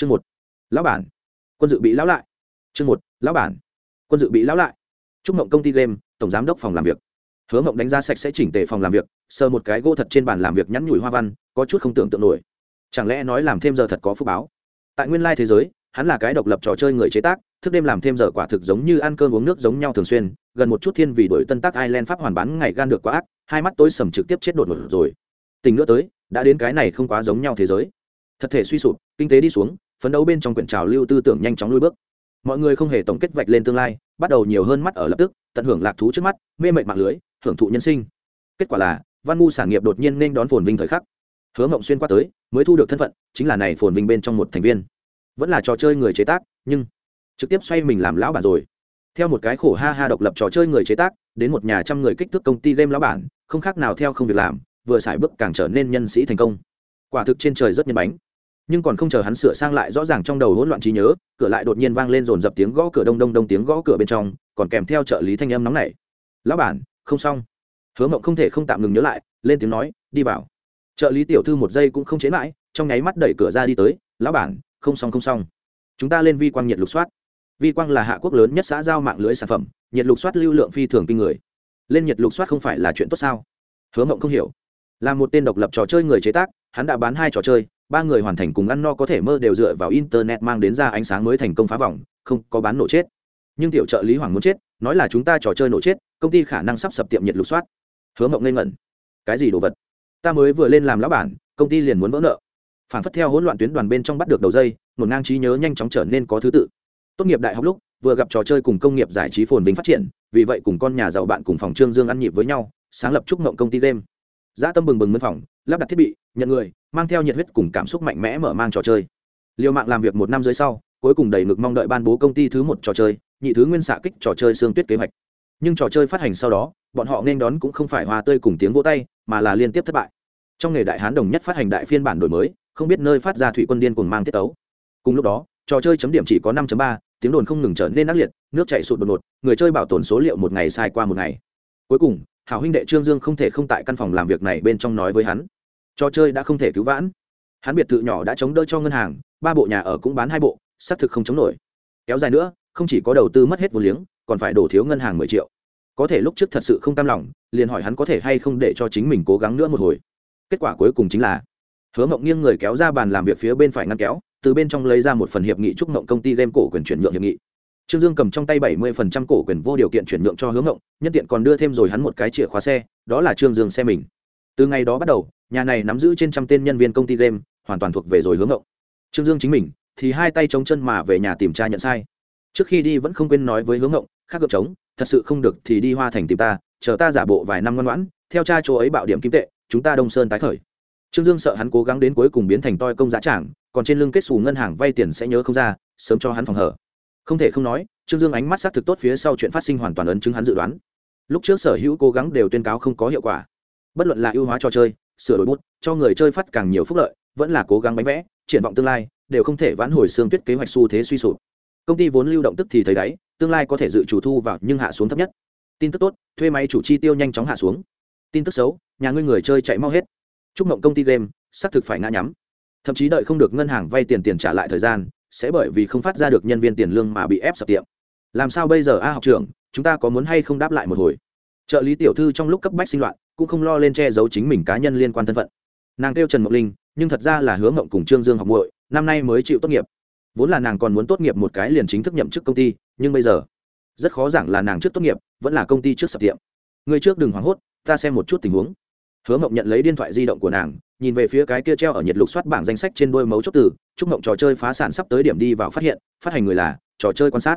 chương một, lão bản. Quân dự bị lão lại. Chương một, lão bản. Quân dự bị lão lại. Chúc mộng công ty game, tổng giám đốc phòng làm việc. Hứa mộng đánh giá sạch sẽ chỉnh tề phòng làm việc, sờ một cái gỗ thật trên bàn làm việc nhắn nhủi hoa văn, có chút không tưởng tượng nổi. Chẳng lẽ nói làm thêm giờ thật có phúc báo? Tại nguyên lai thế giới, hắn là cái độc lập trò chơi người chế tác, thức đêm làm thêm giờ quả thực giống như ăn cơm uống nước giống nhau thường xuyên, gần một chút thiên vì đổi tân tác ireland pháp hoàn bán ngày gan được quá ác, hai mắt tối sầm trực tiếp chết đột ngột rồi. Tình nữa tới, đã đến cái này không quá giống nhau thế giới. Thật thể suy sụp, kinh tế đi xuống phấn đấu bên trong quyển trào lưu tư tưởng nhanh chóng lui bước. Mọi người không hề tổng kết vạch lên tương lai, bắt đầu nhiều hơn mắt ở lập tức, tận hưởng lạc thú trước mắt, mê mệt mạng lưới, hưởng thụ nhân sinh. Kết quả là, văn ngu sản nghiệp đột nhiên nên đón phồn vinh thời khắc. Hứa mộng xuyên qua tới, mới thu được thân phận, chính là này phồn vinh bên trong một thành viên. Vẫn là trò chơi người chế tác, nhưng trực tiếp xoay mình làm lão bản rồi. Theo một cái khổ ha ha độc lập trò chơi người chế tác, đến một nhà trăm người kích thước công ty game lão bản, không khác nào theo không việc làm, vừa xài bước càng trở nên nhân sĩ thành công. Quả thực trên trời rất nhân bánh nhưng còn không chờ hắn sửa sang lại rõ ràng trong đầu hỗn loạn trí nhớ, cửa lại đột nhiên vang lên dồn dập tiếng gõ cửa đông đông đông tiếng gõ cửa bên trong, còn kèm theo trợ lý thanh âm nóng này lão bản, không xong. Hứa mộng không thể không tạm ngừng nhớ lại, lên tiếng nói, đi vào. Trợ lý tiểu thư một giây cũng không chế mãi trong nháy mắt đẩy cửa ra đi tới, lão bản, không xong không xong. Chúng ta lên vi quang nhiệt lục soát. Vi quang là hạ quốc lớn nhất xã giao mạng lưới sản phẩm, nhiệt lục soát lưu lượng phi thường kinh người. Lên nhiệt lục soát không phải là chuyện tốt sao? Hứa mộng không hiểu là một tên độc lập trò chơi người chế tác, hắn đã bán hai trò chơi, ba người hoàn thành cùng ăn no có thể mơ đều dựa vào internet mang đến ra ánh sáng mới thành công phá vòng, không có bán nổ chết. Nhưng tiểu trợ lý hoàng muốn chết, nói là chúng ta trò chơi nổ chết, công ty khả năng sắp sập tiệm nhiệt lục soát. Hứa mộng lên ngẩn. Cái gì đồ vật? Ta mới vừa lên làm lão bản, công ty liền muốn vỡ nợ. Phản phất theo hỗn loạn tuyến đoàn bên trong bắt được đầu dây một ngang trí nhớ nhanh chóng trở nên có thứ tự. Tốt nghiệp đại học lúc, vừa gặp trò chơi cùng công nghiệp giải trí phồn vinh phát triển, vì vậy cùng con nhà giàu bạn cùng phòng trương dương ăn nhịp với nhau, sáng lập trúc mộng công ty game dã tâm bừng bừng mân phòng lắp đặt thiết bị, nhận người, mang theo nhiệt huyết cùng cảm xúc mạnh mẽ mở mang trò chơi. Liều mạng làm việc một năm dưới sau, cuối cùng đầy ngực mong đợi ban bố công ty thứ một trò chơi, nhị thứ nguyên xạ kích trò chơi xương tuyết kế hoạch. Nhưng trò chơi phát hành sau đó, bọn họ nên đón cũng không phải hoa tươi cùng tiếng vỗ tay, mà là liên tiếp thất bại. Trong nghề đại hán đồng nhất phát hành đại phiên bản đổi mới, không biết nơi phát ra thủy quân điên cùng mang tiết tấu. Cùng lúc đó, trò chơi chấm điểm chỉ có 5 ba, tiếng đồn không ngừng trở nên ác liệt, nước chảy sụt đột ngột, người chơi bảo tồn số liệu một ngày sai qua một ngày. Cuối cùng hảo huynh đệ trương dương không thể không tại căn phòng làm việc này bên trong nói với hắn. Trò chơi đã không thể cứu vãn. Hắn biệt thự nhỏ đã chống đỡ cho ngân hàng, ba bộ nhà ở cũng bán hai bộ, xác thực không chống nổi. Kéo dài nữa, không chỉ có đầu tư mất hết vốn liếng, còn phải đổ thiếu ngân hàng mười triệu. Có thể lúc trước thật sự không tam lòng, liền hỏi hắn có thể hay không để cho chính mình cố gắng nữa một hồi. Kết quả cuối cùng chính là, hứa mộng nghiêng người kéo ra bàn làm việc phía bên phải ngăn kéo, từ bên trong lấy ra một phần hiệp nghị chúc mộng công ty game cổ quyền chuyển nhượng hiệp nghị trương dương cầm trong tay bảy mươi phần trăm cổ quyền vô điều kiện chuyển nhượng cho Hướng Ngộng, nhân tiện còn đưa thêm rồi hắn một cái chìa khóa xe đó là trương dương xe mình. Từ ngày đó bắt đầu nhà này nắm giữ trên trăm tên nhân viên công ty game hoàn toàn thuộc về rồi hướng ngộng. Trương dương chính mình thì hai tay chống chân mà về nhà tìm cha nhận sai. Trước khi đi vẫn không quên nói với hướng ngộng khác gợp trống thật sự không được thì đi hoa thành tìm ta chờ ta giả bộ vài năm ngoan ngoãn theo cha chỗ ấy bạo điểm kim tệ chúng ta đông sơn tái khởi. Trương dương sợ hắn cố gắng đến cuối cùng biến thành toi công giá trảng còn trên lưng kết xù ngân hàng vay tiền sẽ nhớ không ra sớm cho hắn phòng hở không thể không nói, trương dương ánh mắt xác thực tốt phía sau chuyện phát sinh hoàn toàn ấn chứng hắn dự đoán. Lúc trước sở hữu cố gắng đều tuyên cáo không có hiệu quả. Bất luận là ưu hóa trò chơi, sửa đổi bút, cho người chơi phát càng nhiều phúc lợi, vẫn là cố gắng bánh vẽ, triển vọng tương lai, đều không thể vãn hồi xương tuyết kế hoạch xu thế suy sụp. Công ty vốn lưu động tức thì thấy đáy tương lai có thể dự chủ thu vào nhưng hạ xuống thấp nhất. Tin tức tốt, thuê máy chủ chi tiêu nhanh chóng hạ xuống. Tin tức xấu, nhà ngươi người chơi chạy mau hết. Chúc mộng công ty game, xác thực phải ngã nhắm. Thậm chí đợi không được ngân hàng vay tiền tiền trả lại thời gian sẽ bởi vì không phát ra được nhân viên tiền lương mà bị ép sập tiệm. Làm sao bây giờ, a học trưởng, chúng ta có muốn hay không đáp lại một hồi? Trợ lý tiểu thư trong lúc cấp bách sinh loạn, cũng không lo lên che giấu chính mình cá nhân liên quan thân phận. Nàng kêu trần mộng linh, nhưng thật ra là hứa mộng cùng trương dương học muội, năm nay mới chịu tốt nghiệp. Vốn là nàng còn muốn tốt nghiệp một cái liền chính thức nhậm chức công ty, nhưng bây giờ, rất khó giảng là nàng trước tốt nghiệp, vẫn là công ty trước sập tiệm. Người trước đừng hoảng hốt, ta xem một chút tình huống hứa mộng nhận lấy điện thoại di động của nàng, nhìn về phía cái kia treo ở nhiệt lục soát bảng danh sách trên đôi mấu chốt từ, chúc mộng trò chơi phá sản sắp tới điểm đi vào phát hiện, phát hành người là, trò chơi quan sát.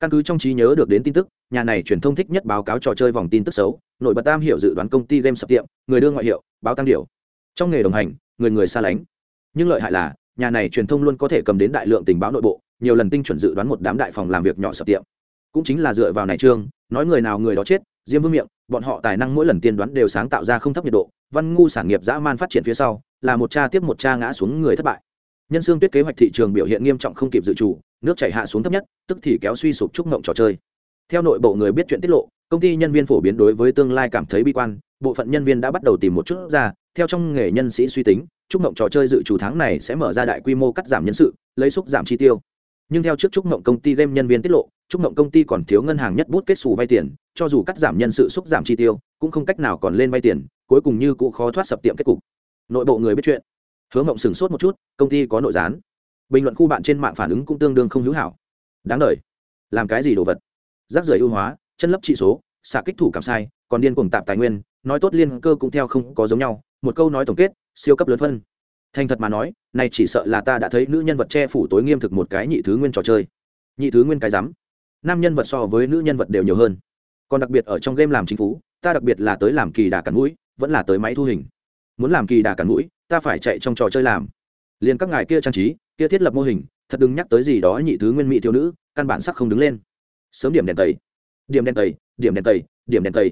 Căn cứ trong trí nhớ được đến tin tức, nhà này truyền thông thích nhất báo cáo trò chơi vòng tin tức xấu nội bật tam hiệu dự đoán công ty game sập tiệm, người đưa ngoại hiệu, báo tăng điều. Trong nghề đồng hành, người người xa lánh. Nhưng lợi hại là, nhà này truyền thông luôn có thể cầm đến đại lượng tình báo nội bộ, nhiều lần tinh chuẩn dự đoán một đám đại phòng làm việc nhỏ sập tiệm. Cũng chính là dựa vào này trương, nói người nào người đó chết diêm vương miệng, bọn họ tài năng mỗi lần tiên đoán đều sáng tạo ra không thấp nhiệt độ, văn ngu sản nghiệp dã man phát triển phía sau, là một cha tiếp một cha ngã xuống người thất bại. Nhân xương tuyết kế hoạch thị trường biểu hiện nghiêm trọng không kịp dự trù, nước chảy hạ xuống thấp nhất, tức thì kéo suy sụp trúc ngộng trò chơi. Theo nội bộ người biết chuyện tiết lộ, công ty nhân viên phổ biến đối với tương lai cảm thấy bi quan, bộ phận nhân viên đã bắt đầu tìm một chút ra, theo trong nghề nhân sĩ suy tính trúc mộng trò chơi dự trù tháng này sẽ mở ra đại quy mô cắt giảm nhân sự, lấy xúc giảm chi tiêu nhưng theo trước trúc mộng công ty game nhân viên tiết lộ trúc mộng công ty còn thiếu ngân hàng nhất bút kết xù vay tiền cho dù cắt giảm nhân sự xúc giảm chi tiêu cũng không cách nào còn lên vay tiền cuối cùng như cụ khó thoát sập tiệm kết cục. Nội bộ người biết chuyện. Hứa mộng sửng sốt một chút công ty có nội gián. Bình luận khu bạn trên mạng phản ứng cũng tương đương không hữu hảo. Đáng đời, làm cái gì đồ vật? Rác rưởi ưu hóa chân lấp trị số xạ kích thủ cảm sai còn điên cuồng tạp tài nguyên nói tốt liên cơ cũng theo không có giống nhau. Một câu nói tổng kết siêu cấp lớn phân thành thật mà nói, này chỉ sợ là ta đã thấy nữ nhân vật che phủ tối nghiêm thực một cái nhị thứ nguyên trò chơi. Nhị thứ nguyên cái rắm. Nam nhân vật so với nữ nhân vật đều nhiều hơn. Còn đặc biệt ở trong game làm chính phủ ta đặc biệt là tới làm kỳ đà cắn mũi, vẫn là tới máy thu hình. Muốn làm kỳ đà cắn mũi, ta phải chạy trong trò chơi làm. Liền các ngài kia trang trí, kia thiết lập mô hình, thật đừng nhắc tới gì đó nhị thứ nguyên mỹ thiếu nữ, căn bản sắc không đứng lên. Sớm điểm đèn tẩy. Điểm đèn tẩy, điểm đèn tẩy, điểm đèn tẩy.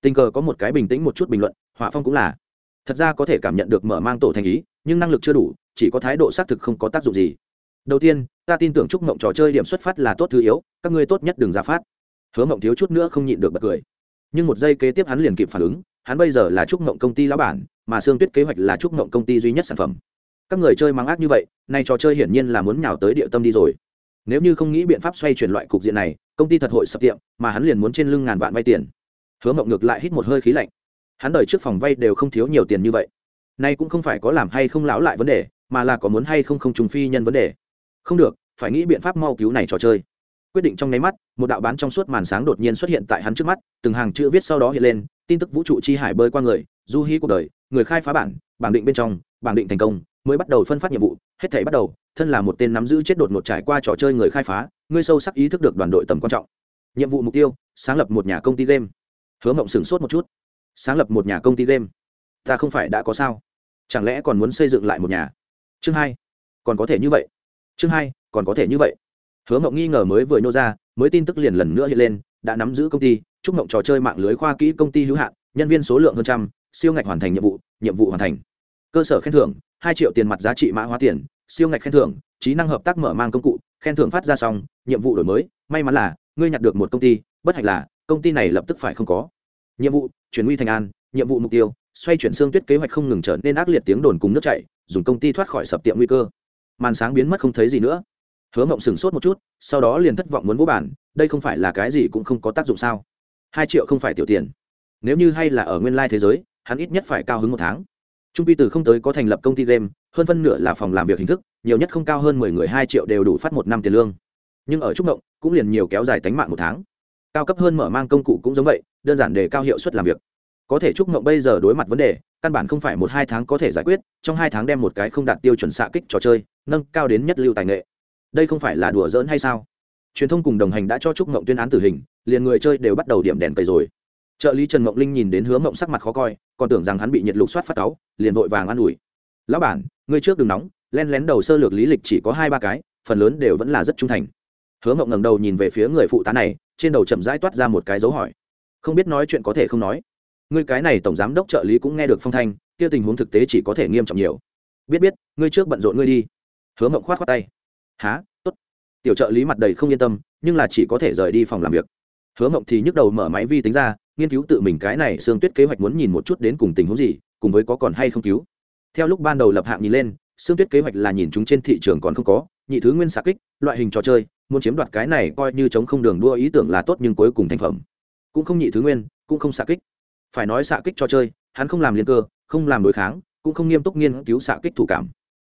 Tình cờ có một cái bình tĩnh một chút bình luận, họa phong cũng là. Thật ra có thể cảm nhận được mở mang tổ thành ý nhưng năng lực chưa đủ, chỉ có thái độ xác thực không có tác dụng gì. Đầu tiên, ta tin tưởng chúc mộng trò chơi điểm xuất phát là tốt thứ yếu, các ngươi tốt nhất đừng ra phát. Hứa mộng thiếu chút nữa không nhịn được bật cười. Nhưng một giây kế tiếp hắn liền kịp phản ứng, hắn bây giờ là chúc mộng công ty lão bản, mà sương tuyết kế hoạch là chúc mộng công ty duy nhất sản phẩm. Các người chơi mang ác như vậy, nay trò chơi hiển nhiên là muốn nhào tới địa tâm đi rồi. Nếu như không nghĩ biện pháp xoay chuyển loại cục diện này, công ty thật hội sập tiệm, mà hắn liền muốn trên lưng ngàn vạn vay tiền. Hứa mộng ngược lại hít một hơi khí lạnh. Hắn đời trước phòng vay đều không thiếu nhiều tiền như vậy nay cũng không phải có làm hay không lão lại vấn đề, mà là có muốn hay không không trùng phi nhân vấn đề. Không được, phải nghĩ biện pháp mau cứu này trò chơi. Quyết định trong nháy mắt, một đạo bán trong suốt màn sáng đột nhiên xuất hiện tại hắn trước mắt, từng hàng chữ viết sau đó hiện lên, tin tức vũ trụ chi hải bơi qua người, du hí cuộc đời, người khai phá bản, bảng định bên trong, bảng định thành công, mới bắt đầu phân phát nhiệm vụ, hết thể bắt đầu, thân là một tên nắm giữ chết đột ngột trải qua trò chơi người khai phá ngươi sâu sắc ý thức được đoàn đội tầm quan trọng. Nhiệm vụ mục tiêu, sáng lập một nhà công ty game. Hứa mộng sửng sốt một chút. Sáng lập một nhà công ty game ta không phải đã có sao? Chẳng lẽ còn muốn xây dựng lại một nhà? Chương hai, còn có thể như vậy. Chương hai, còn có thể như vậy. Hứa mộng nghi ngờ mới vừa nhô ra, mới tin tức liền lần nữa hiện lên, đã nắm giữ công ty, chúc mộng trò chơi mạng lưới khoa kỹ công ty hữu hạn, nhân viên số lượng hơn trăm, siêu ngạch hoàn thành nhiệm vụ nhiệm vụ hoàn thành. Cơ sở khen thưởng, hai triệu tiền mặt giá trị mã hóa tiền, siêu ngạch khen thưởng, trí năng hợp tác mở mang công cụ, khen thưởng phát ra xong, nhiệm vụ đổi mới. May mắn là, ngươi nhặt được một công ty, bất hạnh là, công ty này lập tức phải không có. Nhiệm vụ, chuyển nguy thành an, nhiệm vụ mục tiêu xoay chuyển xương tuyết kế hoạch không ngừng trở nên ác liệt tiếng đồn cùng nước chảy, dùng công ty thoát khỏi sập tiệm nguy cơ. Màn sáng biến mất không thấy gì nữa. Hứa mộng sửng sốt một chút, sau đó liền thất vọng muốn vô bản đây không phải là cái gì cũng không có tác dụng sao? Hai triệu không phải tiểu tiền. Nếu như hay là ở nguyên lai thế giới, hắn ít nhất phải cao hứng một tháng. Trung pi từ không tới có thành lập công ty game, hơn phân nửa là phòng làm việc hình thức, nhiều nhất không cao hơn mười người hai triệu đều đủ phát một năm tiền lương. Nhưng ở trúc mộng, cũng liền nhiều kéo dài tánh mạng một tháng. Cao cấp hơn mở mang công cụ cũng giống vậy, đơn giản để cao hiệu suất làm việc có thể trúc mộng bây giờ đối mặt vấn đề, căn bản không phải một hai tháng có thể giải quyết, trong hai tháng đem một cái không đạt tiêu chuẩn xạ kích trò chơi, nâng cao đến nhất lưu tài nghệ. Đây không phải là đùa giỡn hay sao? Truyền thông cùng đồng hành đã cho trúc mộng tuyên án tử hình, liền người chơi đều bắt đầu điểm đèn cầy rồi. Trợ lý trần mộng linh nhìn đến hứa mộng sắc mặt khó coi, còn tưởng rằng hắn bị nhiệt lục soát phát cáu, liền vội vàng an ủi. Lão bản, ngươi trước đừng nóng, len lén đầu sơ lược lý lịch chỉ có hai ba cái, phần lớn đều vẫn là rất trung thành. Hứa mộng ngẩng đầu nhìn về phía người phụ tá này, trên đầu chậm rãi toát ra một cái dấu hỏi. Không biết nói chuyện có thể không nói ngươi cái này tổng giám đốc trợ lý cũng nghe được phong thanh, kia tình huống thực tế chỉ có thể nghiêm trọng nhiều. Biết biết, ngươi trước bận rộn ngươi đi. Hứa mộng khoát khoát tay. Há tốt. Tiểu trợ lý mặt đầy không yên tâm, nhưng là chỉ có thể rời đi phòng làm việc. Hứa mộng thì nhức đầu mở máy vi tính ra, nghiên cứu tự mình cái này xương tuyết kế hoạch muốn nhìn một chút đến cùng tình huống gì, cùng với có còn hay không cứu. Theo lúc ban đầu lập hạng nhìn lên xương tuyết kế hoạch là nhìn chúng trên thị trường còn không có, nhị thứ nguyên xạ kích, loại hình trò chơi, muốn chiếm đoạt cái này coi như chống không đường đua ý tưởng là tốt nhưng cuối cùng thành phẩm. Cũng không nhị thứ nguyên, cũng không xạ kích phải nói xạ kích cho chơi, hắn không làm liên cơ, không làm đối kháng, cũng không nghiêm túc nghiên cứu xạ kích thủ cảm.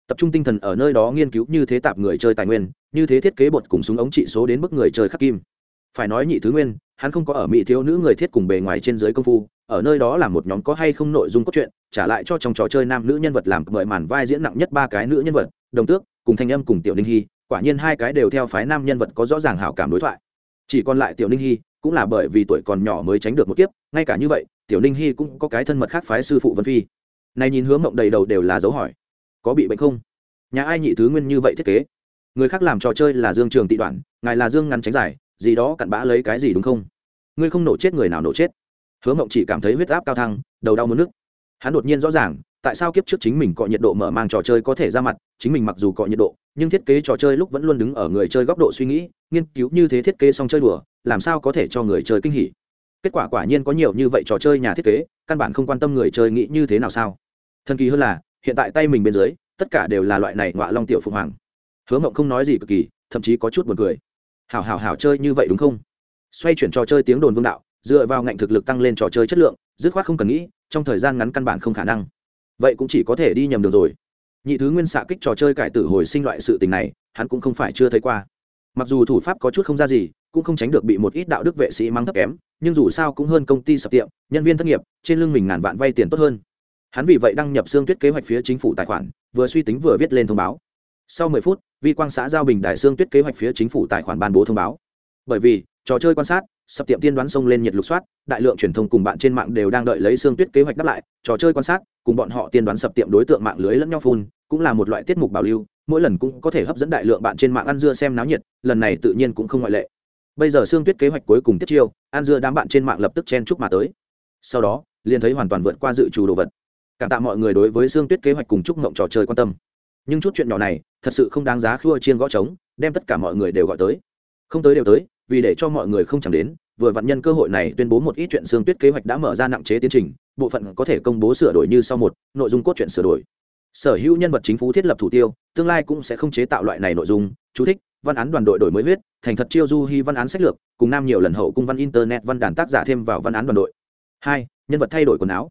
Tập trung tinh thần ở nơi đó nghiên cứu như thế tạp người chơi tài nguyên, như thế thiết kế bột cùng súng ống trị số đến mức người chơi khắc kim. Phải nói nhị thứ nguyên, hắn không có ở mỹ thiếu nữ người thiết cùng bề ngoài trên dưới công phu, ở nơi đó là một nhóm có hay không nội dung cốt truyện, trả lại cho trong trò chơi nam nữ nhân vật làm mời màn vai diễn nặng nhất ba cái nữ nhân vật, đồng tước, cùng thanh âm cùng tiểu ninh hy quả nhiên hai cái đều theo phái nam nhân vật có rõ ràng hảo cảm đối thoại. Chỉ còn lại tiểu ninh hy cũng là bởi vì tuổi còn nhỏ mới tránh được một kiếp ngay cả như vậy, tiểu ninh hy cũng có cái thân mật khác phái sư phụ vân phi. Này nhìn hướng mộng đầy đầu đều là dấu hỏi. Có bị bệnh không? Nhà ai nhị thứ nguyên như vậy thiết kế? Người khác làm trò chơi là dương trường tị đoạn, ngài là dương ngắn tránh giải, gì đó cặn bã lấy cái gì đúng không? Ngươi không nổ chết người nào nổ chết. Hứa mộng chỉ cảm thấy huyết áp cao thăng, đầu đau mất nước hắn đột nhiên rõ ràng, tại sao kiếp trước chính mình cọ nhiệt độ mở mang trò chơi có thể ra mặt, chính mình mặc dù cọ nhiệt độ, nhưng thiết kế trò chơi lúc vẫn luôn đứng ở người chơi góc độ suy nghĩ, nghiên cứu như thế thiết kế xong chơi đùa, làm sao có thể cho người chơi kinh hỉ? Kết quả quả nhiên có nhiều như vậy trò chơi nhà thiết kế, căn bản không quan tâm người chơi nghĩ như thế nào sao? Thần kỳ hơn là, hiện tại tay mình bên dưới, tất cả đều là loại này ngọa long tiểu phượng hoàng. Hứa mộng không nói gì cực kỳ, thậm chí có chút buồn cười. Hảo hảo hảo chơi như vậy đúng không? Xoay chuyển trò chơi tiếng đồn vương đạo, dựa vào ngạnh thực lực tăng lên trò chơi chất lượng, dứt khoát không cần nghĩ, trong thời gian ngắn căn bản không khả năng. Vậy cũng chỉ có thể đi nhầm đường rồi. Nhị thứ nguyên xạ kích trò chơi cải tử hồi sinh loại sự tình này, hắn cũng không phải chưa thấy qua. Mặc dù thủ pháp có chút không ra gì cũng không tránh được bị một ít đạo đức vệ sĩ mang thấp kém, nhưng dù sao cũng hơn công ty sập tiệm, nhân viên thất nghiệp, trên lưng mình ngàn vạn vay tiền tốt hơn. Hắn vì vậy đăng nhập xương tuyết kế hoạch phía chính phủ tài khoản, vừa suy tính vừa viết lên thông báo. Sau 10 phút, vi quang xã giao bình đại xương tuyết kế hoạch phía chính phủ tài khoản ban bố thông báo. Bởi vì, trò chơi quan sát, sập tiệm tiên đoán xông lên nhiệt lục soát, đại lượng truyền thông cùng bạn trên mạng đều đang đợi lấy xương tuyết kế hoạch đáp lại, trò chơi quan sát, cùng bọn họ tiên đoán sập tiệm đối tượng mạng lưới lẫn nhau phun, cũng là một loại tiết mục bảo lưu, mỗi lần cũng có thể hấp dẫn đại lượng bạn trên mạng ăn dưa xem náo nhiệt, lần này tự nhiên cũng không ngoại lệ bây giờ xương tuyết kế hoạch cuối cùng tiết chiêu An dưa đám bạn trên mạng lập tức chen chúc mà tới. Sau đó, liền thấy hoàn toàn vượt qua dự trù đồ vật. Cảm tạ mọi người đối với xương tuyết kế hoạch cùng chúc mộng trò chơi quan tâm. Nhưng chút chuyện nhỏ này, thật sự không đáng giá khua chiên gõ trống, đem tất cả mọi người đều gọi tới. Không tới đều tới, vì để cho mọi người không chẳng đến, vừa vặn nhân cơ hội này tuyên bố một ít chuyện xương tuyết kế hoạch đã mở ra nặng chế tiến trình, bộ phận có thể công bố sửa đổi như sau một, nội dung cốt truyện sửa đổi. Sở hữu nhân vật chính phủ thiết lập thủ tiêu, tương lai cũng sẽ không chế tạo loại này nội dung, chú thích văn án đoàn đội đổi mới huyết thành thật chiêu du hy văn án sách lược, cùng nam nhiều lần hậu cung văn internet văn đàn tác giả thêm vào văn án đoàn đội. Hai, nhân vật thay đổi quần áo.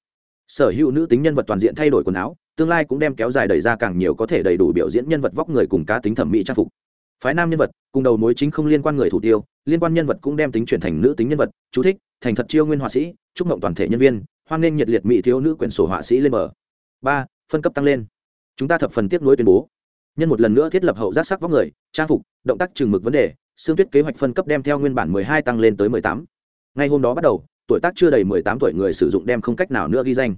Sở hữu nữ tính nhân vật toàn diện thay đổi quần áo, tương lai cũng đem kéo dài đẩy ra càng nhiều có thể đầy đủ biểu diễn nhân vật vóc người cùng cá tính thẩm mỹ trang phục. Phái nam nhân vật, cùng đầu mối chính không liên quan người thủ tiêu, liên quan nhân vật cũng đem tính chuyển thành nữ tính nhân vật, chú thích, thành thật chiêu nguyên họa sĩ, chúc mộng toàn thể nhân viên, hoan nghênh nhiệt liệt mỹ thiếu nữ quyển sổ họa sĩ lên mở ba, phân cấp tăng lên. Chúng ta thập phần tiếp nối tuyên bố nhân một lần nữa thiết lập hậu giác sắc vóc người, trang phục, động tác chừng mực vấn đề, xương tuyết kế hoạch phân cấp đem theo nguyên bản 12 tăng lên tới 18. ngay hôm đó bắt đầu, tuổi tác chưa đầy 18 tuổi người sử dụng đem không cách nào nữa ghi danh.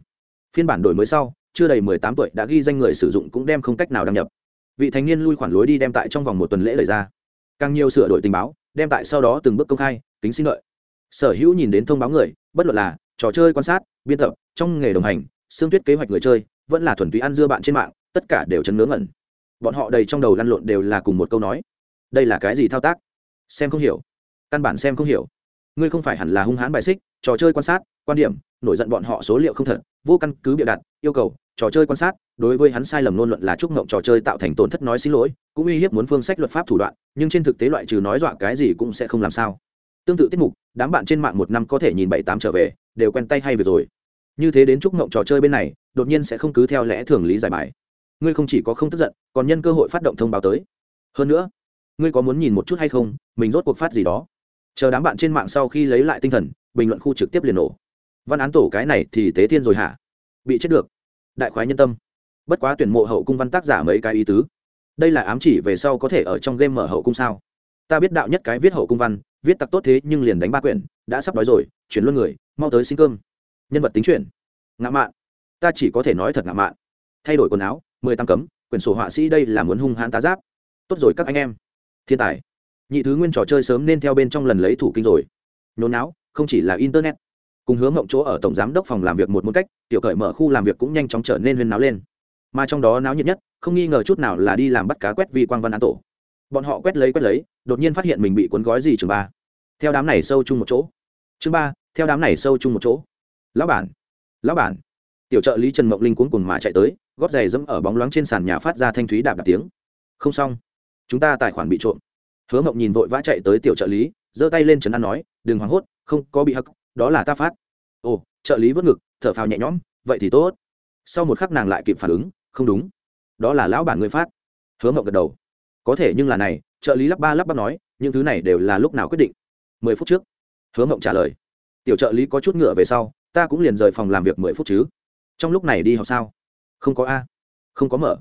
Phiên bản đổi mới sau, chưa đầy 18 tuổi đã ghi danh người sử dụng cũng đem không cách nào đăng nhập. Vị thành niên lui khoản lối đi đem tại trong vòng một tuần lễ lời ra. Càng nhiều sửa đổi tình báo, đem tại sau đó từng bước công khai, kính xin lợi sở hữu nhìn đến thông báo người, bất luận là trò chơi quan sát, biên tập, trong nghề đồng hành, xương tuyết kế hoạch người chơi, vẫn là thuần túy ăn dưa bạn trên mạng, tất cả đều chấn nướng ẩn bọn họ đầy trong đầu lăn lộn đều là cùng một câu nói. Đây là cái gì thao tác? Xem không hiểu. Căn bản xem không hiểu. Ngươi không phải hẳn là hung hãn bài xích, trò chơi quan sát, quan điểm, nổi giận bọn họ số liệu không thật, vô căn cứ bịa đặt, yêu cầu, trò chơi quan sát, đối với hắn sai lầm luôn luận là chúc ngộng trò chơi tạo thành tổn thất nói xin lỗi, cũng uy hiếp muốn phương sách luật pháp thủ đoạn, nhưng trên thực tế loại trừ nói dọa cái gì cũng sẽ không làm sao. Tương tự tiết mục, đám bạn trên mạng một năm có thể nhìn bảy tám trở về, đều quen tay hay việc rồi. Như thế đến chúc ngộng trò chơi bên này, đột nhiên sẽ không cứ theo lẽ thường lý giải bài ngươi không chỉ có không tức giận, còn nhân cơ hội phát động thông báo tới. Hơn nữa, ngươi có muốn nhìn một chút hay không, mình rốt cuộc phát gì đó. Chờ đám bạn trên mạng sau khi lấy lại tinh thần, bình luận khu trực tiếp liền nổ. Văn án tổ cái này thì tế thiên rồi hả? Bị chết được. Đại khoái nhân tâm. Bất quá tuyển mộ hậu cung văn tác giả mấy cái ý tứ. Đây là ám chỉ về sau có thể ở trong game mở hậu cung sao? Ta biết đạo nhất cái viết hậu cung văn, viết tặc tốt thế nhưng liền đánh ba quyển, đã sắp đói rồi, chuyển luôn người, mau tới xin cơm. Nhân vật tính chuyển. Ngã mạn. Ta chỉ có thể nói thật ngã mạn. Thay đổi quần áo mười tăng cấm, quyển sổ họa sĩ đây là muốn hung hãn tá giáp. Tốt rồi các anh em. Thiên tài. Nhị thứ nguyên trò chơi sớm nên theo bên trong lần lấy thủ kinh rồi. Nhốn não không chỉ là internet. Cùng hướng mộng chỗ ở tổng giám đốc phòng làm việc một môn cách, tiểu cởi mở khu làm việc cũng nhanh chóng trở nên huyên náo lên. Mà trong đó náo nhiệt nhất, không nghi ngờ chút nào là đi làm bắt cá quét vì quang văn án tổ. Bọn họ quét lấy quét lấy, đột nhiên phát hiện mình bị cuốn gói gì trường ba. Theo đám này sâu chung một chỗ. Chương ba, theo đám này sâu chung một chỗ. Lão bản lão bản. Tiểu trợ lý trần mộng linh cuốn cùng mà chạy tới gót giày dẫm ở bóng loáng trên sàn nhà phát ra thanh thúy đạp đạp tiếng. Không xong. Chúng ta tài khoản bị trộm. Hứa mộng nhìn vội vã chạy tới tiểu trợ lý, giơ tay lên trấn an nói, đừng hoảng hốt, không có bị hắc, đó là ta phát. Ồ, trợ lý vớt ngực, thở phào nhẹ nhõm, vậy thì tốt. Sau một khắc nàng lại kịp phản ứng, không đúng, đó là lão bản người phát. Hứa mộng gật đầu. Có thể nhưng là này, trợ lý lắp ba lắp bắp nói, những thứ này đều là lúc nào quyết định? Mười phút trước. Hứa mộng trả lời. Tiểu trợ lý có chút ngựa về sau, ta cũng liền rời phòng làm việc mười phút chứ. Trong lúc này đi học sao? Không có a. Không có mở.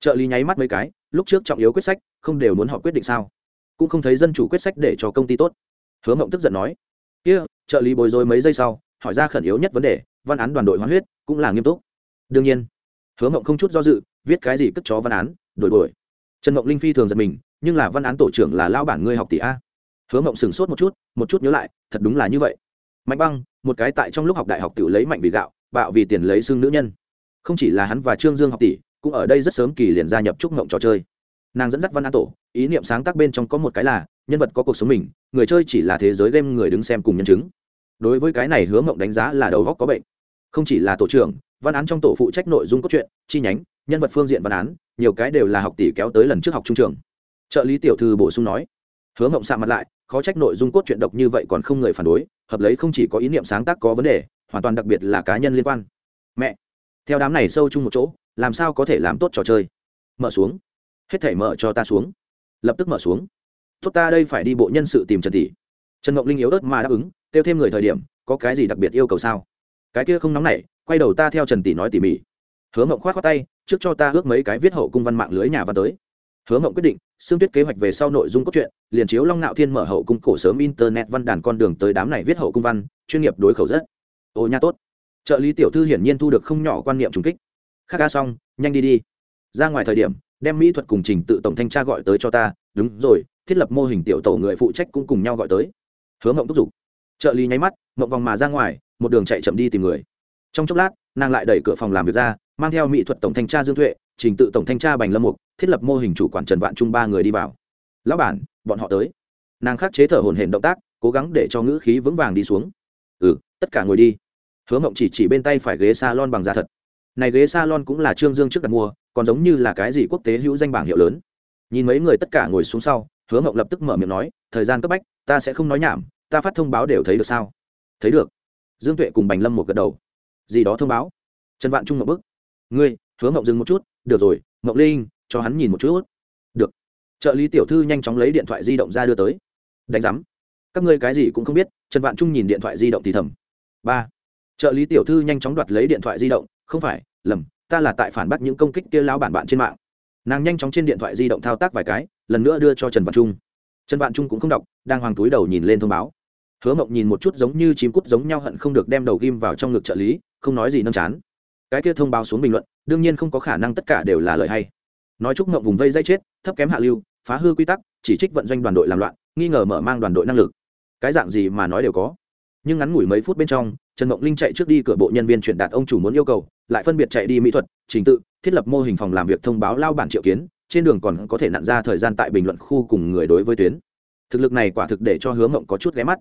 Trợ lý nháy mắt mấy cái, lúc trước trọng yếu quyết sách, không đều muốn họ quyết định sao? Cũng không thấy dân chủ quyết sách để cho công ty tốt. Hứa mộng tức giận nói, kia, trợ lý bồi dối mấy giây sau, hỏi ra khẩn yếu nhất vấn đề, văn án đoàn đội hoán huyết, cũng là nghiêm túc. Đương nhiên. Hứa mộng không chút do dự, viết cái gì cất chó văn án, đổi đổi. Trần mộng linh phi thường giật mình, nhưng là văn án tổ trưởng là lao bản ngươi học tỷ a. Hứa mộng sửng sốt một chút một chút nhớ lại, thật đúng là như vậy. Mạnh băng, một cái tại trong lúc học đại học tự lấy mạnh vì gạo, bạo vì tiền lấy xương nữ nhân không chỉ là hắn và trương dương học tỷ, cũng ở đây rất sớm kỳ liền gia nhập trúc mộng trò chơi. Nàng dẫn dắt văn án tổ, ý niệm sáng tác bên trong có một cái là, nhân vật có cuộc sống mình, người chơi chỉ là thế giới game người đứng xem cùng nhân chứng. Đối với cái này hứa mộng đánh giá là đầu góc có bệnh. Không chỉ là tổ trưởng, văn án trong tổ phụ trách nội dung cốt truyện, chi nhánh, nhân vật phương diện văn án, nhiều cái đều là học tỷ kéo tới lần trước học trung trường. Trợ lý tiểu thư bổ sung nói, hứa mộng sạ mặt lại, khó trách nội dung cốt truyện độc như vậy còn không người phản đối, hợp lấy không chỉ có ý niệm sáng tác có vấn đề, hoàn toàn đặc biệt là cá nhân liên quan. Mẹ theo đám này sâu chung một chỗ, làm sao có thể làm tốt trò chơi? Mở xuống. Hết thể mở cho ta xuống. Lập tức mở xuống. Tốt ta đây phải đi bộ nhân sự tìm trần tỷ trần ngọc linh yếu ớt mà đáp ứng, kêu thêm người thời điểm, có cái gì đặc biệt yêu cầu sao? Cái kia không nóng nảy, quay đầu ta theo trần tỷ nói tỉ mỉ. Hứa mộng khoát khoát tay, trước cho ta ước mấy cái viết hậu cung văn mạng lưới nhà văn tới. Hứa mộng quyết định, xương tuyết kế hoạch về sau nội dung cốt truyện, liền chiếu long nạo thiên mở hậu cung cổ sớm internet văn đàn con đường tới đám này viết hậu cung văn, chuyên nghiệp đối khẩu rất. Ô nha tốt trợ lý tiểu thư hiển nhiên thu được không nhỏ quan niệm trùng kích. Khắc ca xong, nhanh đi đi. Ra ngoài thời điểm, đem mỹ thuật cùng trình tự tổng thanh tra gọi tới cho ta. Đúng rồi, thiết lập mô hình tiểu tổ người phụ trách cũng cùng nhau gọi tới. Hứa mộng thúc giục. Trợ lý nháy mắt, mộng vòng mà ra ngoài, một đường chạy chậm đi tìm người. Trong chốc lát, nàng lại đẩy cửa phòng làm việc ra, mang theo mỹ thuật tổng thanh tra dương tuệ trình tự tổng thanh tra bành lâm mục, thiết lập mô hình chủ quản trần vạn trung ba người đi vào. Lão bản, bọn họ tới. Nàng khắc chế thở hồn hển động tác, cố gắng để cho ngữ khí vững vàng đi xuống. Ừ tất cả ngồi đi hứa mộng chỉ chỉ bên tay phải ghế s a lon bằng da thật. Này ghế s a lon cũng là trương dương trước đặt mua, còn giống như là cái gì quốc tế hữu danh bảng hiệu lớn. Nhìn mấy người tất cả ngồi xuống sau, hứa mộng lập tức mở miệng nói, thời gian cấp bách, ta sẽ không nói nhảm, ta phát thông báo đều thấy được sao? Thấy được. Dương tuệ cùng bành lâm một gật đầu. Gì đó thông báo. Trần vạn trung một bức. Ngươi, hứa mộng dừng một chút, được rồi, mộng linh, cho hắn nhìn một chút. Được. Trợ lý tiểu thư nhanh chóng lấy điện thoại di động ra đưa tới. Đánh giám. Các ngươi cái gì cũng không biết. Trần vạn trung nhìn điện thoại di động thì thầm. Ba trợ lý tiểu thư nhanh chóng đoạt lấy điện thoại di động, không phải lầm ta là tại phản bác những công kích kia lao bản bạn trên mạng. Nàng nhanh chóng trên điện thoại di động thao tác vài cái, lần nữa đưa cho trần Văn trung. Trần Văn trung cũng không đọc, đang hoàng túi đầu nhìn lên thông báo. Hứa mộng nhìn một chút giống như chím cút giống nhau hận không được đem đầu ghim vào trong ngực trợ lý, không nói gì nâm chán. Cái kia thông báo xuống bình luận, đương nhiên không có khả năng tất cả đều là lời hay. Nói chúc mộng vùng vây dây chết, thấp kém hạ lưu, phá hư quy tắc, chỉ trích vận doanh đoàn đội làm loạn, nghi ngờ mở mang đoàn đội năng lực. Cái dạng gì mà nói đều có. Nhưng ngắn ngủi mấy phút bên trong trần mộng linh chạy trước đi cửa bộ nhân viên truyền đạt ông chủ muốn yêu cầu, lại phân biệt chạy đi mỹ thuật, trình tự, thiết lập mô hình phòng làm việc thông báo lao bản triệu kiến, trên đường còn có thể nặn ra thời gian tại bình luận khu cùng người đối với tuyến. Thực lực này quả thực để cho hướng mộng có chút ghé mắt.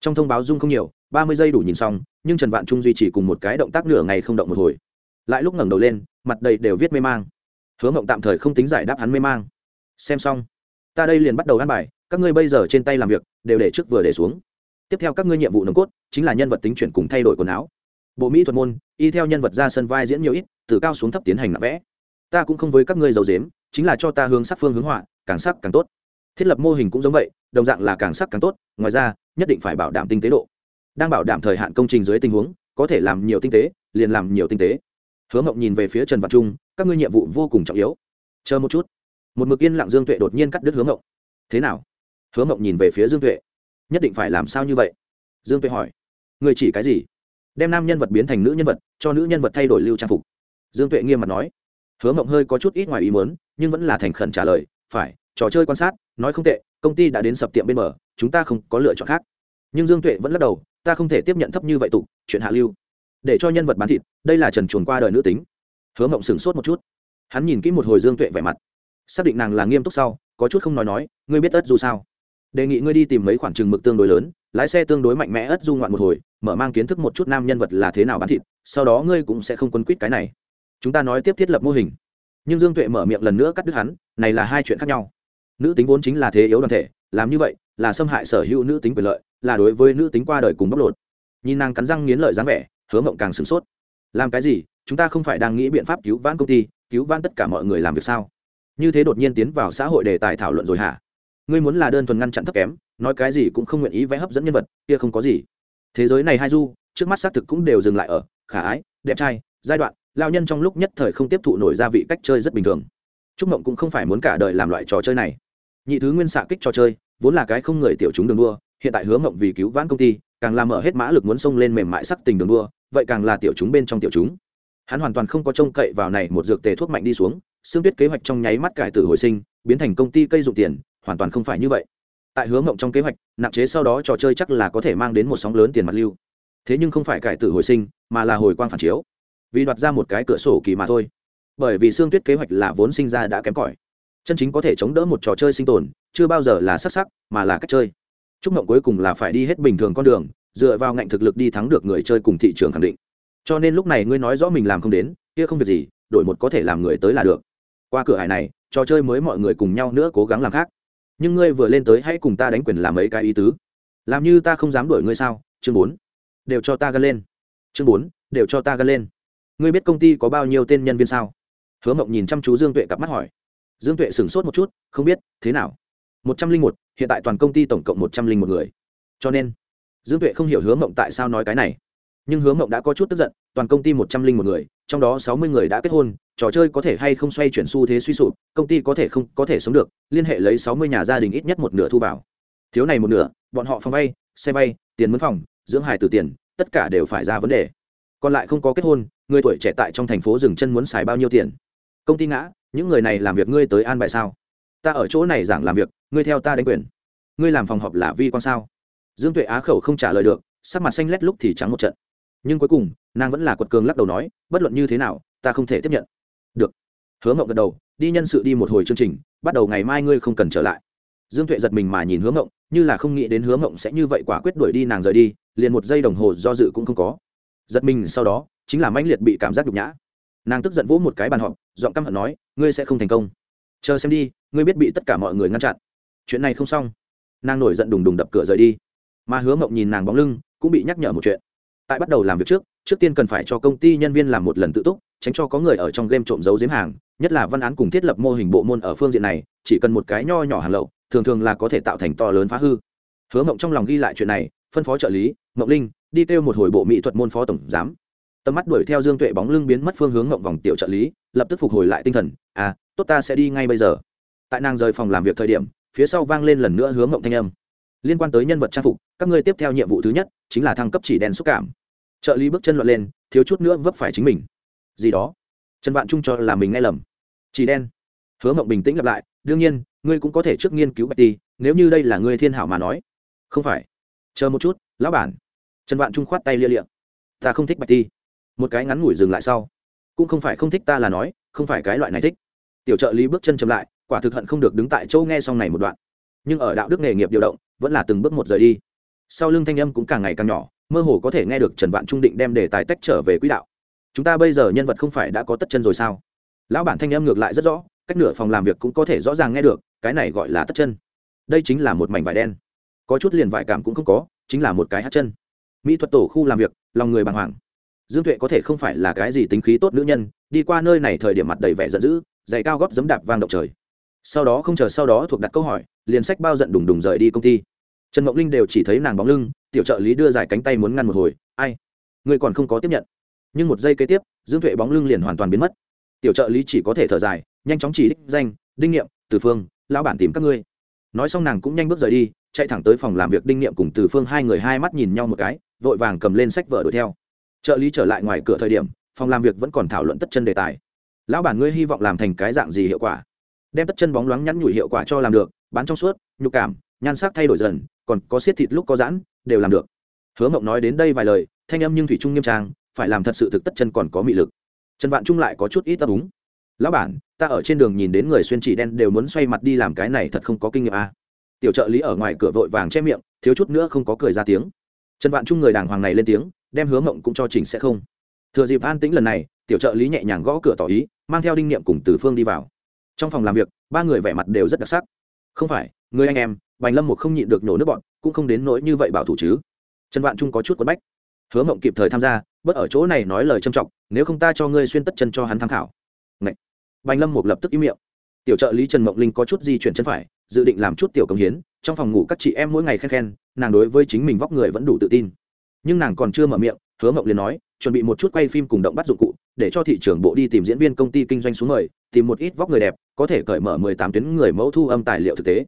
Trong thông báo dung không nhiều, ba mươi giây đủ nhìn xong, nhưng trần vạn trung duy trì cùng một cái động tác nửa ngày không động một hồi. Lại lúc ngẩng đầu lên, mặt đầy đều viết mê mang. Hứa mộng tạm thời không tính giải đáp hắn mê mang. Xem xong, ta đây liền bắt đầu ăn bài, các ngươi bây giờ trên tay làm việc, đều để trước vừa để xuống tiếp theo các ngươi nhiệm vụ nồng cốt chính là nhân vật tính chuyển cùng thay đổi quần áo. Bộ mỹ thuật môn, y theo nhân vật ra sân vai diễn nhiều ít, từ cao xuống thấp tiến hành nặng vẽ. Ta cũng không với các ngươi giàu dếm chính là cho ta hướng sắc phương hướng họa, càng sắc càng tốt. Thiết lập mô hình cũng giống vậy, đồng dạng là càng sắc càng tốt, ngoài ra, nhất định phải bảo đảm tinh tế độ. Đang bảo đảm thời hạn công trình dưới tình huống, có thể làm nhiều tinh tế, liền làm nhiều tinh tế. Hứa mộng nhìn về phía trần văn trung, các ngươi nhiệm vụ vô cùng trọng yếu. Chờ một chút. Một mực yên lặng dương tuệ đột nhiên cắt đứt hứa mộng. Thế nào? Hứa mộng nhìn về phía dương tuệ nhất định phải làm sao như vậy? Dương tuệ hỏi. Người chỉ cái gì? Đem nam nhân vật biến thành nữ nhân vật, cho nữ nhân vật thay đổi lưu trang phục. Dương tuệ nghiêm mặt nói. Hứa mộng hơi có chút ít ngoài ý muốn, nhưng vẫn là thành khẩn trả lời, phải, trò chơi quan sát, nói không tệ, công ty đã đến sập tiệm bên mở chúng ta không có lựa chọn khác. Nhưng dương tuệ vẫn lắc đầu, ta không thể tiếp nhận thấp như vậy tục, chuyện hạ lưu. Để cho nhân vật bán thịt, đây là trần chuồn qua đời nữ tính. Hứa mộng sửng sốt một chút. Hắn nhìn kỹ một hồi dương tuệ vẻ mặt. Xác định nàng là nghiêm túc sau, có chút không nói nói, ngươi biết ớt dù sao? Đề nghị ngươi đi tìm mấy khoản chừng mực tương đối lớn, lái xe tương đối mạnh mẽ ất du ngoạn một hồi, mở mang kiến thức một chút nam nhân vật là thế nào bán thịt, sau đó ngươi cũng sẽ không quấn quýt cái này. Chúng ta nói tiếp thiết lập mô hình. Nhưng dương tuệ mở miệng lần nữa cắt đứt hắn, này là hai chuyện khác nhau. Nữ tính vốn chính là thế yếu đoàn thể, làm như vậy là xâm hại sở hữu nữ tính quyền lợi, là đối với nữ tính qua đời cùng bóc lột. Nhìn nàng cắn răng nghiến lợi dáng vẻ, hứa mộng càng sửng sốt. Làm cái gì? Chúng ta không phải đang nghĩ biện pháp cứu vãn công ty, cứu vãn tất cả mọi người làm việc sao? Như thế đột nhiên tiến vào xã hội đề tài thảo luận rồi hả? Ngươi muốn là đơn thuần ngăn chặn thấp kém, nói cái gì cũng không nguyện ý vẽ hấp dẫn nhân vật, kia không có gì. Thế giới này hai du, trước mắt xác thực cũng đều dừng lại ở khả ái, đẹp trai, giai đoạn lao nhân trong lúc nhất thời không tiếp thụ nổi gia vị cách chơi rất bình thường. Trúc mộng cũng không phải muốn cả đời làm loại trò chơi này. Nhị thứ nguyên xạ kích trò chơi, vốn là cái không người tiểu chúng đường đua, hiện tại hướng mộng vì cứu vãn công ty, càng làm mở hết mã lực muốn xông lên mềm mại sắc tình đường đua, vậy càng là tiểu chúng bên trong tiểu chúng. Hắn hoàn toàn không có trông cậy vào này, một dược tề thuốc mạnh đi xuống, xương tuyết kế hoạch trong nháy mắt cải tử hồi sinh, biến thành công ty cây dụng tiền hoàn toàn không phải như vậy. Tại hướng mộng trong kế hoạch, nặng chế sau đó trò chơi chắc là có thể mang đến một sóng lớn tiền mặt lưu. Thế nhưng không phải cải tử hồi sinh, mà là hồi quang phản chiếu. Vì đoạt ra một cái cửa sổ kỳ mà thôi. Bởi vì xương tuyết kế hoạch là vốn sinh ra đã kém cỏi. Chân chính có thể chống đỡ một trò chơi sinh tồn, chưa bao giờ là sắc sắc, mà là cách chơi. Chúc mộng cuối cùng là phải đi hết bình thường con đường, dựa vào ngạnh thực lực đi thắng được người chơi cùng thị trường khẳng định. Cho nên lúc này ngươi nói rõ mình làm không đến, kia không việc gì, đổi một có thể làm người tới là được. Qua cửa hải này, trò chơi mới mọi người cùng nhau nữa cố gắng làm khác nhưng ngươi vừa lên tới hãy cùng ta đánh quyền làm mấy cái ý tứ. Làm như ta không dám đuổi ngươi sao? Chương bốn. Đều cho ta gân lên. Chương bốn. Đều cho ta gân lên. Ngươi biết công ty có bao nhiêu tên nhân viên sao? Hứa mộng nhìn chăm chú dương tuệ cặp mắt hỏi. Dương tuệ sửng sốt một chút, không biết, thế nào? Một trăm linh một, hiện tại toàn công ty tổng cộng một trăm linh một người. Cho nên, dương tuệ không hiểu hứa mộng tại sao nói cái này. Nhưng hứa mộng đã có chút tức giận toàn công ty một trăm linh một người, trong đó sáu mươi người đã kết hôn, trò chơi có thể hay không xoay chuyển xu thế suy sụp, công ty có thể không có thể sống được, liên hệ lấy sáu mươi nhà gia đình ít nhất một nửa thu vào. Thiếu này một nửa, bọn họ phòng vay, xe vay, tiền mướn phòng, dưỡng hài từ tiền, tất cả đều phải ra vấn đề. Còn lại không có kết hôn, người tuổi trẻ tại trong thành phố dừng chân muốn xài bao nhiêu tiền? Công ty ngã, những người này làm việc ngươi tới an bài sao? Ta ở chỗ này giảng làm việc, ngươi theo ta đánh quyền. Ngươi làm phòng họp là vi quan sao? Dương tuệ á khẩu không trả lời được, sắc mặt xanh lét lúc thì trắng một trận nhưng cuối cùng, nàng vẫn là quật cường lắc đầu nói, bất luận như thế nào, ta không thể tiếp nhận. Được. Hứa mộng gật đầu, đi nhân sự đi một hồi chương trình, bắt đầu ngày mai ngươi không cần trở lại. Dương tuệ giật mình mà nhìn hứa mộng, như là không nghĩ đến hứa mộng sẽ như vậy quả quyết đuổi đi nàng rời đi, liền một giây đồng hồ do dự cũng không có. Giật mình sau đó, chính là mãnh liệt bị cảm giác nhục nhã. Nàng tức giận vỗ một cái bàn họp, giọng căm hận nói, ngươi sẽ không thành công. Chờ xem đi, ngươi biết bị tất cả mọi người ngăn chặn. Chuyện này không xong. Nàng nổi giận đùng đùng đập cửa rời đi. Mà hứa mộng nhìn nàng bóng lưng, cũng bị nhắc nhở một chuyện tại bắt đầu làm việc trước trước tiên cần phải cho công ty nhân viên làm một lần tự túc, tránh cho có người ở trong game trộm giấu giếm hàng, nhất là văn án cùng thiết lập mô hình bộ môn ở phương diện này, chỉ cần một cái nho nhỏ hàng lậu, thường thường là có thể tạo thành to lớn phá hư. Hứa mộng trong lòng ghi lại chuyện này, phân phó trợ lý, mộng linh, đi kêu một hồi bộ mỹ thuật môn phó tổng giám. Tầm mắt đuổi theo dương tuệ bóng lưng biến mất phương hướng mộng vòng tiểu trợ lý, lập tức phục hồi lại tinh thần à tốt ta sẽ đi ngay bây giờ. Tại nàng rời phòng làm việc thời điểm, phía sau vang lên lần nữa hướng mộng thanh âm liên quan tới nhân vật trang phục, các ngươi tiếp theo nhiệm vụ thứ nhất chính là thăng cấp chỉ đen xúc cảm. Trợ lý bước chân loạn lên, thiếu chút nữa vấp phải chính mình. Gì đó? Trần vạn trung cho là mình nghe lầm. Chỉ đen. Hứa mộng bình tĩnh lặp lại, đương nhiên, ngươi cũng có thể trước nghiên cứu bạch ti nếu như đây là ngươi thiên hảo mà nói. Không phải. Chờ một chút, lão bản. Trần vạn trung khoát tay lia liệm ta không thích bạch ti một cái ngắn ngủi dừng lại sau. Cũng không phải không thích ta là nói, không phải cái loại này thích. Tiểu trợ lý bước chân chậm lại, quả thực hận không được đứng tại chỗ nghe xong này một đoạn. Nhưng ở đạo đức nghề nghiệp điều động vẫn là từng bước một rời đi. Sau lưng thanh âm cũng càng ngày càng nhỏ, mơ hồ có thể nghe được trần vạn trung định đem đề tài tách trở về quỹ đạo. Chúng ta bây giờ nhân vật không phải đã có tất chân rồi sao? Lão bản thanh âm ngược lại rất rõ, cách nửa phòng làm việc cũng có thể rõ ràng nghe được, cái này gọi là tất chân. Đây chính là một mảnh vải đen. Có chút liền vải cảm cũng không có, chính là một cái hát chân. Mỹ thuật tổ khu làm việc, lòng người bàng hoàng. Dương tuệ có thể không phải là cái gì tính khí tốt nữ nhân, đi qua nơi này thời điểm mặt đầy vẻ giận dữ, giày cao góp giấm đạp vang động trời sau đó không chờ sau đó thuộc đặt câu hỏi, liền sách bao giận đùng đùng rời đi công ty. Trần mộng linh đều chỉ thấy nàng bóng lưng, tiểu trợ lý đưa dài cánh tay muốn ngăn một hồi, ai? Người còn không có tiếp nhận. Nhưng một giây kế tiếp, dương tuệ bóng lưng liền hoàn toàn biến mất. Tiểu trợ lý chỉ có thể thở dài, nhanh chóng chỉ đích danh, đinh nghiệm từ phương, lão bản tìm các ngươi. Nói xong nàng cũng nhanh bước rời đi, chạy thẳng tới phòng làm việc đinh nghiệm cùng từ phương hai người hai mắt nhìn nhau một cái, vội vàng cầm lên sách vở đuổi theo. Trợ lý trở lại ngoài cửa thời điểm, phòng làm việc vẫn còn thảo luận tất chân đề tài. Lão bản ngươi hy vọng làm thành cái dạng gì hiệu quả? Đem tất chân bóng loáng nhắn nhủi hiệu quả cho làm được, bán trong suốt, nhục cảm, nhan sắc thay đổi dần, còn có siết thịt lúc có giãn, đều làm được. Hứa mộng nói đến đây vài lời, thanh âm nhưng thủy trung nghiêm trang, phải làm thật sự thực tất chân còn có mị lực. Trần vạn trung lại có chút ít ấp úng. Lão bản, ta ở trên đường nhìn đến người xuyên chỉ đen đều muốn xoay mặt đi làm cái này thật không có kinh nghiệm à. tiểu trợ lý ở ngoài cửa vội vàng che miệng, thiếu chút nữa không có cười ra tiếng. Trần vạn trung người đàng hoàng này lên tiếng, đem hứa mộng cũng cho chỉnh sẽ không. Thừa dịp an tĩnh lần này, tiểu trợ lý nhẹ nhàng gõ cửa tỏ ý, mang theo đinh niệm cùng từ phương đi vào trong phòng làm việc, ba người vẻ mặt đều rất đặc sắc. Không phải, người anh em, bành lâm một không nhịn được nổ nước bọn, cũng không đến nỗi như vậy bảo thủ chứ. Trần vạn trung có chút quất bách. Hứa mộng kịp thời tham gia bớt ở chỗ này nói lời trâm trọng, nếu không ta cho ngươi xuyên tất chân cho hắn tham khảo. Ngậy. bành lâm một lập tức im miệng. Tiểu trợ lý trần mộng linh có chút di chuyển chân phải, dự định làm chút tiểu công hiến, trong phòng ngủ các chị em mỗi ngày khen khen, nàng đối với chính mình vóc người vẫn đủ tự tin. Nhưng nàng còn chưa mở miệng, hứa mộng liền nói, chuẩn bị một chút quay phim cùng động bắt dụng cụ để cho thị trường bộ đi tìm diễn viên công ty kinh doanh xuống mời, tìm một ít vóc người đẹp, có thể cởi mở mười tám tuyến người mẫu thu âm tài liệu thực tế.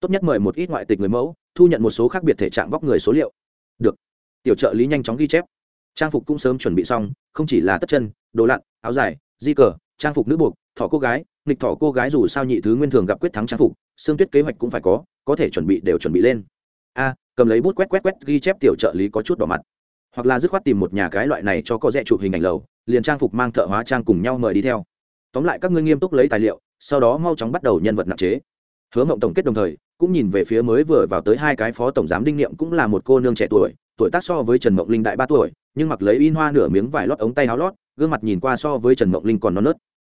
Tốt nhất mời một ít ngoại tịch người mẫu, thu nhận một số khác biệt thể trạng vóc người số liệu. Được. Tiểu trợ lý nhanh chóng ghi chép. Trang phục cũng sớm chuẩn bị xong, không chỉ là tất chân, đồ lặn, áo dài, di cờ, trang phục nữ buộc, thỏ cô gái, nghịch thỏ cô gái dù sao nhị thứ nguyên thường gặp quyết thắng trang phục, xương tuyết kế hoạch cũng phải có có thể chuẩn bị đều chuẩn bị lên. A, cầm lấy bút quét quét quét ghi chép tiểu trợ lý có chút đỏ mặt. Hoặc là dứt khoát tìm một nhà cái loại này cho có rẻ chụp hình ảnh lầu liền trang phục mang thợ hóa trang cùng nhau mời đi theo. Tóm lại các ngươi nghiêm túc lấy tài liệu, sau đó mau chóng bắt đầu nhân vật nặng chế. Hứa mộng tổng kết đồng thời, cũng nhìn về phía mới vừa vào tới hai cái phó tổng giám đinh niệm cũng là một cô nương trẻ tuổi tuổi tác so với trần mộng linh đại ba tuổi, nhưng mặc lấy in hoa nửa miếng vải lót ống tay áo lót, gương mặt nhìn qua so với trần mộng linh còn non nớt.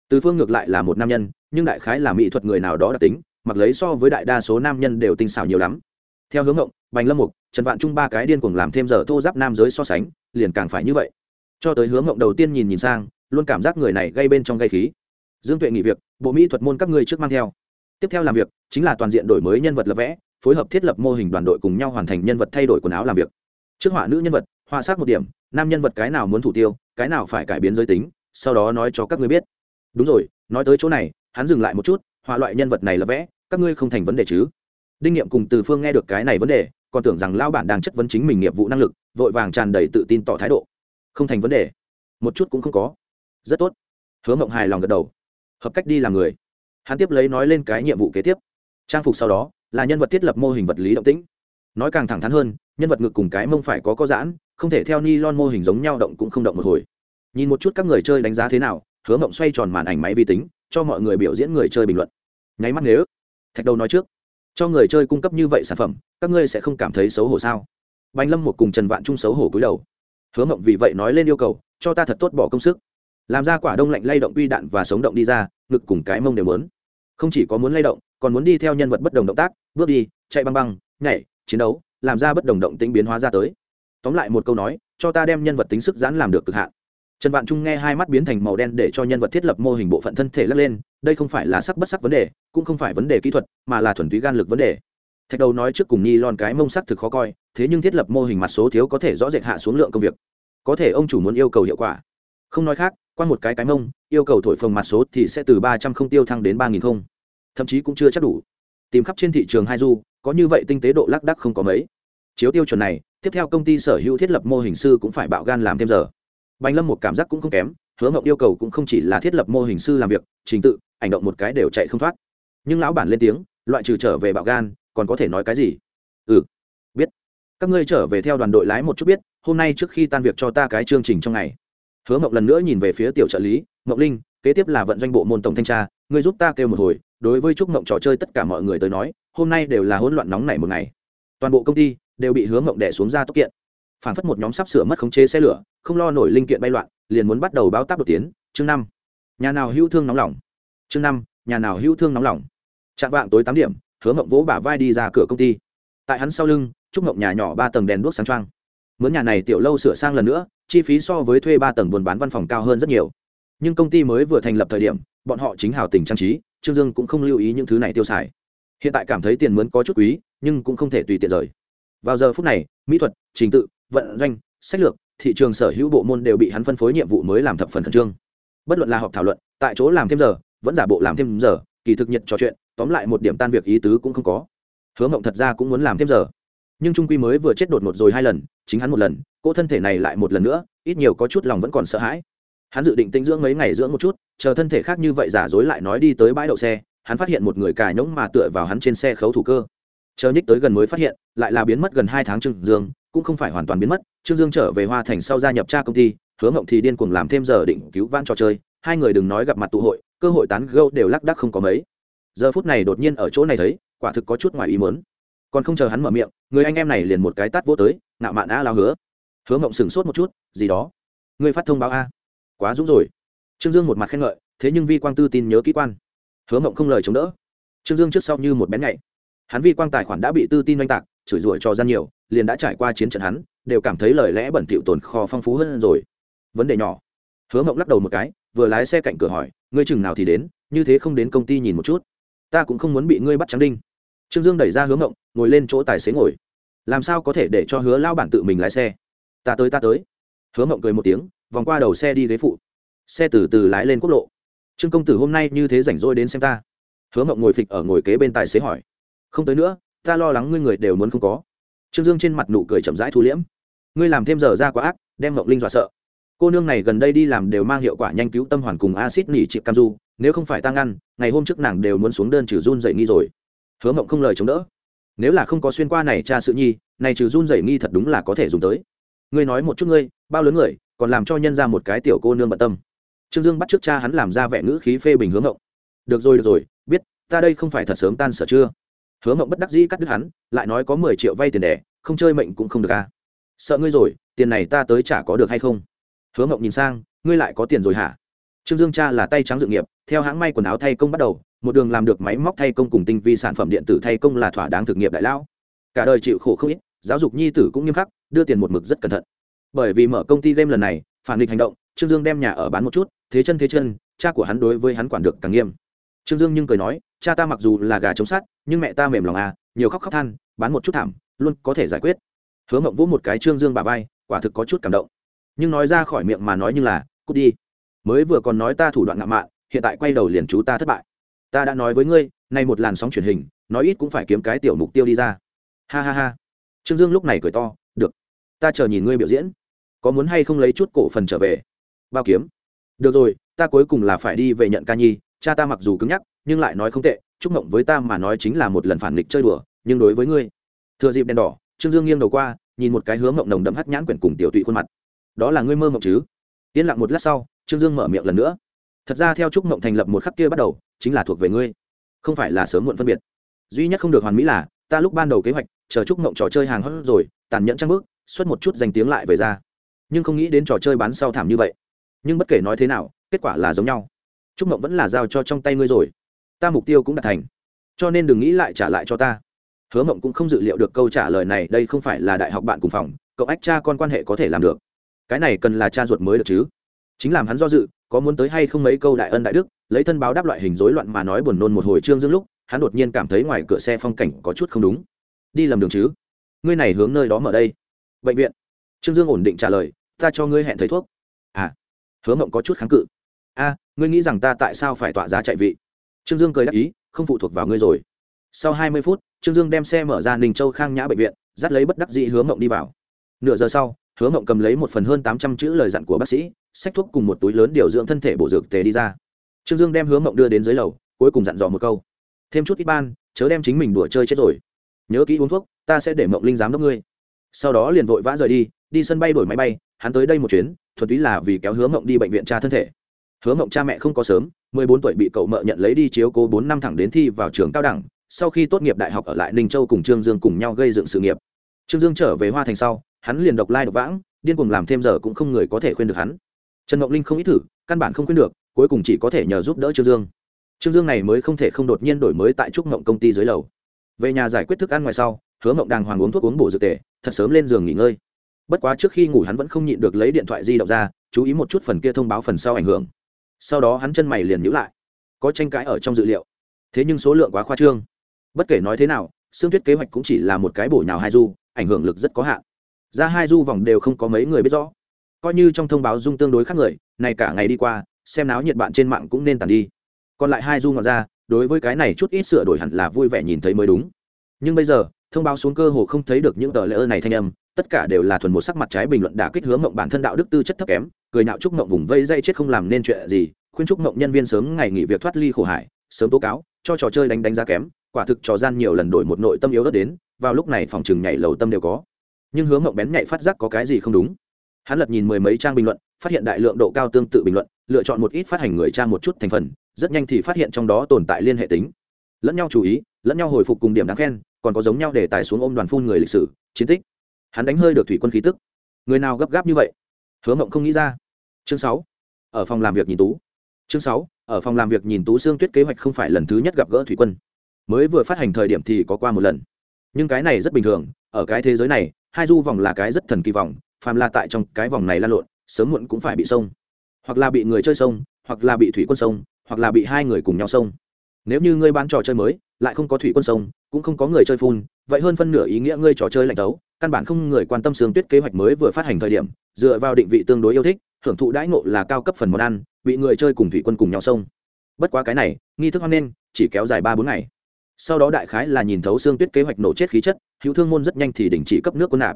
Từ phương ngược lại là một nam nhân, nhưng đại khái là mỹ thuật người nào đó đặc tính, mặc lấy so với đại đa số nam nhân đều tinh xảo nhiều lắm. Theo hướng ngộng bành lâm mục, trần vạn trung ba cái điên cuồng làm thêm giờ thô giáp nam giới so sánh, liền càng phải như vậy cho tới hướng ngộng đầu tiên nhìn nhìn sang, luôn cảm giác người này gây bên trong gây khí. Dương tuệ nghỉ việc, bộ mỹ thuật môn các ngươi trước mang theo. Tiếp theo làm việc, chính là toàn diện đổi mới nhân vật lập vẽ, phối hợp thiết lập mô hình đoàn đội cùng nhau hoàn thành nhân vật thay đổi quần áo làm việc. Trước họa nữ nhân vật, họa sát một điểm, nam nhân vật cái nào muốn thủ tiêu, cái nào phải cải biến giới tính, sau đó nói cho các ngươi biết. Đúng rồi, nói tới chỗ này, hắn dừng lại một chút, họa loại nhân vật này là vẽ, các ngươi không thành vấn đề chứ? Đinh nghiệm cùng từ phương nghe được cái này vấn đề, còn tưởng rằng lao bản đang chất vấn chính mình nghiệp vụ năng lực, vội vàng tràn đầy tự tin tỏ thái độ không thành vấn đề. Một chút cũng không có. Rất tốt. Hứa mộng hài lòng gật đầu. Hợp cách đi làm người. Hắn tiếp lấy nói lên cái nhiệm vụ kế tiếp. Trang phục sau đó, là nhân vật thiết lập mô hình vật lý động tĩnh. Nói càng thẳng thắn hơn, nhân vật ngực cùng cái mông phải có có giãn, không thể theo ni lon mô hình giống nhau động cũng không động một hồi. Nhìn một chút các người chơi đánh giá thế nào, hứa mộng xoay tròn màn ảnh máy vi tính, cho mọi người biểu diễn người chơi bình luận. Nháy mắt nếu, thạch đầu nói trước, cho người chơi cung cấp như vậy sản phẩm, các ngươi sẽ không cảm thấy xấu hổ sao? Bành lâm một cùng trần vạn trung xấu hổ cúi đầu hứa mộng vì vậy nói lên yêu cầu, cho ta thật tốt bỏ công sức. Làm ra quả đông lạnh lay động uy đạn và sống động đi ra, ngực cùng cái mông đều muốn. Không chỉ có muốn lay động, còn muốn đi theo nhân vật bất đồng động tác, bước đi, chạy băng băng, nhảy, chiến đấu, làm ra bất đồng động tính biến hóa ra tới. Tóm lại một câu nói, cho ta đem nhân vật tính sức giãn làm được cực hạn. Trần vạn trung nghe hai mắt biến thành màu đen để cho nhân vật thiết lập mô hình bộ phận thân thể lắc lên, đây không phải là sắc bất sắc vấn đề, cũng không phải vấn đề kỹ thuật, mà là thuần túy gan lực vấn đề thạch đầu nói trước cùng nhi lon cái mông sắc thực khó coi, thế nhưng thiết lập mô hình mặt số thiếu có thể rõ rệt hạ xuống lượng công việc. Có thể ông chủ muốn yêu cầu hiệu quả. Không nói khác, qua một cái cái mông, yêu cầu thổi phồng mặt số thì sẽ từ ba trăm không tiêu thăng đến ba nghìn không. Thậm chí cũng chưa chắc đủ. Tìm khắp trên thị trường hai du, có như vậy tinh tế độ lác đắc không có mấy. Chiếu tiêu chuẩn này, tiếp theo công ty sở hữu thiết lập mô hình sư cũng phải bạo gan làm thêm giờ. Bành lâm một cảm giác cũng không kém, hứa mộng yêu cầu cũng không chỉ là thiết lập mô hình sư làm việc, trình tự hành động một cái đều chạy không thoát. Nhưng lão bản lên tiếng, loại trừ trở về bạo gan còn có thể nói cái gì? Ừ biết. Các ngươi trở về theo đoàn đội lái một chút biết, hôm nay trước khi tan việc cho ta cái chương trình trong ngày. Hứa mộng lần nữa nhìn về phía tiểu trợ lý, mộng linh, kế tiếp là vận doanh bộ môn tổng thanh tra, ngươi giúp ta kêu một hồi, đối với chúc mộng trò chơi tất cả mọi người tới nói, hôm nay đều là hỗn loạn nóng nảy một ngày. Toàn bộ công ty đều bị hứa mộng đẻ xuống ra tốc kiện. Phản phất một nhóm sắp sửa mất khống chế xe lửa, không lo nổi linh kiện bay loạn, liền muốn bắt đầu báo táp đột tiến. Chương năm. Nhà nào hữu thương nóng lòng? Chương năm. Nhà nào hữu thương nóng lòng? Chạm vạng tối tám điểm hứa mộng vỗ bả vai đi ra cửa công ty. Tại hắn sau lưng trúc mộng nhà nhỏ ba tầng đèn đuốc sáng trăng mướn nhà này tiểu lâu sửa sang lần nữa, chi phí so với thuê ba tầng buôn bán văn phòng cao hơn rất nhiều. Nhưng công ty mới vừa thành lập thời điểm, bọn họ chính hào tình trang trí, trương dương cũng không lưu ý những thứ này tiêu xài. Hiện tại cảm thấy tiền mướn có chút quý, nhưng cũng không thể tùy tiện rời. Vào giờ phút này, mỹ thuật, trình tự, vận doanh, sách lược, thị trường sở hữu bộ môn đều bị hắn phân phối nhiệm vụ mới làm thập phần khẩn trương. Bất luận là họp thảo luận, tại chỗ làm thêm giờ, vẫn giả bộ làm thêm giờ, kỳ thực nhiệt trò chuyện tóm lại một điểm tan việc ý tứ cũng không có. Hứa mộng thật ra cũng muốn làm thêm giờ. Nhưng trung quy mới vừa chết đột ngột rồi hai lần, chính hắn một lần cô thân thể này lại một lần nữa, ít nhiều có chút lòng vẫn còn sợ hãi. Hắn dự định tinh dưỡng mấy ngày dưỡng một chút, chờ thân thể khác như vậy giả dối lại nói đi tới bãi đậu xe, hắn phát hiện một người cài nhỗng mà tựa vào hắn trên xe khấu thủ cơ. Chờ nhích tới gần mới phát hiện, lại là biến mất gần hai tháng trương dương, cũng không phải hoàn toàn biến mất, trương dương trở về hoa thành sau gia nhập cha công ty, hứa mộng thì điên cuồng làm thêm giờ định cứu vãn trò chơi, hai người đừng nói gặp mặt tụ hội, cơ hội tán gâu đều lác đắc không có mấy giờ phút này đột nhiên ở chỗ này thấy, quả thực có chút ngoài ý muốn. Còn không chờ hắn mở miệng, người anh em này liền một cái tát vô tới nạo mạn a lao hứa. Hứa ngộng sửng sốt một chút, gì đó? Người phát thông báo a? Quá dũng rồi. Trương dương một mặt khen ngợi, thế nhưng vi quang tư tin nhớ kỹ quan. Hứa ngộng không lời chống đỡ. Trương dương trước sau như một bén nhạy. Hắn vi quang tài khoản đã bị tư tin oanh tạc, chửi rủa cho gian nhiều, liền đã trải qua chiến trận hắn, đều cảm thấy lời lẽ bẩn thỉu tồn kho phong phú hơn rồi. Vấn đề nhỏ. Hứa mộng lắc đầu một cái, vừa lái xe cạnh cửa hỏi, ngươi chừng nào thì đến, như thế không đến công ty nhìn một chút? Ta cũng không muốn bị ngươi bắt trắng đinh. Trương dương đẩy ra hướng mộng ngồi lên chỗ tài xế ngồi. Làm sao có thể để cho hứa lao bản tự mình lái xe? Ta tới ta tới. Hứa mộng cười một tiếng, vòng qua đầu xe đi ghế phụ. Xe từ từ lái lên quốc lộ. Trương công tử hôm nay như thế rảnh rỗi đến xem ta. Hứa mộng ngồi phịch ở ngồi kế bên tài xế hỏi. Không tới nữa, ta lo lắng ngươi người đều muốn không có. Trương dương trên mặt nụ cười chậm rãi thu liễm. Ngươi làm thêm giờ ra quá ác, đem mộng linh dọa sợ. Cô nương này gần đây đi làm đều mang hiệu quả nhanh cứu tâm hoàn cùng acid nỉ trị cam du nếu không phải ta ngăn, ngày hôm trước nàng đều muốn xuống đơn trừ run dậy nghi rồi. Hứa mộng không lời chống đỡ. Nếu là không có xuyên qua này cha sự nhi, này trừ run dậy nghi thật đúng là có thể dùng tới. Ngươi nói một chút ngươi, bao lớn người, còn làm cho nhân ra một cái tiểu cô nương bận tâm. Trương dương bắt trước cha hắn làm ra vẻ ngữ khí phê bình hướng mộng. Được rồi được rồi, biết, ta đây không phải thật sớm tan sở chưa? Hứa mộng bất đắc dĩ cắt đứt hắn, lại nói có mười triệu vay tiền đẻ, không chơi mệnh cũng không được à? Sợ ngươi rồi, tiền này ta tới trả có được hay không? Hứa mộng nhìn sang, ngươi lại có tiền rồi hả? Trương dương cha là tay trắng dự nghiệp theo hãng may quần áo thay công bắt đầu, một đường làm được máy móc thay công cùng tinh vi sản phẩm điện tử thay công là thỏa đáng thực nghiệp đại lão. Cả đời chịu khổ không ít, giáo dục nhi tử cũng nghiêm khắc, đưa tiền một mực rất cẩn thận. Bởi vì mở công ty game lần này, phản nghịch hành động, trương dương đem nhà ở bán một chút, thế chân thế chân, cha của hắn đối với hắn quản được càng nghiêm. Trương dương nhưng cười nói, cha ta mặc dù là gà chống sát nhưng mẹ ta mềm lòng à nhiều khóc khóc than, bán một chút thảm, luôn có thể giải quyết. Hứa mộng vỗ một cái trương dương bà vai, quả thực có chút cảm động. Nhưng nói ra khỏi miệng mà nói như là, cút đi. Mới vừa còn nói ta thủ đoạn ngạo mạn hiện tại quay đầu liền chú ta thất bại. Ta đã nói với ngươi, nay một làn sóng truyền hình, nói ít cũng phải kiếm cái tiểu mục tiêu đi ra. Ha ha ha. Trương dương lúc này cười to, được, ta chờ nhìn ngươi biểu diễn. Có muốn hay không lấy chút cổ phần trở về? Bao kiếm. Được rồi, ta cuối cùng là phải đi về nhận ca nhi, cha ta mặc dù cứng nhắc, nhưng lại nói không tệ, chúc mộng với ta mà nói chính là một lần phản nghịch chơi đùa, nhưng đối với ngươi. Thừa dịp đèn đỏ, trương dương nghiêng đầu qua, nhìn một cái hướng mộng nồng đậm hắt nhãn quyển cùng tiểu tụy khuôn mặt. Đó là ngươi mơ mộng chứ? Yên lặng một lát sau, trương dương mở miệng lần nữa thật ra theo trúc mộng thành lập một khắc kia bắt đầu, chính là thuộc về ngươi. Không phải là sớm muộn phân biệt. Duy nhất không được hoàn mỹ là, ta lúc ban đầu kế hoạch, chờ trúc mộng trò chơi hàng hot rồi, tàn nhẫn trăng bước, xuất một chút danh tiếng lại về ra. Nhưng không nghĩ đến trò chơi bán sau thảm như vậy. Nhưng bất kể nói thế nào, kết quả là giống nhau. Trúc mộng vẫn là giao cho trong tay ngươi rồi. Ta mục tiêu cũng đạt thành. Cho nên đừng nghĩ lại trả lại cho ta. Hứa mộng cũng không dự liệu được câu trả lời này, đây không phải là đại học bạn cùng phòng, cậu ách cha con quan hệ có thể làm được. Cái này cần là cha ruột mới được chứ. Chính làm hắn do dự có muốn tới hay không mấy câu đại ân đại đức, lấy thân báo đáp loại hình rối loạn mà nói buồn nôn một hồi trương dương lúc, hắn đột nhiên cảm thấy ngoài cửa xe phong cảnh có chút không đúng. Đi lầm đường chứ? Ngươi này hướng nơi đó mở đây. Bệnh viện. Trương dương ổn định trả lời, ta cho ngươi hẹn thầy thuốc. À hứa mộng có chút kháng cự. A ngươi nghĩ rằng ta tại sao phải tọa giá chạy vị? Trương dương cười đáp ý, không phụ thuộc vào ngươi rồi. Sau hai mươi phút, trương dương đem xe mở ra ninh châu khang nhã bệnh viện, dắt lấy bất đắc dĩ hứa mộng đi vào. Nửa giờ sau, hứa mộng cầm lấy một phần hơn tám trăm chữ lời dặn của bác sĩ sách thuốc cùng một túi lớn điều dưỡng thân thể bổ dược tề đi ra. Trương dương đem hứa mộng đưa đến dưới lầu, cuối cùng dặn dò một câu. Thêm chút ít ban, chớ đem chính mình đùa chơi chết rồi. Nhớ kỹ uống thuốc, ta sẽ để mộng linh giám đốc ngươi. Sau đó liền vội vã rời đi đi sân bay đổi máy bay, hắn tới đây một chuyến thuật túy là vì kéo hứa mộng đi bệnh viện tra thân thể. Hứa mộng cha mẹ không có sớm, mười bốn tuổi bị cậu mợ nhận lấy đi chiếu cố bốn năm thẳng đến thi vào trường cao đẳng, sau khi tốt nghiệp đại học ở lại ninh châu cùng trương dương cùng nhau gây dựng sự nghiệp. Trương dương trở về hoa thành sau, hắn liền độc lai độc vãng, điên cuồng làm thêm giờ cũng không người có thể khuyên được hắn trần ngọc linh không ý thử, căn bản không khuyên được, cuối cùng chỉ có thể nhờ giúp đỡ trương dương. Trương dương này mới không thể không đột nhiên đổi mới tại trúc ngộng công ty dưới lầu. Về nhà giải quyết thức ăn ngoài sau, hứa ngộng đàng hoàng uống thuốc uống bổ dược tề, thật sớm lên giường nghỉ ngơi. Bất quá trước khi ngủ hắn vẫn không nhịn được lấy điện thoại di động ra, chú ý một chút phần kia thông báo phần sau ảnh hưởng. Sau đó hắn chân mày liền nhữ lại. Có tranh cãi ở trong dự liệu. Thế nhưng số lượng quá khoa trương. Bất kể nói thế nào xương tuyết kế hoạch cũng chỉ là một cái bổ nhào hai du, ảnh hưởng lực rất có hạn. Ra hai du vòng đều không có mấy người biết rõ coi như trong thông báo dung tương đối khác người, này cả ngày đi qua, xem náo nhiệt bạn trên mạng cũng nên tàn đi. Còn lại hai du ngọt ra, đối với cái này chút ít sửa đổi hẳn là vui vẻ nhìn thấy mới đúng. Nhưng bây giờ, thông báo xuống cơ hồ không thấy được những tờ lễ ơn này thanh âm, tất cả đều là thuần một sắc mặt trái bình luận đả kích hướng mộng bản thân đạo đức tư chất thấp kém, cười nạo chúc mộng vùng vây dây chết không làm nên chuyện gì, khuyên chúc mộng nhân viên sớm ngày nghỉ việc thoát ly khổ hải, sớm tố cáo, cho trò chơi đánh đánh giá kém, quả thực trò gian nhiều lần đổi một nội tâm yếu đất đến, vào lúc này phòng chừng nhảy lầu tâm đều có. Nhưng hướng mộng bén nhạy phát giác có cái gì không đúng hắn lật nhìn mười mấy trang bình luận, phát hiện đại lượng độ cao tương tự bình luận, lựa chọn một ít phát hành người trang một chút thành phần, rất nhanh thì phát hiện trong đó tồn tại liên hệ tính. Lẫn nhau chú ý, lẫn nhau hồi phục cùng điểm đáng khen, còn có giống nhau để tài xuống ôm đoàn phun người lịch sử, chiến tích. Hắn đánh hơi được thủy quân khí tức. Người nào gấp gáp như vậy? Hứa mộng không nghĩ ra. Chương sáu. Ở phòng làm việc nhìn tú. Chương sáu. Ở phòng làm việc nhìn tú xương tuyết kế hoạch không phải lần thứ nhất gặp gỡ thủy quân. Mới vừa phát hành thời điểm thì có qua một lần. Nhưng cái này rất bình thường, ở cái thế giới này, hai du vòng là cái rất thần kỳ vòng phàm là tại trong cái vòng này lan lộn, sớm muộn cũng phải bị sông hoặc là bị người chơi sông hoặc là bị thủy quân sông hoặc là bị hai người cùng nhau sông nếu như ngươi bán trò chơi mới, lại không có thủy quân sông cũng không có người chơi phun vậy hơn phân nửa ý nghĩa ngươi trò chơi lạnh tấu, căn bản không người quan tâm sương tuyết kế hoạch mới vừa phát hành thời điểm, dựa vào định vị tương đối yêu thích, hưởng thụ đãi ngộ là cao cấp phần món ăn, bị người chơi cùng thủy quân cùng nhau sông bất quá cái này, nghi thức hoan nên chỉ kéo dài ba bốn ngày. Sau đó đại khái là nhìn thấu xương tuyết kế hoạch nổ chết khí chất, hữu thương môn rất nhanh thì đình chỉ cấp nước quân nạp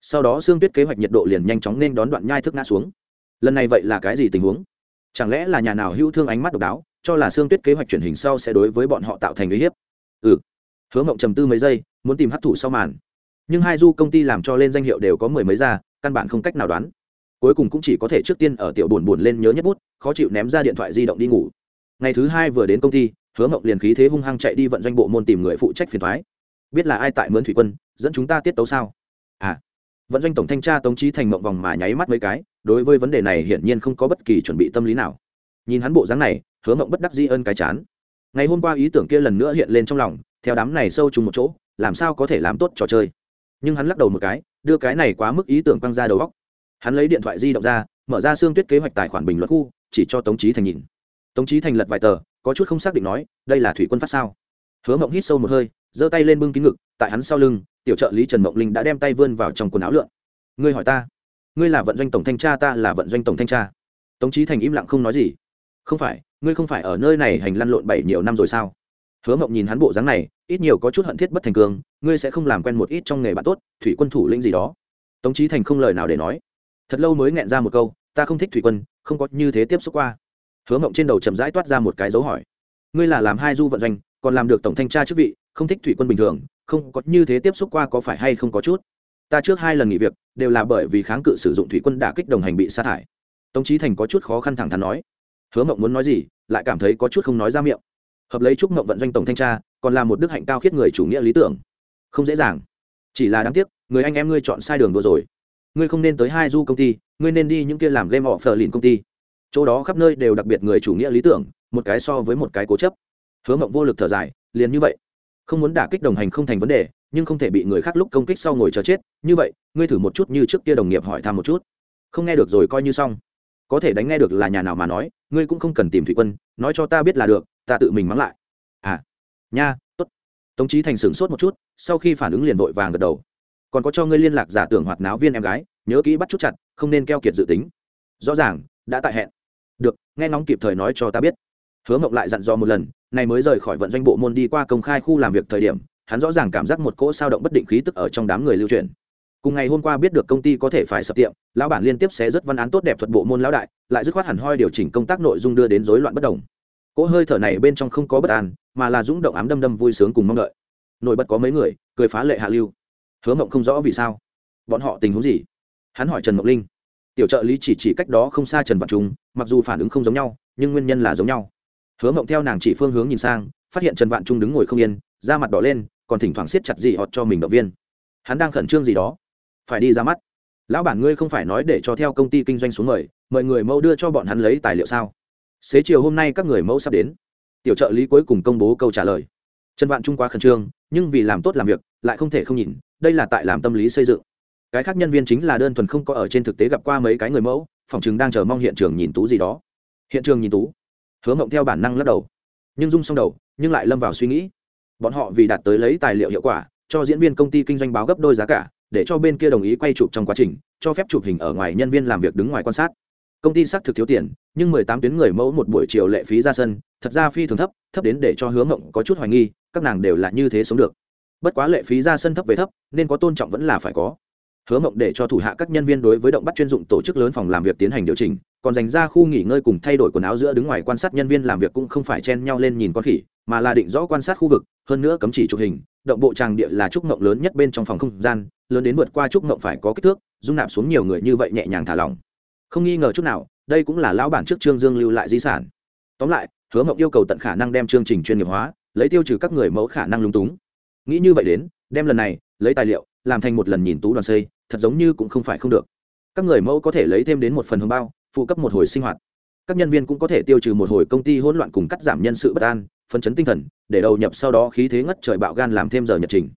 sau đó xương tuyết kế hoạch nhiệt độ liền nhanh chóng nên đón đoạn nhai thức ngã xuống. Lần này vậy là cái gì tình huống? Chẳng lẽ là nhà nào hữu thương ánh mắt độc đáo, cho là xương tuyết kế hoạch truyền hình sau sẽ đối với bọn họ tạo thành uy hiếp? Ừ. Hứa mộng trầm tư mấy giây, muốn tìm hấp thụ sau màn. Nhưng hai du công ty làm cho lên danh hiệu đều có mười mấy ra căn bản không cách nào đoán. Cuối cùng cũng chỉ có thể trước tiên ở tiểu buồn buồn lên nhớ nhất bút, khó chịu ném ra điện thoại di động đi ngủ. Ngày thứ hai vừa đến công ty, hứa mộng liền khí thế hung hăng chạy đi vận doanh bộ môn tìm người phụ trách phiền thoái biết là ai tại mướn thủy quân, dẫn chúng ta tiết tấu sao? À vận doanh tổng thanh tra tống trí thành mộng vòng mà nháy mắt mấy cái, đối với vấn đề này hiển nhiên không có bất kỳ chuẩn bị tâm lý nào. Nhìn hắn bộ dáng này, hứa mộng bất đắc di ân cái chán. Ngày hôm qua ý tưởng kia lần nữa hiện lên trong lòng, theo đám này sâu trùng một chỗ, làm sao có thể làm tốt trò chơi? Nhưng hắn lắc đầu một cái, đưa cái này quá mức ý tưởng quăng ra đầu góc hắn lấy điện thoại di động ra, mở ra xương tuyết kế hoạch tài khoản bình luận khu, chỉ cho tống trí thành nhìn. Tống trí thành lật vài tờ, có chút không xác định nói, đây là thủy quân phát sao? Hứa mộng hít sâu một hơi giơ tay lên bưng kín ngực, tại hắn sau lưng, tiểu trợ lý trần mộng linh đã đem tay vươn vào trong quần áo lượn. Ngươi hỏi ta, ngươi là vận doanh tổng thanh tra, ta là vận doanh tổng thanh tra. Tống trí thành im lặng không nói gì. Không phải, ngươi không phải ở nơi này hành lăn lộn bảy nhiều năm rồi sao? Hứa mộng nhìn hắn bộ dáng này, ít nhiều có chút hận thiết bất thành cường, ngươi sẽ không làm quen một ít trong nghề bạn tốt, thủy quân thủ lĩnh gì đó. Tống trí thành không lời nào để nói. Thật lâu mới nghẹn ra một câu, ta không thích thủy quân, không có như thế tiếp xúc qua. Hứa mộng trên đầu chậm rãi toát ra một cái dấu hỏi. Ngươi là làm hai du vận doanh, còn làm được tổng thanh tra chức vị không thích thủy quân bình thường, không có như thế tiếp xúc qua có phải hay không có chút. Ta trước hai lần nghỉ việc, đều là bởi vì kháng cự sử dụng thủy quân đả kích đồng hành bị sa thải. Tống trí thành có chút khó khăn thẳng thắn nói. Hứa mộng muốn nói gì, lại cảm thấy có chút không nói ra miệng. Hợp lấy chúc mộng vận doanh tổng thanh tra, còn là một đức hạnh cao khiết người chủ nghĩa lý tưởng. Không dễ dàng. Chỉ là đáng tiếc, người anh em ngươi chọn sai đường đua rồi. Ngươi không nên tới hai du công ty, ngươi nên đi những kia làm game họ phờ lìn công ty. Chỗ đó khắp nơi đều đặc biệt người chủ nghĩa lý tưởng, một cái so với một cái cố chấp. Hứa mộng vô lực thở dài, liền như vậy không muốn đả kích đồng hành không thành vấn đề, nhưng không thể bị người khác lúc công kích sau ngồi chờ chết. Như vậy, ngươi thử một chút như trước kia đồng nghiệp hỏi thăm một chút. Không nghe được rồi coi như xong. Có thể đánh nghe được là nhà nào mà nói, ngươi cũng không cần tìm thủy quân, nói cho ta biết là được, ta tự mình mắng lại. À nha t ố t tống trí thành sửng sốt một chút, sau khi phản ứng liền vội vàng gật đầu. Còn có cho ngươi liên lạc giả tưởng hoạt náo viên em gái, nhớ kỹ bắt chút chặt, không nên keo kiệt dự tính. Rõ ràng, đã tại hẹn. Được, nghe nóng kịp thời nói cho ta biết. Hứa mộng lại dặn dò một lần này mới rời khỏi vận doanh bộ môn đi qua công khai khu làm việc thời điểm, hắn rõ ràng cảm giác một cỗ sao động bất định khí tức ở trong đám người lưu truyền. Cùng ngày hôm qua biết được công ty có thể phải sập tiệm, lão bản liên tiếp sẽ rất văn án tốt đẹp thuật bộ môn lão đại, lại dứt khoát hẳn hoi điều chỉnh công tác nội dung đưa đến rối loạn bất đồng. Cỗ hơi thở này bên trong không có bất an, mà là dũng động ám đâm đâm vui sướng cùng mong đợi. Nổi bật có mấy người, cười phá lệ hạ lưu. Hứa mộng không rõ vì sao. Bọn họ tình huống gì? Hắn hỏi trần ngọc linh. Tiểu trợ lý chỉ chỉ cách đó không xa trần văn trung, mặc dù phản ứng không giống nhau, nhưng nguyên nhân là giống nhau hứa mộng theo nàng chỉ phương hướng nhìn sang, phát hiện trần vạn trung đứng ngồi không yên, da mặt đỏ lên, còn thỉnh thoảng siết chặt dị họt cho mình động viên. Hắn đang khẩn trương gì đó? Phải đi ra mắt. Lão bản ngươi không phải nói để cho theo công ty kinh doanh xuống mời mời người mẫu đưa cho bọn hắn lấy tài liệu sao? Xế chiều hôm nay các người mẫu sắp đến. Tiểu trợ lý cuối cùng công bố câu trả lời. Trần vạn trung quá khẩn trương, nhưng vì làm tốt làm việc, lại không thể không nhìn, đây là tại làm tâm lý xây dựng. Cái khác nhân viên chính là đơn thuần không có ở trên thực tế gặp qua mấy cái người mẫu, phòng chừng đang chờ mong hiện trường nhìn tú gì đó. Hiện trường nhìn tú hứa mộng theo bản năng lắc đầu nhưng rung xong đầu nhưng lại lâm vào suy nghĩ bọn họ vì đạt tới lấy tài liệu hiệu quả cho diễn viên công ty kinh doanh báo gấp đôi giá cả để cho bên kia đồng ý quay chụp trong quá trình cho phép chụp hình ở ngoài nhân viên làm việc đứng ngoài quan sát công ty xác thực thiếu tiền nhưng mười tám tuyến người mẫu một buổi chiều lệ phí ra sân thật ra phi thường thấp thấp đến để cho hứa mộng có chút hoài nghi các nàng đều là như thế sống được bất quá lệ phí ra sân thấp về thấp nên có tôn trọng vẫn là phải có hứa mộng để cho thủ hạ các nhân viên đối với động bắt chuyên dụng tổ chức lớn phòng làm việc tiến hành điều chỉnh, còn dành ra khu nghỉ ngơi cùng thay đổi quần áo giữa đứng ngoài quan sát nhân viên làm việc cũng không phải chen nhau lên nhìn con khỉ, mà là định rõ quan sát khu vực, hơn nữa cấm chỉ chụp hình, động bộ tràng địa là trúc mộng lớn nhất bên trong phòng không gian, lớn đến vượt qua trúc mộng phải có kích thước, dung nạp xuống nhiều người như vậy nhẹ nhàng thả lỏng. Không nghi ngờ chút nào, đây cũng là lão bản trước trương dương lưu lại di sản. Tóm lại, hứa mộng yêu cầu tận khả năng đem chương trình chuyên nghiệp hóa, lấy tiêu trừ các người mẫu khả năng lung túng. Nghĩ như vậy đến, đem lần này, lấy tài liệu, làm thành một lần nhìn tú đoàn xây thật giống như cũng không phải không được. Các người mẫu có thể lấy thêm đến một phần hồng bao, phụ cấp một hồi sinh hoạt. Các nhân viên cũng có thể tiêu trừ một hồi công ty hỗn loạn cùng cắt giảm nhân sự bất an, phấn chấn tinh thần, để đầu nhập sau đó khí thế ngất trời bạo gan làm thêm giờ nhật trình.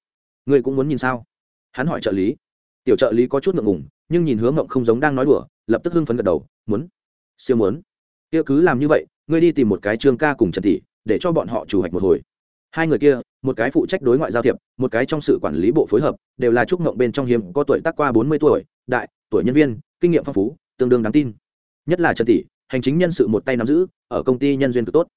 Người cũng muốn nhìn sao? Hắn hỏi trợ lý. Tiểu trợ lý có chút ngượng ngùng, nhưng nhìn hướng ngộng không giống đang nói đùa, lập tức hưng phấn gật đầu, muốn. Siêu muốn. Kia cứ làm như vậy, ngươi đi tìm một cái trương ca cùng trần tỷ, để cho bọn họ chủ hoạch một hồi hai người kia, một cái phụ trách đối ngoại giao thiệp, một cái trong sự quản lý bộ phối hợp, đều là trúc mộng bên trong hiếm, có tuổi tác qua bốn mươi tuổi, đại, tuổi nhân viên, kinh nghiệm phong phú, tương đương đáng tin. Nhất là trần tỷ, hành chính nhân sự một tay nắm giữ, ở công ty nhân duyên cực tốt.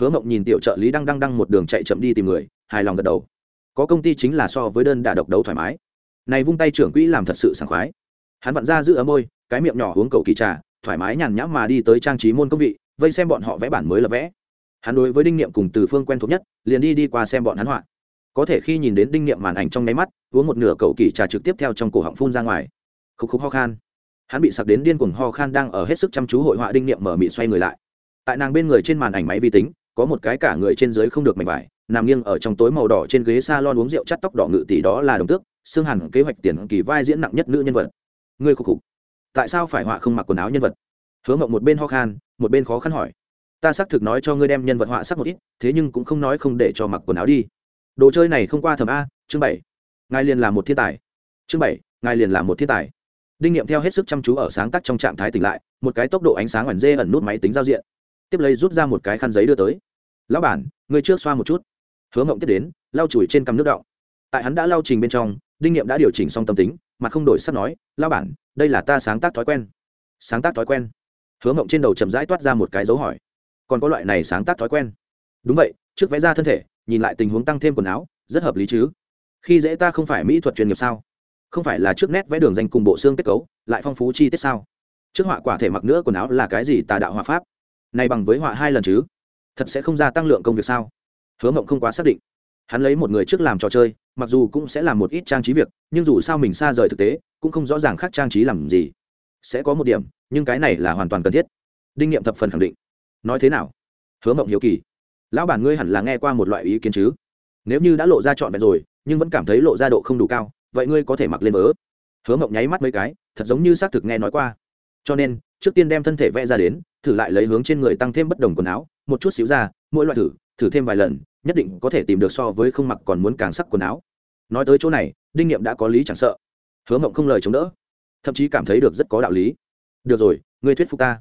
Hứa mộng nhìn tiểu trợ lý đang đang đang một đường chạy chậm đi tìm người, hài lòng gật đầu. Có công ty chính là so với đơn đà độc đấu thoải mái. Này vung tay trưởng quỹ làm thật sự sảng khoái. Hắn vặn ra giữ ấm môi, cái miệng nhỏ uống cầu kỳ trà, thoải mái nhàn nhã mà đi tới trang trí môn công vị, vây xem bọn họ vẽ bản mới là vẽ hắn đối với đinh niệm cùng từ phương quen thuộc nhất, liền đi đi qua xem bọn hắn họa. Có thể khi nhìn đến đinh niệm màn ảnh trong nháy mắt, uống một nửa cầu kỳ trà trực tiếp theo trong cổ họng phun ra ngoài. Khúc khúc ho khan. Hắn bị sặc đến điên cuồng ho khan đang ở hết sức chăm chú hội họa đinh niệm mở mị xoay người lại. Tại nàng bên người trên màn ảnh máy vi tính, có một cái cả người trên dưới không được mảnh vải, nằm nghiêng ở trong tối màu đỏ trên ghế s a lon uống rượu chắt tóc đỏ ngự tỷ đó là đồng tước, xương hẳn kế hoạch tiền kỳ vai diễn nặng nhất nữ nhân vật. Ngươi khục khục. Tại sao phải họa không mặc quần áo nhân vật? Hứa mộng một bên ho khan, một bên khó khăn hỏi ta xác thực nói cho ngươi đem nhân vật họa sắc một ít, thế nhưng cũng không nói không để cho mặc quần áo đi. Đồ chơi này không qua thầm a, chương bảy. Ngài liền là một thiên tài. Chương bảy, ngài liền là một thiên tài. Đinh nghiệm theo hết sức chăm chú ở sáng tác trong trạng thái tỉnh lại, một cái tốc độ ánh sáng ẩn dê ẩn nút máy tính giao diện. Tiếp lấy rút ra một cái khăn giấy đưa tới. Lão bản người trước xoa một chút. Hứa mộng tiếp đến, lau chùi trên cằm nước đọng. Tại hắn đã lau trình bên trong, đinh nghiệm đã điều chỉnh xong tâm tính, mà không đổi sắp nói, lão bản, đây là ta sáng tác thói quen. Sáng tác thói quen? Hứa mộng trên đầu chậm rãi toát ra một cái dấu hỏi còn có loại này sáng tác thói quen. Đúng vậy, trước vẽ ra thân thể, nhìn lại tình huống tăng thêm quần áo, rất hợp lý chứ. Khi dễ ta không phải mỹ thuật chuyên nghiệp sao? Không phải là trước nét vẽ đường danh cùng bộ xương kết cấu, lại phong phú chi tiết sao? Trước họa quả thể mặc nữa quần áo là cái gì tà đạo hòa pháp? Này bằng với họa hai lần chứ? Thật sẽ không gia tăng lượng công việc sao? Hứa mộng không quá xác định. Hắn lấy một người trước làm trò chơi, mặc dù cũng sẽ làm một ít trang trí việc, nhưng dù sao mình xa rời thực tế, cũng không rõ ràng khác trang trí làm gì. Sẽ có một điểm, nhưng cái này là hoàn toàn cần thiết. Đinh nghiệm thập phần khẳng định nói thế nào? Hứa mộng hiếu kỳ. Lão bản ngươi hẳn là nghe qua một loại ý kiến chứ? Nếu như đã lộ ra trọn vẹn rồi, nhưng vẫn cảm thấy lộ ra độ không đủ cao, vậy ngươi có thể mặc lên vớ. Hứa mộng nháy mắt mấy cái, thật giống như xác thực nghe nói qua. Cho nên, trước tiên đem thân thể vẽ ra đến, thử lại lấy hướng trên người tăng thêm bất đồng quần áo, một chút xíu ra, mỗi loại thử thử thêm vài lần, nhất định có thể tìm được so với không mặc còn muốn càng sắc quần áo. Nói tới chỗ này, đinh nghiệm đã có lý chẳng sợ. Hứa mộng không lời chống đỡ, thậm chí cảm thấy được rất có đạo lý. Được rồi, ngươi thuyết phục ta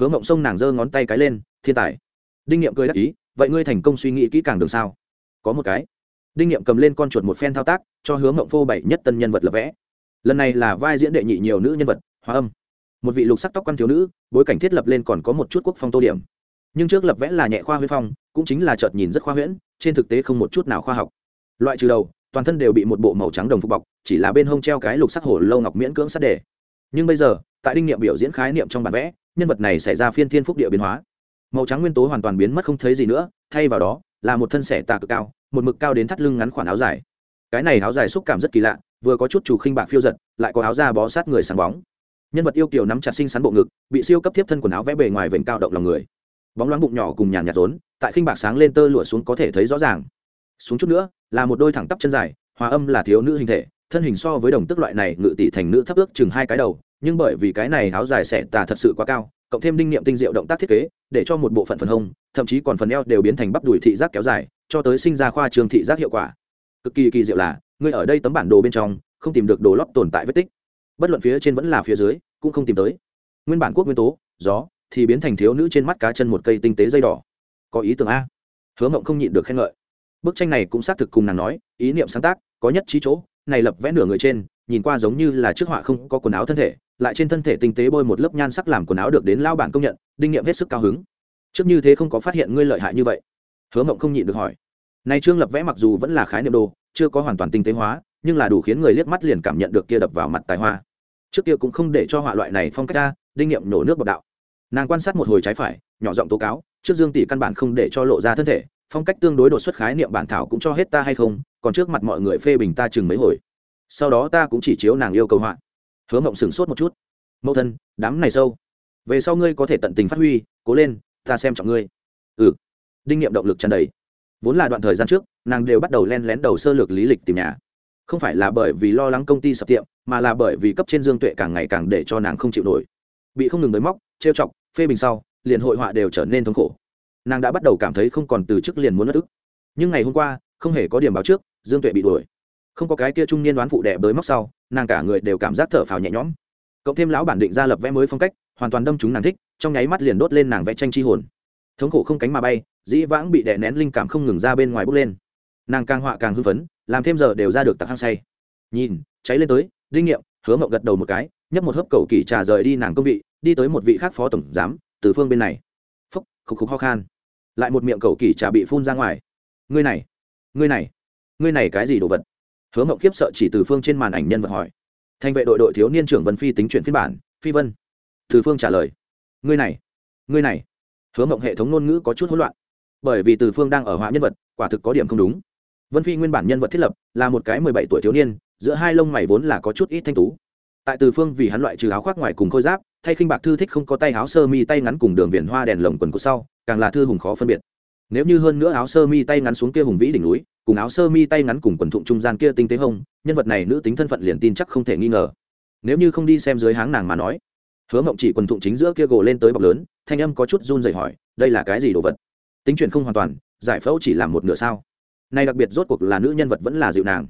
hứa mộng sông nàng giơ ngón tay cái lên, thiên tài. Đinh nghiệm cười đắc ý, vậy ngươi thành công suy nghĩ kỹ càng được sao? Có một cái. Đinh nghiệm cầm lên con chuột một phen thao tác, cho hướng mộng phô bảy nhất tân nhân vật lập vẽ. Lần này là vai diễn đệ nhị nhiều nữ nhân vật, hóa âm. Một vị lục sắc tóc quan thiếu nữ, bối cảnh thiết lập lên còn có một chút quốc phong tô điểm. Nhưng trước lập vẽ là nhẹ khoa huyễn phong, cũng chính là chợt nhìn rất khoa huyễn, trên thực tế không một chút nào khoa học. Loại trừ đầu, toàn thân đều bị một bộ màu trắng đồng phục bọc, chỉ là bên hông treo cái lục sắc hổ lâu ngọc miễn cưỡng sát đề. Nhưng bây giờ, tại đinh nghiệm biểu diễn khái niệm trong bản vẽ nhân vật này xảy ra phiên thiên phúc địa biến hóa. Màu trắng nguyên tố hoàn toàn biến mất không thấy gì nữa, thay vào đó, là một thân xẻ tà cực cao, một mực cao đến thắt lưng ngắn khoản áo dài. Cái này áo dài xúc cảm rất kỳ lạ, vừa có chút chủ khinh bạc phiêu giật, lại có áo da bó sát người sáng bóng. Nhân vật yêu kiều nắm chặt xinh xắn bộ ngực, bị siêu cấp tiếp thân quần áo vẽ bề ngoài vểnh cao động lòng người. Bóng loáng bụng nhỏ cùng nhàn nhạt rốn, tại khinh bạc sáng lên tơ lụa xuống có thể thấy rõ ràng. Xuống chút nữa, là một đôi thẳng tắp chân dài, hòa âm là thiếu nữ hình thể, thân hình so với đồng tức loại này ngự tỷ thành nữ thấp ước chừng hai cái đầu nhưng bởi vì cái này áo dài xẻ tà thật sự quá cao, cộng thêm đinh niệm tinh diệu động tác thiết kế, để cho một bộ phận phần hông, thậm chí còn phần eo đều biến thành bắp đùi thị giác kéo dài, cho tới sinh ra khoa trường thị giác hiệu quả. Cực kỳ kỳ diệu là, ngươi ở đây tấm bản đồ bên trong, không tìm được đồ lót tồn tại vết tích. Bất luận phía trên vẫn là phía dưới, cũng không tìm tới. Nguyên bản quốc nguyên tố, gió, thì biến thành thiếu nữ trên mắt cá chân một cây tinh tế dây đỏ. Có ý tưởng a. Hứa mộng không nhịn được khen ngợi. Bức tranh này cũng xác thực cùng nàng nói, ý niệm sáng tác, có nhất trí chỗ, này lập vẽ nửa người trên, nhìn qua giống như là trước họa không có quần áo thân thể lại trên thân thể tinh tế bôi một lớp nhan sắc làm quần áo được đến lao bản công nhận đinh nghiệm hết sức cao hứng. Trước như thế không có phát hiện ngươi lợi hại như vậy. Hứa mộng không nhịn được hỏi. Nay trương lập vẽ mặc dù vẫn là khái niệm đồ chưa có hoàn toàn tinh tế hóa nhưng là đủ khiến người liếc mắt liền cảm nhận được kia đập vào mặt tài hoa. Trước kia cũng không để cho họa loại này phong cách ta, đinh nghiệm nổ nước bọc đạo. Nàng quan sát một hồi trái phải nhỏ giọng tố cáo trước dương tỷ căn bản không để cho lộ ra thân thể phong cách tương đối đột xuất khái niệm bản thảo cũng cho hết ta hay không còn trước mặt mọi người phê bình ta chừng mấy hồi. Sau đó ta cũng chỉ chiếu nàng yêu cầu họa hứa mộng sửng sốt một chút. Mẫu thân, đám này sâu. Về sau ngươi có thể tận tình phát huy, cố lên, ta xem trọng ngươi. Ừ. Đinh nghiệm động lực tràn đầy. Vốn là đoạn thời gian trước, nàng đều bắt đầu len lén đầu sơ lược lý lịch tìm nhà. Không phải là bởi vì lo lắng công ty sập tiệm, mà là bởi vì cấp trên dương tuệ càng ngày càng để cho nàng không chịu nổi. Bị không ngừng tới móc, trêu chọc, phê bình sau, liền hội họa đều trở nên thống khổ. Nàng đã bắt đầu cảm thấy không còn từ chức liền muốn mất ức. Nhưng ngày hôm qua, không hề có điểm báo trước, dương tuệ bị đuổi không có cái kia trung niên đoán phụ đẻ bới móc sau, nàng cả người đều cảm giác thở phào nhẹ nhõm. Cộng thêm lão bản định ra lập vẽ mới phong cách, hoàn toàn đâm chúng nàng thích, trong nháy mắt liền đốt lên nàng vẽ tranh chi hồn. Thống khổ không cánh mà bay, dĩ vãng bị đè nén linh cảm không ngừng ra bên ngoài bốc lên. Nàng càng họa càng hư phấn, làm thêm giờ đều ra được tặc hăng say. Nhìn, cháy lên tới, đinh nghiệm, hứa mậu gật đầu một cái, nhấp một hớp cầu kỳ trà rời đi nàng công vị, đi tới một vị khác phó tổng giám, từ phương bên này. Phúc, khục khục ho khan. Lại một miệng cầu kỳ trà bị phun ra ngoài. Ngươi này ngươi này ngươi này cái gì đồ vật? Hứa mộng khiếp sợ chỉ từ phương trên màn ảnh nhân vật hỏi. Thành vệ đội đội thiếu niên trưởng vân phi tính chuyện phiên bản. Phi vân. Từ phương trả lời. Ngươi này. Ngươi này. Hứa mộng hệ thống ngôn ngữ có chút hỗn loạn. Bởi vì từ phương đang ở họa nhân vật, quả thực có điểm không đúng. Vân phi nguyên bản nhân vật thiết lập là một cái mười bảy tuổi thiếu niên, giữa hai lông mày vốn là có chút ít thanh tú. Tại từ phương vì hắn loại trừ áo khoác ngoài cùng khôi giáp, thay khinh bạc thư thích không có tay áo sơ mi tay ngắn cùng đường viền hoa đèn lồng quần của sau, càng là thư hùng khó phân biệt. Nếu như hơn nữa áo sơ mi tay ngắn xuống kia hùng vĩ đỉnh núi cùng áo sơ mi tay ngắn cùng quần thụng trung gian kia tinh tế hông, nhân vật này nữ tính thân phận liền tin chắc không thể nghi ngờ. Nếu như không đi xem dưới háng nàng mà nói, hứa mộng chỉ quần thụng chính giữa kia gồ lên tới bọc lớn, thanh âm có chút run rẩy hỏi, đây là cái gì đồ vật? Tính chuyện không hoàn toàn, giải phẫu chỉ làm một nửa sao? Này đặc biệt rốt cuộc là nữ nhân vật vẫn là dịu nàng.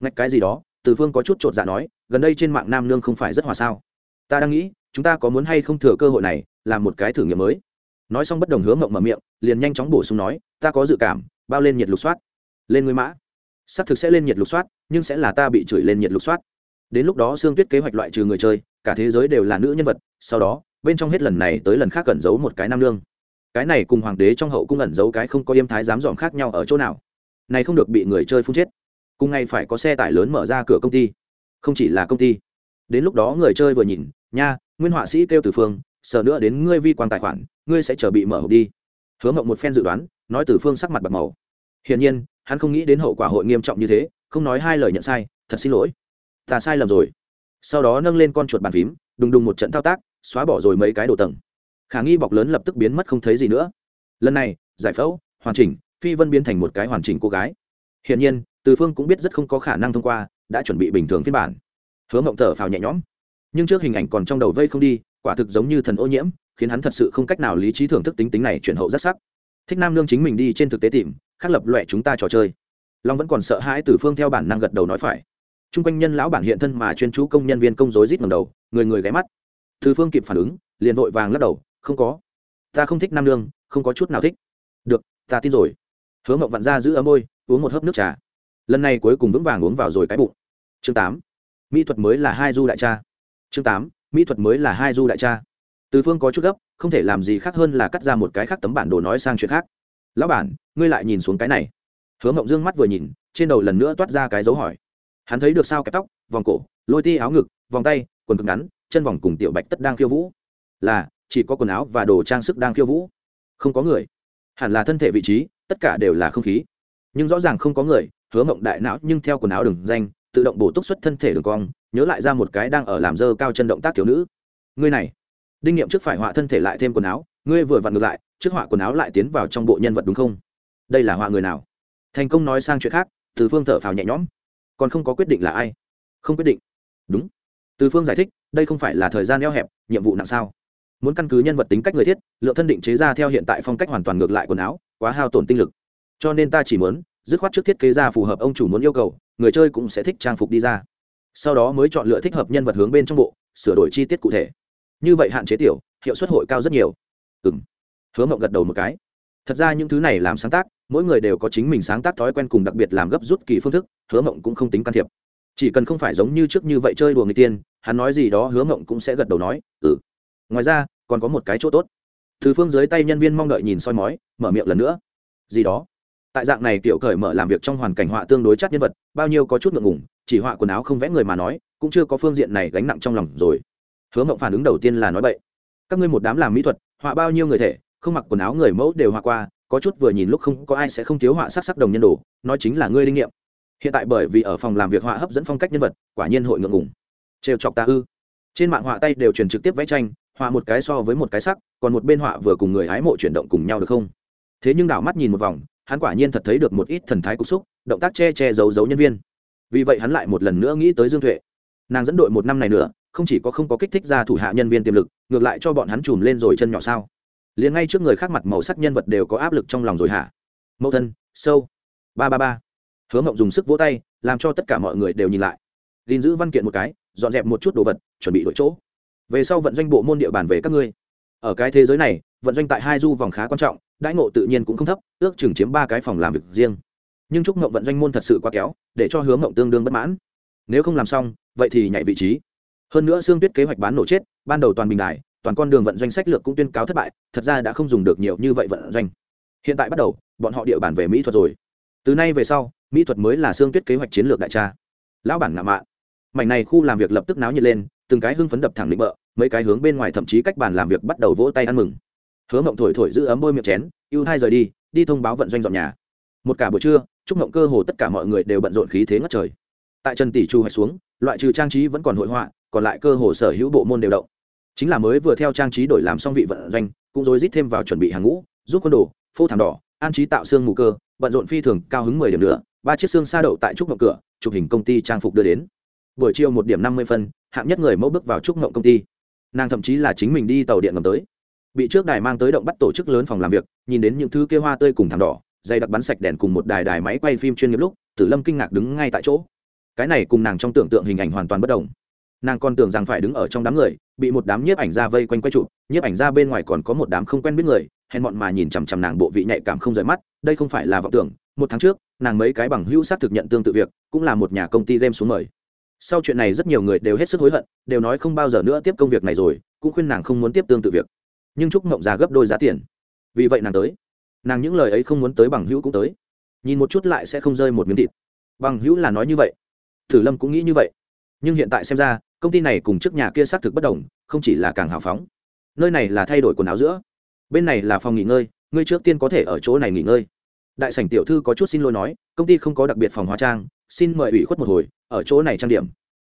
Ngạch cái gì đó, từ phương có chút t dạ nói, gần đây trên mạng nam nương không phải rất hòa sao? Ta đang nghĩ, chúng ta có muốn hay không thừa cơ hội này, làm một cái thử nghiệm mới? Nói xong bất đồng hứa mộng mở miệng, liền nhanh chóng bổ sung nói, ta có dự cảm, bao lên nhiệt lục soát lên người mã. Xác thực sẽ lên nhiệt lục soát, nhưng sẽ là ta bị chửi lên nhiệt lục soát. Đến lúc đó sương tuyết kế hoạch loại trừ người chơi, cả thế giới đều là nữ nhân vật, sau đó, bên trong hết lần này tới lần khác cẩn giấu một cái nam lương. Cái này cùng hoàng đế trong hậu cung ẩn giấu cái không có yêm thái dám dòm khác nhau ở chỗ nào. Này không được bị người chơi phun chết. Cùng ngày phải có xe tải lớn mở ra cửa công ty. Không chỉ là công ty. Đến lúc đó người chơi vừa nhìn, nha, nguyên họa sĩ kêu từ phương, sợ nữa đến ngươi vi quan tài khoản, ngươi sẽ chờ bị mở hộp đi. Hứa mộng một phen dự đoán, nói từ phương sắc mặt bạc màu. Hiển nhiên hắn không nghĩ đến hậu quả hội nghiêm trọng như thế, không nói hai lời nhận sai, thật xin lỗi, ta sai lầm rồi. Sau đó nâng lên con chuột bàn phím, đùng đùng một trận thao tác, xóa bỏ rồi mấy cái đồ tầng. Khả nghi bọc lớn lập tức biến mất không thấy gì nữa. Lần này, giải phẫu, hoàn chỉnh, phi vân biến thành một cái hoàn chỉnh cô gái. Hiển nhiên, từ phương cũng biết rất không có khả năng thông qua, đã chuẩn bị bình thường phiên bản. Hứa mộng thở phào nhẹ nhõm. Nhưng trước hình ảnh còn trong đầu vây không đi, quả thực giống như thần ô nhiễm, khiến hắn thật sự không cách nào lý trí thưởng thức tính tính này chuyển hậu rất sắc. Thích nam nương chính mình đi trên thực tế tìm khác lập loại chúng ta trò chơi. Long vẫn còn sợ hãi từ phương theo bản năng gật đầu nói phải. Trung quanh nhân lão bản hiện thân mà chuyên chú công nhân viên công dối rít ngầm đầu, người người ghé mắt. Từ phương kịp phản ứng, liền vội vàng lắc đầu, không có. Ta không thích nam lương không có chút nào thích. Được, ta tin rồi. Hứa mộng vặn ra giữ ấm môi, uống một hớp nước trà. Lần này cuối cùng vững vàng uống vào rồi cái bụng. Chương tám. Mỹ thuật mới là hai du đại cha. Chương tám. Mỹ thuật mới là hai du đại cha. Từ phương có chút gấp, không thể làm gì khác hơn là cắt ra một cái khác tấm bản đồ nói sang chuyện khác lão bản, ngươi lại nhìn xuống cái này. Hứa mộng dương mắt vừa nhìn, trên đầu lần nữa toát ra cái dấu hỏi. Hắn thấy được sao kẹp tóc, vòng cổ, lôi ti áo ngực, vòng tay, quần cực ngắn, chân vòng cùng tiểu bạch tất đang khiêu vũ. Là, chỉ có quần áo và đồ trang sức đang khiêu vũ. Không có người. Hẳn là thân thể vị trí, tất cả đều là không khí. Nhưng rõ ràng không có người, hứa mộng đại não nhưng theo quần áo đường danh, tự động bổ túc xuất thân thể đường cong, nhớ lại ra một cái đang ở làm dơ cao chân động tác thiếu nữ. Ngươi này, đinh nghiệm trước phải họa thân thể lại thêm quần áo, ngươi vừa vặn ngược lại trước họa quần áo lại tiến vào trong bộ nhân vật đúng không? Đây là họa người nào? Thành công nói sang chuyện khác, từ phương thở phào nhẹ nhõm. Còn không có quyết định là ai? Không quyết định. Đúng. Từ phương giải thích, đây không phải là thời gian eo hẹp, nhiệm vụ nặng sao? Muốn căn cứ nhân vật tính cách người thiết, lượng thân định chế ra theo hiện tại phong cách hoàn toàn ngược lại quần áo, quá hao tổn tinh lực. Cho nên ta chỉ muốn, dứt khoát trước thiết kế ra phù hợp ông chủ muốn yêu cầu, người chơi cũng sẽ thích trang phục đi ra. Sau đó mới chọn lựa thích hợp nhân vật hướng bên trong bộ, sửa đổi chi tiết cụ thể. Như vậy hạn chế tiểu, hiệu suất hội cao rất nhiều. Ừ m hứa mộng gật đầu một cái. Thật ra những thứ này làm sáng tác, mỗi người đều có chính mình sáng tác thói quen cùng đặc biệt làm gấp rút kỳ phương thức, hứa mộng cũng không tính can thiệp. Chỉ cần không phải giống như trước như vậy chơi đùa người tiên, hắn nói gì đó hứa mộng cũng sẽ gật đầu nói ừ. Ngoài ra, còn có một cái chỗ tốt. Từ phương dưới tay nhân viên mong đợi nhìn soi mói, mở miệng lần nữa. Gì đó? Tại dạng này tiểu cởi mở làm việc trong hoàn cảnh họa tương đối chắc nhân vật, bao nhiêu có chút ngượng ngùng, chỉ họa quần áo không vẽ người mà nói, cũng chưa có phương diện này gánh nặng trong lòng rồi. Hứa mộng phản ứng đầu tiên là nói vậy các ngươi một đám làm mỹ thuật, họa bao nhiêu người thể không mặc quần áo người mẫu đều họa qua, có chút vừa nhìn lúc không có ai sẽ không thiếu họa sắc sắc đồng nhân đồ, nói chính là ngươi linh nghiệm. Hiện tại bởi vì ở phòng làm việc họa hấp dẫn phong cách nhân vật, quả nhiên hội ngượng ngùng. Trêu chọc ta ư? Trên mạng họa tay đều truyền trực tiếp vẽ tranh, họa một cái so với một cái sắc, còn một bên họa vừa cùng người hái mộ chuyển động cùng nhau được không? Thế nhưng đảo mắt nhìn một vòng, hắn quả nhiên thật thấy được một ít thần thái cục xúc, động tác che che giấu giấu nhân viên. Vì vậy hắn lại một lần nữa nghĩ tới dương tuệ. Nàng dẫn đội một năm này nữa, không chỉ có không có kích thích ra thủ hạ nhân viên tiềm lực, ngược lại cho bọn hắn chùm lên rồi chân nhỏ sao? Liền ngay trước người khác mặt màu sắc nhân vật đều có áp lực trong lòng rồi hả? Mẫu thân, sâu. Ba ba ba. Hứa mộng dùng sức vỗ tay, làm cho tất cả mọi người đều nhìn lại. Gìn giữ văn kiện một cái, dọn dẹp một chút đồ vật, chuẩn bị đổi chỗ. Về sau vận doanh bộ môn địa bàn về các ngươi. Ở cái thế giới này, vận doanh tại hai du vòng khá quan trọng, đãi ngộ tự nhiên cũng không thấp, ước chừng chiếm ba cái phòng làm việc riêng. Nhưng chúc mộng vận doanh môn thật sự quá kéo, để cho hướng mộng tương đương bất mãn. Nếu không làm xong, vậy thì nhảy vị trí. Hơn nữa xương tuyết kế hoạch bán nổ chết, ban đầu toàn bình đại toàn con đường vận doanh sách lược cũng tuyên cáo thất bại, thật ra đã không dùng được nhiều như vậy vận doanh. Hiện tại bắt đầu, bọn họ địa bàn về mỹ thuật rồi. Từ nay về sau, mỹ thuật mới là xương tuyết kế hoạch chiến lược đại tra. Lão bản ngạo mạ mảnh này khu làm việc lập tức náo nhiệt lên, từng cái hưng phấn đập thẳng định bợ, mấy cái hướng bên ngoài thậm chí cách bàn làm việc bắt đầu vỗ tay ăn mừng. Hứa mộng thổi thổi giữ ấm bôi miệng chén, ưu thai rời đi đi thông báo vận doanh dọn nhà. Một cả buổi trưa, chúc mộng cơ hồ tất cả mọi người đều bận rộn khí thế ngất trời. Tại trần tỷ chu hoạch xuống, loại trừ trang trí vẫn còn hội họa, còn lại cơ hồ sở hữu bộ môn đều động chính là mới vừa theo trang trí đổi làm xong vị vận doanh, cũng rối rít thêm vào chuẩn bị hàng ngũ giúp quân đồ, phô thảm đỏ, an trí tạo xương mù cơ, bận rộn phi thường, cao hứng mười điểm nữa, ba chiếc xương xa đậu tại trúc mộng cửa, chụp hình công ty trang phục đưa đến. Buổi chiều một điểm năm mươi phân, hạng nhất người mẫu bước vào trúc mộng công ty. Nàng thậm chí là chính mình đi tàu điện ngầm tới. Bị trước đài mang tới động bắt tổ chức lớn phòng làm việc, nhìn đến những thứ kia hoa tươi cùng thảm đỏ, dày đặc bắn sạch đèn cùng một đài đài máy quay phim chuyên nghiệp lúc, tử lâm kinh ngạc đứng ngay tại chỗ. Cái này cùng nàng trong tưởng tượng hình ảnh hoàn toàn bất đồng nàng còn tưởng rằng phải đứng ở trong đám người, bị một đám nhiếp ảnh ra vây quanh quay trụ nhiếp ảnh ra bên ngoài còn có một đám không quen biết người, hèn bọn mà nhìn chằm chằm nàng bộ vị nhạy cảm không rời mắt, đây không phải là vọng tưởng, một tháng trước, nàng mấy cái bằng hữu xác thực nhận tương tự việc, cũng là một nhà công ty game xuống mời. Sau chuyện này rất nhiều người đều hết sức hối hận, đều nói không bao giờ nữa tiếp công việc này rồi, cũng khuyên nàng không muốn tiếp tương tự việc. Nhưng trúc mộng ra gấp đôi giá tiền. Vì vậy nàng tới. Nàng những lời ấy không muốn tới bằng hữu cũng tới. Nhìn một chút lại sẽ không rơi một miếng thịt. Bằng hữu là nói như vậy. Thử lâm cũng nghĩ như vậy. Nhưng hiện tại xem ra công ty này cùng trước nhà kia xác thực bất đồng, không chỉ là càng hào phóng. Nơi này là thay đổi quần áo giữa. Bên này là phòng nghỉ ngơi, ngươi trước tiên có thể ở chỗ này nghỉ ngơi. Đại sảnh tiểu thư có chút xin lỗi nói, công ty không có đặc biệt phòng hóa trang, xin mời ủy khuất một hồi, ở chỗ này trang điểm.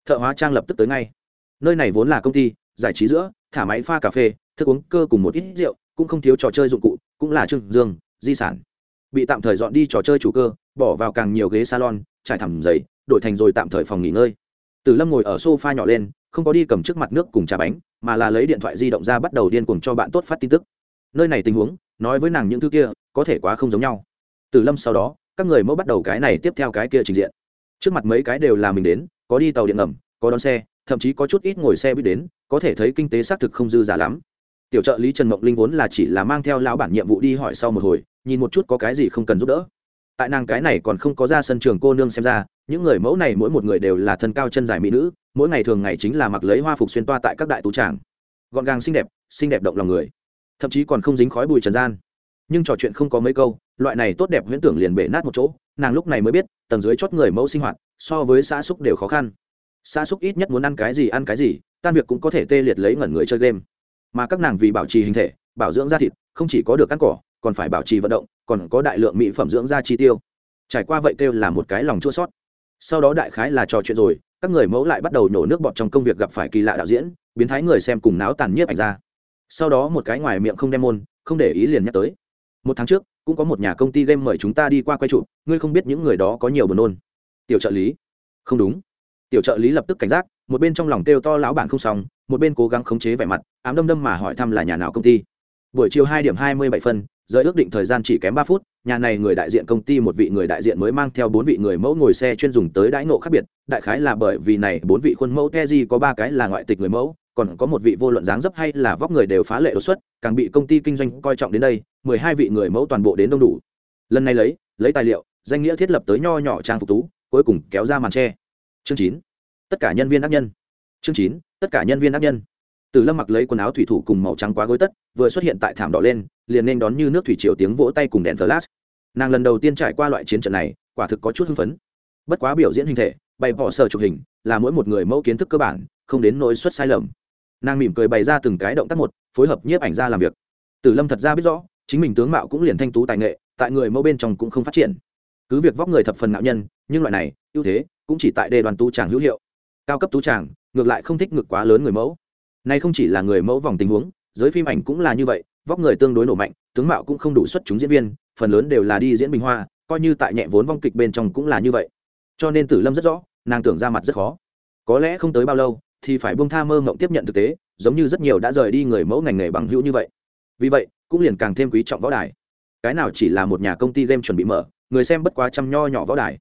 Thợ hóa trang lập tức tới ngay. Nơi này vốn là công ty, giải trí giữa, thả máy pha cà phê, thức uống cơ cùng một ít rượu, cũng không thiếu trò chơi dụng cụ, cũng là trưng dương, di sản. Bị tạm thời dọn đi trò chơi chủ cơ, bỏ vào càng nhiều ghế salon, trải thảm giấy đổi thành rồi tạm thời phòng nghỉ ngơi tử lâm ngồi ở sofa nhỏ lên, không có đi cầm trước mặt nước cùng trà bánh, mà là lấy điện thoại di động ra bắt đầu điên cuồng cho bạn tốt phát tin tức. Nơi này tình huống, nói với nàng những thứ kia, có thể quá không giống nhau. Tử lâm sau đó, các người mẫu bắt đầu cái này tiếp theo cái kia trình diện. Trước mặt mấy cái đều là mình đến, có đi tàu điện ngầm, có đón xe, thậm chí có chút ít ngồi xe buýt đến, có thể thấy kinh tế xác thực không dư giả lắm. Tiểu trợ lý trần mộng linh vốn là chỉ là mang theo lão bản nhiệm vụ đi hỏi sau một hồi, nhìn một chút có cái gì không cần giúp đỡ. Tại nàng cái này còn không có ra sân trường cô nương xem ra những người mẫu này mỗi một người đều là thân cao chân dài mỹ nữ, mỗi ngày thường ngày chính là mặc lấy hoa phục xuyên toa tại các đại tú tràng. Gọn gàng xinh đẹp xinh đẹp động lòng người. Thậm chí còn không dính khói bụi trần gian. Nhưng trò chuyện không có mấy câu, loại này tốt đẹp huyễn tưởng liền bể nát một chỗ, nàng lúc này mới biết, tầng dưới chót người mẫu sinh hoạt, so với xã xúc đều khó khăn. Xã xúc ít nhất muốn ăn cái gì ăn cái gì, tan việc cũng có thể tê liệt lấy ngẩn người chơi game. Mà các nàng vì bảo trì hình thể, bảo dưỡng da thịt, không chỉ có được ăn cỏ, còn phải bảo trì vận động, còn có đại lượng mỹ phẩm dưỡng da chi tiêu. Trải qua vậy kêu là một cái lòng chua sót sau đó đại khái là trò chuyện rồi, các người mẫu lại bắt đầu nhổ nước bọt trong công việc gặp phải kỳ lạ đạo diễn, biến thái người xem cùng náo tàn nhiếp ảnh ra. Sau đó một cái ngoài miệng không đem môn, không để ý liền nhắc tới. Một tháng trước, cũng có một nhà công ty game mời chúng ta đi qua quay trụ ngươi không biết những người đó có nhiều buồn nôn. Tiểu trợ lý. Không đúng. Tiểu trợ lý lập tức cảnh giác, một bên trong lòng kêu to lão bản không xong, một bên cố gắng khống chế vẻ mặt, ám đâm đâm mà hỏi thăm là nhà nào công ty. Buổi chiều hai điểm hai mươi bảy phân giới ước định thời gian chỉ kém ba phút, nhà này người đại diện công ty một vị người đại diện mới mang theo bốn vị người mẫu ngồi xe chuyên dùng tới đãi ngộ khác biệt, đại khái là bởi vì này bốn vị khuôn mẫu teji có ba cái là ngoại tịch người mẫu, còn có một vị vô luận dáng dấp hay là vóc người đều phá lệ đột xuất, càng bị công ty kinh doanh coi trọng đến đây, mười hai vị người mẫu toàn bộ đến đông đủ. Lần này lấy lấy tài liệu, danh nghĩa thiết lập tới nho nhỏ trang phục tú, cuối cùng kéo ra màn tre chương chín, tất cả nhân viên ác nhân. Chương chín, tất cả nhân viên ác nhân. Từ lâm mặc lấy quần áo thủy thủ cùng màu trắng quá gối tất, vừa xuất hiện tại thảm đỏ lên liền nên đón như nước thủy triều tiếng vỗ tay cùng đèn flash. Nàng lần đầu tiên trải qua loại chiến trận này, quả thực có chút hưng phấn. Bất quá biểu diễn hình thể, bày bỏ sở chụp hình, là mỗi một người mẫu kiến thức cơ bản, không đến nỗi xuất sai lầm. Nàng mỉm cười bày ra từng cái động tác một, phối hợp nhiếp ảnh ra làm việc. Tử lâm thật ra biết rõ, chính mình tướng mạo cũng liền thanh tú tài nghệ, tại người mẫu bên trong cũng không phát triển. Cứ việc vóc người thập phần nạo nhân, nhưng loại này, ưu thế, cũng chỉ tại đề đoàn tu tràng hữu hiệu. Cao cấp tú tràng, ngược lại không thích ngực quá lớn người mẫu. Nay không chỉ là người mẫu vòng tình huống, giới phim ảnh cũng là như vậy vóc người tương đối nổ mạnh, tướng mạo cũng không đủ xuất chúng diễn viên, phần lớn đều là đi diễn bình hoa, coi như tại nhẹ vốn vong kịch bên trong cũng là như vậy. Cho nên tử lâm rất rõ, nàng tưởng ra mặt rất khó. Có lẽ không tới bao lâu, thì phải buông tha mơ mộng tiếp nhận thực tế, giống như rất nhiều đã rời đi người mẫu ngành nghề bằng hữu như vậy. Vì vậy, cũng liền càng thêm quý trọng võ đài. Cái nào chỉ là một nhà công ty game chuẩn bị mở, người xem bất quá trăm nho nhỏ võ đài.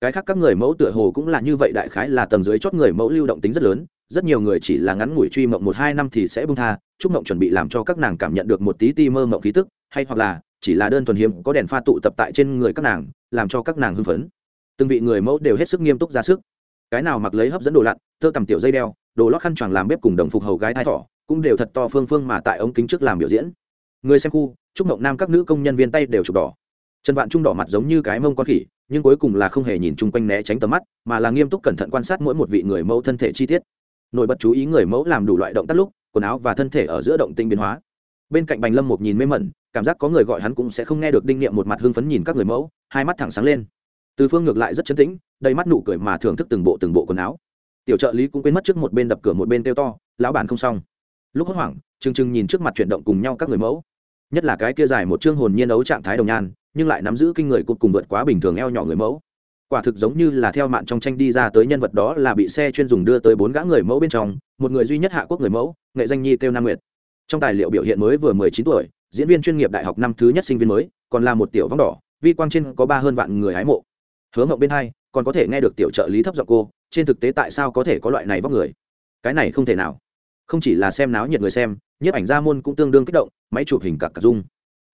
Cái khác các người mẫu tựa hồ cũng là như vậy đại khái là tầng dưới chót người mẫu lưu động tính rất lớn rất nhiều người chỉ là ngắn ngủi truy mộng một hai năm thì sẽ bung tha, chúc mộng chuẩn bị làm cho các nàng cảm nhận được một tí ti mơ mộng khí tức, hay hoặc là chỉ là đơn thuần hiếm có đèn pha tụ tập tại trên người các nàng, làm cho các nàng hưng phấn. Từng vị người mẫu đều hết sức nghiêm túc ra sức. Cái nào mặc lấy hấp dẫn đồ lặn, thơ tầm tiểu dây đeo, đồ lót khăn choàng làm bếp cùng đồng phục hầu gái thái thỏ, cũng đều thật to phương phương mà tại ống kính trước làm biểu diễn. Người xem khu, chúc mộng nam các nữ công nhân viên tay đều chụp đỏ. Trần vạn trung đỏ mặt giống như cái mông con khỉ, nhưng cuối cùng là không hề nhìn chung quanh né tránh tầm mắt, mà là nghiêm túc cẩn thận quan sát mỗi một vị người mẫu thân thể chi tiết nổi bật chú ý người mẫu làm đủ loại động tác lúc, quần áo và thân thể ở giữa động tinh biến hóa. Bên cạnh bành lâm một nhìn mê mẩn, cảm giác có người gọi hắn cũng sẽ không nghe được đinh niệm một mặt hưng phấn nhìn các người mẫu, hai mắt thẳng sáng lên. Từ phương ngược lại rất chấn tĩnh, đầy mắt nụ cười mà thưởng thức từng bộ từng bộ quần áo. Tiểu trợ lý cũng quên mất trước một bên đập cửa một bên kêu to, lão bản không xong. Lúc hốt hoảng chừng chừng nhìn trước mặt chuyển động cùng nhau các người mẫu. Nhất là cái kia dài một chương hồn nhiên ấu trạng thái đồng nhan, nhưng lại nắm giữ kinh người cột cùng vượt quá bình thường eo nhỏ người mẫu quả thực giống như là theo mạng trong tranh đi ra tới nhân vật đó là bị xe chuyên dùng đưa tới bốn gã người mẫu bên trong, một người duy nhất hạ quốc người mẫu, nghệ danh nhi kêu nam nguyệt. Trong tài liệu biểu hiện mới vừa mười chín tuổi, diễn viên chuyên nghiệp đại học năm thứ nhất sinh viên mới, còn là một tiểu vắng đỏ, vi quang trên có ba hơn vạn người hái mộ. Hứa mộng bên hai, còn có thể nghe được tiểu trợ lý thấp giọng cô, trên thực tế tại sao có thể có loại này vóc người? Cái này không thể nào. Không chỉ là xem náo nhiệt người xem, nhiếp ảnh gia môn cũng tương đương kích động, máy chụp hình cả cả dung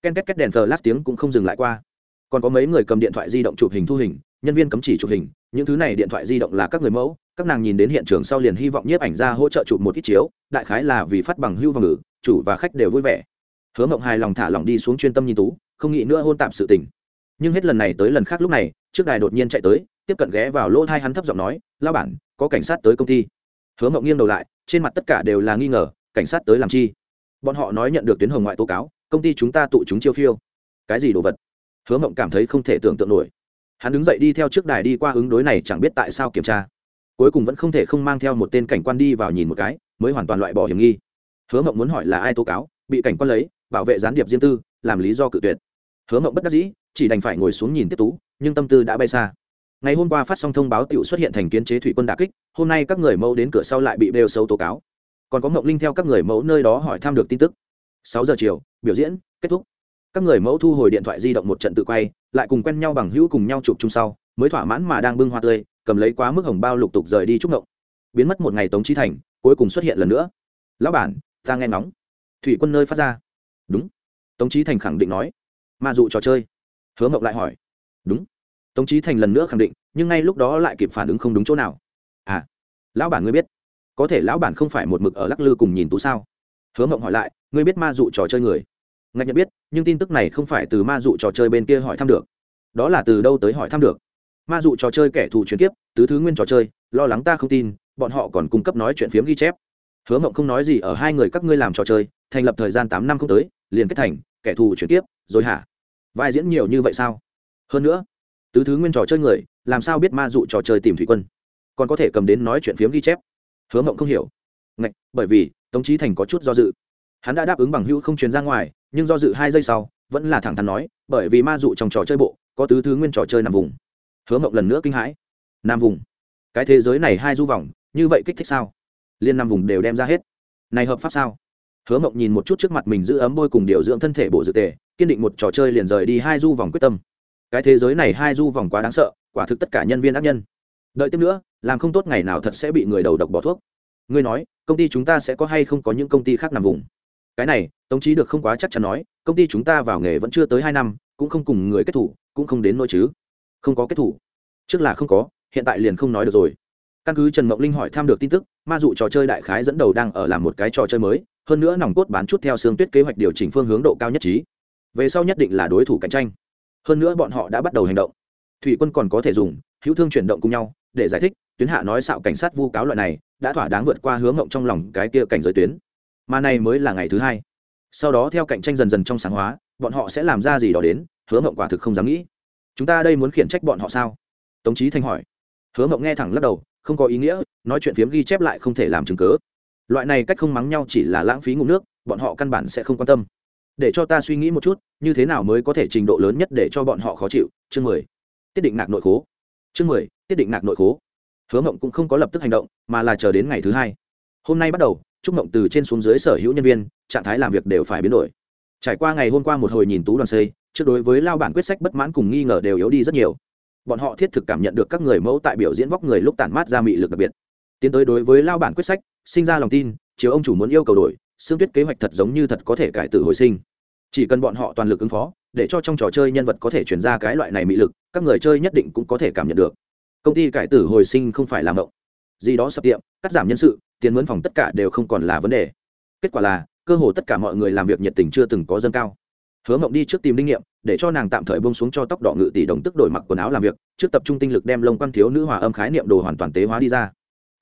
ken két két đèn thờ lát tiếng cũng không dừng lại qua. Còn có mấy người cầm điện thoại di động chụp hình thu hình nhân viên cấm chỉ chụp hình, những thứ này điện thoại di động là các người mẫu, các nàng nhìn đến hiện trường sau liền hy vọng nhiếp ảnh gia hỗ trợ chụp một ít chiếu, đại khái là vì phát bằng hưu và ngữ, chủ và khách đều vui vẻ. Hứa mộng hài lòng thả lòng đi xuống chuyên tâm nhìn tú, không nghĩ nữa hôn tạm sự tình. Nhưng hết lần này tới lần khác lúc này, trước đài đột nhiên chạy tới, tiếp cận ghé vào lỗ thai hắn thấp giọng nói lao bản, có cảnh sát tới công ty. Hứa mộng nghiêng đầu lại, trên mặt tất cả đều là nghi ngờ, cảnh sát tới làm chi? Bọn họ nói nhận được tuyến hồng ngoại tố cáo, công ty chúng ta tụ chúng chiêu phiêu. Cái gì đồ vật? Hứa mộng cảm thấy không thể tưởng tượng nổi hắn đứng dậy đi theo trước đài đi qua ứng đối này chẳng biết tại sao kiểm tra. Cuối cùng vẫn không thể không mang theo một tên cảnh quan đi vào nhìn một cái, mới hoàn toàn loại bỏ hiểm nghi. Hứa mộng muốn hỏi là ai tố cáo, bị cảnh quan lấy, bảo vệ gián điệp riêng tư, làm lý do cự tuyệt. Hứa mộng bất đắc dĩ, chỉ đành phải ngồi xuống nhìn tiếp tú, nhưng tâm tư đã bay xa. Ngày hôm qua phát xong thông báo tiểu xuất hiện thành kiến chế thủy quân đà kích, hôm nay các người mẫu đến cửa sau lại bị bêu xấu tố cáo. Còn có mộng linh theo các người mẫu nơi đó hỏi thăm được tin tức. Sáu giờ chiều, biểu diễn, kết thúc các người mẫu thu hồi điện thoại di động một trận tự quay, lại cùng quen nhau bằng hữu cùng nhau chụp chung sau, mới thỏa mãn mà đang bưng hoa tươi, cầm lấy quá mức hồng bao lục tục rời đi chúc mộng biến mất một ngày tống trí thành, cuối cùng xuất hiện lần nữa. Lão bản, ta nghe ngóng. Thủy quân nơi phát ra. Đúng. Tống trí thành khẳng định nói. Ma dụ trò chơi. Hứa mộng lại hỏi. Đúng. Tống trí thành lần nữa khẳng định, nhưng ngay lúc đó lại kịp phản ứng không đúng chỗ nào. À lão bản ngươi biết, có thể lão bản không phải một mực ở lắc lư cùng nhìn tú sao? Hứa mộng hỏi lại, ngươi biết ma dụ trò chơi người? Ngạch nhận biết, nhưng tin tức này không phải từ ma dụ trò chơi bên kia hỏi thăm được. Đó là từ đâu tới hỏi thăm được? Ma dụ trò chơi kẻ thù chuyển kiếp, tứ thứ nguyên trò chơi, lo lắng ta không tin, bọn họ còn cung cấp nói chuyện phiếm ghi chép. Hứa mộng không nói gì ở hai người các ngươi làm trò chơi, thành lập thời gian tám năm không tới, liền kết thành, kẻ thù chuyển kiếp, rồi hả? Vai diễn nhiều như vậy sao? Hơn nữa, tứ thứ nguyên trò chơi người, làm sao biết ma dụ trò chơi tìm thủy quân? Còn có thể cầm đến nói chuyện phiếm ghi chép? Hứa mộng không hiểu. Ngạch, bởi vì, tống trí thành có chút do dự. Hắn đã đáp ứng bằng hữu không truyền ra ngoài nhưng do dự hai giây sau, vẫn là thẳng thắn nói, bởi vì ma dụ trong trò chơi bộ, có tứ thứ nguyên trò chơi nằm vùng. Hứa mộng lần nữa kinh hãi. Nam vùng? Cái thế giới này hai du vòng, như vậy kích thích sao? Liên nam vùng đều đem ra hết. Này hợp pháp sao? Hứa mộng nhìn một chút trước mặt mình giữ ấm bôi cùng điều dưỡng thân thể bộ dự tề, kiên định một trò chơi liền rời đi hai du vòng quyết tâm. Cái thế giới này hai du vòng quá đáng sợ, quả thực tất cả nhân viên ác nhân. Đợi tiếp nữa, làm không tốt ngày nào thật sẽ bị người đầu độc bỏ thuốc. Ngươi nói, công ty chúng ta sẽ có hay không có những công ty khác nằm vùng? Cái này tống trí được không quá chắc chắn nói, công ty chúng ta vào nghề vẫn chưa tới hai năm, cũng không cùng người kết thủ, cũng không đến nỗi chứ. Không có kết thủ. Trước là không có, hiện tại liền không nói được rồi. Căn cứ trần mộng linh hỏi thăm được tin tức, ma dụ trò chơi đại khái dẫn đầu đang ở làm một cái trò chơi mới, hơn nữa nòng cốt bán chút theo xương tuyết kế hoạch điều chỉnh phương hướng độ cao nhất trí. Về sau nhất định là đối thủ cạnh tranh. Hơn nữa bọn họ đã bắt đầu hành động. Thủy quân còn có thể dùng, hữu thương chuyển động cùng nhau, để giải thích, tuyến hạ nói xạo cảnh sát vu cáo loại này, đã thỏa đáng vượt qua hướng ngộng trong lòng cái kia cảnh giới tuyến. Mà này mới là ngày thứ hai sau đó theo cạnh tranh dần dần trong sáng hóa, bọn họ sẽ làm ra gì đó đến, hứa mộng quả thực không dám nghĩ. Chúng ta đây muốn khiển trách bọn họ sao? Tống trí thanh hỏi. Hứa mộng nghe thẳng lắc đầu, không có ý nghĩa, nói chuyện phiếm ghi chép lại không thể làm chứng cớ loại này cách không mắng nhau chỉ là lãng phí ngụm nước, bọn họ căn bản sẽ không quan tâm. Để cho ta suy nghĩ một chút, như thế nào mới có thể trình độ lớn nhất để cho bọn họ khó chịu? Chương mười. Tiết định nạc nội khố. Chương mười, tiết định nạc nội khố. Hứa mộng cũng không có lập tức hành động, mà là chờ đến ngày thứ hai. Hôm nay bắt đầu chúc mộng từ trên xuống dưới sở hữu nhân viên, trạng thái làm việc đều phải biến đổi. Trải qua ngày hôm qua một hồi nhìn tú đoàn xây, trước đối với lao bản quyết sách bất mãn cùng nghi ngờ đều yếu đi rất nhiều. Bọn họ thiết thực cảm nhận được các người mẫu tại biểu diễn vóc người lúc tản mát ra mị lực đặc biệt. Tiến tới đối với lao bản quyết sách, sinh ra lòng tin chiếu ông chủ muốn yêu cầu đổi, xương tuyết kế hoạch thật giống như thật có thể cải tử hồi sinh. Chỉ cần bọn họ toàn lực ứng phó, để cho trong trò chơi nhân vật có thể chuyển ra cái loại này mị lực, các người chơi nhất định cũng có thể cảm nhận được. Công ty cải tử hồi sinh không phải làm động gì đó sập tiệm, cắt giảm nhân sự tiền mướn phòng tất cả đều không còn là vấn đề. Kết quả là, cơ hồ tất cả mọi người làm việc nhiệt tình chưa từng có dâng cao. Hứa mộng đi trước tìm linh nghiệm, để cho nàng tạm thời bông xuống cho tóc đỏ ngự tỷ đồng tức đổi mặc quần áo làm việc, trước tập trung tinh lực đem lông quan thiếu nữ hòa âm khái niệm đồ hoàn toàn tế hóa đi ra.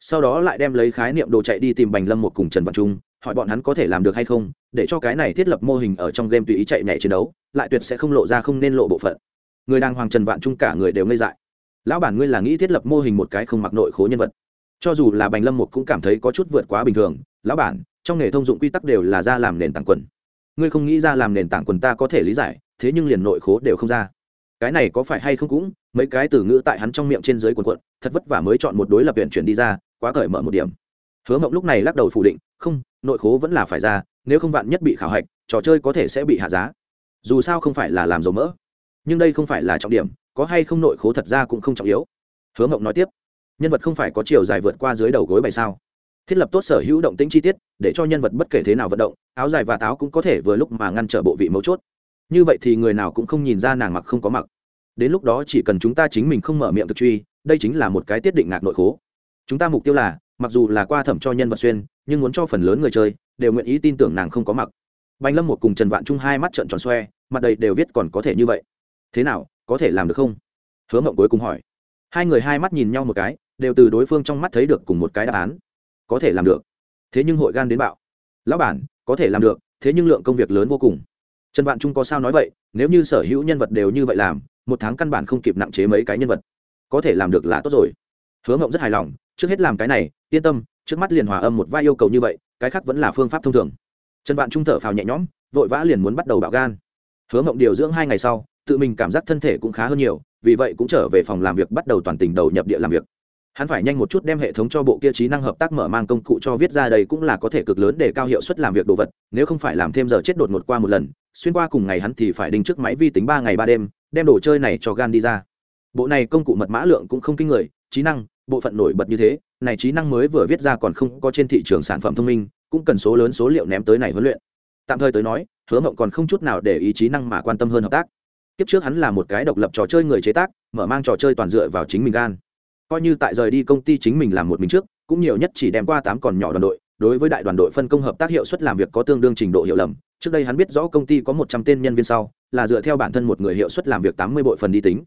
Sau đó lại đem lấy khái niệm đồ chạy đi tìm bành lâm một cùng trần văn trung, hỏi bọn hắn có thể làm được hay không, để cho cái này thiết lập mô hình ở trong game tùy ý chạy nhảy chiến đấu, lại tuyệt sẽ không lộ ra không nên lộ bộ phận. Người đang hoàng trần vạn trung cả người đều ngây dại. Lão bản ngươi là nghĩ thiết lập mô hình một cái không mặc nội khố nhân vật cho dù là bành lâm một cũng cảm thấy có chút vượt quá bình thường. Lão bản, trong nghề thông dụng quy tắc đều là ra làm nền tảng quần. Ngươi không nghĩ ra làm nền tảng quần ta có thể lý giải, thế nhưng liền nội khố đều không ra. Cái này có phải hay không cũng, mấy cái từ ngữ tại hắn trong miệng trên dưới cuộn cuộn, thật vất vả mới chọn một đối lập huyện chuyển đi ra, quá cởi mở một điểm. Hứa mộng lúc này lắc đầu phủ định, không, nội khố vẫn là phải ra, nếu không vạn nhất bị khảo hạch, trò chơi có thể sẽ bị hạ giá. Dù sao không phải là làm dầu mỡ. Nhưng đây không phải là trọng điểm, có hay không nội khố thật ra cũng không trọng yếu. Hứa mộng nói tiếp nhân vật không phải có chiều dài vượt qua dưới đầu gối bày sao? Thiết lập tốt sở hữu động tĩnh chi tiết, để cho nhân vật bất kể thế nào vận động, áo dài và táo cũng có thể vừa lúc mà ngăn trở bộ vị mấu chốt. Như vậy thì người nào cũng không nhìn ra nàng mặc không có mặc. Đến lúc đó chỉ cần chúng ta chính mình không mở miệng thực truy, đây chính là một cái tiết định ngạc nội khố. Chúng ta mục tiêu là, mặc dù là qua thẩm cho nhân vật xuyên, nhưng muốn cho phần lớn người chơi, đều nguyện ý tin tưởng nàng không có mặc. Bánh lâm một cùng trần vạn trung hai mắt trợn tròn xoe, mặt đầy đều viết còn có thể như vậy. Thế nào, có thể làm được không? Hứa mộng cuối cùng hỏi. Hai người hai mắt nhìn nhau một cái đều từ đối phương trong mắt thấy được cùng một cái đáp án. Có thể làm được. Thế nhưng hội gan đến bạo. Lão bản, có thể làm được, thế nhưng lượng công việc lớn vô cùng. Trần vạn trung có sao nói vậy, nếu như sở hữu nhân vật đều như vậy làm, một tháng căn bản không kịp nặng chế mấy cái nhân vật. Có thể làm được là tốt rồi. Hứa mộng rất hài lòng, trước hết làm cái này, yên tâm, trước mắt liền hòa âm một vai yêu cầu như vậy, cái khác vẫn là phương pháp thông thường. Trần vạn trung thở phào nhẹ nhõm, vội vã liền muốn bắt đầu bạo gan. Hứa mộng điều dưỡng hai ngày sau, tự mình cảm giác thân thể cũng khá hơn nhiều, vì vậy cũng trở về phòng làm việc bắt đầu toàn tình đầu nhập địa làm việc hắn phải nhanh một chút đem hệ thống cho bộ kia trí năng hợp tác mở mang công cụ cho viết ra đây cũng là có thể cực lớn để cao hiệu suất làm việc đồ vật, nếu không phải làm thêm giờ chết đột ngột qua một lần, xuyên qua cùng ngày hắn thì phải đinh trước máy vi tính ba ngày ba đêm, đem đồ chơi này cho gan đi ra. Bộ này công cụ mật mã lượng cũng không kinh người, trí năng, bộ phận nổi bật như thế, này trí năng mới vừa viết ra còn không có trên thị trường sản phẩm thông minh, cũng cần số lớn số liệu ném tới này huấn luyện. Tạm thời tới nói, hứa mộng còn không chút nào để ý trí năng mà quan tâm hơn hợp tác. Kiếp trước hắn là một cái độc lập trò chơi người chế tác, mở mang trò chơi toàn dựa vào chính mình gan coi như tại rời đi công ty chính mình làm một mình trước, cũng nhiều nhất chỉ đem qua tám còn nhỏ đoàn đội, đối với đại đoàn đội phân công hợp tác hiệu suất làm việc có tương đương trình độ hiệu lầm. Trước đây hắn biết rõ công ty có một trăm tên nhân viên sau, là dựa theo bản thân một người hiệu suất làm việc tám mươi bội phần đi tính.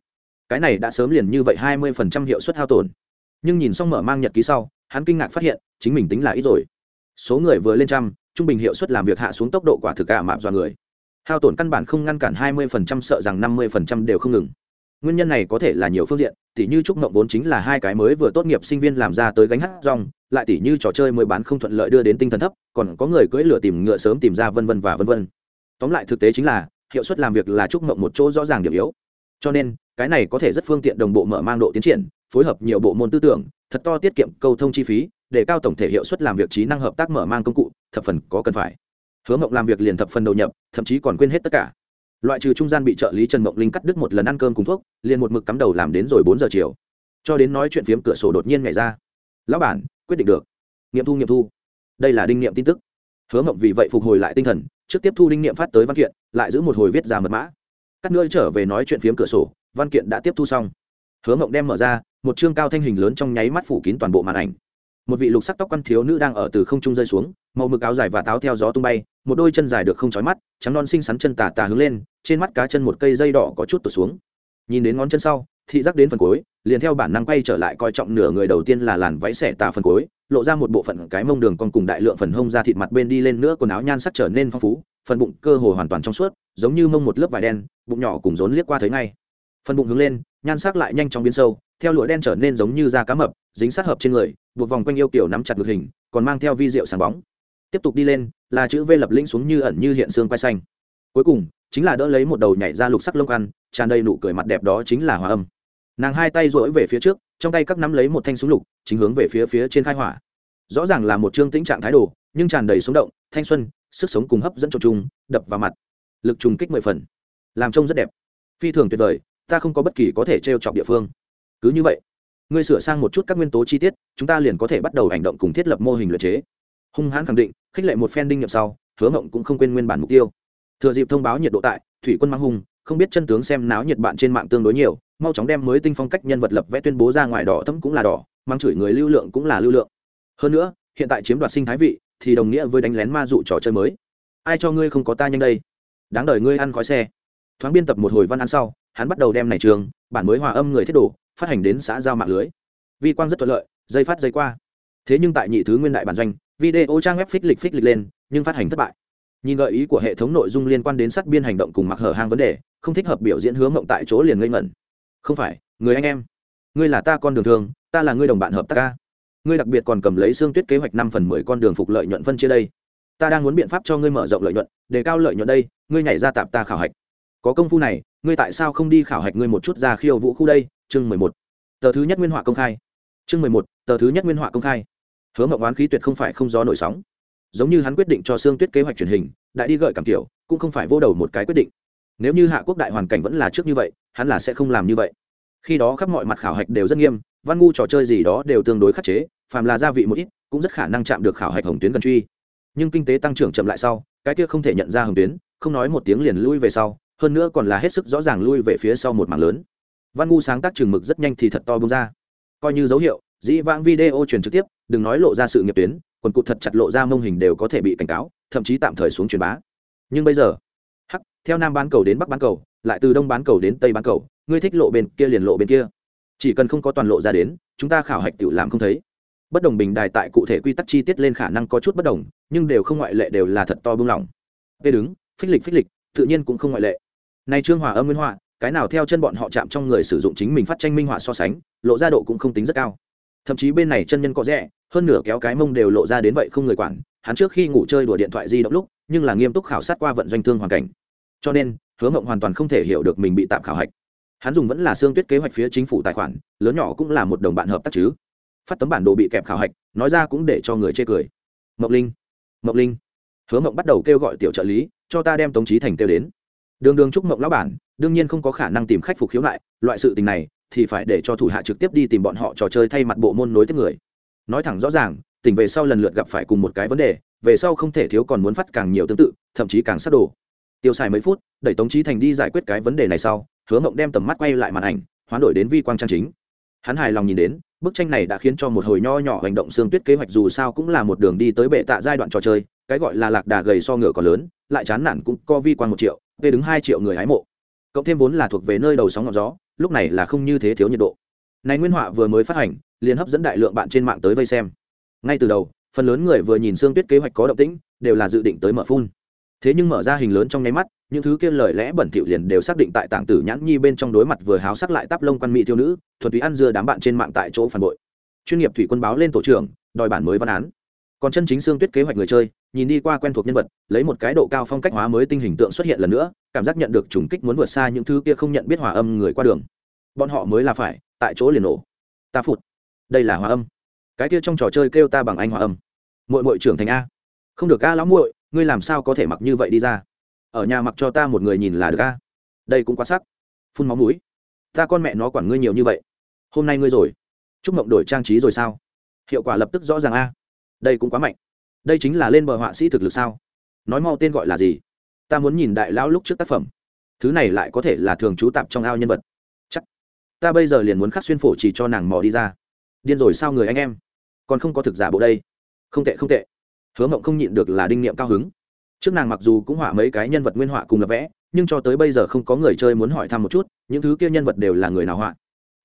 Cái này đã sớm liền như vậy hai mươi phần trăm hiệu suất hao tổn. Nhưng nhìn xong mở mang nhật ký sau, hắn kinh ngạc phát hiện, chính mình tính là ít rồi. Số người vừa lên trăm, trung bình hiệu suất làm việc hạ xuống tốc độ quả thực cả mạp do người. Hao tổn căn bản không ngăn cản hai mươi phần trăm, sợ rằng năm mươi phần trăm đều không ngừng nguyên nhân này có thể là nhiều phương diện, tỉ như trúc mộng vốn chính là hai cái mới vừa tốt nghiệp sinh viên làm ra tới gánh hát rong, lại tỉ như trò chơi mới bán không thuận lợi đưa đến tinh thần thấp, còn có người cưỡi lửa tìm ngựa sớm tìm ra vân vân và vân vân. Tóm lại thực tế chính là, hiệu suất làm việc là trúc mộng một chỗ rõ ràng điểm yếu. Cho nên, cái này có thể rất phương tiện đồng bộ mở mang độ tiến triển, phối hợp nhiều bộ môn tư tưởng, thật to tiết kiệm câu thông chi phí, để cao tổng thể hiệu suất làm việc trí năng hợp tác mở mang công cụ, thập phần có cần phải. Hứa mộng làm việc liền thập phần đầu nhập, thậm chí còn quên hết tất cả loại trừ trung gian bị trợ lý trần mộng linh cắt đứt một lần ăn cơm cùng thuốc, liền một mực cắm đầu làm đến rồi bốn giờ chiều. Cho đến nói chuyện phiếm cửa sổ đột nhiên nhảy ra. Lão bản, quyết định được. Nghiệm thu nghiệm thu. Đây là đinh nghiệm tin tức. Hứa mộng vì vậy phục hồi lại tinh thần, trước tiếp thu đinh nghiệm phát tới văn kiện, lại giữ một hồi viết ra mật mã. Cắt nơi trở về nói chuyện phiếm cửa sổ, văn kiện đã tiếp thu xong. Hứa mộng đem mở ra, một chương cao thanh hình lớn trong nháy mắt phủ kín toàn bộ màn ảnh. Một vị lục sắc tóc quan thiếu nữ đang ở từ không trung rơi xuống, màu mực áo dài và táo theo gió tung bay một đôi chân dài được không trói mắt, trắng non xinh xắn chân tà tà hướng lên, trên mắt cá chân một cây dây đỏ có chút tụt xuống. Nhìn đến ngón chân sau, thị giác đến phần cuối, liền theo bản năng quay trở lại coi trọng nửa người đầu tiên là làn váy xẻ tà phần cuối, lộ ra một bộ phận cái mông đường con cùng đại lượng phần hông ra thịt mặt bên đi lên nữa, quần áo nhan sắc trở nên phong phú, phần bụng cơ hồ hoàn toàn trong suốt, giống như mông một lớp vải đen, bụng nhỏ cùng rốn liếc qua thấy ngay. Phần bụng hướng lên, nhan sắc lại nhanh chóng biến sâu, theo lụa đen trở nên giống như da cá mập, dính sát hợp trên người, buộc vòng quanh yêu kiểu nắm chặt ngực hình, còn mang theo vi rượu sáng bóng. Tiếp tục đi lên là chữ v lập lĩnh xuống như ẩn như hiện xương quay xanh. Cuối cùng, chính là đỡ lấy một đầu nhảy ra lục sắc lông ăn, tràn đầy nụ cười mặt đẹp đó chính là hòa âm. Nàng hai tay rỗi về phía trước, trong tay các nắm lấy một thanh súng lục, chính hướng về phía phía trên khai hỏa. Rõ ràng là một chương tĩnh trạng thái đồ, nhưng tràn đầy sống động, thanh xuân, sức sống cùng hấp dẫn trộn chung, đập vào mặt. Lực trùng kích mười phần. Làm trông rất đẹp. Phi thường tuyệt vời, ta không có bất kỳ có thể t r e o chọc địa phương. Cứ như vậy, ngươi sửa sang một chút các nguyên tố chi tiết, chúng ta liền có thể bắt đầu hành động cùng thiết lập mô hình luyện chế hung hãn khẳng định, khích lệ một phen đinh nhậm sau, hứa mộng cũng không quên nguyên bản mục tiêu. Thừa dịp thông báo nhiệt độ tại, thủy quân mang hung, không biết chân tướng xem náo nhiệt bạn trên mạng tương đối nhiều, mau chóng đem mới tinh phong cách nhân vật lập vẽ tuyên bố ra ngoài đỏ thấm cũng là đỏ, mang chửi người lưu lượng cũng là lưu lượng. Hơn nữa, hiện tại chiếm đoạt sinh thái vị, thì đồng nghĩa với đánh lén ma dụ trò chơi mới. Ai cho ngươi không có ta nhanh đây? Đáng đời ngươi ăn khói xe. Thoáng biên tập một hồi văn ăn sau, hắn bắt đầu đem này trường, bản mới hòa âm người thiết đồ, phát hành đến xã giao mạng lưới. Vi quang rất thuận lợi, dây phát dây qua. Thế nhưng tại nhị thứ nguyên đại bản doanh video trang web phích lịch phích lịch lên, nhưng phát hành thất bại. Nhìn gợi ý của hệ thống nội dung liên quan đến sát biên hành động cùng mặc hở hang vấn đề, không thích hợp biểu diễn hướng mộng tại chỗ liền ngây ngẩn. Không phải, người anh em. Ngươi là ta con đường thường, ta là ngươi đồng bạn hợp tác ca. Ngươi đặc biệt còn cầm lấy xương tuyết kế hoạch năm phần mười con đường phục lợi nhuận phân chia đây. Ta đang muốn biện pháp cho ngươi mở rộng lợi nhuận, đề cao lợi nhuận đây, ngươi nhảy ra tạp ta khảo hạch. Có công phu này, ngươi tại sao không đi khảo hạch ngươi một chút ra khiêu vũ khu đây? Chương mười một. Tờ thứ nhất nguyên họa công khai. Chương mười một. Tờ thứ nhất nguyên họa công khai hứa mộng oán khí tuyệt không phải không gió nổi sóng. Giống như hắn quyết định cho sương tuyết kế hoạch truyền hình, đại đi gợi cảm kiểu, cũng không phải vô đầu một cái quyết định. Nếu như hạ quốc đại hoàn cảnh vẫn là trước như vậy, hắn là sẽ không làm như vậy. Khi đó khắp mọi mặt khảo hạch đều rất nghiêm, văn ngu trò chơi gì đó đều tương đối khắc chế, phàm là gia vị một ít, cũng rất khả năng chạm được khảo hạch hồng tuyến gần truy. Nhưng kinh tế tăng trưởng chậm lại sau, cái kia không thể nhận ra hồng tuyến, không nói một tiếng liền lui về sau, hơn nữa còn là hết sức rõ ràng lui về phía sau một mảng lớn. Văn ngu sáng tác trường mực rất nhanh thì thật to bông ra. Coi như dấu hiệu dĩ vãng video truyền trực tiếp, đừng nói lộ ra sự nghiệp tuyến, quần cụt thật chặt lộ ra mông hình đều có thể bị cảnh cáo, thậm chí tạm thời xuống truyền bá. Nhưng bây giờ, hắc, theo nam bán cầu đến bắc bán cầu, lại từ đông bán cầu đến tây bán cầu, ngươi thích lộ bên kia liền lộ bên kia. Chỉ cần không có toàn lộ ra đến, chúng ta khảo hạch tự làm không thấy. Bất đồng bình đài tại cụ thể quy tắc chi tiết lên khả năng có chút bất đồng, nhưng đều không ngoại lệ đều là thật to bung lỏng. Vê đứng, phích lịch phích lịch, tự nhiên cũng không ngoại lệ. Nay trương hòa âm nguyên họa, cái nào theo chân bọn họ chạm trong người sử dụng chính mình phát tranh minh họa so sánh, lộ ra độ cũng không tính rất cao thậm chí bên này chân nhân có rẻ, hơn nửa kéo cái mông đều lộ ra đến vậy không người quản. Hắn trước khi ngủ chơi đùa điện thoại di động lúc, nhưng là nghiêm túc khảo sát qua vận doanh thương hoàn cảnh. Cho nên, hứa mộng hoàn toàn không thể hiểu được mình bị tạm khảo hạch. Hắn dùng vẫn là xương tuyết kế hoạch phía chính phủ tài khoản, lớn nhỏ cũng là một đồng bạn hợp tác chứ. Phát tấm bản đồ bị kẹp khảo hạch, nói ra cũng để cho người chê cười. Mộng linh mộng linh. Hứa mộng bắt đầu kêu gọi tiểu trợ lý, cho ta đem tống trí thành kêu đến. Đường đường trúc mộng lão bản, đương nhiên không có khả năng tìm khách phục khiếu nại, loại sự tình này thì phải để cho thủ hạ trực tiếp đi tìm bọn họ trò chơi thay mặt bộ môn nối tiếp người. Nói thẳng rõ ràng, tỉnh về sau lần lượt gặp phải cùng một cái vấn đề, về sau không thể thiếu còn muốn phát càng nhiều tương tự, thậm chí càng sát đồ. Tiêu xài mấy phút, đẩy tống trí thành đi giải quyết cái vấn đề này sau, hứa mộng đem tầm mắt quay lại màn ảnh, hoán đổi đến vi quang trang chính. Hắn hài lòng nhìn đến, bức tranh này đã khiến cho một hồi nho nhỏ hành động xương tuyết kế hoạch dù sao cũng là một đường đi tới bệ tạ giai đoạn trò chơi, cái gọi là lạc đà gầy so ngựa còn lớn, lại chán nản cũng co vi quan một triệu về đứng hai triệu người hái mộ. Cộng thêm vốn là thuộc về nơi đầu sóng ngọn gió lúc này là không như thế thiếu nhiệt độ. Này nguyên họa vừa mới phát hành, liền hấp dẫn đại lượng bạn trên mạng tới vây xem. Ngay từ đầu, phần lớn người vừa nhìn xương tuyết kế hoạch có động tĩnh, đều là dự định tới mở phun thế nhưng mở ra hình lớn trong nháy mắt, những thứ kia lời lẽ bẩn thỉu liền đều xác định tại tảng tử nhãn nhi bên trong đối mặt vừa háo sắc lại tắp lông quan mỹ thiếu nữ, thuần túy ăn dưa đám bạn trên mạng tại chỗ phản bội. Chuyên nghiệp thủy quân báo lên tổ trưởng, đòi bản mới văn án. Còn chân chính xương tuyết kế hoạch người chơi, nhìn đi qua quen thuộc nhân vật, lấy một cái độ cao phong cách hóa mới tinh hình tượng xuất hiện lần nữa cảm giác nhận được trùng kích muốn vượt xa những thứ kia không nhận biết hòa âm người qua đường. Bọn họ mới là phải, tại chỗ liền nổ. Ta phụt. Đây là hòa âm. Cái kia trong trò chơi kêu ta bằng anh hòa âm. Mội mội trưởng thành a. Không được a lão muội, ngươi làm sao có thể mặc như vậy đi ra? Ở nhà mặc cho ta một người nhìn là được a. Đây cũng quá sắc. Phun máu mũi. Ta con mẹ nó quản ngươi nhiều như vậy. Hôm nay ngươi rồi. Chúc mộng đổi trang trí rồi sao? Hiệu quả lập tức rõ ràng a. Đây cũng quá mạnh. Đây chính là lên bờ họa sĩ thực lực sao? Nói mau tên gọi là gì? Ta muốn nhìn đại lão lúc trước tác phẩm. Thứ này lại có thể là thường trú tạp trong ao nhân vật. Chắc, ta bây giờ liền muốn khắc xuyên phổ chỉ cho nàng mò đi ra. Điên rồi sao người anh em? Còn không có thực giả bộ đây. Không tệ không tệ. Hứa mộng không nhịn được là đinh niệm cao hứng. Trước nàng mặc dù cũng họa mấy cái nhân vật nguyên họa cùng là vẽ, nhưng cho tới bây giờ không có người chơi muốn hỏi thăm một chút, những thứ kia nhân vật đều là người nào họa.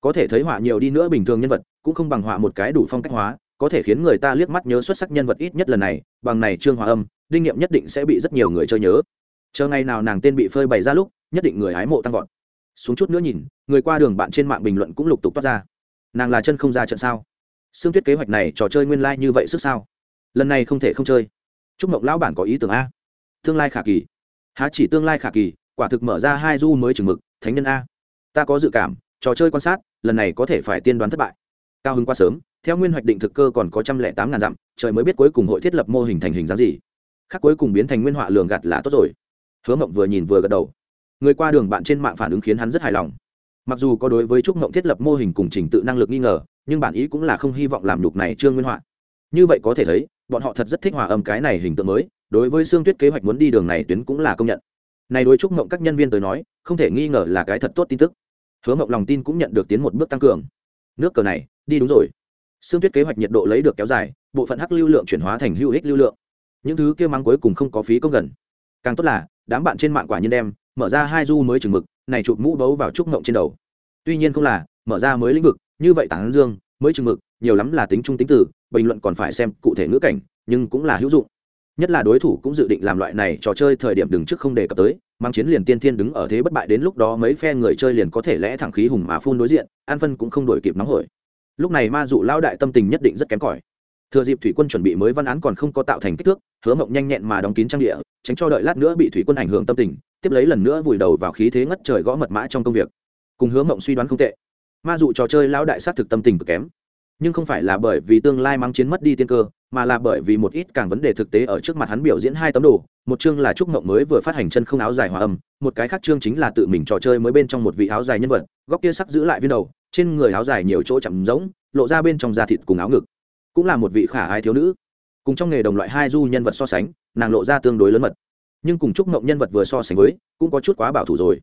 Có thể thấy họa nhiều đi nữa bình thường nhân vật, cũng không bằng họa một cái đủ phong cách hóa, có thể khiến người ta liếc mắt nhớ xuất sắc nhân vật ít nhất lần này, bằng này trương hòa âm, đinh nghiệm nhất định sẽ bị rất nhiều người chơi nhớ chờ ngày nào nàng tên bị phơi bày ra lúc, nhất định người hái mộ tăng vọt. Xuống chút nữa nhìn, người qua đường bạn trên mạng bình luận cũng lục tục toát ra. Nàng là chân không ra trận sao? Xương tuyết kế hoạch này trò chơi nguyên lai、like、như vậy sức sao? Lần này không thể không chơi. Chúc mộng lão bản có ý tưởng a. Tương lai khả kỳ. Há chỉ tương lai khả kỳ, quả thực mở ra hai du mới chừng mực, thánh nhân a. Ta có dự cảm, trò chơi quan sát, lần này có thể phải tiên đoán thất bại. Cao hứng quá sớm, theo nguyên hoạch định thực cơ còn có trăm lẻ tám ngàn dặm, trời mới biết cuối cùng hội thiết lập mô hình thành hình dáng gì. Khác cuối cùng biến thành nguyên họa lường gạt là tốt rồi hứa mộng vừa nhìn vừa gật đầu. Người qua đường bạn trên mạng phản ứng khiến hắn rất hài lòng. Mặc dù có đối với trúc mộng thiết lập mô hình cùng trình tự năng lực nghi ngờ, nhưng bản ý cũng là không hy vọng làm nhục này trương nguyên họa. Như vậy có thể thấy, bọn họ thật rất thích hòa âm cái này hình tượng mới, đối với xương tuyết kế hoạch muốn đi đường này tuyến cũng là công nhận. Này đối trúc mộng các nhân viên tới nói, không thể nghi ngờ là cái thật tốt tin tức. Hứa mộng lòng tin cũng nhận được tiến một bước tăng cường. Nước cờ này, đi đúng rồi. Xương tuyết kế hoạch nhiệt độ lấy được kéo dài, bộ phận hắc lưu lượng chuyển hóa thành hữu ích lưu lượng. Những thứ kia mang cuối cùng không có phí công gần. Càng tốt là đám bạn trên mạng quả nhiên đem, mở ra hai du mới chừng mực, này chụp mũ bấu vào trúc ngộng trên đầu. Tuy nhiên không là, mở ra mới lĩnh vực, như vậy tảng dương, mới chừng mực, nhiều lắm là tính trung tính từ, bình luận còn phải xem cụ thể ngữ cảnh, nhưng cũng là hữu dụng. Nhất là đối thủ cũng dự định làm loại này trò chơi thời điểm đứng trước không đề cập tới, mang chiến liền tiên thiên đứng ở thế bất bại đến lúc đó mấy phe người chơi liền có thể lẽ thẳng khí hùng mà phun đối diện an phân cũng không đổi kịp nóng hổi. Lúc này ma dụ lao đại tâm tình nhất định rất kém cỏi thừa dịp thủy quân chuẩn bị mới văn án còn không có tạo thành kích thước, hứa mộng nhanh nhẹn mà đóng kín trang địa, tránh cho đợi lát nữa bị thủy quân ảnh hưởng tâm tình, tiếp lấy lần nữa vùi đầu vào khí thế ngất trời gõ mật mã trong công việc. Cùng hứa mộng suy đoán không tệ. Ma dụ trò chơi lão đại sát thực tâm tình cực kém. Nhưng không phải là bởi vì tương lai mang chiến mất đi tiên cơ, mà là bởi vì một ít càng vấn đề thực tế ở trước mặt hắn biểu diễn hai tấm đồ, một chương là trúc mộng mới vừa phát hành chân không áo dài hòa âm, một cái khác chương chính là tự mình trò chơi mới bên trong một vị áo dài nhân vật, góc kia sắc giữ lại viên đầu, trên người áo dài nhiều chỗ chậm rỗng, lộ ra bên trong da thịt cùng áo ngực cũng là một vị khả ái thiếu nữ. Cùng trong nghề đồng loại hai du nhân vật so sánh, nàng lộ ra tương đối lớn mật. Nhưng cùng trúc mộng nhân vật vừa so sánh với, cũng có chút quá bảo thủ rồi.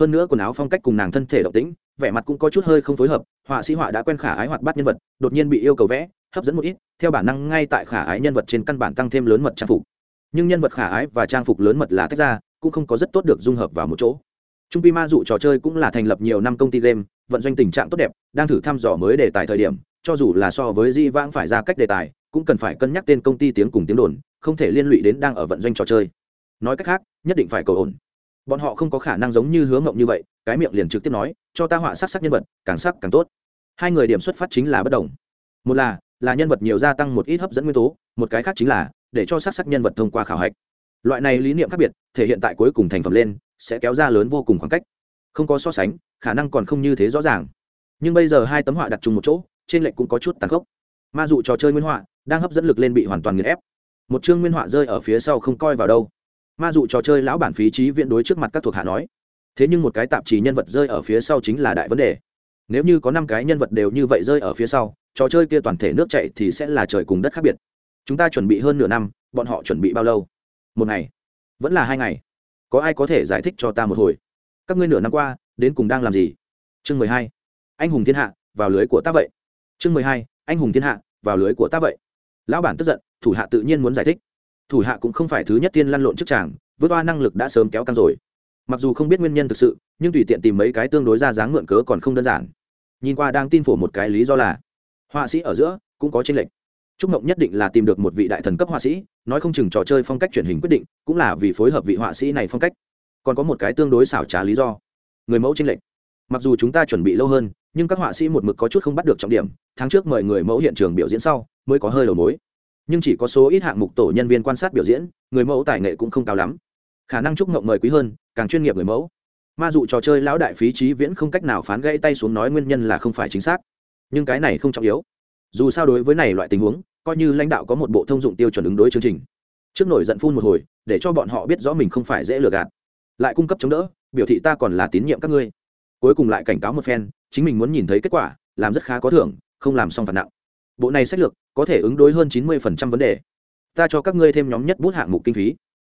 Hơn nữa quần áo phong cách cùng nàng thân thể động tĩnh, vẻ mặt cũng có chút hơi không phối hợp, họa sĩ họa đã quen khả ái hoạt bát nhân vật, đột nhiên bị yêu cầu vẽ, hấp dẫn một ít, theo bản năng ngay tại khả ái nhân vật trên căn bản tăng thêm lớn mật trang phục. Nhưng nhân vật khả ái và trang phục lớn mật là tách ra, cũng không có rất tốt được dung hợp vào một chỗ. Trung pi ma dụ trò chơi cũng là thành lập nhiều năm công ty game, vận doanh tình trạng tốt đẹp, đang thử thăm dò mới đề tài thời điểm cho dù là so với di vãng phải ra cách đề tài, cũng cần phải cân nhắc tên công ty tiếng cùng tiếng đồn, không thể liên lụy đến đang ở vận doanh trò chơi. Nói cách khác, nhất định phải cầu ổn. Bọn họ không có khả năng giống như hướng ngộng như vậy, cái miệng liền trực tiếp nói, cho ta họa sắc sắc nhân vật, càng sắc càng tốt. Hai người điểm xuất phát chính là bất đồng. Một là là nhân vật nhiều gia tăng một ít hấp dẫn nguyên tố, một cái khác chính là, để cho sắc sắc nhân vật thông qua khảo hạch. Loại này lý niệm khác biệt, thể hiện tại cuối cùng thành phẩm lên, sẽ kéo ra lớn vô cùng khoảng cách. Không có so sánh, khả năng còn không như thế rõ ràng. Nhưng bây giờ hai tấm họa đặt chung một chỗ trên lệnh cũng có chút tàn khốc. Ma dụ trò chơi nguyên họa đang hấp dẫn lực lên bị hoàn toàn nghiền ép. Một chương nguyên họa rơi ở phía sau không coi vào đâu. Ma dụ trò chơi lão bản phí trí viện đối trước mặt các thuộc hạ nói, thế nhưng một cái tạp chí nhân vật rơi ở phía sau chính là đại vấn đề. Nếu như có năm cái nhân vật đều như vậy rơi ở phía sau, trò chơi kia toàn thể nước chạy thì sẽ là trời cùng đất khác biệt. Chúng ta chuẩn bị hơn nửa năm, bọn họ chuẩn bị bao lâu? Một ngày. Vẫn là hai ngày. Có ai có thể giải thích cho ta một hồi? Các ngươi nửa năm qua, đến cùng đang làm gì? Chương mười hai. Anh hùng thiên hạ, vào lưới của ta vậy chương mười hai, anh hùng thiên hạ, vào lưới của ta vậy. Lão bản tức giận, thủ hạ tự nhiên muốn giải thích. Thủ hạ cũng không phải thứ nhất tiên lăn lộn trước chàng, vượt qua năng lực đã sớm kéo căng rồi. Mặc dù không biết nguyên nhân thực sự, nhưng tùy tiện tìm mấy cái tương đối ra dáng mượn cớ còn không đơn giản. Nhìn qua đang tin phổ một cái lý do là, họa sĩ ở giữa cũng có tranh lệch. Trúc mộng nhất định là tìm được một vị đại thần cấp họa sĩ, nói không chừng trò chơi phong cách truyền hình quyết định, cũng là vì phối hợp vị họa sĩ này phong cách. Còn có một cái tương đối xảo trá lý do, người mẫu tranh lệch. Mặc dù chúng ta chuẩn bị lâu hơn nhưng các họa sĩ một mực có chút không bắt được trọng điểm, tháng trước mời người mẫu hiện trường biểu diễn sau, mới có hơi đầu mối. Nhưng chỉ có số ít hạng mục tổ nhân viên quan sát biểu diễn, người mẫu tài nghệ cũng không cao lắm. Khả năng trúc mộng mời quý hơn, càng chuyên nghiệp người mẫu. Ma dụ trò chơi lão đại phí trí viễn không cách nào phán gãy tay xuống nói nguyên nhân là không phải chính xác. Nhưng cái này không trọng yếu. Dù sao đối với này loại tình huống, coi như lãnh đạo có một bộ thông dụng tiêu chuẩn ứng đối chương trình. Trước nổi giận phun một hồi, để cho bọn họ biết rõ mình không phải dễ lừa gạt. Lại cung cấp chống đỡ, biểu thị ta còn là tín nhiệm các ngươi. Cuối cùng lại cảnh cáo một phen chính mình muốn nhìn thấy kết quả, làm rất khá có thưởng, không làm xong phạt nặng. Bộ này sách lược có thể ứng đối hơn chín mươi vấn đề. Ta cho các ngươi thêm nhóm nhất bút hạng mục kinh phí.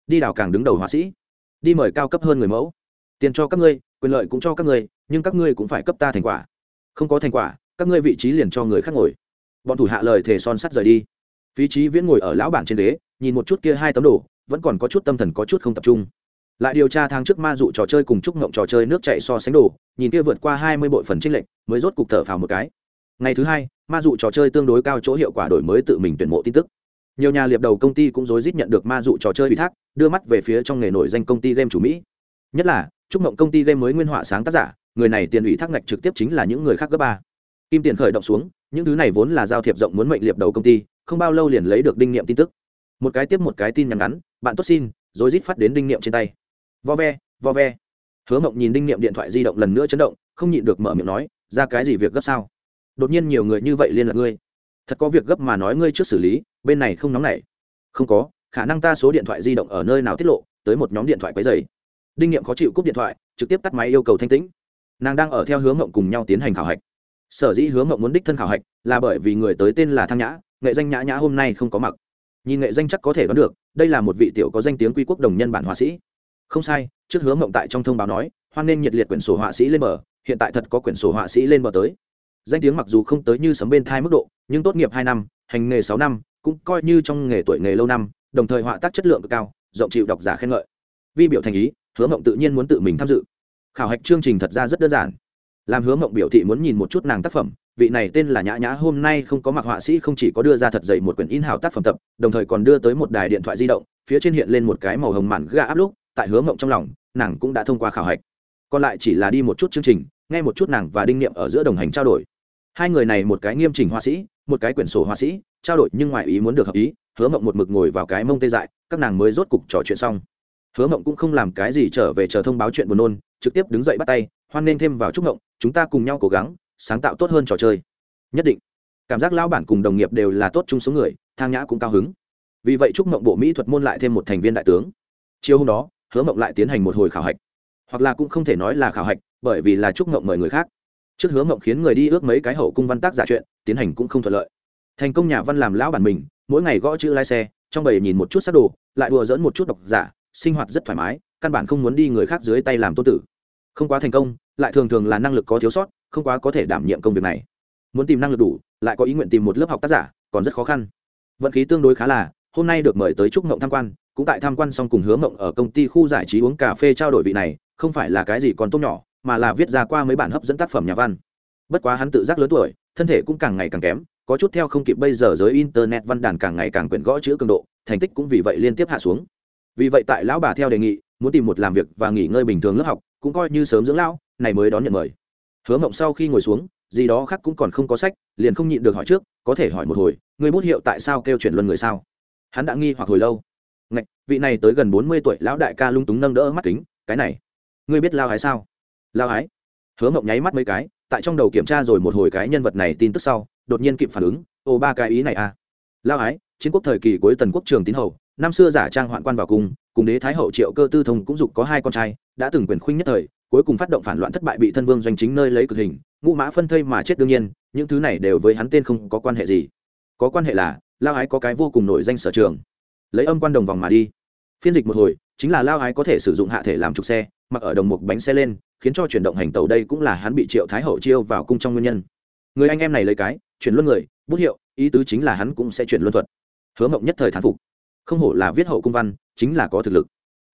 Đi đào càng đứng đầu họa sĩ. Đi mời cao cấp hơn người mẫu. Tiền cho các ngươi, quyền lợi cũng cho các ngươi, nhưng các ngươi cũng phải cấp ta thành quả. Không có thành quả, các ngươi vị trí liền cho người khác ngồi. Bọn thủ hạ lời thề son sắt rời đi. Phí trí viễn ngồi ở lão bản trên đế nhìn một chút kia hai tấm đồ, vẫn còn có chút tâm thần có chút không tập trung lại điều tra tháng trước ma dụ trò chơi cùng chúc ngộng trò chơi nước chạy so sánh đồ, nhìn kia vượt qua hai mươi bội phần trích lệnh mới rốt cục thở phào một cái. Ngày thứ hai, ma dụ trò chơi tương đối cao chỗ hiệu quả đổi mới tự mình tuyển mộ tin tức. Nhiều nhà liệp đầu công ty cũng rối rít nhận được ma dụ trò chơi ủy thác, đưa mắt về phía trong nghề nổi danh công ty game chủ mỹ. Nhất là, chúc mộng công ty game mới nguyên họa sáng tác giả, người này tiền ủy thác ngạch trực tiếp chính là những người khác gấp ba. Kim tiền khởi động xuống, những thứ này vốn là giao thiệp rộng muốn mệnh liệp đầu công ty, không bao lâu liền lấy được đinh niệm tin tức. Một cái tiếp một cái tin nhắn ngắn, bạn tốt xin rồi rít phát đến đinh niệm trên tay vo ve vo ve. Hứa mộng nhìn đinh niệm điện thoại di động lần nữa chấn động, không nhịn được mở miệng nói, ra cái gì việc gấp sao? Đột nhiên nhiều người như vậy liên lạc ngươi. Thật có việc gấp mà nói ngươi trước xử lý, bên này không nóng nảy. Không có, khả năng ta số điện thoại di động ở nơi nào tiết lộ, tới một nhóm điện thoại quấy dày đinh Niệm khó chịu cúp điện thoại, trực tiếp tắt máy yêu cầu thanh tĩnh. Nàng đang ở theo hướng mộng cùng nhau tiến hành khảo hạch. Sở dĩ hướng mộng muốn đích thân khảo hạch là bởi vì người tới tên là thăng nhã, nghệ danh nhã nhã hôm nay không có mặc nhìn nghệ danh chắc có thể đoán được, đây là một vị tiểu có danh tiếng quy quốc đồng nhân bản họa sĩ không sai, trước hướng mộng tại trong thông báo nói, hoan nên nhiệt liệt quyển sổ họa sĩ lên bờ, hiện tại thật có quyển sổ họa sĩ lên bờ tới. Danh tiếng mặc dù không tới như sấm bên thai mức độ, nhưng tốt nghiệp hai năm, hành nghề sáu năm, cũng coi như trong nghề tuổi nghề lâu năm, đồng thời họa tác chất lượng cực cao, rộng chịu độc giả khen ngợi. Vi biểu thành ý, hứa mộng tự nhiên muốn tự mình tham dự. Khảo hạch chương trình thật ra rất đơn giản. Làm hứa mộng biểu thị muốn nhìn một chút nàng tác phẩm, vị này tên là nhã nhã, hôm nay không có mặc họa sĩ, không chỉ có đưa ra thật dày một quyển in hào tác phẩm tập, đồng thời còn đưa tới một đài điện thoại di động, phía trên hiện lên một cái màu hồng mản gà áp lúc tại hứa mộng trong lòng, nàng cũng đã thông qua khảo hạch. Còn lại chỉ là đi một chút chương trình, nghe một chút nàng và đinh niệm ở giữa đồng hành trao đổi. Hai người này một cái nghiêm chỉnh họa sĩ, một cái quyển sổ họa sĩ, trao đổi nhưng ngoài ý muốn được hợp ý, hứa mộng một mực ngồi vào cái mông tê dại, các nàng mới rốt cục trò chuyện xong. Hứa mộng cũng không làm cái gì trở về chờ thông báo chuyện buồn nôn, trực tiếp đứng dậy bắt tay, hoan nên thêm vào chúc mộng, chúng ta cùng nhau cố gắng, sáng tạo tốt hơn trò chơi. Nhất định. Cảm giác lao bản cùng đồng nghiệp đều là tốt chung số người, thang nhã cũng cao hứng. Vì vậy chúc mộng bộ mỹ thuật môn lại thêm một thành viên đại tướng. Chiều hôm đó hứa mộng lại tiến hành một hồi khảo hạch. Hoặc là cũng không thể nói là khảo hạch, bởi vì là chúc mộng mời người khác. Trước hứa mộng khiến người đi ước mấy cái hậu cung văn tác giả chuyện, tiến hành cũng không thuận lợi. Thành công nhà văn làm lão bản mình, mỗi ngày gõ chữ lái xe, trong bầy nhìn một chút sắc đồ, lại đùa dỡn một chút độc giả, sinh hoạt rất thoải mái, căn bản không muốn đi người khác dưới tay làm tôn tử. Không quá thành công, lại thường thường là năng lực có thiếu sót, không quá có thể đảm nhiệm công việc này. Muốn tìm năng lực đủ, lại có ý nguyện tìm một lớp học tác giả, còn rất khó khăn. Vận khí tương đối khá là, hôm nay được mời tới trúc mộng tham quan cũng tại tham quan xong cùng hứa mộng ở công ty khu giải trí uống cà phê trao đổi vị này, không phải là cái gì còn tốt nhỏ, mà là viết ra qua mấy bản hấp dẫn tác phẩm nhà văn. Bất quá hắn tự giác lớn tuổi, thân thể cũng càng ngày càng kém, có chút theo không kịp bây giờ giới internet văn đàn càng ngày càng quyển gõ chữ cường độ, thành tích cũng vì vậy liên tiếp hạ xuống. Vì vậy tại lão bà theo đề nghị, muốn tìm một làm việc và nghỉ ngơi bình thường lớp học, cũng coi như sớm dưỡng lão, này mới đón nhận mời. Hứa mộng sau khi ngồi xuống, gì đó khác cũng còn không có sách, liền không nhịn được hỏi trước, có thể hỏi một hồi, người bút hiệu tại sao kêu chuyển luân người sao? Hắn đã nghi hoặc hồi lâu vị này tới gần bốn mươi tuổi lão đại ca lung túng nâng đỡ mắt kính, cái này, ngươi biết lao hái sao? Lao hái hứa mộng nháy mắt mấy cái, tại trong đầu kiểm tra rồi một hồi cái nhân vật này tin tức sau, đột nhiên kịp phản ứng, ô, ba cái ý này à. Lao hái chiến quốc thời kỳ cuối tần quốc trường tín hầu, năm xưa giả trang hoạn quan vào cung cùng đế thái hậu triệu cơ tư thông cũng dục có hai con trai, đã từng quyền khuynh nhất thời, cuối cùng phát động phản loạn thất bại bị thân vương doanh chính nơi lấy cực hình, ngũ mã phân thây mà chết đương nhiên, những thứ này đều với hắn tên không có quan hệ gì. Có quan hệ là, lao ái có cái vô cùng nổi danh sở trường lấy âm quan đồng vòng mà đi. Phiên dịch một hồi, chính là lao ái có thể sử dụng hạ thể làm trục xe, mặc ở đồng một bánh xe lên, khiến cho chuyển động hành tàu đây cũng là hắn bị triệu thái hậu chiêu vào cung trong nguyên nhân. Người anh em này lấy cái, chuyển luân người, bút hiệu, ý tứ chính là hắn cũng sẽ chuyển luân thuật. Hứa mộng nhất thời thán phục. Không hổ là viết hậu cung văn, chính là có thực lực.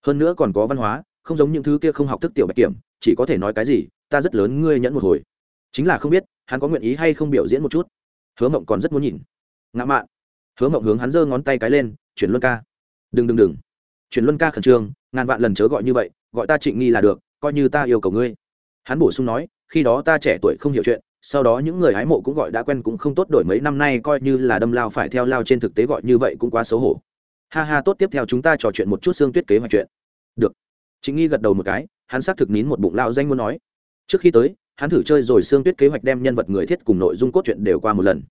Hơn nữa còn có văn hóa, không giống những thứ kia không học thức tiểu bạch kiểm, chỉ có thể nói cái gì, ta rất lớn ngươi nhẫn một hồi. Chính là không biết, hắn có nguyện ý hay không biểu diễn một chút. Hứa mộng còn rất muốn nhìn. Ngã mạn. Hứa mộng hướng hắn giơ ngón tay cái lên chuyển luân ca. Đừng đừng đừng. Chuyển luân ca khẩn trương, ngàn vạn lần chớ gọi như vậy, gọi ta trịnh nghi là được, coi như ta yêu cầu ngươi. Hắn bổ sung nói, khi đó ta trẻ tuổi không hiểu chuyện, sau đó những người hái mộ cũng gọi đã quen cũng không tốt đổi mấy năm nay coi như là đâm lao phải theo lao trên thực tế gọi như vậy cũng quá xấu hổ. Ha ha, tốt, tiếp theo chúng ta trò chuyện một chút xương tuyết kế hoạch chuyện. Được. Chính nghi gật đầu một cái, hắn xác thực nín một bụng lao danh muốn nói. Trước khi tới, hắn thử chơi rồi xương tuyết kế hoạch đem nhân vật người thiết cùng nội dung cốt truyện đều qua một lần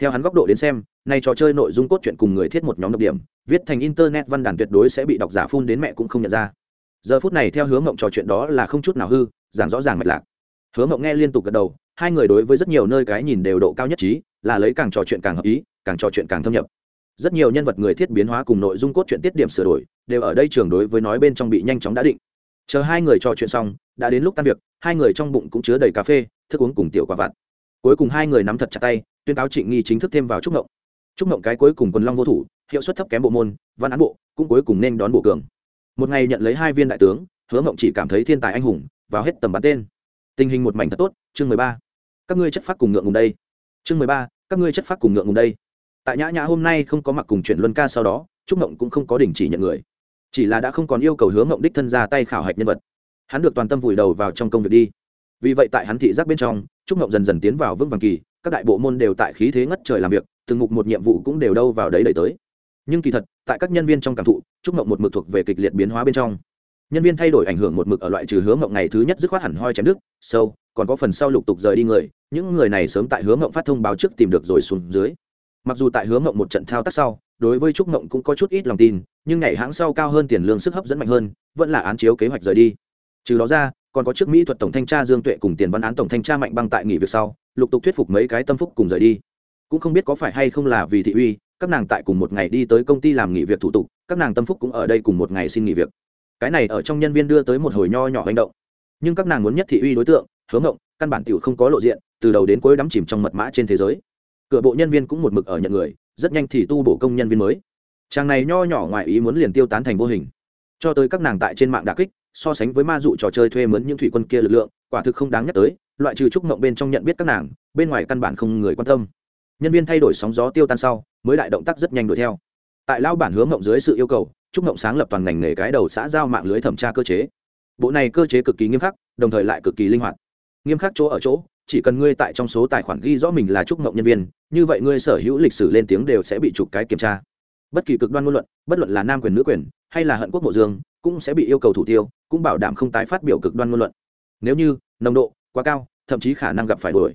theo hắn góc độ đến xem, nay trò chơi nội dung cốt truyện cùng người thiết một nhóm độc điểm, viết thành internet văn đàn tuyệt đối sẽ bị độc giả phun đến mẹ cũng không nhận ra. Giờ phút này theo hướng mộng trò chuyện đó là không chút nào hư, giảng rõ ràng mạch lạc. Hướng mộng nghe liên tục gật đầu, hai người đối với rất nhiều nơi cái nhìn đều độ cao nhất trí, là lấy càng trò chuyện càng hợp ý, càng trò chuyện càng thâm nhập. Rất nhiều nhân vật người thiết biến hóa cùng nội dung cốt truyện tiết điểm sửa đổi, đều ở đây trường đối với nói bên trong bị nhanh chóng đã định. Chờ hai người trò chuyện xong, đã đến lúc tan việc, hai người trong bụng cũng chứa đầy cà phê, thức uống cùng tiểu quả vặt. Cuối cùng hai người nắm thật chặt tay tuyên cáo trịnh nghi chính thức thêm vào trúc mộng trúc mộng cái cuối cùng quần long vô thủ, hiệu suất thấp kém bộ môn, văn án bộ, cũng cuối cùng nên đón bộ cường. Một ngày nhận lấy hai viên đại tướng, hứa mộng chỉ cảm thấy thiên tài anh hùng, vào hết tầm bắn tên. Tình hình một mảnh thật tốt, chương mười ba. Các ngươi chất phát cùng ngượng ngùng đây. Chương mười ba, các ngươi chất phát cùng ngượng ngùng đây. Tại nhã nhã hôm nay không có mặc cùng chuyện luân ca sau đó, trúc mộng cũng không có đình chỉ nhận người. Chỉ là đã không còn yêu cầu hứa mộng đích thân ra tay khảo hạch nhân vật. Hắn được toàn tâm vùi đầu vào trong công việc đi. Vì vậy tại hắn thị giác bên trong, trúc mộng dần dần tiến vào vững vàng kỳ các đại bộ môn đều tại khí thế ngất trời làm việc, từng mục một nhiệm vụ cũng đều đâu vào đấy đẩy tới. Nhưng kỳ thật, tại các nhân viên trong cảm thụ trúc mộng một mực thuộc về kịch liệt biến hóa bên trong. Nhân viên thay đổi ảnh hưởng một mực ở loại trừ hướng mộng ngày thứ nhất dứt khoát hẳn hoi chém đức sâu, còn có phần sau lục tục rời đi người, những người này sớm tại hướng mộng phát thông báo trước tìm được rồi xuống dưới. Mặc dù tại hướng mộng một trận thao tác sau, đối với trúc mộng cũng có chút ít lòng tin, nhưng ngày hãng sau cao hơn tiền lương sức hấp dẫn mạnh hơn, vẫn là án chiếu kế hoạch rời đi. Trừ đó ra, còn có trước mỹ thuật tổng thanh tra dương tuệ cùng tiền văn án tổng thanh tra mạnh băng tại nghỉ việc sau lục tục thuyết phục mấy cái tâm phúc cùng rời đi. Cũng không biết có phải hay không là vì thị uy, các nàng tại cùng một ngày đi tới công ty làm nghỉ việc thủ tục, các nàng tâm phúc cũng ở đây cùng một ngày xin nghỉ việc. Cái này ở trong nhân viên đưa tới một hồi nho nhỏ hành động. Nhưng các nàng muốn nhất thị uy đối tượng hướng ngộng căn bản t không có lộ diện, từ đầu đến cuối đắm chìm trong mật mã trên thế giới. Cửa bộ nhân viên cũng một mực ở nhận người, rất nhanh thì tu bổ công nhân viên mới. Chàng này nho nhỏ ngoài ý muốn liền tiêu tán thành vô hình. Cho tới các nàng tại trên mạng đà kích, so sánh với ma dụ trò chơi thuê mướn những thủy quân kia lực lượng, quả thực không đáng nhắc tới loại trừ trúc mộng bên trong nhận biết các nàng, bên ngoài căn bản không người quan tâm. Nhân viên thay đổi sóng gió tiêu tan sau, mới đại động tác rất nhanh đuổi theo. Tại lao bản hướng mộng dưới sự yêu cầu trúc mộng sáng lập toàn ngành nghề cái đầu xã giao mạng lưới thẩm tra cơ chế. Bộ này cơ chế cực kỳ nghiêm khắc, đồng thời lại cực kỳ linh hoạt. Nghiêm khắc chỗ ở chỗ, chỉ cần ngươi tại trong số tài khoản ghi rõ mình là trúc mộng nhân viên, như vậy ngươi sở hữu lịch sử lên tiếng đều sẽ bị chụp cái kiểm tra. Bất kỳ cực đoan ngôn luận, bất luận là nam quyền, nữ quyền, hay là hận quốc mộ dương, cũng sẽ bị yêu cầu thủ tiêu, cũng bảo đảm không tái phát biểu cực đoan ngôn luận. Nếu như, nồng độ quá cao thậm chí khả năng gặp phải đuổi.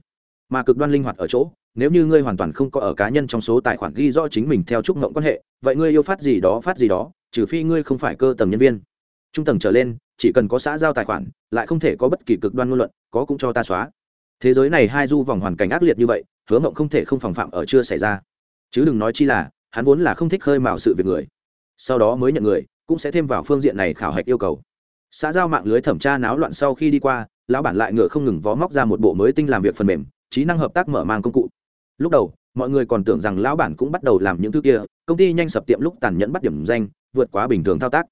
Mà cực đoan linh hoạt ở chỗ, nếu như ngươi hoàn toàn không có ở cá nhân trong số tài khoản ghi rõ chính mình theo trúc ngộng quan hệ, vậy ngươi yêu phát gì đó phát gì đó, trừ phi ngươi không phải cơ tầng nhân viên. Trung tầng trở lên, chỉ cần có xã giao tài khoản, lại không thể có bất kỳ cực đoan ngôn luận, có cũng cho ta xóa. Thế giới này hai du vòng hoàn cảnh ác liệt như vậy, hứa ngộng không thể không phòng phạm ở chưa xảy ra. Chứ đừng nói chi là, hắn vốn là không thích khơi mào sự việc người. Sau đó mới nhận người, cũng sẽ thêm vào phương diện này khảo hạch yêu cầu. Xã giao mạng lưới thẩm tra náo loạn sau khi đi qua lão bản lại ngựa không ngừng vó móc ra một bộ mới tinh làm việc phần mềm, trí năng hợp tác mở mang công cụ. Lúc đầu, mọi người còn tưởng rằng lão bản cũng bắt đầu làm những thứ kia, công ty nhanh sập tiệm lúc tàn nhẫn bắt điểm danh, vượt quá bình thường thao tác.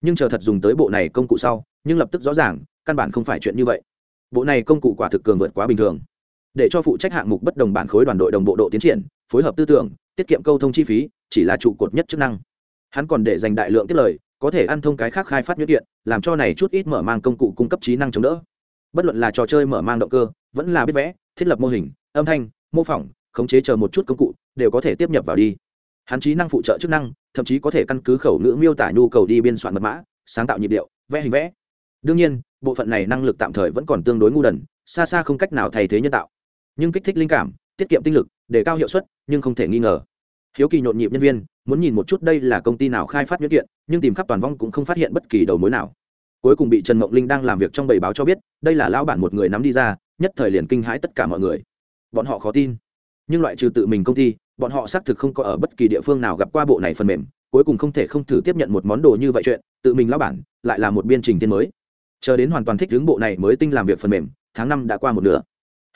Nhưng chờ thật dùng tới bộ này công cụ sau, nhưng lập tức rõ ràng, căn bản không phải chuyện như vậy. Bộ này công cụ quả thực cường vượt quá bình thường. Để cho phụ trách hạng mục bất đồng bản khối đoàn đội đồng bộ độ tiến triển, phối hợp tư tưởng, tiết kiệm câu thông chi phí, chỉ là trụ cột nhất chức năng. Hắn còn để dành đại lượng tiết lời, có thể ăn thông cái khác khai phát nhuyễn kiện, làm cho này chút ít mở mang công cụ cung cấp trí năng chống đỡ bất luận là trò chơi mở mang động cơ, vẫn là biết vẽ, thiết lập mô hình, âm thanh, mô phỏng, khống chế chờ một chút công cụ, đều có thể tiếp nhập vào đi. Hắn trí năng phụ trợ chức năng, thậm chí có thể căn cứ khẩu ngữ miêu tả nhu cầu đi biên soạn mật mã, sáng tạo nhịp điệu, vẽ hình vẽ. Đương nhiên, bộ phận này năng lực tạm thời vẫn còn tương đối ngu đần, xa xa không cách nào thay thế nhân tạo. Nhưng kích thích linh cảm, tiết kiệm tinh lực để cao hiệu suất, nhưng không thể nghi ngờ. Hiếu kỳ nhộn nhịp nhân viên, muốn nhìn một chút đây là công ty nào khai phát nhuyễn kiện, nhưng tìm khắp toàn vong cũng không phát hiện bất kỳ đầu mối nào cuối cùng bị trần mộng linh đang làm việc trong bầy báo cho biết, đây là lão bản một người nắm đi ra, nhất thời liền kinh hãi tất cả mọi người. Bọn họ khó tin. Nhưng loại trừ tự mình công ty, bọn họ xác thực không có ở bất kỳ địa phương nào gặp qua bộ này phần mềm, cuối cùng không thể không thử tiếp nhận một món đồ như vậy chuyện, tự mình lão bản, lại là một biên trình tiên mới. Chờ đến hoàn toàn thích hướng bộ này mới tinh làm việc phần mềm, tháng năm đã qua một nửa.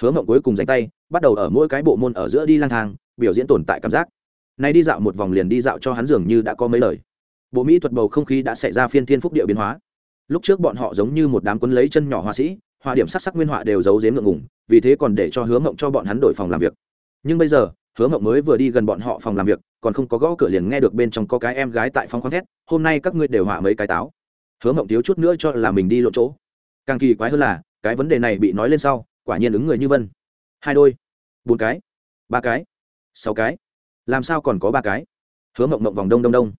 Hứa mộng cuối cùng dành tay, bắt đầu ở mỗi cái bộ môn ở giữa đi lang thang, biểu diễn tồn tại cảm giác. Nay đi dạo một vòng liền đi dạo cho hắn dường như đã có mấy lời. Bộ mỹ thuật bầu không khí đã xảy ra phiên thiên phúc địa biến hóa lúc trước bọn họ giống như một đám quấn lấy chân nhỏ họa sĩ, họa điểm sắc sắc nguyên họa đều giấu giếm ngượng ngùng, vì thế còn để cho hứa mộng cho bọn hắn đổi phòng làm việc. Nhưng bây giờ, hứa mộng mới vừa đi gần bọn họ phòng làm việc, còn không có gõ cửa liền nghe được bên trong có cái em gái tại phòng khoáng thét, hôm nay các ngươi đều họa mấy cái táo. Hứa mộng thiếu chút nữa cho là mình đi lộ chỗ. Càng kỳ quái hơn là, cái vấn đề này bị nói lên sau, quả nhiên ứng người như vân. Hai đôi, bốn cái, ba cái, sáu cái. Làm sao còn có ba cái? Hứa mộng mộng vòng đông đông đông.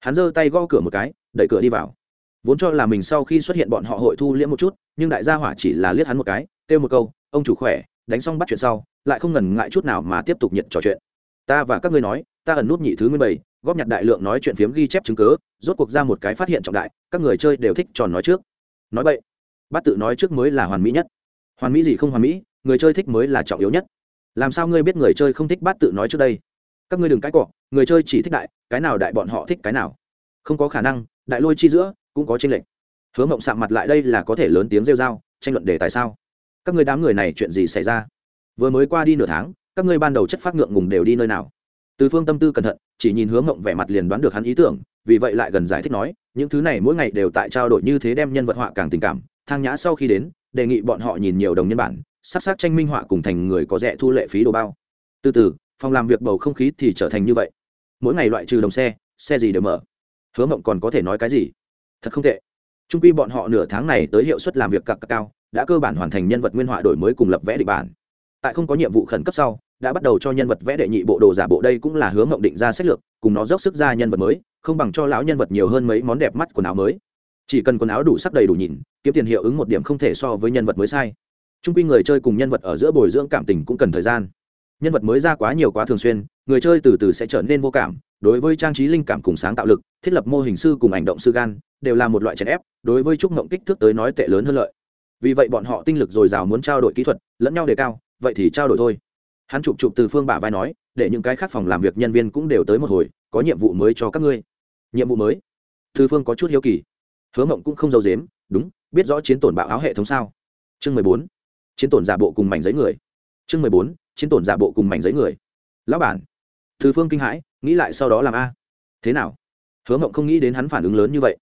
Hắn giơ tay gõ cửa một cái, đẩy cửa đi vào vốn cho là mình sau khi xuất hiện bọn họ hội thu liễm một chút nhưng đại gia hỏa chỉ là liếc hắn một cái kêu một câu ông chủ khỏe. Đánh xong bắt chuyện sau lại không ngần ngại chút nào mà tiếp tục nhận trò chuyện. Ta và các ngươi nói ta ẩn nút nhị thứ nguyên bảy góp nhặt đại lượng nói chuyện phiếm ghi chép chứng cứ, rốt cuộc ra một cái phát hiện trọng đại các người chơi đều thích tròn nói trước. Nói vậy bắt tự nói trước mới là hoàn mỹ nhất. Hoàn mỹ gì không hoàn mỹ người chơi thích mới là trọng yếu nhất. Làm sao ngươi biết người chơi không thích bắt tự nói trước đây? Các ngươi đừng cãi cọ người chơi chỉ thích đại cái nào đại bọn họ thích cái nào. Không có khả năng đại lôi chi giữa cũng có tranh lệch. Hứa mộng sạm mặt lại đây là có thể lớn tiếng rêu r a o tranh luận đề tại sao? Các người đám người này chuyện gì xảy ra? Vừa mới qua đi nửa tháng, các ngươi ban đầu chất phát ngượng ngùng đều đi nơi nào? Từ phương tâm tư cẩn thận, chỉ nhìn hướng mộng vẻ mặt liền đoán được hắn ý tưởng, vì vậy lại gần giải thích nói, những thứ này mỗi ngày đều tại trao đổi như thế đem nhân vật họa càng tình cảm, thang nhã sau khi đến, đề nghị bọn họ nhìn nhiều đồng nhân bản, sắc sắc tranh minh họa cùng thành người có rẻ thu lệ phí đồ bao. Từ từ, phòng làm việc bầu không khí thì trở thành như vậy. Mỗi ngày loại trừ đồng xe xe gì đều mở. Hứa mộng còn có thể nói cái gì? Thật không tệ. Trung quy bọn họ nửa tháng này tới hiệu suất làm việc cặp cao, đã cơ bản hoàn thành nhân vật nguyên họa đổi mới cùng lập vẽ định bản. Tại không có nhiệm vụ khẩn cấp sau, đã bắt đầu cho nhân vật vẽ đệ nhị bộ đồ giả bộ đây cũng là hướng mộng định ra sách lược, cùng nó dốc sức ra nhân vật mới, không bằng cho lão nhân vật nhiều hơn mấy món đẹp mắt quần áo mới. Chỉ cần quần áo đủ sắc đầy đủ nhìn, kiếm tiền hiệu ứng một điểm không thể so với nhân vật mới sai. Trung quy người chơi cùng nhân vật ở giữa bồi dưỡng cảm tình cũng cần thời gian. Nhân vật mới ra quá nhiều quá thường xuyên, người chơi từ từ sẽ trở nên vô cảm đối với trang trí linh cảm cùng sáng tạo lực, thiết lập mô hình sư cùng ảnh động sư gan, đều là một loại chèn ép, đối với trúc mộng kích thước tới nói tệ lớn hơn lợi. Vì vậy bọn họ tinh lực dồi dào muốn trao đổi kỹ thuật, lẫn nhau đề cao, vậy thì trao đổi thôi. Hắn chụp chụp từ phương bả vai nói, để những cái khác phòng làm việc nhân viên cũng đều tới một hồi, có nhiệm vụ mới cho các ngươi. Nhiệm vụ mới? Thư phương có chút hiếu kỳ. Hứa mộng cũng không giấu dếm đúng, biết rõ chiến tổn bạo áo hệ thống sao? Chương mười bốn, chiến tổn giả bộ cùng mảnh giấy người. Chương mười bốn, chiến tổn giả bộ cùng mảnh giấy người. Lão bản. Thư phương kinh hãi nghĩ lại sau đó làm a. Thế nào? Hứa mộng không nghĩ đến hắn phản ứng lớn như vậy.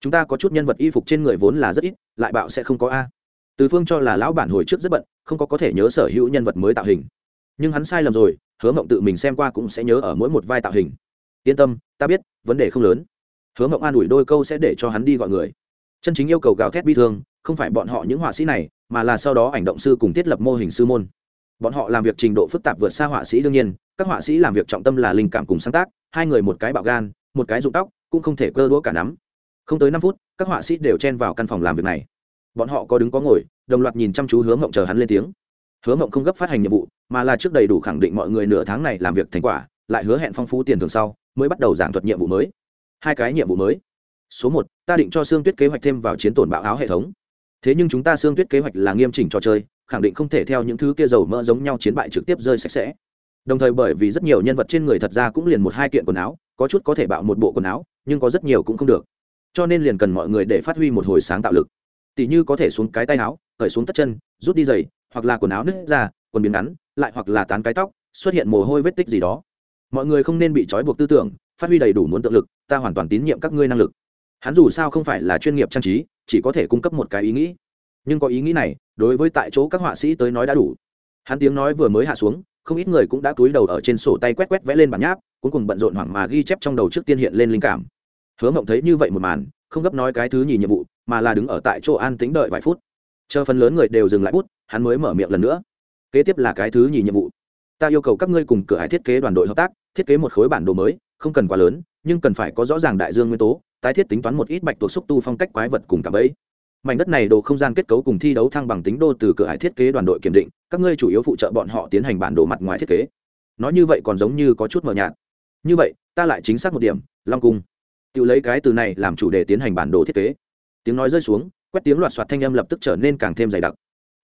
Chúng ta có chút nhân vật y phục trên người vốn là rất ít, lại bạo sẽ không có a. Từ phương cho là lão bản hồi trước rất bận, không có có thể nhớ sở hữu nhân vật mới tạo hình. Nhưng hắn sai lầm rồi, hứa mộng tự mình xem qua cũng sẽ nhớ ở mỗi một vai tạo hình. Yên tâm, ta biết, vấn đề không lớn. Hứa mộng an ủi đôi câu sẽ để cho hắn đi gọi người. Chân chính yêu cầu gào thét bi thương, không phải bọn họ những họa sĩ này, mà là sau đó ảnh động sư cùng thiết lập mô hình sư môn bọn họ làm việc trình độ phức tạp vượt xa họa sĩ đương nhiên, các họa sĩ làm việc trọng tâm là linh cảm cùng sáng tác, hai người một cái bạo gan, một cái rụng tóc, cũng không thể cơ đũa cả nắm. Không tới năm phút, các họa sĩ đều chen vào căn phòng làm việc này. Bọn họ có đứng có ngồi, đồng loạt nhìn chăm chú hướng mộng chờ hắn lên tiếng. Hứa mộng không gấp phát hành nhiệm vụ, mà là trước đầy đủ khẳng định mọi người nửa tháng này làm việc thành quả, lại hứa hẹn phong phú tiền thường sau, mới bắt đầu giảng thuật nhiệm vụ mới. Hai cái nhiệm vụ mới. Số một, ta định cho xương tuyết kế hoạch thêm vào chiến tổn bạo áo hệ thống. Thế nhưng chúng ta xương tuyết kế hoạch là nghiêm chỉnh trò chơi khẳng định không thể theo những thứ kia dầu mỡ giống nhau chiến bại trực tiếp rơi sạch sẽ. Đồng thời bởi vì rất nhiều nhân vật trên người thật ra cũng liền một hai kiện quần áo, có chút có thể bạo một bộ quần áo, nhưng có rất nhiều cũng không được. Cho nên liền cần mọi người để phát huy một hồi sáng tạo lực. Tỷ như có thể xuống cái tay áo, cởi xuống tất chân, rút đi giày, hoặc là quần áo nứt ra, quần biến ngắn, lại hoặc là tán cái tóc, xuất hiện mồ hôi vết tích gì đó. Mọi người không nên bị trói buộc tư tưởng, phát huy đầy đủ muốn tự lực, ta hoàn toàn tín nhiệm các ngươi năng lực. Hắn dù sao không phải là chuyên nghiệp trang trí, chỉ có thể cung cấp một cái ý nghĩ nhưng có ý nghĩ này, đối với tại chỗ các họa sĩ tới nói đã đủ. Hắn tiếng nói vừa mới hạ xuống, không ít người cũng đã túi đầu ở trên sổ tay quét quét vẽ lên bản nháp, cuối cùng bận rộn hoảng mà ghi chép trong đầu trước tiên hiện lên linh cảm. Hứa mộng thấy như vậy một màn, không gấp nói cái thứ nhì nhiệm vụ, mà là đứng ở tại chỗ an tính đợi vài phút. Chờ phần lớn người đều dừng lại bút, hắn mới mở miệng lần nữa. Kế tiếp là cái thứ nhì nhiệm vụ. Ta yêu cầu các ngươi cùng cửa hải thiết kế đoàn đội hợp tác, thiết kế một khối bản đồ mới, không cần quá lớn, nhưng cần phải có rõ ràng đại dương nguyên tố, tái thiết tính toán một ít bạch tuộc xúc tu phong cách quái vật cùng cả bẫy mảnh đất này đồ không gian kết cấu cùng thi đấu thăng bằng tính đô từ cửa hải thiết kế đoàn đội kiểm định, các ngươi chủ yếu phụ trợ bọn họ tiến hành bản đồ mặt ngoài thiết kế. Nói như vậy còn giống như có chút mờ nhạt. Như vậy, ta lại chính xác một điểm, long cung. Tự lấy cái từ này làm chủ đề tiến hành bản đồ thiết kế. Tiếng nói rơi xuống, quét tiếng loạt soạt thanh âm lập tức trở nên càng thêm dày đặc.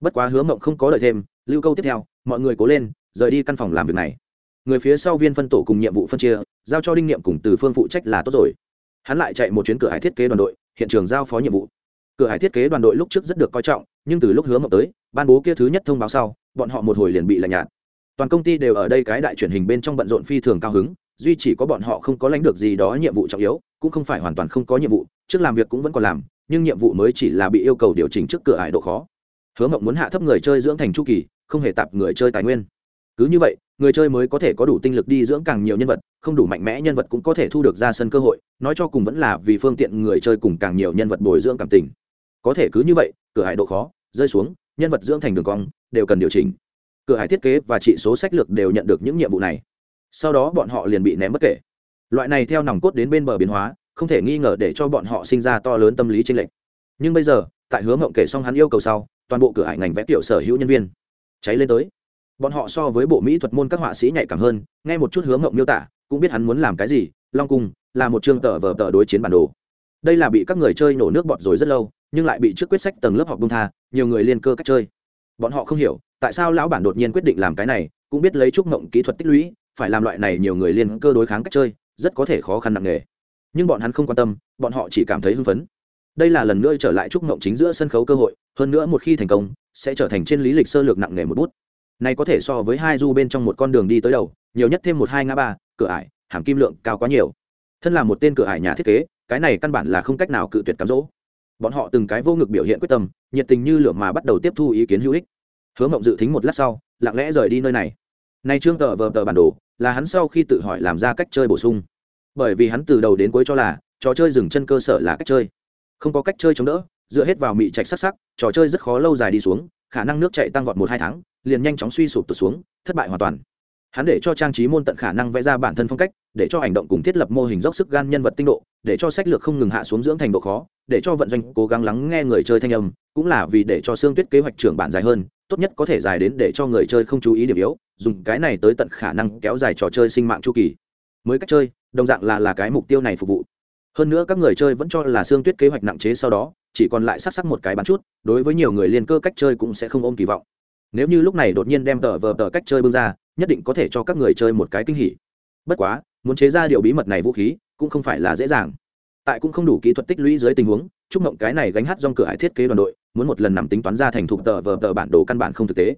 Bất quá hứa mộng không có lời thêm, lưu câu tiếp theo, mọi người cố lên, rời đi căn phòng làm việc này. Người phía sau viên phân tổ cùng nhiệm vụ phân chia, giao cho đinh nhiệm cùng từ phương phụ trách là tốt rồi. Hắn lại chạy một chuyến cửa hải thiết kế đoàn đội, hiện trường giao phó nhiệm vụ cửa hải thiết kế đoàn đội lúc trước rất được coi trọng, nhưng từ lúc hứa mộng tới, ban bố kia thứ nhất thông báo sau, bọn họ một hồi liền bị lạnh nhạt. Toàn công ty đều ở đây cái đại truyền hình bên trong bận rộn phi thường cao hứng, duy chỉ có bọn họ không có lãnh được gì đó nhiệm vụ trọng yếu, cũng không phải hoàn toàn không có nhiệm vụ, trước làm việc cũng vẫn còn làm, nhưng nhiệm vụ mới chỉ là bị yêu cầu điều chỉnh trước cửa ải độ khó. Hứa mộng muốn hạ thấp người chơi dưỡng thành chu kỳ, không hề tạp người chơi tài nguyên. Cứ như vậy, người chơi mới có thể có đủ tinh lực đi dưỡng càng nhiều nhân vật, không đủ mạnh mẽ nhân vật cũng có thể thu được ra sân cơ hội, nói cho cùng vẫn là vì phương tiện người chơi cùng càng nhiều nhân vật bồi dưỡng cảm tình có thể cứ như vậy, cửa hải độ khó, rơi xuống, nhân vật dưỡng thành đường cong, đều cần điều chỉnh. Cửa hải thiết kế và trị số sách lược đều nhận được những nhiệm vụ này. Sau đó bọn họ liền bị ném bất kể. Loại này theo nòng cốt đến bên bờ biến hóa, không thể nghi ngờ để cho bọn họ sinh ra to lớn tâm lý trên lệnh nhưng bây giờ, tại hướng ngộng kể xong hắn yêu cầu sau, toàn bộ cửa hải ngành vẽ tiểu sở hữu nhân viên cháy lên tới. Bọn họ so với bộ mỹ thuật môn các họa sĩ nhạy cảm hơn, nghe một chút hướng ngộng miêu tả, cũng biết hắn muốn làm cái gì, long cung là một chương tờ vờ tờ đối chiến bản đồ. Đây là bị các người chơi nổ nước bọt rồi rất lâu nhưng lại bị trước quyết sách tầng lớp học bung tha, nhiều người liên cơ cách chơi. Bọn họ không hiểu, tại sao lão bản đột nhiên quyết định làm cái này, cũng biết lấy trúc mộng kỹ thuật tích lũy, phải làm loại này nhiều người liên cơ đối kháng cách chơi, rất có thể khó khăn nặng nề. Nhưng bọn hắn không quan tâm, bọn họ chỉ cảm thấy hưng phấn. Đây là lần nữa trở lại trúc mộng chính giữa sân khấu cơ hội, hơn nữa một khi thành công, sẽ trở thành trên lý lịch sơ lược nặng nề một bút. Này có thể so với hai du bên trong một con đường đi tới đầu, nhiều nhất thêm một hai ngã ba, cửa ải, hàm kim lượng cao quá nhiều. Thân là một tên cửa ải nhà thiết kế, cái này căn bản là không cách nào cự tuyệt cám dỗ bọn họ từng cái vô ngực biểu hiện quyết tâm, nhiệt tình như lửa mà bắt đầu tiếp thu ý kiến hữu ích. Hứa mộng dự tính một lát sau, lặng lẽ rời đi nơi này. Nay trương tờ vờ tờ bản đồ, là hắn sau khi tự hỏi làm ra cách chơi bổ sung. Bởi vì hắn từ đầu đến cuối cho là, trò chơi dừng chân cơ sở là cách chơi. Không có cách chơi chống đỡ, dựa hết vào mị trạch sắc sắc, trò chơi rất khó lâu dài đi xuống, khả năng nước chạy tăng vọt một hai tháng, liền nhanh chóng suy sụp tụt xuống, thất bại hoàn toàn. Hắn để cho trang trí môn tận khả năng vẽ ra bản thân phong cách, để cho hành động cùng thiết lập mô hình dốc sức gan nhân vật tinh độ, để cho sách lược không ngừng hạ xuống dưỡng thành độ khó để cho vận doanh cố gắng lắng nghe người chơi thanh âm, cũng là vì để cho xương tuyết kế hoạch trưởng bản dài hơn, tốt nhất có thể dài đến để cho người chơi không chú ý điểm yếu, dùng cái này tới tận khả năng kéo dài trò chơi sinh mạng chu kỳ. Mới cách chơi, đồng dạng là là cái mục tiêu này phục vụ. Hơn nữa các người chơi vẫn cho là xương tuyết kế hoạch nặng chế sau đó, chỉ còn lại sắc sắc một cái bán chút, đối với nhiều người liên cơ cách chơi cũng sẽ không ôm kỳ vọng. Nếu như lúc này đột nhiên đem tờ vờ tờ cách chơi bưng ra, nhất định có thể cho các người chơi một cái kinh hỉ. Bất quá, muốn chế ra điều bí mật này vũ khí, cũng không phải là dễ dàng tại cũng không đủ kỹ thuật tích lũy dưới tình huống, chúc mộng cái này gánh hát dòng cửa hải thiết kế đoàn đội, muốn một lần nằm tính toán ra thành thục tờ vờ tờ bản đồ căn bản không thực tế.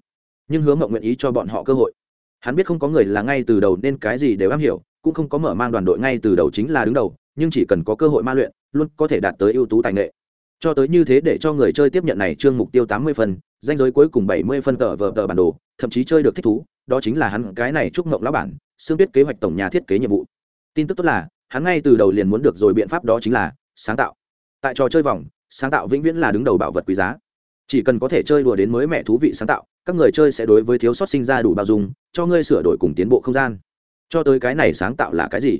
Nhưng hướng mộng nguyện ý cho bọn họ cơ hội. Hắn biết không có người là ngay từ đầu nên cái gì đều am hiểu, cũng không có mở mang đoàn đội ngay từ đầu chính là đứng đầu, nhưng chỉ cần có cơ hội ma luyện, luôn có thể đạt tới ưu tú tài nghệ. Cho tới như thế để cho người chơi tiếp nhận này chương mục tiêu tám mươi phần, danh giới cuối cùng bảy mươi phân tờ vờ tờ bản đồ, thậm chí chơi được thích thú, đó chính là hắn cái này chúc mộng lão bản, xương biết kế hoạch tổng nhà thiết kế nhiệm vụ. Tin tức tốt là hắn ngay từ đầu liền muốn được rồi biện pháp đó chính là sáng tạo. Tại trò chơi vòng, sáng tạo vĩnh viễn là đứng đầu bảo vật quý giá. Chỉ cần có thể chơi đùa đến mới mẹ thú vị sáng tạo, các người chơi sẽ đối với thiếu sót sinh ra đủ bao dung, cho ngươi sửa đổi cùng tiến bộ không gian. Cho tới cái này sáng tạo là cái gì?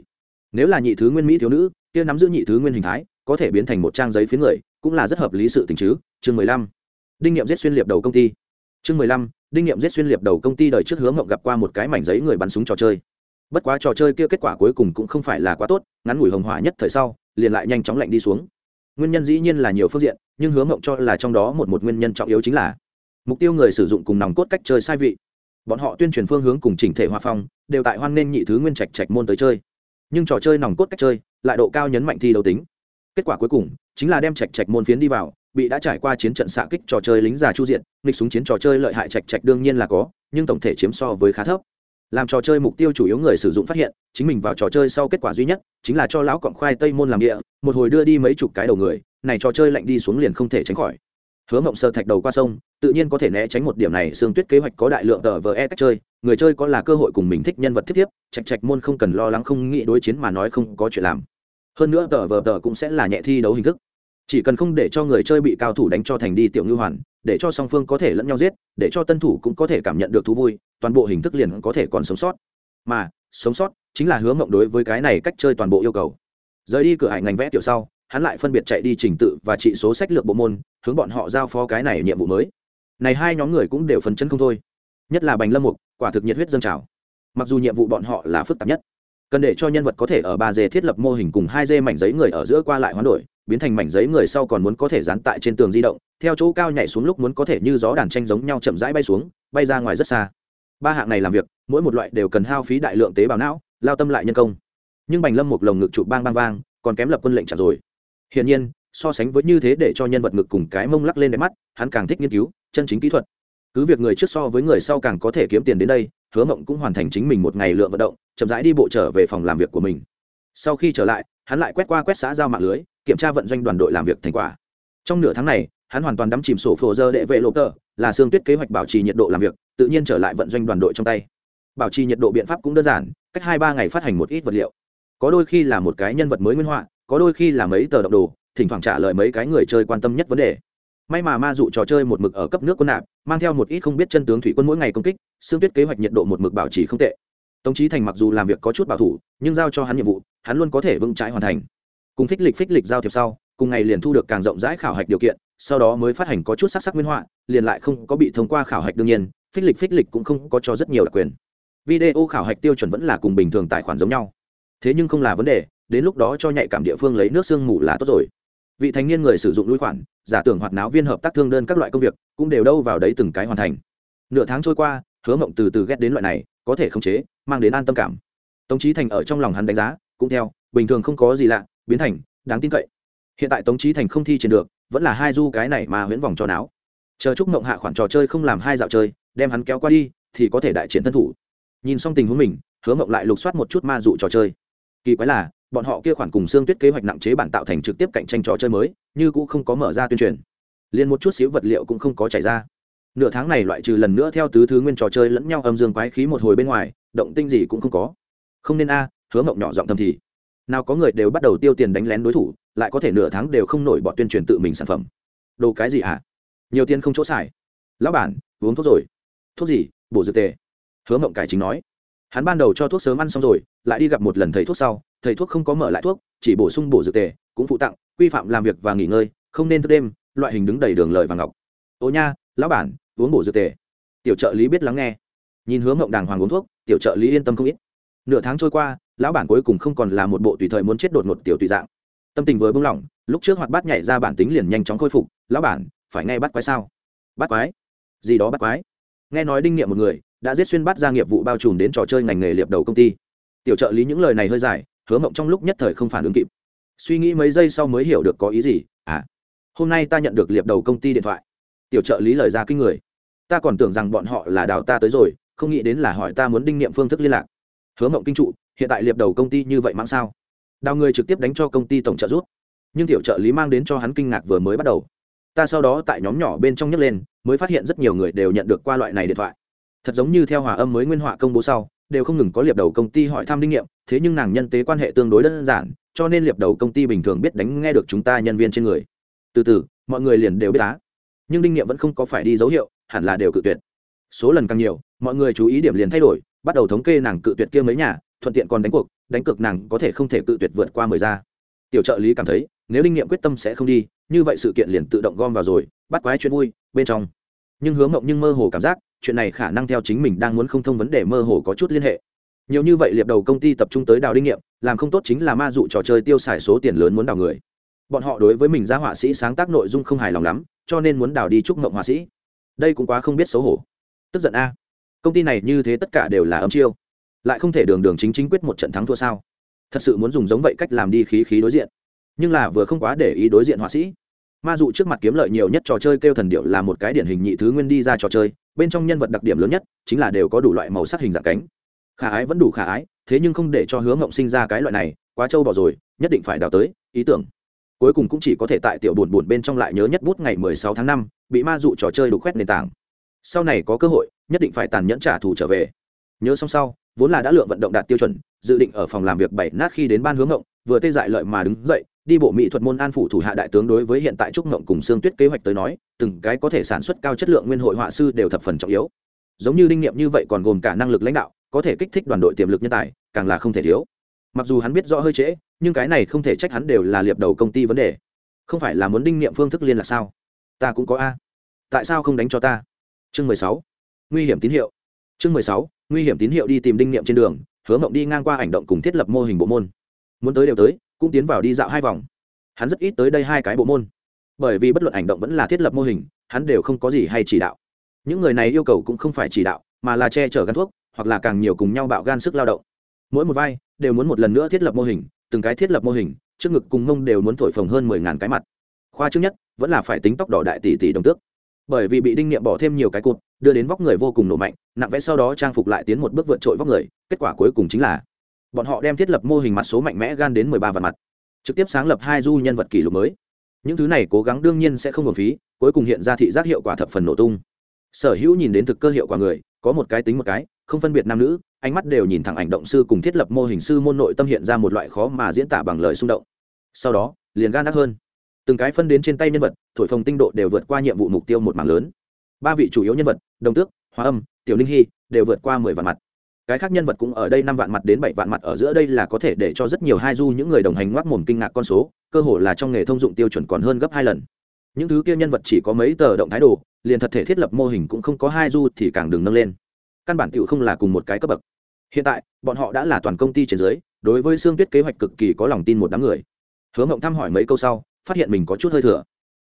Nếu là nhị thứ nguyên mỹ thiếu nữ, kia nắm giữ nhị thứ nguyên hình thái, có thể biến thành một trang giấy phía người, cũng là rất hợp lý sự tình chứ. Chương mười lăm. Đinh nghiệm giết xuyên liệp đầu công ty. Chương mười lăm. Đinh nghiệm giết xuyên liệp đầu công ty đời trước hướng ngộng gặp qua một cái mảnh giấy người bắn súng trò chơi bất quá trò chơi kia kết quả cuối cùng cũng không phải là quá tốt, ngắn ngủi hồng hỏa nhất thời sau, liền lại nhanh chóng lạnh đi xuống. Nguyên nhân dĩ nhiên là nhiều phương diện, nhưng hứa mộng cho là trong đó một một nguyên nhân trọng yếu chính là mục tiêu người sử dụng cùng nòng cốt cách chơi sai vị. Bọn họ tuyên truyền phương hướng cùng chỉnh thể hòa phong, đều tại hoan nên nhị thứ nguyên trạch trạch môn tới chơi. Nhưng trò chơi nòng cốt cách chơi, lại độ cao nhấn mạnh thi đấu tính. Kết quả cuối cùng, chính là đem trạch trạch môn phiến đi vào, bị đã trải qua chiến trận xạ kích trò chơi lính già chu diện, nghịch súng chiến trò chơi lợi hại trạch trạch đương nhiên là có, nhưng tổng thể chiếm so với khá thấp làm trò chơi mục tiêu chủ yếu người sử dụng phát hiện, chính mình vào trò chơi sau kết quả duy nhất chính là cho lão cọng khoai tây môn làm địa, một hồi đưa đi mấy chục cái đầu người, này trò chơi lạnh đi xuống liền không thể tránh khỏi. Hứa mộng sơ thạch đầu qua sông, tự nhiên có thể né tránh một điểm này xương tuyết kế hoạch có đại lượng tờ vờ e cách chơi, người chơi có là cơ hội cùng mình thích nhân vật thiết thiếp, trạch trạch môn không cần lo lắng, không nghĩ đối chiến mà nói không có chuyện làm. Hơn nữa tờ vờ tờ cũng sẽ là nhẹ thi đấu hình thức. Chỉ cần không để cho người chơi bị cao thủ đánh cho thành đi tiểu ngư hoàn để cho song phương có thể lẫn nhau giết, để cho tân thủ cũng có thể cảm nhận được thú vui, toàn bộ hình thức liền có thể còn sống sót. Mà, sống sót chính là hướng mộng đối với cái này cách chơi toàn bộ yêu cầu. Rời đi cửa hải ngành vẽ tiểu sau, hắn lại phân biệt chạy đi trình tự và trị số sách lược bộ môn, hướng bọn họ giao phó cái này nhiệm vụ mới. Này hai nhóm người cũng đều phấn chấn không thôi. Nhất là bành lâm mục, quả thực nhiệt huyết dâng trào. Mặc dù nhiệm vụ bọn họ là phức tạp nhất, cần để cho nhân vật có thể ở ba d thiết lập mô hình cùng hai d mảnh giấy người ở giữa qua lại hoán đổi biến thành mảnh giấy người sau còn muốn có thể dán tại trên tường di động, theo chỗ cao nhảy xuống lúc muốn có thể như gió đàn tranh giống nhau chậm rãi bay xuống, bay ra ngoài rất xa. Ba hạng này làm việc, mỗi một loại đều cần hao phí đại lượng tế bào não, lao tâm lại nhân công. Nhưng bành lâm một lồng ngực trụ bang bang vang, còn kém lập quân lệnh trả rồi. Hiển nhiên, so sánh với như thế để cho nhân vật ngực cùng cái mông lắc lên đẹp mắt, hắn càng thích nghiên cứu, chân chính kỹ thuật. Cứ việc người trước so với người sau càng có thể kiếm tiền đến đây, hứa mộng cũng hoàn thành chính mình một ngày lượng vận động, chậm rãi đi bộ trở về phòng làm việc của mình. Sau khi trở lại, hắn lại quét qua quét xã giao mạng lưới kiểm tra vận doanh đoàn đội làm việc thành quả. Trong nửa tháng này, hắn hoàn toàn đắm chìm sổ phổ dơ đệ vệ lộp tờ, là xương tuyết kế hoạch bảo trì nhiệt độ làm việc, tự nhiên trở lại vận doanh đoàn đội trong tay. Bảo trì nhiệt độ biện pháp cũng đơn giản, cách hai ba ngày phát hành một ít vật liệu. Có đôi khi là một cái nhân vật mới nguyên họa, có đôi khi là mấy tờ độc đồ, thỉnh thoảng trả lời mấy cái người chơi quan tâm nhất vấn đề. May mà ma dụ trò chơi một mực ở cấp nước quân nạp, mang theo một ít không biết chân tướng thủy quân mỗi ngày công kích, xương tuyết kế hoạch nhiệt độ một mực bảo trì không tệ. Tống trí thành mặc dù làm việc có chút bảo thủ, nhưng giao cho hắn nhiệm vụ, hắn luôn có thể vững trái hoàn thành cùng phích lịch phích lịch giao thiệp sau, cùng ngày liền thu được càng rộng rãi khảo hạch điều kiện, sau đó mới phát hành có chút sắc sắc nguyên họa, liền lại không có bị thông qua khảo hạch đương nhiên, phích lịch phích lịch cũng không có cho rất nhiều đặc quyền. Video khảo hạch tiêu chuẩn vẫn là cùng bình thường tài khoản giống nhau. Thế nhưng không là vấn đề, đến lúc đó cho nhạy cảm địa phương lấy nước sương mù là tốt rồi. Vị thành niên người sử dụng lui khoản, giả tưởng hoạt náo viên hợp tác thương đơn các loại công việc, cũng đều đâu vào đấy từng cái hoàn thành. Nửa tháng trôi qua, hứa mộng từ từ ghét đến loại này, có thể khống chế, mang đến an tâm cảm. Tống trí thành ở trong lòng hắn đánh giá, cũng theo, bình thường không có gì lạ biến thành đáng tin cậy. Hiện tại tống trí thành không thi triển được, vẫn là hai du cái này mà huyễn vòng cho não. chờ chúc mộng hạ khoản trò chơi không làm hai dạo chơi, đem hắn kéo qua đi, thì có thể đại triển thân thủ. Nhìn xong tình huống mình, hứa mộng lại lục soát một chút ma dụ trò chơi. Kỳ quái là, bọn họ kia khoản cùng xương tuyết kế hoạch nặng chế bản tạo thành trực tiếp cạnh tranh trò chơi mới, như cũng không có mở ra tuyên truyền. Liền một chút xíu vật liệu cũng không có chảy ra. Nửa tháng này loại trừ lần nữa theo tứ thứ nguyên trò chơi lẫn nhau âm dương quái khí một hồi bên ngoài, động tinh gì cũng không có. Không nên a, hứa mộng nhỏ giọng thầm thì nào có người đều bắt đầu tiêu tiền đánh lén đối thủ, lại có thể nửa tháng đều không nổi bọn tuyên truyền tự mình sản phẩm. Đồ cái gì hả? Nhiều tiền không chỗ xài. Lão bản, uống thuốc rồi. Thuốc gì? Bổ dược tề. Hứa mộng cải chính nói. Hắn ban đầu cho thuốc sớm ăn xong rồi, lại đi gặp một lần thầy thuốc sau, thầy thuốc không có mở lại thuốc, chỉ bổ sung bổ dược tề, cũng phụ tặng, quy phạm làm việc và nghỉ ngơi, không nên thức đêm, loại hình đứng đầy đường lời và ngọc. Ô nha, lão bản, uống bổ dược tề. Tiểu trợ lý biết lắng nghe. Nhìn hướng mộng đàng hoàng uống thuốc, tiểu trợ lý yên tâm không ít. Nửa tháng trôi qua lão bản cuối cùng không còn là một bộ tùy thời muốn chết đột ngột tiểu tùy dạng. Tâm tình vừa bung lỏng, lúc trước hoạt bát nhảy ra bản tính liền nhanh chóng khôi phục, lão bản, phải nghe bắt quái sao? Bắt quái? Gì đó bắt quái? Nghe nói đinh nghiệm một người, đã giết xuyên bắt ra nghiệp vụ bao trùm đến trò chơi ngành nghề liệp đầu công ty. Tiểu trợ lý những lời này hơi dài, hứa mộng trong lúc nhất thời không phản ứng kịp. Suy nghĩ mấy giây sau mới hiểu được có ý gì à hôm nay ta nhận được liệp đầu công ty điện thoại. Tiểu trợ lý lời ra kinh người. Ta còn tưởng rằng bọn họ là đào ta tới rồi, không nghĩ đến là hỏi ta muốn đinh niệm phương thức liên lạc. Hứa mộng kinh trụ hiện tại liệp đầu công ty như vậy mang sao? Đào người trực tiếp đánh cho công ty tổng trợ rút nhưng tiểu trợ lý mang đến cho hắn kinh ngạc vừa mới bắt đầu. Ta sau đó tại nhóm nhỏ bên trong nhấc lên, mới phát hiện rất nhiều người đều nhận được qua loại này điện thoại. Thật giống như theo hòa âm mới nguyên họa công bố sau, đều không ngừng có liệp đầu công ty hỏi thăm kinh nghiệm, thế nhưng nàng nhân tế quan hệ tương đối đơn giản, cho nên liệp đầu công ty bình thường biết đánh nghe được chúng ta nhân viên trên người. Từ từ, mọi người liền đều biết tá nhưng đinh nghiệm vẫn không có phải đi dấu hiệu, hẳn là đều cự tuyệt. Số lần càng nhiều, mọi người chú ý điểm liền thay đổi, bắt đầu thống kê nàng cự tuyệt kia mấy nhà thuận tiện còn đánh cuộc, đánh cược nàng có thể không thể cự tuyệt vượt qua mười ra. Tiểu trợ lý cảm thấy, nếu đinh nghiệm quyết tâm sẽ không đi, như vậy sự kiện liền tự động gom vào rồi, bắt quái chuyện vui, bên trong. Nhưng hướng mộng nhưng mơ hồ cảm giác, chuyện này khả năng theo chính mình đang muốn không thông vấn đề mơ hồ có chút liên hệ. Nhiều như vậy liệp đầu công ty tập trung tới đào đinh nghiệm làm không tốt chính là ma dụ trò chơi tiêu xài số tiền lớn muốn đào người. Bọn họ đối với mình ra họa sĩ sáng tác nội dung không hài lòng lắm, cho nên muốn đào đi chúc mộng họa sĩ. Đây cũng quá không biết xấu hổ. Tức giận a. Công ty này như thế tất cả đều là âm chiêu lại không thể đường đường chính chính quyết một trận thắng thua sao? Thật sự muốn dùng giống vậy cách làm đi khí khí đối diện. Nhưng là vừa không quá để ý đối diện họa sĩ. Ma dụ trước mặt kiếm lợi nhiều nhất trò chơi kêu thần điệu là một cái điển hình nhị thứ nguyên đi ra trò chơi, bên trong nhân vật đặc điểm lớn nhất chính là đều có đủ loại màu sắc hình dạng cánh. Khả ái vẫn đủ khả ái, thế nhưng không để cho hướng ngộng sinh ra cái loại này, quá trâu bỏ rồi, nhất định phải đào tới, ý tưởng. Cuối cùng cũng chỉ có thể tại tiểu buồn buồn bên trong lại nhớ nhất bút ngày mười sáu tháng năm, bị ma dụ trò chơi đục khoét nền tảng. Sau này có cơ hội, nhất định phải tàn nhẫn trả thù trở về. Nhớ xong sau vốn là đã lượng vận động đạt tiêu chuẩn, dự định ở phòng làm việc bảy nát khi đến ban hướng ngộng, vừa tê dại lợi mà đứng dậy, đi bộ mỹ thuật môn an phủ thủ hạ đại tướng đối với hiện tại trúc ngộng cùng xương tuyết kế hoạch tới nói, từng cái có thể sản xuất cao chất lượng nguyên hội họa sư đều thập phần trọng yếu. Giống như đinh nghiệm như vậy còn gồm cả năng lực lãnh đạo, có thể kích thích đoàn đội tiềm lực nhân tài, càng là không thể thiếu. Mặc dù hắn biết rõ hơi trễ, nhưng cái này không thể trách hắn đều là liệp đầu công ty vấn đề. Không phải là muốn đinh nghiệm phương thức liên là sao? Ta cũng có a. Tại sao không đánh cho ta? Chương mười sáu. Nguy hiểm tín hiệu. Chương mười sáu nguy hiểm tín hiệu đi tìm đinh nghiệm trên đường, hứa mộng đi ngang qua ảnh động cùng thiết lập mô hình bộ môn. Muốn tới đều tới, cũng tiến vào đi dạo hai vòng. Hắn rất ít tới đây hai cái bộ môn. Bởi vì bất luận ảnh động vẫn là thiết lập mô hình, hắn đều không có gì hay chỉ đạo. Những người này yêu cầu cũng không phải chỉ đạo, mà là che chở gắn thuốc, hoặc là càng nhiều cùng nhau bạo gan sức lao động. Mỗi một vai đều muốn một lần nữa thiết lập mô hình, từng cái thiết lập mô hình, trước ngực cùng mông đều muốn thổi phồng hơn mười ngàn cái mặt. Khoa trước nhất vẫn là phải tính tóc đỏ đại tỷ tỷ đồng tước. Bởi vì bị đinh niệm bỏ thêm nhiều cái cụt, đưa đến vóc người vô cùng nổ mạnh nặng vẽ sau đó trang phục lại tiến một bước vượt trội vóc người, kết quả cuối cùng chính là bọn họ đem thiết lập mô hình mặt số mạnh mẽ gan đến mười ba vạn mặt, trực tiếp sáng lập hai du nhân vật kỷ lục mới. Những thứ này cố gắng đương nhiên sẽ không hưởng phí, cuối cùng hiện ra thị giác hiệu quả thập phần nổ tung. Sở hữu nhìn đến thực cơ hiệu quả người, có một cái tính một cái, không phân biệt nam nữ, ánh mắt đều nhìn thẳng ảnh động sư cùng thiết lập mô hình sư môn nội tâm hiện ra một loại khó mà diễn tả bằng lời xung động. Sau đó, liền gan ác hơn. Từng cái phân đến trên tay nhân vật, thổi phồng tinh độ đều vượt qua nhiệm vụ mục tiêu một mảng lớn. Ba vị chủ yếu nhân vật, đồng tước, hóa âm tiểu ninh hy đều vượt qua mười vạn mặt. Cái khác nhân vật cũng ở đây năm vạn mặt đến bảy vạn mặt ở giữa đây là có thể để cho rất nhiều hai du những người đồng hành ngoác mồm kinh ngạc con số, cơ hồ là trong nghề thông dụng tiêu chuẩn còn hơn gấp hai lần. Những thứ kia nhân vật chỉ có mấy tờ động thái đồ, liền thật thể thiết lập mô hình cũng không có hai du thì càng đừng nâng lên. Căn bản tựu không là cùng một cái cấp bậc. Hiện tại, bọn họ đã là toàn công ty trên dưới, đối với xương tuyết kế hoạch cực kỳ có lòng tin một đám người. Hướng mộng thăm hỏi mấy câu sau, phát hiện mình có chút hơi thừa.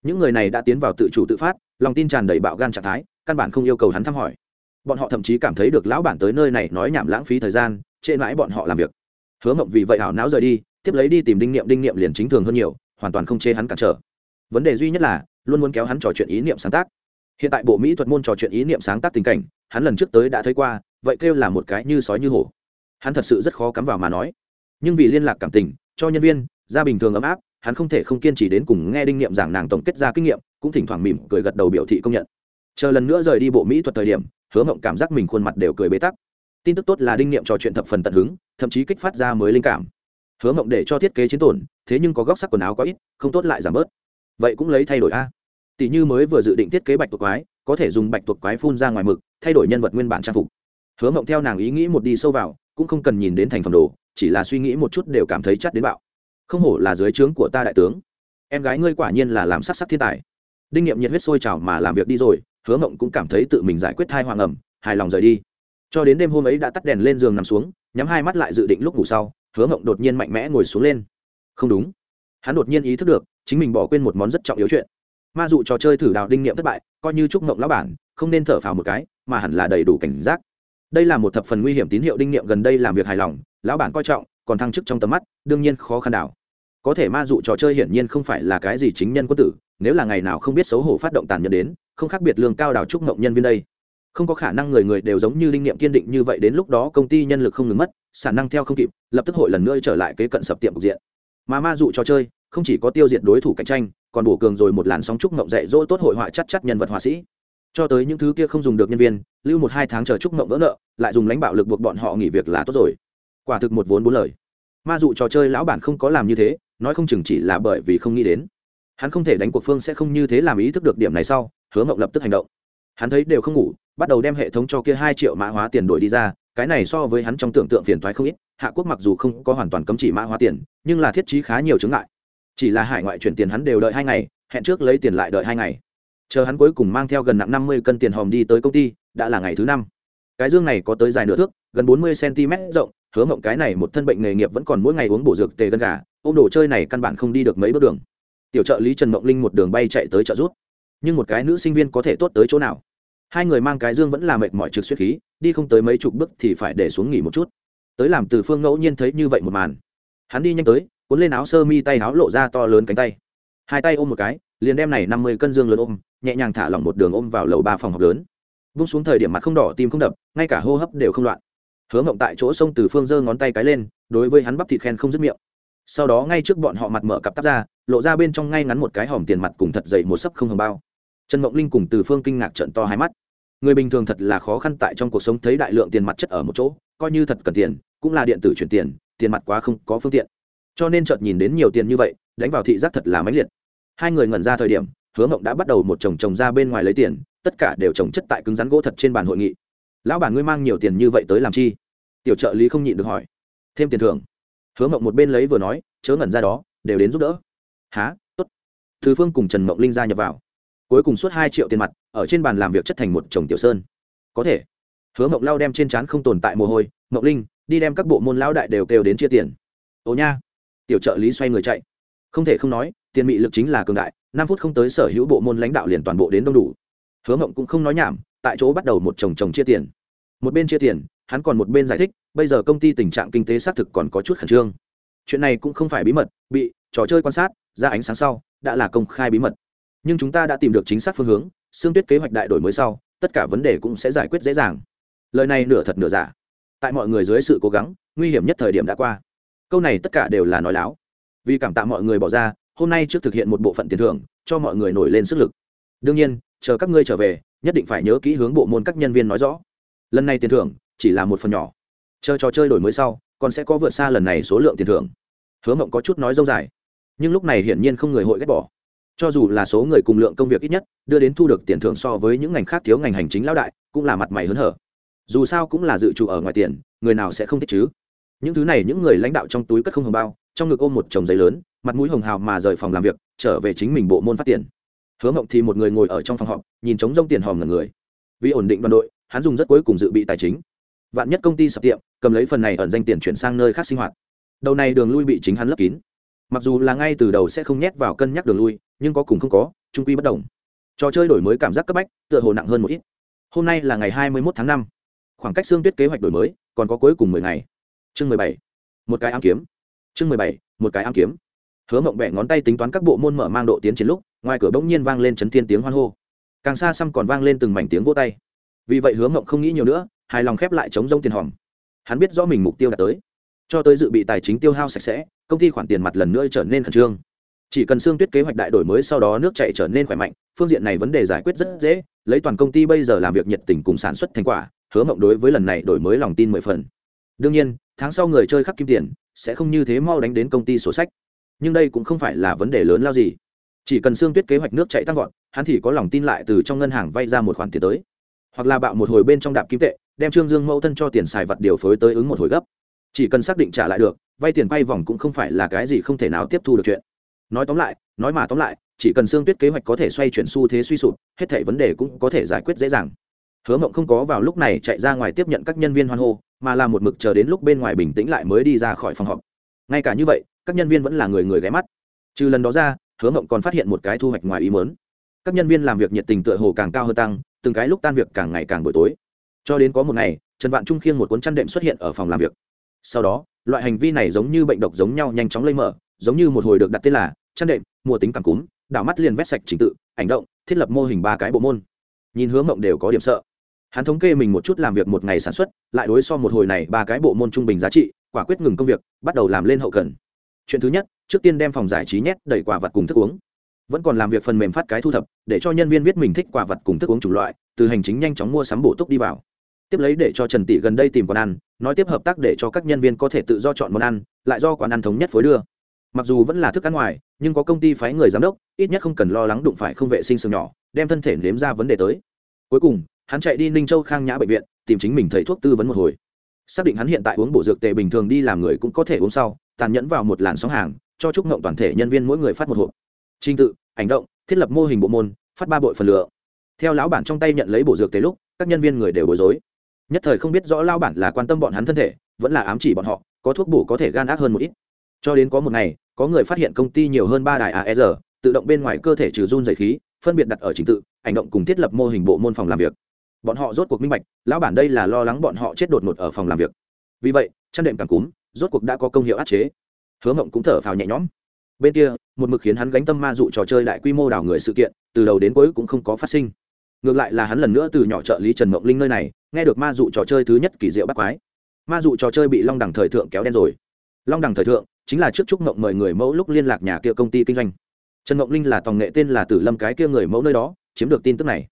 Những người này đã tiến vào tự chủ tự phát, lòng tin tràn đầy bạo gan trạng thái, căn bản không yêu cầu hắn thăm hỏi bọn họ thậm chí cảm thấy được lão bản tới nơi này nói nhảm lãng phí thời gian, trễ mãi bọn họ làm việc. Hứa mộng vì vậy hảo não rời đi, tiếp lấy đi tìm đinh niệm đinh niệm liền chính thường hơn nhiều, hoàn toàn không chê hắn cản trở. Vấn đề duy nhất là, luôn muốn kéo hắn trò chuyện ý niệm sáng tác. Hiện tại bộ mỹ thuật môn trò chuyện ý niệm sáng tác tình cảnh, hắn lần trước tới đã thấy qua, vậy kêu là một cái như sói như hổ. Hắn thật sự rất khó cắm vào mà nói. Nhưng vì liên lạc cảm tình, cho nhân viên ra bình thường ấm áp, hắn không thể không kiên trì đến cùng nghe đinh niệm giảng nàng tổng kết ra kinh nghiệm, cũng thỉnh thoảng mỉm cười gật đầu biểu thị công nhận. Chờ lần nữa rời đi bộ mỹ thuật thời điểm hứa mộng cảm giác mình khuôn mặt đều cười bế tắc. Tin tức tốt là đinh Niệm trò chuyện thập phần tận hứng, thậm chí kích phát ra mới linh cảm. Hứa mộng để cho thiết kế chiến tổn, thế nhưng có góc sắc quần áo quá ít, không tốt lại giảm bớt. Vậy cũng lấy thay đổi a. Tỷ như mới vừa dự định thiết kế bạch tuộc quái, có thể dùng bạch tuộc quái phun ra ngoài mực, thay đổi nhân vật nguyên bản trang phục. Hứa mộng theo nàng ý nghĩ một đi sâu vào, cũng không cần nhìn đến thành phẩm đồ, chỉ là suy nghĩ một chút đều cảm thấy chắt đến bạo. Không hổ là dưới trướng của ta đại tướng. Em gái ngươi quả nhiên là làm sắc sắc thiên tài. Đinh nghiệm nhiệt huyết sôi trào mà làm việc đi rồi hứa mộng cũng cảm thấy tự mình giải quyết thai hoàng ẩm, hài lòng rời đi. Cho đến đêm hôm ấy đã tắt đèn lên giường nằm xuống, nhắm hai mắt lại dự định lúc ngủ sau, hứa mộng đột nhiên mạnh mẽ ngồi xuống lên. Không đúng. Hắn đột nhiên ý thức được, chính mình bỏ quên một món rất trọng yếu chuyện. Ma dụ trò chơi thử đào đinh nghiệm thất bại, coi như chúc mộng lão bản, không nên thở phào một cái, mà hẳn là đầy đủ cảnh giác. Đây là một thập phần nguy hiểm tín hiệu đinh nghiệm gần đây làm việc hài lòng, lão bản coi trọng, còn thăng chức trong tầm mắt, đương nhiên khó khăn đảo. Có thể ma dụ trò chơi hiển nhiên không phải là cái gì chính nhân quân tử, nếu là ngày nào không biết xấu hổ phát động tàn nhẫn đến không khác biệt lương cao đào trúc mộng nhân viên đây. Không có khả năng người người đều giống như linh nghiệm kiên định như vậy, đến lúc đó công ty nhân lực không ngừng mất, sản năng theo không kịp, lập tức hội lần nữa trở lại kế cận sập tiệm cục diện. Mà ma dụ trò chơi, không chỉ có tiêu diệt đối thủ cạnh tranh, còn bổ cường rồi một làn sóng trúc mộng dạy dỗ tốt hội họa chắc chắc nhân vật họa sĩ. Cho tới những thứ kia không dùng được nhân viên, lưu một hai tháng chờ trúc mộng vỡ nợ, lại dùng lãnh bạo lực buộc bọn họ nghỉ việc là tốt rồi. Quả thực một vốn bốn lời. Ma dụ trò chơi lão bản không có làm như thế, nói không chừng chỉ là bởi vì không nghĩ đến. Hắn không thể đánh cuộc phương sẽ không như thế làm ý thức được điểm này sau hứa mộng lập tức hành động. Hắn thấy đều không ngủ, bắt đầu đem hệ thống cho kia hai triệu mã hóa tiền đổi đi ra, cái này so với hắn trong tưởng tượng phiền thoái không ít, hạ quốc mặc dù không có hoàn toàn cấm chỉ mã hóa tiền, nhưng là thiết trí khá nhiều chứng ngại. Chỉ là hải ngoại chuyển tiền hắn đều đợi hai ngày, hẹn trước lấy tiền lại đợi hai ngày. Chờ hắn cuối cùng mang theo gần nặng năm mươi cân tiền hòm đi tới công ty, đã là ngày thứ năm. Cái dương này có tới dài nửa thước, gần bốn mươi cm rộng, hứa mộng cái này một thân bệnh nghề nghiệp vẫn còn mỗi ngày uống bổ dược tề gân gà ô m đồ chơi này căn bản không đi được mấy bước đường. Tiểu trợ lý trần mộng linh một đường bay chạy tới trợ rút nhưng một cái nữ sinh viên có thể tốt tới chỗ nào? Hai người mang cái dương vẫn là mệt mỏi trực suýt khí, đi không tới mấy chục bước thì phải để xuống nghỉ một chút. Tới làm từ phương ngẫu nhiên thấy như vậy một màn. Hắn đi nhanh tới, cuốn lên áo sơ mi tay áo lộ ra to lớn cánh tay. Hai tay ôm một cái, liền đem này năm mươi cân dương lớn ôm, nhẹ nhàng thả lỏng một đường ôm vào lầu ba phòng học lớn. Vung xuống thời điểm mặt không đỏ, tim không đập, ngay cả hô hấp đều không loạn. Hứa mộng tại chỗ sông từ phương giơ ngón tay cái lên, đối với hắn bắp thịt khen không dứt miệng. Sau đó ngay trước bọn họ mặt mở cặp tắp ra, lộ ra bên trong ngay ngắn một cái hòm tiền mặt cùng thật dậy một sấp không hồng bao trần mộng linh cùng từ phương kinh ngạc trận to hai mắt. Người bình thường thật là khó khăn tại trong cuộc sống thấy đại lượng tiền mặt chất ở một chỗ, coi như thật cần tiền, cũng là điện tử chuyển tiền tiền mặt quá không có phương tiện. Cho nên chợt nhìn đến nhiều tiền như vậy, đánh vào thị giác thật là mãnh liệt. Hai người ngẩn ra thời điểm, hứa mộng đã bắt đầu một chồng chồng ra bên ngoài lấy tiền, tất cả đều trồng chất tại cứng rắn gỗ thật trên bàn hội nghị. Lão bản ngươi mang nhiều tiền như vậy tới làm chi? Tiểu trợ lý không nhịn được hỏi. Thêm tiền thưởng. Hứa mộng một bên lấy vừa nói, chớ ngẩn ra đó, đều đến giúp đỡ. Há tốt. Thứ phương cùng trần mộng linh ra nhập vào cuối cùng suốt hai triệu tiền mặt, ở trên bàn làm việc chất thành một chồng tiểu sơn. Có thể. Hứa mộng lao đem trên trán không tồn tại mồ hôi, mộng linh, đi đem các bộ môn lão đại đều kêu đến chia tiền. Ồ nha. Tiểu trợ lý xoay người chạy. Không thể không nói, tiền mị lực chính là cường đại, năm phút không tới sở hữu bộ môn lãnh đạo liền toàn bộ đến đông đủ. Hứa mộng cũng không nói nhảm, tại chỗ bắt đầu một chồng chồng chia tiền. Một bên chia tiền, hắn còn một bên giải thích, bây giờ công ty tình trạng kinh tế xác thực còn có chút khẩn trương. Chuyện này cũng không phải bí mật, bị trò chơi quan sát, ra ánh sáng sau, đã là công khai bí mật nhưng chúng ta đã tìm được chính xác phương hướng, xương tuyết kế hoạch đại đổi mới sau, tất cả vấn đề cũng sẽ giải quyết dễ dàng. Lời này nửa thật nửa giả. Tại mọi người dưới sự cố gắng, nguy hiểm nhất thời điểm đã qua. Câu này tất cả đều là nói láo. Vì cảm tạ mọi người bỏ ra, hôm nay trước thực hiện một bộ phận tiền thưởng, cho mọi người nổi lên sức lực. Đương nhiên, chờ các ngươi trở về, nhất định phải nhớ kỹ hướng bộ môn các nhân viên nói rõ. Lần này tiền thưởng, chỉ là một phần nhỏ. Chờ trò chơi đổi mới sau, còn sẽ có vượt xa lần này số lượng tiền thưởng. Hứa mộng có chút nói dâu dài. Nhưng lúc này hiển nhiên không người hội ghét bỏ cho dù là số người cùng lượng công việc ít nhất, đưa đến thu được tiền thưởng so với những ngành khác thiếu ngành hành chính lão đại, cũng là mặt mày hớn hở. Dù sao cũng là dự trù ở ngoài tiền, người nào sẽ không thích chứ? Những thứ này những người lãnh đạo trong túi cất không hồng bao, trong ngực ôm một chồng giấy lớn, mặt mũi hồng hào mà rời phòng làm việc, trở về chính mình bộ môn phát tiền. Hứa mộng thì một người ngồi ở trong phòng họp, nhìn trống rông tiền hòm ngần người. Vì ổn định đoàn đội, hắn dùng rất cuối cùng dự bị tài chính. Vạn nhất công ty sập tiệm, cầm lấy phần này ẩn danh tiền chuyển sang nơi khác sinh hoạt. Đầu này đường lui bị chính hắn lấp kín. Mặc dù là ngay từ đầu sẽ không nhét vào cân nhắc đường lui nhưng có cùng không có, trung quy bất đồng. Trò chơi đổi mới cảm giác cấp bách, tựa hồ nặng hơn một ít. Hôm nay là ngày hai mươi một tháng năm. Khoảng cách xương tuyết kế hoạch đổi mới, còn có cuối cùng mười ngày. Chương mười bảy. Một cái ám kiếm. Chương mười bảy, một cái ám kiếm. Hứa mộng bẹ ngón tay tính toán các bộ môn mở mang độ tiến chiến lúc, ngoài cửa bỗng nhiên vang lên chấn thiên tiếng hoan hô. Càng xa xăm còn vang lên từng mảnh tiếng vô tay. Vì vậy hứa mộng không nghĩ nhiều nữa, hài lòng khép lại chống rông tiền hòm. Hắn biết rõ mình mục tiêu đã tới. Cho tới dự bị tài chính tiêu hao sạch sẽ, công ty khoản tiền mặt lần nữa trở nên khẩn trương chỉ cần xương tuyết kế hoạch đại đổi mới sau đó nước chạy trở nên khỏe mạnh, phương diện này vấn đề giải quyết rất dễ, lấy toàn công ty bây giờ làm việc nhiệt tình cùng sản xuất thành quả, hứa mộng đối với lần này đổi mới lòng tin mười phần. Đương nhiên, tháng sau người chơi khắc kim tiền sẽ không như thế mau đánh đến công ty sổ sách. Nhưng đây cũng không phải là vấn đề lớn lao gì. Chỉ cần xương tuyết kế hoạch nước chạy tăng vọt, hắn thì có lòng tin lại từ trong ngân hàng vay ra một khoản tiền tới. Hoặc là bạo một hồi bên trong đạp kim tệ, đem trương dương mẫu thân cho tiền xài vật điều phối tới ứng một hồi gấp. Chỉ cần xác định trả lại được, vay tiền quay vòng cũng không phải là cái gì không thể nào tiếp thu được chuyện nói tóm lại, nói mà tóm lại, chỉ cần xương tuyết kế hoạch có thể xoay chuyển xu thế suy sụp, hết thảy vấn đề cũng có thể giải quyết dễ dàng. Hứa mộng không có vào lúc này chạy ra ngoài tiếp nhận các nhân viên hoan hô, mà là một mực chờ đến lúc bên ngoài bình tĩnh lại mới đi ra khỏi phòng họp. Ngay cả như vậy, các nhân viên vẫn là người người ghé mắt. Trừ lần đó ra, hứa mộng còn phát hiện một cái thu hoạch ngoài ý mớn các nhân viên làm việc nhiệt tình tựa hồ càng cao hơn tăng, từng cái lúc tan việc càng ngày càng buổi tối. Cho đến có một ngày, trần vạn trung khiêng một cuốn chăn đệm xuất hiện ở phòng làm việc. Sau đó, loại hành vi này giống như bệnh độc giống nhau nhanh chóng lây mở, giống như một hồi được đặt tên là chăn đệm mùa tính cảm cúm, đảo mắt liền vét sạch trình tự hành động, thiết lập mô hình ba cái bộ môn. Nhìn hướng mộng đều có điểm sợ. Hắn thống kê mình một chút làm việc một ngày sản xuất, lại đối so một hồi này ba cái bộ môn trung bình giá trị, quả quyết ngừng công việc, bắt đầu làm lên hậu cần. Chuyện thứ nhất, trước tiên đem phòng giải trí nhét đầy quả vật cùng thức uống. Vẫn còn làm việc phần mềm phát cái thu thập, để cho nhân viên viết mình thích quả vật cùng thức uống chủng loại, từ hành chính nhanh chóng mua sắm bổ túc đi vào. Tiếp lấy để cho trần tỷ gần đây tìm quán ăn, nói tiếp hợp tác để cho các nhân viên có thể tự do chọn món ăn, lại do quán ăn thống nhất phối đưa mặc dù vẫn là thức ăn ngoài, nhưng có công ty phái người giám đốc, ít nhất không cần lo lắng đụng phải không vệ sinh sừng nhỏ, đem thân thể nếm ra vấn đề tới. Cuối cùng, hắn chạy đi ninh châu khang nhã bệnh viện, tìm chính mình thầy thuốc tư vấn một hồi. Xác định hắn hiện tại uống bổ dược tề bình thường đi làm người cũng có thể uống sau, tàn nhẫn vào một làn sóng hàng, cho trúc ngộng toàn thể nhân viên mỗi người phát một hộp. Trình tự hành động, thiết lập mô hình bộ môn, phát ba bội phần lựa. Theo lão bản trong tay nhận lấy bổ dược tề lúc, các nhân viên người đều bối rối. Nhất thời không biết rõ lão bản là quan tâm bọn hắn thân thể, vẫn là ám chỉ bọn họ, có thuốc bổ có thể gan ác hơn một ít cho đến có một ngày, có người phát hiện công ty nhiều hơn ba đài aer tự động bên ngoài cơ thể trừ run dày khí, phân biệt đặt ở trình tự, hành động cùng thiết lập mô hình bộ môn phòng làm việc. Bọn họ rốt cuộc minh bạch, lão bản đây là lo lắng bọn họ chết đột ngột ở phòng làm việc. Vì vậy, chăn đệm càng cúm, rốt cuộc đã có công hiệu áp chế. Hứa mộng cũng thở phào nhẹ nhõm. Bên kia, một mực khiến hắn gánh tâm ma dụ trò chơi đại quy mô đảo người sự kiện, từ đầu đến cuối cũng không có phát sinh. Ngược lại là hắn lần nữa từ nhỏ trợ lý trần mộng linh nơi này, nghe được ma dụ trò chơi thứ nhất kỳ diệu bắt quái. Ma dụ trò chơi bị long đẳng thời thượng kéo đen rồi long đẳng thời thượng, chính là trước trúc mộng mời người mẫu lúc liên lạc nhà kia công ty kinh doanh. Trần mộng linh là tòng nghệ tên là tử lâm cái kia người mẫu nơi đó, chiếm được tin tức này.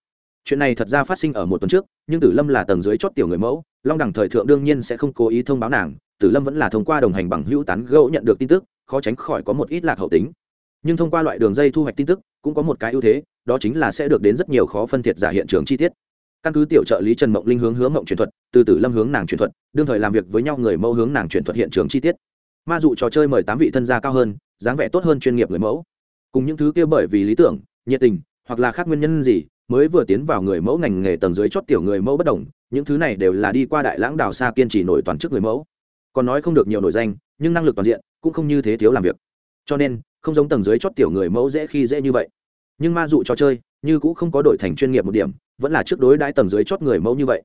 Chuyện này thật ra phát sinh ở một tuần trước, nhưng tử lâm là tầng dưới chót tiểu người mẫu, long đẳng thời thượng đương nhiên sẽ không cố ý thông báo nàng, tử lâm vẫn là thông qua đồng hành bằng hữu tán gẫu nhận được tin tức, khó tránh khỏi có một ít lạc hậu tính. Nhưng thông qua loại đường dây thu hoạch tin tức, cũng có một cái ưu thế, đó chính là sẽ được đến rất nhiều khó phân thiệt giả hiện trường chi tiết. Căn cứ tiểu trợ lý trần mộng linh hướng hướng mộng truyền thuật, từ tử lâm hướng nàng truyền thuật, đương thời làm việc với nhau người mẫu hướng nàng truyền thuật hiện trường chi tiết ma dụ trò chơi mời tám vị thân gia cao hơn, dáng vẻ tốt hơn chuyên nghiệp người mẫu. Cùng những thứ kia bởi vì lý tưởng, nhiệt tình, hoặc là khác nguyên nhân gì, mới vừa tiến vào người mẫu ngành nghề tầng dưới chót tiểu người mẫu bất đồng, những thứ này đều là đi qua đại lãng đào xa kiên trì nổi toàn chức người mẫu. Còn nói không được nhiều nổi danh, nhưng năng lực toàn diện, cũng không như thế thiếu làm việc. Cho nên, không giống tầng dưới chót tiểu người mẫu dễ khi dễ như vậy. Nhưng ma dụ trò chơi, như cũng không có đổi thành chuyên nghiệp một điểm, vẫn là trước đối đãi tầng dưới chót người mẫu như vậy.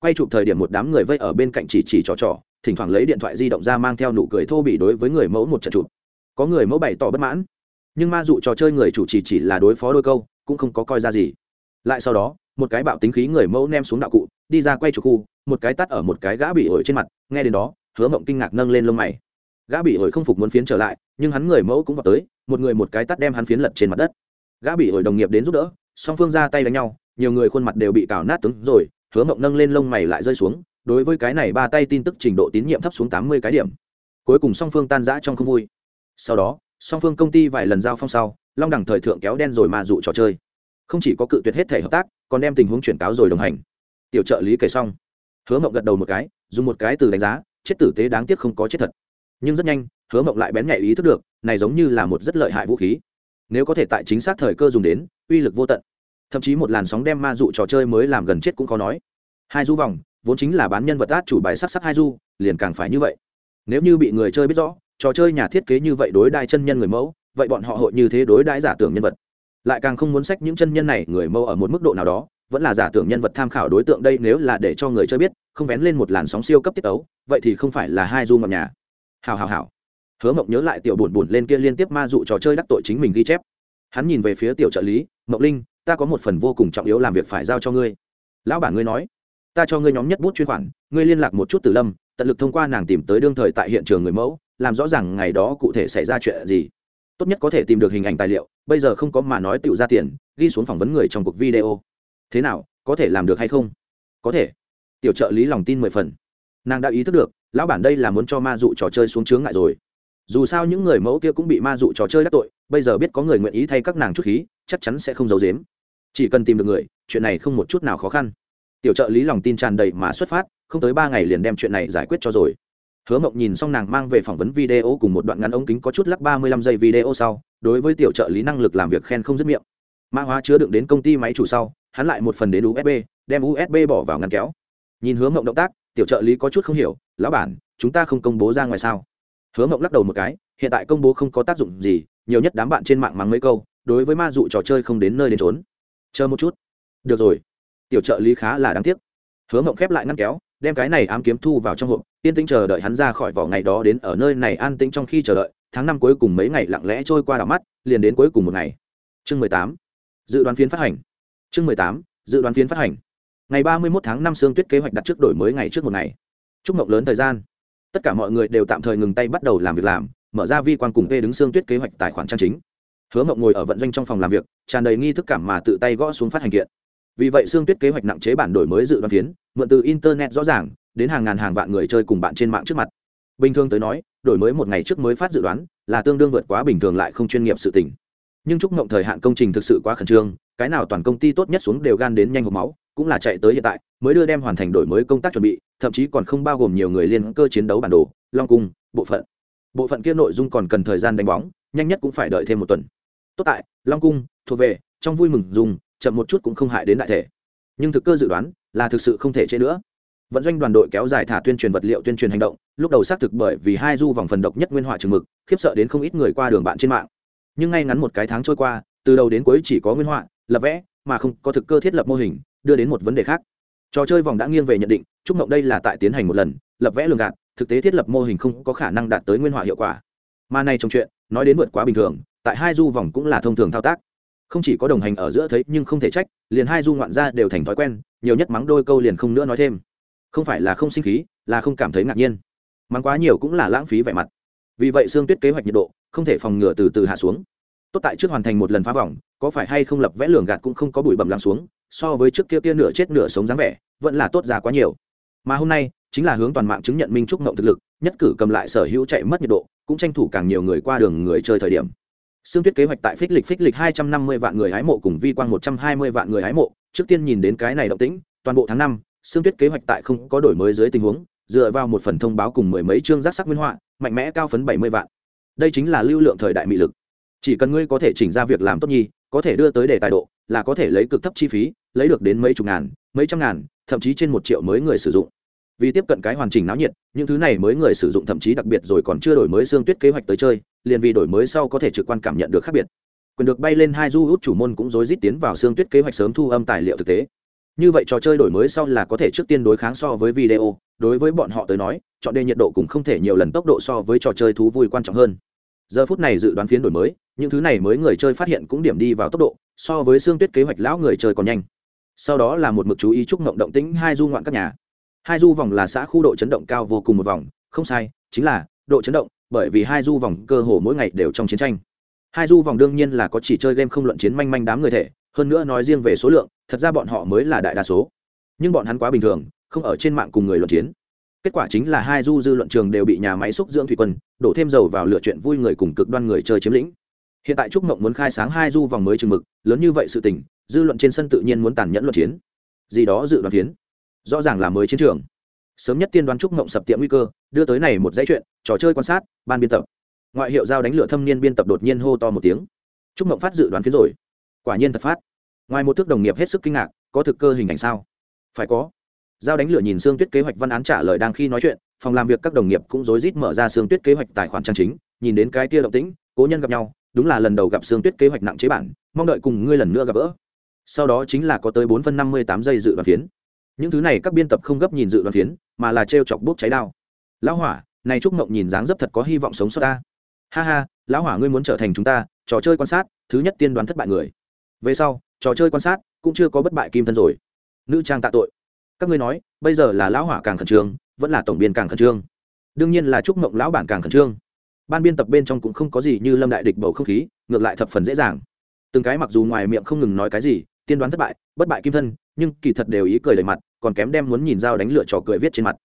Quay chụp thời điểm một đám người vây ở bên cạnh chỉ chỉ trò trò thỉnh thoảng lấy điện thoại di động ra mang theo nụ cười thô bỉ đối với người mẫu một trận chụp. Có người mẫu bày tỏ bất mãn. Nhưng ma dụ trò chơi người chủ chỉ chỉ là đối phó đôi câu, cũng không có coi ra gì. Lại sau đó, một cái bạo tính khí người mẫu nem xuống đạo cụ, đi ra quay chụp khu, một cái tắt ở một cái gã bị ổi trên mặt, nghe đến đó, hứa mộng kinh ngạc nâng lên lông mày. Gã bị ổi không phục muốn phiến trở lại, nhưng hắn người mẫu cũng vào tới, một người một cái tắt đem hắn phiến lật trên mặt đất. Gã bị ổi đồng nghiệp đến giúp đỡ, song phương ra tay đánh nhau, nhiều người khuôn mặt đều bị cào nát tướng rồi, hứa mộng nâng lên lông mày lại rơi xuống đối với cái này ba tay tin tức trình độ tín nhiệm thấp xuống tám mươi cái điểm. Cuối cùng song phương tan rã trong không vui. Sau đó, song phương công ty vài lần giao phong sau, long đẳng thời thượng kéo đen rồi mà dụ trò chơi. Không chỉ có cự tuyệt hết thể hợp tác, còn đem tình huống chuyển cáo rồi đồng hành. Tiểu trợ lý kể xong. Hứa mộng gật đầu một cái, dùng một cái từ đánh giá, chết tử tế đáng tiếc không có chết thật. Nhưng rất nhanh, hứa mộng lại bén nhạy ý thức được, này giống như là một rất lợi hại vũ khí. Nếu có thể tại chính xác thời cơ dùng đến, uy lực vô tận. Thậm chí một làn sóng đem ma dụ trò chơi mới làm gần chết cũng khó nói. Hai du vòng vốn chính là bán nhân vật át chủ bài sắc sắc hai du, liền càng phải như vậy. Nếu như bị người chơi biết rõ, trò chơi nhà thiết kế như vậy đối đai chân nhân người mẫu, vậy bọn họ hội như thế đối đãi giả tưởng nhân vật? Lại càng không muốn sách những chân nhân này người mẫu ở một mức độ nào đó, vẫn là giả tưởng nhân vật tham khảo đối tượng đây nếu là để cho người chơi biết, không vén lên một làn sóng siêu cấp tiết ấu vậy thì không phải là hai du ngọc nhà. Hào hào hào. Hứa mộng nhớ lại tiểu buồn buồn lên kia liên tiếp ma dụ trò chơi đắc tội chính mình ghi chép. Hắn nhìn về phía tiểu trợ lý, mộng linh, ta có một phần vô cùng trọng yếu làm việc phải giao cho ngươi. Lão bản ngươi nói ta cho ngươi nhóm nhất bút chuyên khoản, ngươi liên lạc một chút từ lâm, tận lực thông qua nàng tìm tới đương thời tại hiện trường người mẫu, làm rõ ràng ngày đó cụ thể xảy ra chuyện gì. Tốt nhất có thể tìm được hình ảnh tài liệu, bây giờ không có mà nói tựu ra tiền, ghi xuống phỏng vấn người trong cuộc video. Thế nào, có thể làm được hay không? Có thể. Tiểu trợ lý lòng tin mười phần. Nàng đã ý thức được, lão bản đây là muốn cho ma dụ trò chơi xuống chướng ngại rồi. Dù sao những người mẫu kia cũng bị ma dụ trò chơi đắc tội, bây giờ biết có người nguyện ý thay các nàng chút khí, chắc chắn sẽ không giấu dếm chỉ cần tìm được người, chuyện này không một chút nào khó khăn tiểu trợ lý lòng tin tràn đầy mà xuất phát, không tới ba ngày liền đem chuyện này giải quyết cho rồi. Hứa mộng nhìn xong nàng mang về phỏng vấn video cùng một đoạn ngắn ống kính có chút lắc ba mươi lăm giây video sau, đối với tiểu trợ lý năng lực làm việc khen không dứt miệng. Mã hóa chứa đựng đến công ty máy chủ sau, hắn lại một phần đến usb đem usb bỏ vào ngăn kéo. Nhìn hứa mộng động tác, tiểu trợ lý có chút không hiểu, lão bản, chúng ta không công bố ra ngoài sao? Hứa mộng lắc đầu một cái, hiện tại công bố không có tác dụng gì, nhiều nhất đám bạn trên mạng mắng mấy câu, đối với ma dụ trò chơi không đến nơi đến trốn chờ một chút. Được rồi tiểu trợ lý khá là đáng tiếc. Hứa mộng khép lại ngăn kéo, đem cái này ám kiếm thu vào trong hộp, yên tĩnh chờ đợi hắn ra khỏi vỏ ngày đó đến ở nơi này an tĩnh trong khi chờ đợi, tháng năm cuối cùng mấy ngày lặng lẽ trôi qua đảo mắt, liền đến cuối cùng một ngày. Chương mười tám, dự đoán phiên phát hành. Chương mười tám, dự đoán phiên phát hành. Ngày ba mươi một tháng năm sương tuyết kế hoạch đặt trước đổi mới ngày trước một ngày. Chúc mộng lớn thời gian. Tất cả mọi người đều tạm thời ngừng tay bắt đầu làm việc làm, mở ra vi quan cùng p đứng xương tuyết kế hoạch tài khoản trang chính. Hứa mộng ngồi ở vận doanh trong phòng làm việc, tràn đầy nghi thức cảm mà tự tay gõ xuống phát hành kiện vì vậy xương tuyết kế hoạch nặng chế bản đổi mới dự đoán phiến, mượn từ internet rõ ràng, đến hàng ngàn hàng vạn người chơi cùng bạn trên mạng trước mặt. Bình thường tới nói, đổi mới một ngày trước mới phát dự đoán, là tương đương vượt quá bình thường lại không chuyên nghiệp sự tình. Nhưng chúc mộng thời hạn công trình thực sự quá khẩn trương, cái nào toàn công ty tốt nhất xuống đều gan đến nhanh hộp máu, cũng là chạy tới hiện tại, mới đưa đem hoàn thành đổi mới công tác chuẩn bị, thậm chí còn không bao gồm nhiều người liên cơ chiến đấu bản đồ, long cung, bộ phận. Bộ phận kia nội dung còn cần thời gian đánh bóng, nhanh nhất cũng phải đợi thêm một tuần. Tốt tại, long cung, thuộc về, trong vui mừng dùng chậm một chút cũng không hại đến đại thể. Nhưng thực cơ dự đoán là thực sự không thể chế nữa. Vận doanh đoàn đội kéo dài thả tuyên truyền vật liệu tuyên truyền hành động, lúc đầu xác thực bởi vì hai du vòng phần độc nhất nguyên họa trường mực, khiếp sợ đến không ít người qua đường bạn trên mạng. Nhưng ngay ngắn một cái tháng trôi qua, từ đầu đến cuối chỉ có nguyên họa lập vẽ, mà không có thực cơ thiết lập mô hình, đưa đến một vấn đề khác. Trò chơi vòng đã nghiêng về nhận định, chúc mộng đây là tại tiến hành một lần, lập vẽ lường gạt, thực tế thiết lập mô hình không có khả năng đạt tới nguyên họa hiệu quả. Mà này trong chuyện, nói đến vượt quá bình thường, tại hai du vòng cũng là thông thường thao tác không chỉ có đồng hành ở giữa thấy nhưng không thể trách, liền hai du ngoạn ra đều thành thói quen, nhiều nhất mắng đôi câu liền không nữa nói thêm. Không phải là không sinh khí, là không cảm thấy ngạc nhiên. Mắng quá nhiều cũng là lãng phí vẻ mặt. Vì vậy xương tuyết kế hoạch nhiệt độ, không thể phòng ngừa từ từ hạ xuống. Tốt tại trước hoàn thành một lần phá vòng, có phải hay không lập vẽ lường gạt cũng không có bụi bẩm lắng xuống, so với trước kia kia nửa chết nửa sống dáng vẻ, vẫn là tốt ra quá nhiều. Mà hôm nay, chính là hướng toàn mạng chứng nhận minh trúc ngộng thực lực, nhất cử cầm lại sở hữu chạy mất nhiệt độ, cũng tranh thủ càng nhiều người qua đường người chơi thời điểm. Sương Tuyết kế hoạch tại phích lịch phích lịch hai trăm năm mươi vạn người hái mộ cùng vi quang một trăm hai mươi vạn người hái mộ, trước tiên nhìn đến cái này động tĩnh, toàn bộ tháng năm, Sương Tuyết kế hoạch tại không có đổi mới dưới tình huống, dựa vào một phần thông báo cùng mười mấy chương giác sắc nguyên họa, mạnh mẽ cao phấn bảy mươi vạn. Đây chính là lưu lượng thời đại mị lực. Chỉ cần ngươi có thể chỉnh ra việc làm tốt nhi, có thể đưa tới đề tài độ, là có thể lấy cực thấp chi phí, lấy được đến mấy chục ngàn, mấy trăm ngàn, thậm chí trên một triệu mới người sử dụng vì tiếp cận cái hoàn chỉnh náo nhiệt, những thứ này mới người sử dụng thậm chí đặc biệt rồi còn chưa đổi mới xương tuyết kế hoạch tới chơi, liền vì đổi mới sau có thể trực quan cảm nhận được khác biệt. Quyền được bay lên hai du hút chủ môn cũng rối rít tiến vào xương tuyết kế hoạch sớm thu âm tài liệu thực tế. Như vậy trò chơi đổi mới sau là có thể trước tiên đối kháng so với video, đối với bọn họ tới nói, chọn đề nhiệt độ cũng không thể nhiều lần tốc độ so với trò chơi thú vui quan trọng hơn. Giờ phút này dự đoán phiến đổi mới, những thứ này mới người chơi phát hiện cũng điểm đi vào tốc độ, so với xương tuyết kế hoạch lão người chơi còn nhanh. Sau đó là một mực chú ý chúc ngộng động tĩnh hai du ngoạn các nhà hai du vòng là xã khu độ chấn động cao vô cùng một vòng, không sai, chính là độ chấn động, bởi vì hai du vòng cơ hồ mỗi ngày đều trong chiến tranh. Hai du vòng đương nhiên là có chỉ chơi game không luận chiến manh manh đám người thể, hơn nữa nói riêng về số lượng, thật ra bọn họ mới là đại đa số. Nhưng bọn hắn quá bình thường, không ở trên mạng cùng người luận chiến. Kết quả chính là hai du dư luận trường đều bị nhà máy xúc dưỡng thủy quân, đổ thêm dầu vào lựa chuyện vui người cùng cực đoan người chơi chiếm lĩnh. Hiện tại trúc mộng muốn khai sáng hai du vòng mới chừng mực, lớn như vậy sự tình, dư luận trên sân tự nhiên muốn tàn nhẫn luận chiến. Gì đó dự đoán phiến rõ ràng là mới chiến trường. Sớm nhất tiên đoán trúc mộng sập tiệm nguy cơ, đưa tới này một dãy chuyện, trò chơi quan sát, ban biên tập. Ngoại hiệu giao đánh lửa thâm niên biên tập đột nhiên hô to một tiếng. Trúc mộng phát dự đoán phiến rồi. Quả nhiên thật phát. Ngoài một thước đồng nghiệp hết sức kinh ngạc, có thực cơ hình ảnh sao? Phải có. Giao đánh lửa nhìn xương tuyết kế hoạch văn án trả lời đang khi nói chuyện, phòng làm việc các đồng nghiệp cũng rối rít mở ra xương tuyết kế hoạch tài khoản trang chính, nhìn đến cái tia động tĩnh, cố nhân gặp nhau, đúng là lần đầu gặp xương tuyết kế hoạch nặng chế bản, mong đợi cùng ngươi lần nữa gặp gỡ. Sau đó chính là có tới bốn phân năm mươi tám giây dự đoán phiến những thứ này các biên tập không gấp nhìn dự đoán phiến, mà là t chọc bốc cháy đao. Lão hỏa, này trúc mộng nhìn dáng dấp thật có hy vọng sống sót ta. Ha ha, lão hỏa ngươi muốn trở thành chúng ta, trò chơi quan sát, thứ nhất tiên đoán thất bại người. Về sau, trò chơi quan sát cũng chưa có bất bại kim thân rồi. Nữ trang tạ tội. Các ngươi nói, bây giờ là lão hỏa càng khẩn trương, vẫn là tổng biên càng khẩn trương. Đương nhiên là trúc mộng lão bản càng khẩn trương. Ban biên tập bên trong cũng không có gì như lâm đại địch bầu không khí, ngược lại thập phần dễ dàng. Từng cái mặc dù ngoài miệng không ngừng nói cái gì, tiên đoán thất bại, bất bại kim thân, nhưng kỳ thật đều ý cười đầy mặt còn kém đem muốn nhìn dao đánh lửa trò cười viết trên mặt.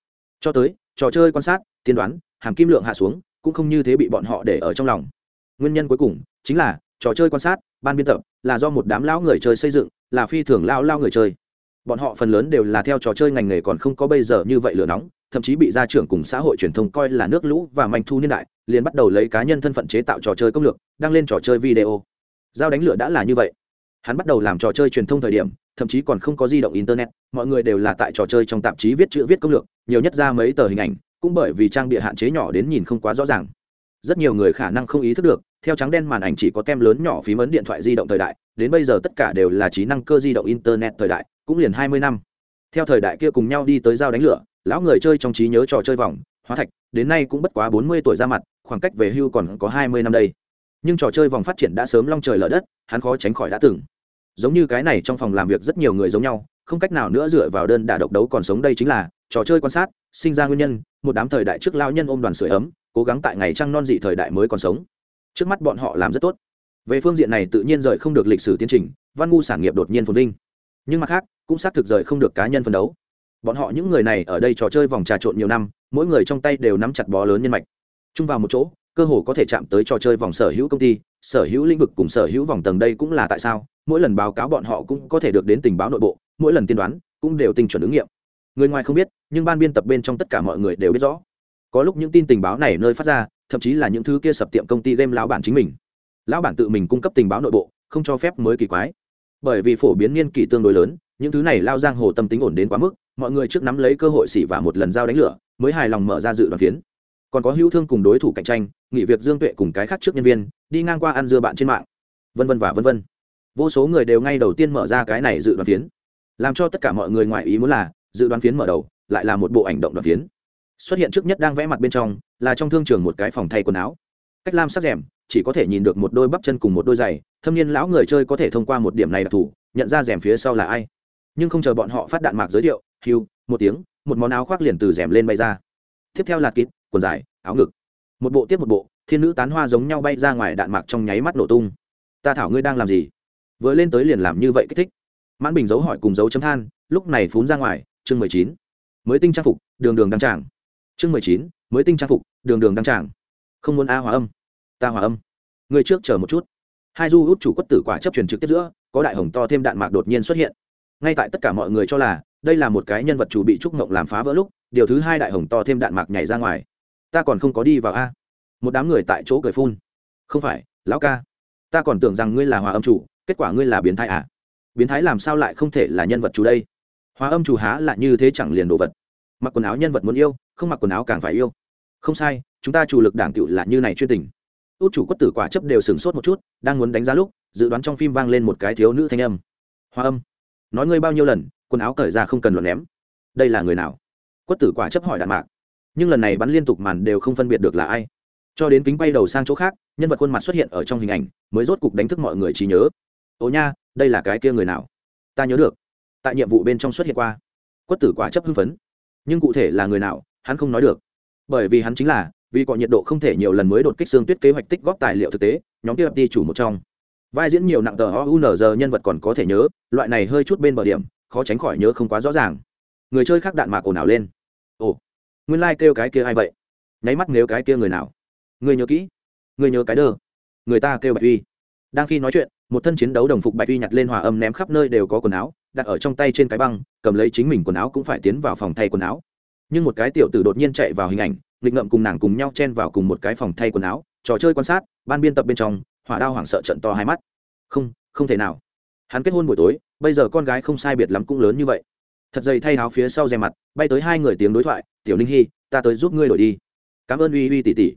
Cho tới, trò chơi quan sát, tiên đoán, hàm kim lượng hạ xuống, cũng không như thế bị bọn họ để ở trong lòng. Nguyên nhân cuối cùng chính là trò chơi quan sát, ban biên tập là do một đám lão người chơi xây dựng, là phi thường lao lao người chơi. Bọn họ phần lớn đều là theo trò chơi ngành nghề còn không có bây giờ như vậy lửa nóng, thậm chí bị gia trưởng cùng xã hội truyền thông coi là nước lũ và manh thu niên đại, liền bắt đầu lấy cá nhân thân phận chế tạo trò chơi công lược, đăng lên trò chơi video. Giao đánh lửa đã là như vậy. Hắn bắt đầu làm trò chơi truyền thông thời điểm thậm chí còn không có di động internet, mọi người đều là tại trò chơi trong tạp chí viết chữ viết công lược, nhiều nhất ra mấy tờ hình ảnh, cũng bởi vì trang bịa hạn chế nhỏ đến nhìn không quá rõ ràng. Rất nhiều người khả năng không ý thức được, theo trắng đen màn ảnh chỉ có tem lớn nhỏ phím ấn điện thoại di động thời đại, đến bây giờ tất cả đều là trí năng cơ di động internet thời đại, cũng liền hai mươi năm. Theo thời đại kia cùng nhau đi tới giao đánh lửa, lão người chơi trong trí nhớ trò chơi vòng, hóa thạch, đến nay cũng bất quá bốn mươi tuổi ra mặt, khoảng cách về hưu còn có hai mươi năm đây. Nhưng trò chơi vòng phát triển đã sớm long trời lở đất, hắn khó tránh khỏi đã từng giống như cái này trong phòng làm việc rất nhiều người giống nhau, không cách nào nữa dựa vào đơn đả độc đấu còn sống đây chính là trò chơi quan sát, sinh ra nguyên nhân, một đám thời đại trước lao nhân ôm đoàn sưởi ấm, cố gắng tại ngày trăng non dị thời đại mới còn sống. Trước mắt bọn họ làm rất tốt. Về phương diện này tự nhiên rời không được lịch sử tiến trình, văn ngu sản nghiệp đột nhiên phồn vinh. Nhưng mặt khác, cũng xác thực rời không được cá nhân phấn đấu. Bọn họ những người này ở đây trò chơi vòng trà trộn nhiều năm, mỗi người trong tay đều nắm chặt bó lớn nhân mạch. Chung vào một chỗ, cơ hồ có thể chạm tới trò chơi vòng sở hữu công ty sở hữu lĩnh vực cùng sở hữu vòng tầng đây cũng là tại sao? Mỗi lần báo cáo bọn họ cũng có thể được đến tình báo nội bộ, mỗi lần tiên đoán cũng đều tinh chuẩn ứng nghiệm. Người ngoài không biết, nhưng ban biên tập bên trong tất cả mọi người đều biết rõ. Có lúc những tin tình báo này nơi phát ra, thậm chí là những thứ kia sập tiệm công ty game lão bản chính mình. Lão bản tự mình cung cấp tình báo nội bộ, không cho phép mới kỳ quái. Bởi vì phổ biến niên kỳ tương đối lớn, những thứ này lao giang hồ tâm tính ổn đến quá mức, mọi người trước nắm lấy cơ hội xỉ và một lần giao đánh lửa, mới hài lòng mở ra dự đoàn phiến còn có hữu thương cùng đối thủ cạnh tranh, nghỉ việc dương tuệ cùng cái khác trước nhân viên, đi ngang qua ăn dưa bạn trên mạng. Vân vân và vân vân. Vô số người đều ngay đầu tiên mở ra cái này dự đoán phiến. Làm cho tất cả mọi người ngoài ý muốn là, dự đoán phiến mở đầu lại là một bộ ảnh động đoàn phiến. Xuất hiện trước nhất đang vẽ mặt bên trong là trong thương trường một cái phòng thay quần áo. Cách lam sắc rèm, chỉ có thể nhìn được một đôi bắp chân cùng một đôi giày, thâm niên lão người chơi có thể thông qua một điểm này đặc thù nhận ra rèm phía sau là ai. Nhưng không chờ bọn họ phát đạn mạc giới thiệu hiu một tiếng, một món áo khoác liền từ rèm lên bay ra tiếp theo là kít quần dài, áo ngực. Một bộ tiếp một bộ, thiên nữ tán hoa giống nhau bay ra ngoài đạn mạc trong nháy mắt nổ tung. Ta thảo ngươi đang làm gì? Vừa lên tới liền làm như vậy kích thích. Mãn bình dấu hỏi cùng dấu chấm than, lúc này phún ra ngoài, chương mười chín. Mới tinh trang phục, đường đường đăng tràng. Chương mười chín, mới tinh trang phục, đường đường đăng tràng. Không muốn a hòa âm. Ta hòa âm. Người trước chờ một chút. Hai du hút chủ quất tử quả chấp truyền trực tiếp giữa, có đại hồng to thêm đạn mạc đột nhiên xuất hiện. Ngay tại tất cả mọi người cho là đây là một cái nhân vật chủ bị trúc mộng làm phá vỡ lúc, điều thứ hai đại hồng to thêm đạn mạc nhảy ra ngoài. Ta còn không có đi vào a. Một đám người tại chỗ cười phun. Không phải, lão ca. Ta còn tưởng rằng ngươi là hòa âm chủ, kết quả ngươi là biến thái à? Biến thái làm sao lại không thể là nhân vật chủ đây? Hòa âm chủ há Lại như thế chẳng liền đồ vật. Mặc quần áo nhân vật muốn yêu, không mặc quần áo càng phải yêu. Không sai, chúng ta chủ lực đảng tựu là như này chuyên tình. Út chủ quất tử quả chấp đều sửng sốt một chút, đang muốn đánh giá lúc, dự đoán trong phim vang lên một cái thiếu nữ thanh âm. Hòa âm, nói ngươi bao nhiêu lần quần áo cởi ra không cần luận ném. Đây là người nào? Quất tử quả chấp hỏi đạn mạc. Nhưng lần này bắn liên tục màn đều không phân biệt được là ai. Cho đến kính bay đầu sang chỗ khác, nhân vật khuôn mặt xuất hiện ở trong hình ảnh, mới rốt cục đánh thức mọi người trí nhớ. Ồ nha, đây là cái kia người nào? Ta nhớ được. Tại nhiệm vụ bên trong xuất hiện qua. Quất tử quả chấp hưng phấn. Nhưng cụ thể là người nào, hắn không nói được. Bởi vì hắn chính là, vì cọ nhiệt độ không thể nhiều lần mới đột kích xương tuyết kế hoạch tích góp tài liệu thực tế, nhóm kia đi chủ một trong. Vai diễn nhiều nặng tờ g nhân vật còn có thể nhớ, loại này hơi chút bên bờ điểm khó tránh khỏi nhớ không quá rõ ràng. Người chơi khác đạn mạc ồn ào lên. Ồ, nguyên lai、like、kêu cái kia ai vậy? Nháy mắt nếu cái kia người nào? Người nhớ kỹ. Người nhớ cái đơ. Người ta kêu bạch uy. Đang khi nói chuyện, một thân chiến đấu đồng phục bạch uy nhặt lên hòa âm ném khắp nơi đều có quần áo, đặt ở trong tay trên cái băng, cầm lấy chính mình quần áo cũng phải tiến vào phòng thay quần áo. Nhưng một cái tiểu tử đột nhiên chạy vào hình ảnh, nghịch ngậm cùng nàng cùng nhau chen vào cùng một cái phòng thay quần áo, trò chơi quan sát, ban biên tập bên trong, hỏa đao hoảng sợ trận to hai mắt. Không không thể nào. Hắn kết hôn buổi tối bây giờ con gái không sai biệt lắm cũng lớn như vậy. Thật dày thay áo phía sau rè mặt, bay tới hai người tiếng đối thoại, tiểu ninh hy ta tới giúp ngươi đổi đi. Cảm ơn uy uy tỷ tỷ.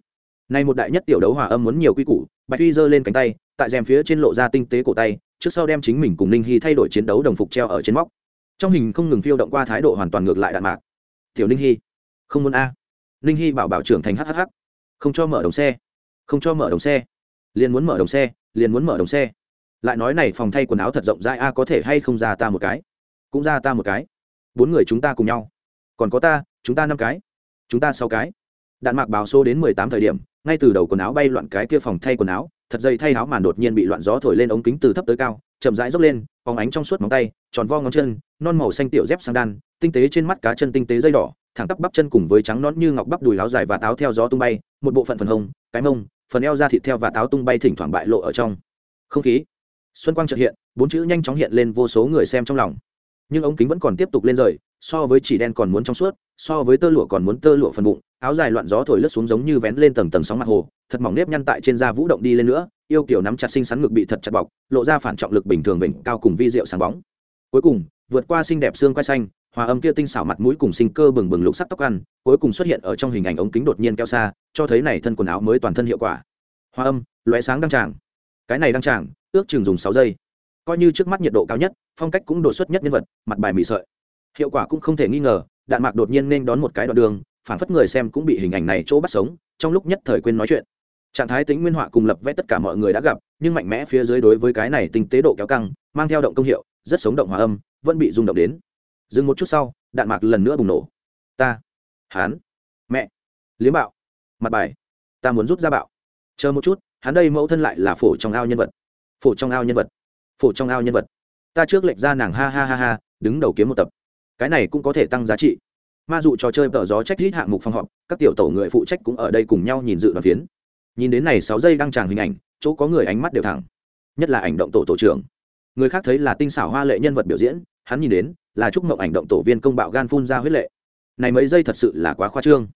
Nay một đại nhất tiểu đấu hòa âm muốn nhiều quy củ, bạch uy giơ lên cánh tay, tại rèm phía trên lộ ra tinh tế cổ tay, trước sau đem chính mình cùng ninh hy thay đổi chiến đấu đồng phục treo ở trên móc. Trong hình không ngừng phiêu động qua thái độ hoàn toàn ngược lại đạn mạc. Tiểu ninh hy không muốn a. Ninh hy bảo bảo trưởng thành hhh không cho mở đồng xe, không cho mở đồng xe, liền muốn mở đồng xe, liền muốn mở đồng xe lại nói này phòng thay quần áo thật rộng rãi, a, có thể hay không ra ta một cái? Cũng ra ta một cái. Bốn người chúng ta cùng nhau. Còn có ta, chúng ta năm cái. Chúng ta sáu cái. Đạn mạc báo số đến mười tám thời điểm, ngay từ đầu quần áo bay loạn cái kia phòng thay quần áo, thật dây thay áo màn đột nhiên bị loạn gió thổi lên ống kính từ thấp tới cao, chậm rãi dốc lên phóng ánh trong suốt móng tay, tròn vo ngón chân, non màu xanh tiểu dép sang đan, tinh tế trên mắt cá chân tinh tế dây đỏ, thẳng tắp bắp chân cùng với trắng nón như ngọc bắp đùi áo dài và táo theo gió tung bay, một bộ phận phần hông, cái mông, phần eo ra thịt theo và táo tung bay thỉnh thoảng bại lộ ở trong. Không khí xuân quang trợ hiện, bốn chữ nhanh chóng hiện lên vô số người xem trong lòng. Nhưng ống kính vẫn còn tiếp tục lên rời, so với chỉ đen còn muốn trong suốt, so với tơ lụa còn muốn tơ lụa phần bụng, áo dài loạn gió thổi lướt xuống giống như vén lên tầng tầng sóng mặt hồ, thật mỏng nếp nhăn tại trên da vũ động đi lên nữa, yêu kiểu nắm chặt xinh xắn ngực bị thật chặt bọc, lộ ra phản trọng lực bình thường vịnh cao cùng vi diệu sáng bóng. Cuối cùng, vượt qua xinh đẹp xương quai xanh, hòa âm kia tinh xảo mặt mũi cùng sinh cơ bừng bừng lục sắc tóc ăn, cuối cùng xuất hiện ở trong hình ảnh ống kính đột nhiên keo xa, cho thấy này thân quần áo mới toàn thân hiệu quả. Hòa âm, lóe sáng đăng tràng. Cái này đăng tràng ước chừng dùng sáu giây. Coi như trước mắt nhiệt độ cao nhất, phong cách cũng đột xuất nhất nhân vật, mặt bài mị sợi. Hiệu quả cũng không thể nghi ngờ, đạn mạc đột nhiên nên đón một cái đoạn đường, phản phất người xem cũng bị hình ảnh này chỗ bắt sống, trong lúc nhất thời quên nói chuyện. Trạng thái tính nguyên họa cùng lập vẽ tất cả mọi người đã gặp, nhưng mạnh mẽ phía dưới đối với cái này tinh tế độ kéo căng, mang theo động công hiệu, rất sống động hòa âm, vẫn bị rung động đến. Dừng một chút sau, đạn mạc lần nữa bùng nổ. Ta hán mẹ, liếm bạo, mặt bài, ta muốn rút ra bạo. Chờ một chút, hắn đây mẫu thân lại là phổ trong ao nhân vật phổ trong ao nhân vật, phổ trong ao nhân vật. Ta trước lệch ra nàng ha ha ha ha, đứng đầu kiếm một tập. Cái này cũng có thể tăng giá trị. Ma dụ trò chơi tờ gió trách rít hạng mục phòng họp, các tiểu tổ người phụ trách cũng ở đây cùng nhau nhìn dự đoàn phiến. Nhìn đến này sáu giây đăng tràng hình ảnh, chỗ có người ánh mắt đều thẳng. Nhất là ảnh động tổ tổ trưởng. Người khác thấy là tinh xảo hoa lệ nhân vật biểu diễn, hắn nhìn đến là chúc mộng ảnh động tổ viên công bạo gan phun ra huyết lệ. Này mấy giây thật sự là quá khoa trương.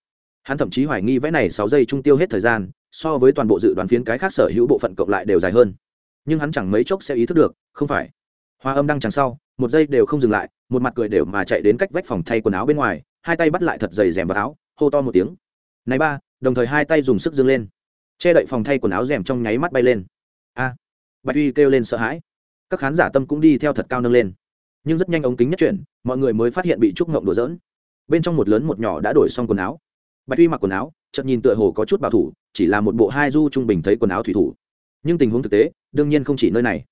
Hắn thậm chí hoài nghi vẽ này sáu giây trung tiêu hết thời gian, so với toàn bộ dự đoán phiến cái khác sở hữu bộ phận cộng lại đều dài hơn nhưng hắn chẳng mấy chốc sẽ ý thức được, không phải. Hoa âm đang chẳng sau, một giây đều không dừng lại, một mặt cười đều mà chạy đến cách vách phòng thay quần áo bên ngoài, hai tay bắt lại thật dày rèm vào áo, hô to một tiếng. Này ba, đồng thời hai tay dùng sức dâng lên. Che đậy phòng thay quần áo rèm trong nháy mắt bay lên. A. Bạch uy kêu lên sợ hãi. Các khán giả tâm cũng đi theo thật cao nâng lên. Nhưng rất nhanh ống kính nhất chuyển, mọi người mới phát hiện bị trúc ngộng đùa dỡn bên trong một lớn một nhỏ đã đổi xong quần áo. Bạch uy mặc quần áo, chợt nhìn tựa hồ có chút bảo thủ, chỉ là một bộ hai du trung bình thấy quần áo thủy thủ. Nhưng tình huống thực tế đương nhiên không chỉ nơi này.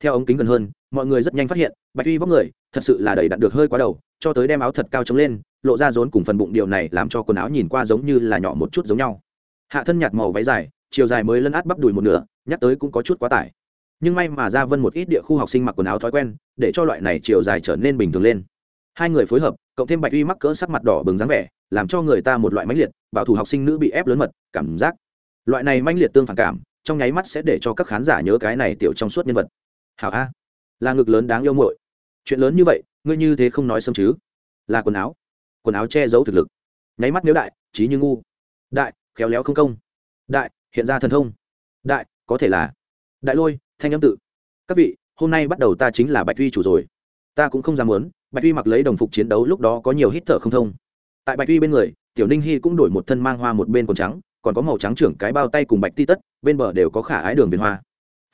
Theo ống kính gần hơn, mọi người rất nhanh phát hiện, bạch uy vóc người thật sự là đầy đặn được hơi quá đầu, cho tới đem áo thật cao chống lên, lộ ra rốn cùng phần bụng điều này làm cho quần áo nhìn qua giống như là nhỏ một chút giống nhau. Hạ thân nhạt màu váy dài, chiều dài mới lân át bắp đùi một nửa, nhắc tới cũng có chút quá tải. Nhưng may mà ra vân một ít địa khu học sinh mặc quần áo thói quen, để cho loại này chiều dài trở nên bình thường lên. Hai người phối hợp, cộng thêm bạch uy mắc cỡ sắc mặt đỏ bừng dáng vẻ, làm cho người ta một loại mãnh liệt, bảo thủ học sinh nữ bị ép lớn mật, cảm giác. Loại này mãnh liệt tương phản cảm trong nháy mắt sẽ để cho các khán giả nhớ cái này tiểu trong suốt nhân vật. Hảo a, là ngực lớn đáng yêu muội. Chuyện lớn như vậy, ngươi như thế không nói sớm chứ? Là quần áo. Quần áo che giấu thực lực. Nháy mắt nếu đại, trí như ngu. Đại, khéo léo không công. Đại, hiện ra thần thông. Đại, có thể là. Đại lôi, thanh âm tự. Các vị, hôm nay bắt đầu ta chính là bạch vi chủ rồi. Ta cũng không dám muốn, bạch vi mặc lấy đồng phục chiến đấu lúc đó có nhiều hít thở không thông. Tại bạch vi bên người, tiểu ninh hy cũng đổi một thân mang hoa một bên quần trắng còn có màu trắng trưởng cái bao tay cùng bạch ti tất, bên bờ đều có khả ái đường viền hoa.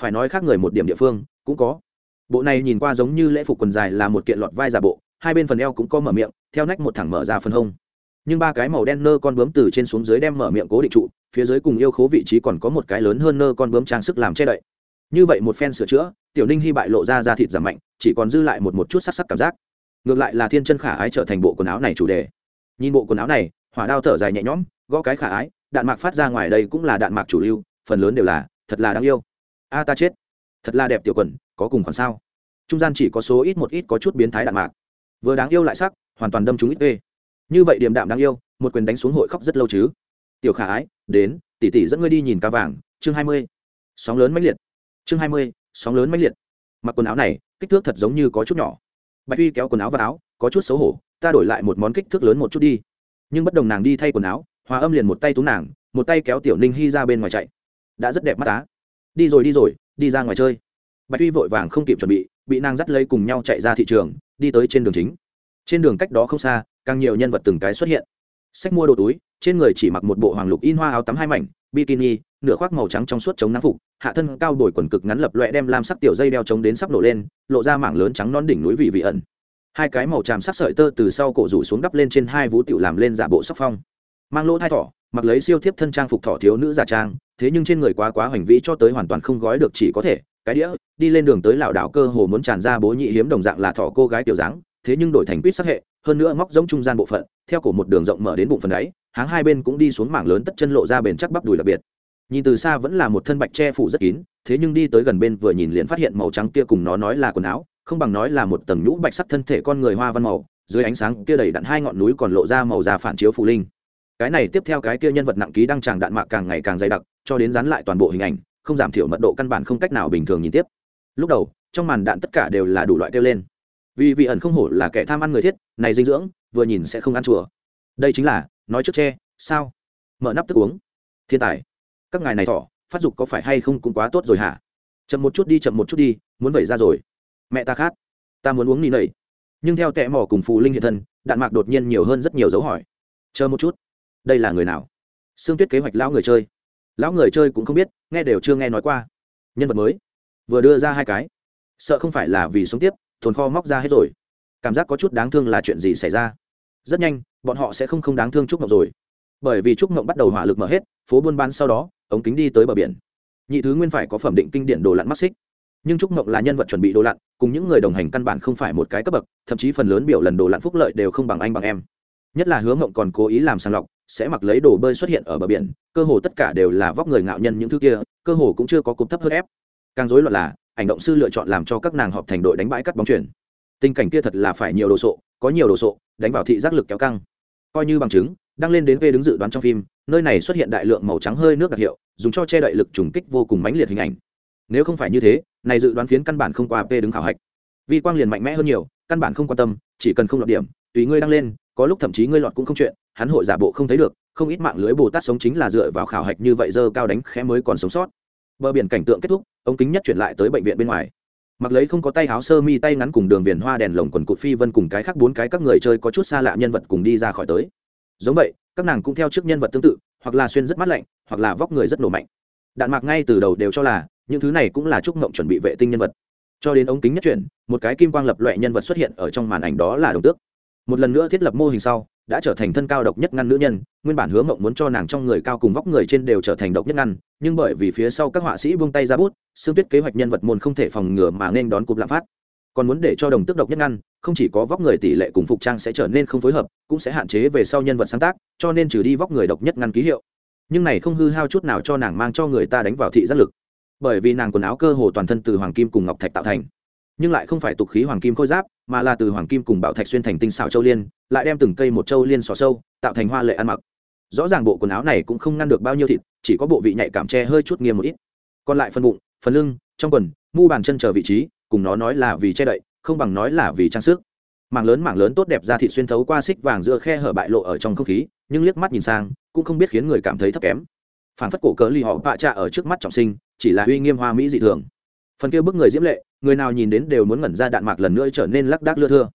Phải nói khác người một điểm địa phương, cũng có. Bộ này nhìn qua giống như lễ phục quần dài là một kiện lọt vai giả bộ, hai bên phần eo cũng có mở miệng, theo nách một thẳng mở ra phần hông. Nhưng ba cái màu đen nơ con bướm từ trên xuống dưới đem mở miệng cố định trụ, phía dưới cùng yêu khố vị trí còn có một cái lớn hơn nơ con bướm trang sức làm che đậy. Như vậy một phen sửa chữa, tiểu ninh hy bại lộ ra da thịt giảm mạnh, chỉ còn dư lại một một chút sắc sắc cảm giác. Ngược lại là thiên chân khả ái trở thành bộ quần áo này chủ đề. Nhìn bộ quần áo này, hỏa đao thở dài nhẹ nhõm, gõ cái khả ái đạn mạc phát ra ngoài đây cũng là đạn mạc chủ lưu, phần lớn đều là, thật là đáng yêu. A, ta chết. Thật là đẹp tiểu quần, có cùng còn sao? Trung gian chỉ có số ít một ít có chút biến thái đạn mạc. Vừa đáng yêu lại sắc, hoàn toàn đâm trúng ít ê như vậy điểm đạm đáng yêu, một quyền đánh xuống hội khóc rất lâu chứ. Tiểu khả ái, đến, tỷ tỷ dẫn ngươi đi nhìn cá vàng, chương hai mươi. Sóng lớn mãnh liệt. Chương hai mươi, sóng lớn mãnh liệt. Mặc quần áo này, kích thước thật giống như có chút nhỏ. Bạch uy kéo quần áo vào áo, có chút xấu hổ, ta đổi lại một món kích thước lớn một chút đi. Nhưng bất đồng nàng đi thay quần áo hòa âm liền một tay tú nàng, một tay kéo tiểu ninh hy ra bên ngoài chạy. Đã rất đẹp mắt á. Đi rồi đi rồi, đi ra ngoài chơi. Bạch uy vội vàng không kịp chuẩn bị bị nàng dắt lấy cùng nhau chạy ra thị trường, đi tới trên đường chính. Trên đường cách đó không xa, càng nhiều nhân vật từng cái xuất hiện. Sách mua đồ túi, trên người chỉ mặc một bộ hoàng lục in hoa áo tắm hai mảnh, bikini, nửa khoác màu trắng trong suốt chống nắng phục, hạ thân cao đổi quần cực ngắn lập loẹ đem lam sắc tiểu dây đeo chống đến sắp nổ lên, lộ ra mảng lớn trắng non đỉnh núi vị vị ẩn. Hai cái màu tràm sắc sợi tơ từ sau cổ rủ xuống đắp lên trên hai vú tiểu làm lên giả bộ sóc phong mang lỗ thai thỏ, mặc lấy siêu thiếp thân trang phục thỏ thiếu nữ giả trang, thế nhưng trên người quá quá hoành vĩ cho tới hoàn toàn không gói được chỉ có thể, cái đĩa, đi lên đường tới lảo đảo cơ hồ muốn tràn ra bố nhị hiếm đồng dạng là thỏ cô gái tiểu dáng, thế nhưng đổi thành quýt sắc hệ, hơn nữa móc giống trung gian bộ phận, theo cổ một đường rộng mở đến bụng phần đáy, háng hai bên cũng đi xuống mảng lớn tất chân lộ ra bền chắc bắp đùi đặc biệt. Nhìn từ xa vẫn là một thân bạch che phủ rất kín, thế nhưng đi tới gần bên vừa nhìn liền phát hiện màu trắng kia cùng nó nói là quần áo, không bằng nói là một tầng nhũ bạch sắc thân thể con người hoa văn màu, dưới ánh sáng kia đầy đặn hai ngọn núi còn lộ ra màu da phản chiếu phù linh cái này tiếp theo cái kia nhân vật nặng ký đăng tràng đạn mạc càng ngày càng dày đặc, cho đến dán lại toàn bộ hình ảnh, không giảm thiểu mật độ căn bản không cách nào bình thường nhìn tiếp. Lúc đầu, trong màn đạn tất cả đều là đủ loại kêu lên. Vì vị ẩn không hổ là kẻ tham ăn người thiết, này dinh dưỡng, vừa nhìn sẽ không ăn chùa. Đây chính là, nói trước che, sao? Mở nắp thức uống. Thiên tài, các ngài này thỏ, phát dục có phải hay không cũng quá tốt rồi hả? Chậm một chút đi, chậm một chút đi, muốn vẩy ra rồi. Mẹ ta khát, ta muốn uống nỉ nầy nhưng theo tẹ mỏ cùng phù linh hiện thân, đạn mạc đột nhiên nhiều hơn rất nhiều dấu hỏi. Chờ một chút đây là người nào? Sương tuyết kế hoạch lão người chơi. Lão người chơi cũng không biết, nghe đều chưa nghe nói qua. Nhân vật mới. Vừa đưa ra hai cái. Sợ không phải là vì sống tiếp tồn kho móc ra hết rồi. Cảm giác có chút đáng thương là chuyện gì xảy ra? Rất nhanh, bọn họ sẽ không không đáng thương trúc mộng rồi. Bởi vì trúc Mộng bắt đầu hỏa lực mở hết, phố buôn bán sau đó, ống kính đi tới bờ biển. Nhị thứ nguyên phải có phẩm định kinh điển đồ lặn mắc xích. Nhưng trúc Mộng là nhân vật chuẩn bị đồ lặn, cùng những người đồng hành căn bản không phải một cái cấp bậc, thậm chí phần lớn biểu lần đồ lặn phúc lợi đều không bằng anh bằng em. Nhất là hứa Mộng còn cố ý làm sàng lọc sẽ mặc lấy đồ bơi xuất hiện ở bờ biển, cơ hồ tất cả đều là vóc người ngạo nhân những thứ kia, cơ hồ cũng chưa có cục thấp hơn ép. Càng rối loạn là hành động sư lựa chọn làm cho các nàng họp thành đội đánh bãi cắt bóng chuyển tình cảnh kia thật là phải nhiều đồ sộ, có nhiều đồ sộ, đánh vào thị giác lực kéo căng. Coi như bằng chứng đăng lên đến về đứng dự đoán trong phim, nơi này xuất hiện đại lượng màu trắng hơi nước đặc hiệu, dùng cho che đậy lực trùng kích vô cùng mãnh liệt hình ảnh. Nếu không phải như thế, này dự đoán phiến căn bản không qua p đứng khảo hạch. Vi quang liền mạnh mẽ hơn nhiều, căn bản không quan tâm, chỉ cần không lọt điểm, tùy ngươi đăng lên, có lúc thậm chí ngươi lọt cũng không chuyện hắn hội giả bộ không thấy được, không ít mạng lưới bồ tát sống chính là dựa vào khảo hạch như vậy dơ cao đánh khẽ mới còn sống sót. Bờ biển cảnh tượng kết thúc ống kính nhất chuyển lại tới bệnh viện bên ngoài. Mặc lấy không có tay áo sơ mi tay ngắn cùng đường viền hoa đèn lồng quần cụt phi vân cùng cái khác bốn cái các người chơi có chút xa lạ nhân vật cùng đi ra khỏi tới. Giống vậy, các nàng cũng theo trước nhân vật tương tự, hoặc là xuyên rất mát lạnh, hoặc là vóc người rất nổ mạnh. Đạn mạc ngay từ đầu đều cho là, những thứ này cũng là chúc ngộng chuẩn bị vệ tinh nhân vật. Cho đến ống kính nhất chuyển, một cái kim quang lập loại nhân vật xuất hiện ở trong màn ảnh đó là đồng tước. Một lần nữa thiết lập mô hình sau đã trở thành thân cao độc nhất ngăn nữ nhân, nguyên bản hướng mộng muốn cho nàng trong người cao cùng vóc người trên đều trở thành độc nhất ngăn, nhưng bởi vì phía sau các họa sĩ buông tay ra bút xương tuyết kế hoạch nhân vật môn không thể phòng ngừa mà nên đón cục lạm phát. Còn muốn để cho đồng tức độc nhất ngăn, không chỉ có vóc người tỷ lệ cùng phục trang sẽ trở nên không phối hợp, cũng sẽ hạn chế về sau nhân vật sáng tác, cho nên trừ đi vóc người độc nhất ngăn ký hiệu. Nhưng này không hư hao chút nào cho nàng mang cho người ta đánh vào thị giác lực. Bởi vì nàng quần áo cơ hồ toàn thân từ hoàng kim cùng ngọc thạch tạo thành, nhưng lại không phải tục khí hoàng kim khôi giáp mà là từ hoàng kim cùng bảo thạch xuyên thành tinh xảo châu liên, lại đem từng cây một châu liên xỏ sâu, tạo thành hoa lệ ăn mặc. Rõ ràng bộ quần áo này cũng không ngăn được bao nhiêu thịt, chỉ có bộ vị nhạy cảm tre hơi chút nghiêm một ít. Còn lại phần bụng, phần lưng, trong quần, mu bàn chân chờ vị trí, cùng nó nói là vì che đậy, không bằng nói là vì trang sức. Mảng lớn mảng lớn tốt đẹp ra thịt xuyên thấu qua xích vàng giữa khe hở bại lộ ở trong không khí, nhưng liếc mắt nhìn sang, cũng không biết khiến người cảm thấy thấp kém. Phản phất cổ cớ ly họ vạ trạ ở trước mắt trọng sinh, chỉ là uy nghiêm hoa mỹ dị thường phần kia bức người diễm lệ, người nào nhìn đến đều muốn ngẩn ra đạn mạc lần nữa trở nên lắc đác lưa thưa.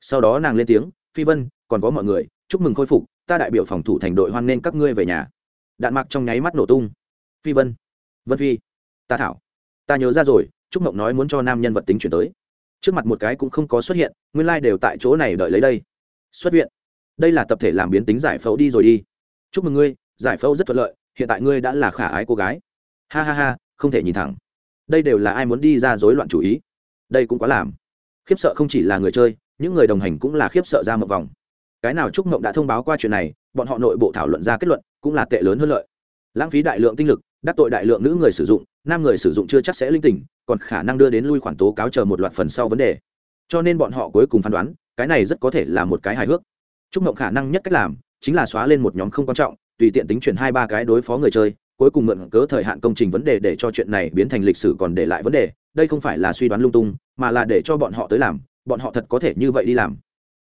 Sau đó nàng lên tiếng, phi vân, còn có mọi người, chúc mừng khôi phục, ta đại biểu phòng thủ thành đội hoan nên các ngươi về nhà. Đạn mạc trong nháy mắt nổ tung. Phi vân vân phi, ta thảo, ta nhớ ra rồi trúc mộng nói muốn cho nam nhân vật tính chuyển tới. Trước mặt một cái cũng không có xuất hiện, nguyên lai、like、đều tại chỗ này đợi lấy đây. Xuất viện, đây là tập thể làm biến tính giải phẫu đi rồi đi. Chúc mừng ngươi, giải phẫu rất thuận lợi, hiện tại ngươi đã là khả ái cô gái. Ha ha ha, không thể nhìn thẳng đây đều là ai muốn đi ra rối loạn chủ ý. Đây cũng quá làm. Khiếp sợ không chỉ là người chơi, những người đồng hành cũng là khiếp sợ ra một vòng. Cái nào trúc mộng đã thông báo qua chuyện này, bọn họ nội bộ thảo luận ra kết luận cũng là tệ lớn hơn lợi. Lãng phí đại lượng tinh lực, đắc tội đại lượng nữ người sử dụng, nam người sử dụng chưa chắc sẽ linh tỉnh, còn khả năng đưa đến lui khoản tố cáo chờ một loạt phần sau vấn đề. Cho nên bọn họ cuối cùng phán đoán, cái này rất có thể là một cái hài hước. Trúc mộng khả năng nhất cách làm, chính là xóa lên một nhóm không quan trọng, tùy tiện tính chuyển hai ba cái đối phó người chơi cuối cùng mượn cớ thời hạn công trình vấn đề để cho chuyện này biến thành lịch sử còn để lại vấn đề đây không phải là suy đoán lung tung mà là để cho bọn họ tới làm bọn họ thật có thể như vậy đi làm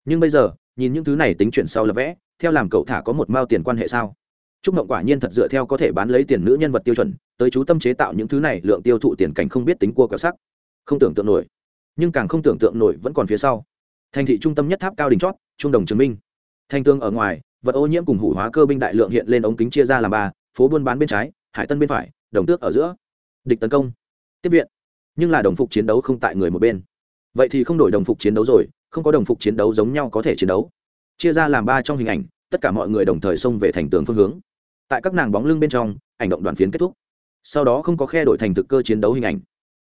nhưng bây giờ nhìn những thứ này tính chuyển sau là vẽ theo làm cậu thả có một mao tiền quan hệ sao Trúc Mộng quả nhiên thật dựa theo có thể bán lấy tiền nữ nhân vật tiêu chuẩn, tới chú tâm chế tạo những thứ này lượng tiêu thụ tiền cảnh không biết tính cua kẹo sắc. Không tưởng tượng nổi. Nhưng càng không tưởng tượng nổi vẫn còn phía sau. Thành thị trung tâm nhất tháp cao đỉnh chót, trung đồng chứng minh. Thành tương ở ngoài, vật ô nhiễm cùng hủ hóa cơ binh đại lượng hiện lên ống kính chia ra làm ba, phố buôn bán bên trái, hải tân bên phải, đồng tước ở giữa. Địch tấn công, tiếp viện. Nhưng là đồng phục chiến đấu không tại người một bên. Vậy thì không đổi đồng phục chiến đấu rồi, không có đồng phục chiến đấu giống nhau có thể chiến đấu. Chia ra làm ba trong hình ảnh, tất cả mọi người đồng thời xông về thành tường phương hướng tại các nàng bóng lưng bên trong ảnh động đoàn phiến kết thúc sau đó không có khe đổi thành thực cơ chiến đấu hình ảnh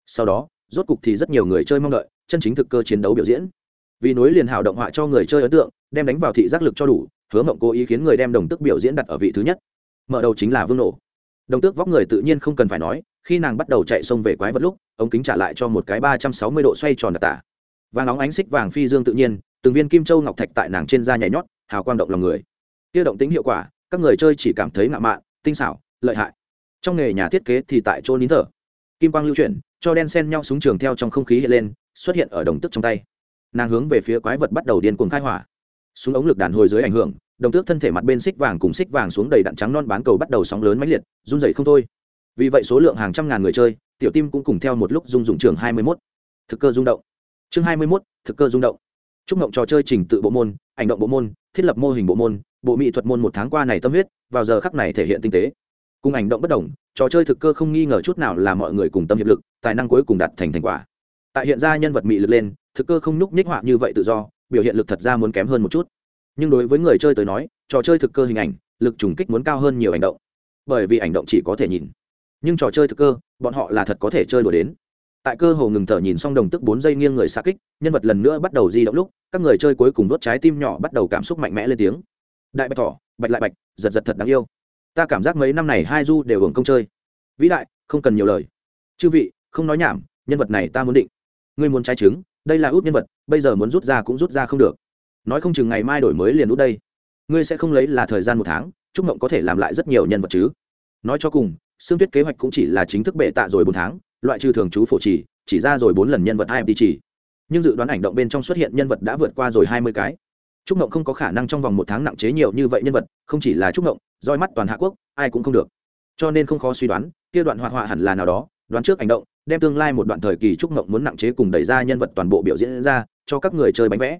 sau đó rốt cục thì rất nhiều người chơi mong đợi chân chính thực cơ chiến đấu biểu diễn vì nối liền hào động họa cho người chơi ấn tượng đem đánh vào thị giác lực cho đủ hứa mộng cố ý khiến người đem đồng tức biểu diễn đặt ở vị thứ nhất mở đầu chính là vương nổ. Đồng tước vóc người tự nhiên không cần phải nói, khi nàng bắt đầu chạy xông về quái vật lúc, ống kính trả lại cho một cái ba trăm sáu mươi độ xoay tròn đặc tả. Và nóng ánh xích vàng phi dương tự nhiên, từng viên kim châu ngọc thạch tại nàng trên da nhảy nhót, hào quang động lòng người. Tiêu động tính hiệu quả, các người chơi chỉ cảm thấy ngạo mạn, tinh xảo, lợi hại. Trong nghề nhà thiết kế thì tại chỗ nín thở. Kim quang lưu chuyển, cho đen sen nhau súng trường theo trong không khí hiện lên, xuất hiện ở đồng tức trong tay. Nàng hướng về phía quái vật bắt đầu điên cuồng khai hỏa. Súng ống lực đàn hồi dưới ảnh hưởng đồng tước thân thể mặt bên xích vàng cùng xích vàng xuống đầy đạn trắng non bán cầu bắt đầu sóng lớn mãnh liệt run dày không thôi. Vì vậy số lượng hàng trăm ngàn người chơi tiểu tim cũng cùng theo một lúc dung dụng trường hai mươi 21. thực cơ rung động. Chương hai mươi 21, thực cơ rung động. Chúc mộng trò chơi trình tự bộ môn ảnh động bộ môn thiết lập mô hình bộ môn bộ mỹ thuật môn một tháng qua này tâm huyết vào giờ khắc này thể hiện tinh tế. Cùng ảnh động bất đồng trò chơi thực cơ không nghi ngờ chút nào là mọi người cùng tâm hiệp lực tài năng cuối cùng đạt thành thành quả. Tại hiện ra nhân vật mỹ lực lên thực cơ không nhúc nhích họa như vậy tự do biểu hiện lực thật ra muốn kém hơn một chút nhưng đối với người chơi tới nói, trò chơi thực cơ hình ảnh, lực trùng kích muốn cao hơn nhiều hành động. Bởi vì ảnh động chỉ có thể nhìn. Nhưng trò chơi thực cơ, bọn họ là thật có thể chơi đùa đến. Tại cơ hồ ngừng thở nhìn xong đồng tức bốn giây nghiêng người xa kích, nhân vật lần nữa bắt đầu di động lúc, các người chơi cuối cùng đốt trái tim nhỏ bắt đầu cảm xúc mạnh mẽ lên tiếng. Đại bạch thỏ, bạch lại bạch, giật giật thật đáng yêu. Ta cảm giác mấy năm này hai du đều hưởng công chơi. Vĩ đại, không cần nhiều lời. Chư vị, không nói nhảm, nhân vật này ta muốn định. Ngươi muốn trái trứng, đây là út nhân vật, bây giờ muốn rút ra cũng rút ra không được nói không chừng ngày mai đổi mới liền út đây. Ngươi sẽ không lấy là thời gian một tháng trúc mộng có thể làm lại rất nhiều nhân vật chứ. Nói cho cùng xương tuyết kế hoạch cũng chỉ là chính thức bệ tạ rồi bốn tháng, loại trừ thường trú phổ chỉ chỉ ra rồi bốn lần nhân vật hai chỉ. Nhưng dự đoán ảnh động bên trong xuất hiện nhân vật đã vượt qua rồi hai mươi cái. Trúc mộng không có khả năng trong vòng một tháng nặng chế nhiều như vậy nhân vật, không chỉ là trúc mộng, roi mắt toàn hạ quốc, ai cũng không được. Cho nên không khó suy đoán, kia đoạn hoạt họa hẳn là nào đó, đoán trước ảnh động, đem tương lai một đoạn thời kỳ trúc mộng muốn nặng chế cùng đẩy ra nhân vật toàn bộ biểu diễn ra, cho các người chơi bánh vẽ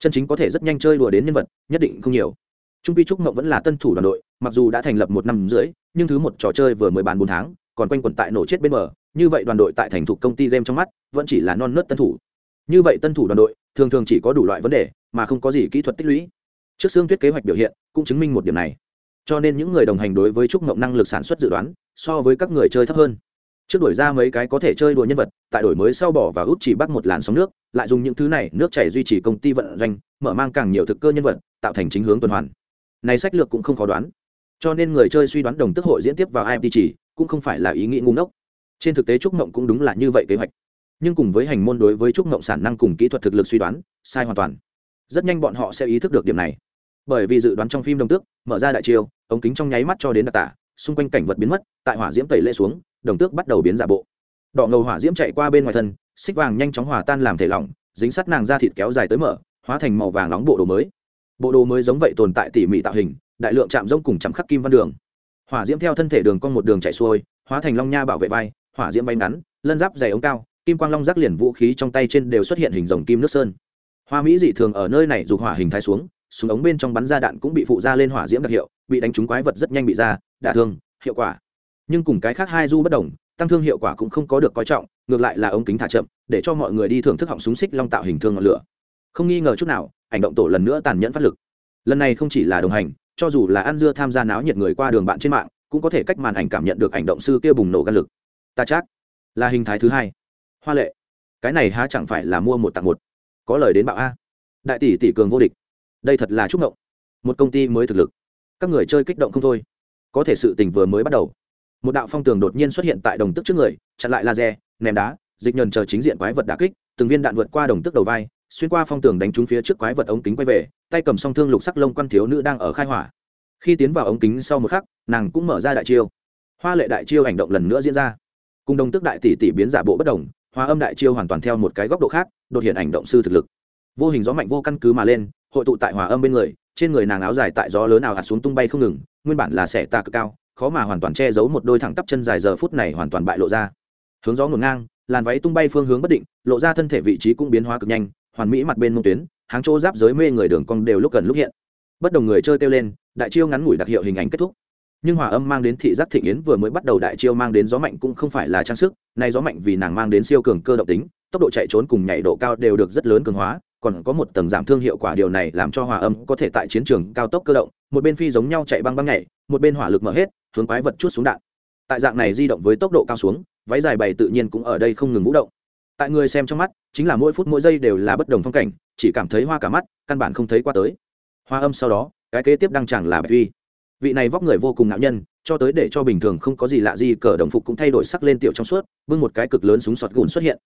chân chính có thể rất nhanh chơi đùa đến nhân vật, nhất định không nhiều. Trung pi trúc mộng vẫn là tân thủ đoàn đội, mặc dù đã thành lập một năm rưỡi, nhưng thứ một trò chơi vừa mới bán bốn tháng, còn quanh quẩn tại nổ chết bên bờ. Như vậy đoàn đội tại thành thục công ty game trong mắt, vẫn chỉ là non nớt tân thủ. Như vậy tân thủ đoàn đội, thường thường chỉ có đủ loại vấn đề, mà không có gì kỹ thuật tích lũy. Trước xương tuyết kế hoạch biểu hiện, cũng chứng minh một điểm này. Cho nên những người đồng hành đối với trúc mộng năng lực sản xuất dự đoán, so với các người chơi thấp hơn trước đổi ra mấy cái có thể chơi đùa nhân vật, tại đổi mới sau bỏ và út chỉ bắt một làn sóng nước, lại dùng những thứ này, nước chảy duy trì công ty vận doanh, mở mang càng nhiều thực cơ nhân vật, tạo thành chính hướng tuần hoàn. Này sách lược cũng không khó đoán. Cho nên người chơi suy đoán đồng tức hội diễn tiếp vào imt chỉ cũng không phải là ý nghĩ ngu ngốc. Trên thực tế trúc mộng cũng đúng là như vậy kế hoạch. Nhưng cùng với hành môn đối với trúc mộng sản năng cùng kỹ thuật thực lực suy đoán, sai hoàn toàn. Rất nhanh bọn họ sẽ ý thức được điểm này. Bởi vì dự đoán trong phim đồng tước, mở ra đại chiêu, ống kính trong nháy mắt cho đến đặc tả, xung quanh cảnh vật biến mất, tại hỏa diễm tẩy lệ xuống đồng tước bắt đầu biến giả bộ. Đỏ ngầu hỏa diễm chạy qua bên ngoài thân, xích vàng nhanh chóng hòa tan làm thể lỏng, dính sắt nàng ra thịt kéo dài tới mở, hóa thành màu vàng nóng bộ đồ mới. Bộ đồ mới giống vậy tồn tại tỉ mỉ tạo hình, đại lượng chạm rông cùng chạm khắc kim văn đường. Hỏa diễm theo thân thể đường con một đường chạy xuôi, hóa thành long nha bảo vệ vai, hỏa diễm bay ngắn, lân giáp dày ống cao, kim quang long rác liền vũ khí trong tay trên đều xuất hiện hình rồng kim nước sơn. Hoa mỹ dị thường ở nơi này dục hỏa hình thái xuống, súng ống bên trong bắn ra đạn cũng bị phụ ra lên hỏa diễm đặc hiệu, bị đánh trúng quái vật rất nhanh bị ra, đả thương, hiệu quả nhưng cùng cái khác hai du bất đồng, tăng thương hiệu quả cũng không có được coi trọng, ngược lại là ống kính thả chậm, để cho mọi người đi thưởng thức họng súng xích long tạo hình thương ngọn lửa. Không nghi ngờ chút nào hành động tổ lần nữa tàn nhẫn phát lực. Lần này không chỉ là đồng hành, cho dù là ăn dưa tham gia náo nhiệt người qua đường bạn trên mạng, cũng có thể cách màn ảnh cảm nhận được hành động sư kia bùng nổ gan lực. Ta chắc, là hình thái thứ hai. Hoa lệ. Cái này há chẳng phải là mua một tặng một. Có lời đến bạo a. Đại tỷ tỷ cường vô địch. Đây thật là chúc mộng một công ty mới thực lực. Các người chơi kích động không thôi. Có thể sự tình vừa mới bắt đầu một đạo phong tường đột nhiên xuất hiện tại đồng tức trước người, chặn lại laser, ném đá, dịch nhờn chờ chính diện quái vật đà kích, từng viên đạn vượt qua đồng tức đầu vai, xuyên qua phong tường đánh trúng phía trước quái vật ống kính quay về, tay cầm song thương lục sắc lông quan thiếu nữ đang ở khai hỏa. Khi tiến vào ống kính sau một khắc, nàng cũng mở ra đại chiêu. Hoa lệ đại chiêu hành động lần nữa diễn ra. Cùng đồng tức đại tỷ tỷ biến giả bộ bất đồng, hoa âm đại chiêu hoàn toàn theo một cái góc độ khác, đột hiện ảnh động sư thực lực. Vô hình gió mạnh vô căn cứ mà lên, hội tụ tại hòa âm bên người, trên người nàng áo dài tại gió lớn nào hạt xuống tung bay không ngừng, nguyên bản là xẻ tà cực cao khó mà hoàn toàn che giấu một đôi thẳng tắp chân dài giờ phút này hoàn toàn bại lộ ra. Hướng gió ngổn ngang, làn váy tung bay phương hướng bất định, lộ ra thân thể vị trí cũng biến hóa cực nhanh, hoàn mỹ mặt bên mông tuyến, háng chỗ giáp giới mê người đường cong đều lúc gần lúc hiện. Bất đồng người chơi kêu lên, đại chiêu ngắn ngủi đặc hiệu hình ảnh kết thúc. Nhưng hòa âm mang đến thị giác thịnh yến vừa mới bắt đầu đại chiêu mang đến gió mạnh cũng không phải là trang sức, nay gió mạnh vì nàng mang đến siêu cường cơ động tính, tốc độ chạy trốn cùng nhảy độ cao đều được rất lớn cường hóa, còn có một tầng giảm thương hiệu quả điều này làm cho hòa âm có thể tại chiến trường cao tốc cơ động, một bên phi giống nhau chạy băng băng nhảy, một bên hỏa lực mở hết hướng quái vật chút xuống đạn. Tại dạng này di động với tốc độ cao xuống, váy dài bày tự nhiên cũng ở đây không ngừng vũ động. Tại người xem trong mắt, chính là mỗi phút mỗi giây đều là bất đồng phong cảnh, chỉ cảm thấy hoa cả mắt, căn bản không thấy qua tới. Hoa âm sau đó, cái kế tiếp đăng chẳng là bạch uy vị này vóc người vô cùng ngạo nhân, cho tới để cho bình thường không có gì lạ gì, cờ đồng phục cũng thay đổi sắc lên tiểu trong suốt, bưng một cái cực lớn súng sọt gùn xuất hiện.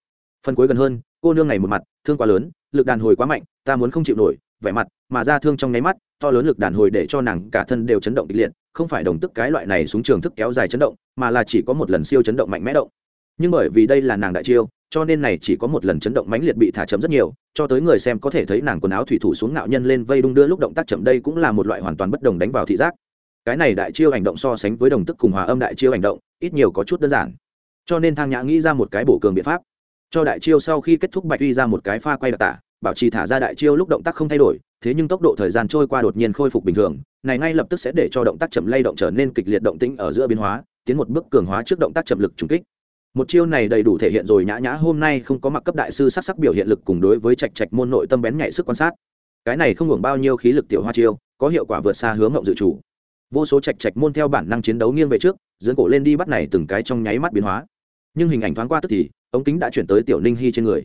Phần cuối gần hơn, cô nương này một mặt, thương quá lớn, lực đàn hồi quá mạnh, ta muốn không chịu nổi vẻ mặt, mà ra thương trong nháy mắt, to lớn lực đàn hồi để cho nàng cả thân đều chấn động kịch liệt, không phải đồng tức cái loại này xuống trường thức kéo dài chấn động, mà là chỉ có một lần siêu chấn động mạnh mẽ động. Nhưng bởi vì đây là nàng đại chiêu, cho nên này chỉ có một lần chấn động mãnh liệt bị thả chậm rất nhiều, cho tới người xem có thể thấy nàng quần áo thủy thủ xuống ngạo nhân lên vây đung đưa lúc động tác chậm đây cũng là một loại hoàn toàn bất đồng đánh vào thị giác. Cái này đại chiêu hành động so sánh với đồng tức cùng hòa âm đại chiêu hành động, ít nhiều có chút đơn giản. Cho nên thang nhã nghĩ ra một cái bổ cường biện pháp. Cho đại chiêu sau khi kết thúc bạch uy ra một cái pha quay đặc tả bảo trì thả ra đại chiêu lúc động tác không thay đổi, thế nhưng tốc độ thời gian trôi qua đột nhiên khôi phục bình thường, này ngay lập tức sẽ để cho động tác chậm lay động trở nên kịch liệt động tĩnh ở giữa biến hóa, tiến một bước cường hóa trước động tác chậm lực trùng kích. Một chiêu này đầy đủ thể hiện rồi nhã nhã hôm nay không có mặc cấp đại sư sắc sắc biểu hiện lực cùng đối với trạch trạch môn nội tâm bén nhạy sức quan sát. Cái này không hưởng bao nhiêu khí lực tiểu hoa chiêu, có hiệu quả vượt xa hướng ngộng dự chủ. Vô số trạch trạch môn theo bản năng chiến đấu nghiêng về trước dưỡng cổ lên đi bắt này từng cái trong nháy mắt biến hóa. Nhưng hình ảnh thoáng qua tức thì, ống kính đã chuyển tới tiểu ninh hy trên người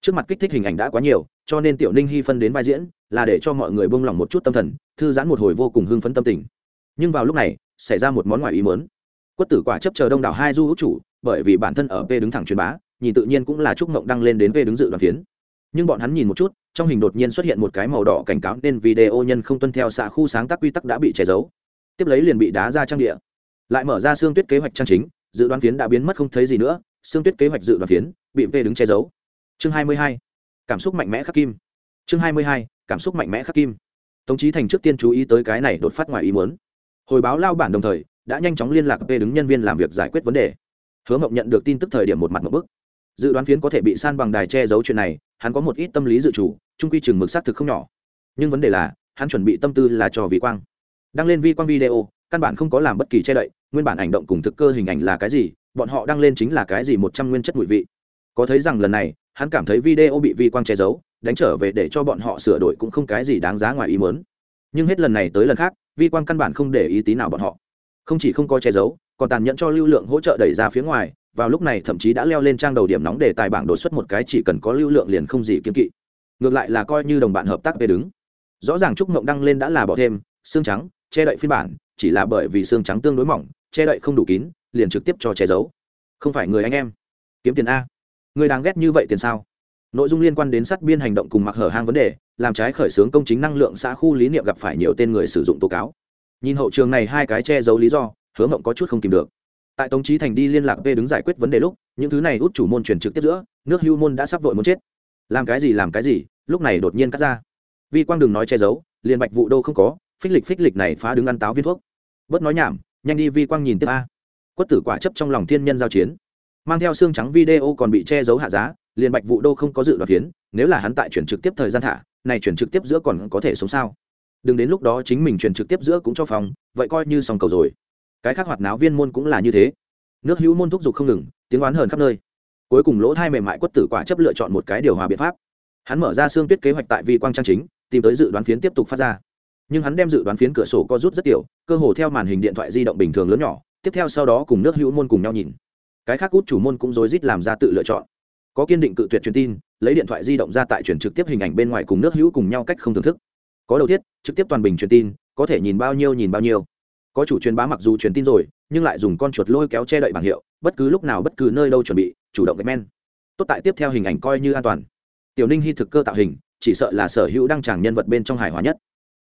trước mặt kích thích hình ảnh đã quá nhiều, cho nên tiểu ninh hy phân đến vai diễn, là để cho mọi người bông lỏng một chút tâm thần, thư giãn một hồi vô cùng hưng phấn tâm tình. Nhưng vào lúc này, xảy ra một món ngoài ý mớn quất tử quả chấp chờ đông đảo hai du hữu chủ, bởi vì bản thân ở p đứng thẳng truyền bá, nhìn tự nhiên cũng là chúc mộng đăng lên đến p đứng dự đoàn phiến. Nhưng bọn hắn nhìn một chút, trong hình đột nhiên xuất hiện một cái màu đỏ cảnh cáo nên video nhân không tuân theo xạ khu sáng tác quy tắc đã bị che giấu. Tiếp lấy liền bị đá ra trang địa. Lại mở ra xương tuyết kế hoạch trang chính, dự đoán phiến đã biến mất không thấy gì nữa, xương tuyết kế hoạch dự đoán phiến bị v đứng che giấu chương 22. cảm xúc mạnh mẽ khắc kim. Chương 22. cảm xúc mạnh mẽ khắc kim. Tống trí thành trước tiên chú ý tới cái này đột phát ngoài ý muốn. Hồi báo lao bản đồng thời, đã nhanh chóng liên lạc về đứng nhân viên làm việc giải quyết vấn đề. Hứa mộng nhận được tin tức thời điểm một mặt một bức. Dự đoán phiến có thể bị san bằng đài che giấu chuyện này, hắn có một ít tâm lý dự chủ trung quy chừng mực xác thực không nhỏ. Nhưng vấn đề là, hắn chuẩn bị tâm tư là cho vi quang. Đăng lên vi quang video, căn bản không có làm bất kỳ che đậy, nguyên bản ảnh động cùng thực cơ hình ảnh là cái gì, bọn họ đăng lên chính là cái gì một trăm nguyên chất mùi vị. Có thấy rằng lần này hắn cảm thấy video bị vi quang che giấu, đánh trở về để cho bọn họ sửa đổi cũng không cái gì đáng giá ngoài ý mớn nhưng hết lần này tới lần khác, vi quang căn bản không để ý tí nào bọn họ. Không chỉ không có che giấu, còn tàn nhẫn cho lưu lượng hỗ trợ đẩy ra phía ngoài, vào lúc này thậm chí đã leo lên trang đầu điểm nóng để tài bảng đột xuất một cái chỉ cần có lưu lượng liền không gì kiên kỵ. Ngược lại là coi như đồng bạn hợp tác về đứng. Rõ ràng trúc mộng đăng lên đã là bỏ thêm, xương trắng, che đậy phiên bản, chỉ là bởi vì xương trắng tương đối mỏng, che đậy không đủ kín, liền trực tiếp cho che giấu. Không phải người anh em. Kiếm tiền a người đáng ghét như vậy tiền sao? Nội dung liên quan đến sát biên hành động cùng mặc hở hang vấn đề, làm trái khởi xướng công chính năng lượng xã khu lý niệm gặp phải nhiều tên người sử dụng tố cáo. Nhìn hậu trường này hai cái che giấu lý do, hứa mộng có chút không tìm được. Tại tống trí thành đi liên lạc về đứng giải quyết vấn đề lúc, những thứ này út chủ môn truyền trực tiếp giữa, nước hưu môn đã sắp vội muốn chết. Làm cái gì, làm cái gì, lúc này đột nhiên cắt ra. Vi quang đừng nói che giấu, liền bạch vụ đô không có, phích lịch phích lịch này phá đứng ăn táo viên thuốc. Bớt nói nhảm, nhanh đi vi quang nhìn tiếp a. Quất tử quả chấp trong lòng thiên nhân giao chiến mang theo xương trắng video còn bị che giấu hạ giá, liền bạch vụ đô không có dự đoạt phiến, nếu là hắn tại chuyển trực tiếp thời gian thả, này chuyển trực tiếp giữa còn có thể sống sao? Đừng đến lúc đó chính mình chuyển trực tiếp giữa cũng cho phòng, vậy coi như xong cầu rồi. Cái khác hoạt náo viên môn cũng là như thế. Nước hữu môn thúc giục không ngừng, tiếng oán hờn khắp nơi. Cuối cùng lỗ thai mềm mại quất tử quả chấp lựa chọn một cái điều hòa biện pháp. Hắn mở ra xương tuyết kế hoạch tại vi quang trang chính, tìm tới dự đoán phiến tiếp tục phát ra. Nhưng hắn đem dự đoán phiến cửa sổ co rút rất tiểu, cơ hồ theo màn hình điện thoại di động bình thường lớn nhỏ, tiếp theo sau đó cùng nước hữu môn cùng nhau nhìn cái khác út chủ môn cũng rối rít làm ra tự lựa chọn. Có kiên định cự tuyệt truyền tin, lấy điện thoại di động ra tại truyền trực tiếp hình ảnh bên ngoài cùng nước hữu cùng nhau cách không thưởng thức. Có đầu thiết, trực tiếp toàn bình truyền tin, có thể nhìn bao nhiêu nhìn bao nhiêu. Có chủ truyền bá mặc dù truyền tin rồi, nhưng lại dùng con chuột lôi kéo che đậy bảng hiệu, bất cứ lúc nào bất cứ nơi đâu chuẩn bị, chủ động gạch men tốt tại tiếp theo hình ảnh coi như an toàn. Tiểu ninh hy thực cơ tạo hình, chỉ sợ là sở hữu đăng tràng nhân vật bên trong hài hòa nhất.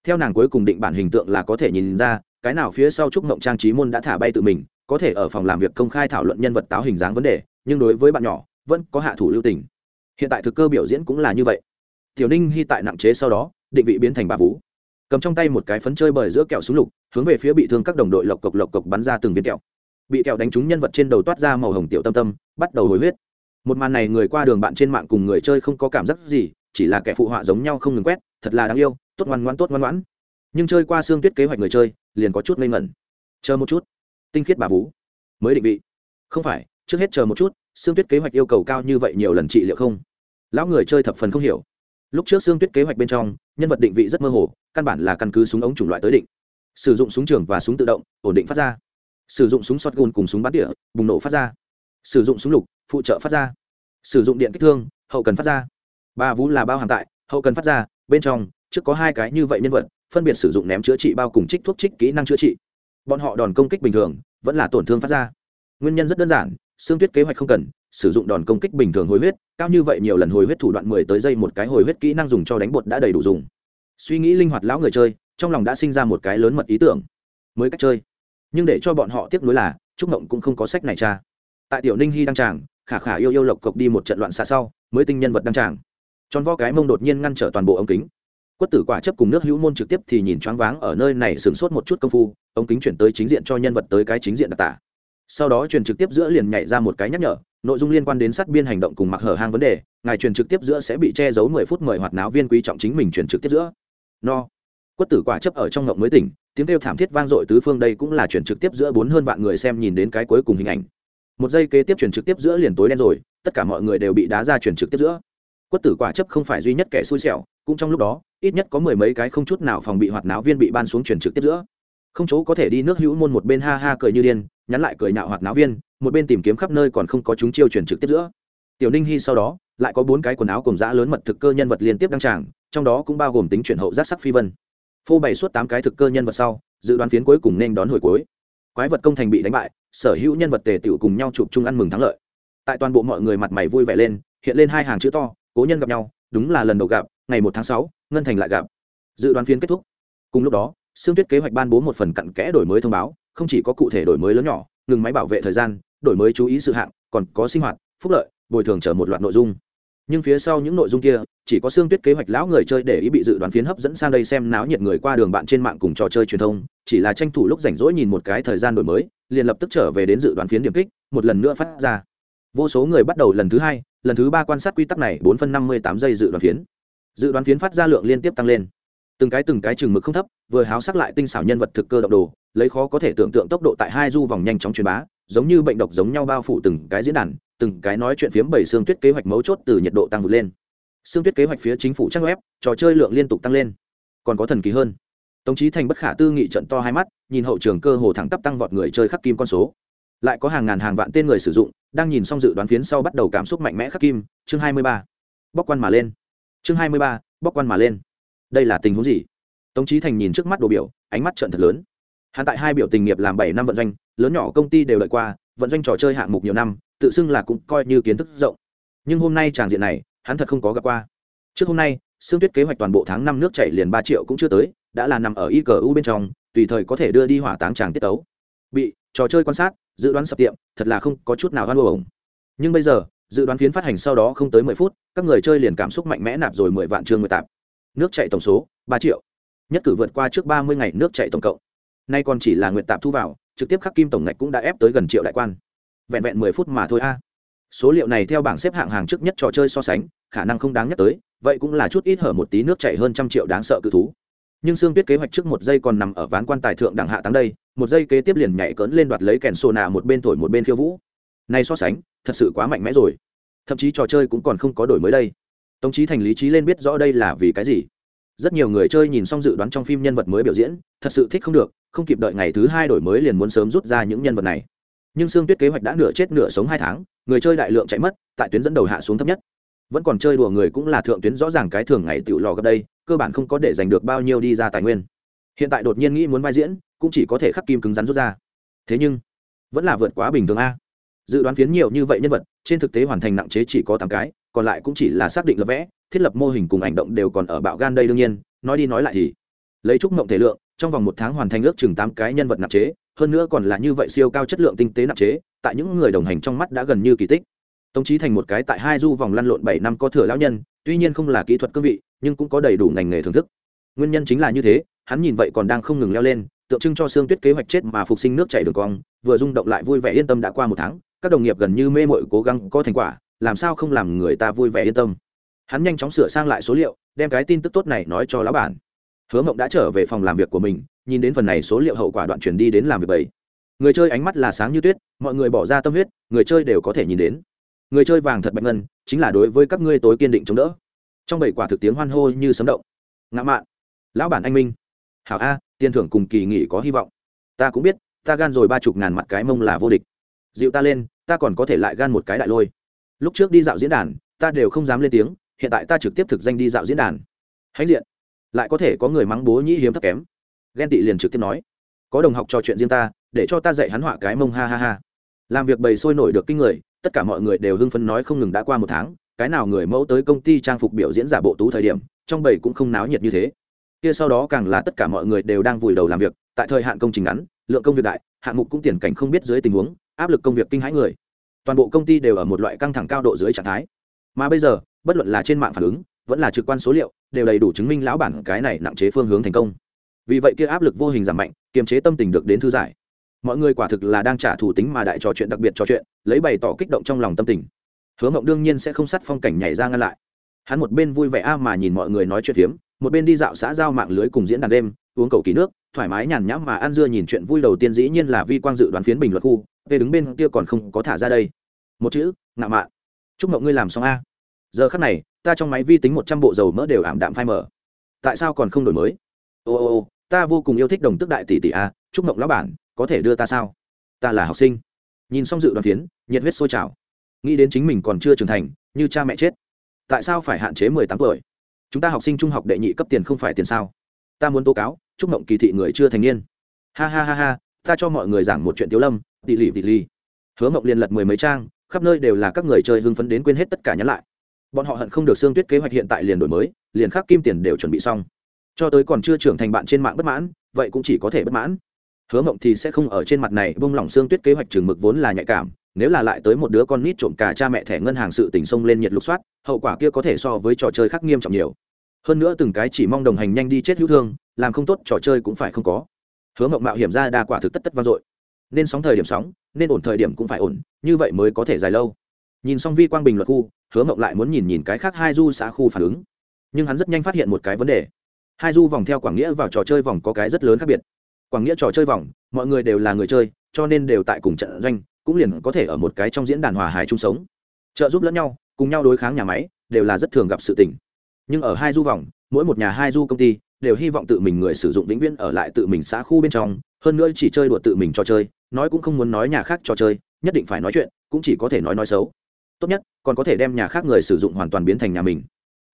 Theo nàng cuối cùng định bản hình tượng là có thể nhìn ra, cái nào phía sau trúc mộng trang trí môn đã thả bay tự mình có thể ở phòng làm việc công khai thảo luận nhân vật táo hình dáng vấn đề, nhưng đối với bạn nhỏ, vẫn có hạ thủ lưu tình. Hiện tại thực cơ biểu diễn cũng là như vậy. Tiểu ninh hy tại nặng chế sau đó, định vị biến thành bà vú cầm trong tay một cái phấn chơi bời giữa kẹo súng lục, hướng về phía bị thương các đồng đội lộc cộc lộc cộc bắn ra từng viên kẹo. Bị kẹo đánh trúng nhân vật trên đầu toát ra màu hồng tiểu tâm tâm, bắt đầu hồi huyết. Một màn này người qua đường bạn trên mạng cùng người chơi không có cảm giác gì, chỉ là kẻ phụ họa giống nhau không ngừng quét, thật là đáng yêu, tốt ngoan ngoãn, tốt ngoan ngoãn. Nhưng chơi qua xương tuyết kế hoạch người chơi, liền có chút ngây ngẩn. Chờ một chút tinh khiết bà vú. Mới định vị. Không phải, trước hết chờ một chút xương tuyết kế hoạch yêu cầu cao như vậy nhiều lần trị liệu không? Lão người chơi thập phần không hiểu. Lúc trước xương tuyết kế hoạch bên trong, nhân vật định vị rất mơ hồ, căn bản là căn cứ súng ống chủng loại tới định. Sử dụng súng trường và súng tự động, ổn định phát ra. Sử dụng súng shotgun cùng súng bắn tỉa, bùng nổ phát ra. Sử dụng súng lục, phụ trợ phát ra. Sử dụng điện kích thương, hậu cần phát ra. Ba vũ là bao hàm tại, hậu cần phát ra, bên trong, trước có hai cái như vậy nhân vật, phân biệt sử dụng ném chữa trị bao cùng trích thuốc trích kỹ năng chữa trị bọn họ đòn công kích bình thường vẫn là tổn thương phát ra. Nguyên nhân rất đơn giản, xương tuyết kế hoạch không cần, sử dụng đòn công kích bình thường hồi huyết, cao như vậy nhiều lần hồi huyết thủ đoạn mười tới giây một cái hồi huyết kỹ năng dùng cho đánh bột đã đầy đủ dùng. Suy nghĩ linh hoạt lão người chơi, trong lòng đã sinh ra một cái lớn mật ý tưởng. Mới cách chơi. Nhưng để cho bọn họ tiếp nối là, trúc mộng cũng không có sách này cha tại tiểu ninh hy đăng tràng, khả khả yêu yêu lộc cộc đi một trận loạn xa sau, mới tinh nhân vật đăng tràng. Tròn vo cái mông đột nhiên ngăn trở toàn bộ ống kính. Quất tử quả chấp cùng nước hữu môn trực tiếp thì nhìn choáng váng ở nơi này sửng sốt một chút công phu ống kính chuyển tới chính diện cho nhân vật tới cái chính diện đặc tả. Sau đó truyền trực tiếp giữa liền nhảy ra một cái nhắc nhở, nội dung liên quan đến sát biên hành động cùng mặc hở hang vấn đề, ngài truyền trực tiếp giữa sẽ bị che giấu mười phút mời hoạt náo viên quý trọng chính mình truyền trực tiếp giữa. No. Quất tử quả chấp ở trong ngộng mới tỉnh, tiếng kêu thảm thiết vang dội tứ phương đây cũng là truyền trực tiếp giữa bốn hơn vạn người xem nhìn đến cái cuối cùng hình ảnh. Một giây kế tiếp truyền trực tiếp giữa liền tối đen rồi, tất cả mọi người đều bị đá ra truyền trực tiếp giữa. Quất tử quả chấp không phải duy nhất kẻ xui xẻo, cũng trong lúc đó, ít nhất có mười mấy cái không chút nào phòng bị hoạt náo viên bị ban xuống truyền trực tiếp giữa không chỗ có thể đi nước hữu môn một bên ha ha cười như điên, nhắn lại cười nạo hoạt náo viên, một bên tìm kiếm khắp nơi còn không có chúng chiêu chuyển trực tiếp giữa. Tiểu ninh hy sau đó, lại có bốn cái quần áo cùng dã lớn mật thực cơ nhân vật liên tiếp đăng tràng, trong đó cũng bao gồm tính chuyển hậu giác sắc phi vân. Phô bày suốt tám cái thực cơ nhân vật sau, dự đoán phiến cuối cùng nên đón hồi cuối. Quái vật công thành bị đánh bại, sở hữu nhân vật tề tựu cùng nhau chụp chung ăn mừng thắng lợi. Tại toàn bộ mọi người mặt mày vui vẻ lên, hiện lên hai hàng chữ to, cố nhân gặp nhau, đúng là lần đầu gặp, ngày một tháng sáu, ngân thành lại gặp. Dự đoán phiến kết thúc. Cùng lúc đó xương tuyết kế hoạch ban bố một phần cặn kẽ đổi mới thông báo, không chỉ có cụ thể đổi mới lớn nhỏ, ngừng máy bảo vệ thời gian, đổi mới chú ý sự hạng, còn có sinh hoạt, phúc lợi, bồi thường trở một loạt nội dung. Nhưng phía sau những nội dung kia, chỉ có xương tuyết kế hoạch lão người chơi để ý bị dự đoán phiến hấp dẫn sang đây xem náo nhiệt người qua đường bạn trên mạng cùng trò chơi truyền thông, chỉ là tranh thủ lúc rảnh rỗi nhìn một cái thời gian đổi mới, liền lập tức trở về đến dự đoán phiến điểm kích, một lần nữa phát ra. Vô số người bắt đầu lần thứ hai, lần thứ ba quan sát quy tắc này, bốn phân năm mươi tám giây dự đoán phiến. Dự đoán phiến phát ra lượng liên tiếp tăng lên từng cái từng cái chừng mực không thấp, vừa háo sắc lại tinh xảo nhân vật thực cơ động đồ, lấy khó có thể tưởng tượng tốc độ tại hai du vòng nhanh chóng truyền bá, giống như bệnh độc giống nhau bao phủ từng cái diễn đàn, từng cái nói chuyện phiếm bảy xương tuyết kế hoạch mấu chốt từ nhiệt độ tăng vượt lên. Xương tuyết kế hoạch phía chính phủ trang web, trò chơi lượng liên tục tăng lên. Còn có thần kỳ hơn. Tống trí thành bất khả tư nghị trận to hai mắt, nhìn hậu trường cơ hồ thẳng tắp tăng vọt người chơi khắc kim con số. Lại có hàng ngàn hàng vạn tên người sử dụng, đang nhìn xong dự đoán phiến sau bắt đầu cảm xúc mạnh mẽ khắc kim. Chương hai mươi ba. Bóc quan mà lên. Chương hai mươi ba. Bóc quan mà lên đây là tình huống gì? Tống trí thành nhìn trước mắt đồ biểu, ánh mắt trận thật lớn. Hắn tại hai biểu tình nghiệp làm bảy năm vận doanh, lớn nhỏ công ty đều đợi qua, vận doanh trò chơi hạng mục nhiều năm, tự xưng là cũng coi như kiến thức rộng. Nhưng hôm nay tràng diện này, hắn thật không có gặp qua. Trước hôm nay xương tuyết kế hoạch toàn bộ tháng năm nước chảy liền ba triệu cũng chưa tới, đã là nằm ở y cờ u bên trong, tùy thời có thể đưa đi hỏa táng tràng tiết tấu. Bị trò chơi quan sát, dự đoán sập tiệm, thật là không có chút nào hoan hồng nhưng bây giờ, dự đoán phiến phát hành sau đó không tới mười phút, các người chơi liền cảm xúc mạnh mẽ nạp rồi mười vạn chương mười tạp nước chạy tổng số ba triệu. Nhất cử vượt qua trước ba mươi ngày nước chạy tổng cộng. Nay còn chỉ là nguyện tạp thu vào, trực tiếp khắc kim tổng ngạch cũng đã ép tới gần triệu đại quan. Vẹn vẹn mười phút mà thôi a. Số liệu này theo bảng xếp hạng hàng trước nhất trò chơi so sánh, khả năng không đáng nhắc tới, vậy cũng là chút ít hở một tí nước chảy hơn trăm triệu đáng sợ cự thú. Nhưng xương tuyết kế hoạch trước một giây còn nằm ở ván quan tài thượng đẳng hạ tầng đây, một giây kế tiếp liền nhảy cỡn lên đoạt lấy kèn sô nạ một bên thổi một bên khiêu vũ. Này so sánh, thật sự quá mạnh mẽ rồi. Thậm chí trò chơi cũng còn không có đổi mới đây tống trí thành lý trí lên biết rõ đây là vì cái gì. Rất nhiều người chơi nhìn xong dự đoán trong phim nhân vật mới biểu diễn, thật sự thích không được, không kịp đợi ngày thứ hai đổi mới liền muốn sớm rút ra những nhân vật này. Nhưng xương tuyết kế hoạch đã nửa chết nửa sống hai tháng, người chơi đại lượng chạy mất, tại tuyến dẫn đầu hạ xuống thấp nhất. Vẫn còn chơi đùa người cũng là thượng tuyến rõ ràng cái thường ngày tự lò gặp đây, cơ bản không có để giành được bao nhiêu đi ra tài nguyên. Hiện tại đột nhiên nghĩ muốn vai diễn, cũng chỉ có thể khắc kim cứng rắn rút ra. Thế nhưng, vẫn là vượt quá bình thường a. Dự đoán phiến nhiều như vậy nhân vật, trên thực tế hoàn thành nặng chế chỉ có tám cái còn lại cũng chỉ là xác định lập vẽ, thiết lập mô hình cùng hành động đều còn ở bạo gan đây đương nhiên, nói đi nói lại thì. Lấy trúc mộng thể lượng, trong vòng một tháng hoàn thành ước chừng tám cái nhân vật nạp chế, hơn nữa còn là như vậy siêu cao chất lượng tinh tế nạp chế, tại những người đồng hành trong mắt đã gần như kỳ tích. Tống trí thành một cái tại hai du vòng lăn lộn bảy năm có thừa lão nhân, tuy nhiên không là kỹ thuật cương vị, nhưng cũng có đầy đủ ngành nghề thưởng thức. Nguyên nhân chính là như thế, hắn nhìn vậy còn đang không ngừng leo lên, tượng trưng cho xương tuyết kế hoạch chết mà phục sinh nước chảy đường cong, vừa rung động lại vui vẻ yên tâm đã qua một tháng, các đồng nghiệp gần như mê mội cố gắng có thành quả làm sao không làm người ta vui vẻ yên tâm? Hắn nhanh chóng sửa sang lại số liệu, đem cái tin tức tốt này nói cho lão bản. Hứa mộng đã trở về phòng làm việc của mình, nhìn đến phần này số liệu hậu quả đoạn chuyển đi đến làm việc bảy. Người chơi ánh mắt là sáng như tuyết, mọi người bỏ ra tâm huyết, người chơi đều có thể nhìn đến. Người chơi vàng thật bạch ngân, chính là đối với các ngươi tối kiên định chống đỡ. Trong bảy quả thực tiếng hoan hô như sấm động. Ngã mạn. Lão bản anh minh. Hảo a, tiền thưởng cùng kỳ nghỉ có hy vọng. Ta cũng biết, ta gan rồi ba chục ngàn mặt cái mông là vô địch. Dịu ta lên, ta còn có thể lại gan một cái đại lôi lúc trước đi dạo diễn đàn, ta đều không dám lên tiếng, hiện tại ta trực tiếp thực danh đi dạo diễn đàn. Hãnh diện. Lại có thể có người mắng bố nhĩ hiếm thấp kém. Ghen tị liền trực tiếp nói. Có đồng học trò chuyện riêng ta, để cho ta dạy hắn họa cái mông ha ha ha. Làm việc bầy sôi nổi được kinh người, tất cả mọi người đều hưng phấn nói không ngừng đã qua một tháng, cái nào người mẫu tới công ty trang phục biểu diễn giả bộ tú thời điểm, trong bầy cũng không náo nhiệt như thế. Kia sau đó càng là tất cả mọi người đều đang vùi đầu làm việc, tại thời hạn công trình ngắn, lượng công việc đại, hạng mục cũng tiền cảnh không biết dưới tình huống, áp lực công việc kinh hãi người toàn bộ công ty đều ở một loại căng thẳng cao độ dưới trạng thái. Mà bây giờ, bất luận là trên mạng phản ứng, vẫn là trực quan số liệu, đều đầy đủ chứng minh lão bản cái này nặng chế phương hướng thành công. Vì vậy kia áp lực vô hình giảm mạnh, kiềm chế tâm tình được đến thư giải. Mọi người quả thực là đang trả thủ tính mà đại trò chuyện đặc biệt trò chuyện, lấy bày tỏ kích động trong lòng tâm tình. Hứa mộng đương nhiên sẽ không sát phong cảnh nhảy ra ngăn lại. Hắn một bên vui vẻ a mà nhìn mọi người nói chuyện phiếm, một bên đi dạo xã giao mạng lưới cùng diễn đàn đêm, uống cầu kỳ nước, thoải mái nhàn nhãm mà ăn dưa nhìn chuyện vui đầu tiên dĩ nhiên là vi quang dự đoán phiến bình luận khu, về đứng bên kia còn không có thả ra đây một chữ ngạo mạn. Chúc mộng ngươi làm xong a. Giờ khắc này, ta trong máy vi tính một trăm bộ dầu mỡ đều ảm đạm phai mở tại sao còn không đổi mới? Ô ô ô, ta vô cùng yêu thích đồng tức đại tỷ tỷ a, chúc mộng lão bản, có thể đưa ta sao? Ta là học sinh. Nhìn xong dự đoán phiến, nhiệt huyết sôi trào. Nghĩ đến chính mình còn chưa trưởng thành, như cha mẹ chết. Tại sao phải hạn chế mười tám tuổi? Chúng ta học sinh trung học đệ nhị cấp tiền không phải tiền sao? Ta muốn tố cáo, chúc mộng kỳ thị người chưa thành niên. Ha ha ha ha, ta cho mọi người giảng một chuyện tiếu lâm, tỷ lì tỷ lì hứa mộng liền lật mười mấy trang khắp nơi đều là các người chơi hưng phấn đến quên hết tất cả nhắn lại. Bọn họ hận không được xương tuyết kế hoạch hiện tại liền đổi mới, liền khắc kim tiền đều chuẩn bị xong. Cho tới còn chưa trưởng thành bạn trên mạng bất mãn, vậy cũng chỉ có thể bất mãn. Hứa mộng thì sẽ không ở trên mặt này bông lỏng xương tuyết kế hoạch trường mực vốn là nhạy cảm, nếu là lại tới một đứa con nít trộm cả cha mẹ thẻ ngân hàng sự tình xông lên nhiệt lục soát, hậu quả kia có thể so với trò chơi khác nghiêm trọng nhiều. Hơn nữa từng cái chỉ mong đồng hành nhanh đi chết hữu thương, làm không tốt trò chơi cũng phải không có. Hứa mộng mạo hiểm ra đa quả thực tất tất vang dội nên sóng thời điểm sóng, nên ổn thời điểm cũng phải ổn, như vậy mới có thể dài lâu. Nhìn xong vi quang bình luật khu, hứa mộng lại muốn nhìn nhìn cái khác hai du xã khu phản ứng. Nhưng hắn rất nhanh phát hiện một cái vấn đề. Hai du vòng theo quảng nghĩa vào trò chơi vòng có cái rất lớn khác biệt. Quảng nghĩa trò chơi vòng, mọi người đều là người chơi, cho nên đều tại cùng trận doanh, cũng liền có thể ở một cái trong diễn đàn hòa hài chung sống. Trợ giúp lẫn nhau, cùng nhau đối kháng nhà máy, đều là rất thường gặp sự tình. Nhưng ở hai du vòng, mỗi một nhà hai du công ty đều hy vọng tự mình người sử dụng vĩnh viễn ở lại tự mình xã khu bên trong, hơn nữa chỉ chơi đùa tự mình trò chơi, nói cũng không muốn nói nhà khác trò chơi, nhất định phải nói chuyện, cũng chỉ có thể nói nói xấu. Tốt nhất, còn có thể đem nhà khác người sử dụng hoàn toàn biến thành nhà mình.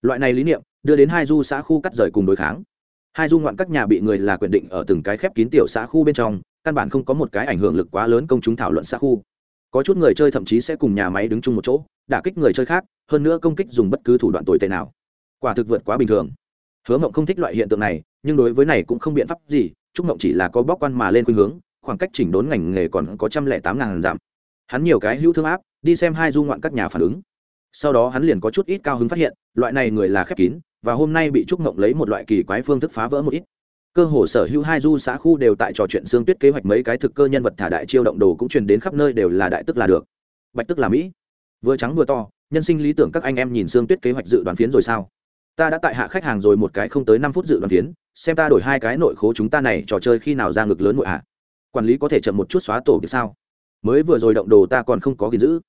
Loại này lý niệm, đưa đến hai du xã khu cắt rời cùng đối kháng. Hai du ngoạn các nhà bị người là quyền định ở từng cái khép kín tiểu xã khu bên trong, căn bản không có một cái ảnh hưởng lực quá lớn công chúng thảo luận xã khu. Có chút người chơi thậm chí sẽ cùng nhà máy đứng chung một chỗ, đả kích người chơi khác, hơn nữa công kích dùng bất cứ thủ đoạn tồi tệ nào. Quả thực vượt quá bình thường hứa mộng không thích loại hiện tượng này, nhưng đối với này cũng không biện pháp gì, trúc mộng chỉ là có bóc quan mà lên khuynh hướng, khoảng cách chỉnh đốn ngành nghề còn có trăm lẻ tám ngàn giảm hắn nhiều cái hữu thương áp, đi xem hai du ngoạn các nhà phản ứng. Sau đó hắn liền có chút ít cao hứng phát hiện, loại này người là khép kín, và hôm nay bị trúc mộng lấy một loại kỳ quái phương thức phá vỡ một ít. Cơ hồ sở hữu hai du xã khu đều tại trò chuyện xương tuyết kế hoạch mấy cái thực cơ nhân vật thả đại chiêu động đồ cũng truyền đến khắp nơi đều là đại tức là được. Bạch tức là mỹ. Vừa trắng vừa to, nhân sinh lý tưởng các anh em nhìn xương tuyết kế hoạch dự đoán phiến rồi sao? Ta đã tại hạ khách hàng rồi một cái không tới năm phút dự đoán phiến, xem ta đổi hai cái nội khố chúng ta này trò chơi khi nào ra ngực lớn nội hạ quản lý có thể chậm một chút xóa tổ được sao? Mới vừa rồi động đồ ta còn không có gìn giữ.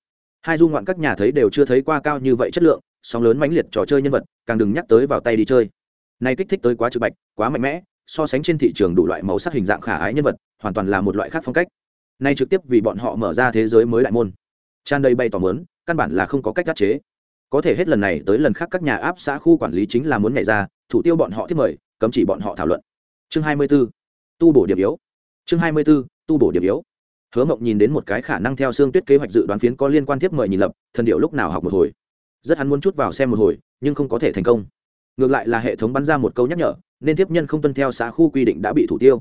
Hai du ngoạn các nhà thấy đều chưa thấy qua cao như vậy chất lượng, sóng lớn mãnh liệt trò chơi nhân vật, càng đừng nhắc tới vào tay đi chơi. Nay kích thích tới quá trực bạch, quá mạnh mẽ, so sánh trên thị trường đủ loại màu sắc hình dạng khả ái nhân vật, hoàn toàn là một loại khác phong cách. Nay trực tiếp vì bọn họ mở ra thế giới mới đại môn. Tràn đầy bay tỏ mớn căn bản là không có cách đắc chế có thể hết lần này tới lần khác các nhà áp xã khu quản lý chính là muốn nhảy ra, thủ tiêu bọn họ thiết mời, cấm chỉ bọn họ thảo luận. Chương 24. tu bổ điểm yếu. Chương 24. tu bổ điểm yếu. Hứa mộng nhìn đến một cái khả năng theo xương tuyết kế hoạch dự đoán phiến có liên quan tiếp mời nhìn lập, thần điệu lúc nào học một hồi. Rất hắn muốn chút vào xem một hồi, nhưng không có thể thành công. Ngược lại là hệ thống bắn ra một câu nhắc nhở, nên tiếp nhân không tuân theo xã khu quy định đã bị thủ tiêu.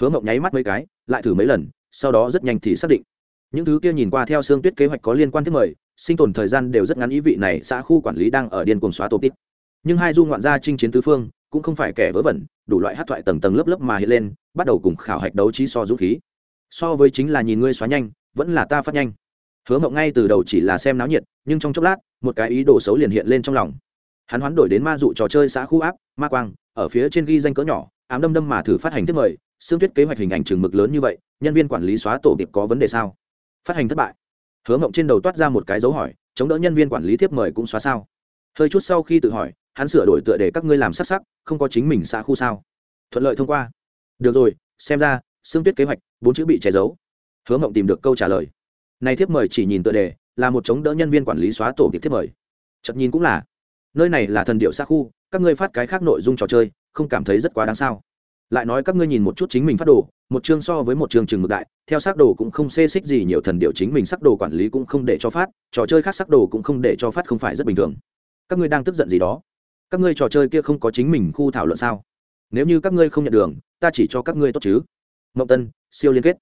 Hứa mộng nháy mắt mấy cái, lại thử mấy lần, sau đó rất nhanh thì xác định. Những thứ kia nhìn qua theo xương tuyết kế hoạch có liên quan tiếp mời sinh tồn thời gian đều rất ngắn, ý vị này xã khu quản lý đang ở điên cuồng xóa tổ tít nhưng hai du ngoạn gia chinh chiến tứ phương, cũng không phải kẻ vớ vẩn, đủ loại hát thoại tầng tầng lớp lớp mà hiện lên, bắt đầu cùng khảo hạch đấu trí so dũng khí. So với chính là nhìn ngươi xóa nhanh, vẫn là ta phát nhanh. Hứa mộng ngay từ đầu chỉ là xem náo nhiệt, nhưng trong chốc lát, một cái ý đồ xấu liền hiện lên trong lòng. Hắn hoán đổi đến ma dụ trò chơi xã khu áp, ma quang, ở phía trên ghi danh cỡ nhỏ, ám đâm đâm mà thử phát hành tiếp mời, xương tuyết kế hoạch hình ảnh chừng mực lớn như vậy, nhân viên quản lý xóa tổ điệp có vấn đề sao? Phát hành thất bại hứa mộng trên đầu toát ra một cái dấu hỏi, chống đỡ nhân viên quản lý tiếp mời cũng xóa sao? Hơi chút sau khi tự hỏi, hắn sửa đổi tựa để các ngươi làm sắc sắc, không có chính mình xã khu sao? Thuận lợi thông qua. Được rồi, xem ra, xương tuyết kế hoạch, bốn chữ bị che giấu. Hứa mộng tìm được câu trả lời. Này thiếp mời chỉ nhìn tựa đề, là một chống đỡ nhân viên quản lý xóa tổ tiệp thiếp mời. Chật nhìn cũng là. Nơi này là thần điệu xa khu, các ngươi phát cái khác nội dung trò chơi, không cảm thấy rất quá đáng sao? Lại nói các ngươi nhìn một chút chính mình phát đồ, một chương so với một chương chừng mực đại, theo sắc đồ cũng không xê xích gì nhiều thần điệu chính mình sắc đồ quản lý cũng không để cho phát, trò chơi khác sắc đồ cũng không để cho phát không phải rất bình thường. Các ngươi đang tức giận gì đó? Các ngươi trò chơi kia không có chính mình khu thảo luận sao? Nếu như các ngươi không nhận đường, ta chỉ cho các ngươi tốt chứ. Mậu tân, siêu liên kết.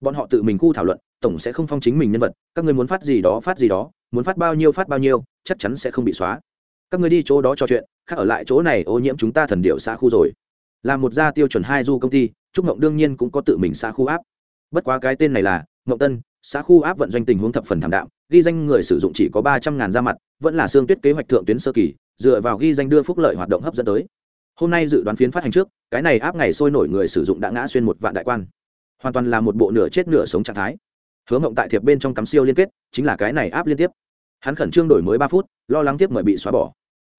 Bọn họ tự mình khu thảo luận, tổng sẽ không phong chính mình nhân vật, các ngươi muốn phát gì đó, phát gì đó, muốn phát bao nhiêu, phát bao nhiêu, chắc chắn sẽ không bị xóa. Các ngươi đi chỗ đó trò chuyện, khác ở lại chỗ này, ô nhiễm chúng ta thần điệu xã khu rồi là một gia tiêu chuẩn hai du công ty, trúc mộng đương nhiên cũng có tự mình xã khu áp. Bất quá cái tên này là mộng tân, xã khu áp vận doanh tình huống thập phần thảm đạm, ghi danh người sử dụng chỉ có ba trăm ngàn ra mặt, vẫn là xương tuyết kế hoạch thượng tuyến sơ kỳ, dựa vào ghi danh đưa phúc lợi hoạt động hấp dẫn tới. Hôm nay dự đoán phiến phát hành trước, cái này áp ngày sôi nổi người sử dụng đã ngã xuyên một vạn đại quan. Hoàn toàn là một bộ nửa chết nửa sống trạng thái. Hướng mộng tại thiệp bên trong cắm siêu liên kết, chính là cái này áp liên tiếp. Hắn khẩn trương đổi mới ba phút, lo lắng tiếp mời bị xóa bỏ.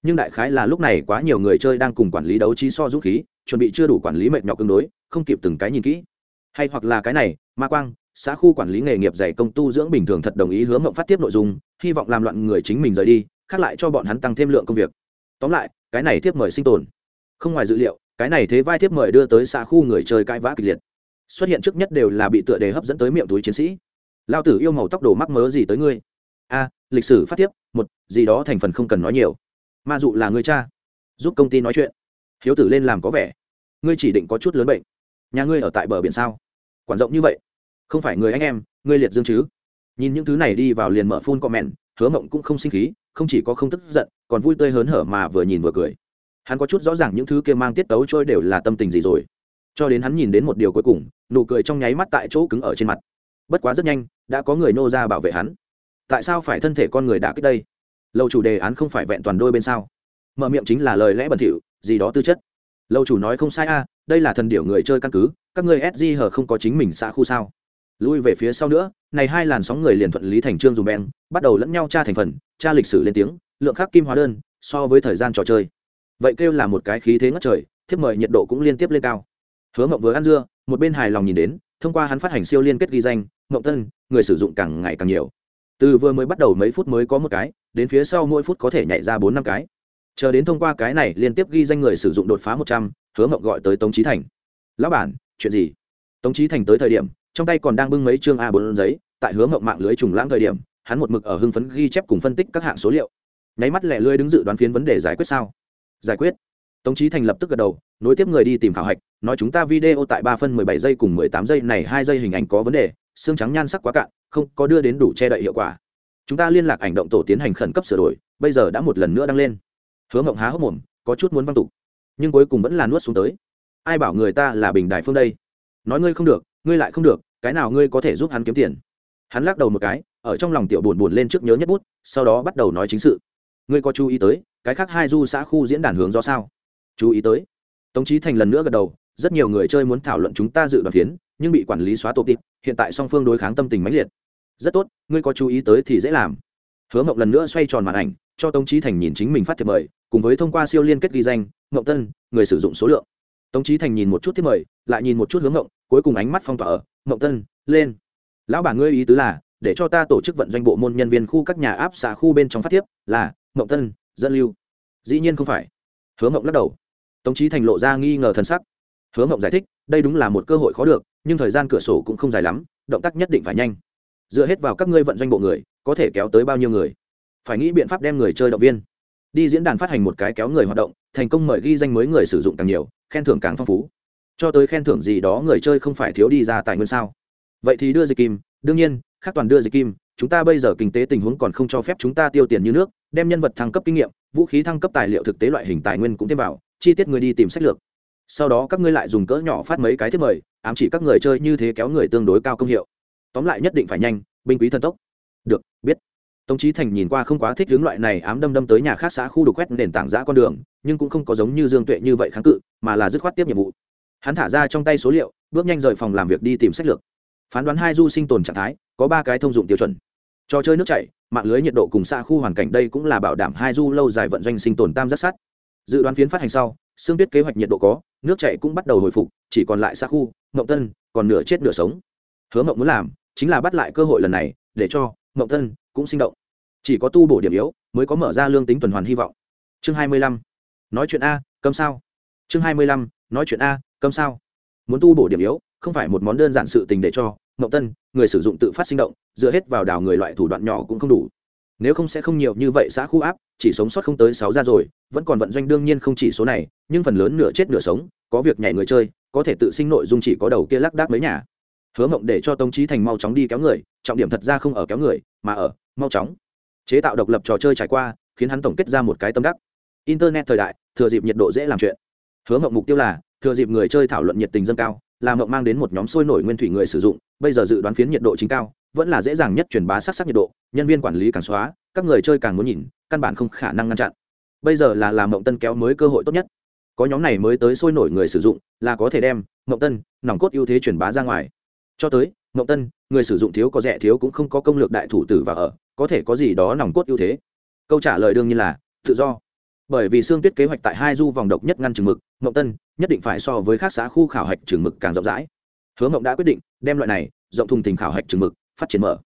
Nhưng đại khái là lúc này quá nhiều người chơi đang cùng quản lý đấu trí so dũng khí chuẩn bị chưa đủ quản lý mệt nhọc tương đối, không kịp từng cái nhìn kỹ. Hay hoặc là cái này, ma quang, xã khu quản lý nghề nghiệp dạy công tu dưỡng bình thường thật đồng ý hướng mộng phát tiếp nội dung, hy vọng làm loạn người chính mình rời đi, khác lại cho bọn hắn tăng thêm lượng công việc. Tóm lại, cái này tiếp mời sinh tồn. Không ngoài dự liệu, cái này thế vai tiếp mời đưa tới xã khu người chơi cãi vã kịch liệt. Xuất hiện trước nhất đều là bị tựa đề hấp dẫn tới miệng túi chiến sĩ. Lao tử yêu màu tóc đồ mắc mớ gì tới ngươi? A, lịch sử phát tiếp một, gì đó thành phần không cần nói nhiều. Ma dụ là người cha. Giúp công ty nói chuyện hiếu tử lên làm có vẻ, ngươi chỉ định có chút lớn bệnh. Nhà ngươi ở tại bờ biển sao? Quản rộng như vậy, không phải người anh em, ngươi liệt dương chứ? Nhìn những thứ này đi vào liền mở phun comment, hứa mộng cũng không sinh khí, không chỉ có không tức giận, còn vui tươi hớn hở mà vừa nhìn vừa cười. Hắn có chút rõ ràng những thứ kia mang tiết tấu trôi đều là tâm tình gì rồi. Cho đến hắn nhìn đến một điều cuối cùng, nụ cười trong nháy mắt tại chỗ cứng ở trên mặt. Bất quá rất nhanh, đã có người nô ra bảo vệ hắn. Tại sao phải thân thể con người đã kích đây? Lâu chủ đề án không phải vẹn toàn đôi bên sao? Mở miệng chính là lời lẽ bẩn thỉu, gì đó tư chất. Lâu chủ nói không sai a, đây là thần điểu người chơi căn cứ, các ngươi sg hờ không có chính mình xã khu sao? Lui về phía sau nữa, này hai làn sóng người liền thuận lý thành trương dùng beng, bắt đầu lẫn nhau tra thành phần, tra lịch sử lên tiếng, lượng khắc kim hóa đơn, so với thời gian trò chơi. Vậy kêu là một cái khí thế ngất trời, thiếp mời nhiệt độ cũng liên tiếp lên cao. Hứa mộng vừa ăn dưa, một bên hài lòng nhìn đến, thông qua hắn phát hành siêu liên kết ghi danh, mộng tân, người sử dụng càng ngày càng nhiều. Từ vừa mới bắt đầu mấy phút mới có một cái, đến phía sau mỗi phút có thể nhảy ra bốn năm cái chờ đến thông qua cái này liên tiếp ghi danh người sử dụng đột phá một trăm, hứa mộng gọi tới tống trí thành. Lão bản, chuyện gì? Tống trí thành tới thời điểm, trong tay còn đang bưng mấy chương a bốn giấy, tại hứa mộng mạng lưới trùng lãng thời điểm, hắn một mực ở hưng phấn ghi chép cùng phân tích các hạng số liệu. Nháy mắt lẹ lưới đứng dự đoán phiến vấn đề giải quyết sao? Giải quyết. Tống trí thành lập tức gật đầu, nối tiếp người đi tìm khảo hạch, nói chúng ta video tại ba phân mười bảy giây cùng mười tám giây này hai giây hình ảnh có vấn đề, xương trắng nhan sắc quá cạn, không có đưa đến đủ che đậy hiệu quả. Chúng ta liên lạc ảnh động tổ tiến hành khẩn cấp sửa đổi, bây giờ đã một lần nữa đăng lên hứa mộng há hốc mồm, có chút muốn văng tục, nhưng cuối cùng vẫn là nuốt xuống tới. Ai bảo người ta là bình đại phương đây? Nói ngươi không được, ngươi lại không được, cái nào ngươi có thể giúp hắn kiếm tiền? Hắn lắc đầu một cái, ở trong lòng tiểu buồn buồn lên trước nhớ nhất bút, sau đó bắt đầu nói chính sự. Ngươi có chú ý tới, cái khác hai du xã khu diễn đàn hướng do sao? Chú ý tới. Tống trí thành lần nữa gật đầu, rất nhiều người chơi muốn thảo luận chúng ta dự đoán phiến, nhưng bị quản lý xóa tổ tịp, hiện tại song phương đối kháng tâm tình mãnh liệt. Rất tốt, ngươi có chú ý tới thì dễ làm. Hứa mộng lần nữa xoay tròn màn ảnh cho tống trí thành nhìn chính mình phát thiệp mời, cùng với thông qua siêu liên kết ghi danh mộng tân, người sử dụng số lượng. Tống trí thành nhìn một chút thiệp mời, lại nhìn một chút hướng mộng cuối cùng ánh mắt phong tỏa ở mộng tân, lên. Lão bản ngươi ý tứ là, để cho ta tổ chức vận doanh bộ môn nhân viên khu các nhà áp xã khu bên trong phát thiếp là mộng tân, dẫn lưu. Dĩ nhiên không phải. Hứa mộng lắc đầu. Tống trí thành lộ ra nghi ngờ thân sắc. Hứa mộng giải thích, đây đúng là một cơ hội khó được, nhưng thời gian cửa sổ cũng không dài lắm, động tác nhất định phải nhanh. Dựa hết vào các ngươi vận doanh bộ người, có thể kéo tới bao nhiêu người? Phải nghĩ biện pháp đem người chơi động viên. Đi diễn đàn phát hành một cái kéo người hoạt động, thành công mời ghi danh mới người sử dụng càng nhiều, khen thưởng càng phong phú. Cho tới khen thưởng gì đó người chơi không phải thiếu đi ra tài nguyên sao? Vậy thì đưa dịch kim, đương nhiên, khác toàn đưa dịch kim, chúng ta bây giờ kinh tế tình huống còn không cho phép chúng ta tiêu tiền như nước, đem nhân vật thăng cấp kinh nghiệm, vũ khí thăng cấp tài liệu thực tế loại hình tài nguyên cũng thêm vào, chi tiết người đi tìm sách lược. Sau đó các ngươi lại dùng cỡ nhỏ phát mấy cái thiết mời, ám chỉ các người chơi như thế kéo người tương đối cao công hiệu. Tóm lại nhất định phải nhanh, binh quý thần tốc. Được, biết tống Chí thành nhìn qua không quá thích hướng loại này ám đâm đâm tới nhà khác xã khu đục quét nền tảng giã con đường, nhưng cũng không có giống như dương tuệ như vậy kháng cự, mà là dứt khoát tiếp nhiệm vụ. Hắn thả ra trong tay số liệu, bước nhanh rời phòng làm việc đi tìm sách lược. Phán đoán hai du sinh tồn trạng thái, có ba cái thông dụng tiêu chuẩn. Trò chơi nước chảy, mạng lưới nhiệt độ cùng xa khu hoàn cảnh đây cũng là bảo đảm hai du lâu dài vận doanh sinh tồn tam giác sát. Dự đoán phiến phát hành sau, xương tuyết kế hoạch nhiệt độ có, nước chảy cũng bắt đầu hồi phục, chỉ còn lại xa khu mộng tân, còn nửa chết nửa sống. Hứa mộng muốn làm, chính là bắt lại cơ hội lần này, để cho mộng tân cũng sinh động. Chỉ có tu bổ điểm yếu mới có mở ra lương tính tuần hoàn hy vọng. Chương hai mươi lăm. Nói chuyện a cấm sao? Chương hai mươi lăm. Nói chuyện a cấm sao? Muốn tu bổ điểm yếu không phải một món đơn giản sự tình để cho mậu tân, người sử dụng tự phát sinh động, dựa hết vào đào người loại thủ đoạn nhỏ cũng không đủ. Nếu không sẽ không nhiều như vậy xã khu áp, chỉ sống sót không tới sáu ra rồi, vẫn còn vận doanh đương nhiên không chỉ số này, nhưng phần lớn nửa chết nửa sống, có việc nhảy người chơi, có thể tự sinh nội dung chỉ có đầu kia lác đác mấy nhà. Hứa mộng để cho tống trí thành mau chóng đi kéo người, trọng điểm thật ra không ở kéo người, mà ở mau chóng. Chế tạo độc lập trò chơi trải qua, khiến hắn tổng kết ra một cái tâm đắc. Internet thời đại, thừa dịp nhiệt độ dễ làm chuyện. Hứa mộng mục tiêu là, thừa dịp người chơi thảo luận nhiệt tình dâng cao, là mộng mang đến một nhóm sôi nổi nguyên thủy người sử dụng, bây giờ dự đoán phiến nhiệt độ chính cao, vẫn là dễ dàng nhất truyền bá sắc sắc nhiệt độ, nhân viên quản lý càng xóa, các người chơi càng muốn nhìn, căn bản không khả năng ngăn chặn. Bây giờ là làm mộng tân kéo mới cơ hội tốt nhất. Có nhóm này mới tới sôi nổi người sử dụng, là có thể đem mộng tân nòng cốt ưu thế truyền bá ra ngoài. Cho tới mộng tân, người sử dụng thiếu có rẻ thiếu cũng không có công lược đại thủ tử và ở, có thể có gì đó nòng cốt ưu thế? Câu trả lời đương nhiên là, tự do. Bởi vì xương tuyết kế hoạch tại hai du vòng độc nhất ngăn chừng mực, mộng tân, nhất định phải so với các xã khu khảo hạch chừng mực càng rộng rãi. Hứa mộng đã quyết định, đem loại này, rộng thùng thình khảo hạch chừng mực, phát triển mở.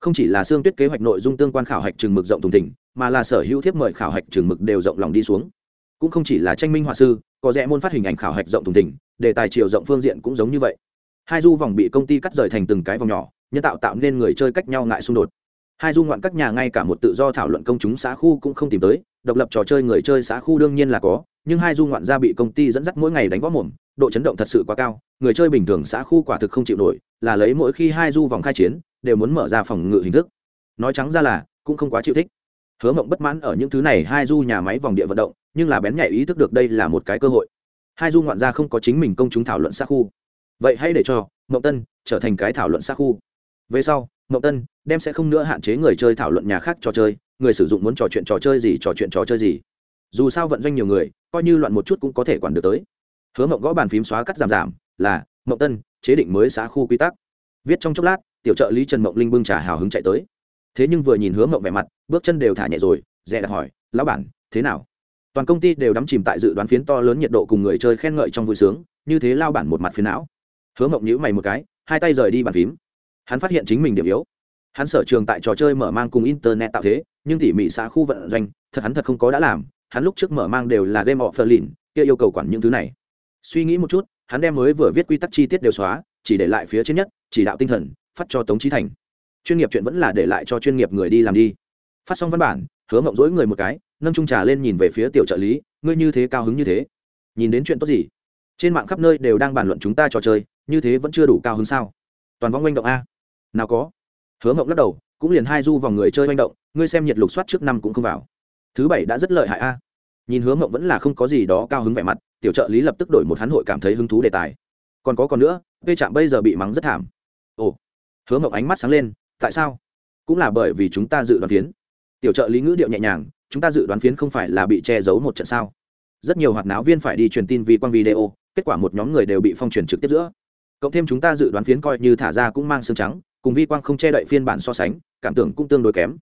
Không chỉ là xương tuyết kế hoạch nội dung tương quan khảo hạch chừng mực rộng thùng thình, mà là sở hữu thiếp mời khảo hạch chừng mực đều rộng lòng đi xuống. Cũng không chỉ là tranh minh họa sư, có rẽ môn phát hình ảnh khảo hạch rộng thùng thình, đề tài chiều rộng phương diện cũng giống như vậy hai du vòng bị công ty cắt rời thành từng cái vòng nhỏ, nhân tạo tạo nên người chơi cách nhau ngại xung đột. Hai du ngoạn các nhà ngay cả một tự do thảo luận công chúng xã khu cũng không tìm tới, độc lập trò chơi người chơi xã khu đương nhiên là có, nhưng hai du ngoạn gia bị công ty dẫn dắt mỗi ngày đánh võ mồm, độ chấn động thật sự quá cao, người chơi bình thường xã khu quả thực không chịu nổi, là lấy mỗi khi hai du vòng khai chiến, đều muốn mở ra phòng ngự hình thức. Nói trắng ra là, cũng không quá chịu thích. Hứa mộng bất mãn ở những thứ này, hai du nhà máy vòng địa vận động, nhưng là bén nhạy ý thức được đây là một cái cơ hội. Hai du ngoạn gia không có chính mình công chúng thảo luận xã khu vậy hãy để cho mậu tân trở thành cái thảo luận xa khu. Về sau mậu tân đem sẽ không nữa hạn chế người chơi thảo luận nhà khác trò chơi, người sử dụng muốn trò chuyện trò chơi gì, trò chuyện trò chơi gì. Dù sao vận doanh nhiều người, coi như loạn một chút cũng có thể quản được tới. Hứa mậu gõ bàn phím xóa cắt giảm giảm, là mậu tân chế định mới xã khu quy tắc. Viết trong chốc lát, tiểu trợ lý trần mộng linh bưng trà hào hứng chạy tới. Thế nhưng vừa nhìn hứa mộng vẻ mặt, bước chân đều thả nhẹ rồi, dè đặt hỏi, lão bản, thế nào? Toàn công ty đều đắm chìm tại dự đoán phiến to lớn nhiệt độ cùng người chơi khen ngợi trong vui sướng, như thế lao bản một mặt phiến não hứa mộng nhữ mày một cái, hai tay rời đi bàn phím. Hắn phát hiện chính mình điểm yếu. Hắn sở trường tại trò chơi mở mang cùng internet tạo thế, nhưng tỉ mỉ xã khu vận doanh, thật hắn thật không có đã làm. Hắn lúc trước mở mang đều là game of lìn kia yêu cầu quản những thứ này. Suy nghĩ một chút, hắn đem mới vừa viết quy tắc chi tiết đều xóa, chỉ để lại phía trên nhất, chỉ đạo tinh thần, phát cho tống trí thành. Chuyên nghiệp chuyện vẫn là để lại cho chuyên nghiệp người đi làm đi. Phát xong văn bản, hứa mộng dỗi người một cái, nâng trung trà lên nhìn về phía tiểu trợ lý, ngươi như thế cao hứng như thế. Nhìn đến chuyện tốt gì? Trên mạng khắp nơi đều đang bàn luận chúng ta trò chơi như thế vẫn chưa đủ cao hứng sao? Toàn vong manh động a. Nào có. Hứa mộng lắc đầu, cũng liền hai du vòng người chơi manh động, ngươi xem nhiệt lục soát trước năm cũng không vào. Thứ bảy đã rất lợi hại a. Nhìn hứa mộng vẫn là không có gì đó cao hứng vẻ mặt, tiểu trợ lý lập tức đổi một hắn hội cảm thấy hứng thú đề tài. Còn có còn nữa vê trạm bây giờ bị mắng rất thảm. Ồ. Hứa mộng ánh mắt sáng lên, tại sao? Cũng là bởi vì chúng ta dự đoán phiến. Tiểu trợ lý ngữ điệu nhẹ nhàng, chúng ta dự đoán phiến không phải là bị che giấu một trận sao? Rất nhiều hoạt náo viên phải đi truyền tin vì quang video, kết quả một nhóm người đều bị phong truyền trực tiếp giữa cộng thêm chúng ta dự đoán phiến coi như thả ra cũng mang xương trắng, cùng vi quang không che đậy phiên bản so sánh, cảm tưởng cũng tương đối kém.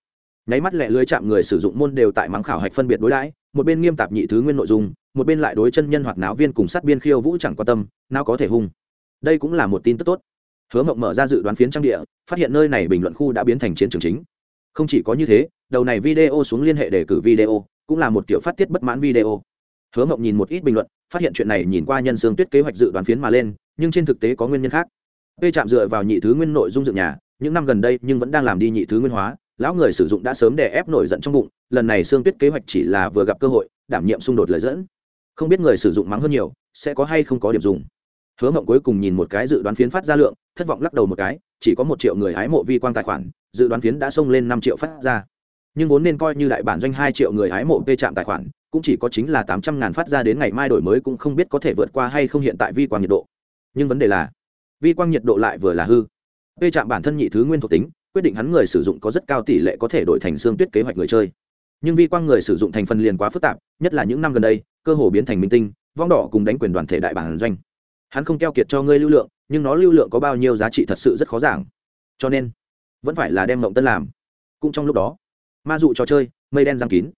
Nháy mắt lẹ lưới chạm người sử dụng môn đều tại mắng khảo hạch phân biệt đối đãi, một bên nghiêm tạp nhị thứ nguyên nội dung, một bên lại đối chân nhân hoặc náo viên cùng sát biên khiêu vũ chẳng quan tâm, nào có thể hung. Đây cũng là một tin tức tốt. Hứa mộng mở ra dự đoán phiến trang địa, phát hiện nơi này bình luận khu đã biến thành chiến trường chính. Không chỉ có như thế, đầu này video xuống liên hệ đề cử video, cũng là một kiểu phát tiết bất mãn video hứa mộng nhìn một ít bình luận, phát hiện chuyện này nhìn qua nhân xương tuyết kế hoạch dự đoán phiến mà lên, nhưng trên thực tế có nguyên nhân khác. P chạm dựa vào nhị thứ nguyên nội dung dựng nhà, những năm gần đây nhưng vẫn đang làm đi nhị thứ nguyên hóa, lão người sử dụng đã sớm đè ép nổi giận trong bụng, lần này xương tuyết kế hoạch chỉ là vừa gặp cơ hội, đảm nhiệm xung đột lời dẫn. Không biết người sử dụng mắng hơn nhiều, sẽ có hay không có điểm dùng. Hứa mộng cuối cùng nhìn một cái dự đoán phiến phát ra lượng, thất vọng lắc đầu một cái, chỉ có một triệu người hái mộ vi quang tài khoản, dự đoán phiến đã xông lên năm triệu phát ra nhưng vốn nên coi như đại bản doanh hai triệu người hái mộ vê trạm tài khoản, cũng chỉ có chính là tám trăm ngàn phát ra đến ngày mai đổi mới cũng không biết có thể vượt qua hay không hiện tại vi quang nhiệt độ. Nhưng vấn đề là, vi quang nhiệt độ lại vừa là hư. Vê trạm bản thân nhị thứ nguyên thuộc tính, quyết định hắn người sử dụng có rất cao tỷ lệ có thể đổi thành xương tuyết kế hoạch người chơi. Nhưng vi quang người sử dụng thành phần liền quá phức tạp, nhất là những năm gần đây, cơ hồ biến thành minh tinh, vong đỏ cùng đánh quyền đoàn thể đại bản doanh. Hắn không keo kiệt cho ngươi lưu lượng, nhưng nó lưu lượng có bao nhiêu giá trị thật sự rất khó giảng. Cho nên, vẫn phải là đem mộng tân làm. Cũng trong lúc đó ma dụ trò chơi, mây đen giang kín.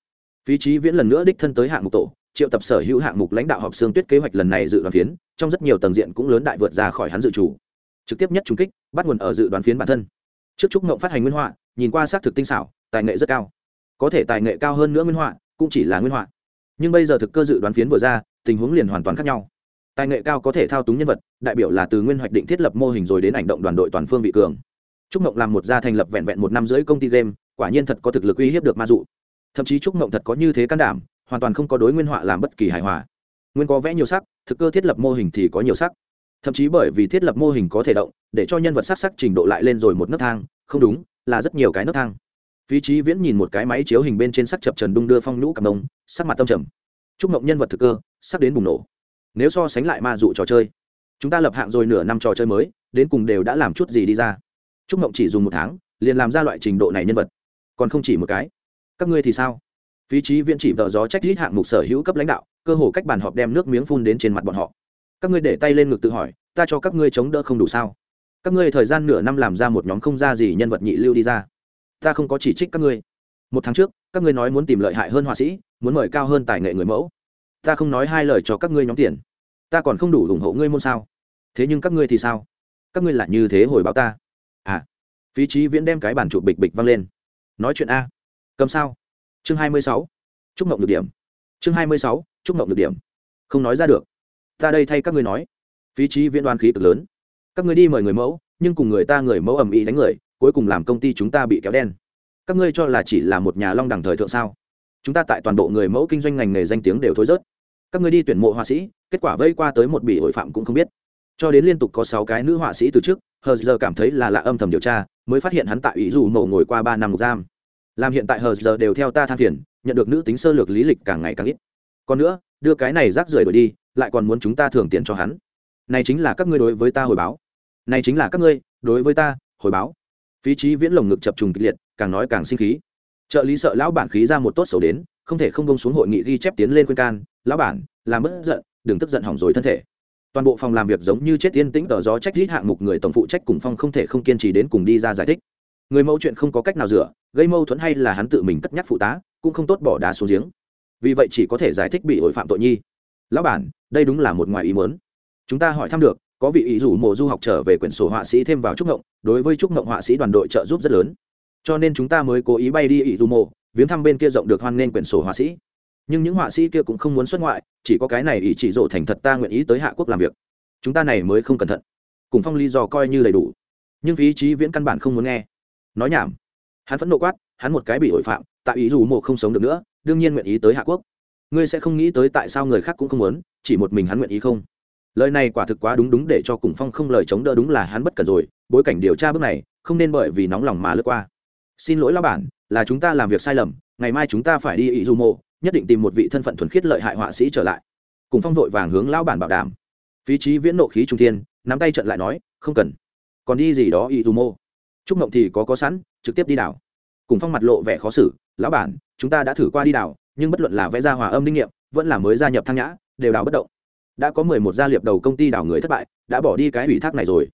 Phí trí viễn lần nữa đích thân tới hạng mục tổ, triệu tập sở hữu hạng mục lãnh đạo họp xương tuyết kế hoạch lần này dự đoán phiến, trong rất nhiều tầng diện cũng lớn đại vượt ra khỏi hắn dự chủ trực tiếp nhất trung kích, bắt nguồn ở dự đoán phiến bản thân. Trước trúc ngộng phát hành nguyên họa, nhìn qua xác thực tinh xảo, tài nghệ rất cao. Có thể tài nghệ cao hơn nữa nguyên họa, cũng chỉ là nguyên họa. Nhưng bây giờ thực cơ dự đoán phiến vừa ra, tình huống liền hoàn toàn khác nhau. Tài nghệ cao có thể thao túng nhân vật, đại biểu là từ nguyên hoạch định thiết lập mô hình rồi đến ảnh động đoàn đội toàn phương vị cường. Trúc mộng làm một gia thành lập vẹn vẹn một năm rưỡi công ty game quả nhiên thật có thực lực uy hiếp được ma dụ. Thậm chí trúc mộng thật có như thế can đảm, hoàn toàn không có đối nguyên họa làm bất kỳ hài hòa. Nguyên có vẽ nhiều sắc, thực cơ thiết lập mô hình thì có nhiều sắc. Thậm chí bởi vì thiết lập mô hình có thể động, để cho nhân vật sắc sắc trình độ lại lên rồi một nấc thang, không đúng, là rất nhiều cái nấc thang. Phí trí viễn nhìn một cái máy chiếu hình bên trên sắc chập trần đung đưa phong nhũ cầm đông sắc mặt tâm trầm. Chúc mộng nhân vật thực cơ, sắc đến bùng nổ. Nếu so sánh lại ma dụ trò chơi, chúng ta lập hạng rồi nửa năm trò chơi mới, đến cùng đều đã làm chút gì đi ra. Chúc mộng chỉ dùng một tháng, liền làm ra loại trình độ này nhân vật còn không chỉ một cái. Các ngươi thì sao? Phí trí viễn chỉ vợ gió trách rít hạng mục sở hữu cấp lãnh đạo, cơ hồ cách bàn họp đem nước miếng phun đến trên mặt bọn họ. Các ngươi để tay lên ngực tự hỏi, ta cho các ngươi chống đỡ không đủ sao? Các ngươi thời gian nửa năm làm ra một nhóm không ra gì nhân vật nhị lưu đi ra. Ta không có chỉ trích các ngươi. Một tháng trước, các ngươi nói muốn tìm lợi hại hơn họa sĩ, muốn mời cao hơn tài nghệ người mẫu. Ta không nói hai lời cho các ngươi nhóm tiền. Ta còn không đủ ủng hộ ngươi môn sao? Thế nhưng các ngươi thì sao? Các ngươi lại như thế hồi báo ta. À phí trí viễn đem cái bản trụ bịch bịch văng lên nói chuyện a. Cầm sao? Chương hai mươi sáu. Chúc mộng được điểm. Chương hai mươi sáu, chúc mộng được điểm. Không nói ra được. Ta đây thay các ngươi nói. Phí trí viễn đoan khí cực lớn. Các ngươi đi mời người mẫu, nhưng cùng người ta người mẫu ầm ĩ đánh người, cuối cùng làm công ty chúng ta bị kéo đen. Các ngươi cho là chỉ là một nhà long đẳng thời thượng sao? Chúng ta tại toàn bộ người mẫu kinh doanh ngành nghề danh tiếng đều thối rớt. Các ngươi đi tuyển mộ họa sĩ, kết quả vây qua tới một bị hội phạm cũng không biết. Cho đến liên tục có sáu cái nữ họa sĩ từ trước, hờ giờ cảm thấy là lạ âm thầm điều tra mới phát hiện hắn tại ý dù mộ ngồi qua ba năm ngục giam. Làm hiện tại hờ giờ đều theo ta than phiền, nhận được nữ tính sơ lược lý lịch càng ngày càng ít. Còn nữa, đưa cái này rác rưởi đổi đi, lại còn muốn chúng ta thưởng tiền cho hắn. Này chính là các ngươi đối với ta hồi báo. Này chính là các ngươi, đối với ta, hồi báo. Phí trí viễn lồng ngực chập trùng kịch liệt, càng nói càng sinh khí. Trợ lý sợ lão bản khí ra một tốt xấu đến, không thể không bông xuống hội nghị ghi chép tiến lên khuyên can. Lão bản, làm mất giận, đừng tức giận hỏng rồi thân thể toàn bộ phòng làm việc giống như chết yên tĩnh tờ gió trách rít hạng mục người tổng phụ trách cùng phong không thể không kiên trì đến cùng đi ra giải thích. Người mẫu chuyện không có cách nào rửa, gây mâu thuẫn hay là hắn tự mình cất nhắc phụ tá, cũng không tốt bỏ đá xuống giếng. Vì vậy chỉ có thể giải thích bị ổi phạm tội nhi. Lão bản, đây đúng là một ngoài ý muốn. Chúng ta hỏi thăm được, có vị ý rủ mộ du học trở về quyển sổ họa sĩ thêm vào trúc ngộng, đối với trúc ngộng họa sĩ đoàn đội trợ giúp rất lớn. Cho nên chúng ta mới cố ý bay đi ý rủ mộ, viếng thăm bên kia rộng được hoan nghênh quyển sổ họa sĩ nhưng những họa sĩ kia cũng không muốn xuất ngoại, chỉ có cái này ý chỉ rộ thành thật ta nguyện ý tới hạ quốc làm việc. Chúng ta này mới không cẩn thận. Cùng phong lý do coi như đầy đủ. Nhưng phí trí viễn căn bản không muốn nghe. Nói nhảm. Hắn phẫn nộ quát, hắn một cái bị ổi phạm, tại ý dù mộ không sống được nữa, đương nhiên nguyện ý tới hạ quốc. Ngươi sẽ không nghĩ tới tại sao người khác cũng không muốn, chỉ một mình hắn nguyện ý không? Lời này quả thực quá đúng đúng để cho cùng phong không lời chống đỡ đúng là hắn bất cần rồi, bối cảnh điều tra bước này, không nên bởi vì nóng lòng mà lướt qua. Xin lỗi lao bản, là chúng ta làm việc sai lầm, ngày mai chúng ta phải đi ý Dù mộ nhất định tìm một vị thân phận thuần khiết lợi hại họa sĩ trở lại. Cùng phong vội vàng hướng lao bản bảo đảm. Phí trí viễn nộ khí trung thiên, nắm tay trận lại nói, không cần. Còn đi gì đó y dù mô chúc mộng thì có có sẵn, trực tiếp đi đảo. Cùng phong mặt lộ vẻ khó xử, lão bản, chúng ta đã thử qua đi đảo, nhưng bất luận là vẽ ra hòa âm linh nghiệm, vẫn là mới gia nhập thăng nhã, đều đảo bất động. Đã có mười một gia liệp đầu công ty đảo người thất bại, đã bỏ đi cái ủy thác này rồi.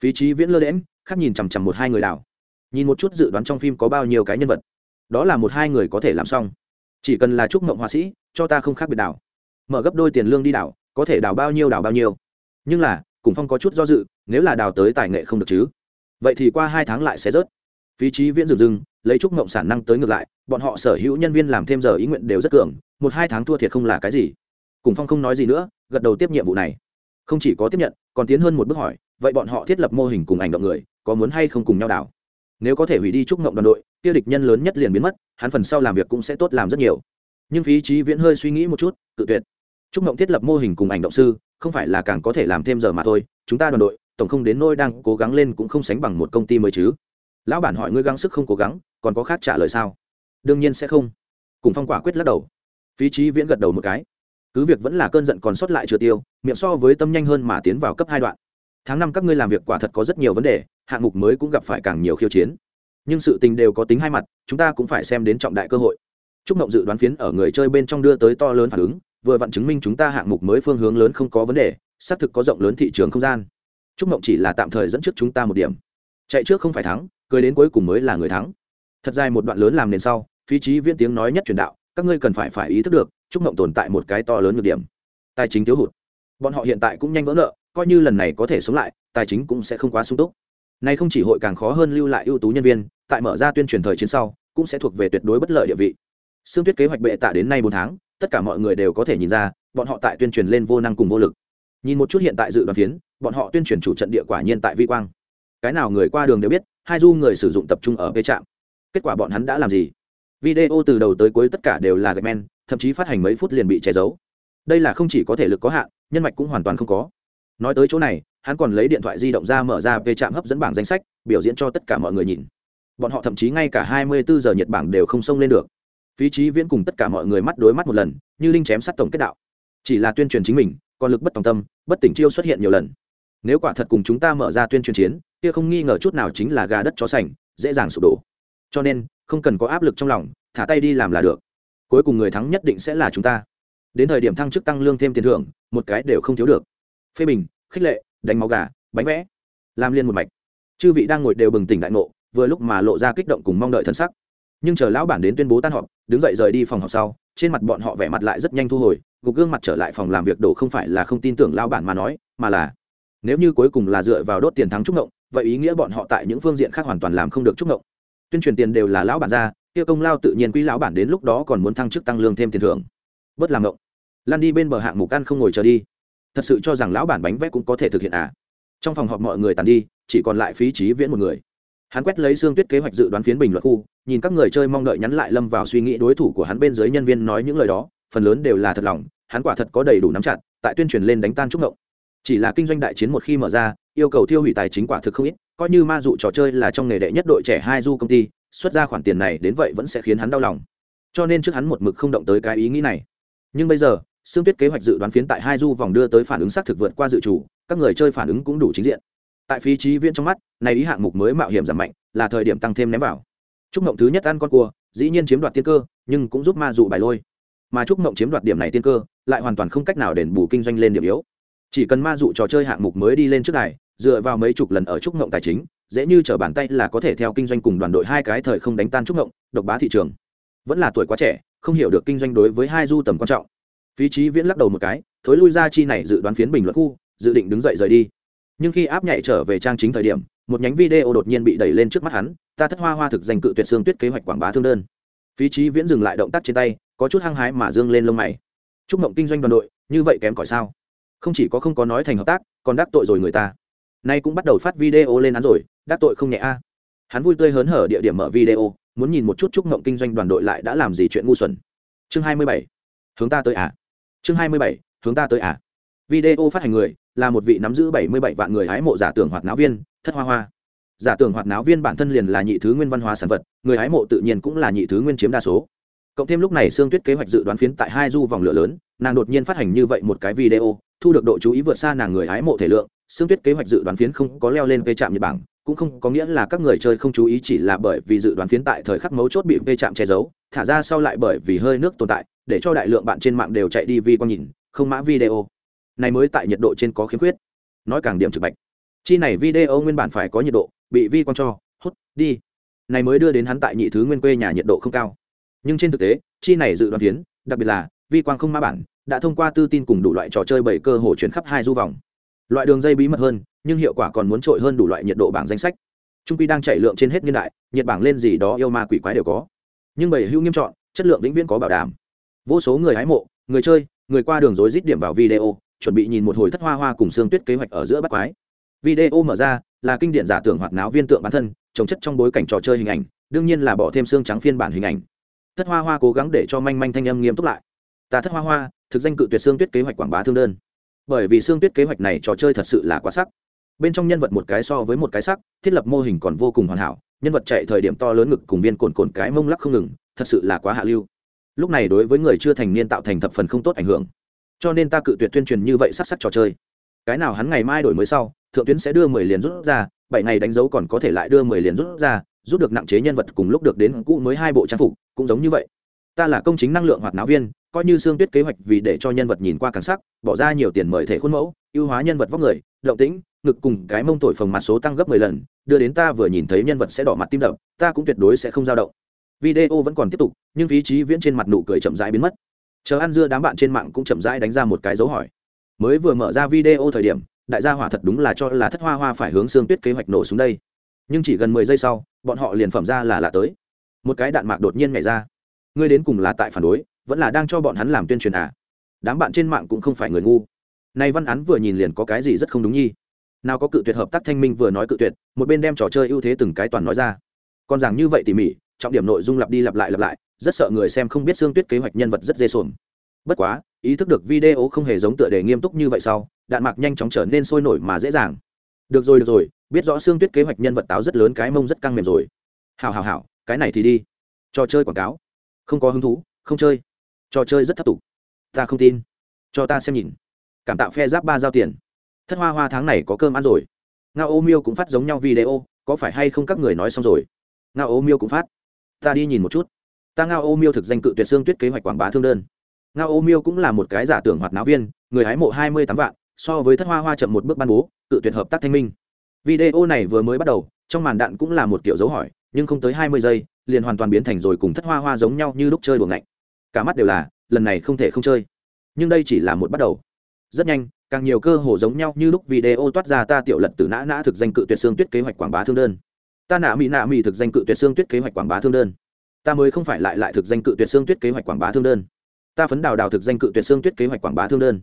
Phí trí viễn lơ đễm khác nhìn chằm chằm một hai người đảo. Nhìn một chút dự đoán trong phim có bao nhiêu cái nhân vật. Đó là một hai người có thể làm xong chỉ cần là chúc mộng họa sĩ, cho ta không khác biệt đảo. Mở gấp đôi tiền lương đi đảo, có thể đảo bao nhiêu đảo bao nhiêu. Nhưng là, cùng phong có chút do dự, nếu là đào tới tài nghệ không được chứ. Vậy thì qua hai tháng lại sẽ rớt. Phí trí viễn dừng dừng, lấy chúc mộng sản năng tới ngược lại, bọn họ sở hữu nhân viên làm thêm giờ ý nguyện đều rất cường, một hai tháng thua thiệt không là cái gì. Cùng phong không nói gì nữa, gật đầu tiếp nhiệm vụ này. Không chỉ có tiếp nhận, còn tiến hơn một bước hỏi, vậy bọn họ thiết lập mô hình cùng ảnh động người, có muốn hay không cùng nhau đảo? Nếu có thể hủy đi trúc ngộng đoàn đội tiêu địch nhân lớn nhất liền biến mất, hắn phần sau làm việc cũng sẽ tốt làm rất nhiều. Nhưng phí trí viễn hơi suy nghĩ một chút tự tuyệt. Trúc ngộng thiết lập mô hình cùng ảnh động sư, không phải là càng có thể làm thêm giờ mà thôi, chúng ta đoàn đội, tổng không đến nôi đang cố gắng lên cũng không sánh bằng một công ty mới chứ. Lão bản hỏi ngươi gắng sức không cố gắng, còn có khác trả lời sao? Đương nhiên sẽ không. Cùng phong quả quyết lắc đầu. Phí trí viễn gật đầu một cái. Cứ việc vẫn là cơn giận còn sót lại chưa tiêu, miệng so với tâm nhanh hơn mà tiến vào cấp hai đoạn tháng năm các ngươi làm việc quả thật có rất nhiều vấn đề, hạng mục mới cũng gặp phải càng nhiều khiêu chiến. Nhưng sự tình đều có tính hai mặt, chúng ta cũng phải xem đến trọng đại cơ hội. Chúc mộng dự đoán phiến ở người chơi bên trong đưa tới to lớn phản ứng, vừa vặn chứng minh chúng ta hạng mục mới phương hướng lớn không có vấn đề, xác thực có rộng lớn thị trường không gian. Chúc mộng chỉ là tạm thời dẫn trước chúng ta một điểm. Chạy trước không phải thắng, cười đến cuối cùng mới là người thắng. Thật dài một đoạn lớn làm nền sau, phí trí viễn tiếng nói nhất truyền đạo, các ngươi cần phải phải ý thức được, chúc mộng tồn tại một cái to lớn nhược điểm. Tài chính thiếu hụt. Bọn họ hiện tại cũng nhanh vỡ nợ coi như lần này có thể sống lại, tài chính cũng sẽ không quá sung túc. Nay không chỉ hội càng khó hơn lưu lại ưu tú nhân viên, tại mở ra tuyên truyền thời chiến sau, cũng sẽ thuộc về tuyệt đối bất lợi địa vị. Xương tuyết kế hoạch bệ tạ đến nay bốn tháng, tất cả mọi người đều có thể nhìn ra, bọn họ tại tuyên truyền lên vô năng cùng vô lực. Nhìn một chút hiện tại dự đoán phiến, bọn họ tuyên truyền chủ trận địa quả nhiên tại vi quang. Cái nào người qua đường đều biết, hai du người sử dụng tập trung ở bê trạm. Kết quả bọn hắn đã làm gì? Video từ đầu tới cuối tất cả đều là gạch men, thậm chí phát hành mấy phút liền bị che giấu. Đây là không chỉ có thể lực có hạn, nhân mạch cũng hoàn toàn không có nói tới chỗ này, hắn còn lấy điện thoại di động ra mở ra về trạm hấp dẫn bảng danh sách, biểu diễn cho tất cả mọi người nhìn. Bọn họ thậm chí ngay cả 24 giờ nhật bảng đều không xông lên được. Phí trí viễn cùng tất cả mọi người mắt đối mắt một lần, như linh chém sát tổng kết đạo. Chỉ là tuyên truyền chính mình, còn lực bất tòng tâm, bất tỉnh chiêu xuất hiện nhiều lần. Nếu quả thật cùng chúng ta mở ra tuyên truyền chiến, kia không nghi ngờ chút nào chính là gà đất chó sành, dễ dàng sụp đổ. Cho nên, không cần có áp lực trong lòng, thả tay đi làm là được. Cuối cùng người thắng nhất định sẽ là chúng ta. Đến thời điểm thăng chức tăng lương thêm tiền thưởng, một cái đều không thiếu được phê bình, khích lệ, đánh máu gà, bánh vẽ, làm liên một mạch. Chư vị đang ngồi đều bừng tỉnh đại ngộ, vừa lúc mà lộ ra kích động cùng mong đợi thân sắc. Nhưng chờ lão bản đến tuyên bố tan họp, đứng dậy rời đi phòng họp sau, trên mặt bọn họ vẻ mặt lại rất nhanh thu hồi, gục gương mặt trở lại phòng làm việc đổ không phải là không tin tưởng lão bản mà nói, mà là, nếu như cuối cùng là dựa vào đốt tiền thắng trúc ngộng, vậy ý nghĩa bọn họ tại những phương diện khác hoàn toàn làm không được trúc ngộng. Tuyên truyền tiền đều là lão bản ra kia công lao tự nhiên quý lão bản đến lúc đó còn muốn thăng chức tăng lương thêm tiền thưởng. Bớt làm ngộng. Lan đi bên bờ hạng mục ăn không ngồi chờ đi thật sự cho rằng lão bản bánh vẽ cũng có thể thực hiện à? Trong phòng họp mọi người tàn đi, chỉ còn lại phí trí viễn một người. Hắn quét lấy xương tuyết kế hoạch dự đoán phiến bình luận khu, nhìn các người chơi mong đợi nhắn lại lâm vào suy nghĩ đối thủ của hắn bên dưới nhân viên nói những lời đó, phần lớn đều là thật lòng, hắn quả thật có đầy đủ nắm chặt, tại tuyên truyền lên đánh tan trúc ngộng. Chỉ là kinh doanh đại chiến một khi mở ra, yêu cầu tiêu hủy tài chính quả thực không ít, coi như ma dụ trò chơi là trong nghề đệ nhất đội trẻ hai du công ty, xuất ra khoản tiền này đến vậy vẫn sẽ khiến hắn đau lòng. Cho nên trước hắn một mực không động tới cái ý nghĩ này. Nhưng bây giờ xương tuyết kế hoạch dự đoán phiến tại hai du vòng đưa tới phản ứng xác thực vượt qua dự chủ, các người chơi phản ứng cũng đủ chính diện. Tại phí trí viễn trong mắt, này ý hạng mục mới mạo hiểm giảm mạnh, là thời điểm tăng thêm ném vào. Trúc mộng thứ nhất ăn con cua, dĩ nhiên chiếm đoạt tiên cơ, nhưng cũng giúp ma dụ bài lôi. Mà trúc mộng chiếm đoạt điểm này tiên cơ, lại hoàn toàn không cách nào đền bù kinh doanh lên điểm yếu. Chỉ cần ma dụ trò chơi hạng mục mới đi lên trước này dựa vào mấy chục lần ở trúc mộng tài chính, dễ như trở bàn tay là có thể theo kinh doanh cùng đoàn đội hai cái thời không đánh tan trúc mộng, độc bá thị trường. Vẫn là tuổi quá trẻ, không hiểu được kinh doanh đối với hai du tầm quan trọng phí trí viễn lắc đầu một cái, thối lui ra chi này dự đoán phiến bình luận khu, dự định đứng dậy rời đi. Nhưng khi áp nhảy trở về trang chính thời điểm, một nhánh video đột nhiên bị đẩy lên trước mắt hắn, ta thất hoa hoa thực danh cự tuyệt xương tuyết kế hoạch quảng bá thương đơn. Phí trí viễn dừng lại động tác trên tay, có chút hăng hái mà dương lên lông mày. Chúc mộng kinh doanh đoàn đội, như vậy kém cỏi sao? Không chỉ có không có nói thành hợp tác, còn đắc tội rồi người ta. Nay cũng bắt đầu phát video lên án rồi, đắc tội không nhẹ a. Hắn vui tươi hớn hở địa điểm mở video, muốn nhìn một chút chúc mộng kinh doanh đoàn đội lại đã làm gì chuyện ngu xuẩn. Chương hai mươi bảy. Hướng ta tới à? Chương hai mươi bảy, hướng ta tới à? Video phát hành người, là một vị nắm giữ bảy mươi bảy vạn người hái mộ giả tưởng hoạt náo viên, thất hoa hoa. Giả tưởng hoạt náo viên bản thân liền là nhị thứ nguyên văn hóa sản vật, người hái mộ tự nhiên cũng là nhị thứ nguyên chiếm đa số. Cộng thêm lúc này sương tuyết kế hoạch dự đoán phiến tại hai du vòng lửa lớn, nàng đột nhiên phát hành như vậy một cái video, thu được độ chú ý vượt xa nàng người hái mộ thể lượng, sương tuyết kế hoạch dự đoán phiến không có leo lên về trạm nhật bảng cũng không có nghĩa là các người chơi không chú ý chỉ là bởi vì dự đoán phiến tại thời khắc mấu chốt bị vê chạm che giấu, thả ra sau lại bởi vì hơi nước tồn tại để cho đại lượng bạn trên mạng đều chạy đi vi quang nhìn không mã video. Này mới tại nhiệt độ trên có khiếm khuyết. Nói càng điểm trực bạch. Chi này video nguyên bản phải có nhiệt độ bị vi quang cho hút đi. Này mới đưa đến hắn tại nhị thứ nguyên quê nhà nhiệt độ không cao. Nhưng trên thực tế chi này dự đoán tiến, đặc biệt là vi quang không mã bản đã thông qua tư tin cùng đủ loại trò chơi bảy cơ hồ chuyển khắp hai du vòng. Loại đường dây bí mật hơn nhưng hiệu quả còn muốn trội hơn đủ loại nhiệt độ bảng danh sách. Trung quy đang chạy lượng trên hết niên đại nhiệt bảng lên gì đó yêu ma quỷ quái đều có. Nhưng bảy hữu nghiêm chọn chất lượng vĩnh viễn có bảo đảm vô số người hái mộ, người chơi, người qua đường rối rít điểm vào video, chuẩn bị nhìn một hồi thất hoa hoa cùng xương tuyết kế hoạch ở giữa bắt quái. Video mở ra, là kinh điển giả tưởng hoạt náo viên tượng bản thân, trồng chất trong bối cảnh trò chơi hình ảnh, đương nhiên là bỏ thêm xương trắng phiên bản hình ảnh. Thất hoa hoa cố gắng để cho manh manh thanh âm nghiêm túc lại. Ta thất hoa hoa, thực danh cự tuyệt xương tuyết kế hoạch quảng bá thương đơn. Bởi vì xương tuyết kế hoạch này trò chơi thật sự là quá sắc. Bên trong nhân vật một cái so với một cái sắc, thiết lập mô hình còn vô cùng hoàn hảo, nhân vật chạy thời điểm to lớn ngực cùng viên cồn cồn cái mông lắc không ngừng, thật sự là quá hạ lưu lúc này đối với người chưa thành niên tạo thành thập phần không tốt ảnh hưởng. Cho nên ta cự tuyệt tuyên truyền như vậy sắc sắc trò chơi. Cái nào hắn ngày mai đổi mới sau, thượng tuyến sẽ đưa mười liền rút ra, bảy ngày đánh dấu còn có thể lại đưa mười liền rút ra, rút được nặng chế nhân vật cùng lúc được đến cũ mới hai bộ trang phục, cũng giống như vậy. Ta là công chính năng lượng hoạt náo viên, coi như xương tuyết kế hoạch vì để cho nhân vật nhìn qua càng sắc, bỏ ra nhiều tiền mời thể khuôn mẫu, ưu hóa nhân vật vóc người, động tĩnh, ngực cùng cái mông thổi phồng mặt số tăng gấp mười lần, đưa đến ta vừa nhìn thấy nhân vật sẽ đỏ mặt tim đập, ta cũng tuyệt đối sẽ không dao động video vẫn còn tiếp tục, nhưng phí trí viễn trên mặt nụ cười chậm rãi biến mất. Chờ ăn dưa đám bạn trên mạng cũng chậm rãi đánh ra một cái dấu hỏi. Mới vừa mở ra video thời điểm, đại gia hỏa thật đúng là cho là thất hoa hoa phải hướng xương tuyết kế hoạch nổ xuống đây. Nhưng chỉ gần mười giây sau, bọn họ liền phẩm ra là lạ tới. Một cái đạn mạc đột nhiên nhảy ra. Ngươi đến cùng là tại phản đối, vẫn là đang cho bọn hắn làm tuyên truyền à? Đám bạn trên mạng cũng không phải người ngu. Nay văn án vừa nhìn liền có cái gì rất không đúng nhi? Nào có cự tuyệt hợp tác thanh minh vừa nói cự tuyệt, một bên đem trò chơi ưu thế từng cái toàn nói ra. Còn rằng như vậy tỉ mỉ trọng điểm nội dung lặp đi lặp lại lặp lại, rất sợ người xem không biết xương tuyết kế hoạch nhân vật rất dê xuồng. Bất quá, ý thức được video không hề giống tựa đề nghiêm túc như vậy sau, đạn mạc nhanh chóng trở nên sôi nổi mà dễ dàng. Được rồi được rồi, biết rõ xương tuyết kế hoạch nhân vật táo rất lớn, cái mông rất căng mềm rồi. Hào hào hào cái này thì đi. Trò chơi quảng cáo. Không có hứng thú, không chơi. Trò chơi rất thấp tục ta không tin. Cho ta xem nhìn. Cảm tạo phe giáp ba giao tiền. Thất hoa hoa tháng này có cơm ăn rồi. Nga ô miêu cũng phát giống nhau video, có phải hay không các người nói xong rồi. Nga ô miêu cũng phát ta đi nhìn một chút. Ta ngao ô miêu thực danh cự tuyệt xương tuyết kế hoạch quảng bá thương đơn. Ngao ô miêu cũng là một cái giả tưởng hoạt náo viên, người hái mộ hai mươi tám vạn, so với thất hoa hoa chậm một bước ban bố, cự tuyệt hợp tác thanh minh. Video này vừa mới bắt đầu, trong màn đạn cũng là một kiểu dấu hỏi, nhưng không tới hai mươi giây, liền hoàn toàn biến thành rồi cùng thất hoa hoa giống nhau như lúc chơi buồng ngạnh. Cả mắt đều là, lần này không thể không chơi. Nhưng đây chỉ là một bắt đầu. Rất nhanh, càng nhiều cơ hồ giống nhau như lúc video toát ra ta tiểu lật từ nã nã thực danh cự tuyệt xương tuyết kế hoạch quảng bá thương đơn ta nạ mỹ nạ mỹ thực danh cự tuyệt xương tuyết kế hoạch quảng bá thương đơn. Ta mới không phải lại lại thực danh cự tuyệt xương tuyết kế hoạch quảng bá thương đơn. Ta phấn đào đào thực danh cự tuyệt xương tuyết kế hoạch quảng bá thương đơn.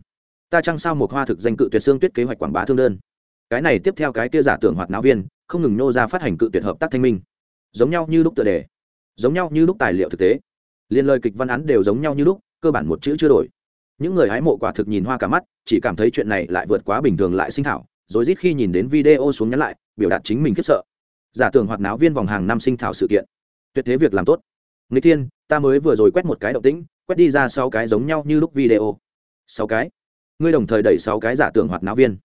Ta trăng sao một hoa thực danh cự tuyệt xương tuyết kế hoạch quảng bá thương đơn. Cái này tiếp theo cái kia giả tưởng hoạt náo viên, không ngừng nô ra phát hành cự tuyệt hợp tác thanh minh. Giống nhau như lúc tựa đề, giống nhau như lúc tài liệu thực tế. Liên lời kịch văn án đều giống nhau như lúc, cơ bản một chữ chưa đổi. Những người hái mộ quả thực nhìn hoa cả mắt, chỉ cảm thấy chuyện này lại vượt quá bình thường lại sinh thảo, rồi rít khi nhìn đến video xuống nhắn lại, biểu đạt chính mình khiếp sợ giả tưởng hoạt náo viên vòng hàng năm sinh thảo sự kiện. Tuyệt thế việc làm tốt. Người tiên ta mới vừa rồi quét một cái động tĩnh, quét đi ra sáu cái giống nhau như lúc video. Sáu cái? Ngươi đồng thời đẩy sáu cái giả tưởng hoạt náo viên.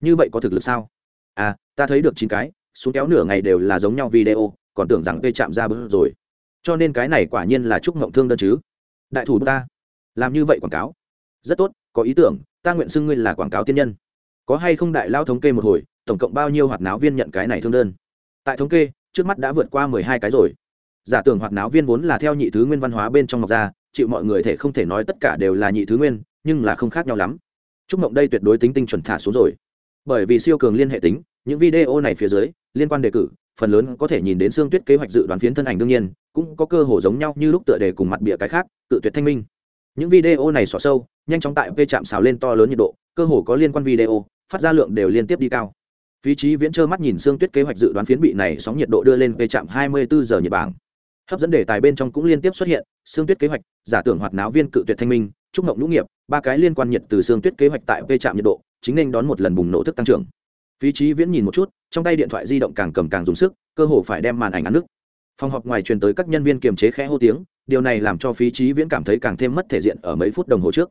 Như vậy có thực lực sao? À ta thấy được chín cái, xuống kéo nửa ngày đều là giống nhau video, còn tưởng rằng p chạm ra bữa rồi. Cho nên cái này quả nhiên là chúc mộng thương đơn chứ. Đại thủ ta, làm như vậy quảng cáo. Rất tốt, có ý tưởng, ta nguyện xưng ngươi là quảng cáo tiên nhân. Có hay không đại lao thống kê một hồi, tổng cộng bao nhiêu hoạt náo viên nhận cái này thương đơn? Tại thống kê, trước mắt đã vượt qua mười hai cái rồi. Giả tưởng hoạt náo viên vốn là theo nhị thứ nguyên văn hóa bên trong ngọc gia chịu mọi người thể không thể nói tất cả đều là nhị thứ nguyên, nhưng là không khác nhau lắm. Chúc mộng đây tuyệt đối tính tinh chuẩn thả xuống rồi. Bởi vì siêu cường liên hệ tính, những video này phía dưới, liên quan đề cử, phần lớn có thể nhìn đến xương tuyết kế hoạch dự đoán phiến thân ảnh đương nhiên, cũng có cơ hồ giống nhau như lúc tựa đề cùng mặt bịa cái khác tự tuyệt thanh minh. Những video này xỏ sâu, nhanh chóng tại v chạm xào lên to lớn nhiệt độ, cơ hồ có liên quan video, phát ra lượng đều liên tiếp đi cao phí trí viễn trơ mắt nhìn xương tuyết kế hoạch dự đoán phiến bị này sóng nhiệt độ đưa lên v chạm 24 giờ nhiệt bảng hấp dẫn đề tài bên trong cũng liên tiếp xuất hiện xương tuyết kế hoạch, giả tưởng hoạt náo viên cự tuyệt thanh minh trúc mộng lũ nghiệp, ba cái liên quan nhiệt từ xương tuyết kế hoạch tại v chạm nhiệt độ, chính nên đón một lần bùng nổ thức tăng trưởng. Phí trí viễn nhìn một chút, trong tay điện thoại di động càng cầm càng dùng sức, cơ hồ phải đem màn ảnh ăn nước. Phòng họp ngoài truyền tới các nhân viên kiềm chế khẽ hô tiếng, điều này làm cho phí trí viễn cảm thấy càng thêm mất thể diện ở mấy phút đồng hồ trước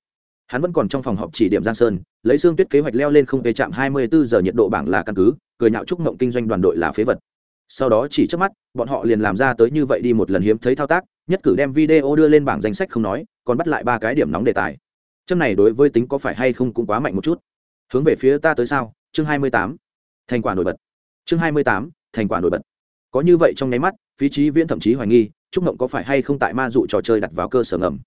hắn vẫn còn trong phòng họp chỉ điểm giang sơn, lấy xương tuyết kế hoạch leo lên không về trạm 24 giờ nhiệt độ bảng là căn cứ, cười nhạo chúc mộng kinh doanh đoàn đội là phế vật. Sau đó chỉ trước mắt, bọn họ liền làm ra tới như vậy đi một lần hiếm thấy thao tác, nhất cử đem video đưa lên bảng danh sách không nói, còn bắt lại ba cái điểm nóng đề tài. Châm này đối với tính có phải hay không cũng quá mạnh một chút. Hướng về phía ta tới sao? Chương 28. thành quả nổi bật. Chương 28. thành quả nổi bật. Có như vậy trong nháy mắt, phí trí viễn thậm chí hoài nghi trúc mộng có phải hay không tại ma dụ trò chơi đặt vào cơ sở ngầm.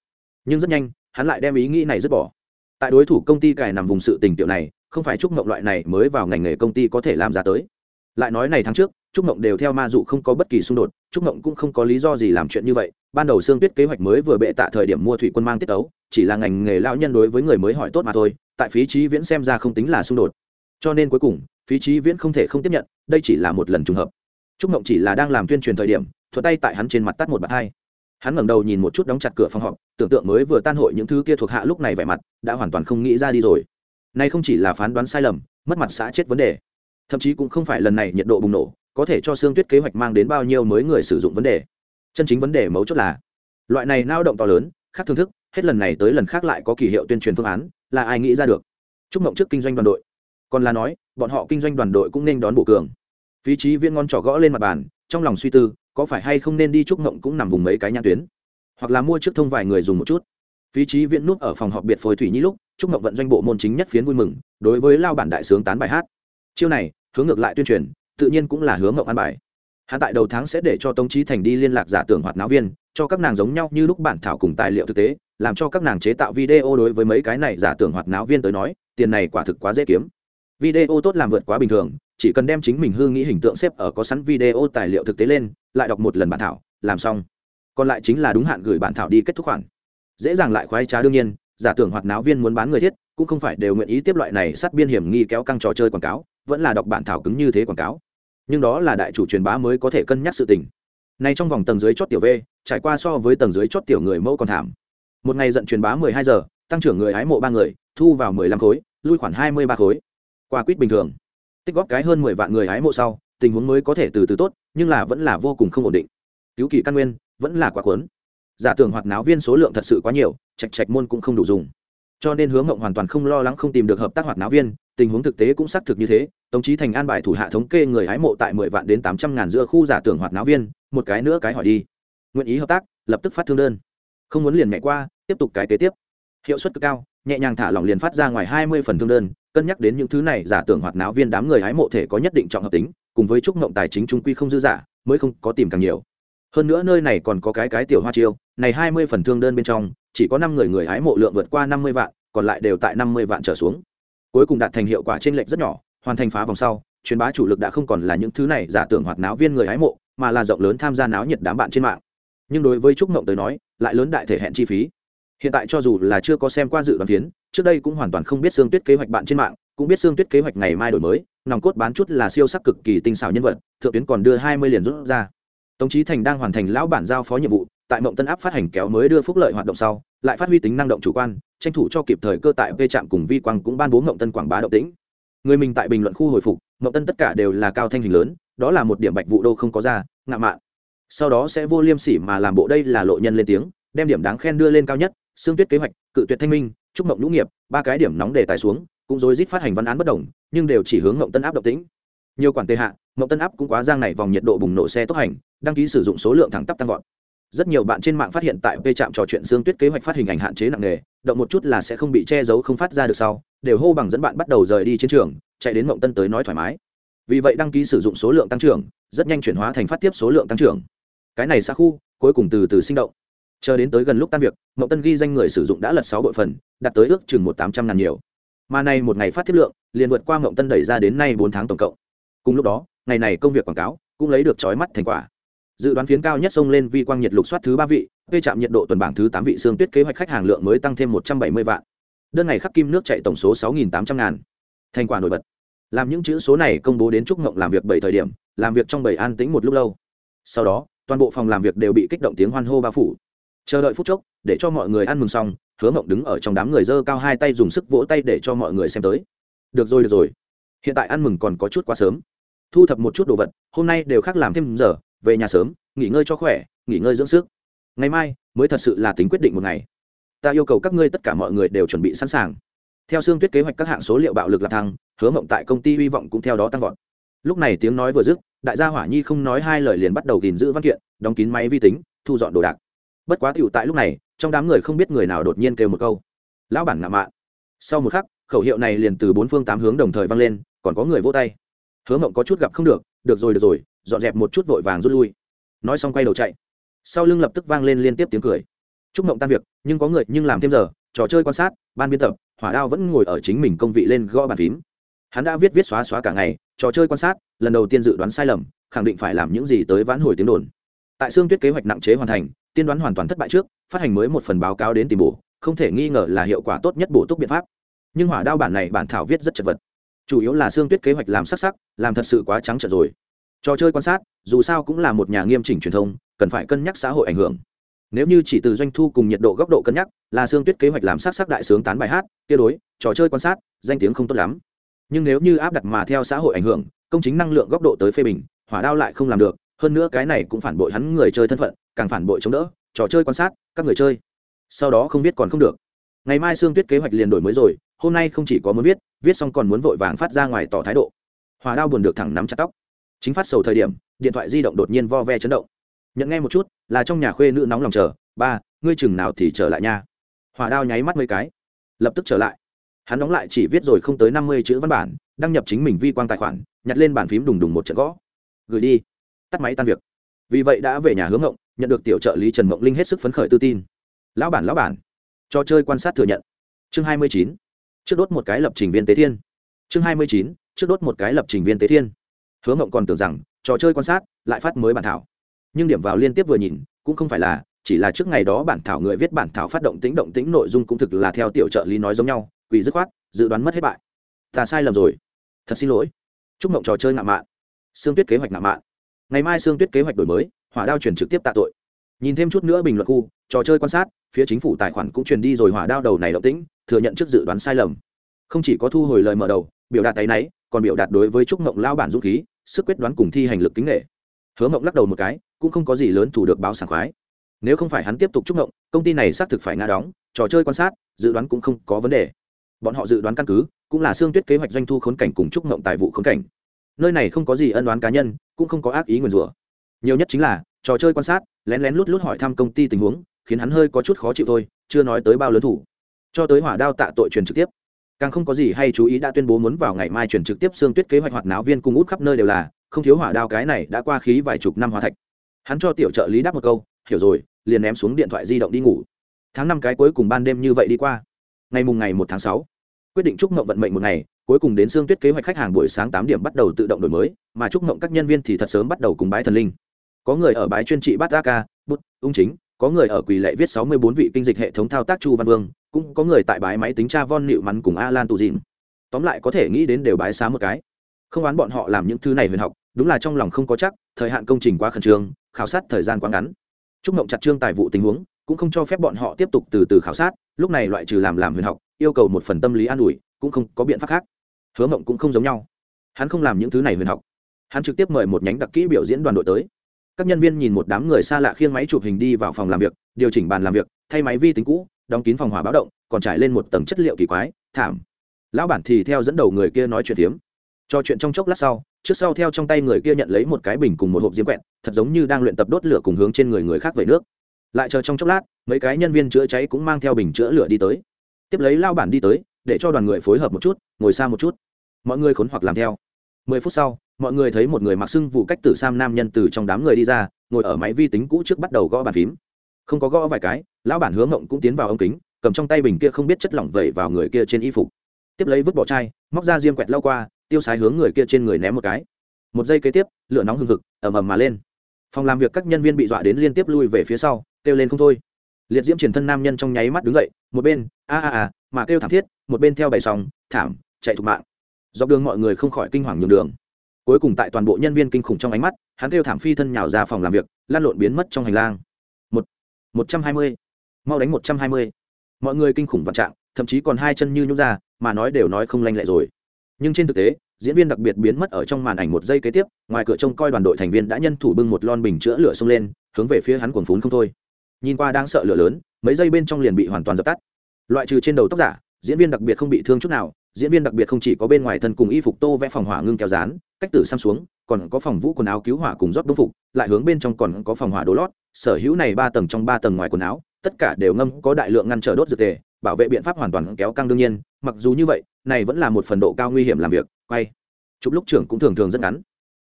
Nhưng rất nhanh, hắn lại đem ý nghĩ này dứt bỏ tại đối thủ công ty cài nằm vùng sự tình tiểu này, không phải trúc mộng loại này mới vào ngành nghề công ty có thể làm ra tới. Lại nói này tháng trước, trúc mộng đều theo ma dụ không có bất kỳ xung đột, trúc mộng cũng không có lý do gì làm chuyện như vậy. Ban đầu xương tuyết kế hoạch mới vừa bệ tạ thời điểm mua thủy quân mang tiết ấu chỉ là ngành nghề lao nhân đối với người mới hỏi tốt mà thôi, tại phí trí viễn xem ra không tính là xung đột. Cho nên cuối cùng, phí trí viễn không thể không tiếp nhận, đây chỉ là một lần trùng hợp. Trúc mộng chỉ là đang làm tuyên truyền thời điểm thuật tay tại hắn trên mặt tắt một bạt hai hắn ngẩng đầu nhìn một chút đóng chặt cửa phòng họp, tưởng tượng mới vừa tan hội những thứ kia thuộc hạ lúc này vẻ mặt, đã hoàn toàn không nghĩ ra đi rồi. Nay không chỉ là phán đoán sai lầm, mất mặt xã chết vấn đề. Thậm chí cũng không phải lần này nhiệt độ bùng nổ, có thể cho xương tuyết kế hoạch mang đến bao nhiêu mới người sử dụng vấn đề. Chân chính vấn đề mấu chốt là, loại này nao động to lớn, khác thương thức, hết lần này tới lần khác lại có kỳ hiệu tuyên truyền phương án, là ai nghĩ ra được? Chúc mộng trước kinh doanh đoàn đội. Còn là nói, bọn họ kinh doanh đoàn đội cũng nên đón bổ cường. Phí trí viên ngon trỏ gõ lên mặt bàn, trong lòng suy tư có phải hay không nên đi chúc ngộng cũng nằm vùng mấy cái nhãn tuyến? Hoặc là mua trước thông vài người dùng một chút. Phí trí viễn núp ở phòng họp biệt phối thủy nhi lúc, chúc ngộng vận doanh bộ môn chính nhất phiến vui mừng, đối với lao bản đại sướng tán bài hát. Chiêu này, hướng ngược lại tuyên truyền, tự nhiên cũng là hướng ngộng an bài. Hạ tại đầu tháng sẽ để cho tống trí thành đi liên lạc giả tưởng hoạt náo viên, cho các nàng giống nhau như lúc bản thảo cùng tài liệu thực tế, làm cho các nàng chế tạo video đối với mấy cái này giả tưởng hoạt náo viên tới nói, tiền này quả thực quá dễ kiếm. Video tốt làm vượt quá bình thường chỉ cần đem chính mình hư nghĩ hình tượng xếp ở có sẵn video tài liệu thực tế lên, lại đọc một lần bản thảo, làm xong. Còn lại chính là đúng hạn gửi bản thảo đi kết thúc khoản. Dễ dàng lại khoái trá đương nhiên, giả tưởng hoạt náo viên muốn bán người thiết, cũng không phải đều nguyện ý tiếp loại này sát biên hiểm nghi kéo căng trò chơi quảng cáo, vẫn là đọc bản thảo cứng như thế quảng cáo. Nhưng đó là đại chủ truyền bá mới có thể cân nhắc sự tình. Nay trong vòng tầng dưới chót tiểu v, trải qua so với tầng dưới chót tiểu người mẫu còn thảm. Một ngày giận truyền bá mười hai giờ, tăng trưởng người hái mộ ba người, thu vào mười lăm khối, lui khoảng hai mươi ba khối. Qua quýt bình thường tích góp cái hơn mười vạn người hái mộ sau, tình huống mới có thể từ từ tốt, nhưng là vẫn là vô cùng không ổn định. Cứu kỳ căn nguyên, vẫn là quá cuốn. Giả tưởng hoạt náo viên số lượng thật sự quá nhiều, chạch chạch môn cũng không đủ dùng. Cho nên hướng ngộng hoàn toàn không lo lắng không tìm được hợp tác hoạt náo viên, tình huống thực tế cũng xác thực như thế tổng chí thành an bài thủ hạ thống kê người hái mộ tại mười vạn đến tám trăm ngàn giữa khu giả tưởng hoạt náo viên, một cái nữa cái hỏi đi. Nguyện ý hợp tác, lập tức phát thương đơn. Không muốn liền nhảy qua, tiếp tục cái kế tiếp hiệu suất cực cao, nhẹ nhàng thả lỏng liền phát ra ngoài hai mươi phần thương đơn, cân nhắc đến những thứ này, giả tưởng hoạt náo viên đám người hái mộ thể có nhất định trọng hợp tính, cùng với trúc mộng tài chính trung quy không dư giả, mới không có tìm càng nhiều. Hơn nữa nơi này còn có cái cái tiểu hoa chiêu, này hai mươi phần thương đơn bên trong, chỉ có năm người người hái mộ lượng vượt qua năm mươi vạn, còn lại đều tại năm mươi vạn trở xuống. Cuối cùng đạt thành hiệu quả trên lệch rất nhỏ, hoàn thành phá vòng sau, truyền bá chủ lực đã không còn là những thứ này, giả tưởng hoạt náo viên người hái mộ, mà là rộng lớn tham gia náo nhiệt đám bạn trên mạng. Nhưng đối với trúc mộng tới nói, lại lớn đại thể hẹn chi phí hiện tại cho dù là chưa có xem qua dự đoán phiến, trước đây cũng hoàn toàn không biết xương tuyết kế hoạch bạn trên mạng, cũng biết xương tuyết kế hoạch ngày mai đổi mới, nòng cốt bán chút là siêu sắc cực kỳ tinh xảo nhân vật, thượng tuyến còn đưa hai mươi liền rút ra. Tống trí thành đang hoàn thành lão bản giao phó nhiệm vụ, tại mộng tân áp phát hành kéo mới đưa phúc lợi hoạt động sau, lại phát huy tính năng động chủ quan, tranh thủ cho kịp thời cơ tại v trạm cùng vi quang cũng ban bố mộng tân quảng bá động tĩnh. Người mình tại bình luận khu hồi phục, mộng tân tất cả đều là cao thanh hình lớn, đó là một điểm bạch vụ đô không có ra, ngạo mạn. Sau đó sẽ vô liêm sỉ mà làm bộ đây là lộ nhân lên tiếng, đem điểm đáng khen đưa lên cao nhất xương tuyết kế hoạch, cự tuyệt thanh minh chúc mộng nhũ nghiệp, ba cái điểm nóng để tài xuống, cũng rối rít phát hành văn án bất đồng, nhưng đều chỉ hướng mộng tân áp động tĩnh. Nhiều quản tệ hạ, mộng tân áp cũng quá giang này vòng nhiệt độ bùng nổ xe tốc hành, đăng ký sử dụng số lượng thẳng tắp tăng vọt. Rất nhiều bạn trên mạng phát hiện tại p trạm trò chuyện xương tuyết kế hoạch phát hình ảnh hạn chế nặng nề, động một chút là sẽ không bị che giấu không phát ra được sau, đều hô bằng dẫn bạn bắt đầu rời đi chiến trường, chạy đến mộng tân tới nói thoải mái. Vì vậy đăng ký sử dụng số lượng tăng trưởng, rất nhanh chuyển hóa thành phát tiếp số lượng tăng trưởng. Cái này xa khu, cuối cùng từ từ sinh động chờ đến tới gần lúc tan việc, mậu tân ghi danh người sử dụng đã lật sáu bội phần, đạt tới ước chừng một tám trăm ngàn nhiều. Mà nay một ngày phát thiết lượng, liền vượt qua mậu tân đẩy ra đến nay bốn tháng tổng cộng. Cùng lúc đó, ngày này công việc quảng cáo cũng lấy được trói mắt thành quả. Dự đoán phiến cao nhất xông lên vi quang nhiệt lục soát thứ ba vị vê chạm nhiệt độ tuần bảng thứ tám vị xương tuyết kế hoạch khách hàng lượng mới tăng thêm một trăm bảy mươi vạn. Đơn ngày khắc kim nước chạy tổng số sáu nghìn tám trăm ngàn. Thành quả nổi bật. Làm những chữ số này công bố đến trúc ngộng làm việc bảy thời điểm, làm việc trong bảy an tĩnh một lúc lâu. Sau đó, toàn bộ phòng làm việc đều bị kích động tiếng hoan hô bao phủ chờ đợi phút chốc, để cho mọi người ăn mừng xong, hứa Mộng đứng ở trong đám người dơ cao hai tay dùng sức vỗ tay để cho mọi người xem tới. Được rồi được rồi. Hiện tại ăn mừng còn có chút quá sớm. Thu thập một chút đồ vật, hôm nay đều khác làm thêm giờ, về nhà sớm, nghỉ ngơi cho khỏe, nghỉ ngơi dưỡng sức. Ngày mai mới thật sự là tính quyết định một ngày. Ta yêu cầu các ngươi tất cả mọi người đều chuẩn bị sẵn sàng. Theo xương tuyết kế hoạch các hạng số liệu bạo lực là thăng, hứa mộng tại công ty hy vọng cũng theo đó tăng vọt. Lúc này tiếng nói vừa dứt, đại gia hỏa nhi không nói hai lời liền bắt đầu gìn giữ văn kiện, đóng kín máy vi tính, thu dọn đồ đạc bất quá tựu tại lúc này, trong đám người không biết người nào đột nhiên kêu một câu. Lão bản ngạo mạn. Sau một khắc, khẩu hiệu này liền từ bốn phương tám hướng đồng thời vang lên, còn có người vỗ tay. Hứa mộng có chút gặp không được được rồi được rồi, dọn dẹp một chút vội vàng rút lui. Nói xong quay đầu chạy. Sau lưng lập tức vang lên liên tiếp tiếng cười. Chúc mộng tan việc, nhưng có người nhưng làm thêm giờ, trò chơi quan sát, ban biên tập, hỏa đao vẫn ngồi ở chính mình công vị lên gõ bàn phím. Hắn đã viết viết xóa xóa cả ngày, trò chơi quan sát, lần đầu tiên dự đoán sai lầm, khẳng định phải làm những gì tới vãn hồi tiếng đồn. Tại xương tuyết kế hoạch nặng chế hoàn thành tiên đoán hoàn toàn thất bại trước, phát hành mới một phần báo cáo đến tìm bổ, không thể nghi ngờ là hiệu quả tốt nhất bổ túc biện pháp. Nhưng hỏa đao bản này bản thảo viết rất chật vật. Chủ yếu là xương tuyết kế hoạch làm sắc sắc, làm thật sự quá trắng trợn rồi. Trò chơi quan sát, dù sao cũng là một nhà nghiêm chỉnh truyền thông, cần phải cân nhắc xã hội ảnh hưởng. Nếu như chỉ từ doanh thu cùng nhiệt độ góc độ cân nhắc, là xương tuyết kế hoạch làm sắc sắc đại sướng tán bài hát, kia đối, trò chơi quan sát, danh tiếng không tốt lắm. Nhưng nếu như áp đặt mà theo xã hội ảnh hưởng, công chính năng lượng góc độ tới phê bình, hỏa đao lại không làm được, hơn nữa cái này cũng phản bội hắn người chơi thân phận càng phản bội chống đỡ, trò chơi quan sát, các người chơi. Sau đó không viết còn không được. Ngày mai sương tuyết kế hoạch liền đổi mới rồi, hôm nay không chỉ có muốn viết viết xong còn muốn vội vàng phát ra ngoài tỏ thái độ. Hòa đao buồn được thẳng nắm chặt tóc. Chính phát sầu thời điểm, điện thoại di động đột nhiên vo ve chấn động. Nhận nghe một chút, là trong nhà khuê nữ nóng lòng chờ, ba, ngươi chừng nào thì trở lại nha? Hòa đao nháy mắt mấy cái, lập tức trở lại. Hắn đóng lại chỉ viết rồi không tới năm mươi chữ văn bản, đăng nhập chính mình vi quan tài khoản, nhặt lên bàn phím đùng đùng một trận gõ. Gửi đi, tắt máy tan việc vì vậy đã về nhà hướng ngộng, nhận được tiểu trợ lý trần mộng linh hết sức phấn khởi tự tin. Lão bản lão bản. Trò chơi quan sát thừa nhận. Chương hai mươi chín. Trước đốt một cái lập trình viên tế thiên. Chương hai mươi chín. Trước đốt một cái lập trình viên tế thiên. Hướng ngộng còn tưởng rằng, trò chơi quan sát lại phát mới bản thảo. Nhưng điểm vào liên tiếp vừa nhìn, cũng không phải là, chỉ là trước ngày đó bản thảo người viết bản thảo phát động tính động tính nội dung cũng thực là theo tiểu trợ lý nói giống nhau quỷ dứt khoát, dự đoán mất hết bại. Ta sai lầm rồi. Thật xin lỗi. Chúc mộng trò chơi ngạo mạn. Xương tuyết kế hoạch ngạo mạn ngày mai sương tuyết kế hoạch đổi mới, hỏa đao chuyển trực tiếp tạ tội. Nhìn thêm chút nữa bình luận khu, trò chơi quan sát, phía chính phủ tài khoản cũng truyền đi rồi hỏa đao đầu này động tĩnh, thừa nhận trước dự đoán sai lầm. Không chỉ có thu hồi lời mở đầu, biểu đạt tay náy, còn biểu đạt đối với trúc mộng lao bản dũng khí, sức quyết đoán cùng thi hành lực kính nghệ hứa mộng lắc đầu một cái, cũng không có gì lớn thủ được báo sảng khoái. Nếu không phải hắn tiếp tục trúc mộng, công ty này xác thực phải ngã đóng, trò chơi quan sát, dự đoán cũng không có vấn đề. Bọn họ dự đoán căn cứ, cũng là xương tuyết kế hoạch doanh thu khốn cảnh cùng trúc mộng tài vụ khốn cảnh. Nơi này không có gì ân đoán cá nhân cũng không có ác ý nguyền rủa. Nhiều nhất chính là, trò chơi quan sát, lén lén lút lút hỏi thăm công ty tình huống, khiến hắn hơi có chút khó chịu thôi, chưa nói tới bao lớn thủ. Cho tới hỏa đao tạ tội truyền trực tiếp. Càng không có gì hay chú ý đã tuyên bố muốn vào ngày mai truyền trực tiếp xương tuyết kế hoạch hoạt náo viên cùng út khắp nơi đều là, không thiếu hỏa đao cái này đã qua khí vài chục năm hóa thạch. Hắn cho tiểu trợ lý đáp một câu, hiểu rồi, liền ném xuống điện thoại di động đi ngủ. Tháng năm cái cuối cùng ban đêm như vậy đi qua. Ngày mùng ngày một tháng sáu quyết định chúc mộng vận mệnh một ngày, cuối cùng đến xương tuyết kế hoạch khách hàng buổi sáng tám điểm bắt đầu tự động đổi mới, mà chúc mộng các nhân viên thì thật sớm bắt đầu cùng bái thần linh. Có người ở bái chuyên trị bát ca, bút, ung chính, có người ở quỳ lệ viết sáu mươi bốn vị kinh dịch hệ thống thao tác chu văn vương, cũng có người tại bái máy tính cha von nịu mắn cùng a lan tù dìm tóm lại có thể nghĩ đến đều bái xá một cái. Không oán bọn họ làm những thứ này huyền học, đúng là trong lòng không có chắc, thời hạn công trình quá khẩn trương, khảo sát thời gian quá ngắn. Chúc mộng chặt trương tài vụ tình huống, cũng không cho phép bọn họ tiếp tục từ từ khảo sát, lúc này loại trừ làm làm huyền học yêu cầu một phần tâm lý an ủi, cũng không có biện pháp khác. Hứa mộng cũng không giống nhau. Hắn không làm những thứ này huyền học. Hắn trực tiếp mời một nhánh đặc kỹ biểu diễn đoàn đội tới. Các nhân viên nhìn một đám người xa lạ khiêng máy chụp hình đi vào phòng làm việc, điều chỉnh bàn làm việc, thay máy vi tính cũ, đóng kín phòng hỏa báo động, còn trải lên một tầng chất liệu kỳ quái, thảm. Lão bản thì theo dẫn đầu người kia nói chuyện tiếm. cho chuyện trong chốc lát sau, trước sau theo trong tay người kia nhận lấy một cái bình cùng một hộp diêm quẹt, thật giống như đang luyện tập đốt lửa cùng hướng trên người người khác về nước. Lại chờ trong chốc lát, mấy cái nhân viên chữa cháy cũng mang theo bình chữa lửa đi tới tiếp lấy lao bản đi tới, để cho đoàn người phối hợp một chút, ngồi xa một chút. Mọi người khốn hoặc làm theo. Mười phút sau, mọi người thấy một người mặc sưng vụ cách tử sam nam nhân từ trong đám người đi ra, ngồi ở máy vi tính cũ trước bắt đầu gõ bàn phím. Không có gõ vài cái, lão bản hướng ngộng cũng tiến vào ống kính, cầm trong tay bình kia không biết chất lỏng vẩy vào người kia trên y phục. Tiếp lấy vứt bỏ chai, móc ra diêm quẹt lao qua, tiêu sái hướng người kia trên người ném một cái. Một giây kế tiếp, lửa nóng hừng hực, ầm ầm mà lên. Phòng làm việc các nhân viên bị dọa đến liên tiếp lui về phía sau, kêu lên không thôi liệt diễm triển thân nam nhân trong nháy mắt đứng dậy, một bên, a a a, mà kêu thảm thiết, một bên theo bày sòng thảm, chạy thục mạng. Dọc đường mọi người không khỏi kinh hoàng nhường đường. Cuối cùng tại toàn bộ nhân viên kinh khủng trong ánh mắt, hắn kêu thảm phi thân nhào ra phòng làm việc lan lộn biến mất trong hành lang. Một một trăm hai mươi. Mau đánh một trăm hai mươi. Mọi người kinh khủng vạn trạng, thậm chí còn hai chân như nhút ra, mà nói đều nói không lanh lẹ rồi. Nhưng trên thực tế, diễn viên đặc biệt biến mất ở trong màn ảnh một giây kế tiếp, ngoài cửa trông coi đoàn đội thành viên đã nhân thủ bưng một lon bình chữa lửa xông lên, hướng về phía hắn cuồng phún không thôi nhìn qua đang sợ lửa lớn, mấy giây bên trong liền bị hoàn toàn dập tắt. Loại trừ trên đầu tóc giả, diễn viên đặc biệt không bị thương chút nào, diễn viên đặc biệt không chỉ có bên ngoài thân cùng y phục tô vẽ phòng hỏa ngưng kéo dán, cách tử xăm xuống, còn có phòng vũ quần áo cứu hỏa cùng rót đông phục, lại hướng bên trong còn có phòng hỏa đồ lót, sở hữu này ba tầng trong ba tầng ngoài quần áo, tất cả đều ngâm có đại lượng ngăn trở đốt dược tề, bảo vệ biện pháp hoàn toàn kéo căng đương nhiên, mặc dù như vậy, này vẫn là một phần độ cao nguy hiểm làm việc, quay. Chụp lúc trưởng cũng thường thường rất ngắn.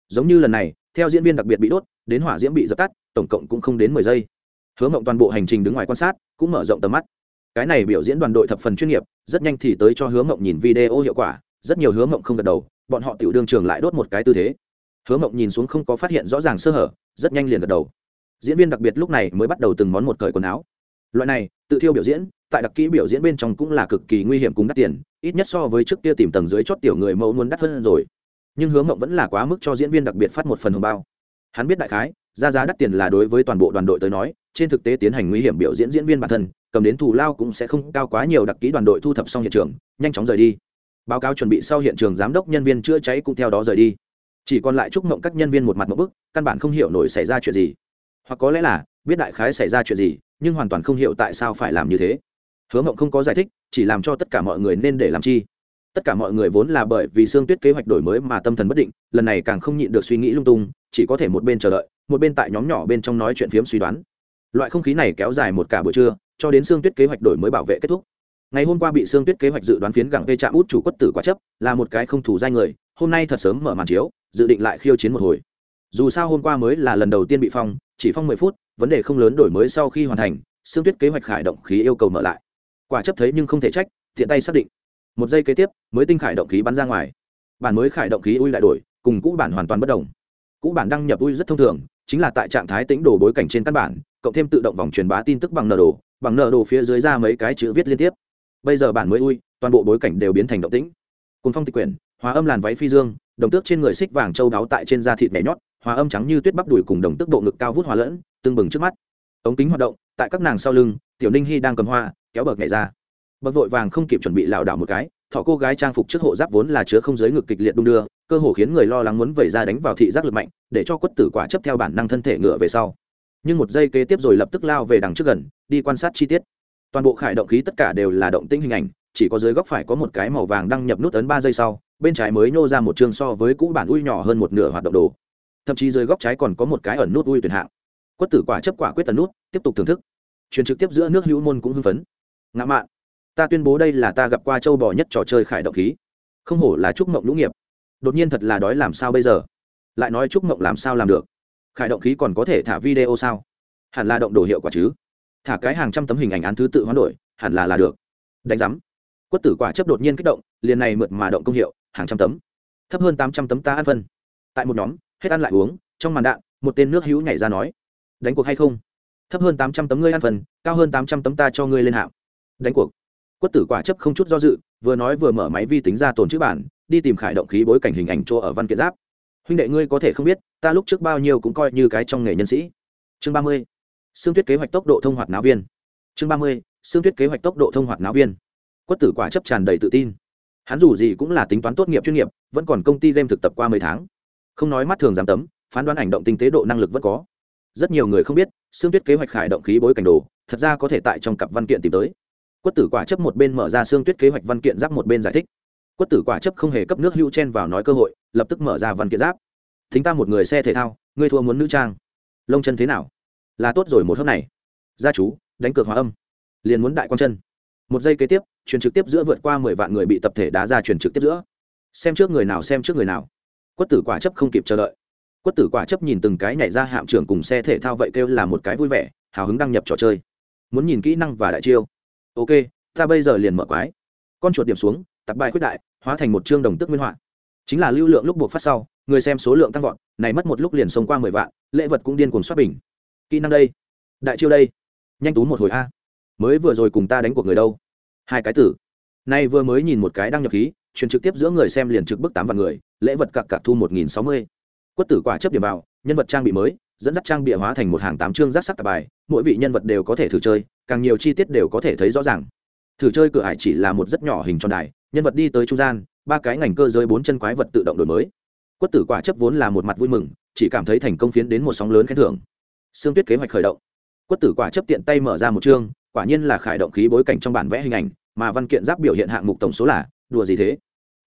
Giống như lần này, theo diễn viên đặc biệt bị đốt, đến hỏa diễm bị dập tắt, tổng cộng cũng không đến mười giây hứa mộng toàn bộ hành trình đứng ngoài quan sát, cũng mở rộng tầm mắt. Cái này biểu diễn đoàn đội thập phần chuyên nghiệp, rất nhanh thì tới cho hứa mộng nhìn video hiệu quả, rất nhiều hứa mộng không gật đầu, bọn họ tiểu đương trường lại đốt một cái tư thế. Hứa mộng nhìn xuống không có phát hiện rõ ràng sơ hở, rất nhanh liền gật đầu. Diễn viên đặc biệt lúc này mới bắt đầu từng món một cởi quần áo. Loại này, tự thiêu biểu diễn, tại đặc kỹ biểu diễn bên trong cũng là cực kỳ nguy hiểm cùng đắt tiền, ít nhất so với trước kia tìm tầng dưới chót tiểu người mẫu muốn đắt hơn rồi. Nhưng hứa mộng vẫn là quá mức cho diễn viên đặc biệt phát một phần hồng bao. Hắn biết đại khái, ra giá đắt tiền là đối với toàn bộ đoàn đội tới nói trên thực tế tiến hành nguy hiểm biểu diễn diễn viên bản thân, cầm đến thù lao cũng sẽ không cao quá nhiều đặc kỹ đoàn đội thu thập xong hiện trường, nhanh chóng rời đi. Báo cáo chuẩn bị sau hiện trường giám đốc nhân viên chữa cháy cũng theo đó rời đi. Chỉ còn lại chúc mộng các nhân viên một mặt một bức, căn bản không hiểu nổi xảy ra chuyện gì. Hoặc có lẽ là, biết đại khái xảy ra chuyện gì, nhưng hoàn toàn không hiểu tại sao phải làm như thế. Hứa mộng không có giải thích, chỉ làm cho tất cả mọi người nên để làm chi. Tất cả mọi người vốn là bởi vì xương tuyết kế hoạch đổi mới mà tâm thần bất định, lần này càng không nhịn được suy nghĩ lung tung, chỉ có thể một bên chờ đợi, một bên tại nhóm nhỏ bên trong nói chuyện phiếm suy đoán loại không khí này kéo dài một cả buổi trưa, cho đến xương tuyết kế hoạch đổi mới bảo vệ kết thúc. Ngày hôm qua bị xương tuyết kế hoạch dự đoán phiến gặng vê trạm út chủ quất tử quá chấp, là một cái không thủ danh người, hôm nay thật sớm mở màn chiếu, dự định lại khiêu chiến một hồi. Dù sao hôm qua mới là lần đầu tiên bị phong, chỉ phong mười phút, vấn đề không lớn đổi mới sau khi hoàn thành xương tuyết kế hoạch khải động khí yêu cầu mở lại. Quả chấp thấy nhưng không thể trách thiện tay xác định. Một giây kế tiếp, mới tinh khải động khí bắn ra ngoài. Bản mới khải động khí ui lại đổi, cùng cũ bản hoàn toàn bất đồng. Cũ bản đăng nhập ui rất thông thường, chính là tại trạng thái tĩnh đồ bối cảnh trên căn bản cộng thêm tự động vòng truyền bá tin tức bằng nợ đồ, bằng nợ đồ phía dưới ra mấy cái chữ viết liên tiếp. Bây giờ bản mới ui, toàn bộ bối cảnh đều biến thành động tĩnh. Cùng phong tịch quyển, hóa âm làn váy phi dương, đồng tước trên người xích vàng châu đáo tại trên da thịt nhảy nhót, hóa âm trắng như tuyết bắp đùi cùng đồng tước độ ngực cao vút hòa lẫn tương bừng trước mắt. Ống kính hoạt động, tại các nàng sau lưng, tiểu ninh hy đang cầm hoa, kéo bậc nhảy ra. Bậc vội vàng không kịp chuẩn bị lảo đảo một cái thọ cô gái trang phục trước hộ giáp vốn là chứa không giới ngực kịch liệt đung đưa, cơ hồ khiến người lo lắng muốn vẩy ra đánh vào thị giác lực mạnh, để cho quất tử quả chấp theo bản năng thân thể ngựa về sau nhưng một giây kế tiếp rồi lập tức lao về đằng trước gần, đi quan sát chi tiết. Toàn bộ khải động khí tất cả đều là động tĩnh hình ảnh, chỉ có dưới góc phải có một cái màu vàng đăng nhập nút ấn ba giây sau, bên trái mới nhô ra một chương so với cũ bản ui nhỏ hơn một nửa hoạt động đồ. Thậm chí dưới góc trái còn có một cái ẩn nút ui tuyển hạng. Quất tử quả chấp quả quyết tần nút, tiếp tục thưởng thức. Truyền trực tiếp giữa nước hữu môn cũng hưng phấn. Ngã mạn, ta tuyên bố đây là ta gặp qua châu bò nhất trò chơi khải động khí. Không hổ là trúc mộng lũ nghiệp. Đột nhiên thật là đói làm sao bây giờ? Lại nói trúc mộng làm sao làm được? Khải động khí còn có thể thả video sao? Hẳn là động đồ hiệu quả chứ. Thả cái hàng trăm tấm hình ảnh án thứ tự hoán đổi, hẳn là là được. Đánh giám. Quất tử quả chấp đột nhiên kích động, liền này mượt mà động công hiệu, hàng trăm tấm. Thấp hơn tám trăm tấm ta ăn phân. Tại một nhóm, hết ăn lại uống, trong màn đạn, một tên nước hữu nhảy ra nói, đánh cuộc hay không? Thấp hơn tám trăm tấm ngươi ăn phần cao hơn tám trăm tấm ta cho ngươi lên hạng. Đánh cuộc. Quất tử quả chấp không chút do dự, vừa nói vừa mở máy vi tính ra tồn chữ bản, đi tìm khải động khí bối cảnh hình ảnh chỗ ở văn kiện giáp huynh đệ ngươi có thể không biết, ta lúc trước bao nhiêu cũng coi như cái trong nghề nhân sĩ. Chương ba mươi. Xương tuyết kế hoạch tốc độ thông hoạt náo viên. Chương ba mươi. Xương tuyết kế hoạch tốc độ thông hoạt náo viên. Quất tử quả chấp tràn đầy tự tin. Hắn dù gì cũng là tính toán tốt nghiệp chuyên nghiệp, vẫn còn công ty game thực tập qua mấy tháng. Không nói mắt thường giảm tấm, phán đoán hành động tinh tế độ năng lực vẫn có. Rất nhiều người không biết, xương tuyết kế hoạch khải động khí bối cảnh đồ, thật ra có thể tại trong cặp văn kiện tìm tới. Quất tử quả chấp một bên mở ra xương tuyết kế hoạch văn kiện giáp một bên giải thích quất tử quả chấp không hề cấp nước hữu chen vào nói cơ hội, lập tức mở ra văn kiệt giáp. Thính ta một người xe thể thao, ngươi thua muốn nữ trang. Lông chân thế nào? Là tốt rồi một hớp này. Gia chú, đánh cược hòa âm. Liền muốn đại quang chân. Một giây kế tiếp truyền trực tiếp giữa vượt qua mười vạn người bị tập thể đá ra truyền trực tiếp giữa. Xem trước người nào, xem trước người nào. Quất tử quả chấp không kịp chờ đợi. Quất tử quả chấp nhìn từng cái nhảy ra hạm trưởng cùng xe thể thao vậy kêu là một cái vui vẻ, hào hứng đăng nhập trò chơi. Muốn nhìn kỹ năng và đại chiêu. Ok, ta bây giờ liền mở quái. Con chuột điểm xuống tập bài quyết đại, hóa thành một chương đồng tức nguyên họa. Chính là lưu lượng lúc buộc phát sau, người xem số lượng tăng vọt, này mất một lúc liền xông qua mười vạn, lễ vật cũng điên cuồng xuất bình. Kỹ năng đây. Đại chiêu đây. Nhanh tú một hồi a. Mới vừa rồi cùng ta đánh cuộc người đâu? Hai cái tử. Nay vừa mới nhìn một cái đăng nhập khí, truyền trực tiếp giữa người xem liền trực bức tám vạn người, lễ vật cặc cặc thu một nghìn sáu mươi. Quất tử quả chấp điểm vào, nhân vật trang bị mới, dẫn dắt trang bị hóa thành một hàng tám chương rác sắc tạp bài, mỗi vị nhân vật đều có thể thử chơi, càng nhiều chi tiết đều có thể thấy rõ ràng. Thử chơi cửa ải chỉ là một rất nhỏ hình tròn đài nhân vật đi tới trung gian, ba cái ngành cơ giới bốn chân quái vật tự động đổi mới. Quất tử quả chấp vốn là một mặt vui mừng, chỉ cảm thấy thành công phiến đến một sóng lớn khen thưởng. Xương tuyết kế hoạch khởi động. Quất tử quả chấp tiện tay mở ra một chương, quả nhiên là khải động khí bối cảnh trong bản vẽ hình ảnh, mà văn kiện giáp biểu hiện hạng mục tổng số là, đùa gì thế?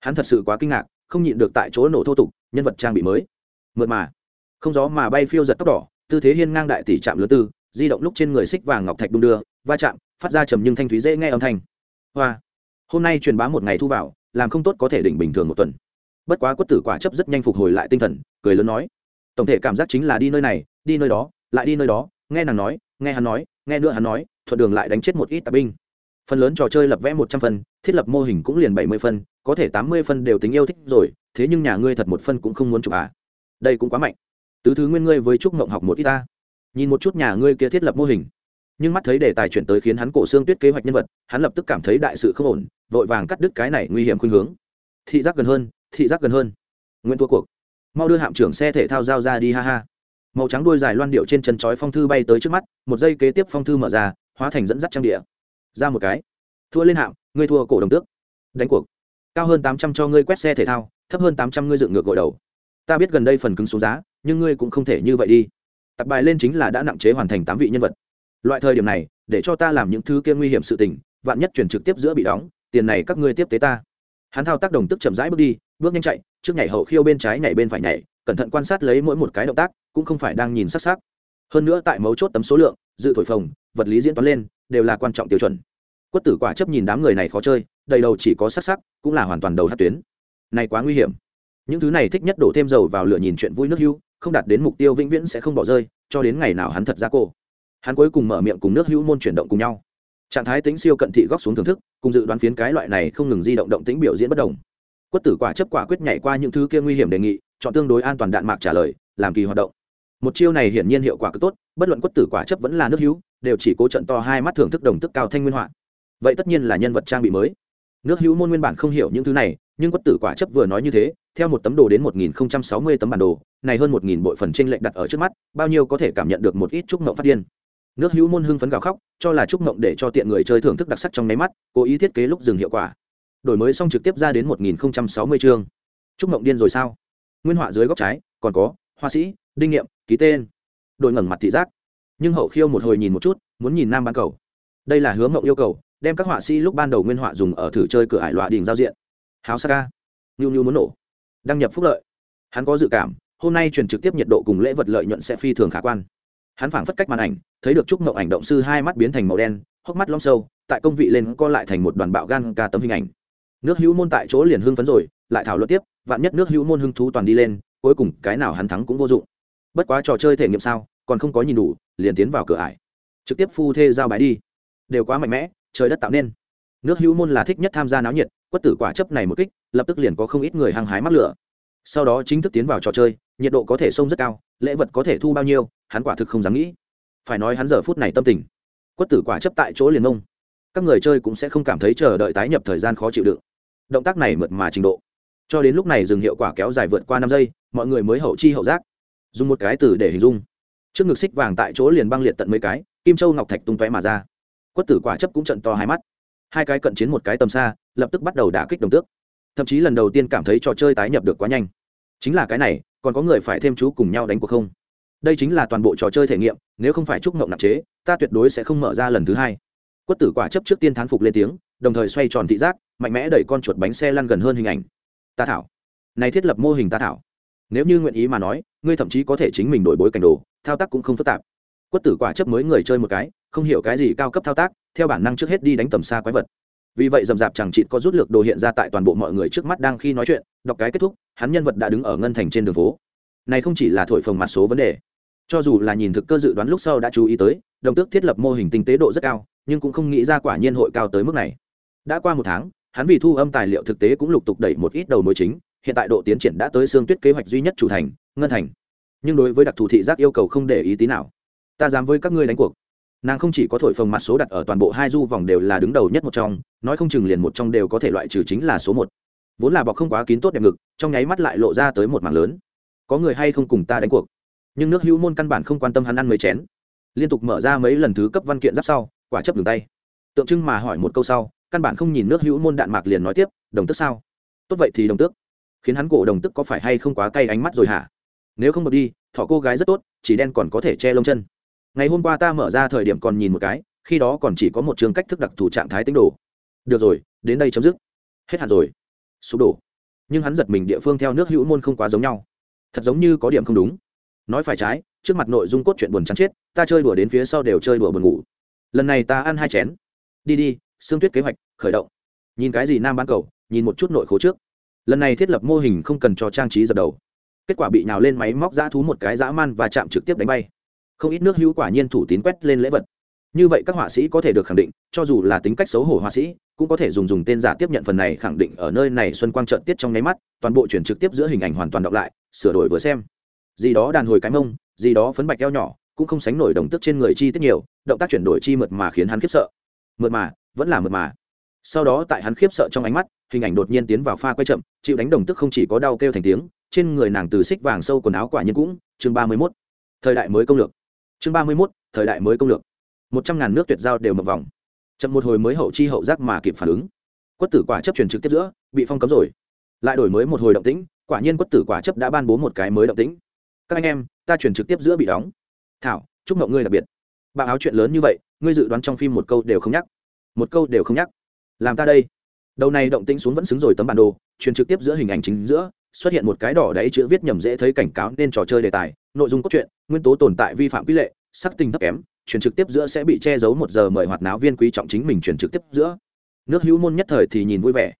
Hắn thật sự quá kinh ngạc, không nhịn được tại chỗ nổ thô tục, nhân vật trang bị mới. Mượt mà. Không gió mà bay phiêu giật tóc đỏ tư thế hiên ngang đại tỷ chạm lứa tư, di động lúc trên người xích vàng ngọc thạch đung đưa, va chạm, phát ra trầm nhưng thanh thúy dễ nghe âm thanh. Hoa hôm nay truyền bá một ngày thu vào, làm không tốt có thể đỉnh bình thường một tuần. Bất quá quất tử quả chấp rất nhanh phục hồi lại tinh thần, cười lớn nói, tổng thể cảm giác chính là đi nơi này, đi nơi đó, lại đi nơi đó, nghe nàng nói, nghe hắn nói, nghe nữa hắn nói, thuận đường lại đánh chết một ít tạp binh. Phần lớn trò chơi lập vẽ một trăm phân thiết lập mô hình cũng liền bảy mươi phân có thể tám mươi phân đều tính yêu thích rồi, thế nhưng nhà ngươi thật một phân cũng không muốn chụp à. Đây cũng quá mạnh. Tứ thứ nguyên ngươi với trúc mộng học một ít ta. Nhìn một chút nhà ngươi kia thiết lập mô hình nhưng mắt thấy đề tài chuyển tới khiến hắn cổ xương tuyết kế hoạch nhân vật, hắn lập tức cảm thấy đại sự không ổn, vội vàng cắt đứt cái này nguy hiểm khuynh hướng. Thị giác gần hơn, thị giác gần hơn. Nguyễn thua cuộc. Mau đưa hạm trưởng xe thể thao giao ra đi, ha ha. Màu trắng đuôi dài loan điệu trên chân chói phong thư bay tới trước mắt, một giây kế tiếp phong thư mở ra, hóa thành dẫn dắt trang địa. Ra một cái. Thua lên hạm, ngươi thua cổ đồng tước. Đánh cuộc. Cao hơn tám trăm cho ngươi quét xe thể thao, thấp hơn tám trăm ngươi dựng ngược gội đầu. Ta biết gần đây phần cứng số giá, nhưng ngươi cũng không thể như vậy đi. Tập bài lên chính là đã nặng chế hoàn thành tám vị nhân vật loại thời điểm này, để cho ta làm những thứ kia nguy hiểm sự tình, vạn nhất chuyển trực tiếp giữa bị đóng, tiền này các ngươi tiếp tế ta. Hắn thao tác đồng tức chậm rãi bước đi, bước nhanh chạy, trước nhảy hậu khiêu bên trái nhảy bên phải nhảy, cẩn thận quan sát lấy mỗi một cái động tác, cũng không phải đang nhìn sắc sắc. Hơn nữa tại mấu chốt tấm số lượng, dự thổi phồng, vật lý diễn toán lên, đều là quan trọng tiêu chuẩn. Quất tử quả chấp nhìn đám người này khó chơi, đầy đầu chỉ có sắc sắc, cũng là hoàn toàn đầu hát tuyến. Này quá nguy hiểm. Những thứ này thích nhất đổ thêm dầu vào lửa nhìn chuyện vui nước hưu, không đạt đến mục tiêu vĩnh viễn sẽ không bỏ rơi, cho đến ngày nào hắn thật ra cô hắn cuối cùng mở miệng cùng nước hữu môn chuyển động cùng nhau. Trạng thái tính siêu cận thị góc xuống thưởng thức, cùng dự đoán phiến cái loại này không ngừng di động động tính biểu diễn bất đồng. Quất tử quả chấp quả quyết nhảy qua những thứ kia nguy hiểm đề nghị, chọn tương đối an toàn đạn mạc trả lời, làm kỳ hoạt động. Một chiêu này hiển nhiên hiệu quả cực tốt, bất luận quất tử quả chấp vẫn là nước hữu, đều chỉ cố trận to hai mắt thưởng thức đồng tức cao thanh nguyên họa. Vậy tất nhiên là nhân vật trang bị mới. Nước hữu môn nguyên bản không hiểu những thứ này, nhưng quất tử quả chấp vừa nói như thế, theo một tấm đồ đến một nghìn sáu mươi tấm bản đồ, này hơn một nghìn bội phần tranh lệch đặt ở trước mắt, bao nhiêu có thể cảm nhận được một ít chúc mộng phát điên nước hữu môn hưng phấn gào khóc, cho là trúc mộng để cho tiện người chơi thưởng thức đặc sắc trong máy mắt, cố ý thiết kế lúc dừng hiệu quả. Đổi mới xong trực tiếp ra đến một nghìn sáu mươi chương. Trúc mộng điên rồi sao? Nguyên họa dưới góc trái, còn có hoa sĩ, đinh nghiệm, ký tên. Đội ngẩng mặt thị giác. Nhưng hậu khiêu một hồi nhìn một chút, muốn nhìn nam ban cầu. Đây là hướng mộng yêu cầu, đem các họa sĩ lúc ban đầu nguyên họa dùng ở thử chơi cửa ải loại đình giao diện. Háo saka. Nhu nhu muốn nổ. Đăng nhập phúc lợi. Hắn có dự cảm, hôm nay truyền trực tiếp nhiệt độ cùng lễ vật lợi nhuận sẽ phi thường khả quan hắn phảng phất cách màn ảnh, thấy được trúc mộng ảnh động sư hai mắt biến thành màu đen, hốc mắt long sâu, tại công vị lên co lại thành một đoàn bạo gan ca tấm hình ảnh. Nước hữu môn tại chỗ liền hưng phấn rồi, lại thảo luận tiếp, vạn nhất nước hữu môn hưng thú toàn đi lên, cuối cùng cái nào hắn thắng cũng vô dụng. Bất quá trò chơi thể nghiệm sao, còn không có nhìn đủ, liền tiến vào cửa ải. Trực tiếp phu thê giao bái đi. Đều quá mạnh mẽ, trời đất tạo nên. Nước hữu môn là thích nhất tham gia náo nhiệt, quất tử quả chấp này một kích, lập tức liền có không ít người hăng hái mắc lửa sau đó chính thức tiến vào trò chơi, nhiệt độ có thể sông rất cao, lễ vật có thể thu bao nhiêu, hắn quả thực không dám nghĩ. Phải nói hắn giờ phút này tâm tình, quất tử quả chấp tại chỗ liền mông các người chơi cũng sẽ không cảm thấy chờ đợi tái nhập thời gian khó chịu đựng động tác này mượt mà trình độ. Cho đến lúc này dừng hiệu quả kéo dài vượt qua năm giây, mọi người mới hậu chi hậu giác. Dùng một cái từ để hình dung. Trước ngực xích vàng tại chỗ liền băng liệt tận mấy cái, kim châu ngọc thạch tung tóe mà ra. Quất tử quả chấp cũng trận to hai mắt. Hai cái cận chiến một cái tầm xa, lập tức bắt đầu đả kích đồng tước thậm chí lần đầu tiên cảm thấy trò chơi tái nhập được quá nhanh. Chính là cái này, còn có người phải thêm chú cùng nhau đánh cuộc không? Đây chính là toàn bộ trò chơi thể nghiệm, nếu không phải chúc mộng nạp chế, ta tuyệt đối sẽ không mở ra lần thứ hai. Quất tử quả chấp trước tiên thán phục lên tiếng, đồng thời xoay tròn thị giác, mạnh mẽ đẩy con chuột bánh xe lăn gần hơn hình ảnh. Ta thảo. Này thiết lập mô hình ta thảo. Nếu như nguyện ý mà nói, ngươi thậm chí có thể chính mình đổi bối cảnh đồ, thao tác cũng không phức tạp. Quất tử quả chấp mới người chơi một cái, không hiểu cái gì cao cấp thao tác, theo bản năng trước hết đi đánh tầm xa quái vật vì vậy dầm dạp chẳng chịt có rút lược đồ hiện ra tại toàn bộ mọi người trước mắt đang khi nói chuyện, đọc cái kết thúc, hắn nhân vật đã đứng ở ngân thành trên đường phố. Này không chỉ là thổi phồng mặt số vấn đề, cho dù là nhìn thực cơ dự đoán lúc sau đã chú ý tới, đồng tước thiết lập mô hình tinh tế độ rất cao, nhưng cũng không nghĩ ra quả nhiên hội cao tới mức này. Đã qua một tháng, hắn vì thu âm tài liệu thực tế cũng lục tục đẩy một ít đầu mối chính, hiện tại độ tiến triển đã tới xương tuyết kế hoạch duy nhất chủ thành, ngân thành. Nhưng đối với đặc thù thị giác yêu cầu không để ý tí nào. Ta dám với các ngươi đánh cuộc nàng không chỉ có thổi phồng mặt số đặt ở toàn bộ hai du vòng đều là đứng đầu nhất một trong, nói không chừng liền một trong đều có thể loại trừ chính là số một. Vốn là bọc không quá kín tốt đẹp ngực, trong nháy mắt lại lộ ra tới một mảng lớn. Có người hay không cùng ta đánh cuộc? Nhưng nước hữu môn căn bản không quan tâm hắn ăn mấy chén. Liên tục mở ra mấy lần thứ cấp văn kiện giáp sau, quả chấp đường tay. Tượng trưng mà hỏi một câu sau, căn bản không nhìn nước hữu môn đạn mạc liền nói tiếp, đồng tức sao? Tốt vậy thì đồng tước. Khiến hắn cổ đồng tức có phải hay không quá cay ánh mắt rồi hả? Nếu không một đi, thọ cô gái rất tốt, chỉ đen còn có thể che lông chân ngày hôm qua ta mở ra thời điểm còn nhìn một cái, khi đó còn chỉ có một trường cách thức đặc thù trạng thái tính đồ. Được rồi, đến đây chấm dứt. Hết hạn rồi. Sụp đổ. Nhưng hắn giật mình địa phương theo nước hữu môn không quá giống nhau. Thật giống như có điểm không đúng. Nói phải trái, trước mặt nội dung cốt chuyện buồn chán chết, ta chơi đùa đến phía sau đều chơi đùa buồn ngủ. Lần này ta ăn hai chén. Đi đi xương tuyết kế hoạch, khởi động. Nhìn cái gì nam bán cầu, nhìn một chút nội khố trước. Lần này thiết lập mô hình không cần cho trang trí dập đầu. Kết quả bị nhào lên máy móc dã thú một cái dã man và chạm trực tiếp đánh bay không ít nước hữu quả nhiên thủ tín quét lên lễ vật. Như vậy các họa sĩ có thể được khẳng định, cho dù là tính cách xấu hổ họa sĩ, cũng có thể dùng dùng tên giả tiếp nhận phần này khẳng định ở nơi này xuân quang trận tiết trong nháy mắt, toàn bộ chuyển trực tiếp giữa hình ảnh hoàn toàn đọc lại, sửa đổi vừa xem. Gì đó đàn hồi cái mông, gì đó phấn bạch eo nhỏ, cũng không sánh nổi đồng tức trên người chi tiết nhiều, động tác chuyển đổi chi mượt mà khiến hắn khiếp sợ. Mượt mà, vẫn là mượt mà. Sau đó tại hắn khiếp sợ trong ánh mắt, hình ảnh đột nhiên tiến vào pha quay chậm, chịu đánh đồng tức không chỉ có đau kêu thành tiếng, trên người nàng từ xích vàng sâu quần áo quả nhiên cũng, chương ba mươi mốt. Thời đại mới công lược chương ba mươi mốt, thời đại mới công lược. Một trăm ngàn nước tuyệt giao đều mập vòng. Chậm một hồi mới hậu chi hậu giác mà kịp phản ứng. Quất tử quả chấp truyền trực tiếp giữa, bị phong cấm rồi. Lại đổi mới một hồi động tĩnh, quả nhiên quất tử quả chấp đã ban bố một cái mới động tĩnh. Các anh em, ta truyền trực tiếp giữa bị đóng. Thảo, chúc mộng ngươi đặc biệt. Bạo áo chuyện lớn như vậy, ngươi dự đoán trong phim một câu đều không nhắc. Một câu đều không nhắc. Làm ta đây. Đầu này động tĩnh xuống vẫn xứng rồi tấm bản đồ, truyền trực tiếp giữa hình ảnh chính giữa xuất hiện một cái đỏ đáy chữ viết nhầm dễ thấy cảnh cáo nên trò chơi đề tài nội dung cốt truyện nguyên tố tồn tại vi phạm quy lệ sắc tình thấp kém truyền trực tiếp giữa sẽ bị che giấu một giờ mời hoạt náo viên quý trọng chính mình truyền trực tiếp giữa. Nước hữu môn nhất thời thì nhìn vui vẻ.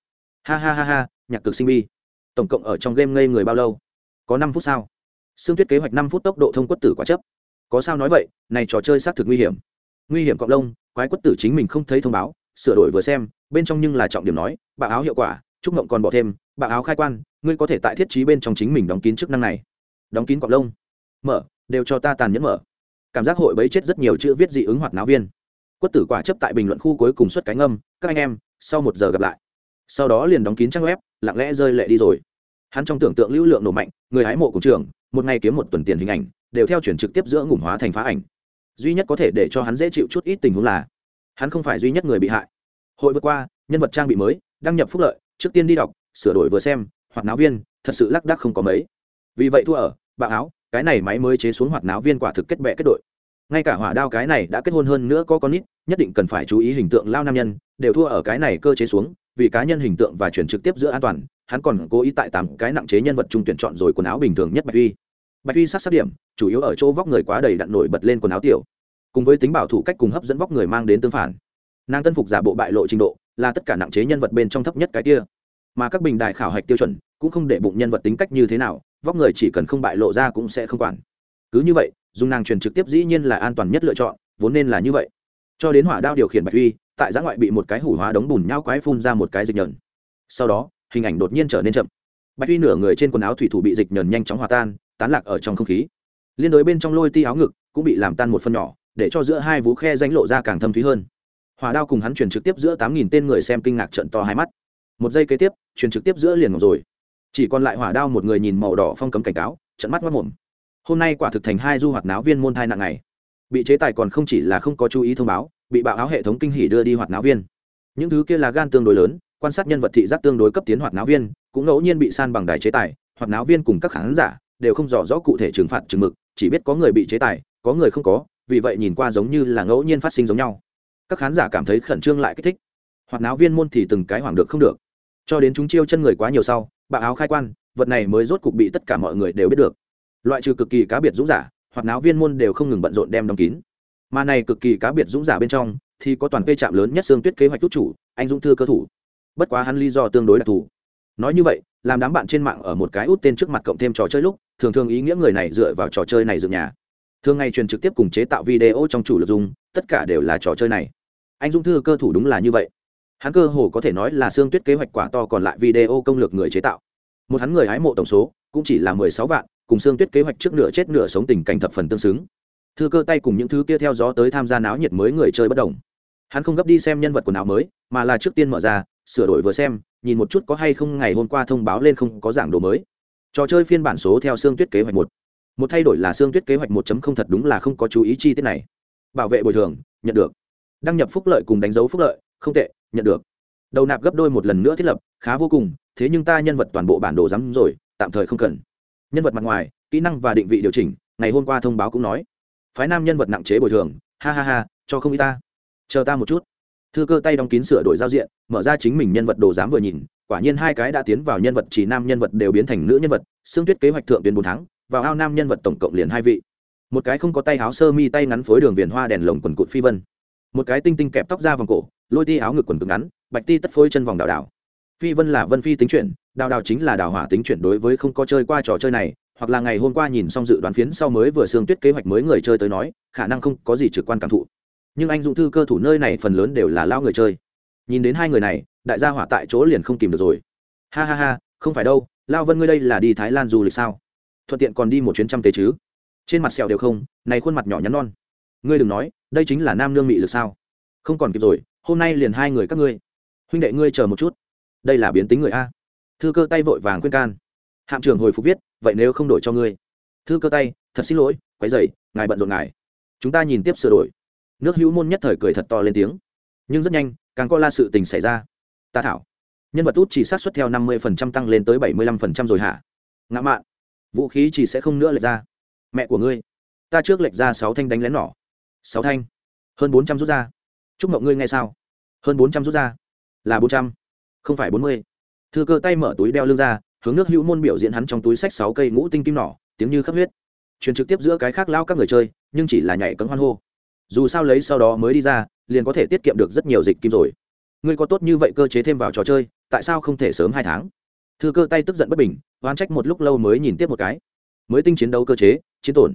Ha ha ha ha nhạc cực sinh bi. Tổng cộng ở trong game ngây người bao lâu? Có năm phút sao? Xương Tuyết kế hoạch năm phút tốc độ thông quất tử quá chấp. Có sao nói vậy, này trò chơi xác thực nguy hiểm. Nguy hiểm cộng lông, quái quất tử chính mình không thấy thông báo, sửa đổi vừa xem, bên trong nhưng là trọng điểm nói, bạo áo hiệu quả, trúc mộng còn bỏ thêm, bạo áo khai quan, ngươi có thể tại thiết trí bên trong chính mình đóng kín chức năng này. Đóng kín cọc lông. Mở, đều cho ta tàn nhẫn mở. Cảm giác hội bấy chết rất nhiều chữ viết dị ứng hoạt náo viên. Quất tử quả chấp tại bình luận khu cuối cùng xuất cánh âm, các anh em, sau một giờ gặp lại. Sau đó liền đóng kín trang web, lặng lẽ rơi lệ đi rồi. Hắn trong tưởng tượng lưu lượng nổ mạnh, người hái mộ cùng trường, một ngày kiếm một tuần tiền hình ảnh đều theo chuyển trực tiếp giữa ngủm hóa thành phá ảnh duy nhất có thể để cho hắn dễ chịu chút ít tình huống là hắn không phải duy nhất người bị hại hội vượt qua nhân vật trang bị mới đăng nhập phúc lợi trước tiên đi đọc sửa đổi vừa xem Hoạt náo viên, thật sự lác đác không có mấy. Vì vậy thua ở, bạo áo, cái này máy mới chế xuống hoạt náo viên quả thực kết bệ kết đội. Ngay cả hỏa đao cái này đã kết hôn hơn nữa có con nít, nhất định cần phải chú ý hình tượng lao nam nhân, đều thua ở cái này cơ chế xuống, vì cá nhân hình tượng và chuyển trực tiếp giữa an toàn, hắn còn cố ý tại tám cái nặng chế nhân vật trung tuyển chọn rồi quần áo bình thường nhất bạch uy bạch uy sát sát điểm, chủ yếu ở chỗ vóc người quá đầy đặn nổi bật lên quần áo tiểu. Cùng với tính bảo thủ cách cùng hấp dẫn vóc người mang đến tương phản. Nàng tân phục giả bộ bại lộ trình độ, là tất cả nặng chế nhân vật bên trong thấp nhất cái kia. Mà các bình đại khảo hạch tiêu chuẩn cũng không để bụng nhân vật tính cách như thế nào, vóc người chỉ cần không bại lộ ra cũng sẽ không quản. Cứ như vậy, dùng nàng truyền trực tiếp dĩ nhiên là an toàn nhất lựa chọn, vốn nên là như vậy. Cho đến hỏa đao điều khiển bạch uy, tại giã ngoại bị một cái hủ hóa đống bùn nhau quái phun ra một cái dịch nhờn. Sau đó, hình ảnh đột nhiên trở nên chậm. Bạch uy nửa người trên quần áo thủy thủ bị dịch nhờn nhanh chóng hòa tan, tán lạc ở trong không khí. Liên đối bên trong lôi ti áo ngực, cũng bị làm tan một phần nhỏ, để cho giữa hai vú khe danh lộ ra càng thâm thúy hơn. Hỏa đao cùng hắn truyền trực tiếp giữa tám nghìn tên người xem kinh ngạc trận to hai mắt. Một giây kế tiếp, truyền trực tiếp giữa liền ngọc rồi chỉ còn lại hỏa đao một người nhìn màu đỏ phong cấm cảnh cáo, trận mắt mất mồm. Hôm nay quả thực thành hai du hoạt náo viên môn thai nặng ngày. Bị chế tài còn không chỉ là không có chú ý thông báo, bị bạo áo hệ thống kinh hỉ đưa đi hoạt náo viên. Những thứ kia là gan tương đối lớn, quan sát nhân vật thị giác tương đối cấp tiến hoạt náo viên, cũng ngẫu nhiên bị san bằng đài chế tài, hoạt náo viên cùng các khán giả đều không rõ rõ cụ thể trừng phạt chừng mực, chỉ biết có người bị chế tài, có người không có, vì vậy nhìn qua giống như là ngẫu nhiên phát sinh giống nhau. Các khán giả cảm thấy khẩn trương lại kích thích. Hoạt náo viên môn thì từng cái hoảng được không được. Cho đến chúng chiêu chân người quá nhiều sau bạo áo khai quan, vật này mới rốt cục bị tất cả mọi người đều biết được. Loại trừ cực kỳ cá biệt dũng giả hoạt náo viên môn đều không ngừng bận rộn đem đóng kín. Mà này cực kỳ cá biệt dũng giả bên trong, thì có toàn cây chạm lớn nhất xương tuyết kế hoạch túc chủ, anh dũng thư cơ thủ. Bất quá hắn lý do tương đối đặc thù. Nói như vậy, làm đám bạn trên mạng ở một cái út tên trước mặt cộng thêm trò chơi lúc, thường thường ý nghĩa người này dựa vào trò chơi này dựng nhà. Thường ngày truyền trực tiếp cùng chế tạo video trong chủ lực dùng, tất cả đều là trò chơi này. Anh dũng thư cơ thủ đúng là như vậy hắn cơ hồ có thể nói là xương tuyết kế hoạch quả to còn lại video công lược người chế tạo. Một hắn người hái mộ tổng số, cũng chỉ là mười sáu vạn, cùng xương tuyết kế hoạch trước nửa chết nửa sống tình cảnh thập phần tương xứng. Thư cơ tay cùng những thứ kia theo gió tới tham gia náo nhiệt mới người chơi bất đồng. Hắn không gấp đi xem nhân vật quần áo mới, mà là trước tiên mở ra, sửa đổi vừa xem, nhìn một chút có hay không ngày hôm qua thông báo lên không có giảng đồ mới. Trò chơi phiên bản số theo xương tuyết kế hoạch một. Một thay đổi là xương tuyết kế hoạch một thật đúng là không có chú ý chi tiết này. Bảo vệ bồi thường, nhận được. Đăng nhập phúc lợi cùng đánh dấu phúc lợi, không tệ nhận được. Đầu nạp gấp đôi một lần nữa thiết lập, khá vô cùng, thế nhưng ta nhân vật toàn bộ bản đồ rắm rồi, tạm thời không cần. Nhân vật mặt ngoài, kỹ năng và định vị điều chỉnh, ngày hôm qua thông báo cũng nói. Phái nam nhân vật nặng chế bồi thường, ha ha ha, cho không y ta. Chờ ta một chút. Thư cơ tay đóng kín sửa đổi giao diện, mở ra chính mình nhân vật đồ dám vừa nhìn, quả nhiên hai cái đã tiến vào nhân vật chỉ nam nhân vật đều biến thành nữ nhân vật, xương tuyết kế hoạch thượng tuyến bốn tháng, vào ao nam nhân vật tổng cộng liền hai vị. Một cái không có tay áo sơ mi tay ngắn phối đường viền hoa đèn lồng quần cụt phi vân. Một cái tinh tinh kẹp tóc ra vòng cổ lôi ti áo ngực quần cứng ngắn, bạch ti tất phôi chân vòng đảo đảo phi vân là vân phi tính chuyển, đào đào chính là đào hỏa tính chuyển đối với không có chơi qua trò chơi này, hoặc là ngày hôm qua nhìn xong dự đoán phiến sau mới vừa xương tuyết kế hoạch mới người chơi tới nói, khả năng không có gì trực quan cảm thụ. Nhưng anh dũng thư cơ thủ nơi này phần lớn đều là lao người chơi. Nhìn đến hai người này, đại gia hỏa tại chỗ liền không kìm được rồi. Ha ha ha, không phải đâu, lao vân ngươi đây là đi thái lan du lịch sao? Thuận tiện còn đi một chuyến trăm tế chứ? Trên mặt sẹo đều không, này khuôn mặt nhỏ nhắn non. Ngươi đừng nói, đây chính là nam nương mị lực sao? Không còn kịp rồi hôm nay liền hai người các ngươi. Huynh đệ ngươi chờ một chút. Đây là biến tính người a. Thư cơ tay vội vàng khuyên can. Hạm trưởng hồi phục viết, vậy nếu không đổi cho ngươi. Thư cơ tay, thật xin lỗi quái dày ngài bận rộn ngài. Chúng ta nhìn tiếp sửa đổi. Nước hữu môn nhất thời cười thật to lên tiếng. Nhưng rất nhanh, càng co la sự tình xảy ra. Ta thảo. Nhân vật út chỉ sát xuất theo năm mươi phần trăm tăng lên tới bảy mươi lăm phần trăm rồi hả? Ngã mạn. Vũ khí chỉ sẽ không nữa lệch ra. Mẹ của ngươi. Ta trước lệch ra sáu thanh đánh lén nỏ. Sáu thanh. Hơn bốn trăm rút ra chúc mộng ngươi nghe sao? Hơn bốn trăm rút ra. Là bốn trăm. Không phải bốn mươi. Thư cơ tay mở túi đeo lưng ra, hướng nước hữu môn biểu diễn hắn trong túi sách sáu cây ngũ tinh kim nỏ, tiếng như khắp huyết. Truyền trực tiếp giữa cái khác lao các người chơi, nhưng chỉ là nhảy cấm hoan hô. Dù sao lấy sau đó mới đi ra, liền có thể tiết kiệm được rất nhiều dịch kim rồi. Ngươi có tốt như vậy cơ chế thêm vào trò chơi, tại sao không thể sớm hai tháng? Thư cơ tay tức giận bất bình, oán trách một lúc lâu mới nhìn tiếp một cái. Mới tinh chiến đấu cơ chế, chiến tổn.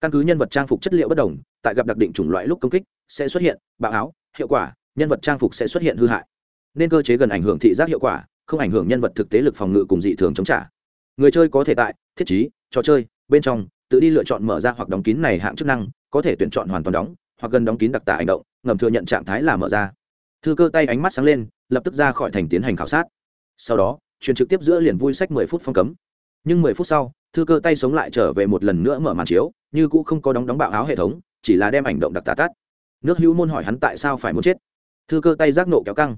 Căn cứ nhân vật trang phục chất liệu bất đồng tại gặp đặc định chủng loại lúc công kích sẽ xuất hiện, bạo áo, hiệu quả, nhân vật trang phục sẽ xuất hiện hư hại. Nên cơ chế gần ảnh hưởng thị giác hiệu quả, không ảnh hưởng nhân vật thực tế lực phòng ngự cùng dị thường chống trả. Người chơi có thể tại, thiết chí trò chơi, bên trong, tự đi lựa chọn mở ra hoặc đóng kín này hạng chức năng, có thể tuyển chọn hoàn toàn đóng, hoặc gần đóng kín đặc tả hành động, ngầm thừa nhận trạng thái là mở ra. Thư cơ tay ánh mắt sáng lên, lập tức ra khỏi thành tiến hành khảo sát. Sau đó, truyền trực tiếp giữa liền vui sách mười phút phong cấm. Nhưng mười phút sau, thư cơ tay sống lại trở về một lần nữa mở màn chiếu, như cũ không có đóng đóng bạo áo hệ thống chỉ là đem ảnh động đặc tả tát. Nước hữu môn hỏi hắn tại sao phải muốn chết. Thư cơ tay giác nộ kéo căng.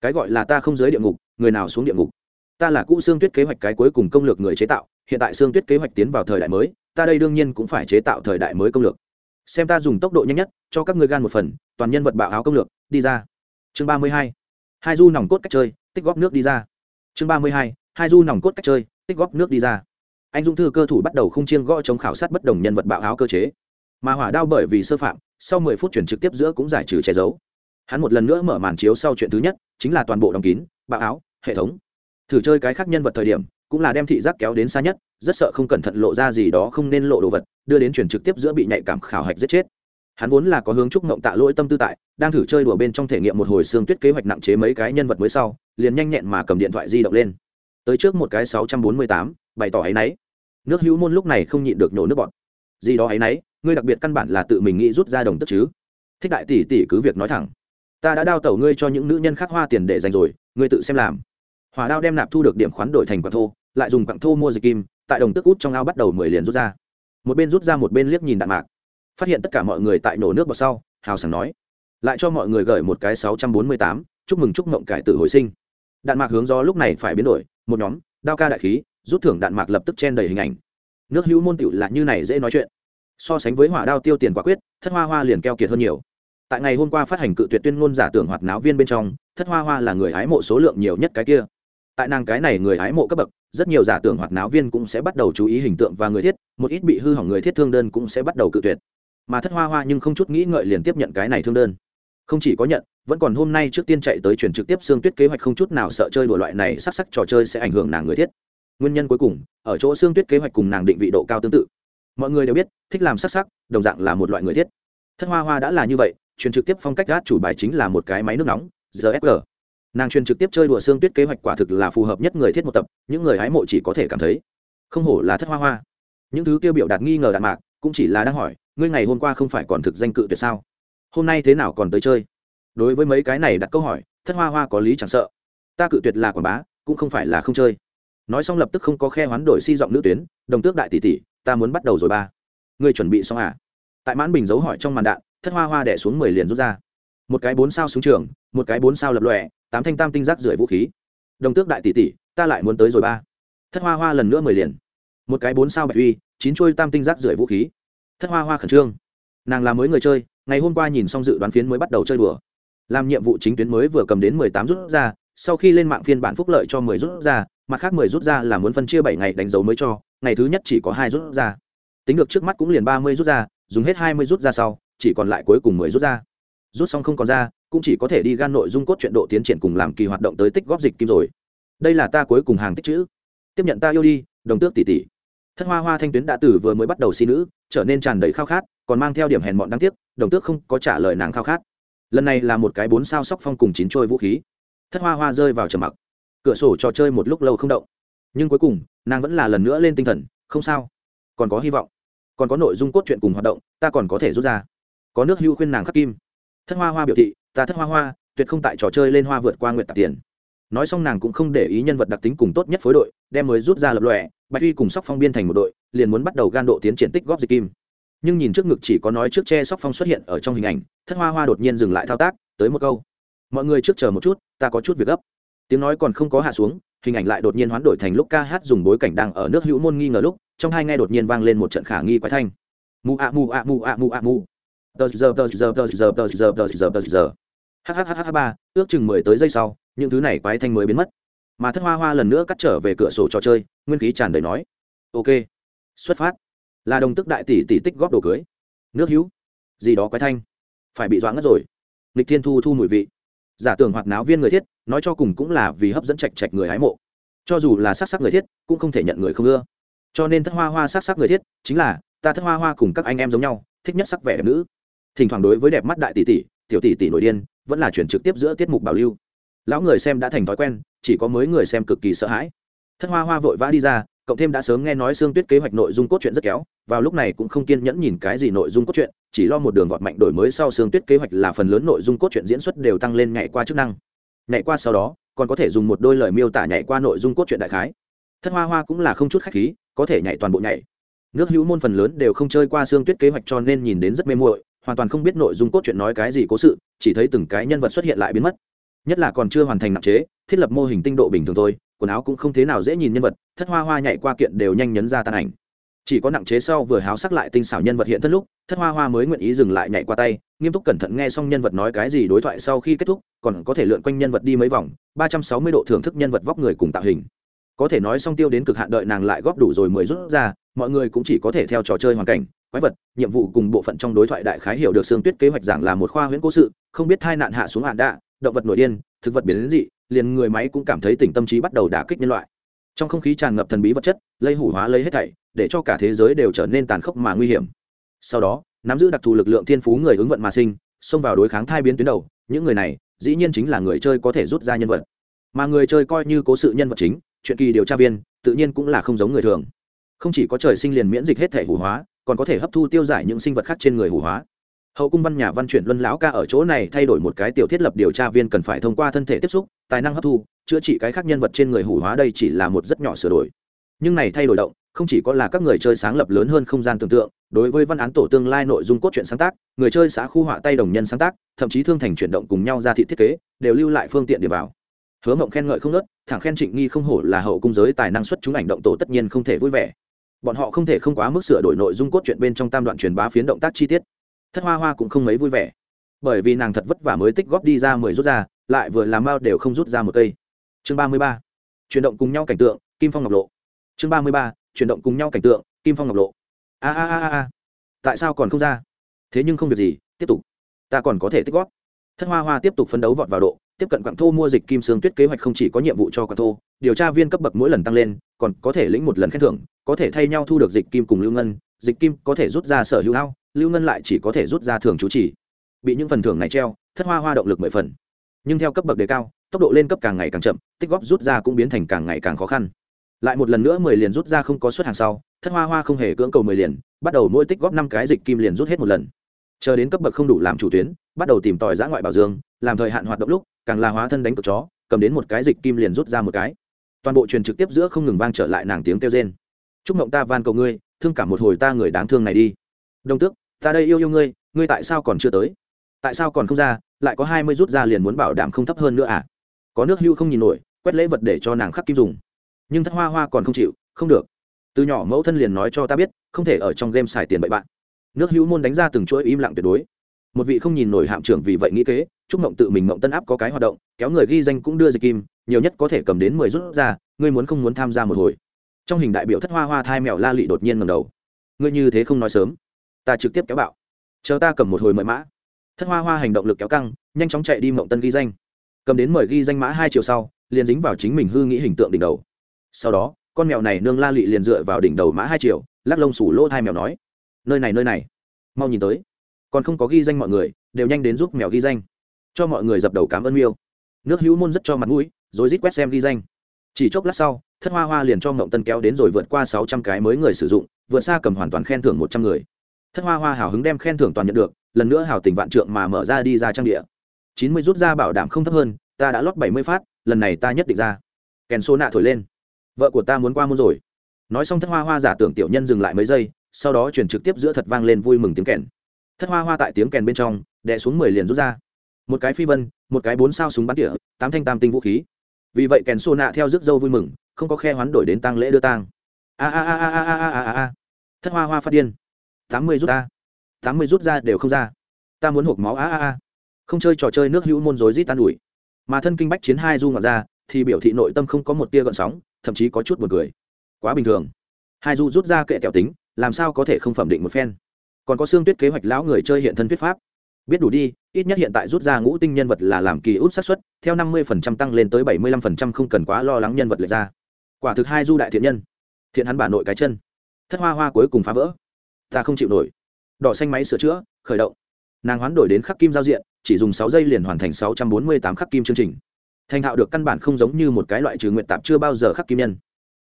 Cái gọi là ta không dưới địa ngục, người nào xuống địa ngục? Ta là cũ xương tuyết kế hoạch cái cuối cùng công lược người chế tạo, hiện tại xương tuyết kế hoạch tiến vào thời đại mới, ta đây đương nhiên cũng phải chế tạo thời đại mới công lược. Xem ta dùng tốc độ nhanh nhất, cho các người gan một phần, toàn nhân vật bạo áo công lược, đi ra. Chương ba mươi hai. Hai du nòng cốt cách chơi, tích góp nước đi ra. Chương ba mươi hai. Hai du nòng cốt cách chơi, tích góp nước đi ra. Anh dung thư cơ thủ bắt đầu không chiên gõ chống khảo sát bất đồng nhân vật bạo áo cơ chế mà hỏa đao bởi vì sơ phạm, sau mười phút chuyển trực tiếp giữa cũng giải trừ che giấu. Hắn một lần nữa mở màn chiếu sau chuyện thứ nhất, chính là toàn bộ đóng kín, bạo áo, hệ thống. Thử chơi cái khác nhân vật thời điểm, cũng là đem thị giác kéo đến xa nhất, rất sợ không cẩn thận lộ ra gì đó không nên lộ đồ vật, đưa đến chuyển trực tiếp giữa bị nhạy cảm khảo hạch giết chết. Hắn vốn là có hướng chúc ngộng tạ lỗi tâm tư tại, đang thử chơi đùa bên trong thể nghiệm một hồi xương tuyết kế hoạch nặng chế mấy cái nhân vật mới sau, liền nhanh nhẹn mà cầm điện thoại di động lên. Tới trước một cái sáu trăm bốn mươi tám, bày tỏ áy náy. Nước hữu môn lúc này không nhịn được nhổ nước bọt. Gì đó áy náy ngươi đặc biệt căn bản là tự mình nghĩ rút ra đồng tức chứ? Thích đại tỷ tỷ cứ việc nói thẳng. Ta đã đao tẩu ngươi cho những nữ nhân khác hoa tiền để dành rồi, ngươi tự xem làm. Hỏa đao đem nạp thu được điểm khoán đổi thành quạng thô, lại dùng quạng thô mua dịch kim, tại đồng tức út trong ao bắt đầu mười liền rút ra. Một bên rút ra một bên liếc nhìn đạn mạc. Phát hiện tất cả mọi người tại nổ nước vào sau, hào sảng nói. Lại cho mọi người gửi một cái sáu trăm bốn mươi tám, chúc mừng chúc mộng cải tử hồi sinh. Đạn mạc hướng do lúc này phải biến đổi, một nhóm, đao ca đại khí, rút thưởng đạn mạc lập tức chen đầy hình ảnh. Nước hữu môn tựu là như này dễ nói chuyện so sánh với hỏa đao tiêu tiền quả quyết, thất hoa hoa liền keo kiệt hơn nhiều. Tại ngày hôm qua phát hành cự tuyệt tuyên ngôn giả tưởng hoạt náo viên bên trong, thất hoa hoa là người hái mộ số lượng nhiều nhất cái kia. Tại nàng cái này người hái mộ cấp bậc, rất nhiều giả tưởng hoạt náo viên cũng sẽ bắt đầu chú ý hình tượng và người thiết, một ít bị hư hỏng người thiết thương đơn cũng sẽ bắt đầu cự tuyệt. Mà thất hoa hoa nhưng không chút nghĩ ngợi liền tiếp nhận cái này thương đơn. Không chỉ có nhận, vẫn còn hôm nay trước tiên chạy tới chuyển trực tiếp xương tuyết kế hoạch không chút nào sợ chơi đùa loại này sắc sắc trò chơi sẽ ảnh hưởng nàng người thiết. Nguyên nhân cuối cùng, ở chỗ xương tuyết kế hoạch cùng nàng định vị độ cao tương tự mọi người đều biết, thích làm sắc sắc, đồng dạng là một loại người thiết. Thất hoa hoa đã là như vậy truyền trực tiếp phong cách gác chủ bài chính là một cái máy nước nóng gfg nàng truyền trực tiếp chơi đùa xương tuyết kế hoạch quả thực là phù hợp nhất người thiết một tập, những người hái mộ chỉ có thể cảm thấy. Không hổ là thất hoa hoa. Những thứ kêu biểu đạt nghi ngờ đạn mạc, cũng chỉ là đang hỏi, ngươi ngày hôm qua không phải còn thực danh cự tuyệt sao? Hôm nay thế nào còn tới chơi? Đối với mấy cái này đặt câu hỏi, thất hoa hoa có lý chẳng sợ. Ta cự tuyệt là quảng bá, cũng không phải là không chơi. Nói xong lập tức không có khe hoán đổi si giọng nữ tuyến, đồng tước đại tỷ tỷ ta muốn bắt đầu rồi ba. Ngươi chuẩn bị xong à? Tại mãn bình dấu hỏi trong màn đạn, thất hoa hoa đẻ xuống mười liền rút ra. Một cái bốn sao súng trường, một cái bốn sao lập lòe, tám thanh tam tinh giác rưởi vũ khí. Đồng tước đại tỷ tỷ, ta lại muốn tới rồi ba. Thất hoa hoa lần nữa mười liền. Một cái bốn sao bạch uy, chín chuôi tam tinh giác rưởi vũ khí. Thất hoa hoa khẩn trương. Nàng là mới người chơi, ngày hôm qua nhìn xong dự đoán phiến mới bắt đầu chơi đùa. Làm nhiệm vụ chính tuyến mới vừa cầm đến mười tám rút ra, sau khi lên mạng phiên bản phúc lợi cho mười rút ra mặt khác mười rút ra là muốn phân chia bảy ngày đánh dấu mới cho, ngày thứ nhất chỉ có hai rút ra. Tính được trước mắt cũng liền ba mươi rút ra, dùng hết hai mươi rút ra sau, chỉ còn lại cuối cùng mười rút ra. Rút xong không còn ra, cũng chỉ có thể đi gan nội dung cốt chuyện độ tiến triển cùng làm kỳ hoạt động tới tích góp dịch kim rồi. Đây là ta cuối cùng hàng tích chữ. Tiếp nhận ta yêu đi, đồng tước tỷ tỷ. Thất hoa hoa thanh tuyến đã tử vừa mới bắt đầu xin nữ, trở nên tràn đầy khao khát, còn mang theo điểm hèn mọn đáng tiếc, đồng tước không có trả lời nàng khao khát. Lần này là một cái bốn sao sóc phong cùng chín trôi vũ khí. Thất hoa hoa rơi vào trầm mặc cửa sổ trò chơi một lúc lâu không động. Nhưng cuối cùng, nàng vẫn là lần nữa lên tinh thần, không sao. Còn có hy vọng, còn có nội dung cốt truyện cùng hoạt động, ta còn có thể rút ra. Có nước hưu khuyên nàng khắc kim. Thất hoa hoa biểu thị, ta thất hoa hoa, tuyệt không tại trò chơi lên hoa vượt qua nguyện tạp tiền. Nói xong nàng cũng không để ý nhân vật đặc tính cùng tốt nhất phối đội, đem mới rút ra lập lòe, bạch huy cùng sóc phong biên thành một đội, liền muốn bắt đầu gan độ tiến triển tích góp dịch kim. Nhưng nhìn trước ngực chỉ có nói trước che sóc phong xuất hiện ở trong hình ảnh, thất hoa hoa đột nhiên dừng lại thao tác, tới một câu. Mọi người trước chờ một chút, ta có chút việc gấp tiếng nói còn không có hạ xuống, hình ảnh lại đột nhiên hoán đổi thành lúc ca hát dùng bối cảnh đang ở nước hữu môn nghi ngờ lúc, trong hai nghe đột nhiên vang lên một trận khả nghi quái thanh. Mu a mu a mu a mu a mu tờ giờ tờ giờ tờ giờ tờ giờ tờ giờ tờ giờ. Hhhh ba, ước chừng mười tới giây sau, những thứ này quái thanh mới biến mất. Mà thất hoa hoa lần nữa cắt trở về cửa sổ trò chơi, nguyên khí tràn đầy nói. Ok, xuất phát. Là đồng tức đại tỷ tỷ tích góp đồ cưới. Nước hữu. Gì đó quái thanh. Phải bị doãn ngất rồi. Lịch thiên thu thu mùi vị giả tưởng hoạt náo viên người thiết, nói cho cùng cũng là vì hấp dẫn chạch chạch người hái mộ. Cho dù là s á c sắc người thiết, cũng không thể nhận người không ưa. Cho nên thất hoa hoa s á c sắc người thiết, chính là, ta thất hoa hoa cùng các anh em giống nhau, thích nhất sắc vẻ đẹp nữ. Thỉnh thoảng đối với đẹp mắt đại tỷ tỷ, tiểu tỷ tỷ nổi điên, vẫn là chuyển trực tiếp giữa tiết mục bảo lưu. Lão người xem đã thành thói quen, chỉ có mới người xem cực kỳ sợ hãi. Thất hoa hoa vội vã đi ra cộng thêm đã sớm nghe nói xương tuyết kế hoạch nội dung cốt truyện rất kéo, vào lúc này cũng không kiên nhẫn nhìn cái gì nội dung cốt truyện, chỉ lo một đường vọt mạnh đổi mới sau xương tuyết kế hoạch là phần lớn nội dung cốt truyện diễn xuất đều tăng lên nhảy qua chức năng. Nhảy qua sau đó, còn có thể dùng một đôi lời miêu tả nhảy qua nội dung cốt truyện đại khái. Thất hoa hoa cũng là không chút khách khí, có thể nhảy toàn bộ nhảy. Nước hữu môn phần lớn đều không chơi qua xương tuyết kế hoạch cho nên nhìn đến rất mê muội, hoàn toàn không biết nội dung cốt truyện nói cái gì cố sự, chỉ thấy từng cái nhân vật xuất hiện lại biến mất. Nhất là còn chưa hoàn thành nặng chế, thiết lập mô hình tinh độ bình thường thôi quần áo cũng không thế nào dễ nhìn nhân vật, thất hoa hoa nhảy qua kiện đều nhanh nhấn ra tàn ảnh. Chỉ có nặng chế sau vừa háo sắc lại tinh xảo nhân vật hiện thân lúc, thất hoa hoa mới nguyện ý dừng lại nhảy qua tay, nghiêm túc cẩn thận nghe xong nhân vật nói cái gì đối thoại sau khi kết thúc, còn có thể lượn quanh nhân vật đi mấy vòng, ba trăm sáu mươi độ thưởng thức nhân vật vóc người cùng tạo hình. Có thể nói xong tiêu đến cực hạn đợi nàng lại góp đủ rồi mới rút ra, mọi người cũng chỉ có thể theo trò chơi hoàn cảnh, quái vật, nhiệm vụ cùng bộ phận trong đối thoại đại khái hiểu được xương tuyết kế hoạch giảng là một khoa huyễn cố sự, không biết tai nạn hạ xuống hạn đạ, động vật nổi điên, thực vật biến đến dị liền người máy cũng cảm thấy tỉnh tâm trí bắt đầu đả kích nhân loại. Trong không khí tràn ngập thần bí vật chất lây hủ hóa lấy hết thảy, để cho cả thế giới đều trở nên tàn khốc mà nguy hiểm. Sau đó, nắm giữ đặc thù lực lượng thiên phú người ứng vận mà sinh, xông vào đối kháng thai biến tuyến đầu, những người này, dĩ nhiên chính là người chơi có thể rút ra nhân vật. Mà người chơi coi như cố sự nhân vật chính, chuyện kỳ điều tra viên, tự nhiên cũng là không giống người thường. Không chỉ có trời sinh liền miễn dịch hết thể hủ hóa, còn có thể hấp thu tiêu giải những sinh vật khác trên người hủ hóa hậu cung văn nhà văn chuyển luân lão ca ở chỗ này thay đổi một cái tiểu thiết lập điều tra viên cần phải thông qua thân thể tiếp xúc, tài năng hấp thu, chữa trị cái khác nhân vật trên người hủ hóa đây chỉ là một rất nhỏ sửa đổi. Nhưng này thay đổi động, không chỉ có là các người chơi sáng lập lớn hơn không gian tưởng tượng, đối với văn án tổ tương lai nội dung cốt truyện sáng tác, người chơi xã khu họa tay đồng nhân sáng tác, thậm chí thương thành chuyển động cùng nhau ra thị thiết kế, đều lưu lại phương tiện để vào. Hứa mộng khen ngợi không nớt, thẳng khen trịnh nghi không hổ là hậu cung giới tài năng xuất chúng ảnh động tổ tất nhiên không thể vui vẻ. Bọn họ không thể không quá mức sửa đổi nội dung cốt truyện bên trong tam đoạn truyền bá phiến động tác chi tiết thất hoa hoa cũng không mấy vui vẻ. Bởi vì nàng thật vất vả mới tích góp đi ra mười rút ra, lại vừa làm bao đều không rút ra một cây. Chương ba mươi ba, chuyển động cùng nhau cảnh tượng, kim phong ngọc lộ. Chương ba mươi ba, chuyển động cùng nhau cảnh tượng, kim phong ngọc lộ. A a a a tại sao còn không ra? Thế nhưng không việc gì, tiếp tục. Ta còn có thể tích góp. Thất hoa hoa tiếp tục phấn đấu vọt vào độ, tiếp cận quảng thô mua dịch kim sương tuyết kế hoạch không chỉ có nhiệm vụ cho quảng thô, điều tra viên cấp bậc mỗi lần tăng lên, còn có thể lĩnh một lần khen thưởng, có thể thay nhau thu được dịch kim cùng lưu ngân dịch kim có thể rút ra sở hữu hao lưu ngân lại chỉ có thể rút ra thường chú chỉ. Bị những phần thưởng này treo, thất hoa hoa động lực mười phần. Nhưng theo cấp bậc đề cao, tốc độ lên cấp càng ngày càng chậm, tích góp rút ra cũng biến thành càng ngày càng khó khăn. Lại một lần nữa mười liền rút ra không có suất hàng sau, thất hoa hoa không hề cưỡng cầu mười liền, bắt đầu mỗi tích góp năm cái dịch kim liền rút hết một lần. Chờ đến cấp bậc không đủ làm chủ tuyến, bắt đầu tìm tòi giã ngoại bảo dương, làm thời hạn hoạt động lúc, càng là hóa thân đánh cực chó, cầm đến một cái dịch kim liền rút ra một cái. Toàn bộ truyền trực tiếp giữa không ngừng vang trở lại nàng tiếng kêu rên. Chúc mộng ta van cầu ngươi thương cảm một hồi ta người đáng thương này đi. Đồng tước, ta đây yêu yêu ngươi ngươi tại sao còn chưa tới? Tại sao còn không ra, lại có hai mươi rút ra liền muốn bảo đảm không thấp hơn nữa à? Có nước hưu không nhìn nổi, quét lễ vật để cho nàng khắc kim dùng. Nhưng thất hoa hoa còn không chịu, không được. Từ nhỏ mẫu thân liền nói cho ta biết, không thể ở trong game xài tiền bậy bạn. Nước hữu môn đánh ra từng chuỗi im lặng tuyệt đối. Một vị không nhìn nổi hạm trưởng vì vậy nghĩ kế, chúc mộng tự mình mộng tân áp có cái hoạt động, kéo người ghi danh cũng đưa dịch kim, nhiều nhất có thể cầm đến mười rút ra, ngươi muốn không muốn tham gia một hồi? Trong hình đại biểu thất hoa hoa thai mèo la lị đột nhiên ngầm đầu. Ngươi như thế không nói sớm. Ta trực tiếp kéo bạo. Chờ ta cầm một hồi mời mã. Thất hoa hoa hành động lực kéo căng, nhanh chóng chạy đi mộng tân ghi danh. Cầm đến mời ghi danh mã hai chiều sau, liền dính vào chính mình hư nghĩ hình tượng đỉnh đầu. Sau đó, con mèo này nương la lị liền dựa vào đỉnh đầu mã hai triệu lắc lông sủ lỗ thai mèo nói, nơi này nơi này, mau nhìn tới. Còn không có ghi danh mọi người, đều nhanh đến giúp mèo ghi danh. Cho mọi người dập đầu cảm ơn miêu. Nước hữu môn rất cho mặt mũi, rồi rít quét xem ghi danh chỉ chốc lát sau, thất hoa hoa liền cho mộng tân kéo đến rồi vượt qua sáu trăm cái mới người sử dụng, vượt xa cầm hoàn toàn khen thưởng một trăm người. Thất hoa hoa hào hứng đem khen thưởng toàn nhận được, lần nữa hào tình vạn trượng mà mở ra đi ra trang địa. Chín mươi rút ra bảo đảm không thấp hơn, ta đã lót bảy mươi phát, lần này ta nhất định ra. Kèn xô nạ thổi lên. Vợ của ta muốn qua muôn rồi. Nói xong thất hoa hoa giả tưởng tiểu nhân dừng lại mấy giây, sau đó chuyển trực tiếp giữa thật vang lên vui mừng tiếng kèn. Thất hoa hoa tại tiếng kèn bên trong, đè xuống mười liền rút ra. Một cái phi vân, một cái bốn sao súng bắn tỉa, tám thanh tam tinh vũ khí vì vậy kèn xô nạ theo rước dâu vui mừng, không có khe hoán đổi đến tăng lễ đưa tang. A a a a a a a a thất hoa hoa phát điên. Tám mươi rút ra. Tám mươi rút ra đều không ra. Ta muốn hộp máu, a a a. Không chơi trò chơi nước hữu môn rối rít tan ủi. Mà thân kinh bách chiến hai du ngọt ra, thì biểu thị nội tâm không có một tia gợn sóng, thậm chí có chút buồn cười. Quá bình thường. Hai du rút ra kệ kẹo tính, làm sao có thể không phẩm định một phen. Còn có xương tuyết kế hoạch lão người chơi hiện thân thuyết pháp biết đủ đi ít nhất hiện tại rút ra ngũ tinh nhân vật là làm kỳ út sát xuất, theo năm mươi phần trăm tăng lên tới bảy mươi lăm phần trăm không cần quá lo lắng nhân vật lệch ra. Quả thực hai du đại thiện nhân. Thiện hắn bà nội cái chân. Thất hoa hoa cuối cùng phá vỡ. Ta không chịu nổi. Đỏ xanh máy sửa chữa khởi động. Nàng hoán đổi đến khắc kim giao diện chỉ dùng sáu giây liền hoàn thành sáu trăm bốn mươi tám khắc kim chương trình. Thành thạo được căn bản không giống như một cái loại trừ nguyện tạp chưa bao giờ khắc kim nhân.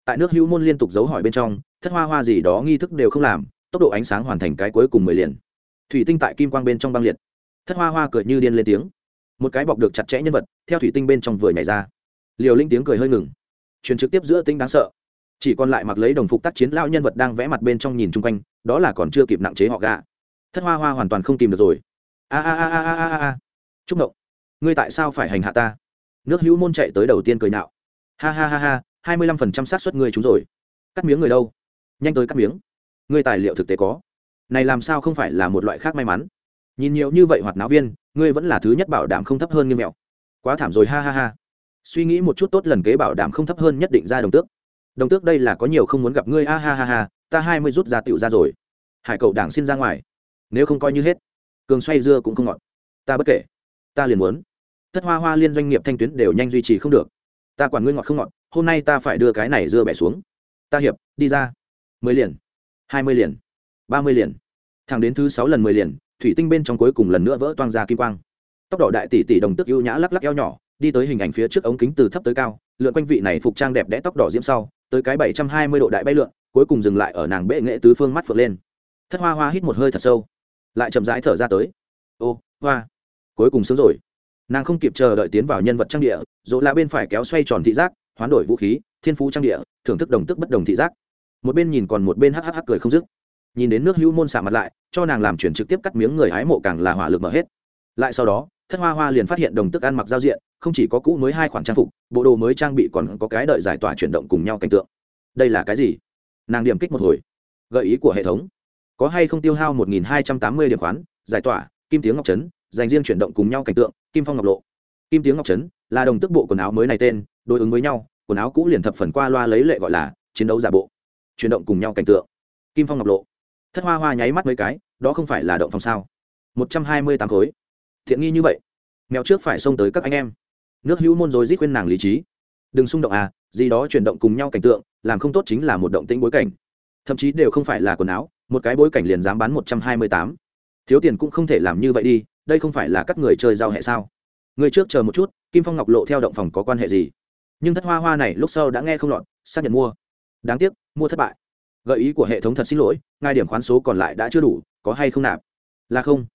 Tại nước hữu môn liên tục giấu hỏi bên trong thất hoa hoa gì đó nghi thức đều không làm tốc độ ánh sáng hoàn thành cái cuối cùng mười liền. Thủy tinh tại kim quang bên trong băng liệt thất hoa hoa cười như điên lên tiếng. Một cái bọc được chặt chẽ nhân vật, theo thủy tinh bên trong vừa nhảy ra. Liều linh tiếng cười hơi ngừng. Truyền trực tiếp giữa tinh đáng sợ. Chỉ còn lại mặc lấy đồng phục tác chiến lao nhân vật đang vẽ mặt bên trong nhìn chung quanh, đó là còn chưa kịp nặng chế họ gạ thất hoa hoa hoàn toàn không tìm được rồi. A a a a a a a. Chúc mộng. Ngươi tại sao phải hành hạ ta? Nước hữu môn chạy tới đầu tiên cười nạo. Ha ha ha ha, hai mươi lăm phần trăm xác suất ngươi trúng rồi. Cắt miếng người đâu? Nhanh tới cắt miếng. Ngươi tài liệu thực tế có. Này làm sao không phải là một loại khác may mắn? Nhìn nhiều như vậy hoạt náo viên, ngươi vẫn là thứ nhất bảo đảm không thấp hơn như mẹo. Quá thảm rồi, ha ha ha. Suy nghĩ một chút tốt lần kế bảo đảm không thấp hơn nhất định ra đồng tước. Đồng tước đây là có nhiều không muốn gặp ngươi, ha ha ha ha, ta hai mươi rút ra tựu ra rồi. Hải cậu đảng xin ra ngoài. Nếu không coi như hết, cường xoay dưa cũng không ngọt. Ta bất kể. Ta liền muốn. Thất hoa hoa liên doanh nghiệp thanh tuyến đều nhanh duy trì không được. Ta quản ngươi ngọt không ngọt, hôm nay ta phải đưa cái này dưa bẻ xuống. Ta hiệp, đi ra. mười liền. hai mươi liền. ba mươi liền. Thẳng đến thứ sáu lần mười liền thủy tinh bên trong cuối cùng lần nữa vỡ toang ra kim quang. Tóc đỏ đại tỷ tỷ đồng tức ưu nhã lắc lắc eo nhỏ, đi tới hình ảnh phía trước ống kính từ thấp tới cao, lượn quanh vị này phục trang đẹp đẽ tóc đỏ diễm sau, tới cái bảy trăm hai mươi độ đại bay lượn, cuối cùng dừng lại ở nàng bệ nghệ tứ phương mắt phượng lên. Thất hoa hoa hít một hơi thật sâu, lại chậm rãi thở ra tới. Ô, hoa, cuối cùng sướng rồi. Nàng không kịp chờ đợi tiến vào nhân vật trang địa, dỗ là bên phải kéo xoay tròn thị giác, hoán đổi vũ khí, thiên phú trang địa, thưởng thức đồng tức bất đồng thị giác. Một bên nhìn còn một bên hắc hắc cười không dứt nhìn đến nước hữu môn xả mặt lại, cho nàng làm chuyển trực tiếp cắt miếng người hái mộ càng là hỏa lực mở hết. Lại sau đó, thất hoa hoa liền phát hiện đồng tức ăn mặc giao diện, không chỉ có cũ mới hai khoản trang phục, bộ đồ mới trang bị còn có cái đợi giải tỏa chuyển động cùng nhau cảnh tượng. Đây là cái gì? Nàng điểm kích một hồi. Gợi ý của hệ thống. Có hay không tiêu hao một nghìn hai trăm tám mươi điểm khoán, giải tỏa, kim tiếng ngọc trấn, dành riêng chuyển động cùng nhau cảnh tượng, kim phong ngọc lộ. Kim tiếng ngọc trấn là đồng tức bộ quần áo mới này tên, đối ứng với nhau, quần áo cũ liền thập phần qua loa lấy lệ gọi là chiến đấu giả bộ. Chuyển động cùng nhau cảnh tượng. Kim phong ngọc lộ thất hoa hoa nháy mắt mấy cái, đó không phải là động phòng sao? Một trăm hai mươi tám khối. Thiện nghi như vậy, mèo trước phải xông tới các anh em. Nước hữu môn rồi rít khuyên nàng lý trí. Đừng xung động à gì đó chuyển động cùng nhau cảnh tượng, làm không tốt chính là một động tĩnh bối cảnh. Thậm chí đều không phải là quần áo, một cái bối cảnh liền dám bán một trăm hai mươi tám. Thiếu tiền cũng không thể làm như vậy đi, đây không phải là các người chơi giao hệ sao? Người trước chờ một chút, kim phong ngọc lộ theo động phòng có quan hệ gì? Nhưng thất hoa hoa này lúc sau đã nghe không lọt, xác nhận mua. Đáng tiếc, mua thất bại. Gợi ý của hệ thống thật xin lỗi ngài điểm khoán số còn lại đã chưa đủ, có hay không nạp? Là không.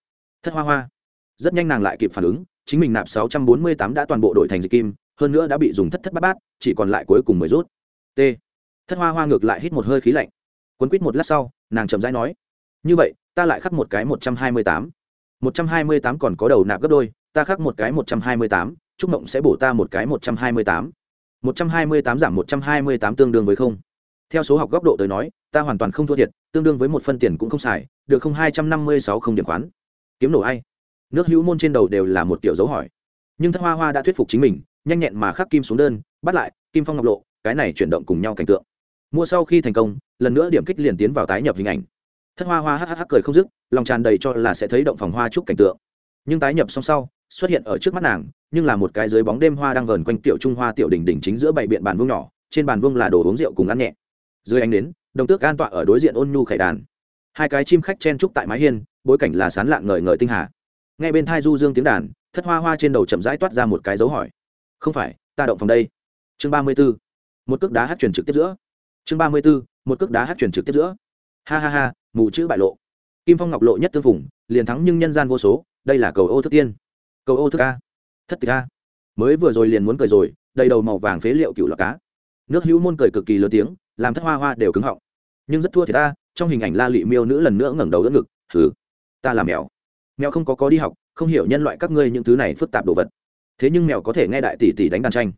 Thất hoa hoa. Rất nhanh nàng lại kịp phản ứng, chính mình nạp sáu trăm bốn mươi tám đã toàn bộ đổi thành dịch kim, hơn nữa đã bị dùng thất thất bát bát, chỉ còn lại cuối cùng mới rút. T. Thất hoa hoa ngược lại hít một hơi khí lạnh. Quấn quýt một lát sau, nàng chậm rãi nói, như vậy, ta lại khắc một cái một trăm hai mươi tám. một trăm hai mươi tám còn có đầu nạp gấp đôi, ta khắc một cái một trăm hai mươi tám trúc mộng sẽ bổ ta một cái một trăm hai mươi tám. một trăm hai mươi tám giảm một trăm hai mươi tám tương đương với không theo số học góc độ tới nói, ta hoàn toàn không thua thiệt, tương đương với một phân tiền cũng không xài, được không? Hai trăm năm mươi sáu không điểm khoán. Kiếm nổ ai? Nước hữu môn trên đầu đều là một tiểu dấu hỏi. Nhưng thất hoa hoa đã thuyết phục chính mình, nhanh nhẹn mà khắc kim xuống đơn, bắt lại, kim phong ngọc lộ, cái này chuyển động cùng nhau cảnh tượng. Mua sau khi thành công, lần nữa điểm kích liền tiến vào tái nhập hình ảnh. Thất hoa hoa hh cười không dứt, lòng tràn đầy cho là sẽ thấy động phòng hoa trúc cảnh tượng. Nhưng tái nhập xong sau, xuất hiện ở trước mắt nàng, nhưng là một cái dưới bóng đêm hoa đang vờn quanh tiểu trung hoa tiểu đỉnh đỉnh chính giữa bảy biện bàn vương nhỏ, trên bàn vương là đồ uống rượu cùng ăn nhẹ dưới ánh đến đồng tước an tọa ở đối diện ôn nhu khải đàn. Hai cái chim khách chen trúc tại mái hiên, bối cảnh là sán lạng ngời ngời tinh hà. Ngay bên thai du dương tiếng đàn, thất hoa hoa trên đầu chậm rãi toát ra một cái dấu hỏi. Không phải, ta động phòng đây. Chương ba mươi b ố một cước đá hát truyền trực tiếp giữa. Chương ba mươi b ố một cước đá hát truyền trực tiếp giữa. Ha ha ha, mù chữ bại lộ. Kim phong ngọc lộ nhất tương phủng liền thắng nhưng nhân gian vô số, đây là cầu ô thức tiên. Cầu ô thức ca thất tịch ca mới vừa rồi liền muốn cười rồi, đầy đầu màu vàng phế liệu cựu lọc cá. Nước hữu môn cười cực kỳ lớn tiếng làm thất hoa hoa đều cứng họng. Nhưng rất thua thì ta, trong hình ảnh la lị miêu nữ lần nữa ngẩng đầu đỡ ngực thử ta là mèo. Mèo không có có đi học, không hiểu nhân loại các ngươi những thứ này phức tạp đồ vật. Thế nhưng mèo có thể nghe đại tỷ tỷ đánh đàn tranh.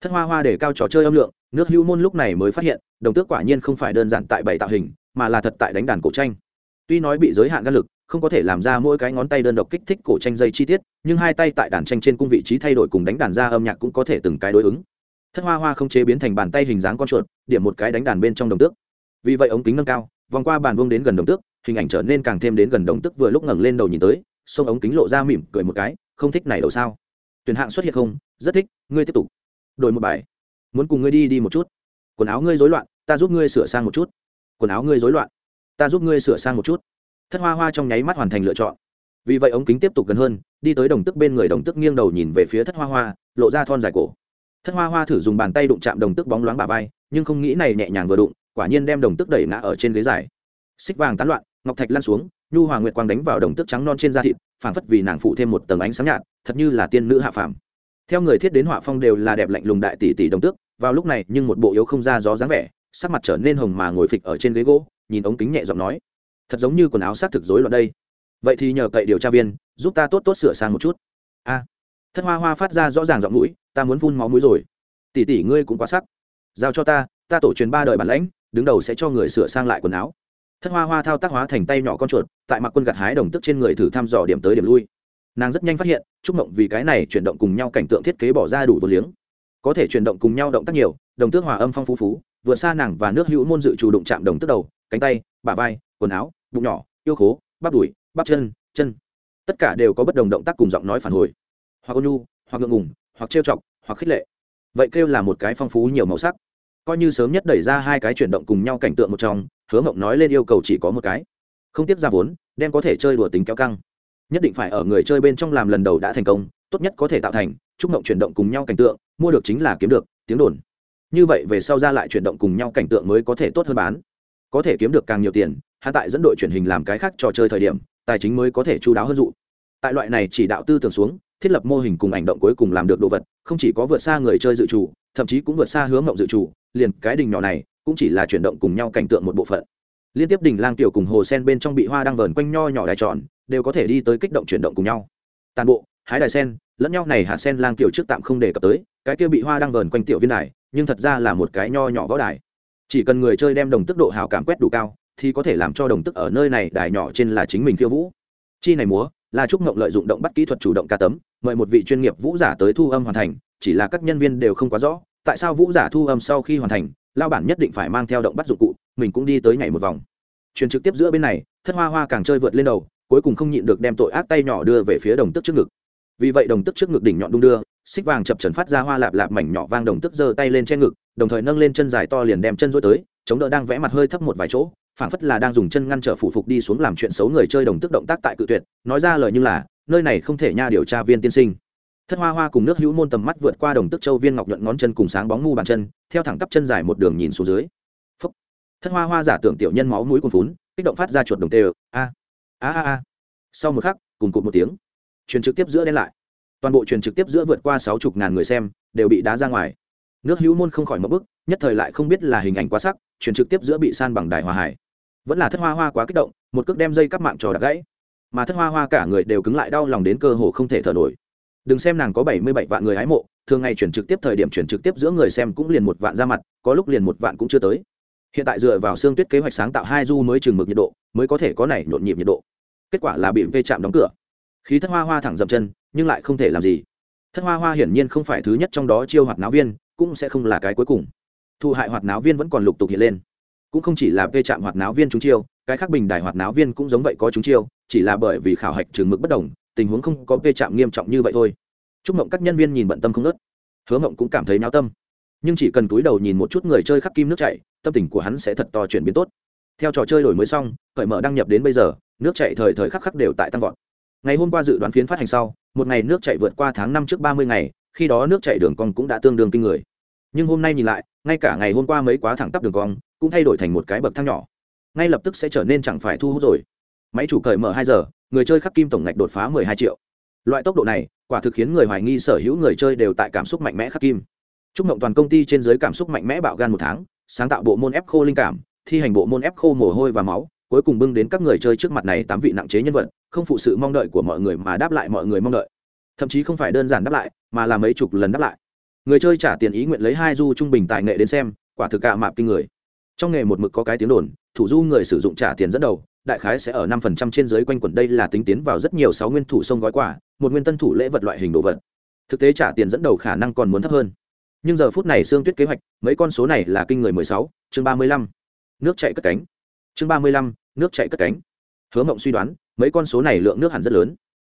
Thất hoa hoa để cao trò chơi âm lượng, nước hữu môn lúc này mới phát hiện, đồng tước quả nhiên không phải đơn giản tại bảy tạo hình, mà là thật tại đánh đàn cổ tranh. Tuy nói bị giới hạn gan lực, không có thể làm ra mỗi cái ngón tay đơn độc kích thích cổ tranh dây chi tiết, nhưng hai tay tại đàn tranh trên cung vị trí thay đổi cùng đánh đàn ra âm nhạc cũng có thể từng cái đối ứng thất hoa hoa không chế biến thành bàn tay hình dáng con chuột, điểm một cái đánh đàn bên trong đồng tước. Vì vậy ống kính nâng cao, vòng qua bàn vuông đến gần đồng tước, hình ảnh trở nên càng thêm đến gần đồng tước vừa lúc ngẩng lên đầu nhìn tới xông ống kính lộ ra mỉm cười một cái, không thích này đâu sao? Tuyển hạng xuất hiện không? Rất thích, ngươi tiếp tục. Đổi một bài. Muốn cùng ngươi đi đi một chút. Quần áo ngươi rối loạn, ta giúp ngươi sửa sang một chút. Quần áo ngươi rối loạn, ta giúp ngươi sửa sang một chút. Thất hoa hoa trong nháy mắt hoàn thành lựa chọn. Vì vậy ống kính tiếp tục gần hơn, đi tới đồng tức bên người đồng tức nghiêng đầu nhìn về phía thất hoa hoa, lộ ra thon dài cổ thất hoa hoa thử dùng bàn tay đụng chạm đồng tức bóng loáng bà vai, nhưng không nghĩ này nhẹ nhàng vừa đụng, quả nhiên đem đồng tức đẩy ngã ở trên ghế dài. Xích vàng tán loạn, ngọc thạch lăn xuống, nhu hoàng nguyệt quang đánh vào đồng tức trắng non trên da thịt, phảng phất vì nàng phụ thêm một tầng ánh sáng nhạt, thật như là tiên nữ hạ phàm. Theo người thiết đến họa phong đều là đẹp lạnh lùng đại tỷ tỷ đồng tước, vào lúc này nhưng một bộ yếu không ra gió dáng vẻ, sắc mặt trở nên hồng mà ngồi phịch ở trên ghế gỗ, nhìn ống kính nhẹ giọng nói, thật giống như quần áo xác thực rối loạn đây. Vậy thì nhờ cậy điều tra viên, giúp ta tốt tốt sửa sang một chút. A. Thất hoa hoa phát ra rõ ràng giọng mũi ta muốn phun máu mũi rồi. Tỷ tỷ ngươi cũng quá sắc. Giao cho ta ta tổ truyền ba đời bản lãnh, đứng đầu sẽ cho người sửa sang lại quần áo. Thất hoa hoa thao tác hóa thành tay nhỏ con chuột, tại mặc quân gặt hái đồng tức trên người thử thăm dò điểm tới điểm lui. Nàng rất nhanh phát hiện, chúc mộng vì cái này chuyển động cùng nhau cảnh tượng thiết kế bỏ ra đủ vô liếng. Có thể chuyển động cùng nhau động tác nhiều, đồng tước hòa âm phong phú phú, vượt xa nàng và nước hữu môn dự chủ động chạm đồng tức đầu, cánh tay, bả vai, quần áo, bụng nhỏ, yêu khố, bắp đùi, bắp chân chân. Tất cả đều có bất đồng động tác cùng giọng nói phản hồi. Hoặc ôn nhu, hoặc ngượng ngùng hoặc trêu chọc, hoặc khích lệ. Vậy kêu là một cái phong phú nhiều màu sắc. Coi như sớm nhất đẩy ra hai cái chuyển động cùng nhau cảnh tượng một trong, hứa mộng nói lên yêu cầu chỉ có một cái. Không tiếp ra vốn, đem có thể chơi đùa tính kéo căng. Nhất định phải ở người chơi bên trong làm lần đầu đã thành công, tốt nhất có thể tạo thành, chúc mộng chuyển động cùng nhau cảnh tượng, mua được chính là kiếm được, tiếng đồn. Như vậy về sau ra lại chuyển động cùng nhau cảnh tượng mới có thể tốt hơn bán. Có thể kiếm được càng nhiều tiền hạ tại dẫn đội truyền hình làm cái khác trò chơi thời điểm, tài chính mới có thể chú đáo hơn dụ. Tại loại này chỉ đạo tư tưởng xuống thiết lập mô hình cùng ảnh động cuối cùng làm được đồ vật, không chỉ có vượt xa người chơi dự trù, thậm chí cũng vượt xa hướng mộng dự trù, liền cái đình nhỏ này cũng chỉ là chuyển động cùng nhau cảnh tượng một bộ phận. Liên tiếp đỉnh lang tiểu cùng hồ sen bên trong bị hoa đang vờn quanh nho nhỏ đài tròn, đều có thể đi tới kích động chuyển động cùng nhau. Tàn bộ, hái đài sen, lẫn nhau này hạt sen lang tiểu trước tạm không đề cập tới, cái kia bị hoa đang vờn quanh tiểu viên đài, nhưng thật ra là một cái nho nhỏ võ đài. Chỉ cần người chơi đem đồng tức độ hào cảm quét đủ cao, thì có thể làm cho đồng tức ở nơi này đài nhỏ trên là chính mình khiêu vũ. Chi này múa, là trúc ngộng lợi dụng động bắt kỹ thuật chủ động ca tấm mời một vị chuyên nghiệp vũ giả tới thu âm hoàn thành, chỉ là các nhân viên đều không quá rõ, tại sao vũ giả thu âm sau khi hoàn thành lao bản nhất định phải mang theo động bắt dụng cụ, mình cũng đi tới nhảy một vòng. Truyền trực tiếp giữa bên này, thất hoa hoa càng chơi vượt lên đầu, cuối cùng không nhịn được đem tội ác tay nhỏ đưa về phía đồng tức trước ngực. Vì vậy đồng tức trước ngực đỉnh nhọn đung đưa, xích vàng chập trần phát ra hoa lạp lạp mảnh nhỏ vang đồng tức giơ tay lên trên ngực, đồng thời nâng lên chân dài to liền đem chân dối tới, chống đỡ đang vẽ mặt hơi thấp một vài chỗ, phảng phất là đang dùng chân ngăn trở phủ phục đi xuống làm chuyện xấu người chơi đồng tức động tác tại cự tuyệt, nói ra lời như là nơi này không thể nha điều tra viên tiên sinh. Thất hoa hoa cùng nước hữu môn tầm mắt vượt qua đồng tức châu viên ngọc nhuận ngón chân cùng sáng bóng ngu bàn chân, theo thẳng tắp chân dài một đường nhìn xuống dưới. Phúc. thất hoa hoa giả tưởng tiểu nhân máu mũi cuồn phún kích động phát ra chuột đồng tê a a a a. Sau một khắc, cùng cụt một tiếng, truyền trực tiếp giữa đen lại. Toàn bộ truyền trực tiếp giữa vượt qua sáu chục ngàn người xem, đều bị đá ra ngoài. Nước hữu môn không khỏi mất bức, nhất thời lại không biết là hình ảnh quá sắc, truyền trực tiếp giữa bị san bằng đài hòa hải. Vẫn là thất hoa hoa quá kích động, một cước đem dây cắp mạng trò đặt gãy mà thất hoa hoa cả người đều cứng lại đau lòng đến cơ hồ không thể thở nổi. Đừng xem nàng có bảy mươi bảy vạn người hái mộ, thường ngày chuyển trực tiếp thời điểm chuyển trực tiếp giữa người xem cũng liền một vạn ra mặt, có lúc liền một vạn cũng chưa tới. Hiện tại dựa vào xương tuyết kế hoạch sáng tạo hai du mới chừng mực nhiệt độ, mới có thể có này nhộn nhịp nhiệt độ. Kết quả là bị vê chạm đóng cửa. Khí thất hoa hoa thẳng dậm chân, nhưng lại không thể làm gì. Thất hoa hoa hiển nhiên không phải thứ nhất trong đó chiêu hoạt náo viên, cũng sẽ không là cái cuối cùng. Thụ hại hoạt náo viên vẫn còn lục tục hiện lên. Cũng không chỉ là vê chạm hoạt náo viên chúng chiêu, cái khác bình đài hoạt náo viên cũng giống vậy có chúng chiêu chỉ là bởi vì khảo hạch trường mực bất đồng, tình huống không có vê chạm nghiêm trọng như vậy thôi. Chúc mộng các nhân viên nhìn bận tâm không nớt. Hứa mộng cũng cảm thấy náo tâm. Nhưng chỉ cần túi đầu nhìn một chút người chơi khắc kim nước chảy, tâm tình của hắn sẽ thật to chuyển biến tốt. Theo trò chơi đổi mới xong, cởi mở đăng nhập đến bây giờ, nước chạy thời thời khắc khắc đều tại tăng vọt. Ngày hôm qua dự đoán phiến phát hành sau, một ngày nước chạy vượt qua tháng năm trước ba mươi ngày, khi đó nước chạy đường cong cũng đã tương đương kinh người. Nhưng hôm nay nhìn lại, ngay cả ngày hôm qua mấy quá thẳng tắp đường cong, cũng thay đổi thành một cái bậc thang nhỏ. Ngay lập tức sẽ trở nên chẳng phải thu hút rồi máy chủ cởi mở hai giờ, người chơi khắc kim tổng ngạch đột phá mười hai triệu. Loại tốc độ này, quả thực khiến người hoài nghi sở hữu người chơi đều tại cảm xúc mạnh mẽ khắc kim. Chúc mộng toàn công ty trên giới cảm xúc mạnh mẽ bạo gan một tháng, sáng tạo bộ môn ép khô linh cảm, thi hành bộ môn ép khô mồ hôi và máu, cuối cùng bưng đến các người chơi trước mặt này tám vị nặng chế nhân vật, không phụ sự mong đợi của mọi người mà đáp lại mọi người mong đợi. Thậm chí không phải đơn giản đáp lại, mà là mấy chục lần đáp lại. Người chơi trả tiền ý nguyện lấy hai du trung bình tài nghệ đến xem, quả thực cả mạp kinh người. Trong nghề một mực có cái tiếng đồn, thủ du người sử dụng trả tiền dẫn đầu đại khái sẽ ở năm phần trăm trên dưới quanh quẩn. Đây là tính tiến vào rất nhiều sáu nguyên thủ sông gói quả một nguyên tân thủ lễ vật loại hình đồ vật. Thực tế trả tiền dẫn đầu khả năng còn muốn thấp hơn. Nhưng giờ phút này xương tuyết kế hoạch, mấy con số này là kinh người mười sáu, chương ba mươi lăm. Nước chạy cất cánh. Chương ba mươi lăm, nước chạy cất cánh. Hứa mộng suy đoán, mấy con số này lượng nước hẳn rất lớn.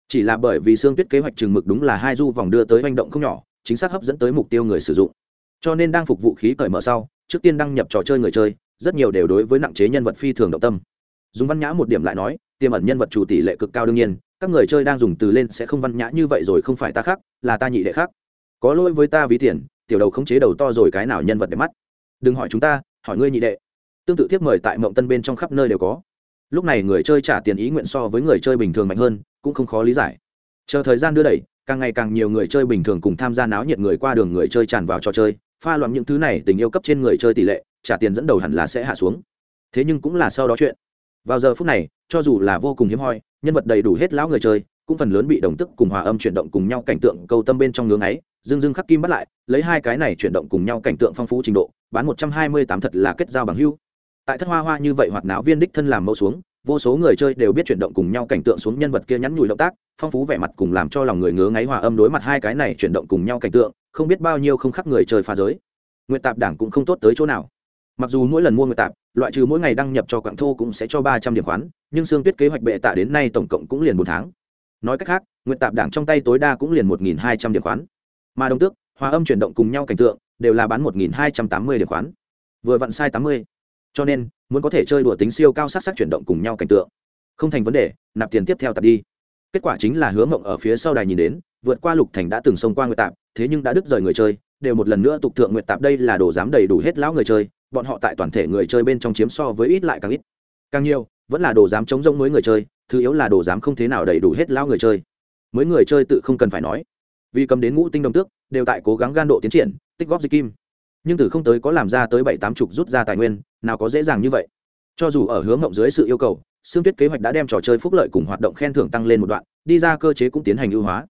Chỉ là bởi vì xương tuyết kế hoạch chừng mực đúng là hai du vòng đưa tới manh động không nhỏ, chính xác hấp dẫn tới mục tiêu người sử dụng. Cho nên đang phục vụ khí cởi mở sau, trước tiên đăng nhập trò chơi người chơi, rất nhiều đều đối với nặng chế nhân vật phi thường động tâm dùng văn nhã một điểm lại nói, tiềm ẩn nhân vật chủ tỷ lệ cực cao đương nhiên, các người chơi đang dùng từ lên sẽ không văn nhã như vậy rồi không phải ta khác, là ta nhị đệ khác. Có lỗi với ta ví tiền, tiểu đầu khống chế đầu to rồi cái nào nhân vật để mắt. Đừng hỏi chúng ta, hỏi ngươi nhị đệ. Tương tự tiếp mời tại mộng tân bên trong khắp nơi đều có. Lúc này người chơi trả tiền ý nguyện so với người chơi bình thường mạnh hơn, cũng không khó lý giải. Chờ thời gian đưa đẩy, càng ngày càng nhiều người chơi bình thường cùng tham gia náo nhiệt người qua đường người chơi tràn vào trò chơi, pha loạn những thứ này tình yêu cấp trên người chơi tỷ lệ, trả tiền dẫn đầu hẳn là sẽ hạ xuống. Thế nhưng cũng là sau đó chuyện vào giờ phút này, cho dù là vô cùng hiếm hoi, nhân vật đầy đủ hết lão người chơi, cũng phần lớn bị đồng tức cùng hòa âm chuyển động cùng nhau cảnh tượng câu tâm bên trong ngưỡng ấy dưng dưng khắc kim bắt lại, lấy hai cái này chuyển động cùng nhau cảnh tượng phong phú trình độ, bán một trăm hai mươi tám thật là kết giao bằng hưu tại thất hoa hoa như vậy hoạt náo viên đích thân làm mẫu xuống, vô số người chơi đều biết chuyển động cùng nhau cảnh tượng xuống nhân vật kia nhắn nhủi động tác, phong phú vẻ mặt cùng làm cho lòng người ngứa ngáy hòa âm đối mặt hai cái này chuyển động cùng nhau cảnh tượng, không biết bao nhiêu không khắc người chơi phá giới. Nguyện tạp đảng cũng không tốt tới chỗ nào. Mặc dù mỗi lần mua nguyện tạp loại trừ mỗi ngày đăng nhập cho quảng thô cũng sẽ cho ba trăm điểm khoán, nhưng Sương tuyết kế hoạch bệ tạ đến nay tổng cộng cũng liền bốn tháng. Nói cách khác nguyện tạp đảng trong tay tối đa cũng liền một nghìn hai trăm điểm khoán. Mà đồng tước, hòa âm chuyển động cùng nhau cảnh tượng, đều là bán một nghìn hai trăm tám mươi điểm khoán. Vừa vặn sai tám mươi. Cho nên, muốn có thể chơi đùa tính siêu cao sắc sắc chuyển động cùng nhau cảnh tượng, không thành vấn đề, nạp tiền tiếp theo tập đi. Kết quả chính là hứa mộng ở phía sau đài nhìn đến, vượt qua lục thành đã từng xông qua nguyệt tạp, thế nhưng đã đứt rời người chơi, đều một lần nữa tục thượng nguyệt tạp đây là đồ dám đầy đủ hết lão người chơi bọn họ tại toàn thể người chơi bên trong chiếm so với ít lại càng ít. Càng nhiều, vẫn là đồ dám chống rông mới người chơi, thứ yếu là đồ dám không thế nào đầy đủ hết lão người chơi. Mới người chơi tự không cần phải nói. Vì cầm đến ngũ tinh đồng tước, đều tại cố gắng gan độ tiến triển, tích góp dịch kim. Nhưng từ không tới có làm ra tới bảy tám chục rút ra tài nguyên, nào có dễ dàng như vậy. Cho dù ở hướng ngộng dưới sự yêu cầu xương tuyết kế hoạch đã đem trò chơi phúc lợi cùng hoạt động khen thưởng tăng lên một đoạn, đi ra cơ chế cũng tiến hành ưu hóa.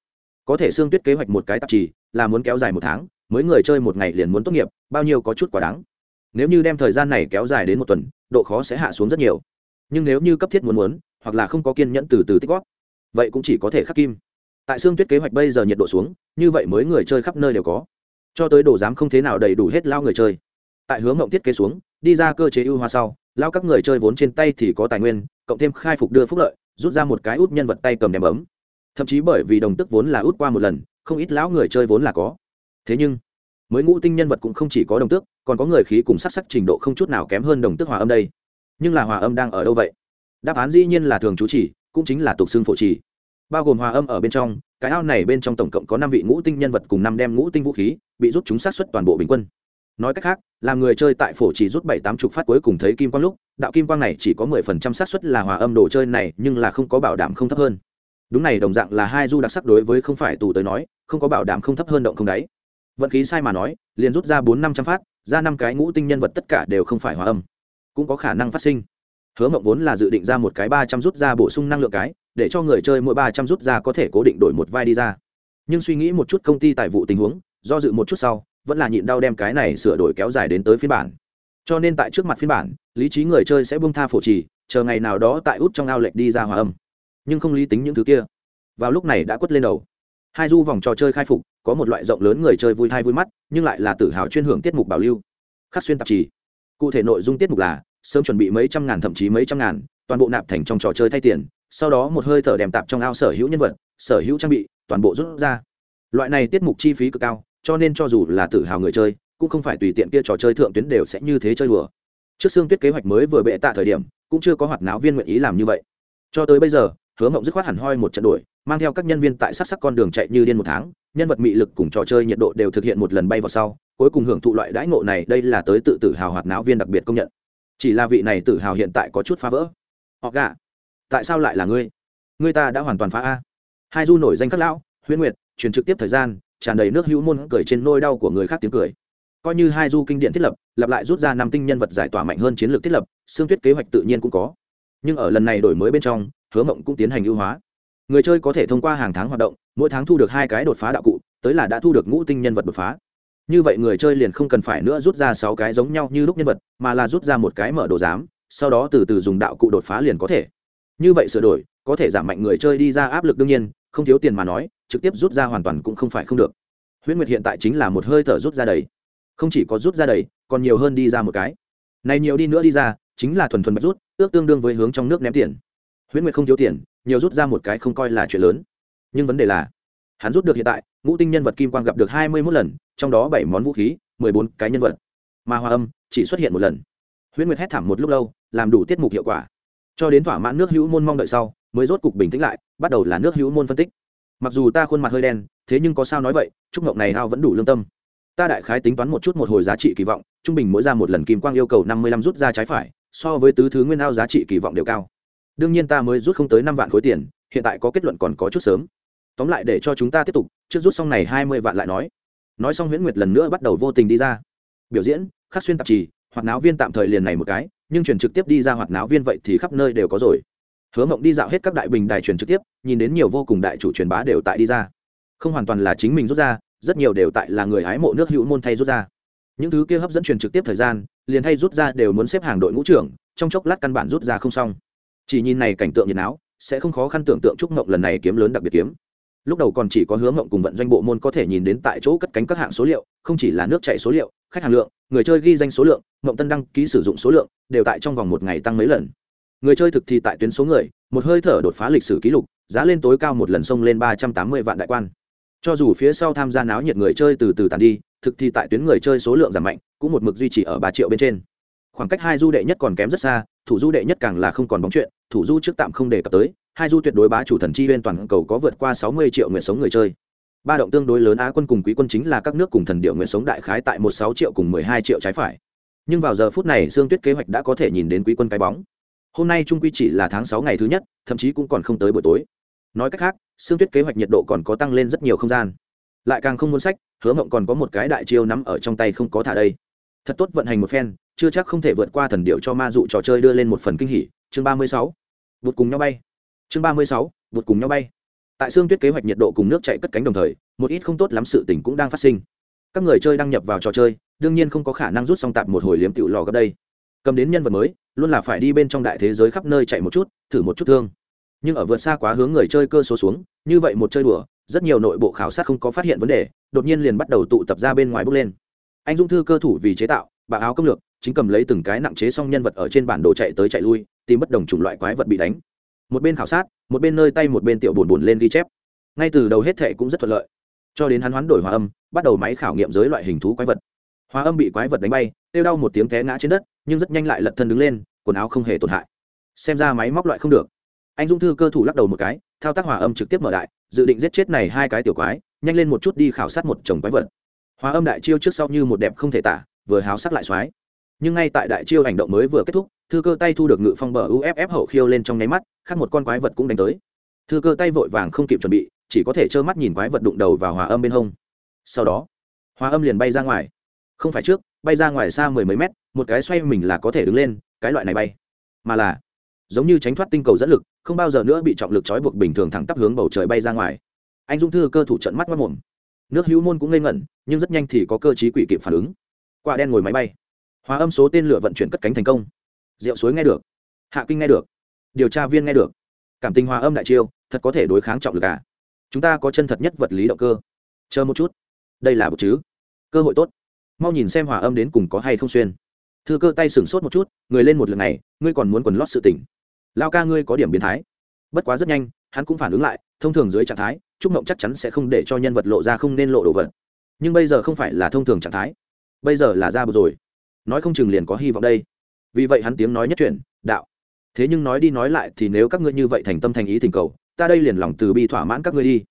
Có thể xương tuyết kế hoạch một cái tạp trì, là muốn kéo dài một tháng, mới người chơi một ngày liền muốn tốt nghiệp, bao nhiêu có chút quá đáng nếu như đem thời gian này kéo dài đến một tuần, độ khó sẽ hạ xuống rất nhiều. Nhưng nếu như cấp thiết muốn muốn, hoặc là không có kiên nhẫn từ từ tích góp, vậy cũng chỉ có thể khắc kim. Tại xương tuyết kế hoạch bây giờ nhiệt độ xuống, như vậy mới người chơi khắp nơi đều có. Cho tới đồ giám không thế nào đầy đủ hết lao người chơi. Tại hướng mộng thiết kế xuống, đi ra cơ chế ưu hoa sau, lao các người chơi vốn trên tay thì có tài nguyên, cộng thêm khai phục đưa phúc lợi, rút ra một cái út nhân vật tay cầm đèm ấm. Thậm chí bởi vì đồng tức vốn là út qua một lần, không ít lão người chơi vốn là có. Thế nhưng mới ngũ tinh nhân vật cũng không chỉ có đồng tước, còn có người khí cùng sắc sắc trình độ không chút nào kém hơn đồng tước hòa âm đây. Nhưng là hòa âm đang ở đâu vậy? Đáp án dĩ nhiên là thường chú chỉ, cũng chính là tục xương phổ trì. Bao gồm hòa âm ở bên trong, cái ao này bên trong tổng cộng có năm vị ngũ tinh nhân vật cùng năm đem ngũ tinh vũ khí, bị rút chúng sát xuất toàn bộ bình quân. Nói cách khác, làm người chơi tại phổ chỉ rút bảy tám chục phát cuối cùng thấy kim quang lúc, đạo kim quang này chỉ có mười phần trăm xác suất là hòa âm đồ chơi này, nhưng là không có bảo đảm không thấp hơn. Đúng này, đồng dạng là hai du đặc sắc đối với không phải tù tới nói, không có bảo đảm không thấp hơn động không đáy vận khí sai mà nói, liền rút ra bốn năm trăm phát, ra năm cái ngũ tinh nhân vật tất cả đều không phải hòa âm. Cũng có khả năng phát sinh. Hứa mộng vốn là dự định ra một cái ba trăm rút ra bổ sung năng lượng cái, để cho người chơi mỗi ba trăm rút ra có thể cố định đổi một vai đi ra. Nhưng suy nghĩ một chút công ty tài vụ tình huống, do dự một chút sau, vẫn là nhịn đau đem cái này sửa đổi kéo dài đến tới phiên bản. Cho nên tại trước mặt phiên bản, lý trí người chơi sẽ bung tha phổ trì, chờ ngày nào đó tại út trong ao lệnh đi ra hòa âm. Nhưng không lý tính những thứ kia. Vào lúc này đã quất lên đầu. Hai du vòng trò chơi khai phục có một loại rộng lớn người chơi vui thai vui mắt, nhưng lại là tự hào chuyên hưởng tiết mục bảo lưu. Khắc xuyên tạp trì cụ thể nội dung tiết mục là, sớm chuẩn bị mấy trăm ngàn thậm chí mấy trăm ngàn, toàn bộ nạp thành trong trò chơi thay tiền, sau đó một hơi thở đèm tạp trong ao sở hữu nhân vật, sở hữu trang bị, toàn bộ rút ra. Loại này tiết mục chi phí cực cao, cho nên cho dù là tự hào người chơi, cũng không phải tùy tiện kia trò chơi thượng tuyến đều sẽ như thế chơi đùa. Trước xương tuyết kế hoạch mới vừa bệ tạ thời điểm, cũng chưa có hoạt náo viên nguyện ý làm như vậy. Cho tới bây giờ, hứa mộng dứt khoát hẳn hoi một trận đổi mang theo các nhân viên tại sắc sắc con đường chạy như điên một tháng nhân vật mị lực cùng trò chơi nhiệt độ đều thực hiện một lần bay vào sau, cuối cùng hưởng thụ loại đãi ngộ này, đây là tới tự tử hào hoạt não viên đặc biệt công nhận. Chỉ là vị này tự hào hiện tại có chút phá vỡ. Họ gà, tại sao lại là ngươi? Ngươi ta đã hoàn toàn phá a. Hai du nổi danh khắc lão, huyễn nguyệt, truyền trực tiếp thời gian, tràn đầy nước hữu môn, cười trên nôi đau của người khác tiếng cười. Coi như hai du kinh điển thiết lập, lặp lại rút ra năm tinh nhân vật giải tỏa mạnh hơn chiến lược thiết lập, xương tuyết kế hoạch tự nhiên cũng có. Nhưng ở lần này đổi mới bên trong, hứa mộng cũng tiến hành ưu hóa người chơi có thể thông qua hàng tháng hoạt động, mỗi tháng thu được hai cái đột phá đạo cụ, tới là đã thu được ngũ tinh nhân vật đột phá. Như vậy người chơi liền không cần phải nữa rút ra sáu cái giống nhau như lúc nhân vật, mà là rút ra một cái mở đồ giám, sau đó từ từ dùng đạo cụ đột phá liền có thể. Như vậy sửa đổi, có thể giảm mạnh người chơi đi ra áp lực đương nhiên, không thiếu tiền mà nói, trực tiếp rút ra hoàn toàn cũng không phải không được. Huyễn nguyệt hiện tại chính là một hơi thở rút ra đầy. Không chỉ có rút ra đầy, còn nhiều hơn đi ra một cái. Này nhiều đi nữa đi ra, chính là thuần thuần bạch rút, ước tương đương với hướng trong nước ném tiền huyễn nguyệt không thiếu tiền, nhiều rút ra một cái không coi là chuyện lớn. Nhưng vấn đề là, hắn rút được hiện tại, ngũ tinh nhân vật kim quang gặp được hai mươi mốt lần, trong đó bảy món vũ khí, mười bốn cái nhân vật. Mà hòa âm chỉ xuất hiện một lần. Huyễn nguyệt hét thảm một lúc lâu, làm đủ tiết mục hiệu quả. Cho đến thỏa mãn nước hữu môn mong đợi sau, mới rốt cục bình tĩnh lại, bắt đầu là nước hữu môn phân tích. Mặc dù ta khuôn mặt hơi đen, thế nhưng có sao nói vậy trúc mộng này hao vẫn đủ lương tâm. Ta đại khái tính toán một chút một hồi giá trị kỳ vọng, trung bình mỗi ra một lần kim quang yêu cầu năm mươi lăm rút ra trái phải, so với tứ thứ nguyên ao giá trị kỳ vọng đều cao đương nhiên ta mới rút không tới năm vạn khối tiền, hiện tại có kết luận còn có chút sớm. Tóm lại để cho chúng ta tiếp tục, trước rút xong này hai mươi vạn lại nói. Nói xong nguyễn nguyệt lần nữa bắt đầu vô tình đi ra. Biểu diễn, khắc xuyên tạp trì, hoạt náo viên tạm thời liền này một cái, nhưng chuyển trực tiếp đi ra hoạt náo viên vậy thì khắp nơi đều có rồi. Hứa mộng đi dạo hết các đại bình đài truyền trực tiếp, nhìn đến nhiều vô cùng đại chủ truyền bá đều tại đi ra. Không hoàn toàn là chính mình rút ra, rất nhiều đều tại là người hái mộ nước hữu môn thay rút ra. Những thứ kia hấp dẫn truyền trực tiếp thời gian, liền thay rút ra đều muốn xếp hàng đội ngũ trưởng, trong chốc lát căn bản rút ra không xong chỉ nhìn này cảnh tượng nhiệt áo sẽ không khó khăn tưởng tượng trúc mộng lần này kiếm lớn đặc biệt kiếm. Lúc đầu còn chỉ có hướng mộng cùng vận doanh bộ môn có thể nhìn đến tại chỗ cất cánh các hạng số liệu, không chỉ là nước chạy số liệu, khách hàng lượng, người chơi ghi danh số lượng mộng tân đăng ký sử dụng số lượng, đều tại trong vòng một ngày tăng mấy lần. Người chơi thực thì tại tuyến số người, một hơi thở đột phá lịch sử kỷ lục, giá lên tối cao một lần sông lên ba trăm tám mươi vạn đại quan. Cho dù phía sau tham gia náo nhiệt người chơi từ từ tàn đi, thực thì tại tuyến người chơi số lượng giảm mạnh, cũng một mực duy trì ở ba triệu bên trên. Khoảng cách hai du đệ nhất còn kém rất xa thủ du đệ nhất càng là không còn bóng chuyện, thủ du trước tạm không đề cập tới, hai du tuyệt đối bá chủ thần chi huyên toàn cầu có vượt qua sáu mươi triệu nguyện sống người chơi. Ba động tương đối lớn á quân cùng quý quân chính là các nước cùng thần điệu nguyện sống đại khái tại một sáu triệu cùng mười hai triệu trái phải. Nhưng vào giờ phút này, dương tuyết kế hoạch đã có thể nhìn đến quý quân cái bóng. Hôm nay trung quy chỉ là tháng sáu ngày thứ nhất, thậm chí cũng còn không tới buổi tối. Nói cách khác sương tuyết kế hoạch nhiệt độ còn có tăng lên rất nhiều không gian. Lại càng không muốn sách, hứa mộng còn có một cái đại chiêu nắm ở trong tay không có thả đây. Thật tốt vận hành một phen chưa chắc không thể vượt qua thần điệu cho ma dụ trò chơi đưa lên một phần kinh hỉ. Chương ba mươi sáu. Vụt cùng nhau bay. Chương ba mươi sáu. Vụt cùng nhau bay. Tại xương tuyết kế hoạch nhiệt độ cùng nước chạy cất cánh đồng thời, một ít không tốt lắm sự tình cũng đang phát sinh. Các người chơi đăng nhập vào trò chơi, đương nhiên không có khả năng rút xong tạp một hồi liếm tiểu lò gấp đây. Cầm đến nhân vật mới, luôn là phải đi bên trong đại thế giới khắp nơi chạy một chút, thử một chút thương. Nhưng ở vượt xa quá hướng người chơi cơ số xuống, như vậy một chơi đùa, rất nhiều nội bộ khảo sát không có phát hiện vấn đề, đột nhiên liền bắt đầu tụ tập ra bên ngoài bước lên. Anh dung thư cơ thủ vì chế tạo bà áo công lược, chính cầm lấy từng cái nặng chế xong nhân vật ở trên bản đồ chạy tới chạy lui, tìm bất đồng chủng loại quái vật bị đánh. Một bên khảo sát, một bên nơi tay một bên tiểu buồn buồn lên ghi chép. Ngay từ đầu hết thệ cũng rất thuận lợi. Cho đến hắn hoán đổi hòa âm, bắt đầu máy khảo nghiệm giới loại hình thú quái vật. Hòa âm bị quái vật đánh bay, kêu đau một tiếng té ngã trên đất, nhưng rất nhanh lại lật thân đứng lên, quần áo không hề tổn hại. Xem ra máy móc loại không được. Anh dung thư cơ thủ lắc đầu một cái, thao tác hòa âm trực tiếp mở đại, dự định giết chết này hai cái tiểu quái, nhanh lên một chút đi khảo sát một chồng quái vật. Hòa âm đại chiêu trước sau như một đẹp không thể tả vừa háo sắc lại xoái. Nhưng ngay tại đại chiêu hành động mới vừa kết thúc, thư cơ tay thu được ngự phong bờ uff hậu khiêu lên trong nháy mắt, khác một con quái vật cũng đánh tới. Thư cơ tay vội vàng không kịp chuẩn bị, chỉ có thể trơ mắt nhìn quái vật đụng đầu vào hòa âm bên hông. Sau đó hòa âm liền bay ra ngoài. Không phải trước, bay ra ngoài xa mười mấy mét, một cái xoay mình là có thể đứng lên, cái loại này bay. Mà là, giống như tránh thoát tinh cầu dẫn lực, không bao giờ nữa bị trọng lực trói buộc bình thường thẳng tắp hướng bầu trời bay ra ngoài. Anh dung thư cơ thủ trận mắt mất mồm. Nước hữu môn cũng ngây ngẩn, nhưng rất nhanh thì có cơ trí quỷ kịp phản ứng quả đen ngồi máy bay. Hóa âm số tên lửa vận chuyển cất cánh thành công. Rượu suối nghe được. Hạ kinh nghe được. Điều tra viên nghe được. Cảm tình hòa âm đại chiêu, thật có thể đối kháng trọng lực à? Chúng ta có chân thật nhất vật lý động cơ. Chờ một chút. Đây là một chứ. Cơ hội tốt. Mau nhìn xem hòa âm đến cùng có hay không xuyên. Thư cơ tay sửng sốt một chút, người lên một lần này, ngươi còn muốn quần lót sự tỉnh lao ca ngươi có điểm biến thái. Bất quá rất nhanh, hắn cũng phản ứng lại, thông thường dưới trạng thái trúc mộng chắc chắn sẽ không để cho nhân vật lộ ra không nên lộ đồ vật. Nhưng bây giờ không phải là thông thường trạng thái bây giờ là ra bờ rồi. Nói không chừng liền có hy vọng đây. Vì vậy hắn tiếng nói nhất chuyển, đạo. Thế nhưng nói đi nói lại thì nếu các ngươi như vậy thành tâm thành ý thỉnh cầu, ta đây liền lòng từ bi thỏa mãn các ngươi đi.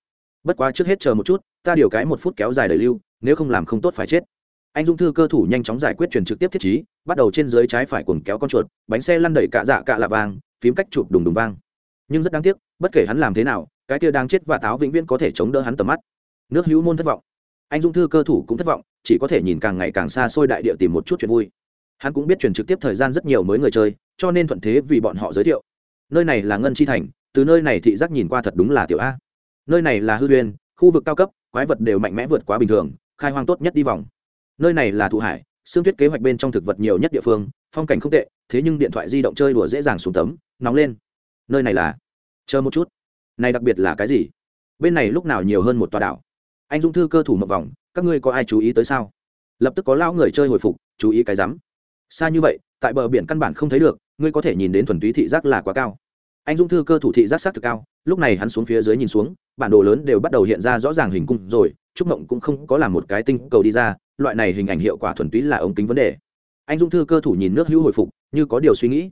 Bất quá trước hết chờ một chút, ta điều cái một phút kéo dài đời lưu, nếu không làm không tốt phải chết. Anh dung thư cơ thủ nhanh chóng giải quyết truyền trực tiếp thiết trí, bắt đầu trên dưới trái phải cuồng kéo con chuột, bánh xe lăn đẩy cạ dạ cạ lạ vàng, phím cách chụp đùng đùng vang. Nhưng rất đáng tiếc, bất kể hắn làm thế nào, cái kia đang chết và táo vĩnh viễn có thể chống đỡ hắn tầm mắt. Nước hữu môn thất vọng anh dung thư cơ thủ cũng thất vọng, chỉ có thể nhìn càng ngày càng xa xôi đại địa tìm một chút chuyện vui. Hắn cũng biết chuyển trực tiếp thời gian rất nhiều mới người chơi, cho nên thuận thế vì bọn họ giới thiệu. Nơi này là ngân chi thành, từ nơi này thị giác nhìn qua thật đúng là tiểu a. Nơi này là hư uyên khu vực cao cấp, quái vật đều mạnh mẽ vượt quá bình thường, khai hoang tốt nhất đi vòng. Nơi này là thụ hải, xương tuyết kế hoạch bên trong thực vật nhiều nhất địa phương, phong cảnh không tệ, thế nhưng điện thoại di động chơi đùa dễ dàng xuống tấm, nóng lên. Nơi này là, chờ một chút. Này đặc biệt là cái gì? Bên này lúc nào nhiều hơn một tòa đảo? Anh dũng thư cơ thủ một vòng, các ngươi có ai chú ý tới sao? Lập tức có lao người chơi hồi phục, chú ý cái rắm. Xa như vậy, tại bờ biển căn bản không thấy được, ngươi có thể nhìn đến thuần túy thị giác là quá cao. Anh dung thư cơ thủ thị giác sắc thực cao, lúc này hắn xuống phía dưới nhìn xuống, bản đồ lớn đều bắt đầu hiện ra rõ ràng hình cung rồi, trúc mộng cũng không có làm một cái tinh cầu đi ra, loại này hình ảnh hiệu quả thuần túy là ống kính vấn đề. Anh dung thư cơ thủ nhìn nước hữu hồi phục, như có điều suy nghĩ.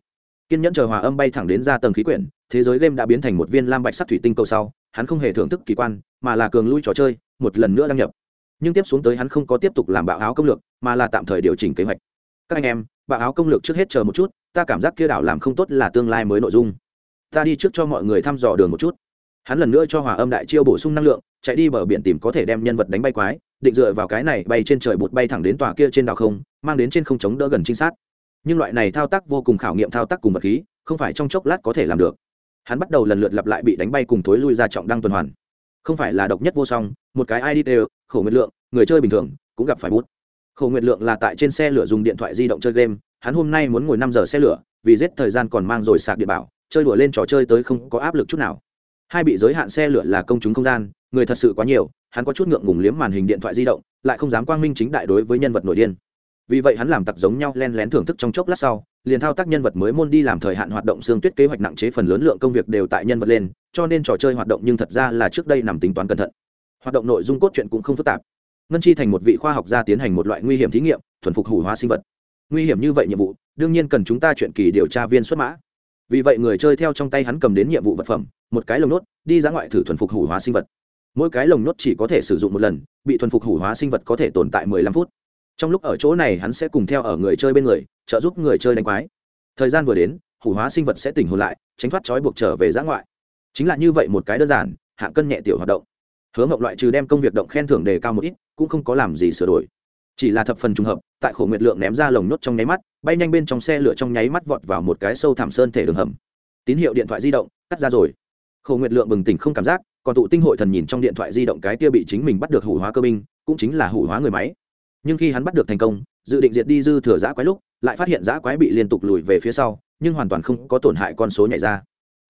Kiên nhẫn chờ hòa âm bay thẳng đến ra tầng khí quyển, thế giới game đã biến thành một viên lam bạch sắc thủy tinh cầu sau, hắn không hề thưởng thức kỳ quan mà là cường lui trò chơi, một lần nữa đăng nhập. Nhưng tiếp xuống tới hắn không có tiếp tục làm bạo áo công lược, mà là tạm thời điều chỉnh kế hoạch. Các anh em, bạo áo công lược trước hết chờ một chút, ta cảm giác kia đảo làm không tốt là tương lai mới nội dung. Ta đi trước cho mọi người thăm dò đường một chút. Hắn lần nữa cho hòa âm đại chiêu bổ sung năng lượng, chạy đi bờ biển tìm có thể đem nhân vật đánh bay quái, định dựa vào cái này bay trên trời bụt bay thẳng đến tòa kia trên đảo không, mang đến trên không chống đỡ gần trinh sát. Nhưng loại này thao tác vô cùng khảo nghiệm thao tác cùng vật khí, không phải trong chốc lát có thể làm được. Hắn bắt đầu lần lượt lặp lại bị đánh bay cùng thối lui ra trọng đăng tuần hoàn không phải là độc nhất vô song, một cái id đều, khổ nguyện lượng, người chơi bình thường, cũng gặp phải bút. Khổ nguyện lượng là tại trên xe lửa dùng điện thoại di động chơi game, hắn hôm nay muốn ngồi năm giờ xe lửa, vì giết thời gian còn mang rồi sạc điện bảo, chơi đùa lên trò chơi tới không có áp lực chút nào. Hai bị giới hạn xe lửa là công chúng không gian, người thật sự quá nhiều, hắn có chút ngượng ngùng liếm màn hình điện thoại di động, lại không dám quang minh chính đại đối với nhân vật nội điên vì vậy hắn làm tặc giống nhau len lén thưởng thức trong chốc lát sau, liền thao tác nhân vật mới môn đi làm thời hạn hoạt động xương tuyết kế hoạch nặng chế phần lớn lượng công việc đều tại nhân vật lên, cho nên trò chơi hoạt động nhưng thật ra là trước đây nằm tính toán cẩn thận. Hoạt động nội dung cốt truyện cũng không phức tạp. Ngân chi thành một vị khoa học gia tiến hành một loại nguy hiểm thí nghiệm, thuần phục hủ hóa sinh vật. Nguy hiểm như vậy nhiệm vụ, đương nhiên cần chúng ta chuyện kỳ điều tra viên xuất mã. Vì vậy người chơi theo trong tay hắn cầm đến nhiệm vụ vật phẩm, một cái lồng nốt, đi ra ngoại thử thuần phục hủ hóa sinh vật. Mỗi cái lồng nốt chỉ có thể sử dụng một lần, bị thuần phục hủ hóa sinh vật có thể tồn tại mười lăm phút trong lúc ở chỗ này hắn sẽ cùng theo ở người chơi bên người, trợ giúp người chơi đánh quái. Thời gian vừa đến, hủ hóa sinh vật sẽ tỉnh hồn lại, tránh thoát trói buộc trở về giã ngoại. Chính là như vậy một cái đơn giản, hạng cân nhẹ tiểu hoạt động. Hứa mộng loại trừ đem công việc động khen thưởng đề cao một ít, cũng không có làm gì sửa đổi. Chỉ là thập phần trùng hợp, tại khổ nguyệt lượng ném ra lồng nhốt trong nháy mắt, bay nhanh bên trong xe lửa trong nháy mắt vọt vào một cái sâu thảm sơn thể đường hầm. Tín hiệu điện thoại di động, cắt ra rồi. Khổ nguyệt lượng bừng tỉnh không cảm giác, còn tụ tinh hội thần nhìn trong điện thoại di động cái kia bị chính mình bắt được hủ hóa cơ binh, cũng chính là hủ hóa người máy nhưng khi hắn bắt được thành công, dự định diệt đi dư thừa giã quái lúc, lại phát hiện giã quái bị liên tục lùi về phía sau, nhưng hoàn toàn không có tổn hại con số nhảy ra.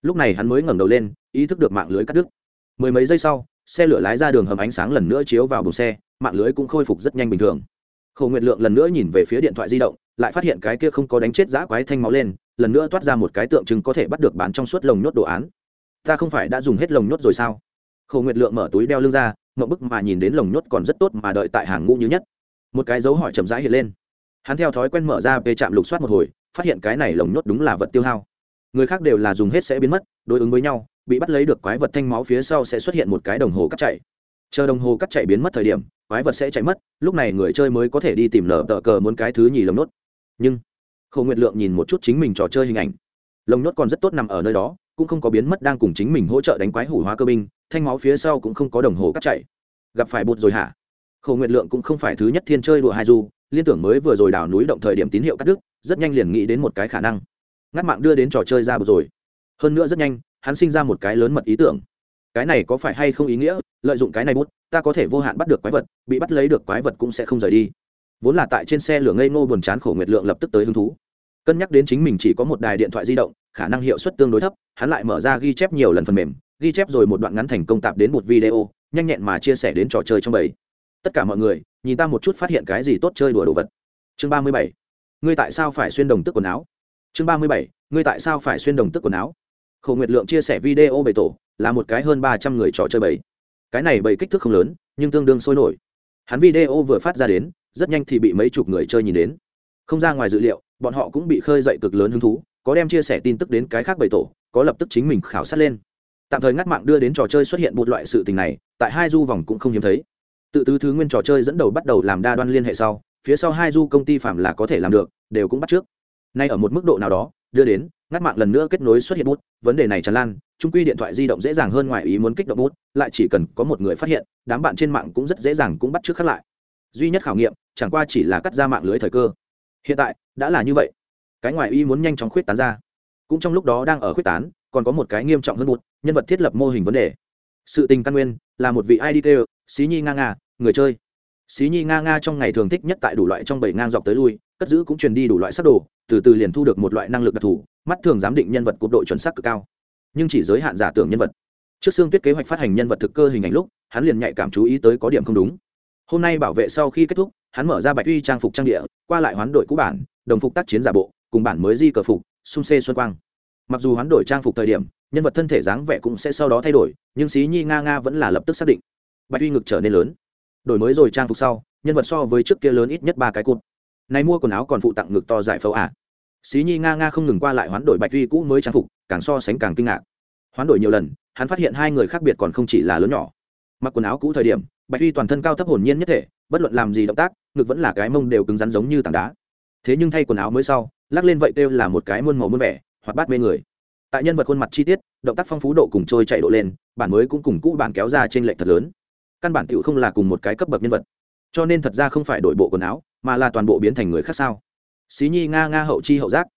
Lúc này hắn mới ngẩng đầu lên, ý thức được mạng lưới cắt đứt. Mười mấy giây sau, xe lửa lái ra đường hầm ánh sáng lần nữa chiếu vào bùng xe, mạng lưới cũng khôi phục rất nhanh bình thường. Khẩu nguyệt lượng lần nữa nhìn về phía điện thoại di động, lại phát hiện cái kia không có đánh chết giã quái thanh máu lên, lần nữa toát ra một cái tượng trưng có thể bắt được bán trong suốt lồng nhốt đồ án. Ta không phải đã dùng hết lồng nhốt rồi sao? Khẩu nguyệt lượng mở túi đeo lưng ra mậu bức mà nhìn đến lồng nhốt còn rất tốt mà đợi tại hàng ngũ như nhất một cái dấu hỏi chậm rãi hiện lên. Hắn theo thói quen mở ra về trạm lục soát một hồi phát hiện cái này lồng nhốt đúng là vật tiêu hao. Người khác đều là dùng hết sẽ biến mất đối ứng với nhau bị bắt lấy được quái vật thanh máu phía sau sẽ xuất hiện một cái đồng hồ cắt chạy. Chờ đồng hồ cắt chạy biến mất thời điểm quái vật sẽ chạy mất lúc này người chơi mới có thể đi tìm lờ tờ cờ muốn cái thứ nhì lồng nhốt, nhưng khâu nguyệt lượng nhìn một chút chính mình trò chơi hình ảnh. Lồng nhốt còn rất tốt nằm ở nơi đó cũng không có biến mất đang cùng chính mình hỗ trợ đánh quái hủ hóa cơ binh thanh máu phía sau cũng không có đồng hồ cắt chạy. Gặp phải bột rồi hả? Khổ nguyệt lượng cũng không phải thứ nhất thiên chơi đùa hai du, liên tưởng mới vừa rồi đào núi động thời điểm tín hiệu cắt đứt, rất nhanh liền nghĩ đến một cái khả năng. Ngắt mạng đưa đến trò chơi ra rồi. Hơn nữa rất nhanh, hắn sinh ra một cái lớn mật ý tưởng. Cái này có phải hay không ý nghĩa, lợi dụng cái này bút, ta có thể vô hạn bắt được quái vật, bị bắt lấy được quái vật cũng sẽ không rời đi. Vốn là tại trên xe lửa ngây ngô buồn chán khổ nguyệt lượng lập tức tới hứng thú. Cân nhắc đến chính mình chỉ có một đài điện thoại di động, khả năng hiệu suất tương đối thấp, hắn lại mở ra ghi chép nhiều lần phần mềm, ghi chép rồi một đoạn ngắn thành công tạp đến một video, nhanh nhẹn mà chia sẻ đến trò chơi trong bầy tất cả mọi người, nhìn ta một chút phát hiện cái gì tốt chơi đùa đồ vật. Chương ba mươi bảy. Ngươi tại sao phải xuyên đồng tức quần áo? Chương ba mươi bảy. Ngươi tại sao phải xuyên đồng tức quần áo? Khẩu nguyệt lượng chia sẻ video bày tổ là một cái hơn ba trăm người trò chơi bầy. Cái này bầy kích thước không lớn, nhưng tương đương sôi nổi. Hắn video vừa phát ra đến, rất nhanh thì bị mấy chục người chơi nhìn đến. Không ra ngoài dự liệu, bọn họ cũng bị khơi dậy cực lớn hứng thú, có đem chia sẻ tin tức đến cái khác bầy tổ có lập tức chính mình khảo sát lên. Tạm thời ngắt mạng đưa đến trò chơi xuất hiện một loại sự tình này, tại hai du vòng cũng không hiếm thấy tự tứ thứ nguyên trò chơi dẫn đầu bắt đầu làm đa đoan liên hệ sau, phía sau hai du công ty phạm là có thể làm được, đều cũng bắt trước. Nay ở một mức độ nào đó, đưa đến, ngắt mạng lần nữa kết nối xuất hiện bút, vấn đề này tràn lan trung quy điện thoại di động dễ dàng hơn ngoài ý muốn kích động bút, lại chỉ cần có một người phát hiện, đám bạn trên mạng cũng rất dễ dàng cũng bắt trước khác lại. Duy nhất khảo nghiệm, chẳng qua chỉ là cắt ra mạng lưới thời cơ. Hiện tại, đã là như vậy. Cái ngoài ý muốn nhanh chóng khuyết tán ra. Cũng trong lúc đó đang ở khuyết tán, còn có một cái nghiêm trọng hơn bút, nhân vật thiết lập mô hình vấn đề. Sự tình căn nguyên, là một vị idk xí nhi nga nga, người chơi. Xí nhi nga nga trong ngày thường thích nhất tại đủ loại trong bảy ngang dọc tới lui, cất giữ cũng truyền đi đủ loại sắc đồ, từ từ liền thu được một loại năng lực đặc thù, mắt thường giám định nhân vật cục độ chuẩn xác cực cao. Nhưng chỉ giới hạn giả tưởng nhân vật. Trước xương tuyết kế hoạch phát hành nhân vật thực cơ hình ảnh lúc, hắn liền nhạy cảm chú ý tới có điểm không đúng. Hôm nay bảo vệ sau khi kết thúc, hắn mở ra bạch uy trang phục trang địa, qua lại hoán đổi cũ bản, đồng phục tác chiến giả bộ, cùng bản mới di cờ phục, xung xê xuân quang. Mặc dù hoán đổi trang phục thời điểm, nhân vật thân thể dáng vẻ cũng sẽ sau đó thay đổi, nhưng xí nhi nga nga vẫn là lập tức xác định bạch uy ngực trở nên lớn. Đổi mới rồi trang phục sau, nhân vật so với trước kia lớn ít nhất ba cái cụt. Này mua quần áo còn phụ tặng ngực to giải phẫu à? Xí nhi nga nga không ngừng qua lại hoán đổi bạch uy cũ mới trang phục, càng so sánh càng kinh ngạc. Hoán đổi nhiều lần, hắn phát hiện hai người khác biệt còn không chỉ là lớn nhỏ. Mặc quần áo cũ thời điểm, bạch uy toàn thân cao thấp hồn nhiên nhất thể, bất luận làm gì động tác, ngực vẫn là cái mông đều cứng rắn giống như tảng đá. Thế nhưng thay quần áo mới sau, lắc lên vậy kêu là một cái muôn màu muôn vẻ hoặc bát mê người. Tại nhân vật khuôn mặt chi tiết, động tác phong phú độ cùng trôi chạy độ lên, bản mới cũng cùng cũ bản kéo ra trên lệnh thật lớn căn bản tựu không là cùng một cái cấp bậc nhân vật. Cho nên thật ra không phải đổi bộ quần áo, mà là toàn bộ biến thành người khác sao? Xí nhi nga nga hậu chi hậu giác.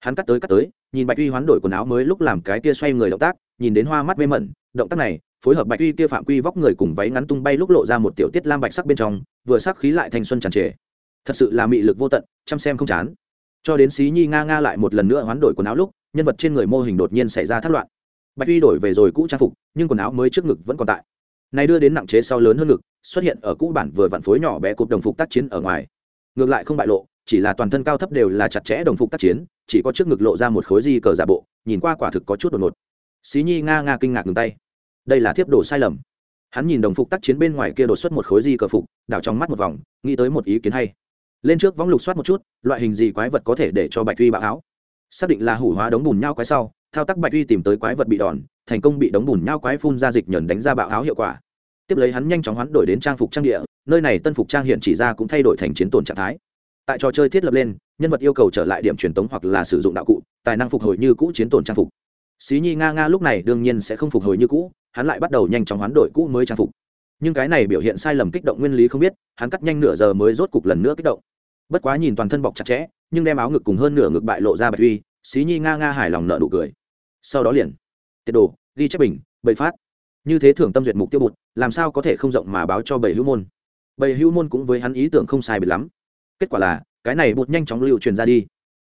Hắn cắt tới cắt tới, nhìn bạch uy hoán đổi quần áo mới lúc làm cái kia xoay người động tác, nhìn đến hoa mắt mê mẩn, động tác này, phối hợp bạch uy kia phạm quy vóc người cùng váy ngắn tung bay lúc lộ ra một tiểu tiết lam bạch sắc bên trong, vừa sắc khí lại thanh xuân tràn trề. Thật sự là mị lực vô tận, chăm xem không chán. Cho đến xí nhi nga nga lại một lần nữa hoán đổi quần áo lúc, nhân vật trên người mô hình đột nhiên xảy ra thất loạn. Bạch uy đổi về rồi cũ trang phục, nhưng quần áo mới trước ngực vẫn còn tại này đưa đến nặng chế sau lớn hơn lực xuất hiện ở cũ bản vừa vặn phối nhỏ bé cục đồng phục tác chiến ở ngoài. Ngược lại không bại lộ, chỉ là toàn thân cao thấp đều là chặt chẽ đồng phục tác chiến, chỉ có trước ngực lộ ra một khối di cờ giả bộ, nhìn qua quả thực có chút đột ngột. Xí nhi nga nga kinh ngạc ngừng tay. Đây là thiếp đồ sai lầm. Hắn nhìn đồng phục tác chiến bên ngoài kia đột xuất một khối di cờ phục, đảo trong mắt một vòng, nghĩ tới một ý kiến hay. Lên trước võng lục soát một chút, loại hình gì quái vật có thể để cho bạch tuy bạo áo? Xác định là hủ hóa đống bùn nhau quái sau, thao tác bạch tuy tìm tới quái vật bị đòn thành công bị đống bùn nhau quái phun ra dịch nhờn đánh ra bạo áo hiệu quả. Tiếp lấy hắn nhanh chóng hoán đổi đến trang phục trang địa, nơi này tân phục trang hiện chỉ ra cũng thay đổi thành chiến tồn trạng thái. Tại trò chơi thiết lập lên, nhân vật yêu cầu trở lại điểm truyền tống hoặc là sử dụng đạo cụ, tài năng phục hồi như cũ chiến tồn trang phục. Xí nhi nga nga lúc này đương nhiên sẽ không phục hồi như cũ, hắn lại bắt đầu nhanh chóng hoán đổi cũ mới trang phục. Nhưng cái này biểu hiện sai lầm kích động nguyên lý không biết, hắn cắt nhanh nửa giờ mới rốt cục lần nữa kích động. Bất quá nhìn toàn thân bọc chặt chẽ, nhưng đem áo ngực cùng hơn nửa ngực bại lộ ra bạch uy, xí nhi nga nga hài lòng nợ nụ cười. Sau đó liền tiệt đồ, ghi chép bình bậy phát. Như thế thưởng tâm duyệt mục tiêu bụt, làm sao có thể không rộng mà báo cho bảy hữu môn? Bảy hữu môn cũng với hắn ý tưởng không sai biệt lắm. Kết quả là, cái này bụt nhanh chóng lưu truyền ra đi.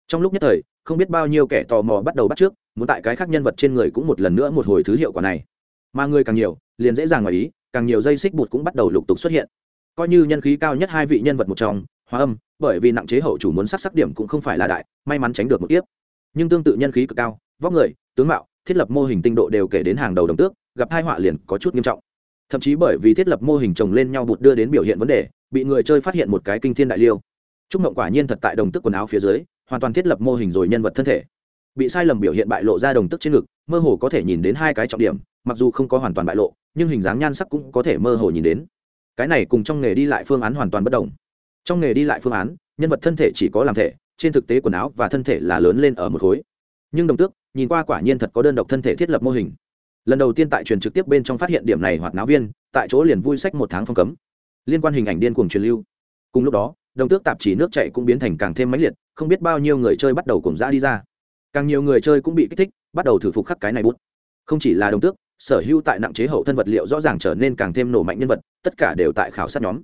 Trong lúc nhất thời, không biết bao nhiêu kẻ tò mò bắt đầu bắt trước, muốn tại cái khác nhân vật trên người cũng một lần nữa một hồi thứ hiệu quả này. Mà người càng nhiều, liền dễ dàng ngoài ý, càng nhiều dây xích bụt cũng bắt đầu lục tục xuất hiện. Coi như nhân khí cao nhất hai vị nhân vật một trong, hóa âm, bởi vì nặng chế hậu chủ muốn sắc sắc điểm cũng không phải là đại, may mắn tránh được một tiếp nhưng tương tự nhân khí cực cao, vóc người, tướng mạo thiết lập mô hình tinh độ đều kể đến hàng đầu đồng tước, gặp hai họa liền có chút nghiêm trọng. Thậm chí bởi vì thiết lập mô hình chồng lên nhau bụt đưa đến biểu hiện vấn đề, bị người chơi phát hiện một cái kinh thiên đại liêu. Chúc mộng quả nhiên thật tại đồng tức quần áo phía dưới, hoàn toàn thiết lập mô hình rồi nhân vật thân thể. Bị sai lầm biểu hiện bại lộ ra đồng tức trên ngực, mơ hồ có thể nhìn đến hai cái trọng điểm, mặc dù không có hoàn toàn bại lộ, nhưng hình dáng nhan sắc cũng có thể mơ hồ nhìn đến. Cái này cùng trong nghề đi lại phương án hoàn toàn bất đồng. Trong nghề đi lại phương án, nhân vật thân thể chỉ có làm thể, trên thực tế quần áo và thân thể là lớn lên ở một khối. Nhưng đồng tước nhìn qua quả nhiên thật có đơn độc thân thể thiết lập mô hình. Lần đầu tiên tại truyền trực tiếp bên trong phát hiện điểm này hoạt náo viên, tại chỗ liền vui sách một tháng phong cấm. Liên quan hình ảnh điên cuồng truyền lưu. Cùng lúc đó, đồng tước tạp chỉ nước chạy cũng biến thành càng thêm mãnh liệt, không biết bao nhiêu người chơi bắt đầu cùng ra đi ra. Càng nhiều người chơi cũng bị kích thích, bắt đầu thử phục khắc cái này bút. Không chỉ là đồng tước, sở hữu tại nặng chế hậu thân vật liệu rõ ràng trở nên càng thêm nổ mạnh nhân vật, tất cả đều tại khảo sát nhóm.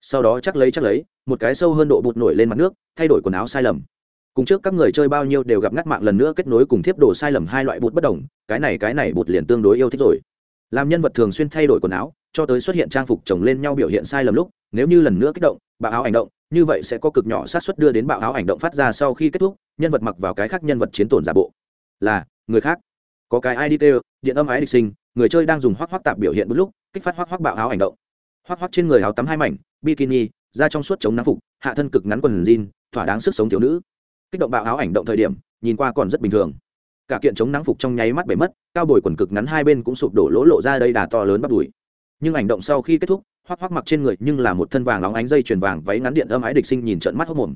Sau đó chắc lấy chắc lấy, một cái sâu hơn độ bụt nổi lên mặt nước, thay đổi quần áo sai lầm cùng trước các người chơi bao nhiêu đều gặp ngắt mạng lần nữa kết nối cùng thiếp đồ sai lầm hai loại bụt bất đồng, cái này cái này bụt liền tương đối yêu thích rồi. Làm nhân vật thường xuyên thay đổi quần áo, cho tới xuất hiện trang phục chồng lên nhau biểu hiện sai lầm lúc, nếu như lần nữa kích động, bạo áo hành động, như vậy sẽ có cực nhỏ sát xuất đưa đến bạo áo hành động phát ra sau khi kết thúc, nhân vật mặc vào cái khác nhân vật chiến tổn giả bộ. Là, người khác. Có cái id tê điện âm ái địch sinh, người chơi đang dùng hoác hoác tạp biểu hiện một lúc, kích phát hoác hoác bạo áo hành động. Hoác hoác trên người áo tắm hai mảnh, bikini ra trong suốt chống nắng phục, hạ thân cực ngắn quần jean, thỏa đáng sức sống thiếu nữ kích động bạo áo ảnh động thời điểm, nhìn qua còn rất bình thường. Cả kiện chống nắng phục trong nháy mắt bể mất, cao bồi quần cực ngắn hai bên cũng sụp đổ lỗ lộ ra đây đà to lớn bắt đùi. Nhưng ảnh động sau khi kết thúc, hoắc hoắc mặc trên người nhưng là một thân vàng óng ánh dây chuyền vàng váy ngắn điện âm ái địch sinh nhìn trận mắt hốc mồm.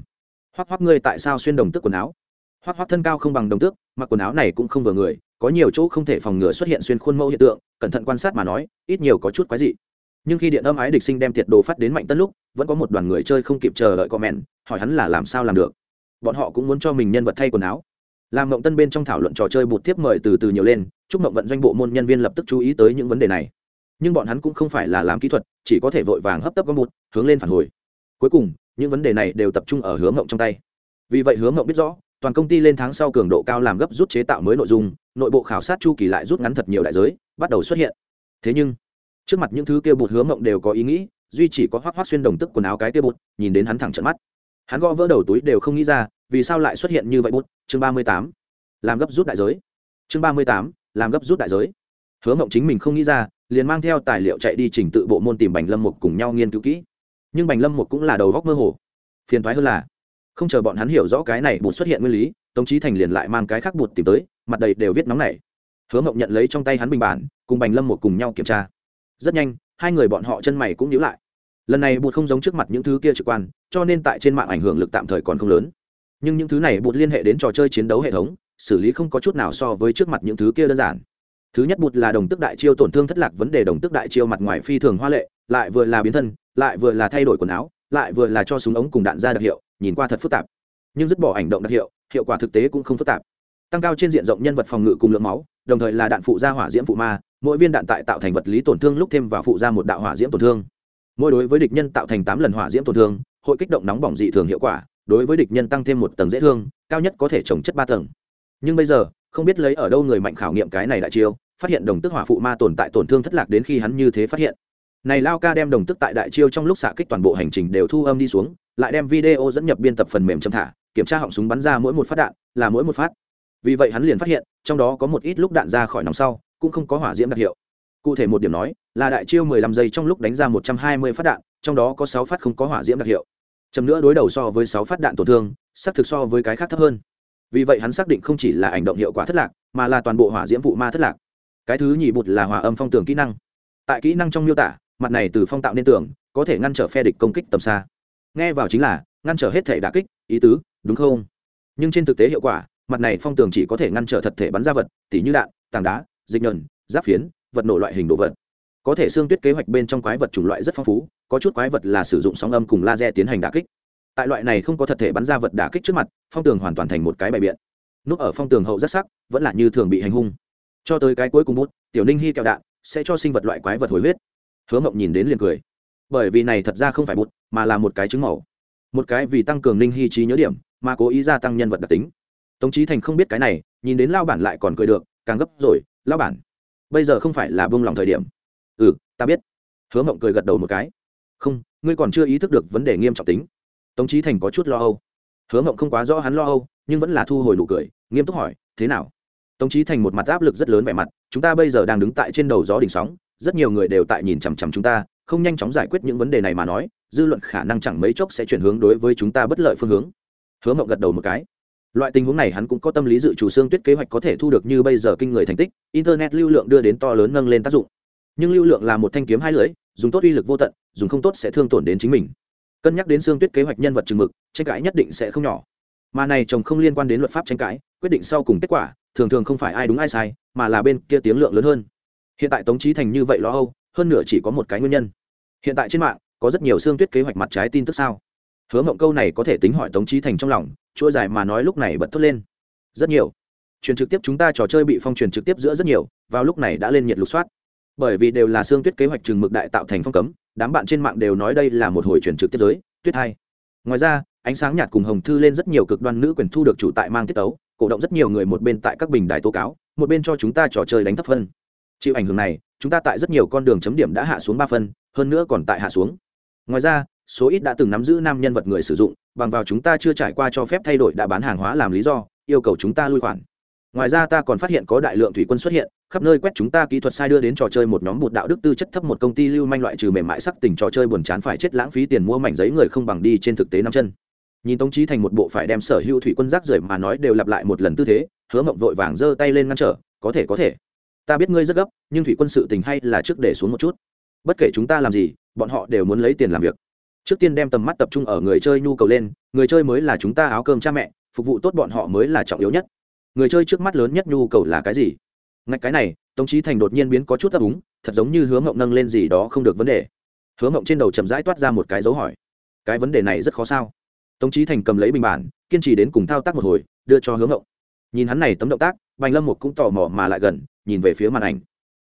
Hoắc hoắc ngươi tại sao xuyên đồng tước quần áo? Hoắc hoắc thân cao không bằng đồng tước, mặc quần áo này cũng không vừa người, có nhiều chỗ không thể phòng ngừa xuất hiện xuyên khuôn mẫu hiện tượng, cẩn thận quan sát mà nói, ít nhiều có chút quái dị. Nhưng khi điện âm ái địch sinh đem tiệt đồ phát đến mạnh tân lúc, vẫn có một đoàn người chơi không kịp chờ đợi comment, hỏi hắn là làm sao làm được bọn họ cũng muốn cho mình nhân vật thay quần áo. Làm mộng tân bên trong thảo luận trò chơi bụt tiếp mời từ từ nhiều lên, chúc mộng vận doanh bộ môn nhân viên lập tức chú ý tới những vấn đề này. Nhưng bọn hắn cũng không phải là làm kỹ thuật, chỉ có thể vội vàng hấp tấp gom bụt, hướng lên phản hồi. Cuối cùng, những vấn đề này đều tập trung ở hướng mộng trong tay. Vì vậy hướng mộng biết rõ, toàn công ty lên tháng sau cường độ cao làm gấp rút chế tạo mới nội dung, nội bộ khảo sát chu kỳ lại rút ngắn thật nhiều đại giới, bắt đầu xuất hiện. Thế nhưng, trước mặt những thứ kia bụt hướng mộng đều có ý nghĩ, duy chỉ có hoác hoác xuyên đồng tức quần áo cái kia bụt, nhìn đến hắn thẳng trận mắt hắn gõ vỡ đầu túi đều không nghĩ ra, vì sao lại xuất hiện như vậy bút? Chương ba mươi tám, làm gấp rút đại giới. Chương ba mươi tám, làm gấp rút đại giới. Hứa mộng chính mình không nghĩ ra, liền mang theo tài liệu chạy đi trình tự bộ môn tìm bành lâm Mục cùng nhau nghiên cứu kỹ. Nhưng bành lâm Mục cũng là đầu góc mơ hồ. Phiền thoái hơn là, không chờ bọn hắn hiểu rõ cái này bụt xuất hiện nguyên lý, tống trí thành liền lại mang cái khác bụt tìm tới, mặt đầy đều viết nóng này hứa mộng nhận lấy trong tay hắn bình bản, cùng bành lâm một cùng nhau kiểm tra. Rất nhanh, hai người bọn họ chân mày cũng nhíu lại. Lần này bụt không giống trước mặt những thứ kia trực quan cho nên tại trên mạng ảnh hưởng lực tạm thời còn không lớn. Nhưng những thứ này bụt liên hệ đến trò chơi chiến đấu hệ thống, xử lý không có chút nào so với trước mặt những thứ kia đơn giản. Thứ nhất bụt là đồng tức đại chiêu tổn thương thất lạc vấn đề đồng tức đại chiêu mặt ngoài phi thường hoa lệ, lại vừa là biến thân, lại vừa là thay đổi quần áo, lại vừa là cho súng ống cùng đạn ra đặc hiệu, nhìn qua thật phức tạp. Nhưng dứt bỏ ảnh động đặc hiệu hiệu quả thực tế cũng không phức tạp. Tăng cao trên diện rộng nhân vật phòng ngự cùng lượng máu, đồng thời là đạn phụ ra hỏa diễm phụ ma, mỗi viên đạn tại tạo thành vật lý tổn thương lúc thêm vào phụ ra một đạo hỏa diễm tổn thương. Mỗi đối với địch nhân tạo thành tám lần hỏa diễm tổn thương hội kích động nóng bỏng dị thường hiệu quả, đối với địch nhân tăng thêm một tầng dễ thương, cao nhất có thể trồng chất ba tầng. Nhưng bây giờ, không biết lấy ở đâu người mạnh khảo nghiệm cái này đại chiêu, phát hiện đồng tức hỏa phụ ma tồn tại tổn thương thất lạc đến khi hắn như thế phát hiện. Này lao ca đem đồng tức tại đại chiêu trong lúc xạ kích toàn bộ hành trình đều thu âm đi xuống, lại đem video dẫn nhập biên tập phần mềm châm thả, kiểm tra họng súng bắn ra mỗi một phát đạn, là mỗi một phát. Vì vậy hắn liền phát hiện, trong đó có một ít lúc đạn ra khỏi nòng sau, cũng không có hỏa diễm đặc hiệu. Cụ thể một điểm nói, là đại chiêu 15 giây trong lúc đánh ra 120 phát đạn, trong đó có 6 phát không có hỏa diễm đặc hiệu chấm nữa đối đầu so với 6 phát đạn tổn thương, xác thực so với cái khác thấp hơn. Vì vậy hắn xác định không chỉ là ảnh động hiệu quả thất lạc, mà là toàn bộ hỏa diễm vụ ma thất lạc. Cái thứ nhì bụt là hòa âm phong tường kỹ năng. Tại kỹ năng trong miêu tả, mặt này từ phong tạo nên tường, có thể ngăn trở phe địch công kích tầm xa. Nghe vào chính là, ngăn trở hết thể đà kích, ý tứ, đúng không? Nhưng trên thực tế hiệu quả, mặt này phong tường chỉ có thể ngăn trở thật thể bắn ra vật, tỉ như đạn, tảng đá, dịch nhờn giáp phiến, vật nổ loại hình đồ vật. Có thể xương tuyết kế hoạch bên trong quái vật chủng loại rất phong phú có chút quái vật là sử dụng sóng âm cùng laser tiến hành đả kích. Tại loại này không có thật thể bắn ra vật đả kích trước mặt, phong tường hoàn toàn thành một cái bài biện. Núp ở phong tường hậu rất sắc, vẫn là như thường bị hành hung. Cho tới cái cuối cùng bút, tiểu ninh hy kẹo đạn sẽ cho sinh vật loại quái vật hồi huyết. Hứa mộng nhìn đến liền cười. Bởi vì này thật ra không phải bút, mà là một cái trứng màu. Một cái vì tăng cường ninh hy trí nhớ điểm, mà cố ý gia tăng nhân vật đặc tính. Tống trí thành không biết cái này, nhìn đến lao bản lại còn cười được, càng gấp rồi, lao bản, bây giờ không phải là buông lòng thời điểm. Ừ ta biết. Hứa mộng cười gật đầu một cái không, ngươi còn chưa ý thức được vấn đề nghiêm trọng tính. Tống trí thành có chút lo âu. Hứa mộng không quá rõ hắn lo âu, nhưng vẫn là thu hồi nụ cười, nghiêm túc hỏi, thế nào? Tống trí thành một mặt áp lực rất lớn vẻ mặt, chúng ta bây giờ đang đứng tại trên đầu gió đỉnh sóng, rất nhiều người đều tại nhìn chằm chằm chúng ta, không nhanh chóng giải quyết những vấn đề này mà nói, dư luận khả năng chẳng mấy chốc sẽ chuyển hướng đối với chúng ta bất lợi phương hướng. Hứa mộng gật đầu một cái. Loại tình huống này hắn cũng có tâm lý dự chủ xương tuyết kế hoạch có thể thu được như bây giờ kinh người thành tích, internet lưu lượng đưa đến to lớn nâng lên tác dụng. Nhưng lưu lượng là một thanh kiếm hai lưỡi dùng tốt uy lực vô tận, dùng không tốt sẽ thương tổn đến chính mình. Cân nhắc đến xương tuyết kế hoạch nhân vật chừng mực, tranh cãi nhất định sẽ không nhỏ. Mà này chồng không liên quan đến luật pháp tranh cãi, quyết định sau cùng kết quả, thường thường không phải ai đúng ai sai, mà là bên kia tiếng lượng lớn hơn. Hiện tại tống trí thành như vậy lo âu, hơn nửa chỉ có một cái nguyên nhân. Hiện tại trên mạng, có rất nhiều xương tuyết kế hoạch mặt trái tin tức sao? Hứa mộng câu này có thể tính hỏi tống trí thành trong lòng, chuỗi dài mà nói lúc này bật thốt lên. Rất nhiều. Truyền trực tiếp chúng ta trò chơi bị phong truyền trực tiếp giữa rất nhiều, vào lúc này đã lên nhiệt lục soát bởi vì đều là xương tuyết kế hoạch trừng mực đại tạo thành phong cấm, đám bạn trên mạng đều nói đây là một hồi truyền trực tiếp giới, tuyết hai. Ngoài ra, ánh sáng nhạt cùng hồng thư lên rất nhiều cực đoan nữ quyền thu được chủ tại mang tiết tấu, cổ động rất nhiều người một bên tại các bình đài tố cáo, một bên cho chúng ta trò chơi đánh thấp phân. Chịu ảnh hưởng này, chúng ta tại rất nhiều con đường chấm điểm đã hạ xuống ba phân, hơn nữa còn tại hạ xuống. Ngoài ra, số ít đã từng nắm giữ nam nhân vật người sử dụng, bằng vào chúng ta chưa trải qua cho phép thay đổi đã bán hàng hóa làm lý do, yêu cầu chúng ta lui khoản ngoài ra ta còn phát hiện có đại lượng thủy quân xuất hiện, khắp nơi quét chúng ta kỹ thuật sai đưa đến trò chơi một nhóm bụt đạo đức tư chất thấp một công ty lưu manh loại trừ mềm mại sắc tình trò chơi buồn chán phải chết lãng phí tiền mua mảnh giấy người không bằng đi trên thực tế năm chân. Nhìn tống trí thành một bộ phải đem sở hữu thủy quân rác rưởi mà nói đều lặp lại một lần tư thế, hứa mộng vội vàng giơ tay lên ngăn trở, có thể có thể. Ta biết ngươi rất gấp, nhưng thủy quân sự tình hay là trước để xuống một chút. Bất kể chúng ta làm gì, bọn họ đều muốn lấy tiền làm việc. Trước tiên đem tầm mắt tập trung ở người chơi nhu cầu lên, người chơi mới là chúng ta áo cơm cha mẹ, phục vụ tốt bọn họ mới là trọng yếu nhất người chơi trước mắt lớn nhất nhu cầu là cái gì? Ngạch cái này, tống trí thành đột nhiên biến có chút ấp úng, thật giống như hướng ngộng nâng lên gì đó không được vấn đề. Hướng ngộng trên đầu chầm rãi toát ra một cái dấu hỏi. Cái vấn đề này rất khó sao? Tống trí thành cầm lấy bình bản, kiên trì đến cùng thao tác một hồi, đưa cho hướng ngộng. Nhìn hắn này tấm động tác, bành lâm một cũng tò mò mà lại gần, nhìn về phía màn ảnh.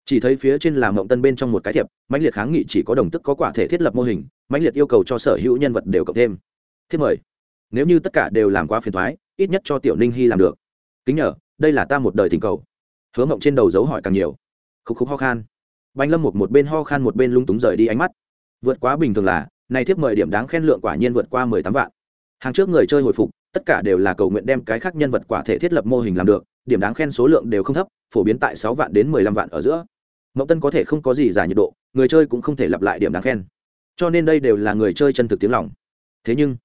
Chỉ thấy phía trên là mộng tân bên trong một cái thiệp, mãnh liệt kháng nghị chỉ có đồng tức có quả thể thiết lập mô hình, mãnh liệt yêu cầu cho sở hữu nhân vật đều cộng thêm. Thiết mời. Nếu như tất cả đều làm quá phiền thoái ít nhất cho tiểu ninh hy làm được kính nhờ, đây là ta một đời tình cầu. Hứa mộng trên đầu dấu hỏi càng nhiều. Khúc khúc ho khan. Bánh lâm một một bên ho khan một bên lung túng rời đi ánh mắt. Vượt quá bình thường là, này thiếp mời điểm đáng khen lượng quả nhiên vượt qua mười tám vạn. Hàng trước người chơi hồi phục, tất cả đều là cầu nguyện đem cái khác nhân vật quả thể thiết lập mô hình làm được, điểm đáng khen số lượng đều không thấp, phổ biến tại sáu vạn đến mười lăm vạn ở giữa. Mậu tân có thể không có gì giả nhiệt độ, người chơi cũng không thể lặp lại điểm đáng khen. Cho nên đây đều là người chơi chân thực tiếng lòng. Thế nhưng,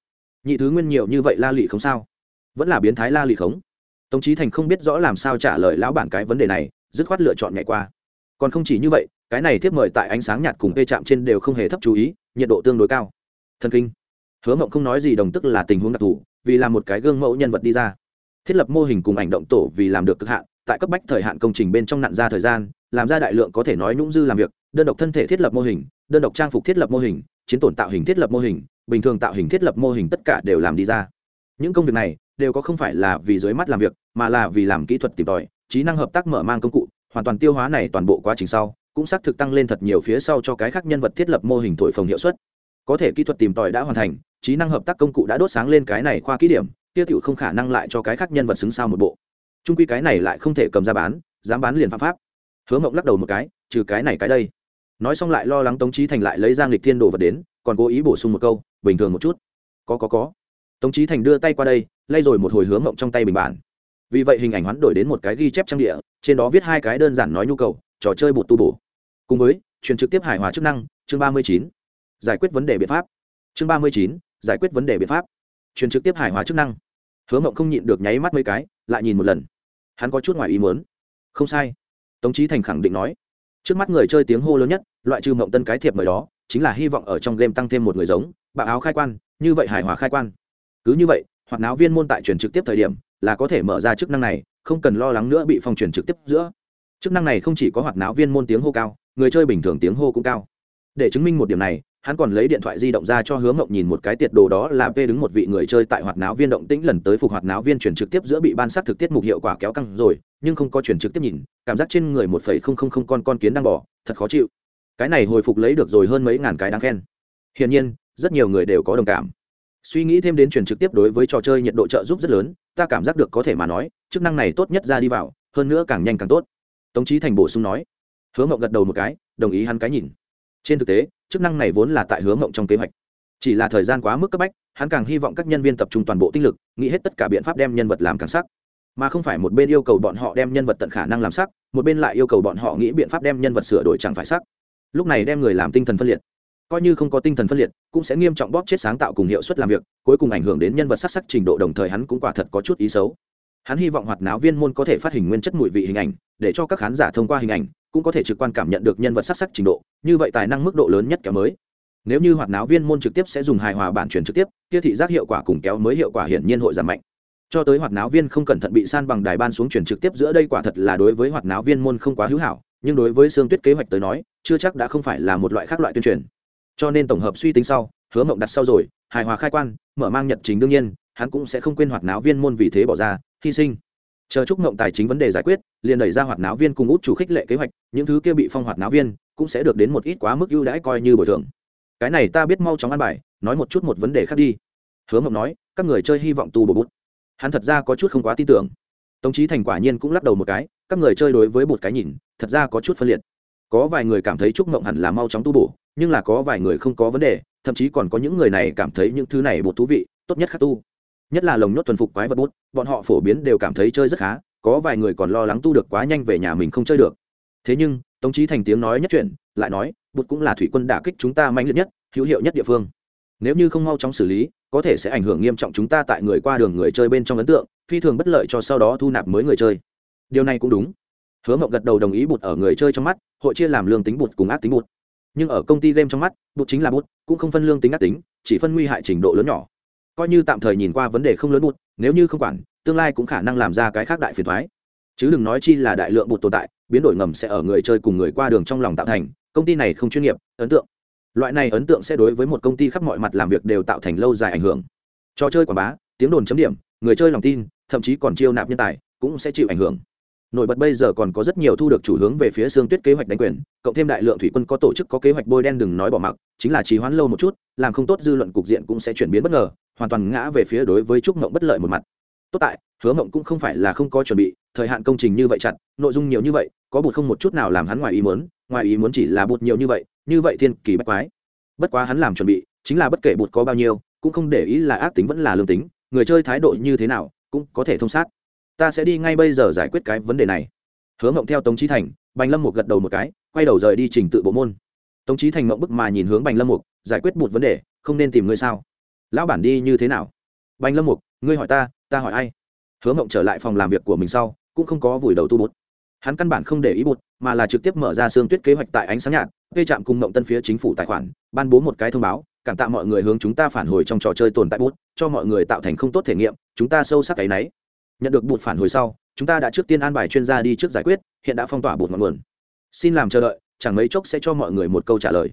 nhị thứ nguyên nhiều như vậy la lị không sao. Vẫn là biến thái la lị khống tống trí thành không biết rõ làm sao trả lời lão bản cái vấn đề này, dứt khoát lựa chọn ngày qua. Còn không chỉ như vậy, cái này tiếp mời tại ánh sáng nhạt cùng vê chạm trên đều không hề thấp chú ý, nhiệt độ tương đối cao. Thần kinh. Hứa mộng không nói gì đồng tức là tình huống đặc thù, vì làm một cái gương mẫu nhân vật đi ra. Thiết lập mô hình cùng ảnh động tổ vì làm được cực hạn, tại cấp bách thời hạn công trình bên trong nặn ra thời gian, làm ra đại lượng có thể nói nhũng dư làm việc, đơn độc thân thể thiết lập mô hình, đơn độc trang phục thiết lập mô hình, chiến tổn tạo hình thiết lập mô hình, bình thường tạo hình thiết lập mô hình tất cả đều làm đi ra. Những công việc này đều có không phải là vì dưới mắt làm việc, mà là vì làm kỹ thuật tìm tòi, trí năng hợp tác mở mang công cụ, hoàn toàn tiêu hóa này toàn bộ quá trình sau, cũng xác thực tăng lên thật nhiều phía sau cho cái khác nhân vật thiết lập mô hình thổi phồng hiệu suất. Có thể kỹ thuật tìm tòi đã hoàn thành, trí năng hợp tác công cụ đã đốt sáng lên cái này khoa kỹ điểm, tiêu tiểu không khả năng lại cho cái khác nhân vật xứng sao một bộ. Trung quy cái này lại không thể cầm ra bán, dám bán liền phạm pháp. Hứa mộng lắc đầu một cái, trừ cái này cái đây. Nói xong lại lo lắng tống trí thành lại lấy giang lịch thiên đồ vật đến, còn cố ý bổ sung một câu, bình thường một chút. Có có có. Tống trí thành đưa tay qua đây lay rồi một hồi hướng mộng trong tay bình bản. Vì vậy hình ảnh hoán đổi đến một cái ghi chép trang địa, trên đó viết hai cái đơn giản nói nhu cầu, trò chơi bột tu bổ. Cùng với, truyền trực tiếp hài hòa chức năng, chương ba mươi chín, giải quyết vấn đề biện pháp. Chương ba mươi chín, giải quyết vấn đề biện pháp. Truyền trực tiếp hài hòa chức năng. Hứa mộng không nhịn được nháy mắt mấy cái, lại nhìn một lần. Hắn có chút ngoài ý muốn. Không sai. Tống trí thành khẳng định nói. Trước mắt người chơi tiếng hô lớn nhất, loại trừ mộng tân cái thiệp mời đó, chính là hy vọng ở trong game tăng thêm một người giống, bạo áo khai quan, như vậy hài hòa khai quan. Cứ như vậy hoặc náo viên môn tại truyền trực tiếp thời điểm, là có thể mở ra chức năng này, không cần lo lắng nữa bị phong truyền trực tiếp giữa. Chức năng này không chỉ có hoạt náo viên môn tiếng hô cao, người chơi bình thường tiếng hô cũng cao. Để chứng minh một điểm này, hắn còn lấy điện thoại di động ra cho hướng ngọc nhìn một cái tiệt đồ đó là v đứng một vị người chơi tại hoạt náo viên động tĩnh lần tới phục hoạt náo viên chuyển trực tiếp giữa bị ban sát thực tiết mục hiệu quả kéo căng rồi, nhưng không có chuyển trực tiếp nhìn, cảm giác trên người một phẩy không không không con con kiến đang bỏ, thật khó chịu. Cái này hồi phục lấy được rồi hơn mấy ngàn cái đáng khen. Hiển nhiên, rất nhiều người đều có đồng cảm suy nghĩ thêm đến chuyển trực tiếp đối với trò chơi nhiệt độ trợ giúp rất lớn, ta cảm giác được có thể mà nói, chức năng này tốt nhất ra đi vào, hơn nữa càng nhanh càng tốt. Tống trí thành bổ sung nói. Hứa mộng gật đầu một cái, đồng ý hắn cái nhìn. Trên thực tế, chức năng này vốn là tại hứa mộng trong kế hoạch. Chỉ là thời gian quá mức cấp bách, hắn càng hy vọng các nhân viên tập trung toàn bộ tinh lực, nghĩ hết tất cả biện pháp đem nhân vật làm càng sắc. Mà không phải một bên yêu cầu bọn họ đem nhân vật tận khả năng làm sắc, một bên lại yêu cầu bọn họ nghĩ biện pháp đem nhân vật sửa đổi chẳng phải sắc. Lúc này đem người làm tinh thần phân liệt coi như không có tinh thần phân liệt, cũng sẽ nghiêm trọng bóp chết sáng tạo cùng hiệu suất làm việc, cuối cùng ảnh hưởng đến nhân vật sắc sắc trình độ đồng thời hắn cũng quả thật có chút ý xấu. Hắn hy vọng hoạt náo viên môn có thể phát hình nguyên chất mùi vị hình ảnh, để cho các khán giả thông qua hình ảnh, cũng có thể trực quan cảm nhận được nhân vật sắc sắc trình độ, như vậy tài năng mức độ lớn nhất kéo mới. Nếu như hoạt náo viên môn trực tiếp sẽ dùng hài hòa bản truyền trực tiếp, kia thị giác hiệu quả cùng kéo mới hiệu quả hiển nhiên hội giảm mạnh. Cho tới hoạt náo viên không cẩn thận bị san bằng đài ban xuống truyền trực tiếp giữa đây quả thật là đối với hoạt náo viên môn không quá hữu hảo, nhưng đối với xương tuyết kế hoạch tới nói, chưa chắc đã không phải là một loại khác loại tuyên truyền cho nên tổng hợp suy tính sau, hứa mộng đặt sau rồi, hài hòa khai quan, mở mang nhật trình đương nhiên, hắn cũng sẽ không quên hoạt náo viên môn vì thế bỏ ra, hy sinh. Chờ chúc mộng tài chính vấn đề giải quyết, liền đẩy ra hoạt náo viên cùng út chủ khích lệ kế hoạch, những thứ kia bị phong hoạt náo viên, cũng sẽ được đến một ít quá mức ưu đãi coi như bồi thường. Cái này ta biết mau chóng ăn bài, nói một chút một vấn đề khác đi. Hứa mộng nói, các người chơi hy vọng tu bổ bút hắn thật ra có chút không quá tin tưởng. Tống trí thành quả nhiên cũng lắc đầu một cái, các người chơi đối với một cái nhìn, thật ra có chút phân liệt có vài người cảm thấy trúc mộng hẳn là mau chóng tu bổ, nhưng là có vài người không có vấn đề, thậm chí còn có những người này cảm thấy những thứ này bột thú vị, tốt nhất khắc tu. Nhất là lồng nhốt thuần phục quái vật bút, bọn họ phổ biến đều cảm thấy chơi rất khá, có vài người còn lo lắng tu được quá nhanh về nhà mình không chơi được. Thế nhưng, tống trí thành tiếng nói nhất chuyện lại nói, bút cũng là thủy quân đả kích chúng ta mạnh liệt nhất, hữu hiệu nhất địa phương. Nếu như không mau chóng xử lý, có thể sẽ ảnh hưởng nghiêm trọng chúng ta tại người qua đường người chơi bên trong ấn tượng, phi thường bất lợi cho sau đó thu nạp mới người chơi. Điều này cũng đúng hứa mộng gật đầu đồng ý bụt ở người chơi trong mắt, hội chia làm lương tính bụt cùng ác tính bụt. Nhưng ở công ty game trong mắt, bụt chính là bụt, cũng không phân lương tính ác tính, chỉ phân nguy hại trình độ lớn nhỏ. Coi như tạm thời nhìn qua vấn đề không lớn bụt, nếu như không quản, tương lai cũng khả năng làm ra cái khác đại phiền thoái. Chứ đừng nói chi là đại lượng bụt tồn tại, biến đổi ngầm sẽ ở người chơi cùng người qua đường trong lòng tạo thành, công ty này không chuyên nghiệp, ấn tượng. Loại này ấn tượng sẽ đối với một công ty khắp mọi mặt làm việc đều tạo thành lâu dài ảnh hưởng. Trò chơi quảng bá, tiếng đồn chấm điểm, người chơi lòng tin, thậm chí còn chiêu nạp nhân tài, cũng sẽ chịu ảnh hưởng nổi bật bây giờ còn có rất nhiều thu được chủ hướng về phía xương tuyết kế hoạch đánh quyền, cộng thêm đại lượng thủy quân có tổ chức có kế hoạch bôi đen đừng nói bỏ mặc, chính là trì hoãn lâu một chút, làm không tốt dư luận cục diện cũng sẽ chuyển biến bất ngờ, hoàn toàn ngã về phía đối với trúc mộng bất lợi một mặt. Tốt tại, hứa mộng cũng không phải là không có chuẩn bị, thời hạn công trình như vậy chặt, nội dung nhiều như vậy, có bụt không một chút nào làm hắn ngoài ý muốn, ngoài ý muốn chỉ là bụt nhiều như vậy như vậy thiên kỳ bách quái. Bất quá hắn làm chuẩn bị, chính là bất kể bụt có bao nhiêu, cũng không để ý là ác tính vẫn là lương tính, người chơi thái độ như thế nào, cũng có thể thông sát ta sẽ đi ngay bây giờ giải quyết cái vấn đề này. Hứa mộng theo tống trí thành, bành lâm Mục gật đầu một cái, quay đầu rời đi trình tự bộ môn. Tống trí thành mộng bức mà nhìn hướng bành lâm mục, giải quyết một vấn đề, không nên tìm ngươi sao? Lão bản đi như thế nào? Bành lâm mục, ngươi hỏi ta ta hỏi ai? Hứa mộng trở lại phòng làm việc của mình sau, cũng không có vùi đầu tu bút. Hắn căn bản không để ý bút, mà là trực tiếp mở ra xương tuyết kế hoạch tại ánh sáng nhạt phê chạm cùng mộng tân phía chính phủ tài khoản, ban bố một cái thông báo, cảm tạ mọi người hướng chúng ta phản hồi trong trò chơi tồn tại bút, cho mọi người tạo thành không tốt thể nghiệm, chúng ta sâu sắc cái náy nhận được bụt phản hồi sau, chúng ta đã trước tiên an bài chuyên gia đi trước giải quyết, hiện đã phong tỏa bụt ngọn nguồn. Xin làm chờ đợi, chẳng mấy chốc sẽ cho mọi người một câu trả lời.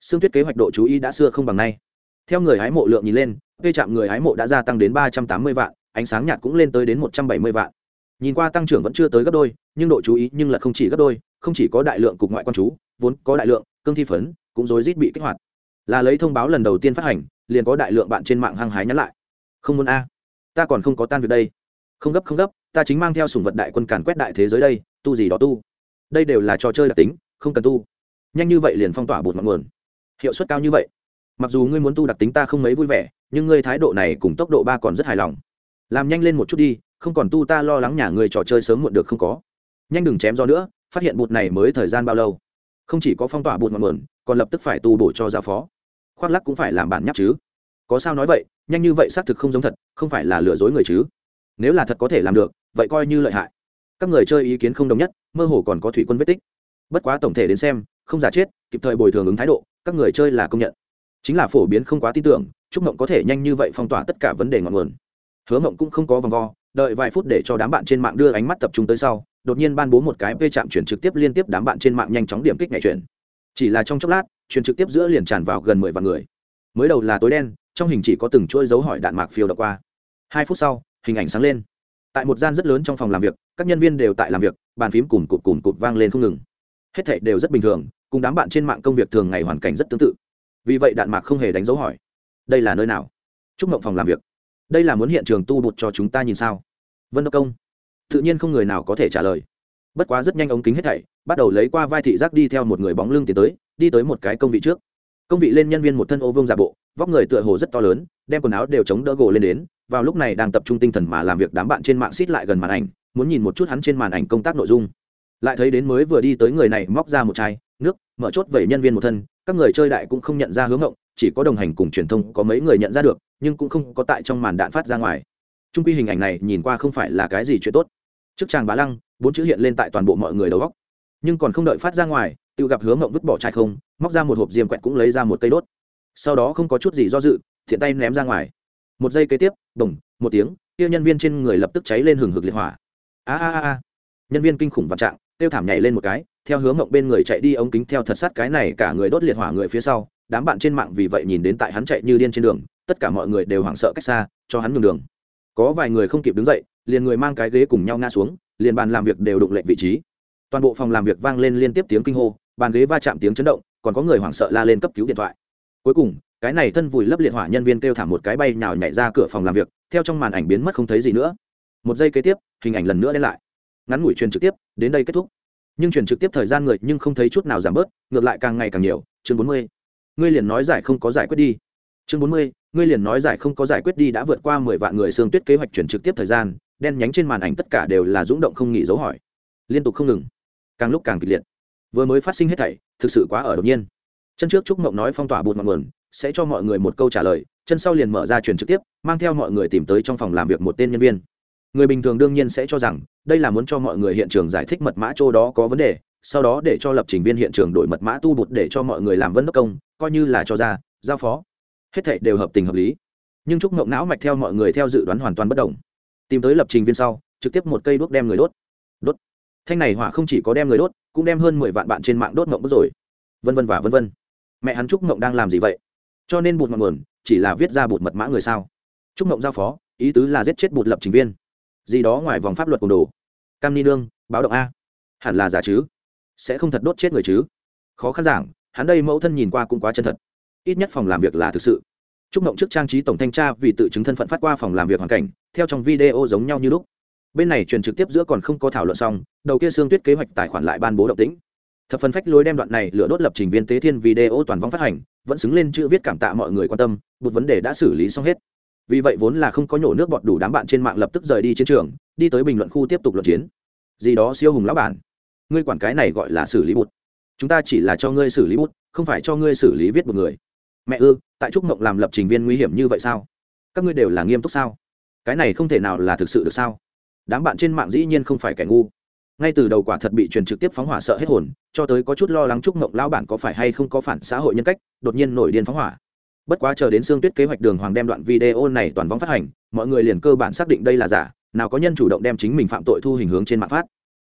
Xương tuyết kế hoạch độ chú ý đã xưa không bằng nay. Theo người hái mộ lượng nhìn lên vê chạm người hái mộ đã gia tăng đến ba trăm tám mươi vạn, ánh sáng nhạt cũng lên tới đến một trăm bảy mươi vạn. Nhìn qua tăng trưởng vẫn chưa tới gấp đôi, nhưng độ chú ý nhưng là không chỉ gấp đôi, không chỉ có đại lượng cục ngoại quan chú, vốn có đại lượng, cương thi phấn, cũng rối rít bị kích hoạt. Là lấy thông báo lần đầu tiên phát hành, liền có đại lượng bạn trên mạng hăng hái nhắn lại. Không muốn a, ta còn không có tan việc đây không gấp không gấp, ta chính mang theo sùng vật đại quân càn quét đại thế giới đây, tu gì đó tu. Đây đều là trò chơi đặc tính, không cần tu. Nhanh như vậy liền phong tỏa bột ngọn nguồn. Hiệu suất cao như vậy. Mặc dù ngươi muốn tu đặc tính ta không mấy vui vẻ, nhưng ngươi thái độ này cùng tốc độ ba còn rất hài lòng. Làm nhanh lên một chút đi, không còn tu ta lo lắng nhà người trò chơi sớm muộn được không có. Nhanh đừng chém do nữa, phát hiện bột này mới thời gian bao lâu. Không chỉ có phong tỏa bột ngọn nguồn, còn lập tức phải tu bổ cho gia phó. Khoác lắc cũng phải làm bản nhắc chứ. Có sao nói vậy, nhanh như vậy xác thực không giống thật, không phải là lừa dối người chứ nếu là thật có thể làm được, vậy coi như lợi hại. Các người chơi ý kiến không đồng nhất, mơ hồ còn có thủy quân vết tích. Bất quá tổng thể đến xem, không giả chết, kịp thời bồi thường ứng thái độ, các người chơi là công nhận. Chính là phổ biến không quá tin tưởng, chúc mộng có thể nhanh như vậy phong tỏa tất cả vấn đề ngọn nguồn. Hứa mộng cũng không có vòng vo, đợi vài phút để cho đám bạn trên mạng đưa ánh mắt tập trung tới sau, đột nhiên ban bố một cái p chạm chuyển trực tiếp liên tiếp đám bạn trên mạng nhanh chóng điểm kích ngày chuyển. Chỉ là trong chốc lát, chuyển trực tiếp giữa liền tràn vào gần mười vạn người. Mới đầu là tối đen, trong hình chỉ có từng chuỗi dấu hỏi đạn mạc phiêu đọc qua. Hai phút sau hình ảnh sáng lên. Tại một gian rất lớn trong phòng làm việc, các nhân viên đều tại làm việc, bàn phím cùng cụt cùng cụt vang lên không ngừng. Hết thảy đều rất bình thường, cùng đám bạn trên mạng công việc thường ngày hoàn cảnh rất tương tự. Vì vậy đạn mạc không hề đánh dấu hỏi, đây là nơi nào? Chúc mộng phòng làm việc. Đây là muốn hiện trường tu bụt cho chúng ta nhìn sao? Vân đốc công. Tự nhiên không người nào có thể trả lời. Bất quá rất nhanh ống kính hết thảy, bắt đầu lấy qua vai thị giác đi theo một người bóng lưng tiến tới, đi tới một cái công vị trước. Công vị lên nhân viên một thân ô vương giả bộ, vóc người tựa hồ rất to lớn, đem quần áo đều chống đỡ gỗ lên đến vào lúc này đang tập trung tinh thần mà làm việc đám bạn trên mạng xít lại gần màn ảnh, muốn nhìn một chút hắn trên màn ảnh công tác nội dung. Lại thấy đến mới vừa đi tới người này móc ra một chai nước, mở chốt vẩy nhân viên một thân, các người chơi đại cũng không nhận ra hướng ngộng, chỉ có đồng hành cùng truyền thông có mấy người nhận ra được, nhưng cũng không có tại trong màn đạn phát ra ngoài. Trung quy hình ảnh này nhìn qua không phải là cái gì chuyện tốt. Trước chàng bá lăng, bốn chữ hiện lên tại toàn bộ mọi người đầu góc nhưng còn không đợi phát ra ngoài tự gặp hướng ngộng vứt bỏ chai không, móc ra một hộp diêm quẹt cũng lấy ra một cây đốt. Sau đó không có chút gì do dự, thiện tay ném ra ngoài một giây kế tiếp bồng một tiếng, kia nhân viên trên người lập tức cháy lên hừng hực liệt hỏa. A a a nhân viên kinh khủng vạn trạng tiêu thảm nhảy lên một cái, theo hướng mộng bên người chạy đi ống kính theo thật sát cái này cả người đốt liệt hỏa người phía sau, đám bạn trên mạng vì vậy nhìn đến tại hắn chạy như điên trên đường, tất cả mọi người đều hoảng sợ cách xa, cho hắn nhường đường. Có vài người không kịp đứng dậy, liền người mang cái ghế cùng nhau ngã xuống, liền bàn làm việc đều đụng lệch vị trí. Toàn bộ phòng làm việc vang lên liên tiếp tiếng kinh hô, bàn ghế va chạm tiếng chấn động, còn có người hoảng sợ la lên cấp cứu điện thoại. Cuối cùng cái này thân vùi lấp liệt hỏa nhân viên kêu thảm một cái bay nhào nhảy ra cửa phòng làm việc, theo trong màn ảnh biến mất không thấy gì nữa. Một giây kế tiếp, hình ảnh lần nữa đen lại. Ngắn ngủi truyền trực tiếp, đến đây kết thúc. Nhưng truyền trực tiếp thời gian người nhưng không thấy chút nào giảm bớt, ngược lại càng ngày càng nhiều. Chương bốn mươi. Ngươi liền nói giải không có giải quyết đi. Chương bốn mươi, ngươi liền nói giải không có giải quyết đi đã vượt qua mười vạn người xương tuyết kế hoạch chuyển trực tiếp thời gian, đen nhánh trên màn ảnh tất cả đều là rúng động không nghỉ dấu hỏi. Liên tục không ngừng. Càng lúc càng kịch liệt. Vừa mới phát sinh hết thảy, thực sự quá ở đột nhiên. Chân trước trúc mộng nói phong tỏa bụt mọi nguồn sẽ cho mọi người một câu trả lời, chân sau liền mở ra truyền trực tiếp, mang theo mọi người tìm tới trong phòng làm việc một tên nhân viên. Người bình thường đương nhiên sẽ cho rằng, đây là muốn cho mọi người hiện trường giải thích mật mã chỗ đó có vấn đề, sau đó để cho lập trình viên hiện trường đổi mật mã tu bụt để cho mọi người làm vân đốc công, coi như là cho ra, giao phó. Hết thảy đều hợp tình hợp lý. Nhưng trúc mộng não mạch theo mọi người theo dự đoán hoàn toàn bất đồng. Tìm tới lập trình viên sau, trực tiếp một cây đuốc đem người đốt. Đốt. Thanh này hỏa không chỉ có đem người đốt, cũng đem hơn mười vạn bạn trên mạng đốt mộng bức rồi. Vân vân và vân vân. Mẹ hắn trúc mộng đang làm gì vậy? Cho nên bụt ngọn nguồn chỉ là viết ra bụt mật mã người sao? Trúc mộng giao phó, ý tứ là giết chết bụt lập trình viên. Gì đó ngoài vòng pháp luật cùng đồ. Cam ni nương, báo động a. Hẳn là giả chứ? Sẽ không thật đốt chết người chứ? Khó khăn giảng, hắn đây mẫu thân nhìn qua cũng quá chân thật. Ít nhất phòng làm việc là thực sự. Trúc mộng trước trang trí tổng thanh tra vì tự chứng thân phận phát qua phòng làm việc hoàn cảnh, theo trong video giống nhau như lúc. Bên này truyền trực tiếp giữa còn không có thảo luận xong, đầu kia xương tuyết kế hoạch tài khoản lại ban bố động tĩnh. Thập phần phách lối đem đoạn này lửa đốt lập trình viên tế thiên video toàn vong phát hành vẫn xứng lên chữ viết cảm tạ mọi người quan tâm, một vấn đề đã xử lý xong hết. Vì vậy vốn là không có nhổ nước bọt đủ đám bạn trên mạng lập tức rời đi chiến trường, đi tới bình luận khu tiếp tục luận chiến. Gì đó siêu hùng lão bản. Ngươi quản cái này gọi là xử lý bụt. Chúng ta chỉ là cho ngươi xử lý bút không phải cho ngươi xử lý viết một người. Mẹ ư, tại trúc mộng làm lập trình viên nguy hiểm như vậy sao? Các ngươi đều là nghiêm túc sao? Cái này không thể nào là thực sự được sao? Đám bạn trên mạng dĩ nhiên không phải kẻ ngu ngay từ đầu quả thật bị truyền trực tiếp phóng hỏa sợ hết hồn, cho tới có chút lo lắng trúc mộng lão bản có phải hay không có phản xã hội nhân cách, đột nhiên nổi điên phóng hỏa. Bất quá chờ đến xương tuyết kế hoạch đường hoàng đem đoạn video này toàn vong phát hành, mọi người liền cơ bản xác định đây là giả, nào có nhân chủ động đem chính mình phạm tội thu hình hướng trên mạng phát.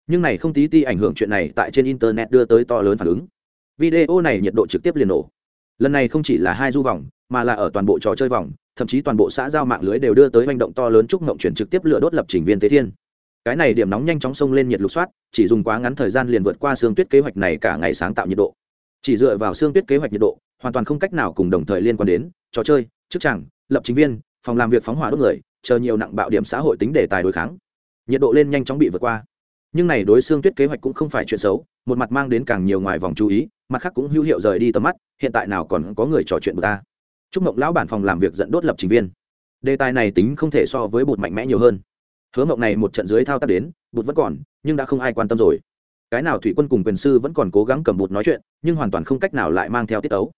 Nhưng này không tí ti ảnh hưởng chuyện này tại trên internet đưa tới to lớn phản ứng. Video này nhiệt độ trực tiếp liền nổ. Lần này không chỉ là hai du vòng, mà là ở toàn bộ trò chơi vòng, thậm chí toàn bộ xã giao mạng lưới đều đưa tới hành động to lớn chúc mộng chuyển trực tiếp lửa đốt lập trình viên tế thiên cái này điểm nóng nhanh chóng xông lên nhiệt lục soát, chỉ dùng quá ngắn thời gian liền vượt qua xương tuyết kế hoạch này cả ngày sáng tạo nhiệt độ. Chỉ dựa vào xương tuyết kế hoạch nhiệt độ, hoàn toàn không cách nào cùng đồng thời liên quan đến, trò chơi, chức chẳng lập chính viên, phòng làm việc phóng hỏa đốt người, chờ nhiều nặng bạo điểm xã hội tính đề tài đối kháng. Nhiệt độ lên nhanh chóng bị vượt qua. Nhưng này đối xương tuyết kế hoạch cũng không phải chuyện xấu, một mặt mang đến càng nhiều ngoài vòng chú ý, mặt khác cũng hữu hiệu rời đi tầm mắt, hiện tại nào còn có người trò chuyện bờ ta. Chúc mộng lão bản phòng làm việc dẫn đốt lập trình viên. Đề tài này tính không thể so với bột mạnh mẽ nhiều hơn hứa mộng này một trận dưới thao tác đến bột vẫn còn, nhưng đã không ai quan tâm rồi. Cái nào thủy quân cùng quyền sư vẫn còn cố gắng cầm bột nói chuyện, nhưng hoàn toàn không cách nào lại mang theo tiết ấu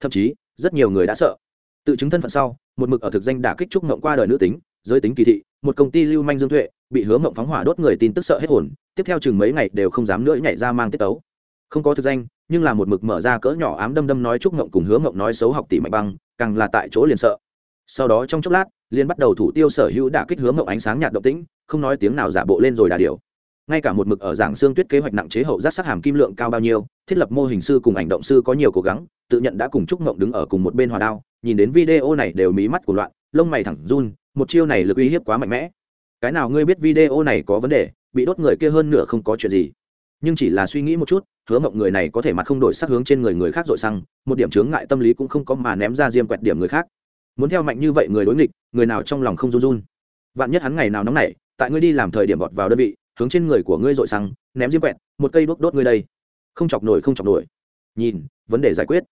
thậm chí, rất nhiều người đã sợ. Tự chứng thân phận sau, một mực ở thực danh đả kích trúc mộng qua đời nữ tính, giới tính kỳ thị, một công ty lưu manh dương tuệ, bị hứa mộng phóng hỏa đốt người tin tức sợ hết hồn, tiếp theo chừng mấy ngày đều không dám nữa nhảy ra mang tiết tấu. Không có thực danh, nhưng là một mực mở ra cỡ nhỏ ám đâm đâm nói trúc mộng cùng hứa mộng nói xấu học tỷ mạnh băng, càng là tại chỗ liền sợ sau đó trong chốc lát liên bắt đầu thủ tiêu sở hữu đả kích hướng ngộng ánh sáng nhạt động tĩnh, không nói tiếng nào giả bộ lên rồi đà điều. Ngay cả một mực ở giảng xương tuyết kế hoạch nặng chế hậu giác sát hàm kim lượng cao bao nhiêu, thiết lập mô hình sư cùng ảnh động sư có nhiều cố gắng, tự nhận đã cùng trúc mộng đứng ở cùng một bên hòa đao, nhìn đến video này đều mí mắt của loạn, lông mày thẳng run, một chiêu này lực uy hiếp quá mạnh mẽ. Cái nào ngươi biết video này có vấn đề, bị đốt người kia hơn nửa không có chuyện gì. Nhưng chỉ là suy nghĩ một chút, hứa mộng người này có thể mặt không đổi sắc hướng trên người người khác dội xăng, một điểm chướng ngại tâm lý cũng không có mà ném ra diêm quẹt điểm người khác muốn theo mạnh như vậy người đối nghịch người nào trong lòng không run run vạn nhất hắn ngày nào nóng nảy tại ngươi đi làm thời điểm vọt vào đơn vị hướng trên người của ngươi dội xăng ném diêm quẹt một cây đốt đốt ngươi đây không chọc nổi không chọc nổi nhìn vấn đề giải quyết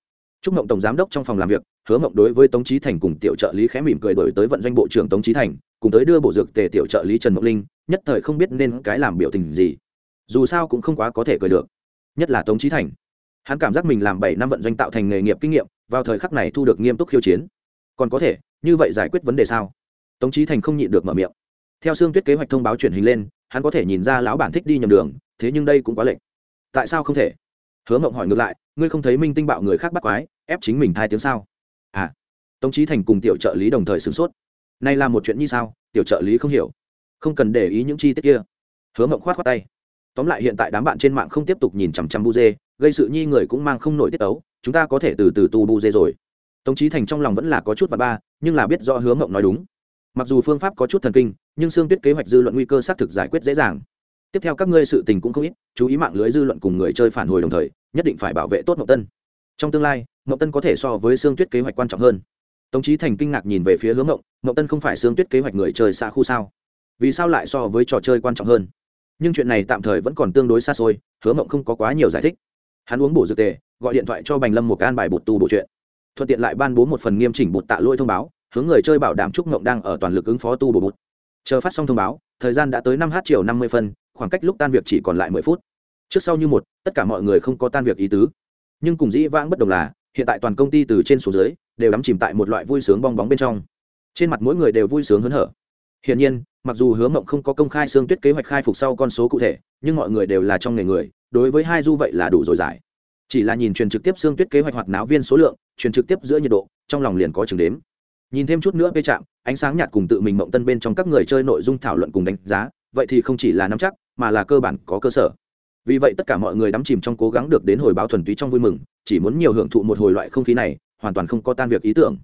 Trúc Mộng tổng giám đốc trong phòng làm việc, Hứa Mộng đối với Tống trí Thành cùng tiểu trợ lý khẽ mỉm cười đổi tới vận doanh bộ trưởng Tống trí Thành, cùng tới đưa bộ dược tề tiểu trợ lý Trần Mộng Linh, nhất thời không biết nên cái làm biểu tình gì. Dù sao cũng không quá có thể cười được, nhất là Tống trí Thành. Hắn cảm giác mình làm bảy năm vận doanh tạo thành nghề nghiệp kinh nghiệm, vào thời khắc này thu được nghiêm túc khiêu chiến. Còn có thể, như vậy giải quyết vấn đề sao? Tống trí Thành không nhịn được mở miệng. Theo xương tuyết kế hoạch thông báo truyền hình lên, hắn có thể nhìn ra lão bản thích đi nhầm đường, thế nhưng đây cũng quá lệch. Tại sao không thể? Hứa Mộng hỏi ngược lại, ngươi không thấy Minh Tinh bạo người khác bắt quái, ép chính mình thai tiếng sao à tống trí thành cùng tiểu trợ lý đồng thời sửng sốt nay là một chuyện như sao tiểu trợ lý không hiểu không cần để ý những chi tiết kia hứa mộng khoát khoát tay tóm lại hiện tại đám bạn trên mạng không tiếp tục nhìn chằm chằm bu dê gây sự nhi người cũng mang không nổi tiết ấu chúng ta có thể từ từ tu bu dê rồi tống trí thành trong lòng vẫn là có chút và ba, nhưng là biết rõ hứa mộng nói đúng. Mặc dù phương pháp có chút thần kinh, nhưng xương tuyết kế hoạch dư luận nguy cơ xác thực giải quyết dễ dàng. Tiếp theo các ngươi sự tình cũng không ít, chú ý mạng lưới dư luận cùng người chơi phản hồi đồng thời, nhất định phải bảo vệ tốt mậu tân. Trong tương lai mậu tân có thể so với sương tuyết kế hoạch quan trọng hơn. Tống trí thành kinh ngạc nhìn về phía hướng mộng mậu tân không phải sương tuyết kế hoạch người chơi xa khu sao? Vì sao lại so với trò chơi quan trọng hơn? Nhưng chuyện này tạm thời vẫn còn tương đối xa xôi, hứa mộng không có quá nhiều giải thích. Hắn uống bổ dược tề, gọi điện thoại cho bành lâm một can bài bột tu bộ chuyện thuận tiện lại ban bố một phần nghiêm chỉnh bột tạ lỗi thông báo, hướng người chơi bảo đảm trúc ngộng đang ở toàn lực ứng phó tu bổ bụt. Chờ phát xong thông báo, thời gian đã tới năm h chiều năm mươi phân, khoảng cách lúc tan việc chỉ còn lại mười phút. Trước sau như một, tất cả mọi người không có tan việc ý tứ. Nhưng cùng dĩ vãng bất đồng là, hiện tại toàn công ty từ trên xuống dưới, đều đắm chìm tại một loại vui sướng bong bóng bên trong. Trên mặt mỗi người đều vui sướng hớn hở. Hiển nhiên, mặc dù hứa mộng không có công khai xương tuyết kế hoạch khai phục sau con số cụ thể, nhưng mọi người đều là trong nghề người, đối với hai du vậy là đủ rồi giải chỉ là nhìn truyền trực tiếp xương tuyết kế hoạch hoạt náo viên số lượng, truyền trực tiếp giữa nhiệt độ, trong lòng liền có chừng đếm. Nhìn thêm chút nữa bê chạm ánh sáng nhạt cùng tự mình mộng tân bên trong các người chơi nội dung thảo luận cùng đánh giá, vậy thì không chỉ là nắm chắc, mà là cơ bản có cơ sở. Vì vậy tất cả mọi người đắm chìm trong cố gắng được đến hồi báo thuần túy trong vui mừng, chỉ muốn nhiều hưởng thụ một hồi loại không khí này, hoàn toàn không có tan việc ý tưởng.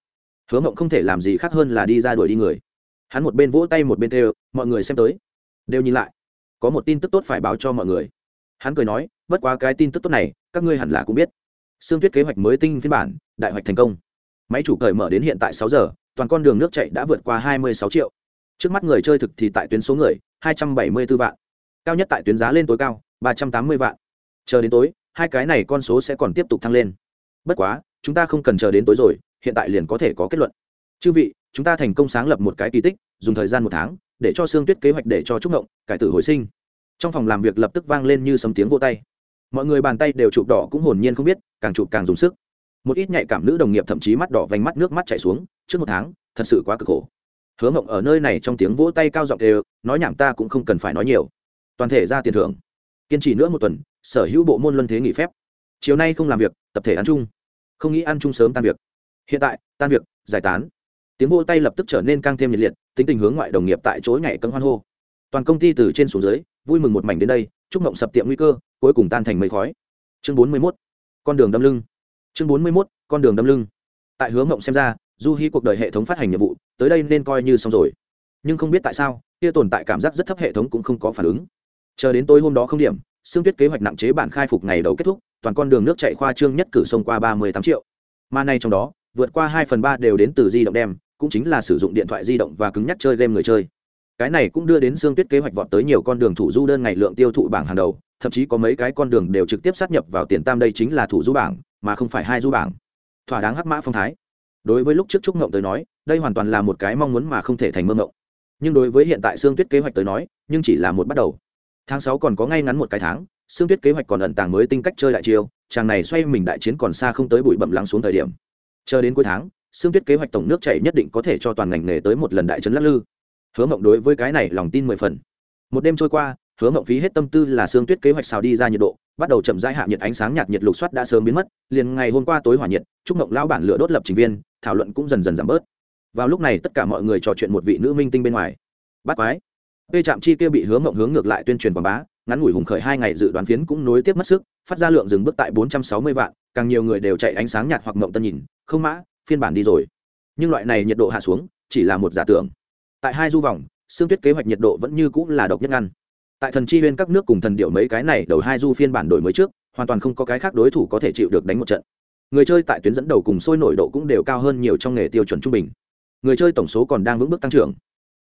Hứa mộng không thể làm gì khác hơn là đi ra đuổi đi người. Hắn một bên vỗ tay một bên đều mọi người xem tới. Đều nhìn lại. Có một tin tức tốt phải báo cho mọi người hắn cười nói, bất quá cái tin tức tốt này, các ngươi hẳn là cũng biết. Xương tuyết kế hoạch mới tinh phiên bản, đại hoạch thành công. Máy chủ cởi mở đến hiện tại sáu giờ, toàn con đường nước chạy đã vượt qua hai mươi sáu triệu. Trước mắt người chơi thực thì tại tuyến số người, hai trăm bảy mươi 274 vạn. Cao nhất tại tuyến giá lên tối cao, ba trăm tám mươi vạn. Chờ đến tối, hai cái này con số sẽ còn tiếp tục thăng lên. Bất quá, chúng ta không cần chờ đến tối rồi, hiện tại liền có thể có kết luận. Chư vị, chúng ta thành công sáng lập một cái kỳ tích, dùng thời gian một tháng, để cho xương tuyết kế hoạch để cho trúc ngộng, cải tử hồi sinh trong phòng làm việc lập tức vang lên như sấm tiếng vô tay. Mọi người bàn tay đều chụp đỏ cũng hồn nhiên không biết, càng chụp càng dùng sức. Một ít nhạy cảm nữ đồng nghiệp thậm chí mắt đỏ vành mắt nước mắt chảy xuống, trước một tháng, thật sự quá cực khổ. Hứa mộng ở nơi này trong tiếng vỗ tay cao giọng đều, nói nhảm ta cũng không cần phải nói nhiều. Toàn thể ra tiền thưởng. Kiên trì nữa một tuần, sở hữu bộ môn luân thế nghỉ phép. Chiều nay không làm việc, tập thể ăn chung. Không nghĩ ăn chung sớm tan việc. Hiện tại, tan việc, giải tán. Tiếng vô tay lập tức trở nên càng thêm nhiệt liệt, tính tình hướng ngoại đồng nghiệp tại chối ngày cấm hoan hô. Toàn công ty từ trên xuống dưới vui mừng một mảnh đến đây, chúc mộng sập tiệm nguy cơ, cuối cùng tan thành mây khói. Chương bốn mươi mốt, con đường đâm lưng. Chương bốn mươi mốt, con đường đâm lưng. Tại hướng mộng xem ra, du hy cuộc đời hệ thống phát hành nhiệm vụ, tới đây nên coi như xong rồi. Nhưng không biết tại sao, kia tồn tại cảm giác rất thấp hệ thống cũng không có phản ứng. Chờ đến tối hôm đó không điểm xương tuyết kế hoạch nặng chế bản khai phục ngày đầu kết thúc, toàn con đường nước chạy khoa trương nhất cử sông qua ba mươi tám triệu. Mà nay trong đó, vượt qua hai phần ba đều đến từ di động đem, cũng chính là sử dụng điện thoại di động và cứng nhắc chơi game người chơi cái này cũng đưa đến xương tuyết kế hoạch vọt tới nhiều con đường thủ du đơn ngày lượng tiêu thụ bảng hàng đầu, thậm chí có mấy cái con đường đều trực tiếp sát nhập vào tiền tam đây chính là thủ du bảng, mà không phải hai du bảng. Thỏa đáng hắc mã phong thái. Đối với lúc trước trúc ngộng tới nói, đây hoàn toàn là một cái mong muốn mà không thể thành mơ ngộng. Nhưng đối với hiện tại xương tuyết kế hoạch tới nói, nhưng chỉ là một bắt đầu. Tháng sáu còn có ngay ngắn một cái tháng xương tuyết kế hoạch còn ẩn tàng mới tinh cách chơi đại chiêu, chàng này xoay mình đại chiến còn xa không tới bụi bậm lắng xuống thời điểm. Chờ đến cuối tháng xương tuyết kế hoạch tổng nước chảy nhất định có thể cho toàn ngành nghề tới một lần đại trấn lắc lư hứa mộng đối với cái này lòng tin mười phần một đêm trôi qua hứa mộng phí hết tâm tư là xương tuyết kế hoạch xào đi ra nhiệt độ bắt đầu chậm rãi hạ nhiệt ánh sáng nhạt nhiệt lục soát đã sớm biến mất liền ngày hôm qua tối hỏa nhiệt chúc mộng lão bản lửa đốt lập trình viên thảo luận cũng dần dần giảm bớt vào lúc này tất cả mọi người trò chuyện một vị nữ minh tinh bên ngoài bắt quái Tê Trạm Chi kia bị hứa mộng hướng ngược lại tuyên truyền quảng bá, ngắn ngủi hùng khởi hai ngày dự đoán phiến cũng nối tiếp mất sức, phát ra lượng dừng bước tại 460 vạn, càng nhiều người đều chạy ánh sáng nhạt hoặc mộng tân nhìn, không mã, phiên bản đi rồi. Nhưng loại này nhiệt độ hạ xuống, chỉ là một giả tưởng. Tại hai du vòng, xương tuyết kế hoạch nhiệt độ vẫn như cũng là độc nhất ngăn. Tại thần chi huyên các nước cùng thần điệu mấy cái này đầu hai du phiên bản đổi mới trước hoàn toàn không có cái khác đối thủ có thể chịu được đánh một trận. Người chơi tại tuyến dẫn đầu cùng sôi nổi độ cũng đều cao hơn nhiều trong nghề tiêu chuẩn trung bình. Người chơi tổng số còn đang vững bước tăng trưởng.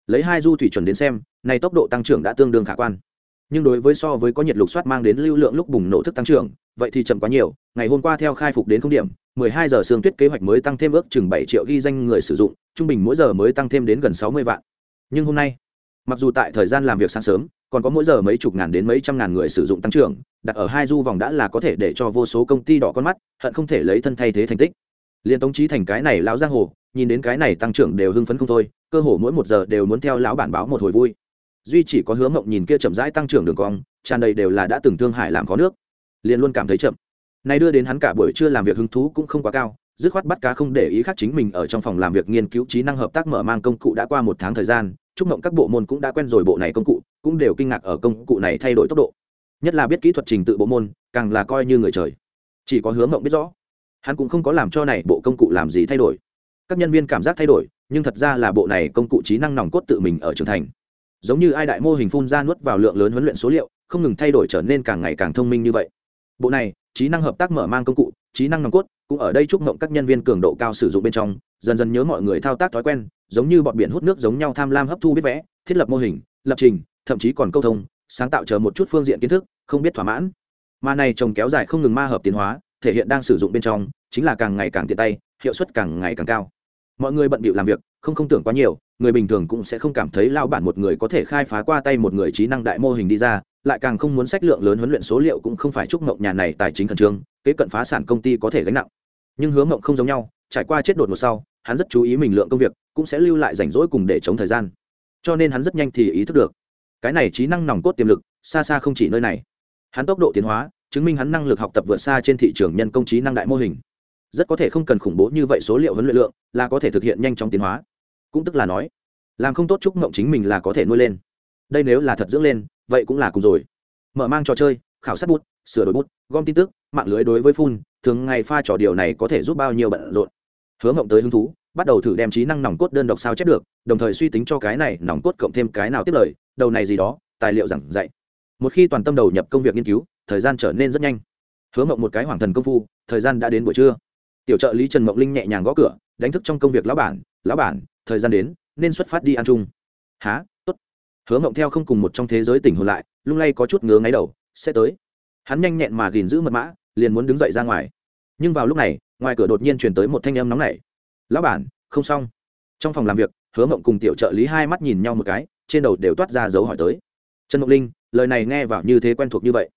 Lấy hai du thủy chuẩn đến xem này tốc độ tăng trưởng đã tương đương khả quan. Nhưng đối với so với có nhiệt lục soát mang đến lưu lượng lúc bùng nổ thức tăng trưởng vậy thì chậm quá nhiều ngày hôm qua theo khai phục đến không điểm 12 giờ sương tuyết kế hoạch mới tăng thêm ước chừng 7 triệu ghi danh người sử dụng trung bình mỗi giờ mới tăng thêm đến gần 60 vạn nhưng hôm nay, mặc dù tại thời gian làm việc sáng sớm, còn có mỗi giờ mấy chục ngàn đến mấy trăm ngàn người sử dụng tăng trưởng, đặt ở hai du vòng đã là có thể để cho vô số công ty đỏ con mắt, hận không thể lấy thân thay thế thành tích. Liền tống trí thành cái này lão giang hồ, nhìn đến cái này tăng trưởng đều hưng phấn không thôi, cơ hồ mỗi một giờ đều muốn theo lão bản báo một hồi vui. Duy chỉ có hứa mộng nhìn kia chậm rãi tăng trưởng đường cong, tràn đầy đều là đã từng thương hại làm có nước. Liền luôn cảm thấy chậm. Nay đưa đến hắn cả buổi trưa làm việc hứng thú cũng không quá cao, dứt khoát bắt cá không để ý khác chính mình ở trong phòng làm việc nghiên cứu trí năng hợp tác mở mang công cụ đã qua một tháng thời gian chúc mộng các bộ môn cũng đã quen rồi bộ này công cụ, cũng đều kinh ngạc ở công cụ này thay đổi tốc độ. Nhất là biết kỹ thuật trình tự bộ môn, càng là coi như người trời. Chỉ có hứa mộng biết rõ, hắn cũng không có làm cho này bộ công cụ làm gì thay đổi. Các nhân viên cảm giác thay đổi, nhưng thật ra là bộ này công cụ trí năng nòng cốt tự mình ở trưởng thành. Giống như ai đại mô hình phun ra nuốt vào lượng lớn huấn luyện số liệu, không ngừng thay đổi trở nên càng ngày càng thông minh như vậy. Bộ này, trí năng hợp tác mở mang công cụ, trí năng nòng cốt, cũng ở đây chúc mộng các nhân viên cường độ cao sử dụng bên trong, dần dần nhớ mọi người thao tác thói quen giống như bọn biển hút nước giống nhau tham lam hấp thu biết vẽ, thiết lập mô hình, lập trình, thậm chí còn câu thông, sáng tạo chờ một chút phương diện kiến thức, không biết thỏa mãn. Mà này trồng kéo dài không ngừng ma hợp tiến hóa, thể hiện đang sử dụng bên trong, chính là càng ngày càng tiện tay, hiệu suất càng ngày càng cao. Mọi người bận bịu làm việc, không không tưởng quá nhiều, người bình thường cũng sẽ không cảm thấy lao bản một người có thể khai phá qua tay một người trí năng đại mô hình đi ra, lại càng không muốn sách lượng lớn huấn luyện số liệu cũng không phải chúc mộng nhà này tài chính khẩn trương, kế cận phá sản công ty có thể gánh nặng. Nhưng hướng mộng không giống nhau, trải qua chết đột một sau, hắn rất chú ý mình lượng công việc cũng sẽ lưu lại rảnh rỗi cùng để chống thời gian. Cho nên hắn rất nhanh thì ý thức được, cái này trí năng nòng cốt tiềm lực, xa xa không chỉ nơi này. Hắn tốc độ tiến hóa, chứng minh hắn năng lực học tập vượt xa trên thị trường nhân công trí năng đại mô hình. Rất có thể không cần khủng bố như vậy số liệu huấn luyện lượng, là có thể thực hiện nhanh chóng tiến hóa. Cũng tức là nói, làm không tốt chúc mộng chính mình là có thể nuôi lên. Đây nếu là thật dưỡng lên, vậy cũng là cùng rồi. Mở mang trò chơi, khảo sát bút, sửa đổi bút, gom tin tức, mạng lưới đối với phun, thường ngày pha trò điều này có thể giúp bao nhiêu bận rộn. Hứa mộng tới hứng thú bắt đầu thử đem trí năng nòng cốt đơn độc sao chép được, đồng thời suy tính cho cái này nòng cốt cộng thêm cái nào tiếp lời, đầu này gì đó, tài liệu giảng dạy. Một khi toàn tâm đầu nhập công việc nghiên cứu, thời gian trở nên rất nhanh. Hứa mộng một cái hoàng thần công phu, thời gian đã đến buổi trưa. Tiểu trợ lý trần mộng linh nhẹ nhàng gõ cửa, đánh thức trong công việc lão bản lão bản, thời gian đến, nên xuất phát đi ăn chung. Há t ố t hứa mộng theo không cùng một trong thế giới tỉnh hồn lại, lung lay có chút ngứa ngáy đầu, sẽ tới. Hắn nhanh nhẹn mà gìn giữ mật mã, liền muốn đứng dậy ra ngoài. Nhưng vào lúc này, ngoài cửa đột nhiên chuyển tới một thanh âm nóng nảy lão bản, không xong. Trong phòng làm việc, hứa mộng cùng tiểu trợ lý hai mắt nhìn nhau một cái, trên đầu đều toát ra dấu hỏi tới. Trần mộng linh, lời này nghe vào như thế quen thuộc như vậy.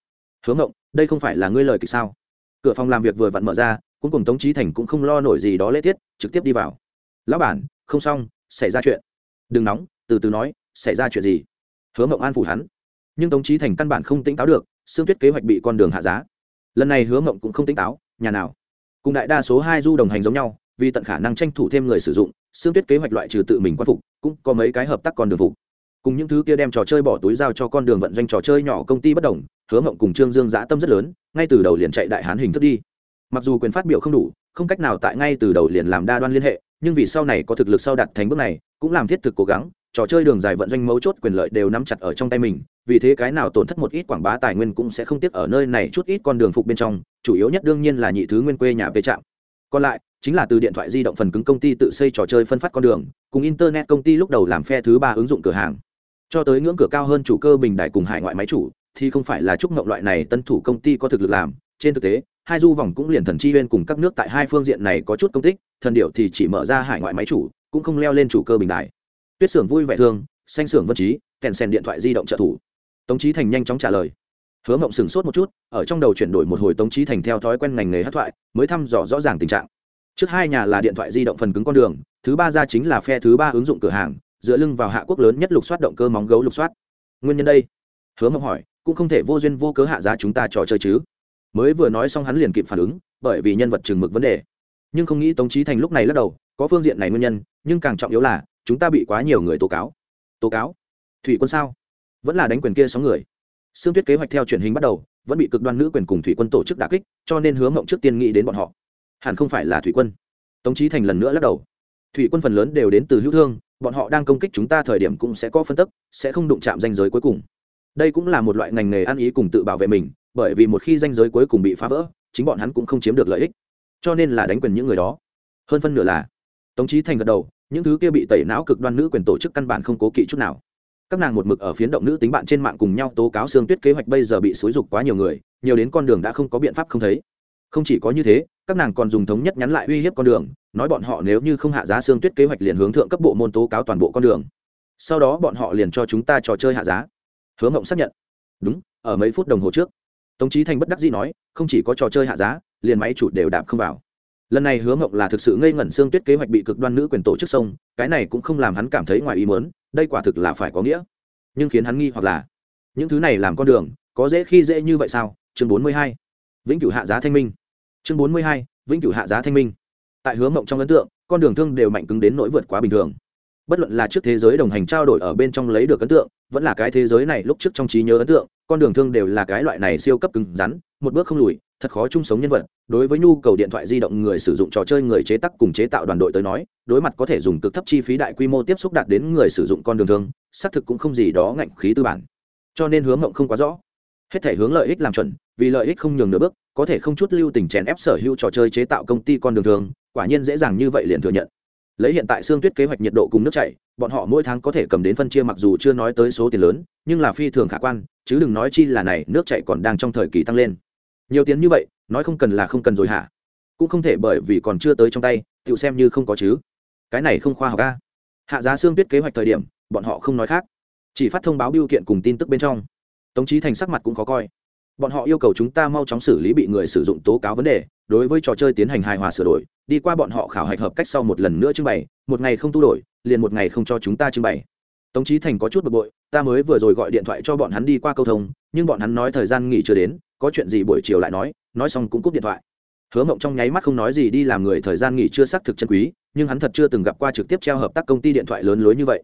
Hứa mộng, đây không phải là ngươi lời kịch sao? Cửa phòng làm việc vừa vặn mở ra cũng cùng tống trí thành cũng không lo nổi gì đó lễ tiết, trực tiếp đi vào. Lão bản, không xong, xảy ra chuyện. Đừng nóng, từ từ nói, xảy ra chuyện gì? Hứa mộng an phủ hắn. Nhưng tống trí thành căn bản không tỉnh táo được xương tuyết kế hoạch bị con đường hạ giá. Lần này hứa mộng cũng không tỉnh táo, nhà nào? Cùng đại đa số hai du đồng hành giống nhau vì tận khả năng tranh thủ thêm người sử dụng xương tuyết kế hoạch loại trừ tự mình quan phục, cũng có mấy cái hợp tác con đường phục. Cùng những thứ kia đem trò chơi bỏ túi giao cho con đường vận doanh trò chơi nhỏ công ty bất đồng, hứa mộng cùng trương dương giã tâm rất lớn, ngay từ đầu liền chạy đại hán hình thức đi. Mặc dù quyền phát biểu không đủ, không cách nào tại ngay từ đầu liền làm đa đoan liên hệ, nhưng vì sau này có thực lực sau đặt thành bước này, cũng làm thiết thực cố gắng, trò chơi đường dài vận doanh mấu chốt quyền lợi đều nắm chặt ở trong tay mình, vì thế cái nào tổn thất một ít quảng bá tài nguyên cũng sẽ không tiếc ở nơi này chút ít con đường phục bên trong, chủ yếu nhất đương nhiên là nhị thứ nguyên quê nhà về trạm. Còn lại chính là từ điện thoại di động phần cứng công ty tự xây trò chơi phân phát con đường, cùng internet công ty lúc đầu làm phe thứ ba ứng dụng cửa hàng. Cho tới ngưỡng cửa cao hơn chủ cơ bình đại cùng hải ngoại máy chủ, thì không phải là trúc mộng loại này tân thủ công ty có thực lực làm. Trên thực tế, hai du vòng cũng liền thần chi huyên cùng các nước tại hai phương diện này có chút công tích thần điệu thì chỉ mở ra hải ngoại máy chủ, cũng không leo lên chủ cơ bình đại tuyết xưởng vui vẻ thương, xanh xưởng vân trí kèn sen điện thoại di động trợ thủ. Tống trí thành nhanh chóng trả lời. Hứa mộng sửng sốt một chút, ở trong đầu chuyển đổi một hồi tống trí thành theo thói quen ngành nghề hát thoại, mới thăm dò rõ ràng tình trạng trước hai nhà là điện thoại di động phần cứng con đường, thứ ba ra chính là phe thứ ba ứng dụng cửa hàng, dựa lưng vào hạ quốc lớn nhất lục soát động cơ móng gấu lục soát. Nguyên nhân đây? Hứa mộng hỏi, cũng không thể vô duyên vô cớ hạ giá chúng ta trò chơi chứ. Mới vừa nói xong hắn liền kịp phản ứng, bởi vì nhân vật chừng mực vấn đề. Nhưng không nghĩ tống trí thành lúc này lắc đầu, có phương diện này nguyên nhân, nhưng càng trọng yếu là, chúng ta bị quá nhiều người tố cáo. Tố cáo? Thủy quân sao? Vẫn là đánh quyền kia sáu người. Xương tuyết kế hoạch theo truyền hình bắt đầu, vẫn bị cực đoan nữ quyền cùng thủy quân tổ chức đà kích, cho nên Hứa mộng trước tiên nghĩ đến bọn họ hẳn không phải là thủy quân. Tống trí thành lần nữa lắc đầu. Thủy quân phần lớn đều đến từ hữu thương, bọn họ đang công kích chúng ta thời điểm cũng sẽ có phân tức, sẽ không đụng chạm danh giới cuối cùng. Đây cũng là một loại ngành nghề ăn ý cùng tự bảo vệ mình, bởi vì một khi danh giới cuối cùng bị phá vỡ, chính bọn hắn cũng không chiếm được lợi ích. Cho nên là đánh quyền những người đó. Hơn phân nửa là, tống trí thành gật đầu, những thứ kia bị tẩy não cực đoan nữ quyền tổ chức căn bản không cố kỵ chút nào. Các nàng một mực ở phiến động nữ tính bạn trên mạng cùng nhau tố cáo xương tuyết kế hoạch bây giờ bị xúi dục quá nhiều người, nhiều đến con đường đã không có biện pháp không thấy không chỉ có như thế, các nàng còn dùng thống nhất nhắn lại uy hiếp con đường, nói bọn họ nếu như không hạ giá xương tuyết kế hoạch liền hướng thượng cấp bộ môn tố cáo toàn bộ con đường. Sau đó bọn họ liền cho chúng ta trò chơi hạ giá. Hứa mộng xác nhận. Đúng, ở mấy phút đồng hồ trước, tống trí thành bất đắc dĩ nói, không chỉ có trò chơi hạ giá, liền máy chủ đều đạp không vào. Lần này hứa mộng là thực sự ngây ngẩn xương tuyết kế hoạch bị cực đoan nữ quyền tổ chức sông cái này cũng không làm hắn cảm thấy ngoài ý mớn đây quả thực là phải có nghĩa. Nhưng khiến hắn nghi hoặc là, những thứ này làm con đường, có dễ khi dễ như vậy sao? Chương bốn mươi hai. Vĩnh cửu hạ giá thanh minh chương bốn mươi hai, vĩnh cửu hạ giá thanh minh. Tại hứa mộng trong ấn tượng, con đường thương đều mạnh cứng đến nỗi vượt quá bình thường. Bất luận là trước thế giới đồng hành trao đổi ở bên trong lấy được ấn tượng, vẫn là cái thế giới này lúc trước trong trí nhớ ấn tượng, con đường thương đều là cái loại này siêu cấp cứng rắn, một bước không lùi, thật khó chung sống nhân vật. Đối với nhu cầu điện thoại di động người sử dụng trò chơi người chế tác cùng chế tạo đoàn đội tới nói, đối mặt có thể dùng cực thấp chi phí đại quy mô tiếp xúc đạt đến người sử dụng con đường thương, xác thực cũng không gì đó ngạnh khí tư bản. Cho nên hướng mộng không quá rõ hết thể hướng lợi ích làm chuẩn, vì lợi ích không nhường nửa bước, có thể không chút lưu tình chèn ép sở hữu trò chơi chế tạo công ty con đường thường, quả nhiên dễ dàng như vậy liền thừa nhận. Lấy hiện tại xương tuyết kế hoạch nhiệt độ cùng nước chảy, bọn họ mỗi tháng có thể cầm đến phân chia mặc dù chưa nói tới số tiền lớn, nhưng là phi thường khả quan, chứ đừng nói chi là này, nước chảy còn đang trong thời kỳ tăng lên. Nhiều tiền như vậy, nói không cần là không cần rồi hả? Cũng không thể bởi vì còn chưa tới trong tay, tự xem như không có chứ. Cái này không khoa học ca hạ giá xương tuyết kế hoạch thời điểm, bọn họ không nói khác. Chỉ phát thông báo biêu kiện cùng tin tức bên trong tống trí thành sắc mặt cũng khó coi. Bọn họ yêu cầu chúng ta mau chóng xử lý bị người sử dụng tố cáo vấn đề, đối với trò chơi tiến hành hài hòa sửa đổi, đi qua bọn họ khảo hạch hợp cách sau một lần nữa trưng bày, một ngày không tu đổi, liền một ngày không cho chúng ta trưng bày. Tống trí thành có chút bực bội, ta mới vừa rồi gọi điện thoại cho bọn hắn đi qua câu thông, nhưng bọn hắn nói thời gian nghỉ chưa đến, có chuyện gì buổi chiều lại nói nói xong cũng cúp điện thoại. Hứa mộng trong nháy mắt không nói gì đi làm người thời gian nghỉ chưa xác thực chân quý, nhưng hắn thật chưa từng gặp qua trực tiếp treo hợp tác công ty điện thoại lớn lối như vậy.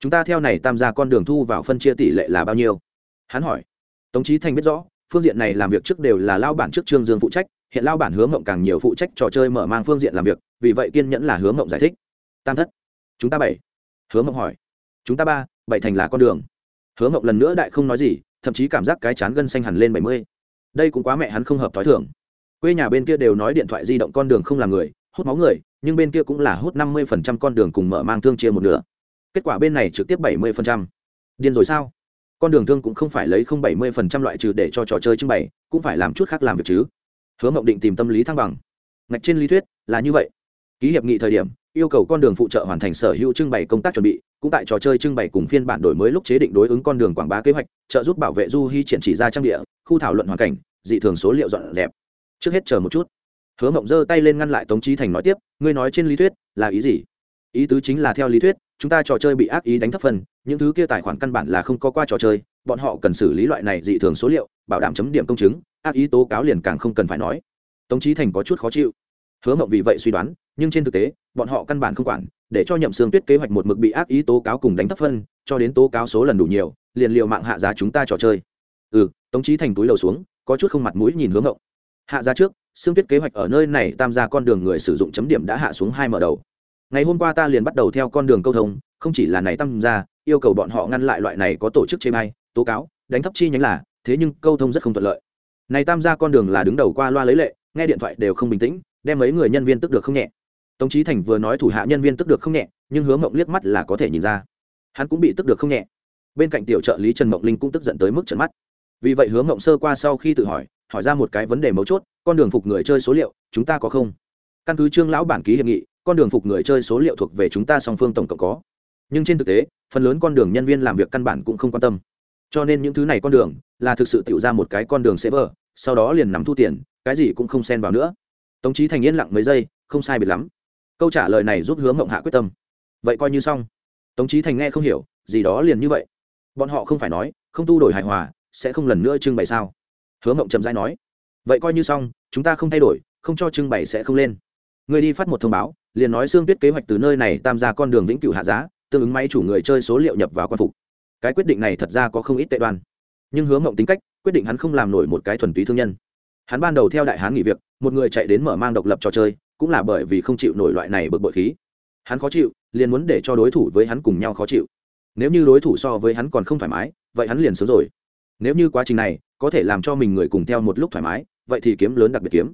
Chúng ta theo này tam gia con đường thu vào phân chia tỷ lệ là bao nhiêu? Hắn hỏi, tống trí thành biết rõ, phương diện này làm việc trước đều là lao bản trước trương dương phụ trách, hiện lao bản hướng ngộng càng nhiều phụ trách trò chơi mở mang phương diện làm việc, vì vậy kiên nhẫn là hướng ngộng giải thích. Tam thất. Chúng ta bảy. Hướng ngộng hỏi. Chúng ta ba, bảy thành là con đường. Hướng ngộng lần nữa đại không nói gì, thậm chí cảm giác cái chán gân xanh hẳn lên bảy mươi. Đây cũng quá mẹ hắn không hợp t h o i thưởng quê nhà bên kia đều nói điện thoại di động con đường không là người, hút máu người, nhưng bên kia cũng là hút năm mươi phần trăm con đường cùng mở mang thương chia một nửa. Kết quả bên này trực tiếp bảy mươi phần trăm. Điên rồi sao? Con đường thương cũng không phải lấy không bảy mươi phần trăm loại trừ để cho trò chơi trưng bày, cũng phải làm chút khác làm việc chứ. Hứa mộng định tìm tâm lý thăng bằng. Ngạch trên lý thuyết là như vậy. Ký hiệp nghị thời điểm, yêu cầu con đường phụ trợ hoàn thành sở hữu trưng bày công tác chuẩn bị, cũng tại trò chơi trưng bày cùng phiên bản đổi mới lúc chế định đối ứng con đường quảng bá kế hoạch, trợ giúp bảo vệ du hy triển chỉ ra trang địa, khu thảo luận hoàn cảnh, dị thường số liệu dọn dẹp. Trước hết chờ một chút. Hứa mộng giơ tay lên ngăn lại tống trí thành nói tiếp, ngươi nói trên lý thuyết là ý gì? Ý tứ chính là theo lý thuyết, chúng ta trò chơi bị ác ý đánh thấp phần những thứ kia tài khoản căn bản là không có qua trò chơi, bọn họ cần xử lý loại này dị thường số liệu, bảo đảm chấm điểm công chứng, ác ý tố cáo liền càng không cần phải nói. Tống trí thành có chút khó chịu. Hứa mộng vì vậy suy đoán, nhưng trên thực tế, bọn họ căn bản không quản, để cho nhậm xương tuyết kế hoạch một mực bị ác ý tố cáo cùng đánh thấp phân, cho đến tố cáo số lần đủ nhiều, liền liệu mạng hạ giá chúng ta trò chơi. Ừ tống trí thành túi lầu xuống, có chút không mặt mũi nhìn hướng ngộng hạ giá trước xương tuyết kế hoạch ở nơi này tam gia con đường người sử dụng chấm điểm đã hạ xuống hai mở đầu. Ngày hôm qua ta liền bắt đầu theo con đường câu thông, không chỉ là này tam gia yêu cầu bọn họ ngăn lại loại này có tổ chức chê bai, tố cáo, đánh thấp chi nhánh là, thế nhưng câu thông rất không thuận lợi. Này tam gia con đường là đứng đầu qua loa lấy lệ, nghe điện thoại đều không bình tĩnh, đem mấy người nhân viên tức được không nhẹ. Tống trí thành vừa nói thủ hạ nhân viên tức được không nhẹ, nhưng hướng mộng liếc mắt là có thể nhìn ra. Hắn cũng bị tức được không nhẹ. Bên cạnh tiểu trợ lý trần mộng linh cũng tức giận tới mức trận mắt. Vì vậy hướng mộng sơ qua sau khi tự hỏi hỏi ra một cái vấn đề mấu chốt, con đường phục người chơi số liệu, chúng ta có không? Căn cứ trương lão bản ký hiệp nghị, con đường phục người chơi số liệu thuộc về chúng ta song phương tổng cộng có nhưng trên thực tế, phần lớn con đường nhân viên làm việc căn bản cũng không quan tâm. Cho nên những thứ này con đường là thực sự tự ra một cái con đường server sau đó liền nắm thu tiền, cái gì cũng không xen vào nữa. Tống trí thành yên lặng mấy giây, không sai biệt lắm. Câu trả lời này giúp hướng mộng hạ quyết tâm. Vậy coi như xong. Tống trí thành nghe không hiểu, gì đó liền như vậy. Bọn họ không phải nói, không tu đổi hài hòa, sẽ không lần nữa trưng bày sao? Hứa mộng trầm rãi nói. Vậy coi như xong, chúng ta không thay đổi, không cho trưng bày sẽ không lên. Người đi phát một thông báo, liền nói xương tuyết kế hoạch từ nơi này tam gia con đường vĩnh cửu hạ giá tương ứng máy chủ người chơi số liệu nhập vào quan phục. Cái quyết định này thật ra có không ít tệ đoan. Nhưng hứa mộng tính cách, quyết định hắn không làm nổi một cái thuần túy thương nhân. Hắn ban đầu theo đại hán nghỉ việc, một người chạy đến mở mang độc lập trò chơi, cũng là bởi vì không chịu nổi loại này bực bội khí. Hắn khó chịu, liền muốn để cho đối thủ với hắn cùng nhau khó chịu. Nếu như đối thủ so với hắn còn không thoải mái, vậy hắn liền sớm rồi. Nếu như quá trình này có thể làm cho mình người cùng theo một lúc thoải mái, vậy thì kiếm lớn đặc biệt kiếm.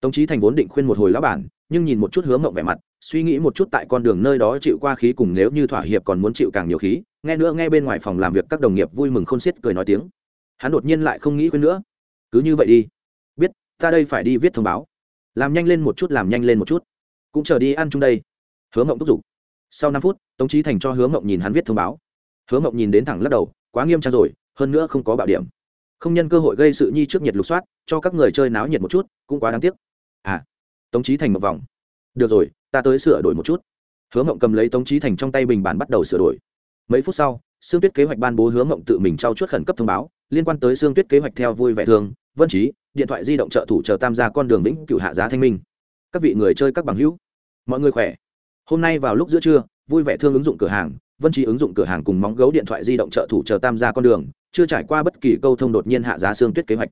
Tống trí thành vốn định khuyên một hồi lão bản, nhưng nhìn một chút hướng mộng vẻ mặt suy nghĩ một chút tại con đường nơi đó chịu qua khí cùng nếu như thỏa hiệp còn muốn chịu càng nhiều khí, nghe nữa nghe bên ngoài phòng làm việc các đồng nghiệp vui mừng không xiết cười nói tiếng. Hắn đột nhiên lại không nghĩ quên nữa. Cứ như vậy đi. Biết, ta đây phải đi viết thông báo. Làm nhanh lên một chút, làm nhanh lên một chút. Cũng chờ đi ăn chung đây. Hứa mộng thúc giục. Sau năm phút, tống trí thành cho hứa mộng nhìn hắn viết thông báo. Hứa mộng nhìn đến thẳng lắc đầu, quá nghiêm trang rồi, hơn nữa không có bảo điểm. Không nhân cơ hội gây sự nhi trước nhiệt lục soát, cho các người chơi náo nhiệt một chút, cũng quá đáng tiếc. À tống trí thành một vòng. Được rồi ta tới sửa đổi một chút. Hứa mộng cầm lấy tống trí thành trong tay bình bản bắt đầu sửa đổi. Mấy phút sau, sương tuyết kế hoạch ban bố hứa mộng tự mình trao chuốt khẩn cấp thông báo, liên quan tới sương tuyết kế hoạch theo vui vẻ thường, vân trí điện thoại di động trợ thủ chờ tam gia con đường vĩnh cựu hạ giá thanh minh. Các vị người chơi các bằng hữu, mọi người khỏe. Hôm nay vào lúc giữa trưa, vui vẻ thương ứng dụng cửa hàng, vân trí ứng dụng cửa hàng cùng móng gấu điện thoại di động trợ thủ chờ tam gia con đường, chưa trải qua bất kỳ câu thông đột nhiên hạ giá xương tuyết kế hoạch.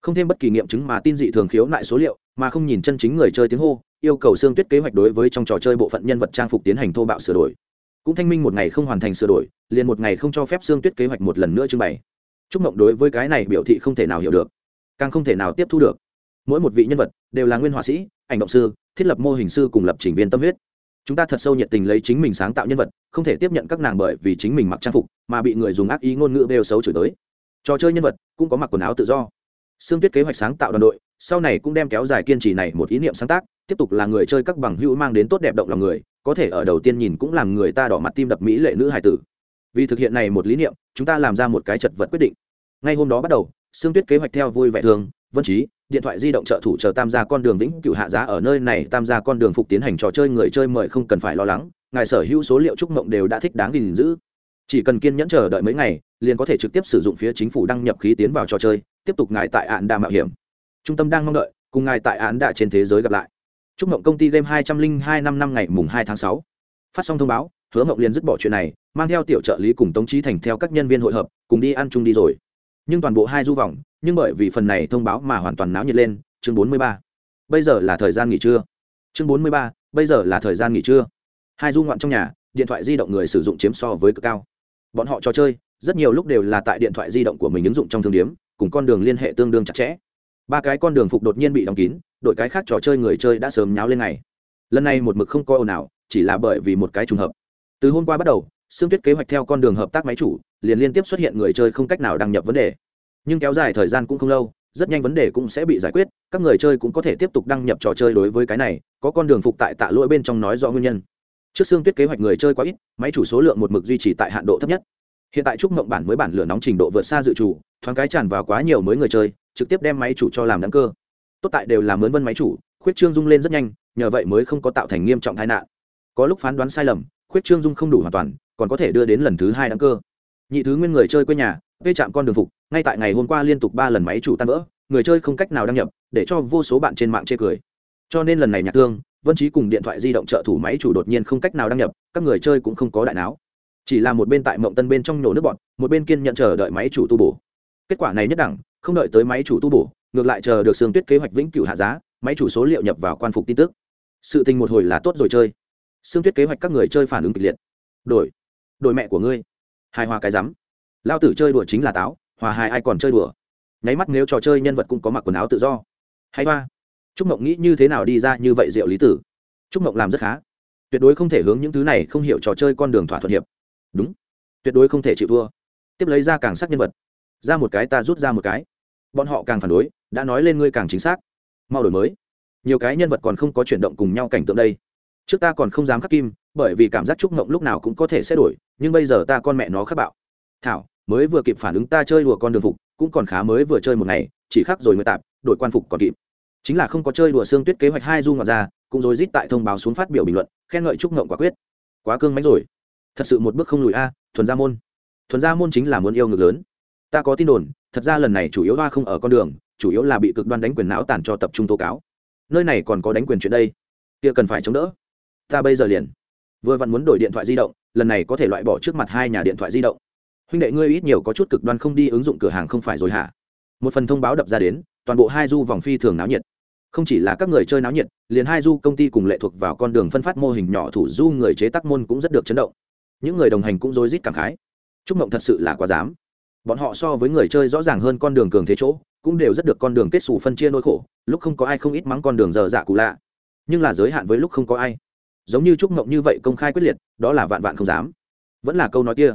Không thêm bất kỳ nghiệm chứng mà tin dị thường khiếu nại số liệu, mà không nhìn chân chính người chơi tiếng hô yêu cầu xương tuyết kế hoạch đối với trong trò chơi bộ phận nhân vật trang phục tiến hành thô bạo sửa đổi. Cũng thanh minh một ngày không hoàn thành sửa đổi, liền một ngày không cho phép xương tuyết kế hoạch một lần nữa trưng bày. Chúc mộng đối với cái này biểu thị không thể nào hiểu được, càng không thể nào tiếp thu được. Mỗi một vị nhân vật đều là nguyên họa sĩ, ảnh động sư, thiết lập mô hình sư cùng lập trình viên tâm huyết. Chúng ta thật sâu nhiệt tình lấy chính mình sáng tạo nhân vật, không thể tiếp nhận các nàng bởi vì chính mình mặc trang phục mà bị người dùng ác ý ngôn ngữ bêu xấu chửi tới trò chơi nhân vật cũng có mặc quần áo tự do. Xương tuyết kế hoạch sáng tạo đoàn đội, sau này cũng đem kéo dài kiên trì này một ý niệm sáng tác tiếp tục là người chơi các bằng hữu mang đến tốt đẹp động lòng người, có thể ở đầu tiên nhìn cũng làm người ta đỏ mặt tim đập mỹ lệ nữ hải tử. Vì thực hiện này một lý niệm, chúng ta làm ra một cái chật vật quyết định. Ngay hôm đó bắt đầu xương tuyết kế hoạch theo vui vẻ thường, vân trí điện thoại di động trợ thủ chờ tam gia con đường vĩnh cựu hạ giá ở nơi này, tam gia con đường phục tiến hành trò chơi người chơi mời không cần phải lo lắng, ngài sở hữu số liệu trúc mộng đều đã thích đáng gìn giữ. Chỉ cần kiên nhẫn chờ đợi mấy ngày, liền có thể trực tiếp sử dụng phía chính phủ đăng nhập khí tiến vào trò chơi, tiếp tục ngài tại án đa mạo hiểm. Trung tâm đang mong đợi, cùng ngài tại án đa trên thế giới gặp lại chúc mộng công ty game hai trăm linh hai năm năm ngày mùng hai tháng sáu. Phát xong thông báo, hứa mộng liền dứt bỏ chuyện này, mang theo tiểu trợ lý cùng tống trí thành theo các nhân viên hội hợp, cùng đi ăn chung đi rồi. Nhưng toàn bộ hai du vòng, nhưng bởi vì phần này thông báo mà hoàn toàn náo nhiệt lên, chương bốn mươi ba. Bây giờ là thời gian nghỉ trưa. Chương bốn mươi ba, bây giờ là thời gian nghỉ trưa. Hai du ngoạn trong nhà, điện thoại di động người sử dụng chiếm so với cực cao. Bọn họ trò chơi, rất nhiều lúc đều là tại điện thoại di động của mình ứng dụng trong thương điếm, cùng con đường liên hệ tương đương chặt chẽ ba cái con đường phục đột nhiên bị đóng kín, đội cái khác trò chơi người chơi đã sớm nháo lên ngày. Lần này một mực không coi ồn ào, chỉ là bởi vì một cái trùng hợp. Từ hôm qua bắt đầu xương tuyết kế hoạch theo con đường hợp tác máy chủ, liền liên tiếp xuất hiện người chơi không cách nào đăng nhập vấn đề. Nhưng kéo dài thời gian cũng không lâu, rất nhanh vấn đề cũng sẽ bị giải quyết, các người chơi cũng có thể tiếp tục đăng nhập trò chơi đối với cái này, có con đường phục tại tạ lỗi bên trong nói rõ nguyên nhân. Trước xương tuyết kế hoạch người chơi quá ít, máy chủ số lượng một mực duy trì tại hạn độ thấp nhất. Hiện tại trúc mộng bản mới bản lửa nóng trình độ vượt xa dự chủ thoáng cái tràn vào quá nhiều mới người chơi trực tiếp đem máy chủ cho làm đáng cơ. Tốt tại đều là mướn vân máy chủ, khuyết trương dung lên rất nhanh, nhờ vậy mới không có tạo thành nghiêm trọng tai nạn. Có lúc phán đoán sai lầm, khuyết trương dung không đủ hoàn toàn, còn có thể đưa đến lần thứ hai đáng cơ. Nhị thứ nguyên người chơi quê nhà vê chạm con đường phục, ngay tại ngày hôm qua liên tục ba lần máy chủ tan vỡ, người chơi không cách nào đăng nhập, để cho vô số bạn trên mạng chê cười. Cho nên lần này nhạc thương, vân trí cùng điện thoại di động trợ thủ máy chủ đột nhiên không cách nào đăng nhập, các người chơi cũng không có đại não. Chỉ là một bên tại mộng tân bên trong nhổ nước bọn một bên kiên nhận chờ đợi máy chủ tu bổ. Kết quả này nhất đẳng không đợi tới máy chủ tu bổ, ngược lại chờ được sương tuyết kế hoạch vĩnh cửu hạ giá, máy chủ số liệu nhập vào quan phục tin tức. Sự tình một hồi là tốt rồi chơi. Sương tuyết kế hoạch các người chơi phản ứng kịch liệt. Đổi đổi mẹ của ngươi. Hài hòa cái rắm. Lao tử chơi đùa chính là táo, hòa hài ai còn chơi đùa. Nháy mắt nếu trò chơi nhân vật cũng có mặc quần áo tự do. Hay hoa. Trúc mộng nghĩ như thế nào đi ra như vậy diệu lý tử? Trúc mộng làm rất khá. Tuyệt đối không thể hướng những thứ này không hiểu trò chơi con đường thỏa thuận hiệp. Đúng. Tuyệt đối không thể chịu thua. Tiếp lấy ra càng sắc nhân vật. Ra một cái ta rút ra một cái bọn họ càng phản đối, đã nói lên ngươi càng chính xác. Mau đổi mới. Nhiều cái nhân vật còn không có chuyển động cùng nhau cảnh tượng đây. Trước ta còn không dám khắc kim, bởi vì cảm giác trúc mộng lúc nào cũng có thể sẽ đổi, nhưng bây giờ ta con mẹ nó khắc bạo. Thảo, mới vừa kịp phản ứng ta chơi đùa con đường phục, cũng còn khá mới vừa chơi một ngày, chỉ khắc rồi mới tạp đổi quan phục còn kịp. Chính là không có chơi đùa xương tuyết kế hoạch hai du ngoạn ra, cũng rồi rít tại thông báo xuống phát biểu bình luận, khen ngợi trúc mộng quả quyết. Quá cương mánh rồi. Thật sự một bước không lùi a, thuần gia môn. Thuần gia môn chính là muốn yêu ngược lớn ta có tin đồn, thật ra lần này chủ yếu hoa không ở con đường, chủ yếu là bị cực đoan đánh quyền não tàn cho tập trung tố cáo. Nơi này còn có đánh quyền chuyện đây. Kia cần phải chống đỡ. Ta bây giờ liền. Vừa vặn muốn đổi điện thoại di động, lần này có thể loại bỏ trước mặt hai nhà điện thoại di động. Huynh đệ ngươi ít nhiều có chút cực đoan không đi ứng dụng cửa hàng không phải rồi hả? Một phần thông báo đập ra đến, toàn bộ hai du vòng phi thường náo nhiệt. Không chỉ là các người chơi náo nhiệt, liền hai du công ty cùng lệ thuộc vào con đường phân phát mô hình nhỏ thủ du người chế tác môn cũng rất được chấn động. Những người đồng hành cũng rối rít cảm khái. Chúc mộng thật sự là quá dám bọn họ so với người chơi rõ ràng hơn con đường cường thế chỗ, cũng đều rất được con đường kết xù phân chia nỗi khổ, lúc không có ai không ít mắng con đường giờ dạ cụ lạ. Nhưng là giới hạn với lúc không có ai. Giống như trúc mộng như vậy công khai quyết liệt, đó là vạn vạn không dám. Vẫn là câu nói kia.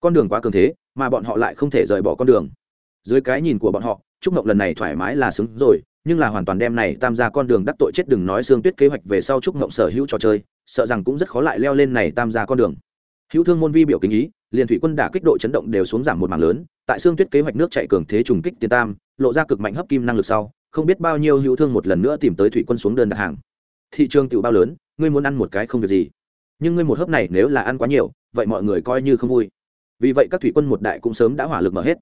Con đường quá cường thế, mà bọn họ lại không thể rời bỏ con đường. Dưới cái nhìn của bọn họ, trúc mộng lần này thoải mái là xứng rồi, nhưng là hoàn toàn đem này tam gia con đường đắc tội chết đừng nói xương tuyết kế hoạch về sau trúc mộng sở hữu trò chơi, sợ rằng cũng rất khó lại leo lên này tam gia con đường hữu thương môn vi biểu kính ý, liền thủy quân đả kích độ chấn động đều xuống giảm một mảng lớn, tại xương tuyết kế hoạch nước chạy cường thế trùng kích tiền tam, lộ ra cực mạnh hấp kim năng lực sau, không biết bao nhiêu hữu thương một lần nữa tìm tới thủy quân xuống đơn đặt hàng. Thị trường tiểu bao lớn, ngươi muốn ăn một cái không việc gì. Nhưng ngươi một hớp này nếu là ăn quá nhiều, vậy mọi người coi như không vui. Vì vậy các thủy quân một đại cũng sớm đã hỏa lực mở hết.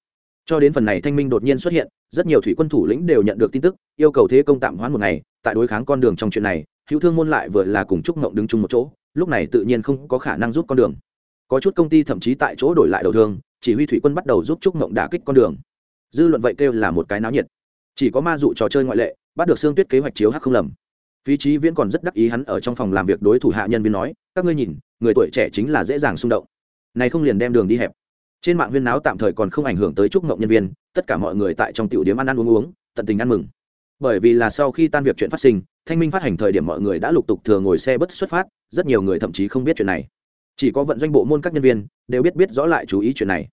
Cho đến phần này thanh minh đột nhiên xuất hiện, rất nhiều thủy quân thủ lĩnh đều nhận được tin tức, yêu cầu thế công tạm hoãn một ngày, tại đối kháng con đường trong chuyện này, hữu thương môn lại vừa là cùng trúc mộng đứng chung một chỗ, lúc này tự nhiên không có khả năng giúp con đường có chút công ty thậm chí tại chỗ đổi lại đầu thương, chỉ huy thủy quân bắt đầu giúp trúc mộng đả kích con đường. Dư luận vậy kêu là một cái náo nhiệt. Chỉ có ma dụ trò chơi ngoại lệ, bắt được xương tuyết kế hoạch chiếu hắc không lầm. Phí trí viễn còn rất đắc ý hắn ở trong phòng làm việc đối thủ hạ nhân viên nói, các ngươi nhìn, người tuổi trẻ chính là dễ dàng xung động. Này không liền đem đường đi hẹp. Trên mạng viên náo tạm thời còn không ảnh hưởng tới trúc mộng nhân viên, tất cả mọi người tại trong tiểu điểm ăn ăn uống uống, tận tình ăn mừng. Bởi vì là sau khi tan việc chuyện phát sinh, thanh minh phát hành thời điểm mọi người đã lục tục thừa ngồi xe bất xuất phát, rất nhiều người thậm chí không biết chuyện này chỉ có vận doanh bộ môn các nhân viên đều biết biết rõ lại chú ý chuyện này.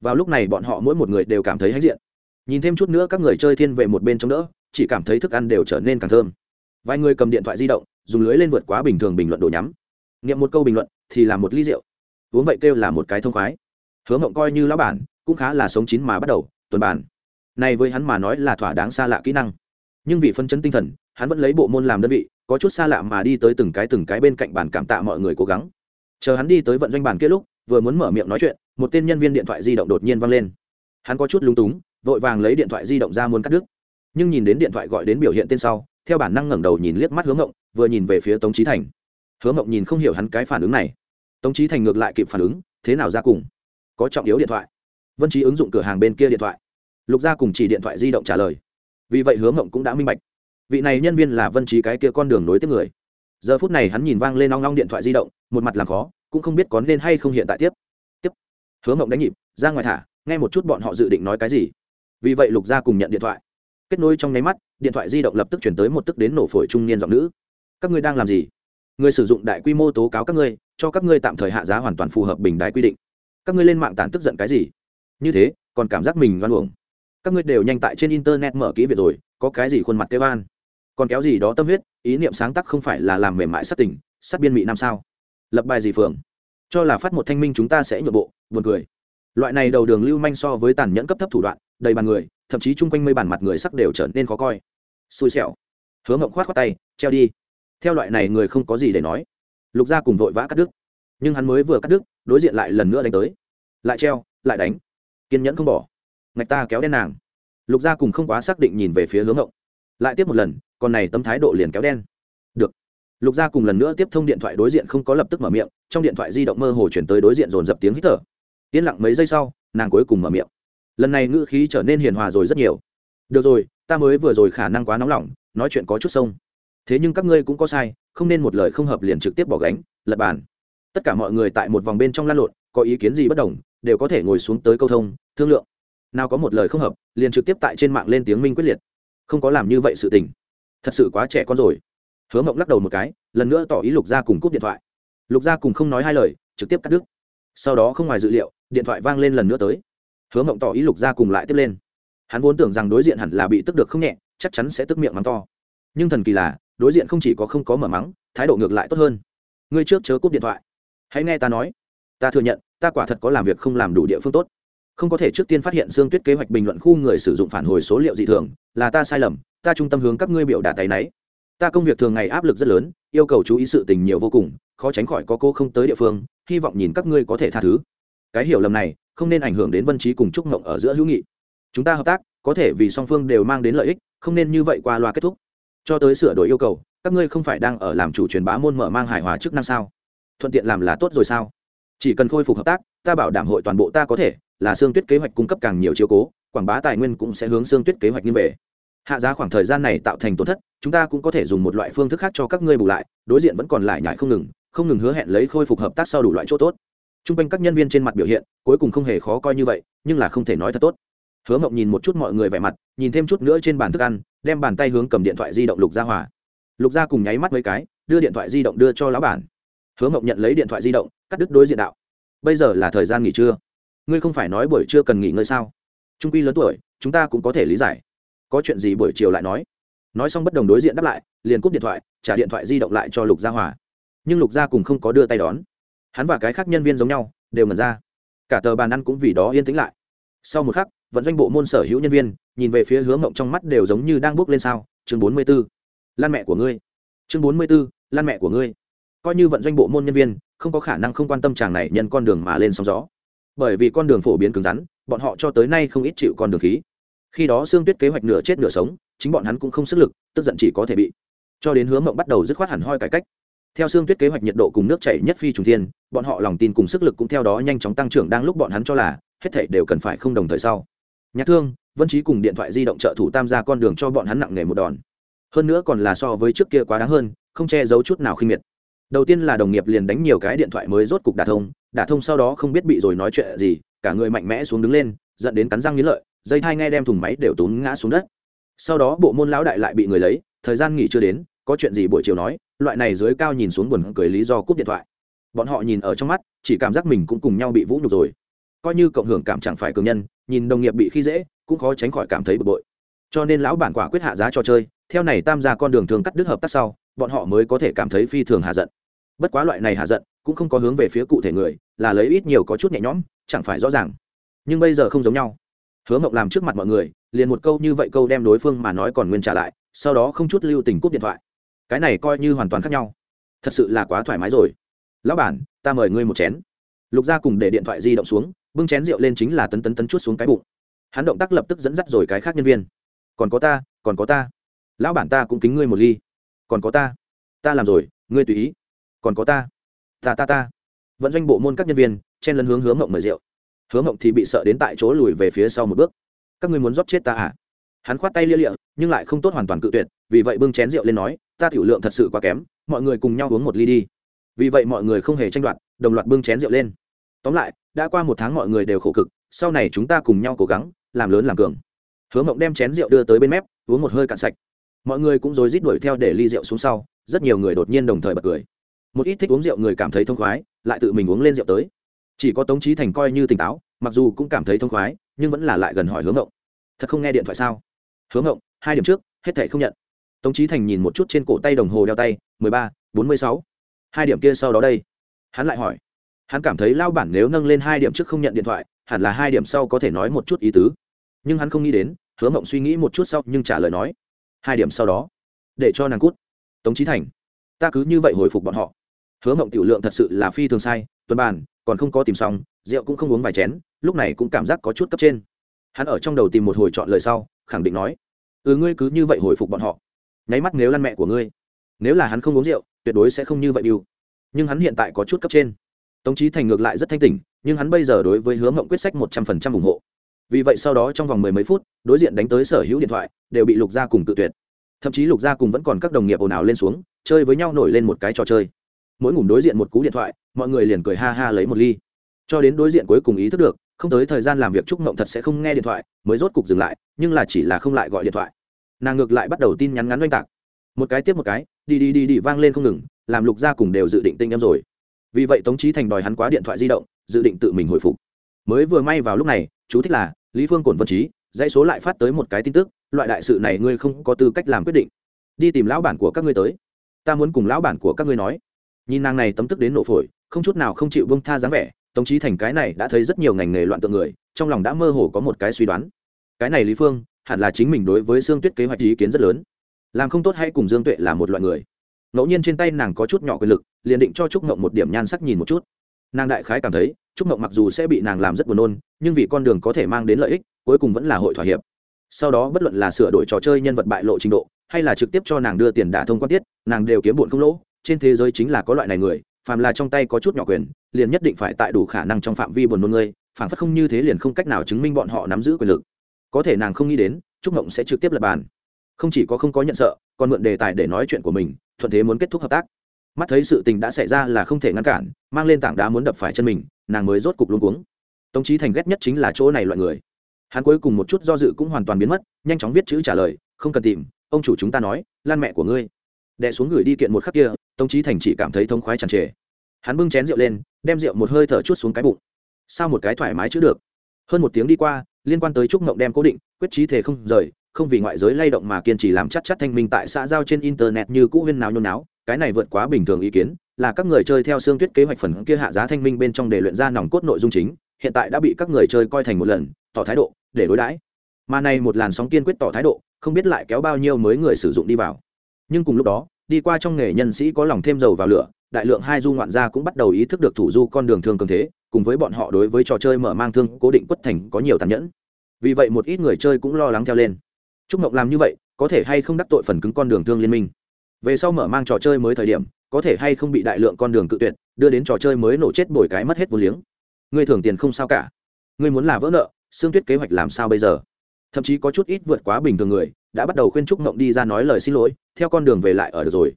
Vào lúc này bọn họ mỗi một người đều cảm thấy hãnh diện. Nhìn thêm chút nữa các người chơi thiên về một bên trong đỡ, chỉ cảm thấy thức ăn đều trở nên càng thơm. Vài người cầm điện thoại di động, dùng lưới lên vượt quá bình thường bình luận đồ nhắm. Nghiệm một câu bình luận thì là một ly rượu. Uống vậy kêu là một cái thông khoái. Hứa mộng coi như lão bản, cũng khá là sống chín mà bắt đầu, tuần bản. Này với hắn mà nói là thỏa đáng xa lạ kỹ năng. Nhưng vì phân chấn tinh thần, hắn vẫn lấy bộ môn làm đơn vị, có chút xa lạ mà đi tới từng cái từng cái bên cạnh bàn cảm tạ mọi người cố gắng chờ hắn đi tới vận doanh bàn kia lúc, vừa muốn mở miệng nói chuyện, một tên nhân viên điện thoại di động đột nhiên văng lên. Hắn có chút lúng túng, vội vàng lấy điện thoại di động ra muốn cắt đứt. Nhưng nhìn đến điện thoại gọi đến biểu hiện tên sau, theo bản năng ngẩng đầu nhìn liếc mắt hướng ngộng, vừa nhìn về phía tống trí thành. Hướng ngộng nhìn không hiểu hắn cái phản ứng này. Tống trí thành ngược lại kịp phản ứng, thế nào ra cùng? Có trọng yếu điện thoại. Vân trí ứng dụng cửa hàng bên kia điện thoại. Lục gia cùng chỉ điện thoại di động trả lời. Vì vậy hướng ngộng cũng đã minh bạch. Vị này nhân viên là vân trí cái kia con đường nối tiếp người giờ phút này hắn nhìn vang lên long long điện thoại di động, một mặt làm khó, cũng không biết có nên hay không hiện tại tiếp. Tiếp. Hướng mộng đánh nhịp, ra ngoài thả, nghe một chút bọn họ dự định nói cái gì. Vì vậy lục gia cùng nhận điện thoại. Kết nối trong nháy mắt, điện thoại di động lập tức chuyển tới một tức đến nổ phổi trung niên giọng nữ. Các ngươi đang làm gì? Người sử dụng đại quy mô tố cáo các ngươi, cho các ngươi tạm thời hạ giá hoàn toàn phù hợp bình đài quy định. Các ngươi lên mạng tàn tức giận cái gì? Như thế, còn cảm giác mình ngoan uổng. Các ngươi đều nhanh tại trên internet mở kỹ việc rồi, có cái gì khuôn mặt kêu an? Còn kéo gì đó tâm huyết, ý niệm sáng tác không phải là làm mềm mại sát tình, sát biên mỹ năm sao? Lập bài gì phường? Cho là phát một thanh minh chúng ta sẽ nhượng bộ, buồn cười. Loại này đầu đường lưu manh so với tàn nhẫn cấp thấp thủ đoạn, đầy bàn người, thậm chí chung quanh mây bàn mặt người sắc đều trở nên khó coi. Xui xẻo. Hứa mộng khoát khoát tay, treo đi. Theo loại này người không có gì để nói. Lục gia cùng vội vã cắt đứt. Nhưng hắn mới vừa cắt đứt, đối diện lại lần nữa đánh tới. Lại treo, lại đánh. Kiên nhẫn không bỏ. Ngạch ta kéo đen nàng. Lục gia cùng không quá xác định nhìn về phía hướng ngộng lại tiếp một lần còn này tâm thái độ liền kéo đen. Được. Lục gia cùng lần nữa tiếp thông điện thoại đối diện không có lập tức mở miệng, trong điện thoại di động mơ hồ chuyển tới đối diện dồn dập tiếng hít thở. Yên lặng mấy giây sau, nàng cuối cùng mở miệng. Lần này ngữ khí trở nên hiền hòa rồi rất nhiều. Được rồi, ta mới vừa rồi khả năng quá nóng lòng, nói chuyện có chút sông. Thế nhưng các ngươi cũng có sai, không nên một lời không hợp liền trực tiếp bỏ gánh, lật bàn. Tất cả mọi người tại một vòng bên trong lan lộn, có ý kiến gì bất đồng, đều có thể ngồi xuống tới câu thông, thương lượng. Nào có một lời không hợp, liền trực tiếp tại trên mạng lên tiếng minh quyết liệt không có làm như vậy sự tình. Thật sự quá trẻ con rồi. Hứa mộng lắc đầu một cái, lần nữa tỏ ý lục gia cùng cúp điện thoại. Lục gia cùng không nói hai lời, trực tiếp cắt đứt. Sau đó không ngoài dự liệu, điện thoại vang lên lần nữa tới. Hứa mộng tỏ ý lục gia cùng lại tiếp lên. Hắn vốn tưởng rằng đối diện hẳn là bị tức được không nhẹ, chắc chắn sẽ tức miệng mắng to. Nhưng thần kỳ là, đối diện không chỉ có không có mở mắng, thái độ ngược lại tốt hơn. Ngươi trước chớ cúp điện thoại. Hãy nghe ta nói. Ta thừa nhận, ta quả thật có làm việc không làm đủ địa phương tốt không có thể trước tiên phát hiện xương tuyết kế hoạch bình luận khu người sử dụng phản hồi số liệu dị thường, là ta sai lầm, ta trung tâm hướng các ngươi biểu đạt tay náy. Ta công việc thường ngày áp lực rất lớn, yêu cầu chú ý sự tình nhiều vô cùng, khó tránh khỏi có cô không tới địa phương, hy vọng nhìn các ngươi có thể tha thứ. Cái hiểu lầm này, không nên ảnh hưởng đến vân trí cùng trúc ngộng ở giữa hữu nghị. Chúng ta hợp tác, có thể vì song phương đều mang đến lợi ích, không nên như vậy qua loa kết thúc. Cho tới sửa đổi yêu cầu, các ngươi không phải đang ở làm chủ truyền bá môn mở mang hài hòa chức năng sao? Thuận tiện làm là tốt rồi sao? Chỉ cần khôi phục hợp tác, ta bảo đảm hội toàn bộ ta có thể là xương tuyết kế hoạch cung cấp càng nhiều chiếu cố, quảng bá tài nguyên cũng sẽ hướng xương tuyết kế hoạch như về. Hạ giá khoảng thời gian này tạo thành tổn thất, chúng ta cũng có thể dùng một loại phương thức khác cho các ngươi bù lại, đối diện vẫn còn lại nhải không ngừng không ngừng hứa hẹn lấy khôi phục hợp tác sau đủ loại chỗ tốt. T r u n g quanh các nhân viên trên mặt biểu hiện, cuối cùng không hề khó coi như vậy, nhưng là không thể nói thật tốt. Hứa mộng nhìn một chút mọi người vẻ mặt, nhìn thêm chút nữa trên bàn thức ăn, đem bàn tay hướng cầm điện thoại di động lục gia hòa. Lục gia cùng nháy mắt mấy cái, đưa điện thoại di động đưa cho lão bản. Hứa mộng nhận lấy điện thoại di động, cắt đứt đối diện đạo. Bây giờ là thời gian nghỉ trưa ngươi không phải nói buổi trưa cần nghỉ ngơi sao? Trung quy lớn tuổi, chúng ta cũng có thể lý giải. Có chuyện gì buổi chiều lại nói? Nói xong bất đồng đối diện đáp lại, liền cúp điện thoại, trả điện thoại di động lại cho lục gia hòa. Nhưng lục gia cùng không có đưa tay đón. Hắn và cái khác nhân viên giống nhau, đều ngẩn ra. Cả tờ bàn ăn cũng vì đó yên tĩnh lại. Sau một khắc, vận doanh bộ môn sở hữu nhân viên, nhìn về phía hướng mộng trong mắt đều giống như đang bước lên sao? Chương bốn mươi b ố lan mẹ của ngươi. Chương bốn mươi b ố lan mẹ của ngươi. Coi như vận doanh bộ môn nhân viên, không có khả năng không quan tâm chàng này nhân con đường mà lên sóng gió bởi vì con đường phổ biến cứng rắn, bọn họ cho tới nay không ít chịu con đường khí. Khi đó xương tuyết kế hoạch nửa chết nửa sống, chính bọn hắn cũng không sức lực, tức giận chỉ có thể bị. Cho đến hướng mộng bắt đầu dứt khoát hẳn hoi cải cách. Theo xương tuyết kế hoạch nhiệt độ cùng nước chảy nhất phi trùng thiên, bọn họ lòng tin cùng sức lực cũng theo đó nhanh chóng tăng trưởng đang lúc bọn hắn cho là, hết thảy đều cần phải không đồng thời sau. Nhạc thương, vân trí cùng điện thoại di động trợ thủ tam gia con đường cho bọn hắn nặng nề một đòn. Hơn nữa còn là so với trước kia quá đáng hơn, không che giấu chút nào khinh miệt. Đầu tiên là đồng nghiệp liền đánh nhiều cái điện thoại mới rốt cục đà thông đả thông sau đó không biết bị rồi nói chuyện gì, cả người mạnh mẽ xuống đứng lên dẫn đến cắn răng nghiến lợi, dây thai nghe đem thùng máy đều tốn ngã xuống đất. Sau đó bộ môn lão đại lại bị người lấy, thời gian nghỉ chưa đến, có chuyện gì buổi chiều nói, loại này dưới cao nhìn xuống buồn cười lý do cúp điện thoại. Bọn họ nhìn ở trong mắt, chỉ cảm giác mình cũng cùng nhau bị vũ nhục rồi. Coi như cộng hưởng cảm chẳng phải cường nhân, nhìn đồng nghiệp bị khi dễ, cũng khó tránh khỏi cảm thấy bực bội. Cho nên lão bản quả quyết hạ giá cho chơi, theo này tam gia con đường thường cắt đứt hợp tác sau, bọn họ mới có thể cảm thấy phi thường hạ giận bất quá loại này hạ giận, cũng không có hướng về phía cụ thể người, là lấy ít nhiều có chút nhẹ nhõm, chẳng phải rõ ràng. Nhưng bây giờ không giống nhau. Hứa mộng làm trước mặt mọi người, liền một câu như vậy câu đem đối phương mà nói còn nguyên trả lại, sau đó không chút lưu tình cúp điện thoại. Cái này coi như hoàn toàn khác nhau. Thật sự là quá thoải mái rồi. Lão bản, ta mời ngươi một chén. Lục gia cùng để điện thoại di động xuống, bưng chén rượu lên chính là tấn tấn tấn chút xuống cái bụng. Hắn động tác lập tức dẫn dắt rồi cái khác nhân viên. Còn có ta, còn có ta. Lão bản ta cũng kính ngươi một ly. Còn có ta. Ta làm rồi, ngươi tùy ý còn có ta. Ta ta ta. Vận doanh bộ môn các nhân viên, chen lấn hướng hướng mộng mời rượu. Hướng mộng thì bị sợ đến tại chỗ lùi về phía sau một bước. Các ngươi muốn rót chết ta à? Hắn khoát tay lia lịa, nhưng lại không tốt hoàn toàn cự tuyệt, vì vậy bưng chén rượu lên nói, ta tiểu lượng thật sự quá kém, mọi người cùng nhau uống một ly đi. Vì vậy mọi người không hề tranh đoạt, đồng loạt bưng chén rượu lên. Tóm lại, đã qua một tháng mọi người đều khổ cực, sau này chúng ta cùng nhau cố gắng, làm lớn làm cường. Hứa mộng đem chén rượu đưa tới bên mép, uống một hơi cạn sạch. Mọi người cũng rối rít đuổi theo để ly rượu xuống sau, rất nhiều người đột nhiên đồng thời bật cười một ít thích uống rượu người cảm thấy thông khoái, lại tự mình uống lên rượu tới. Chỉ có tống trí thành coi như tỉnh táo, mặc dù cũng cảm thấy thông khoái, nhưng vẫn là lại gần hỏi hướng ngộng. Thật không nghe điện thoại sao? Hướng ngộng, hai điểm trước, hết thảy không nhận. Tống trí thành nhìn một chút trên cổ tay đồng hồ đeo tay, mười ba, bốn mươi sáu. Hai điểm kia sau đó đây. Hắn lại hỏi. Hắn cảm thấy lao bản nếu nâng lên hai điểm trước không nhận điện thoại, hẳn là hai điểm sau có thể nói một chút ý tứ. Nhưng hắn không nghĩ đến, hứa mộng suy nghĩ một chút sau nhưng trả lời nói. Hai điểm sau đó. Để cho nàng cút. Tống trí thành. Ta cứ như vậy hồi phục bọn họ hứa mộng tiểu lượng thật sự là phi thường sai, tuần bàn, còn không có tìm xong, rượu cũng không uống vài chén, lúc này cũng cảm giác có chút cấp trên. Hắn ở trong đầu tìm một hồi chọn lời sau, khẳng định nói ừ ngươi cứ như vậy hồi phục bọn họ. Nháy mắt nếu lăn mẹ của ngươi, nếu là hắn không uống rượu, tuyệt đối sẽ không như vậy điêu nhưng hắn hiện tại có chút cấp trên. Tống trí thành ngược lại rất thanh tỉnh, nhưng hắn bây giờ đối với hướng mộng quyết sách một trăm phần trăm ủng hộ. Vì vậy sau đó trong vòng mười mấy phút, đối diện đánh tới sở hữu điện thoại, đều bị lục gia cùng tự tuyệt. Thậm chí lục gia cùng vẫn còn các đồng nghiệp ồn ào lên xuống, chơi với nhau nổi lên một cái trò chơi mỗi ngủ đối diện một cú điện thoại, mọi người liền cười ha ha lấy một ly. Cho đến đối diện cuối cùng ý thức được, không tới thời gian làm việc trúc mộng thật sẽ không nghe điện thoại, mới rốt cục dừng lại, nhưng là chỉ là không lại gọi điện thoại. Nàng ngược lại bắt đầu tin nhắn ngắn oanh tạc. Một cái tiếp một cái, đi đi đi đi vang lên không ngừng, làm lục gia cùng đều dự định tinh em rồi. Vì vậy tống trí thành đòi hắn quá điện thoại di động, dự định tự mình hồi phục. Mới vừa may vào lúc này, chú thích là, lý phương cổn vân trí, dãy số lại phát tới một cái tin tức, loại đại sự này ngươi không có tư cách làm quyết định. Đi tìm lão bản của các ngươi tới. Ta muốn cùng lão bản của các ngươi nói nhìn nàng này tấm tức đến nổ phổi, không chút nào không chịu bông tha dáng vẻ, tống trí thành cái này đã thấy rất nhiều ngành nghề loạn tượng người, trong lòng đã mơ hồ có một cái suy đoán. Cái này lý phương, hẳn là chính mình đối với dương tuyết kế hoạch ý kiến rất lớn. Làm không tốt hay cùng dương tuệ là một loại người. Ngẫu nhiên trên tay nàng có chút nhỏ quyền lực, liền định cho trúc mộng một điểm nhan sắc nhìn một chút. Nàng đại khái cảm thấy, trúc mộng mặc dù sẽ bị nàng làm rất buồn nôn, nhưng vì con đường có thể mang đến lợi ích, cuối cùng vẫn là hội thỏa hiệp. Sau đó bất luận là sửa đổi trò chơi nhân vật bại lộ trình độ, hay là trực tiếp cho nàng đưa tiền đả thông quan tiết, nàng đều kiếm bụn không lỗ trên thế giới chính là có loại này người, phàm là trong tay có chút nhỏ quyền, liền nhất định phải tại đủ khả năng trong phạm vi buồn nôn ngươi phản phất không như thế liền không cách nào chứng minh bọn họ nắm giữ quyền lực. Có thể nàng không nghĩ đến, trúc ngộng sẽ trực tiếp lập bàn. Không chỉ có không có nhận sợ, còn mượn đề tài để nói chuyện của mình, thuận thế muốn kết thúc hợp tác. Mắt thấy sự tình đã xảy ra là không thể ngăn cản, mang lên tảng đá muốn đập phải chân mình, nàng mới rốt cục luôn cuống. Tống trí thành ghét nhất chính là chỗ này loại người. Hắn cuối cùng một chút do dự cũng hoàn toàn biến mất, nhanh chóng viết chữ trả lời, không cần tìm, ông chủ chúng ta nói, lan mẹ của ngươi đè xuống gửi đi kiện một khắc kia, tống trí thành chỉ cảm thấy thông khoái chẳng trề. Hắn bưng chén rượu lên, đem rượu một hơi thở chút xuống cái bụng. Sao một cái thoải mái chữ được? Hơn một tiếng đi qua, liên quan tới trúc mộng đem cố định, quyết trí thể không rời, không vì ngoại giới lay động mà kiên trì làm chắc chắc thanh minh tại xã giao trên internet như cũ huyên nào nhôn náo, cái này vượt quá bình thường ý kiến, là các người chơi theo xương tuyết kế hoạch phần kia hạ giá thanh minh bên trong để luyện ra nòng cốt nội dung chính, hiện tại đã bị các người chơi coi thành một lần, tỏ thái độ, để đối đãi. Mà này một làn sóng kiên quyết tỏ thái độ, không biết lại kéo bao nhiêu mới người sử dụng đi vào nhưng cùng lúc đó, đi qua trong nghề nhân sĩ có lòng thêm dầu vào lửa, đại lượng hai du ngoạn gia cũng bắt đầu ý thức được thủ du con đường thương cường thế, cùng với bọn họ đối với trò chơi mở mang thương cố định quất thành có nhiều tàn nhẫn. Vì vậy một ít người chơi cũng lo lắng theo lên. Trúc mộng làm như vậy, có thể hay không đắc tội phần cứng con đường thương liên minh? Về sau mở mang trò chơi mới thời điểm, có thể hay không bị đại lượng con đường cự tuyệt, đưa đến trò chơi mới nổ chết bồi cái mất hết vô liếng? Người thưởng tiền không sao cả. Người muốn là vỡ nợ xương tuyết kế hoạch làm sao bây giờ? Thậm chí có chút ít vượt quá bình thường người đã bắt đầu khuyên trúc mộng đi ra nói lời xin lỗi, theo con đường về lại ở được rồi.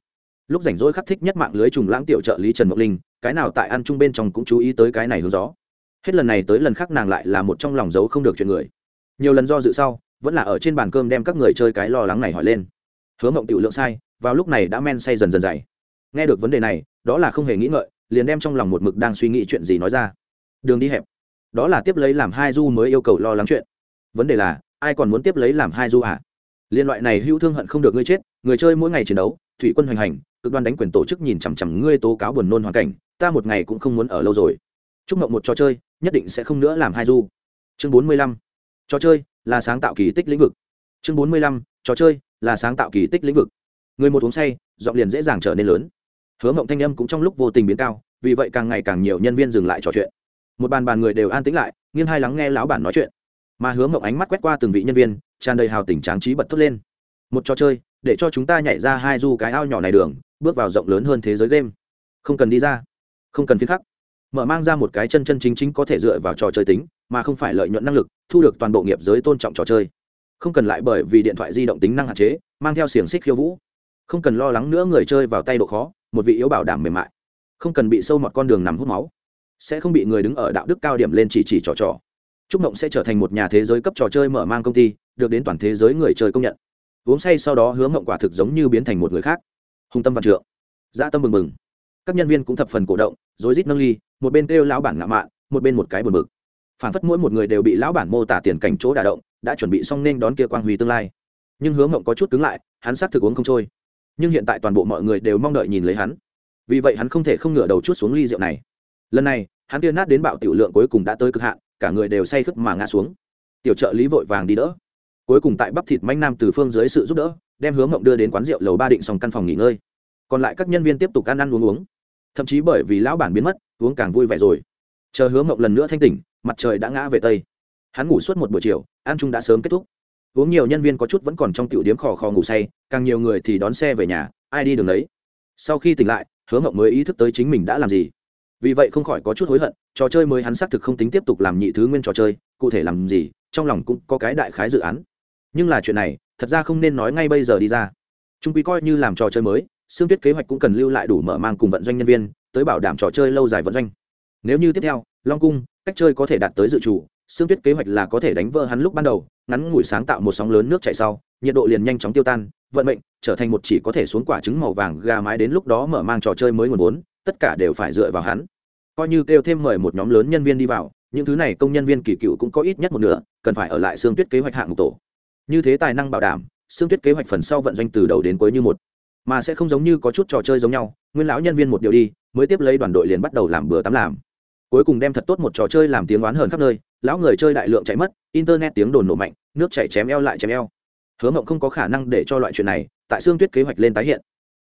Lúc rảnh rỗi khắc thích nhất mạng lưới trùng lãng tiểu trợ lý trần mộng linh, cái nào tại ăn chung bên trong cũng chú ý tới cái này hướng gió. Hết lần này tới lần khác nàng lại là một trong lòng giấu không được chuyện người. Nhiều lần do dự sau, vẫn là ở trên bàn cơm đem các người chơi cái lo lắng này hỏi lên. Hứa mộng tiểu lượng sai, vào lúc này đã men say dần dần dày. Nghe được vấn đề này, đó là không hề nghĩ ngợi, liền đem trong lòng một mực đang suy nghĩ chuyện gì nói ra. Đường đi hẹp. Đó là tiếp lấy làm hai du mới yêu cầu lo lắng chuyện. Vấn đề là, ai còn muốn tiếp lấy làm hai du à? Liên loại này hữu thương hận không được ngươi chết, người chơi mỗi ngày chiến đấu, thủy quân hoành hành, cực đoan đánh quyền tổ chức nhìn chằm chằm ngươi tố cáo buồn nôn hoàn cảnh, ta một ngày cũng không muốn ở lâu rồi. Chúc mộng một trò chơi, nhất định sẽ không nữa làm hai du. Chương bốn mươi lăm. Trò chơi là sáng tạo kỳ tích lĩnh vực. Chương bốn mươi lăm. Trò chơi là sáng tạo kỳ tích lĩnh vực. Người một uống say, giọng liền dễ dàng trở nên lớn. Hứa mộng thanh âm cũng trong lúc vô tình biến cao, vì vậy càng ngày càng nhiều nhân viên dừng lại trò chuyện. Một bàn bàn người đều an tĩnh lại, nghiêng hai lắng nghe lão bản nói chuyện. Mà hứa mộng ánh mắt quét qua từng vị nhân viên tràn đầy hào tình tráng trí bật thốt lên. Một trò chơi, để cho chúng ta nhảy ra hai du cái ao nhỏ này đường, bước vào rộng lớn hơn thế giới game. Không cần đi ra. Không cần phiến khắc. Mở mang ra một cái chân chân chính chính có thể dựa vào trò chơi tính, mà không phải lợi nhuận năng lực, thu được toàn bộ nghiệp giới tôn trọng trò chơi. Không cần lại bởi vì điện thoại di động tính năng hạn chế, mang theo xiềng xích khiêu vũ. Không cần lo lắng nữa người chơi vào tay độ khó, một vị yếu bảo đảm mềm mại. Không cần bị sâu mọt con đường nằm hút máu. Sẽ không bị người đứng ở đạo đức cao điểm lên chỉ chỉ trò trò. Trúc mộng sẽ trở thành một nhà thế giới cấp trò chơi mở mang công ty được đến toàn thế giới người chơi công nhận. Uống say sau đó hứa mộng quả thực giống như biến thành một người khác. Hùng tâm văn trượng. Dã tâm mừng mừng. Các nhân viên cũng thập phần cổ động, rối rít nâng ly, một bên kêu lão bản ngạo mạn, một bên một cái buồn bực. Phản phất mỗi một người đều bị lão bản mô tả tiền cảnh chỗ đả động, đã chuẩn bị xong nên đón kia quang huy tương lai. Nhưng hứa mộng có chút cứng lại, hắn xác thực uống không trôi. Nhưng hiện tại toàn bộ mọi người đều mong đợi nhìn lấy hắn. Vì vậy hắn không thể không ngửa đầu chút xuống ly rượu này. Lần này, hắn tiên nát đến bạo tiểu lượng cuối cùng đã tới cực hạn, cả người đều say khức mà ngã xuống. Tiểu trợ lý vội vàng đi đỡ cuối cùng tại bắp thịt manh nam từ phương dưới sự giúp đỡ, đem hướng mộng đưa đến quán rượu lầu ba định xong căn phòng nghỉ ngơi. Còn lại các nhân viên tiếp tục ăn ăn uống uống. Thậm chí bởi vì lão bản biến mất, uống càng vui vẻ rồi. Chờ hướng mộng lần nữa thanh tỉnh, mặt trời đã ngã về tây. Hắn ngủ suốt một buổi chiều, ăn chung đã sớm kết thúc. Uống nhiều nhân viên có chút vẫn còn trong tiểu điếm khò khò ngủ say, càng nhiều người thì đón xe về nhà, ai đi đường đấy sau khi tỉnh lại hứa mộng mới ý thức tới chính mình đã làm gì. Vì vậy không khỏi có chút hối hận, trò chơi mới hắn xác thực không tính tiếp tục làm nhị thứ nguyên trò chơi, cụ thể làm gì, trong lòng cũng có cái đại khái dự án nhưng là chuyện này, thật ra không nên nói ngay bây giờ đi ra. Trung quy coi như làm trò chơi mới xương tuyết kế hoạch cũng cần lưu lại đủ mở mang cùng vận doanh nhân viên, tới bảo đảm trò chơi lâu dài vận doanh. Nếu như tiếp theo, long cung, cách chơi có thể đạt tới dự trù xương tuyết kế hoạch là có thể đánh vỡ hắn lúc ban đầu, ngắn ngủi sáng tạo một sóng lớn nước chạy sau, nhiệt độ liền nhanh chóng tiêu tan, vận mệnh trở thành một chỉ có thể xuống quả trứng màu vàng gà mái đến lúc đó mở mang trò chơi mới nguồn vốn, tất cả đều phải dựa vào hắn. Coi như kêu thêm mời một nhóm lớn nhân viên đi vào, những thứ này công nhân viên kỳ cựu cũng có ít nhất một nửa, cần phải ở lại xương tuyết kế hoạch hạng mục tổ như thế tài năng bảo đảm xương tuyết kế hoạch phần sau vận doanh từ đầu đến cuối như một. Mà sẽ không giống như có chút trò chơi giống nhau, nguyên lão nhân viên một điều đi, mới tiếp lấy đoàn đội liền bắt đầu làm bừa tắm làm. Cuối cùng đem thật tốt một trò chơi làm tiếng oán hờn khắp nơi, lão người chơi đại lượng chạy mất, internet tiếng đồn nổ mạnh, nước chảy chém eo lại chém eo. Hứa mộng không có khả năng để cho loại chuyện này, tại xương tuyết kế hoạch lên tái hiện.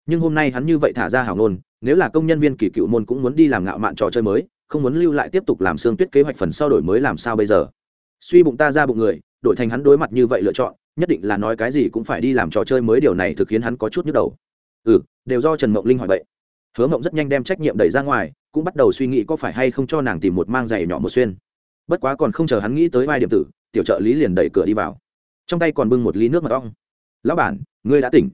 Nhưng hôm nay hắn như vậy thả ra hảo nôn nếu là công nhân viên kỳ cựu môn cũng muốn đi làm ngạo mạn trò chơi mới, không muốn lưu lại tiếp tục làm xương tuyết kế hoạch phần sau đổi mới làm sao bây giờ? Suy bụng ta ra bụng người, đổi thành hắn đối mặt như vậy lựa chọn, nhất định là nói cái gì cũng phải đi làm trò chơi mới điều này thực khiến hắn có chút nhức đầu. Ừ đều do trần mộng linh hỏi vậy. Hứa mộng rất nhanh đem trách nhiệm đẩy ra ngoài, cũng bắt đầu suy nghĩ có phải hay không cho nàng tìm một mang giày nhỏ một xuyên. Bất quá còn không chờ hắn nghĩ tới vai điểm tử, tiểu trợ lý liền đẩy cửa đi vào. Trong tay còn bưng một ly nước mật ong. Lão bản, ngươi đã tỉnh.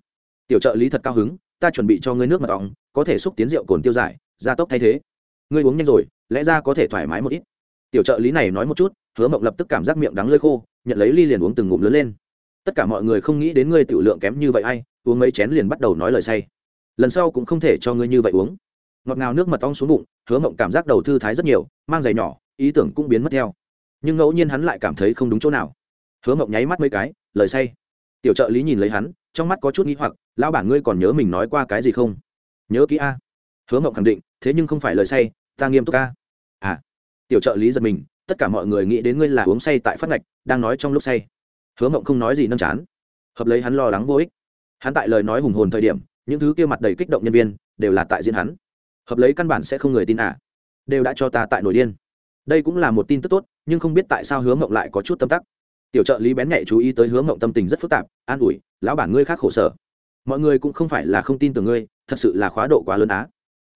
Tiểu trợ lý thật cao hứng, ta chuẩn bị cho ngươi nước mật ong, có thể xúc tiến rượu cồn tiêu giải, gia tốc thay thế. Ngươi uống nhanh rồi, lẽ ra có thể thoải mái một ít. Tiểu trợ lý này nói một chút hứa mộng lập tức cảm giác miệng đắng lơi khô, nhận lấy ly liền uống từng ngụm lớn lên. Tất cả mọi người không nghĩ đến ngươi tiểu lượng kém như vậy ai, uống mấy chén liền bắt đầu nói lời say. Lần sau cũng không thể cho ngươi như vậy uống. Ngọt ngào nước mật ong xuống bụng, hứa mộng cảm giác đầu thư thái rất nhiều, mang giày nhỏ, ý tưởng cũng biến mất theo. Nhưng ngẫu nhiên hắn lại cảm thấy không đúng chỗ nào. Hứa mộng nháy mắt mấy cái, lời say. Tiểu trợ lý nhìn lấy hắn, trong mắt có chút nghĩ hoặc, lão bản ngươi còn nhớ mình nói qua cái gì không? Nhớ kỹ a. Hứa mộng khẳng định, thế nhưng không phải lời say, ta nghiêm túc a. À. Tiểu trợ lý giật mình tất cả mọi người nghĩ đến ngươi là uống say tại phát ngạch, đang nói trong lúc say. Hứa mộng không nói gì nâng chán. Hợp lấy hắn lo lắng vô ích. Hắn tại lời nói hùng hồn thời điểm, những thứ kia mặt đầy kích động nhân viên đều là tại diễn hắn. Hợp lấy căn bản sẽ không người tin à. Đều đã cho ta tại nổi điên. Đây cũng là một tin tức tốt, nhưng không biết tại sao hứa mộng lại có chút tâm tắc. Tiểu trợ lý bén nhạy chú ý tới hứa mộng tâm tình rất phức tạp, an ủi, lão bản ngươi khác khổ sở. Mọi người cũng không phải là không tin tưởng ngươi, thật sự là khóa độ quá lớn á.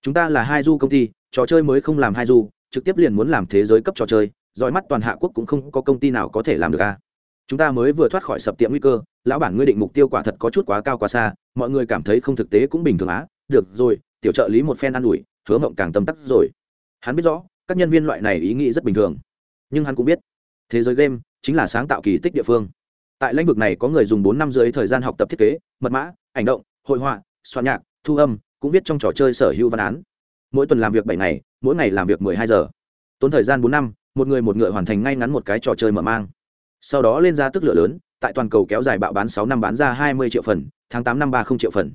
Chúng ta là hai du công ty, trò chơi mới không làm hai du, trực tiếp liền muốn làm thế giới cấp trò chơi dõi mắt toàn hạ quốc cũng không có công ty nào có thể làm được a. Chúng ta mới vừa thoát khỏi sập tiệm nguy cơ, lão bản ngươi định mục tiêu quả thật có chút quá cao quá xa, mọi người cảm thấy không thực tế cũng bình thường á. Được rồi, tiểu trợ lý một phen an ủi, hứa mộng càng tâm tắc rồi. Hắn biết rõ, các nhân viên loại này ý nghĩ rất bình thường. Nhưng hắn cũng biết, thế giới game chính là sáng tạo kỳ tích địa phương. Tại lĩnh vực này có người dùng bốn năm dưới thời gian học tập thiết kế, mật mã, ảnh động, hội họa, soạn nhạc, thu âm, cũng viết trong trò chơi sở hữu văn án. Mỗi tuần làm việc bảy ngày, mỗi ngày làm việc hai giờ. Tốn thời gian bốn năm một người một ngựa hoàn thành ngay ngắn một cái trò chơi mở mang. Sau đó lên ra tức lửa lớn, tại toàn cầu kéo dài bạo bán sáu năm bán ra hai mươi triệu phần, tháng tám năm ba không triệu phần.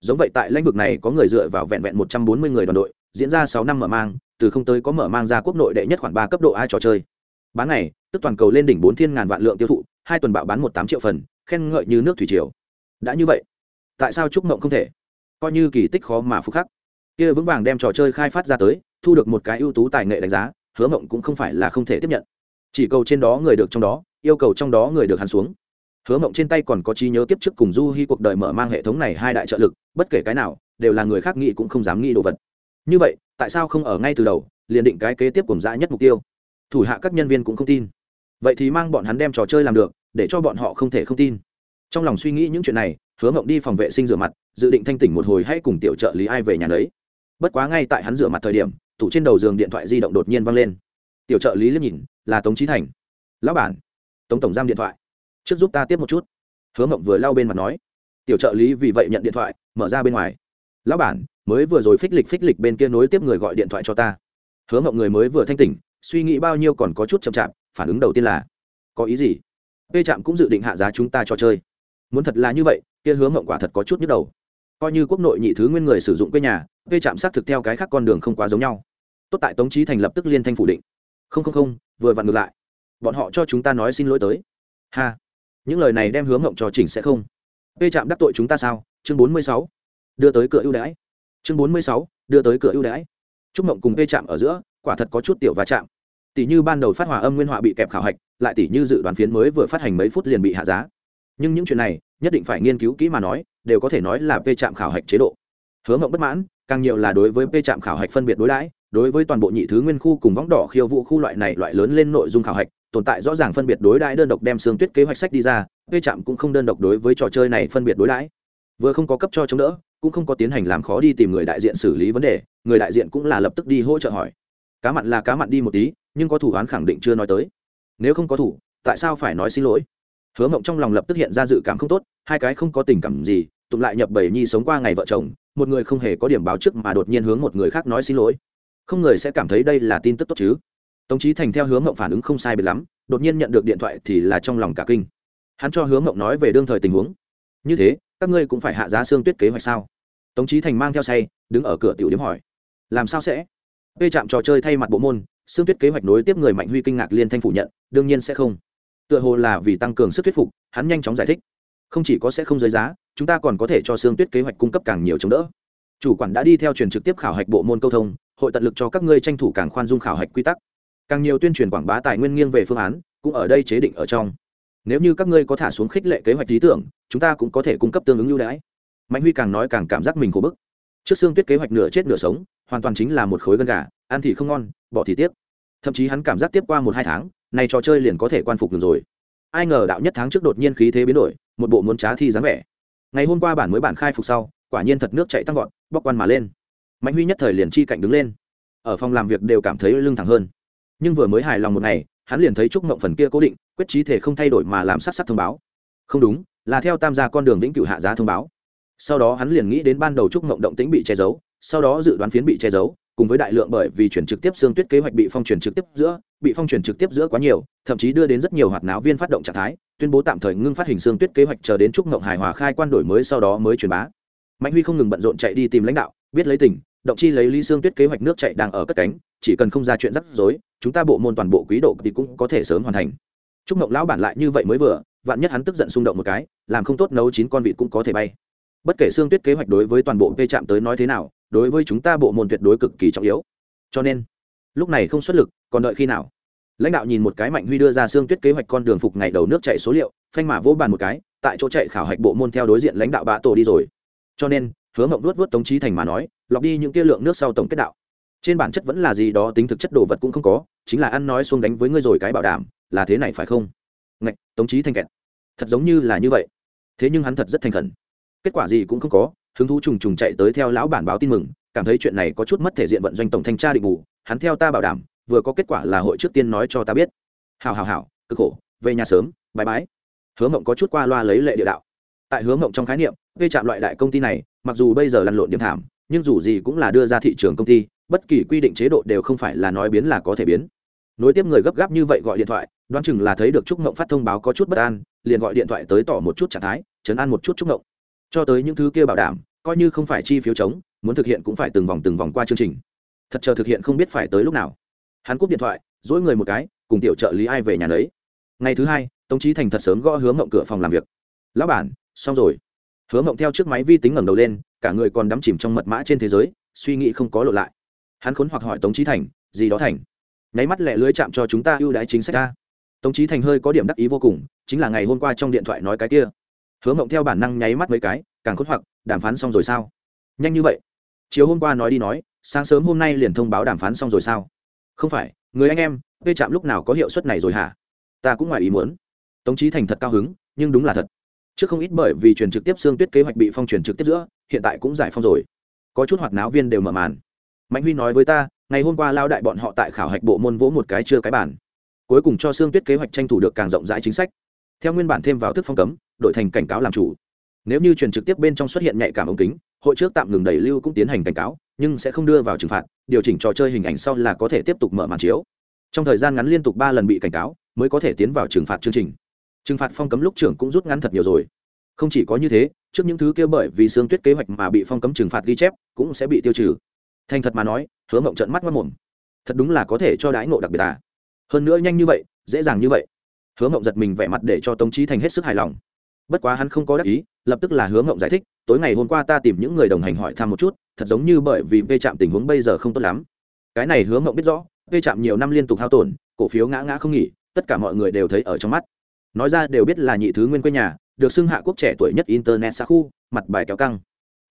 Giống vậy tại lĩnh vực này có người dựa vào vẹn vẹn một trăm bốn mươi người đoàn đội, diễn ra sáu năm mở mang, từ không tới có mở mang ra quốc nội đệ nhất khoảng ba cấp độ ai trò chơi. Bán ngày, tức toàn cầu lên đỉnh bốn thiên ngàn vạn lượng tiêu thụ, hai tuần bạo bán một tám triệu phần, khen ngợi như nước thủy triều. Đã như vậy, tại sao trúc mộng không thể? Coi như kỳ tích khó mà phúc khắc. Kia vững vàng đem trò chơi khai phát ra tới, thu được một cái ưu tú tài nghệ đánh giá hứa mộng cũng không phải là không thể tiếp nhận. Chỉ cầu trên đó người được trong đó, yêu cầu trong đó người được hắn xuống. Hứa mộng trên tay còn có trí nhớ kiếp trước cùng du hy cuộc đời mở mang hệ thống này hai đại trợ lực, bất kể cái nào, đều là người khác nghĩ cũng không dám nghĩ đồ vật. Như vậy, tại sao không ở ngay từ đầu, liền định cái kế tiếp cùng dã nhất mục tiêu? Thủ hạ các nhân viên cũng không tin. Vậy thì mang bọn hắn đem trò chơi làm được, để cho bọn họ không thể không tin. Trong lòng suy nghĩ những chuyện này, hứa mộng đi phòng vệ sinh rửa mặt, dự định thanh tỉnh một hồi hay cùng tiểu trợ lý ai về nhà đấy bất quá ngay tại hắn rửa mặt thời điểm tủ trên đầu giường điện thoại di động đột nhiên văng lên. Tiểu trợ lý liếc nhìn, là tống trí thành. Lão bản. Tống tổng giam điện thoại. Trước giúp ta tiếp một chút. Hứa mộng vừa lau bên mặt nói. Tiểu trợ lý vì vậy nhận điện thoại, mở ra bên ngoài. Lão bản, mới vừa rồi phích lịch phích lịch bên kia nối tiếp người gọi điện thoại cho ta. Hứa mộng người mới vừa thanh tỉnh, suy nghĩ bao nhiêu còn có chút chậm chạp, phản ứng đầu tiên là, có ý gì? P trạm cũng dự định hạ giá chúng ta cho chơi. Muốn thật là như vậy, kia hứa mộng quả thật có chút nhức đầu coi như quốc nội nhị thứ nguyên người sử dụng quê nhà, quê chạm xác thực theo cái khác con đường không quá giống nhau. Tốt tại tống trí thành lập tức liên thanh phủ định. Không không không, vừa vặn ngược lại. Bọn họ cho chúng ta nói xin lỗi tới. Ha. Những lời này đem hướng ngộng cho chỉnh sẽ không. P chạm đắc tội chúng ta sao? Chương bốn mươi sáu. Đưa tới cửa ưu đãi. Chương bốn mươi sáu, đưa tới cửa ưu đãi. Chúc ngộng cùng p chạm ở giữa, quả thật có chút tiểu va chạm. Tỷ như ban đầu phát hỏa âm nguyên họa bị kẹp khảo hạch, lại tỷ như dự đoán phiến mới vừa phát hành mấy phút liền bị hạ giá nhưng những chuyện này nhất định phải nghiên cứu kỹ mà nói, đều có thể nói là p trạm khảo hạch chế độ. Hứa mộng bất mãn, càng nhiều là đối với p trạm khảo hạch phân biệt đối đãi, đối với toàn bộ nhị thứ nguyên khu cùng võng đỏ khiêu vũ khu loại này loại lớn lên nội dung khảo hạch, tồn tại rõ ràng phân biệt đối đãi đơn độc đem xương tuyết kế hoạch sách đi ra p trạm cũng không đơn độc đối với trò chơi này phân biệt đối đãi. Vừa không có cấp cho chống đỡ, cũng không có tiến hành làm khó đi tìm người đại diện xử lý vấn đề, người đại diện cũng là lập tức đi hỗ trợ hỏi. Cá mặn là cá mặn đi một tí, nhưng có thủ án khẳng định chưa nói tới. Nếu không có thủ, tại sao phải nói xin lỗi? Hứa mộng trong lòng lập tức hiện ra dự cảm không tốt, hai cái không có tình cảm gì tụng lại nhập bảy nhi sống qua ngày vợ chồng, một người không hề có điểm báo trước mà đột nhiên hướng một người khác nói xin lỗi. Không người sẽ cảm thấy đây là tin tức tốt chứ. Tống trí thành theo hướng mộng phản ứng không sai biệt lắm, đột nhiên nhận được điện thoại thì là trong lòng cả kinh. Hắn cho hướng mộng nói về đương thời tình huống. Như thế, các ngươi cũng phải hạ giá xương tuyết kế hoạch sao? Tống trí thành mang theo say, đứng ở cửa tiểu điếm hỏi. Làm sao sẽ? P chạm trò chơi thay mặt bộ môn, xương tuyết kế hoạch nối tiếp người mạnh huy kinh ngạc liên thanh phủ nhận, đương nhiên sẽ không tựa hồ là vì tăng cường sức thuyết phục, hắn nhanh chóng giải thích. Không chỉ có sẽ không giới giá, chúng ta còn có thể cho Sương tuyết kế hoạch cung cấp càng nhiều chống đỡ. Chủ quản đã đi theo truyền trực tiếp khảo hạch bộ môn câu thông, hội tận lực cho các ngươi tranh thủ càng khoan dung khảo hạch quy tắc. Càng nhiều tuyên truyền quảng bá tài nguyên nghiêng về phương án, cũng ở đây chế định ở trong. Nếu như các ngươi có thả xuống khích lệ kế hoạch lý tưởng, chúng ta cũng có thể cung cấp tương ứng ưu đãi. Mạnh huy càng nói càng cảm giác mình khổ bức. Trước xương tuyết kế hoạch nửa chết nửa sống, hoàn toàn chính là một khối gân gà, ăn thì không ngon, bỏ thì tiếc. Thậm chí hắn cảm giác tiếp qua một hai tháng này trò chơi liền có thể quan phục được rồi. Ai ngờ đạo nhất tháng trước đột nhiên khí thế biến đổi, một bộ muốn trá thi dáng vẻ. Ngày hôm qua bản mới bản khai phục sau, quả nhiên thật nước chạy tăng vọt, bóc quan mà lên. Mạnh huy nhất thời liền chi cạnh đứng lên. Ở phòng làm việc đều cảm thấy lưng thẳng hơn. Nhưng vừa mới hài lòng một ngày, hắn liền thấy trúc mộng phần kia cố định, quyết trí thể không thay đổi mà làm sát sắc thông báo. Không đúng, là theo tam gia con đường vĩnh cửu hạ giá thông báo. Sau đó hắn liền nghĩ đến ban đầu trúc mộng động tĩnh bị che giấu sau đó dự đoán phiến bị che giấu, cùng với đại lượng bởi vì chuyển trực tiếp xương tuyết kế hoạch bị phong chuyển trực tiếp giữa, bị phong chuyển trực tiếp giữa quá nhiều, thậm chí đưa đến rất nhiều hoạt náo viên phát động trạng thái, tuyên bố tạm thời ngưng phát hình xương tuyết kế hoạch chờ đến trúc Ngộng hài hòa khai quan đổi mới sau đó mới truyền bá. Mạnh huy không ngừng bận rộn chạy đi tìm lãnh đạo, biết lấy tình, động chi lấy lý xương tuyết kế hoạch nước chạy đang ở cất cánh, chỉ cần không ra chuyện rắc rối, chúng ta bộ môn toàn bộ quý độ thì cũng có thể sớm hoàn thành. Trúc Ngộng lão bản lại như vậy mới vừa, vạn nhất hắn tức giận xung động một cái, làm không tốt nấu chín con vịt cũng có thể bay bất kể xương tuyết kế hoạch đối với toàn bộ vây chạm tới nói thế nào, đối với chúng ta bộ môn tuyệt đối cực kỳ trọng yếu. Cho nên, lúc này không xuất lực, còn đợi khi nào? Lãnh đạo nhìn một cái mạnh huy đưa ra xương tuyết kế hoạch con đường phục ngày đầu nước chạy số liệu, phanh mà vỗ bàn một cái, tại chỗ chạy khảo hạch bộ môn theo đối diện lãnh đạo bạ tổ đi rồi. Cho nên, hứa mộng luốt vớt tống trí thành mà nói, lọc đi những kia lượng nước sau tổng kết đạo. Trên bản chất vẫn là gì đó, tính thực chất đồ vật cũng không có, chính là ăn nói xuống đánh với ngươi rồi cái bảo đảm, là thế này phải không? Ngạch, tống trí thành kẹt. Thật giống như là như vậy. Thế nhưng hắn thật rất thành khẩn kết quả gì cũng không có, hứng thú trùng trùng chạy tới theo lão bản báo tin mừng, cảm thấy chuyện này có chút mất thể diện vận doanh tổng thanh tra định bù, hắn theo ta bảo đảm, vừa có kết quả là hội trước tiên nói cho ta biết. Hào hào hào cực khổ, về nhà sớm bãi bái. Hứa mộng có chút qua loa lấy lệ địa đạo. Tại hứa mộng trong khái niệm vê chạm loại đại công ty này, mặc dù bây giờ lăn lộn điểm thảm, nhưng dù gì cũng là đưa ra thị trường công ty, bất kỳ quy định chế độ đều không phải là nói biến là có thể biến. Nối tiếp người gấp gáp như vậy gọi điện thoại, đoán chừng là thấy được trúc mộng phát thông báo có chút bất an, liền gọi điện thoại tới tỏ một chút trạng thái chấn an một chút trúc mộng cho tới những thứ kia bảo đảm, coi như không phải chi phiếu chống, muốn thực hiện cũng phải từng vòng từng vòng qua chương trình. Thật chờ thực hiện không biết phải tới lúc nào. Hắn cúp điện thoại, dỗi người một cái, cùng tiểu trợ lý ai về nhà đấy ngày thứ hai, tống trí thành thật sớm gõ hướng mộng cửa phòng làm việc. Lão bản, xong rồi. Hứa mộng theo chiếc máy vi tính ngẩng đầu lên, cả người còn đắm chìm trong mật mã trên thế giới, suy nghĩ không có lộ lại. Hắn khốn hoặc hỏi tống trí thành, gì đó thành? Nháy mắt lẹ lưới chạm cho chúng ta ưu đãi chính sách ra tống trí thành hơi có điểm đắc ý vô cùng, chính là ngày hôm qua trong điện thoại nói cái kia hứa mộng theo bản năng nháy mắt mấy cái, càng khốn hoặc, đàm phán xong rồi sao? Nhanh như vậy. Chiều hôm qua nói đi nói, sáng sớm hôm nay liền thông báo đàm phán xong rồi sao? Không phải, người anh em vê chạm lúc nào có hiệu suất này rồi hả? Ta cũng ngoài ý muốn. Tống trí thành thật cao hứng, nhưng đúng là thật. Trước không ít bởi vì truyền trực tiếp xương tuyết kế hoạch bị phong truyền trực tiếp giữa, hiện tại cũng giải phong rồi. Có chút hoạt náo viên đều mở màn. Mạnh huy nói với ta, ngày hôm qua lao đại bọn họ tại khảo hạch bộ môn vỗ một cái chưa cái bản cuối cùng cho xương tuyết kế hoạch tranh thủ được càng rộng rãi chính sách. Theo nguyên bản thêm vào thức phong cấm đội thành cảnh cáo làm chủ. Nếu như truyền trực tiếp bên trong xuất hiện nhạy cảm ống kính, hội trước tạm ngừng đẩy lưu cũng tiến hành cảnh cáo, nhưng sẽ không đưa vào trừng phạt, điều chỉnh trò chơi hình ảnh sau là có thể tiếp tục mở màn chiếu. Trong thời gian ngắn liên tục ba lần bị cảnh cáo, mới có thể tiến vào trừng phạt chương trình. Trừng phạt phong cấm lúc trưởng cũng rút ngắn thật nhiều rồi. Không chỉ có như thế, trước những thứ kia bởi vì xương tuyết kế hoạch mà bị phong cấm trừng phạt ghi chép, cũng sẽ bị tiêu trừ. Thành thật mà nói, hứa mộng trận mắt mất mồm. Thật đúng là có thể cho đãi ngộ đặc biệt à. Hơn nữa nhanh như vậy, dễ dàng như vậy. Hứa mộng giật mình vẻ mặt để cho tống trí thành hết sức hài lòng bất quá hắn không có đắc ý, lập tức là hướng ngộng giải thích, tối ngày hôm qua ta tìm những người đồng hành hỏi thăm một chút, thật giống như bởi vì vê chạm tình huống bây giờ không tốt lắm. Cái này hướng ngộng biết rõ, vê chạm nhiều năm liên tục hao tổn, cổ phiếu ngã ngã không nghỉ, tất cả mọi người đều thấy ở trong mắt. Nói ra đều biết là nhị thứ nguyên quê nhà, được xưng hạ quốc trẻ tuổi nhất internet xa khu, mặt bài kéo căng.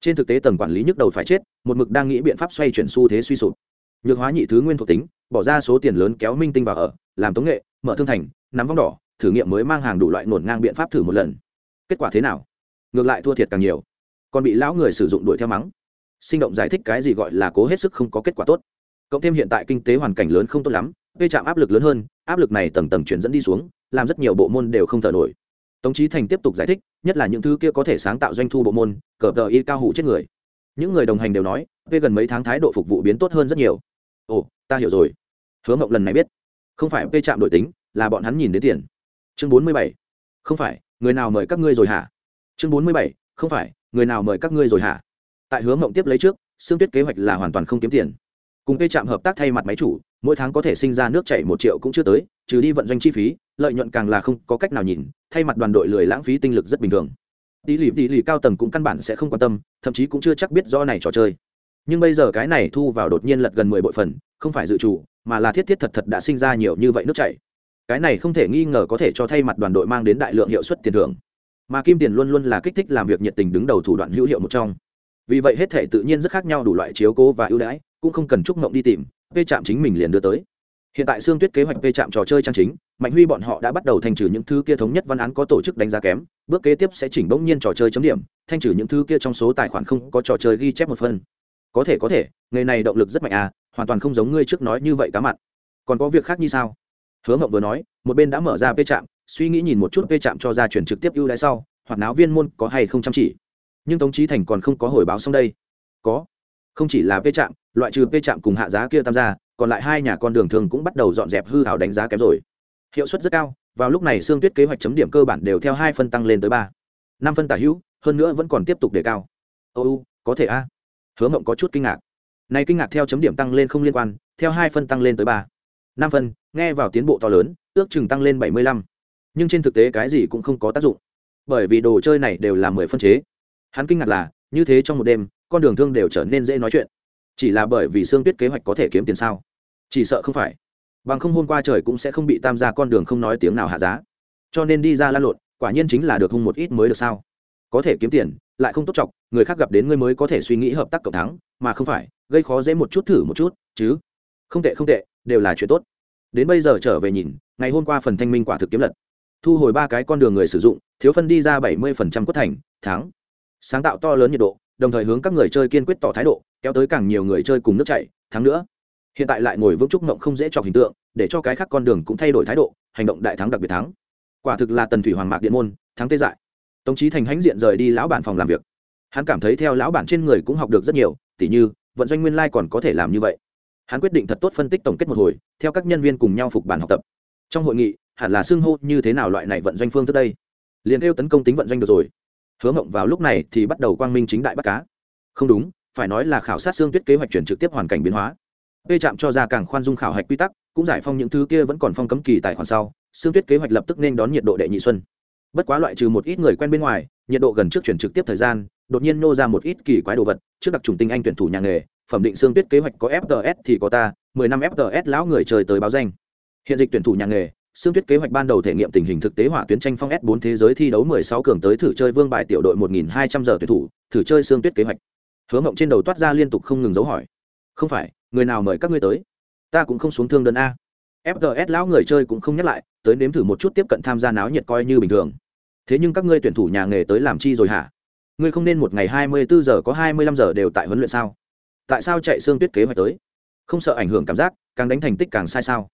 Trên thực tế tầng quản lý nhức đầu phải chết, một mực đang nghĩ biện pháp xoay chuyển xu thế suy sụp. Nhược hóa nhị thứ nguyên thuộc tính, bỏ ra số tiền lớn kéo minh tinh vào ở, làm tống nghệ, mở thương thành, nắm vong đỏ, thử nghiệm mới mang hàng đủ loại nổn ngang biện pháp thử một lần kết quả thế nào? Ngược lại thua thiệt càng nhiều. Còn bị lão người sử dụng đuổi theo mắng. Sinh động giải thích cái gì gọi là cố hết sức không có kết quả tốt. Cộng thêm hiện tại kinh tế hoàn cảnh lớn không tốt lắm vê chạm áp lực lớn hơn, áp lực này tầng tầng chuyển dẫn đi xuống, làm rất nhiều bộ môn đều không thở nổi. Tống trí thành tiếp tục giải thích, nhất là những thứ kia có thể sáng tạo doanh thu bộ môn, cờ tờ y cao hủ chết người. Những người đồng hành đều nói, về gần mấy tháng thái độ phục vụ biến tốt hơn rất nhiều. Ồ, ta hiểu rồi. Hứa mộng lần này biết, không phải vê chạm đổi tính, là bọn hắn nhìn đến tiền. Chương bốn mươi bảy. Không phải người nào mời các ngươi rồi hả? Chương bốn mươi bảy, không phải, người nào mời các ngươi rồi hả? Tại hứa mộng tiếp lấy trước xương tuyết kế hoạch là hoàn toàn không kiếm tiền. Cùng cây trạm hợp tác thay mặt máy chủ, mỗi tháng có thể sinh ra nước chảy một triệu cũng chưa tới, trừ đi vận doanh chi phí, lợi nhuận càng là không có cách nào nhìn, thay mặt đoàn đội lười lãng phí tinh lực rất bình thường. Tỷ lì tỷ lì cao tầng cũng căn bản sẽ không quan tâm, thậm chí cũng chưa chắc biết do này trò chơi. Nhưng bây giờ cái này thu vào đột nhiên lật gần mười bội phần, không phải dự trù, mà là thiết thiết thật thật đã sinh ra nhiều như vậy nước chảy cái này không thể nghi ngờ có thể cho thay mặt đoàn đội mang đến đại lượng hiệu suất tiền thưởng. Mà kim tiền luôn luôn là kích thích làm việc nhiệt tình đứng đầu thủ đoạn hữu hiệu một trong. Vì vậy hết thể tự nhiên rất khác nhau đủ loại chiếu cố và ưu đãi, cũng không cần chúc mộng đi tìm vê chạm chính mình liền đưa tới. Hiện tại xương tuyết kế hoạch vê chạm trò chơi trang chính, mạnh huy bọn họ đã bắt đầu thanh trừ những thứ kia thống nhất văn án có tổ chức đánh giá kém, bước kế tiếp sẽ chỉnh bỗng nhiên trò chơi chấm điểm, thanh trừ những thứ kia trong số tài khoản không có trò chơi ghi chép một phân có thể có thể, nghề này động lực rất mạnh à hoàn toàn không giống ngươi trước nói như vậy cá mặt. Còn có việc khác như sao? Hứa mộng vừa nói, một bên đã mở ra vê trạm, suy nghĩ nhìn một chút vê trạm cho ra chuyển trực tiếp ưu đãi sau, hoặc náo viên môn có hay không chăm chỉ. Nhưng tống trí thành còn không có hồi báo xong đây. Có. Không chỉ là vê trạm, loại trừ vê trạm cùng hạ giá kia tham gia, còn lại hai nhà con đường thường cũng bắt đầu dọn dẹp hư hảo đánh giá kém rồi. Hiệu suất rất cao, vào lúc này xương tuyết kế hoạch chấm điểm cơ bản đều theo hai phân tăng lên tới ba. Năm phân tả hữu, hơn nữa vẫn còn tiếp tục đề cao. Ô có thể a. Hứa mộng có chút kinh ngạc. Này kinh ngạc theo chấm điểm tăng lên không liên quan, theo hai phân tăng lên tới ba năm phân, nghe vào tiến bộ to lớn, ước chừng tăng lên bảy mươi lăm. Nhưng trên thực tế cái gì cũng không có tác dụng. Bởi vì đồ chơi này đều là mười phân chế. Hắn kinh ngạc là, như thế trong một đêm, con đường thương đều trở nên dễ nói chuyện. Chỉ là bởi vì xương tuyết kế hoạch có thể kiếm tiền sao? Chỉ sợ không phải. Bằng không hôm qua trời cũng sẽ không bị tam gia con đường không nói tiếng nào hạ giá. Cho nên đi ra lan lộn, quả nhiên chính là được hung một ít mới được sao? Có thể kiếm tiền, lại không tốt chọc, người khác gặp đến ngươi mới có thể suy nghĩ hợp tác cộng thắng, mà không phải, gây khó dễ một chút thử một chút, chứ? Không tệ không tệ đều là chuyện tốt. Đến bây giờ trở về nhìn, ngày hôm qua phần thanh minh quả thực kiếm lật. Thu hồi ba cái con đường người sử dụng, thiếu phân đi ra bảy mươi quất thành, thắng. Sáng tạo to lớn nhiệt độ, đồng thời hướng các người chơi kiên quyết tỏ thái độ, kéo tới càng nhiều người chơi cùng nước chạy thắng nữa. Hiện tại lại ngồi vững trúc mộng không dễ chọc hình tượng, để cho cái khác con đường cũng thay đổi thái độ, hành động đại thắng đặc biệt thắng. Quả thực là tần thủy hoàng mạc điện môn, thắng tê dại. Tống trí thành hãnh diện rời đi lão bản phòng làm việc. Hắn cảm thấy theo lão bản trên người cũng học được rất nhiều, tỉ như, vận doanh nguyên lai còn có thể làm như vậy hắn quyết định thật tốt phân tích tổng kết một hồi, theo các nhân viên cùng nhau phục bản học tập. Trong hội nghị, hẳn là xưng hô như thế nào loại này vận doanh phương thức đây? Liền kêu tấn công tính vận doanh được rồi. Hứa mộng vào lúc này thì bắt đầu quang minh chính đại bắt cá. Không đúng, phải nói là khảo sát xương tuyết kế hoạch chuyển trực tiếp hoàn cảnh biến hóa. P trạm cho ra càng khoan dung khảo hạch quy tắc, cũng giải phong những thứ kia vẫn còn phong cấm kỳ tài khoản sau, xương tuyết kế hoạch lập tức nên đón nhiệt độ đệ nhị xuân. Bất quá loại trừ một ít người quen bên ngoài, nhiệt độ gần trước chuyển trực tiếp thời gian, đột nhiên nô ra một ít kỳ quái đồ vật, trước đặc trùng tinh anh tuyển thủ nhà nghề phẩm định xương tuyết kế hoạch có fts thì có ta, mười năm fts lão người chơi tới báo danh. Hiện dịch tuyển thủ nhà nghề, xương tuyết kế hoạch ban đầu thể nghiệm tình hình thực tế hỏa tuyến tranh phong s 4 thế giới thi đấu 16 cường tới thử chơi vương bài tiểu đội 1.200 giờ tuyển thủ, thử chơi xương tuyết kế hoạch. Hứa mộng trên đầu toát ra liên tục không ngừng dấu hỏi. Không phải, người nào mời các ngươi tới? Ta cũng không xuống thương đơn a. Fts lão người chơi cũng không nhắc lại, tới nếm thử một chút tiếp cận tham gia náo nhiệt coi như bình thường. Thế nhưng các ngươi tuyển thủ nhà nghề tới làm chi rồi hả? Ngươi không nên một ngày 24 giờ có 25 giờ đều tại huấn luyện sao? Tại sao chạy xương tuyết kế hoạch tới? Không sợ ảnh hưởng cảm giác, càng đánh thành tích càng sai sao?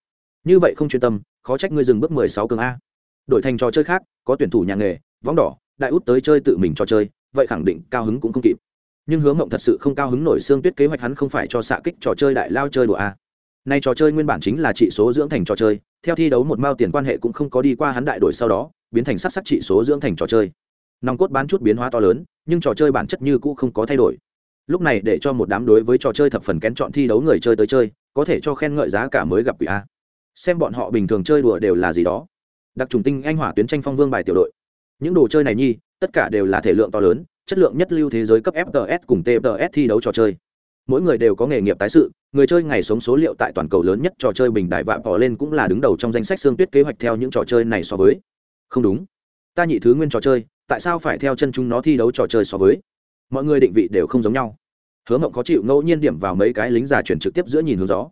Như vậy không chuyên tâm, khó trách ngươi dừng bước 16 cường a. Đổi thành trò chơi khác, có tuyển thủ nhà nghề, võng đỏ, đại út tới chơi tự mình trò chơi, vậy khẳng định cao hứng cũng không kịp. Nhưng hướng mộng thật sự không cao hứng nổi xương tuyết kế hoạch hắn không phải cho xạ kích trò chơi đại lao chơi đùa a. Nay trò chơi nguyên bản chính là trị số dưỡng thành trò chơi, theo thi đấu một mao tiền quan hệ cũng không có đi qua hắn đại đổi sau đó, biến thành sắc sắc trị số dưỡng thành trò chơi. Nòng cốt bán chút biến hóa to lớn, nhưng trò chơi bản chất như cũ không có thay đổi lúc này để cho một đám đối với trò chơi thập phần kén chọn thi đấu người chơi tới chơi, có thể cho khen ngợi giá cả mới gặp quỷ a. Xem bọn họ bình thường chơi đùa đều là gì đó. Đặc trùng tinh anh hỏa tuyến tranh phong vương bài tiểu đội. Những đồ chơi này nhi, tất cả đều là thể lượng to lớn, chất lượng nhất lưu thế giới cấp fts cùng tts thi đấu trò chơi. Mỗi người đều có nghề nghiệp tái sự, người chơi ngày sống số liệu tại toàn cầu lớn nhất trò chơi bình đại vạ bỏ lên cũng là đứng đầu trong danh sách xương tuyết kế hoạch theo những trò chơi này so với. Không đúng. Ta nhị thứ nguyên trò chơi, tại sao phải theo chân chúng nó thi đấu trò chơi so với? Mọi người định vị đều không giống nhau hứa mộng khó chịu ngẫu nhiên điểm vào mấy cái lính già chuyển trực tiếp giữa nhìn hướng gió.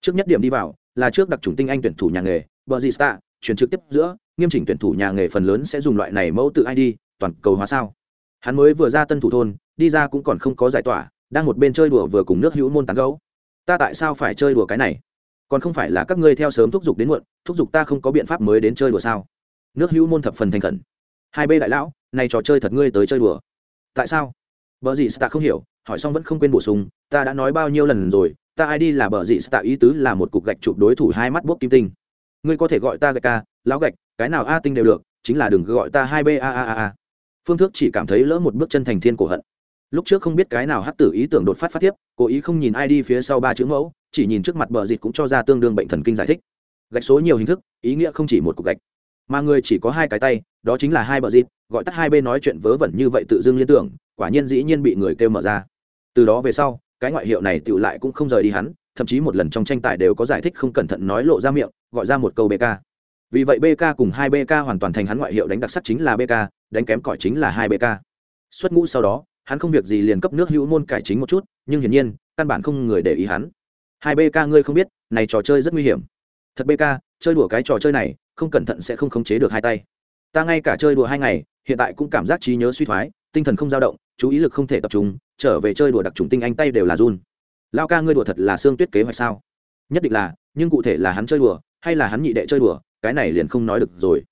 Trước nhất điểm đi vào là trước đặc trùng tinh anh tuyển thủ nhà nghề bờ gì sta chuyển trực tiếp giữa, nghiêm chỉnh tuyển thủ nhà nghề phần lớn sẽ dùng loại này mẫu tự id toàn cầu hóa sao. Hắn mới vừa ra tân thủ thôn, đi ra cũng còn không có giải tỏa, đang một bên chơi đùa vừa cùng nước hữu môn tán gấu ta tại sao phải chơi đùa cái này? Còn không phải là các ngươi theo sớm thúc giục đến muộn, thúc giục ta không có biện pháp mới đến chơi đùa sao? Nước hữu môn thập phần thành khẩn. Hai bê đại lão, này trò chơi thật ngươi tới chơi đùa. Tại sao? Vợ gì ta không hiểu hỏi xong vẫn không quên bổ sung ta đã nói bao nhiêu lần rồi ta ai đi là bờ dị, tạo ý tứ là một cục gạch chụp đối thủ hai mắt bốc kim tinh. Ngươi có thể gọi ta gạch ca lão gạch cái nào a tinh đều được chính là đừng gọi ta hai b a a a a. Phương thức chỉ cảm thấy lỡ một bước chân thành thiên cổ hận. Lúc trước không biết cái nào hát tử ý tưởng đột phát phát tiếp cố ý không nhìn ai đi phía sau ba chữ mẫu chỉ nhìn trước mặt bờ dịt cũng cho ra tương đương bệnh thần kinh giải thích. Gạch số nhiều hình thức ý nghĩa không chỉ một cục gạch mà người chỉ có hai cái tay đó chính là hai bờ dịt gọi tắt hai bên nói chuyện vớ vẩn như vậy tự dưng liên tưởng quả nhiên dĩ nhiên bị người kêu mở ra từ đó về sau, cái ngoại hiệu này tựu lại cũng không rời đi hắn, thậm chí một lần trong tranh tài đều có giải thích không cẩn thận nói lộ ra miệng, gọi ra một câu bk vì vậy bk cùng hai bk hoàn toàn thành hắn ngoại hiệu đánh đặc sắc chính là bk đánh kém cỏi chính là hai bk xuất ngũ sau đó, hắn không việc gì liền cấp nước hữu môn cải chính một chút, nhưng hiển nhiên, căn bản không người để ý hắn. Hai bk ngươi không biết, này trò chơi rất nguy hiểm. Thật bk chơi đùa cái trò chơi này, không cẩn thận sẽ không khống chế được hai tay. Ta ngay cả chơi đùa hai ngày, hiện tại cũng cảm giác trí nhớ suy thoái, tinh thần không dao động chú ý lực không thể tập trung, trở về chơi đùa đặc trùng tinh anh tay đều là run. Lao ca ngươi đùa thật là xương tuyết kế hoạch sao? Nhất định là, nhưng cụ thể là hắn chơi đùa, hay là hắn nhị đệ chơi đùa, cái này liền không nói được rồi.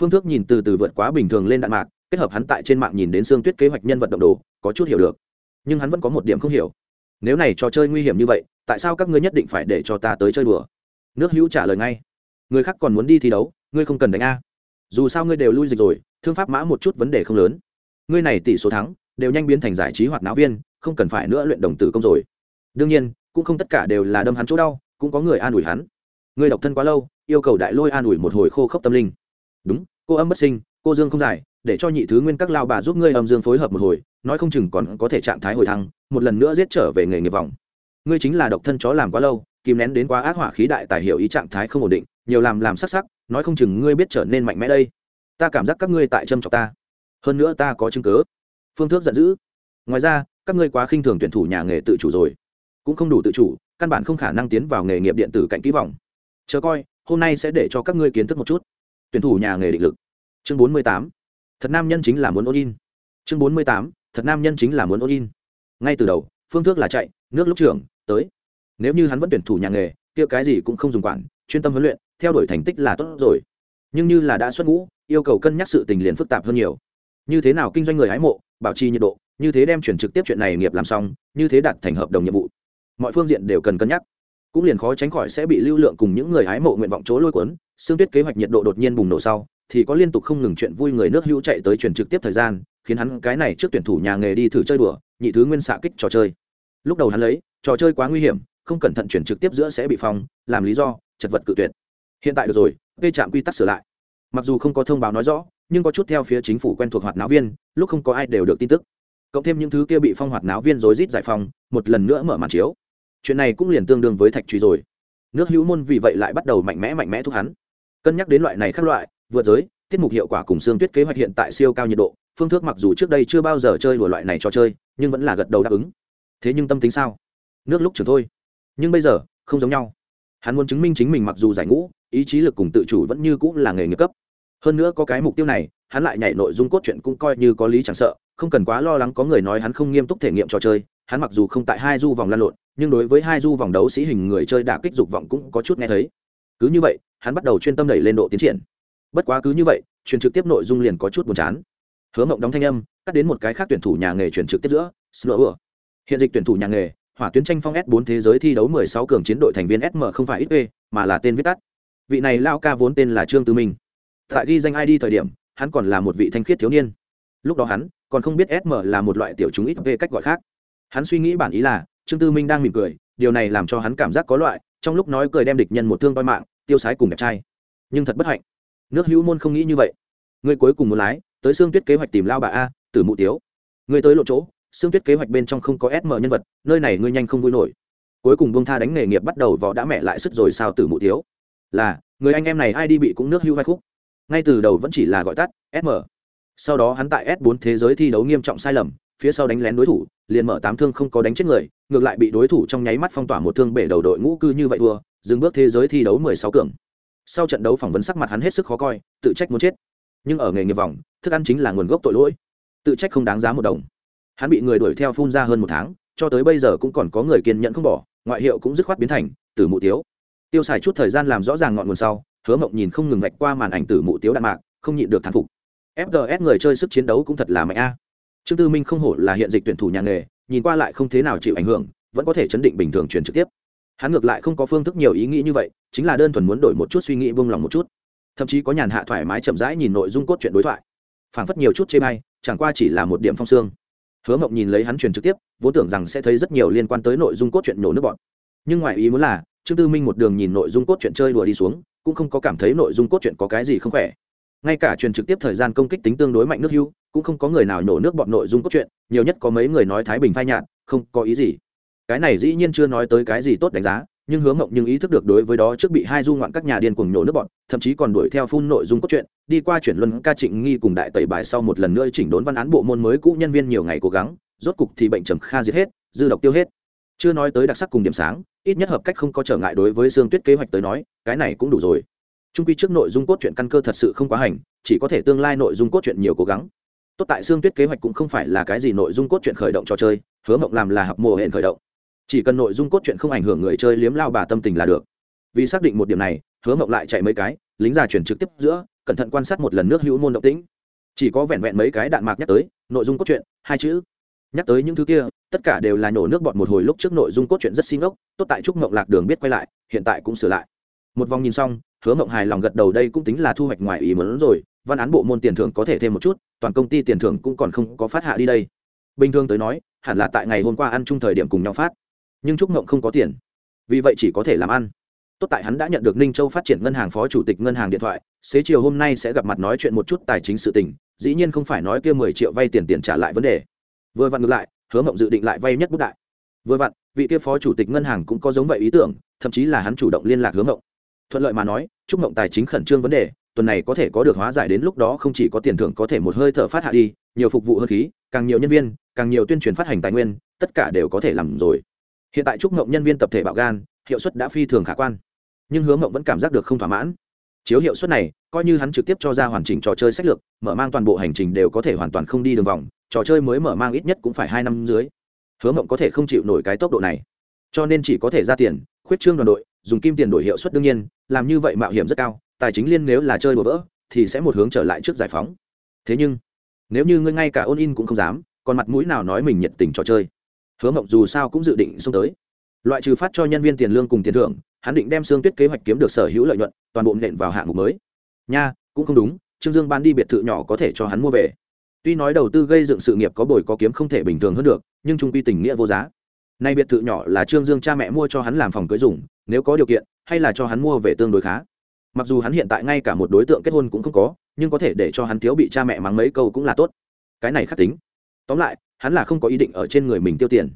Phương thức nhìn từ từ vượt quá bình thường lên đạn mạc, kết hợp hắn tại trên mạng nhìn đến xương tuyết kế hoạch nhân vật động đồ, có chút hiểu được. Nhưng hắn vẫn có một điểm không hiểu. Nếu này trò chơi nguy hiểm như vậy, tại sao các ngươi nhất định phải để cho ta tới chơi đùa? Nước hữu trả lời ngay. Người khác còn muốn đi thi đấu, ngươi không cần đánh a. Dù sao ngươi đều lui dịch rồi, thương pháp mã một chút vấn đề không lớn. Ngươi này tỷ số thắng đều nhanh biến thành giải trí hoạt náo viên, không cần phải nữa luyện đồng tử công rồi. Đương nhiên, cũng không tất cả đều là đâm hắn chỗ đau, cũng có người an ủi hắn. Ngươi độc thân quá lâu, yêu cầu đại lôi an ủi một hồi khô khốc tâm linh. Đúng, cô âm bất sinh, cô dương không giải, để cho nhị thứ nguyên các lao bà giúp ngươi âm dương phối hợp một hồi, nói không chừng còn có thể trạng thái hồi thăng, một lần nữa giết trở về nghề nghiệp vòng ngươi chính là độc thân chó làm quá lâu, kìm nén đến quá ác hỏa khí đại tài hiểu ý trạng thái không ổn định, nhiều làm làm sắc sắc, nói không chừng ngươi biết trở nên mạnh mẽ đây. Ta cảm giác các ngươi tại châm chọc ta. Hơn nữa ta có chứng cứ phương thức giận dữ. Ngoài ra, các ngươi quá khinh thường tuyển thủ nhà nghề tự chủ rồi. Cũng không đủ tự chủ, căn bản không khả năng tiến vào nghề nghiệp điện tử cạnh kỹ vòng chờ coi, hôm nay sẽ để cho các ngươi kiến thức một chút. Tuyển thủ nhà nghề định lực. Chương bốn mươi tám. Thật nam nhân chính là muốn ôn in. Chương bốn mươi tám. Thật nam nhân chính là muốn ôn in. Ngay từ đầu, phương thức là chạy, nước lúc trưởng, tới. Nếu như hắn vẫn tuyển thủ nhà nghề, kia cái gì cũng không dùng quản, chuyên tâm huấn luyện, theo đuổi thành tích là tốt rồi. Nhưng như là đã xuất ngũ, yêu cầu cân nhắc sự tình liền phức tạp hơn nhiều như thế nào kinh doanh người hái mộ, bảo trì nhiệt độ, như thế đem chuyển trực tiếp chuyện này nghiệp làm xong, như thế đặt thành hợp đồng nhiệm vụ. Mọi phương diện đều cần cân nhắc. Cũng liền khó tránh khỏi sẽ bị lưu lượng cùng những người hái mộ nguyện vọng chỗ lôi cuốn, xương tuyết kế hoạch nhiệt độ đột nhiên bùng nổ sau, thì có liên tục không ngừng chuyện vui người nước hữu chạy tới chuyển trực tiếp thời gian, khiến hắn cái này trước tuyển thủ nhà nghề đi thử chơi đùa, nhị thứ nguyên xạ kích trò chơi. Lúc đầu hắn lấy, trò chơi quá nguy hiểm, không cẩn thận chuyển trực tiếp giữa sẽ bị phong, làm lý do, chật vật cự tuyệt. Hiện tại được rồi vê trạm quy tắc sửa lại. Mặc dù không có thông báo nói rõ nhưng có chút theo phía chính phủ quen thuộc hoạt náo viên, lúc không có ai đều được tin tức. Cộng thêm những thứ kia bị phong hoạt náo viên rối rít giải phong một lần nữa mở màn chiếu. Chuyện này cũng liền tương đương với thạch truy rồi. Nước hữu môn vì vậy lại bắt đầu mạnh mẽ mạnh mẽ thúc hắn. Cân nhắc đến loại này khác loại, vượt giới, tiết mục hiệu quả cùng xương tuyết kế hoạch hiện tại siêu cao nhiệt độ, phương thức mặc dù trước đây chưa bao giờ chơi đùa loại này cho chơi, nhưng vẫn là gật đầu đáp ứng. Thế nhưng tâm tính sao? Nước lúc trưởng thôi. Nhưng bây giờ, không giống nhau. Hắn muốn chứng minh chính mình mặc dù giải ngũ, ý chí lực cùng tự chủ vẫn như cũng là nghề nghiệp cấp hơn nữa có cái mục tiêu này, hắn lại nhảy nội dung cốt truyện cũng coi như có lý chẳng sợ, không cần quá lo lắng có người nói hắn không nghiêm túc thể nghiệm trò chơi, hắn mặc dù không tại hai du vòng lan lộn, nhưng đối với hai du vòng đấu sĩ hình người chơi đả kích dục vọng cũng có chút nghe thấy. Cứ như vậy, hắn bắt đầu chuyên tâm đẩy lên độ tiến triển. Bất quá cứ như vậy, truyền trực tiếp nội dung liền có chút buồn chán. Hứa mộng đóng thanh âm, cắt đến một cái khác tuyển thủ nhà nghề truyền trực tiếp giữa, slower. Hiện dịch tuyển thủ nhà nghề, hỏa tuyến tranh phong s 4 thế giới thi đấu 16 cường chiến đội thành viên sm không phải xp mà là tên viết tắt. Vị này lao ca vốn tên là trương tư minh tại ghi danh id thời điểm, hắn còn là một vị thanh khiết thiếu niên. Lúc đó hắn còn không biết sm là một loại tiểu chúng ít về cách gọi khác. Hắn suy nghĩ bản ý là, trương tư minh đang mỉm cười, điều này làm cho hắn cảm giác có loại, trong lúc nói cười đem địch nhân một thương toi mạng, tiêu sái cùng đẹp trai. Nhưng thật bất hạnh. Nước hữu môn không nghĩ như vậy. Người cuối cùng muốn lái, tới xương tuyết kế hoạch tìm lao bà a, Tử mụ tiếu. Người tới lộ chỗ xương tuyết kế hoạch bên trong không có sm nhân vật, nơi này ngươi nhanh không vui nổi. Cuối cùng buông tha đánh nghề nghiệp bắt đầu võ đã mẹ lại sức rồi sao Tử mụ tiếu? Là, người anh em này ai đi bị cũng nước hưu vai khúc ngay từ đầu vẫn chỉ là gọi tắt sm sau đó hắn tại s 4 thế giới thi đấu nghiêm trọng sai lầm, phía sau đánh lén đối thủ, liền mở tám thương không có đánh chết người, ngược lại bị đối thủ trong nháy mắt phong tỏa một thương bể đầu đội ngũ cư như vậy thua, dừng bước thế giới thi đấu 16 cường. Sau trận đấu phỏng vấn sắc mặt hắn hết sức khó coi, tự trách muốn chết. Nhưng ở nghề nghiệp vòng, thức ăn chính là nguồn gốc tội lỗi. Tự trách không đáng giá một đồng. Hắn bị người đuổi theo phun ra hơn một tháng, cho tới bây giờ cũng còn có người kiên nhẫn không bỏ, ngoại hiệu cũng dứt khoát biến thành tử mụ tiếu. Tiêu xài chút thời gian làm rõ ràng ngọn nguồn sau hứa mộng nhìn không ngừng vạch qua màn ảnh tử mụ tiếu đạn mạc, không nhịn được thán phục. Fts người chơi sức chiến đấu cũng thật là mạnh a. Trương tư minh không hổ là hiện dịch tuyển thủ nhà nghề, nhìn qua lại không thế nào chịu ảnh hưởng, vẫn có thể chấn định bình thường truyền trực tiếp. Hắn ngược lại không có phương thức nhiều ý nghĩ như vậy, chính là đơn thuần muốn đổi một chút suy nghĩ buông lòng một chút. Thậm chí có nhàn hạ thoải mái chậm rãi nhìn nội dung cốt truyện đối thoại. Phảng phất nhiều chút chê bay chẳng qua chỉ là một điểm phong xương. Hứa mộng nhìn lấy hắn truyền trực tiếp, vốn tưởng rằng sẽ thấy rất nhiều liên quan tới nội dung cốt truyện nổ nước bọn nhưng ngoài ý muốn là trương tư minh một đường nhìn nội dung cốt truyện chơi đùa đi xuống, cũng không có cảm thấy nội dung cốt truyện có cái gì không khỏe. Ngay cả truyền trực tiếp thời gian công kích tính tương đối mạnh nước hưu, cũng không có người nào nổ nước bọn nội dung cốt truyện, nhiều nhất có mấy người nói thái bình phai nhạt, không có ý gì. Cái này dĩ nhiên chưa nói tới cái gì tốt đánh giá, nhưng hướng mộng nhưng ý thức được đối với đó trước bị hai du ngoạn các nhà điên cuồng nhổ nước bọn thậm chí còn đuổi theo phun nội dung cốt truyện, đi qua chuyển luân ca trịnh nghi cùng đại tẩy bài sau một lần nữa chỉnh đốn văn án bộ môn mới cũ nhân viên nhiều ngày cố gắng, rốt cục thì bệnh trầm kha diệt hết, dư độc tiêu hết. Chưa nói tới đặc sắc cùng điểm sáng ít nhất hợp cách không có trở ngại đối với Dương tuyết kế hoạch tới nói, cái này cũng đủ rồi. Trung quy trước nội dung cốt truyện căn cơ thật sự không quá hành, chỉ có thể tương lai nội dung cốt truyện nhiều cố gắng. Tốt tại xương tuyết kế hoạch cũng không phải là cái gì nội dung cốt truyện khởi động trò chơi, hứa mộng làm là học mùa hẹn khởi động. Chỉ cần nội dung cốt truyện không ảnh hưởng người chơi liếm lao bà tâm tình là được. Vì xác định một điểm này, hứa mộng lại chạy mấy cái, lính già chuyển trực tiếp giữa, cẩn thận quan sát một lần nước hữu môn động tĩnh. Chỉ có vẹn vẹn mấy cái đạn mạc nhắc tới, nội dung cốt truyện, hai chữ nhắc tới những thứ kia, tất cả đều là nhổ nước bọt một hồi lúc trước nội dung cốt truyện rất xin ốc tốt tại trúc mộng lạc đường biết quay lại, hiện tại cũng sửa lại. Một vòng nhìn xong, hứa mộng hài lòng gật đầu đây cũng tính là thu hoạch ngoài ý muốn rồi, văn án bộ môn tiền thưởng có thể thêm một chút, toàn công ty tiền thưởng cũng còn không có phát hạ đi đây. Bình thường tới nói, hẳn là tại ngày hôm qua ăn chung thời điểm cùng nhau phát. Nhưng trúc mộng không có tiền, vì vậy chỉ có thể làm ăn. Tốt tại hắn đã nhận được ninh châu phát triển ngân hàng phó chủ tịch ngân hàng điện thoại, xế chiều hôm nay sẽ gặp mặt nói chuyện một chút tài chính sự tình, dĩ nhiên không phải nói kia mười triệu vay tiền tiền trả lại vấn đề vừa vặn ngược lại, hứa mộng dự định lại vay nhất bút đại. Vừa vặn, vị kia phó chủ tịch ngân hàng cũng có giống vậy ý tưởng, thậm chí là hắn chủ động liên lạc hứa mộng. Thuận lợi mà nói, chúc mộng tài chính khẩn trương vấn đề, tuần này có thể có được hóa giải đến lúc đó không chỉ có tiền thưởng có thể một hơi thở phát hạ đi, nhiều phục vụ hơn khí, càng nhiều nhân viên, càng nhiều tuyên truyền phát hành tài nguyên, tất cả đều có thể làm rồi. Hiện tại chúc mộng nhân viên tập thể bạo gan, hiệu suất đã phi thường khả quan. Nhưng hứa mộng vẫn cảm giác được không thỏa mãn. Chiếu hiệu suất này, coi như hắn trực tiếp cho ra hoàn chỉnh trò chơi sách lược, mở mang toàn bộ hành trình đều có thể hoàn toàn không đi đường vòng trò chơi mới mở mang ít nhất cũng phải hai năm dưới. Hứa mộng có thể không chịu nổi cái tốc độ này. Cho nên chỉ có thể ra tiền, khuyết trương đoàn đội, dùng kim tiền đổi hiệu suất đương nhiên, làm như vậy mạo hiểm rất cao, tài chính liên nếu là chơi bừa vỡ, thì sẽ một hướng trở lại trước giải phóng. Thế nhưng, nếu như ngươi ngay cả ôn in cũng không dám, còn mặt mũi nào nói mình nhiệt tình trò chơi? Hứa mộng dù sao cũng dự định xông tới. Loại trừ phát cho nhân viên tiền lương cùng tiền thưởng, hắn định đem xương tuyết kế hoạch kiếm được sở hữu lợi nhuận, toàn bộ nện vào hạng mục mới. Nha, cũng không đúng, trương dương bán đi biệt thự nhỏ có thể cho hắn mua về tuy nói đầu tư gây dựng sự nghiệp có bồi có kiếm không thể bình thường hơn được, nhưng trung quy tình nghĩa vô giá. Nay biệt thự nhỏ là trương dương cha mẹ mua cho hắn làm phòng cưới dùng, nếu có điều kiện, hay là cho hắn mua về tương đối khá. Mặc dù hắn hiện tại ngay cả một đối tượng kết hôn cũng không có, nhưng có thể để cho hắn thiếu bị cha mẹ mắng mấy câu cũng là tốt. Cái này khắc tính. Tóm lại, hắn là không có ý định ở trên người mình tiêu tiền.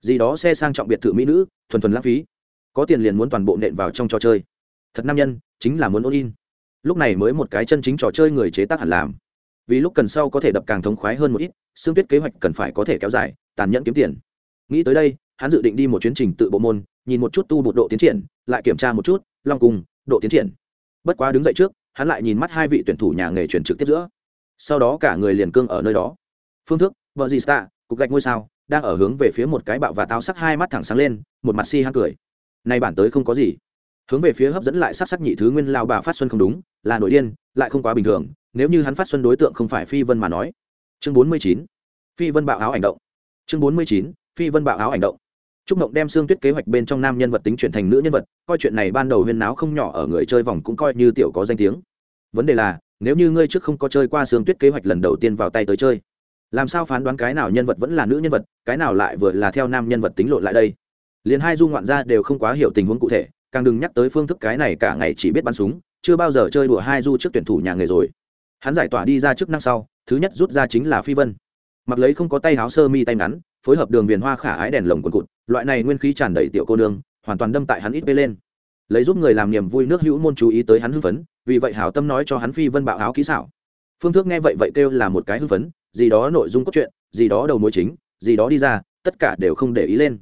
Gì đó xe sang trọng biệt thự mỹ nữ, thuần thuần lãng phí. Có tiền liền muốn toàn bộ nện vào trong trò chơi. Thật nam nhân, chính là muốn ôn in. Lúc này mới một cái chân chính trò chơi người chế tác hẳn làm vì lúc cần sau có thể đập càng thống khoái hơn một ít, xương tuyết kế hoạch cần phải có thể kéo dài, tàn nhẫn kiếm tiền. Nghĩ tới đây, hắn dự định đi một chuyến trình tự bộ môn, nhìn một chút tu bột độ tiến triển, lại kiểm tra một chút, long cùng độ tiến triển. Bất quá đứng dậy trước, hắn lại nhìn mắt hai vị tuyển thủ nhà nghề chuyển trực tiếp giữa. Sau đó cả người liền cương ở nơi đó. Phương thức, vợ gì sta cục gạch ngôi sao, đang ở hướng về phía một cái bạo và táo sắc hai mắt thẳng sáng lên, một mặt si hăng cười. Nay bản tới không có gì. Hướng về phía hấp dẫn lại sắc sắc nhị thứ nguyên lao bà phát xuân không đúng, là nội điên, lại không quá bình thường nếu như hắn phát xuân đối tượng không phải phi vân mà nói chương bốn mươi chín phi vân bạo áo hành động chương bốn mươi chín phi vân bạo áo hành động Trúc Mộng đem xương tuyết kế hoạch bên trong nam nhân vật tính chuyển thành nữ nhân vật, coi chuyện này ban đầu huyên náo không nhỏ ở người chơi vòng cũng coi như tiểu có danh tiếng. Vấn đề là, nếu như ngươi trước không có chơi qua xương tuyết kế hoạch lần đầu tiên vào tay tới chơi, làm sao phán đoán cái nào nhân vật vẫn là nữ nhân vật, cái nào lại vừa là theo nam nhân vật tính lộn lại đây? Liền hai du ngoạn gia đều không quá hiểu tình huống cụ thể, càng đừng nhắc tới phương thức cái này cả ngày chỉ biết bắn súng, chưa bao giờ chơi đùa hai du trước tuyển thủ nhà nghề rồi. Hắn giải tỏa đi ra chức năng sau, thứ nhất rút ra chính là Phi Vân. Mặc lấy không có tay áo sơ mi tay ngắn, phối hợp đường viền hoa khả ái đèn lồng quần cụt loại này nguyên khí tràn đầy tiểu cô nương hoàn toàn đâm tại hắn ít bê lên. Lấy giúp người làm niềm vui nước hữu môn chú ý tới hắn hưng phấn vì vậy hảo tâm nói cho hắn phi vân bạo áo kỹ xảo. Phương thức nghe vậy vậy kêu là một cái hưng phấn gì đó nội dung cốt truyện gì đó đầu mối chính gì đó đi ra tất cả đều không để ý lên.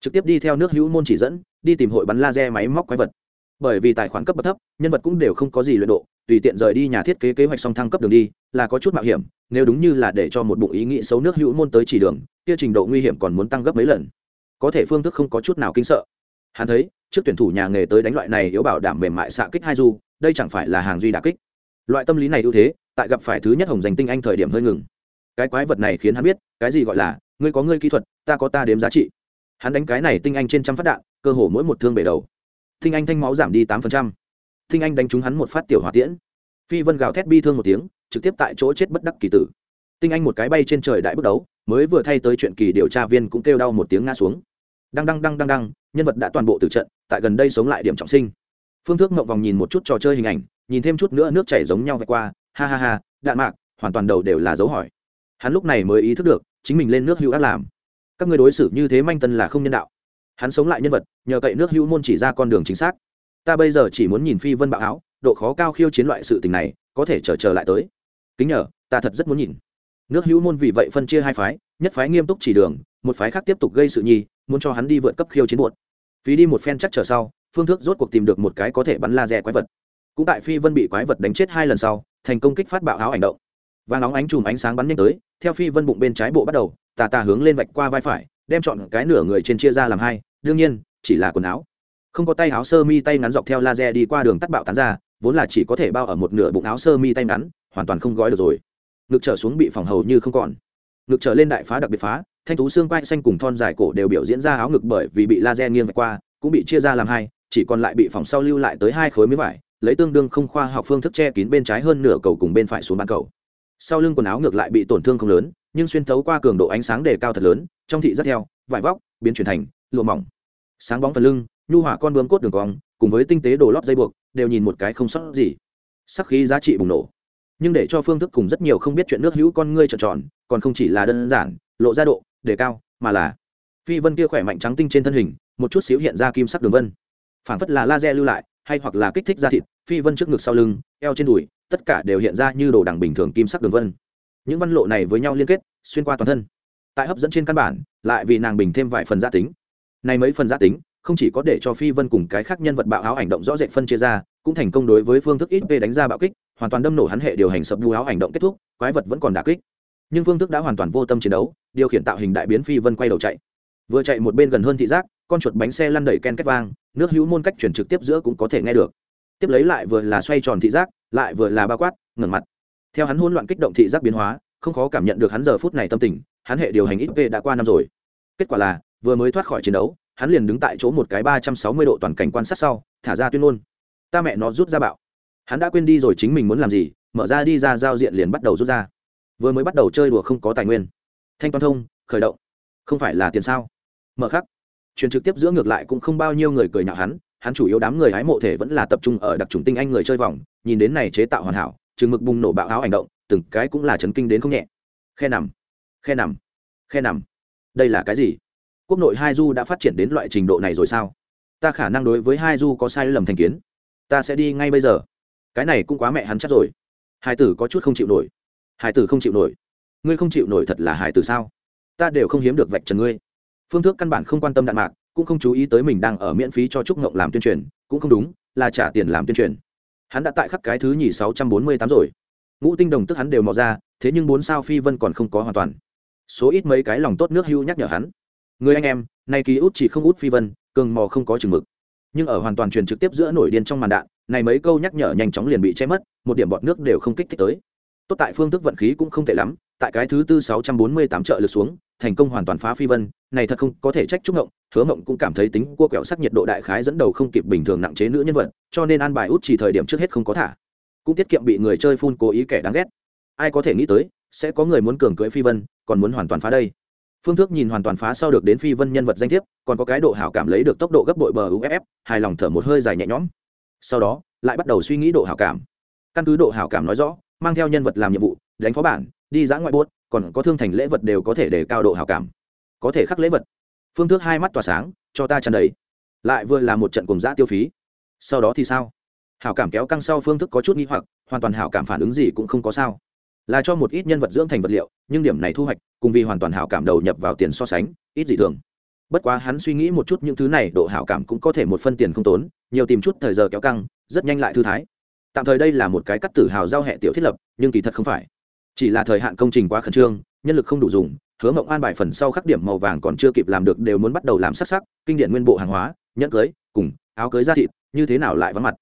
Trực tiếp đi theo nước hữu môn chỉ dẫn đi tìm hội bắn laser máy móc quái vật. Bởi vì tài khoản cấp bậc thấp nhân vật cũng đều không có gì luyện độ tùy tiện rời đi nhà thiết kế kế hoạch song thăng cấp đường đi, là có chút mạo hiểm, nếu đúng như là để cho một bụng ý nghĩ xấu nước hữu môn tới chỉ đường, kia trình độ nguy hiểm còn muốn tăng gấp mấy lần. Có thể phương thức không có chút nào kinh sợ. Hắn thấy, trước tuyển thủ nhà nghề tới đánh loại này yếu bảo đảm mềm mại xạ kích hai du, đây chẳng phải là hàng duy đà kích. Loại tâm lý này ưu thế, tại gặp phải thứ nhất hồng dành tinh anh thời điểm hơi ngừng. Cái quái vật này khiến hắn biết, cái gì gọi là, ngươi có ngươi kỹ thuật, ta có ta đếm giá trị. Hắn đánh cái này tinh anh trên trăm phát đạn, cơ hồ mỗi một thương bể đầu. Tinh anh thanh máu giảm đi tám phần trăm tinh anh đánh trúng hắn một phát tiểu hỏa tiễn. Phi vân gào thét bi thương một tiếng, trực tiếp tại chỗ chết bất đắc kỳ tử. Tinh anh một cái bay trên trời đại bước đấu, mới vừa thay tới chuyện kỳ điều tra viên cũng kêu đau một tiếng ngã xuống. Đăng đăng đăng đăng đăng, nhân vật đã toàn bộ từ trận, tại gần đây sống lại điểm trọng sinh. Phương thức mộng vòng nhìn một chút trò chơi hình ảnh, nhìn thêm chút nữa nước chảy giống nhau vạch qua, ha ha ha, đạn mạc, hoàn toàn đầu đều là dấu hỏi. Hắn lúc này mới ý thức được, chính mình lên nước hữu ác làm. Các người đối xử như thế manh tân là không nhân đạo. Hắn sống lại nhân vật, nhờ cậy nước hữu môn chỉ ra con đường chính xác ta bây giờ chỉ muốn nhìn phi vân bạo áo, độ khó cao khiêu chiến loại sự tình này, có thể chờ chờ lại tới. Kính nhờ, ta thật rất muốn nhìn. Nước hữu môn vì vậy phân chia hai phái, nhất phái nghiêm túc chỉ đường, một phái khác tiếp tục gây sự nhi, muốn cho hắn đi vượt cấp khiêu chiến buột phí đi một phen chắc chờ sau, phương thức rốt cuộc tìm được một cái có thể bắn laser quái vật. Cũng tại phi vân bị quái vật đánh chết hai lần sau, thành công kích phát bạo áo ảnh động. Và nóng ánh chùm ánh sáng bắn nhanh tới, theo phi vân bụng bên trái bộ bắt đầu, tà tà hướng lên vạch qua vai phải, đem chọn cái nửa người trên chia ra làm hai, đương nhiên, chỉ là quần áo không có tay áo sơ mi tay ngắn dọc theo laser đi qua đường tắt bạo tán ra, vốn là chỉ có thể bao ở một nửa bụng áo sơ mi tay ngắn, hoàn toàn không gói được rồi. Ngực trở xuống bị phòng hầu như không còn. Ngực trở lên đại phá đặc biệt phá, thanh tú xương quai xanh cùng thon dài cổ đều biểu diễn ra áo ngực bởi vì bị laser nghiêng vạch qua, cũng bị chia ra làm hai, chỉ còn lại bị phòng sau lưu lại tới hai khối miếng vải, lấy tương đương không khoa học phương thức che kín bên trái hơn nửa cầu cùng bên phải xuống bàn cầu. Sau lưng quần áo ngược lại bị tổn thương không lớn, nhưng xuyên thấu qua cường độ ánh sáng đề cao thật lớn, trong thị rất theo, vải vóc, biến chuyển thành lụa mỏng. Sáng bóng phần lưng nhu hỏa con bướm cốt đường cong, cùng với tinh tế đồ lót dây buộc, đều nhìn một cái không sót gì. Sắc khí giá trị bùng nổ. Nhưng để cho phương thức cùng rất nhiều không biết chuyện nước hữu con ngươi tròn tròn, còn không chỉ là đơn giản, lộ ra độ đề cao, mà là phi vân kia khỏe mạnh trắng tinh trên thân hình, một chút xíu hiện ra kim sắc đường vân. Phản phất là laser lưu lại, hay hoặc là kích thích da thịt, phi vân trước ngực sau lưng, eo trên đùi, tất cả đều hiện ra như đồ đằng bình thường kim sắc đường vân. Những văn lộ này với nhau liên kết, xuyên qua toàn thân. Tại hấp dẫn trên căn bản, lại vì nàng bình thêm vài phần gia tính. Này mấy phần gia tính không chỉ có để cho phi vân cùng cái khác nhân vật bạo áo ảnh động rõ rệt phân chia ra, cũng thành công đối với phương thức ít p đánh ra bạo kích, hoàn toàn đâm nổ hắn hệ điều hành sập đu áo ảnh động kết thúc, quái vật vẫn còn đả kích. Nhưng phương thức đã hoàn toàn vô tâm chiến đấu, điều khiển tạo hình đại biến phi vân quay đầu chạy. Vừa chạy một bên gần hơn thị giác, con chuột bánh xe lăn đẩy ken kết vang, nước hữu môn cách chuyển trực tiếp giữa cũng có thể nghe được. Tiếp lấy lại vừa là xoay tròn thị giác, lại vừa là bao quát ngẩn mặt. Theo hắn hỗn loạn kích động thị giác biến hóa, không khó cảm nhận được hắn giờ phút này tâm tình, hắn hệ điều hành ít v đã qua năm rồi. Kết quả là, vừa mới thoát khỏi chiến đấu hắn liền đứng tại chỗ một cái ba trăm sáu mươi độ toàn cảnh quan sát sau, thả ra tuyên ngôn. Ta mẹ nó rút ra bạo. Hắn đã quên đi rồi chính mình muốn làm gì, mở ra đi ra giao diện liền bắt đầu rút ra. Vừa mới bắt đầu chơi đùa không có tài nguyên. Thanh toán thông, khởi động. Không phải là tiền sao? Mở khắc. Truyền trực tiếp giữa ngược lại cũng không bao nhiêu người cười nhạo hắn hắn chủ yếu đám người hái mộ thể vẫn là tập trung ở đặc trùng tinh anh người chơi vòng, nhìn đến này chế tạo hoàn hảo, chừng mực bùng nổ bạo áo hành động, từng cái cũng là chấn kinh đến không nhẹ. Khe nằm khe nằm khe nằm. Đây là cái gì? Quốc nội hai du đã phát triển đến loại trình độ này rồi sao? Ta khả năng đối với hai du có sai lầm thành kiến. Ta sẽ đi ngay bây giờ. Cái này cũng quá mẹ hắn chắc rồi. Hải tử có chút không chịu nổi. Hải tử không chịu nổi. Ngươi không chịu nổi thật là hải tử sao? Ta đều không hiếm được vạch trần ngươi. Phương thức căn bản không quan tâm đạn mạc, cũng không chú ý tới mình đang ở miễn phí cho trúc ngộng làm tuyên truyền, cũng không đúng, là trả tiền làm tuyên truyền. Hắn đã tại khắp cái thứ nhì sáu trăm bốn mươi tám rồi. Ngũ tinh đồng tức hắn đều mò ra, thế nhưng bốn sao phi vân còn không có hoàn toàn. Số ít mấy cái lòng tốt nước hưu nhắc nhở hắn người anh em, nay ký út chỉ không út phi vân, cường mò không có chừng mực. Nhưng ở hoàn toàn truyền trực tiếp giữa nổi điên trong màn đạn, này mấy câu nhắc nhở nhanh chóng liền bị che mất, một điểm bọt nước đều không kích thích tới. Tốt tại phương thức vận khí cũng không tệ lắm, tại cái thứ tư sáu trăm bốn mươi tám trợ lực xuống, thành công hoàn toàn phá phi vân, này thật không có thể trách trúc ngộng, hứa ngộng cũng cảm thấy tính cua kẹo sắc nhiệt độ đại khái dẫn đầu không kịp bình thường nặng chế nữ nhân vật, cho nên an bài út chỉ thời điểm trước hết không có thả. Cũng tiết kiệm bị người chơi phun cố ý kẻ đáng ghét. Ai có thể nghĩ tới, sẽ có người muốn cường cưỡi phi vân, còn muốn hoàn toàn phá đây phương thức nhìn hoàn toàn phá sau được đến phi vân nhân vật danh thiếp, còn có cái độ hảo cảm lấy được tốc độ gấp bội bờ uff hài lòng thở một hơi dài nhẹ nhõm. Sau đó, lại bắt đầu suy nghĩ độ hảo cảm. Căn cứ độ hảo cảm nói rõ, mang theo nhân vật làm nhiệm vụ, đánh phó bản, đi dã ngoại buốt, còn có thương thành lễ vật đều có thể để cao độ hảo cảm. Có thể khắc lễ vật. Phương thức hai mắt tỏa sáng, cho ta tràn đầy. Lại vừa là một trận cùng giã tiêu phí. Sau đó thì sao? Hảo cảm kéo căng sau phương thức có chút nghi hoặc, hoàn toàn hảo cảm phản ứng gì cũng không có sao là cho một ít nhân vật dưỡng thành vật liệu, nhưng điểm này thu hoạch, cùng vì hoàn toàn hảo cảm đầu nhập vào tiền so sánh, ít dị thường. Bất quá hắn suy nghĩ một chút những thứ này, độ hảo cảm cũng có thể một phân tiền không tốn, nhiều tìm chút thời giờ kéo căng, rất nhanh lại thư thái. Tạm thời đây là một cái cắt tử hào giao hệ tiểu thiết lập, nhưng kỳ thật không phải. Chỉ là thời hạn công trình quá khẩn trương, nhân lực không đủ dùng, hứa mộng an bài phần sau khắc điểm màu vàng còn chưa kịp làm được đều muốn bắt đầu làm sắc sắc, kinh điển nguyên bộ hàng hóa, nhẫn cưới, cùng, áo cưới da thịt, như thế nào lại vắng mặt.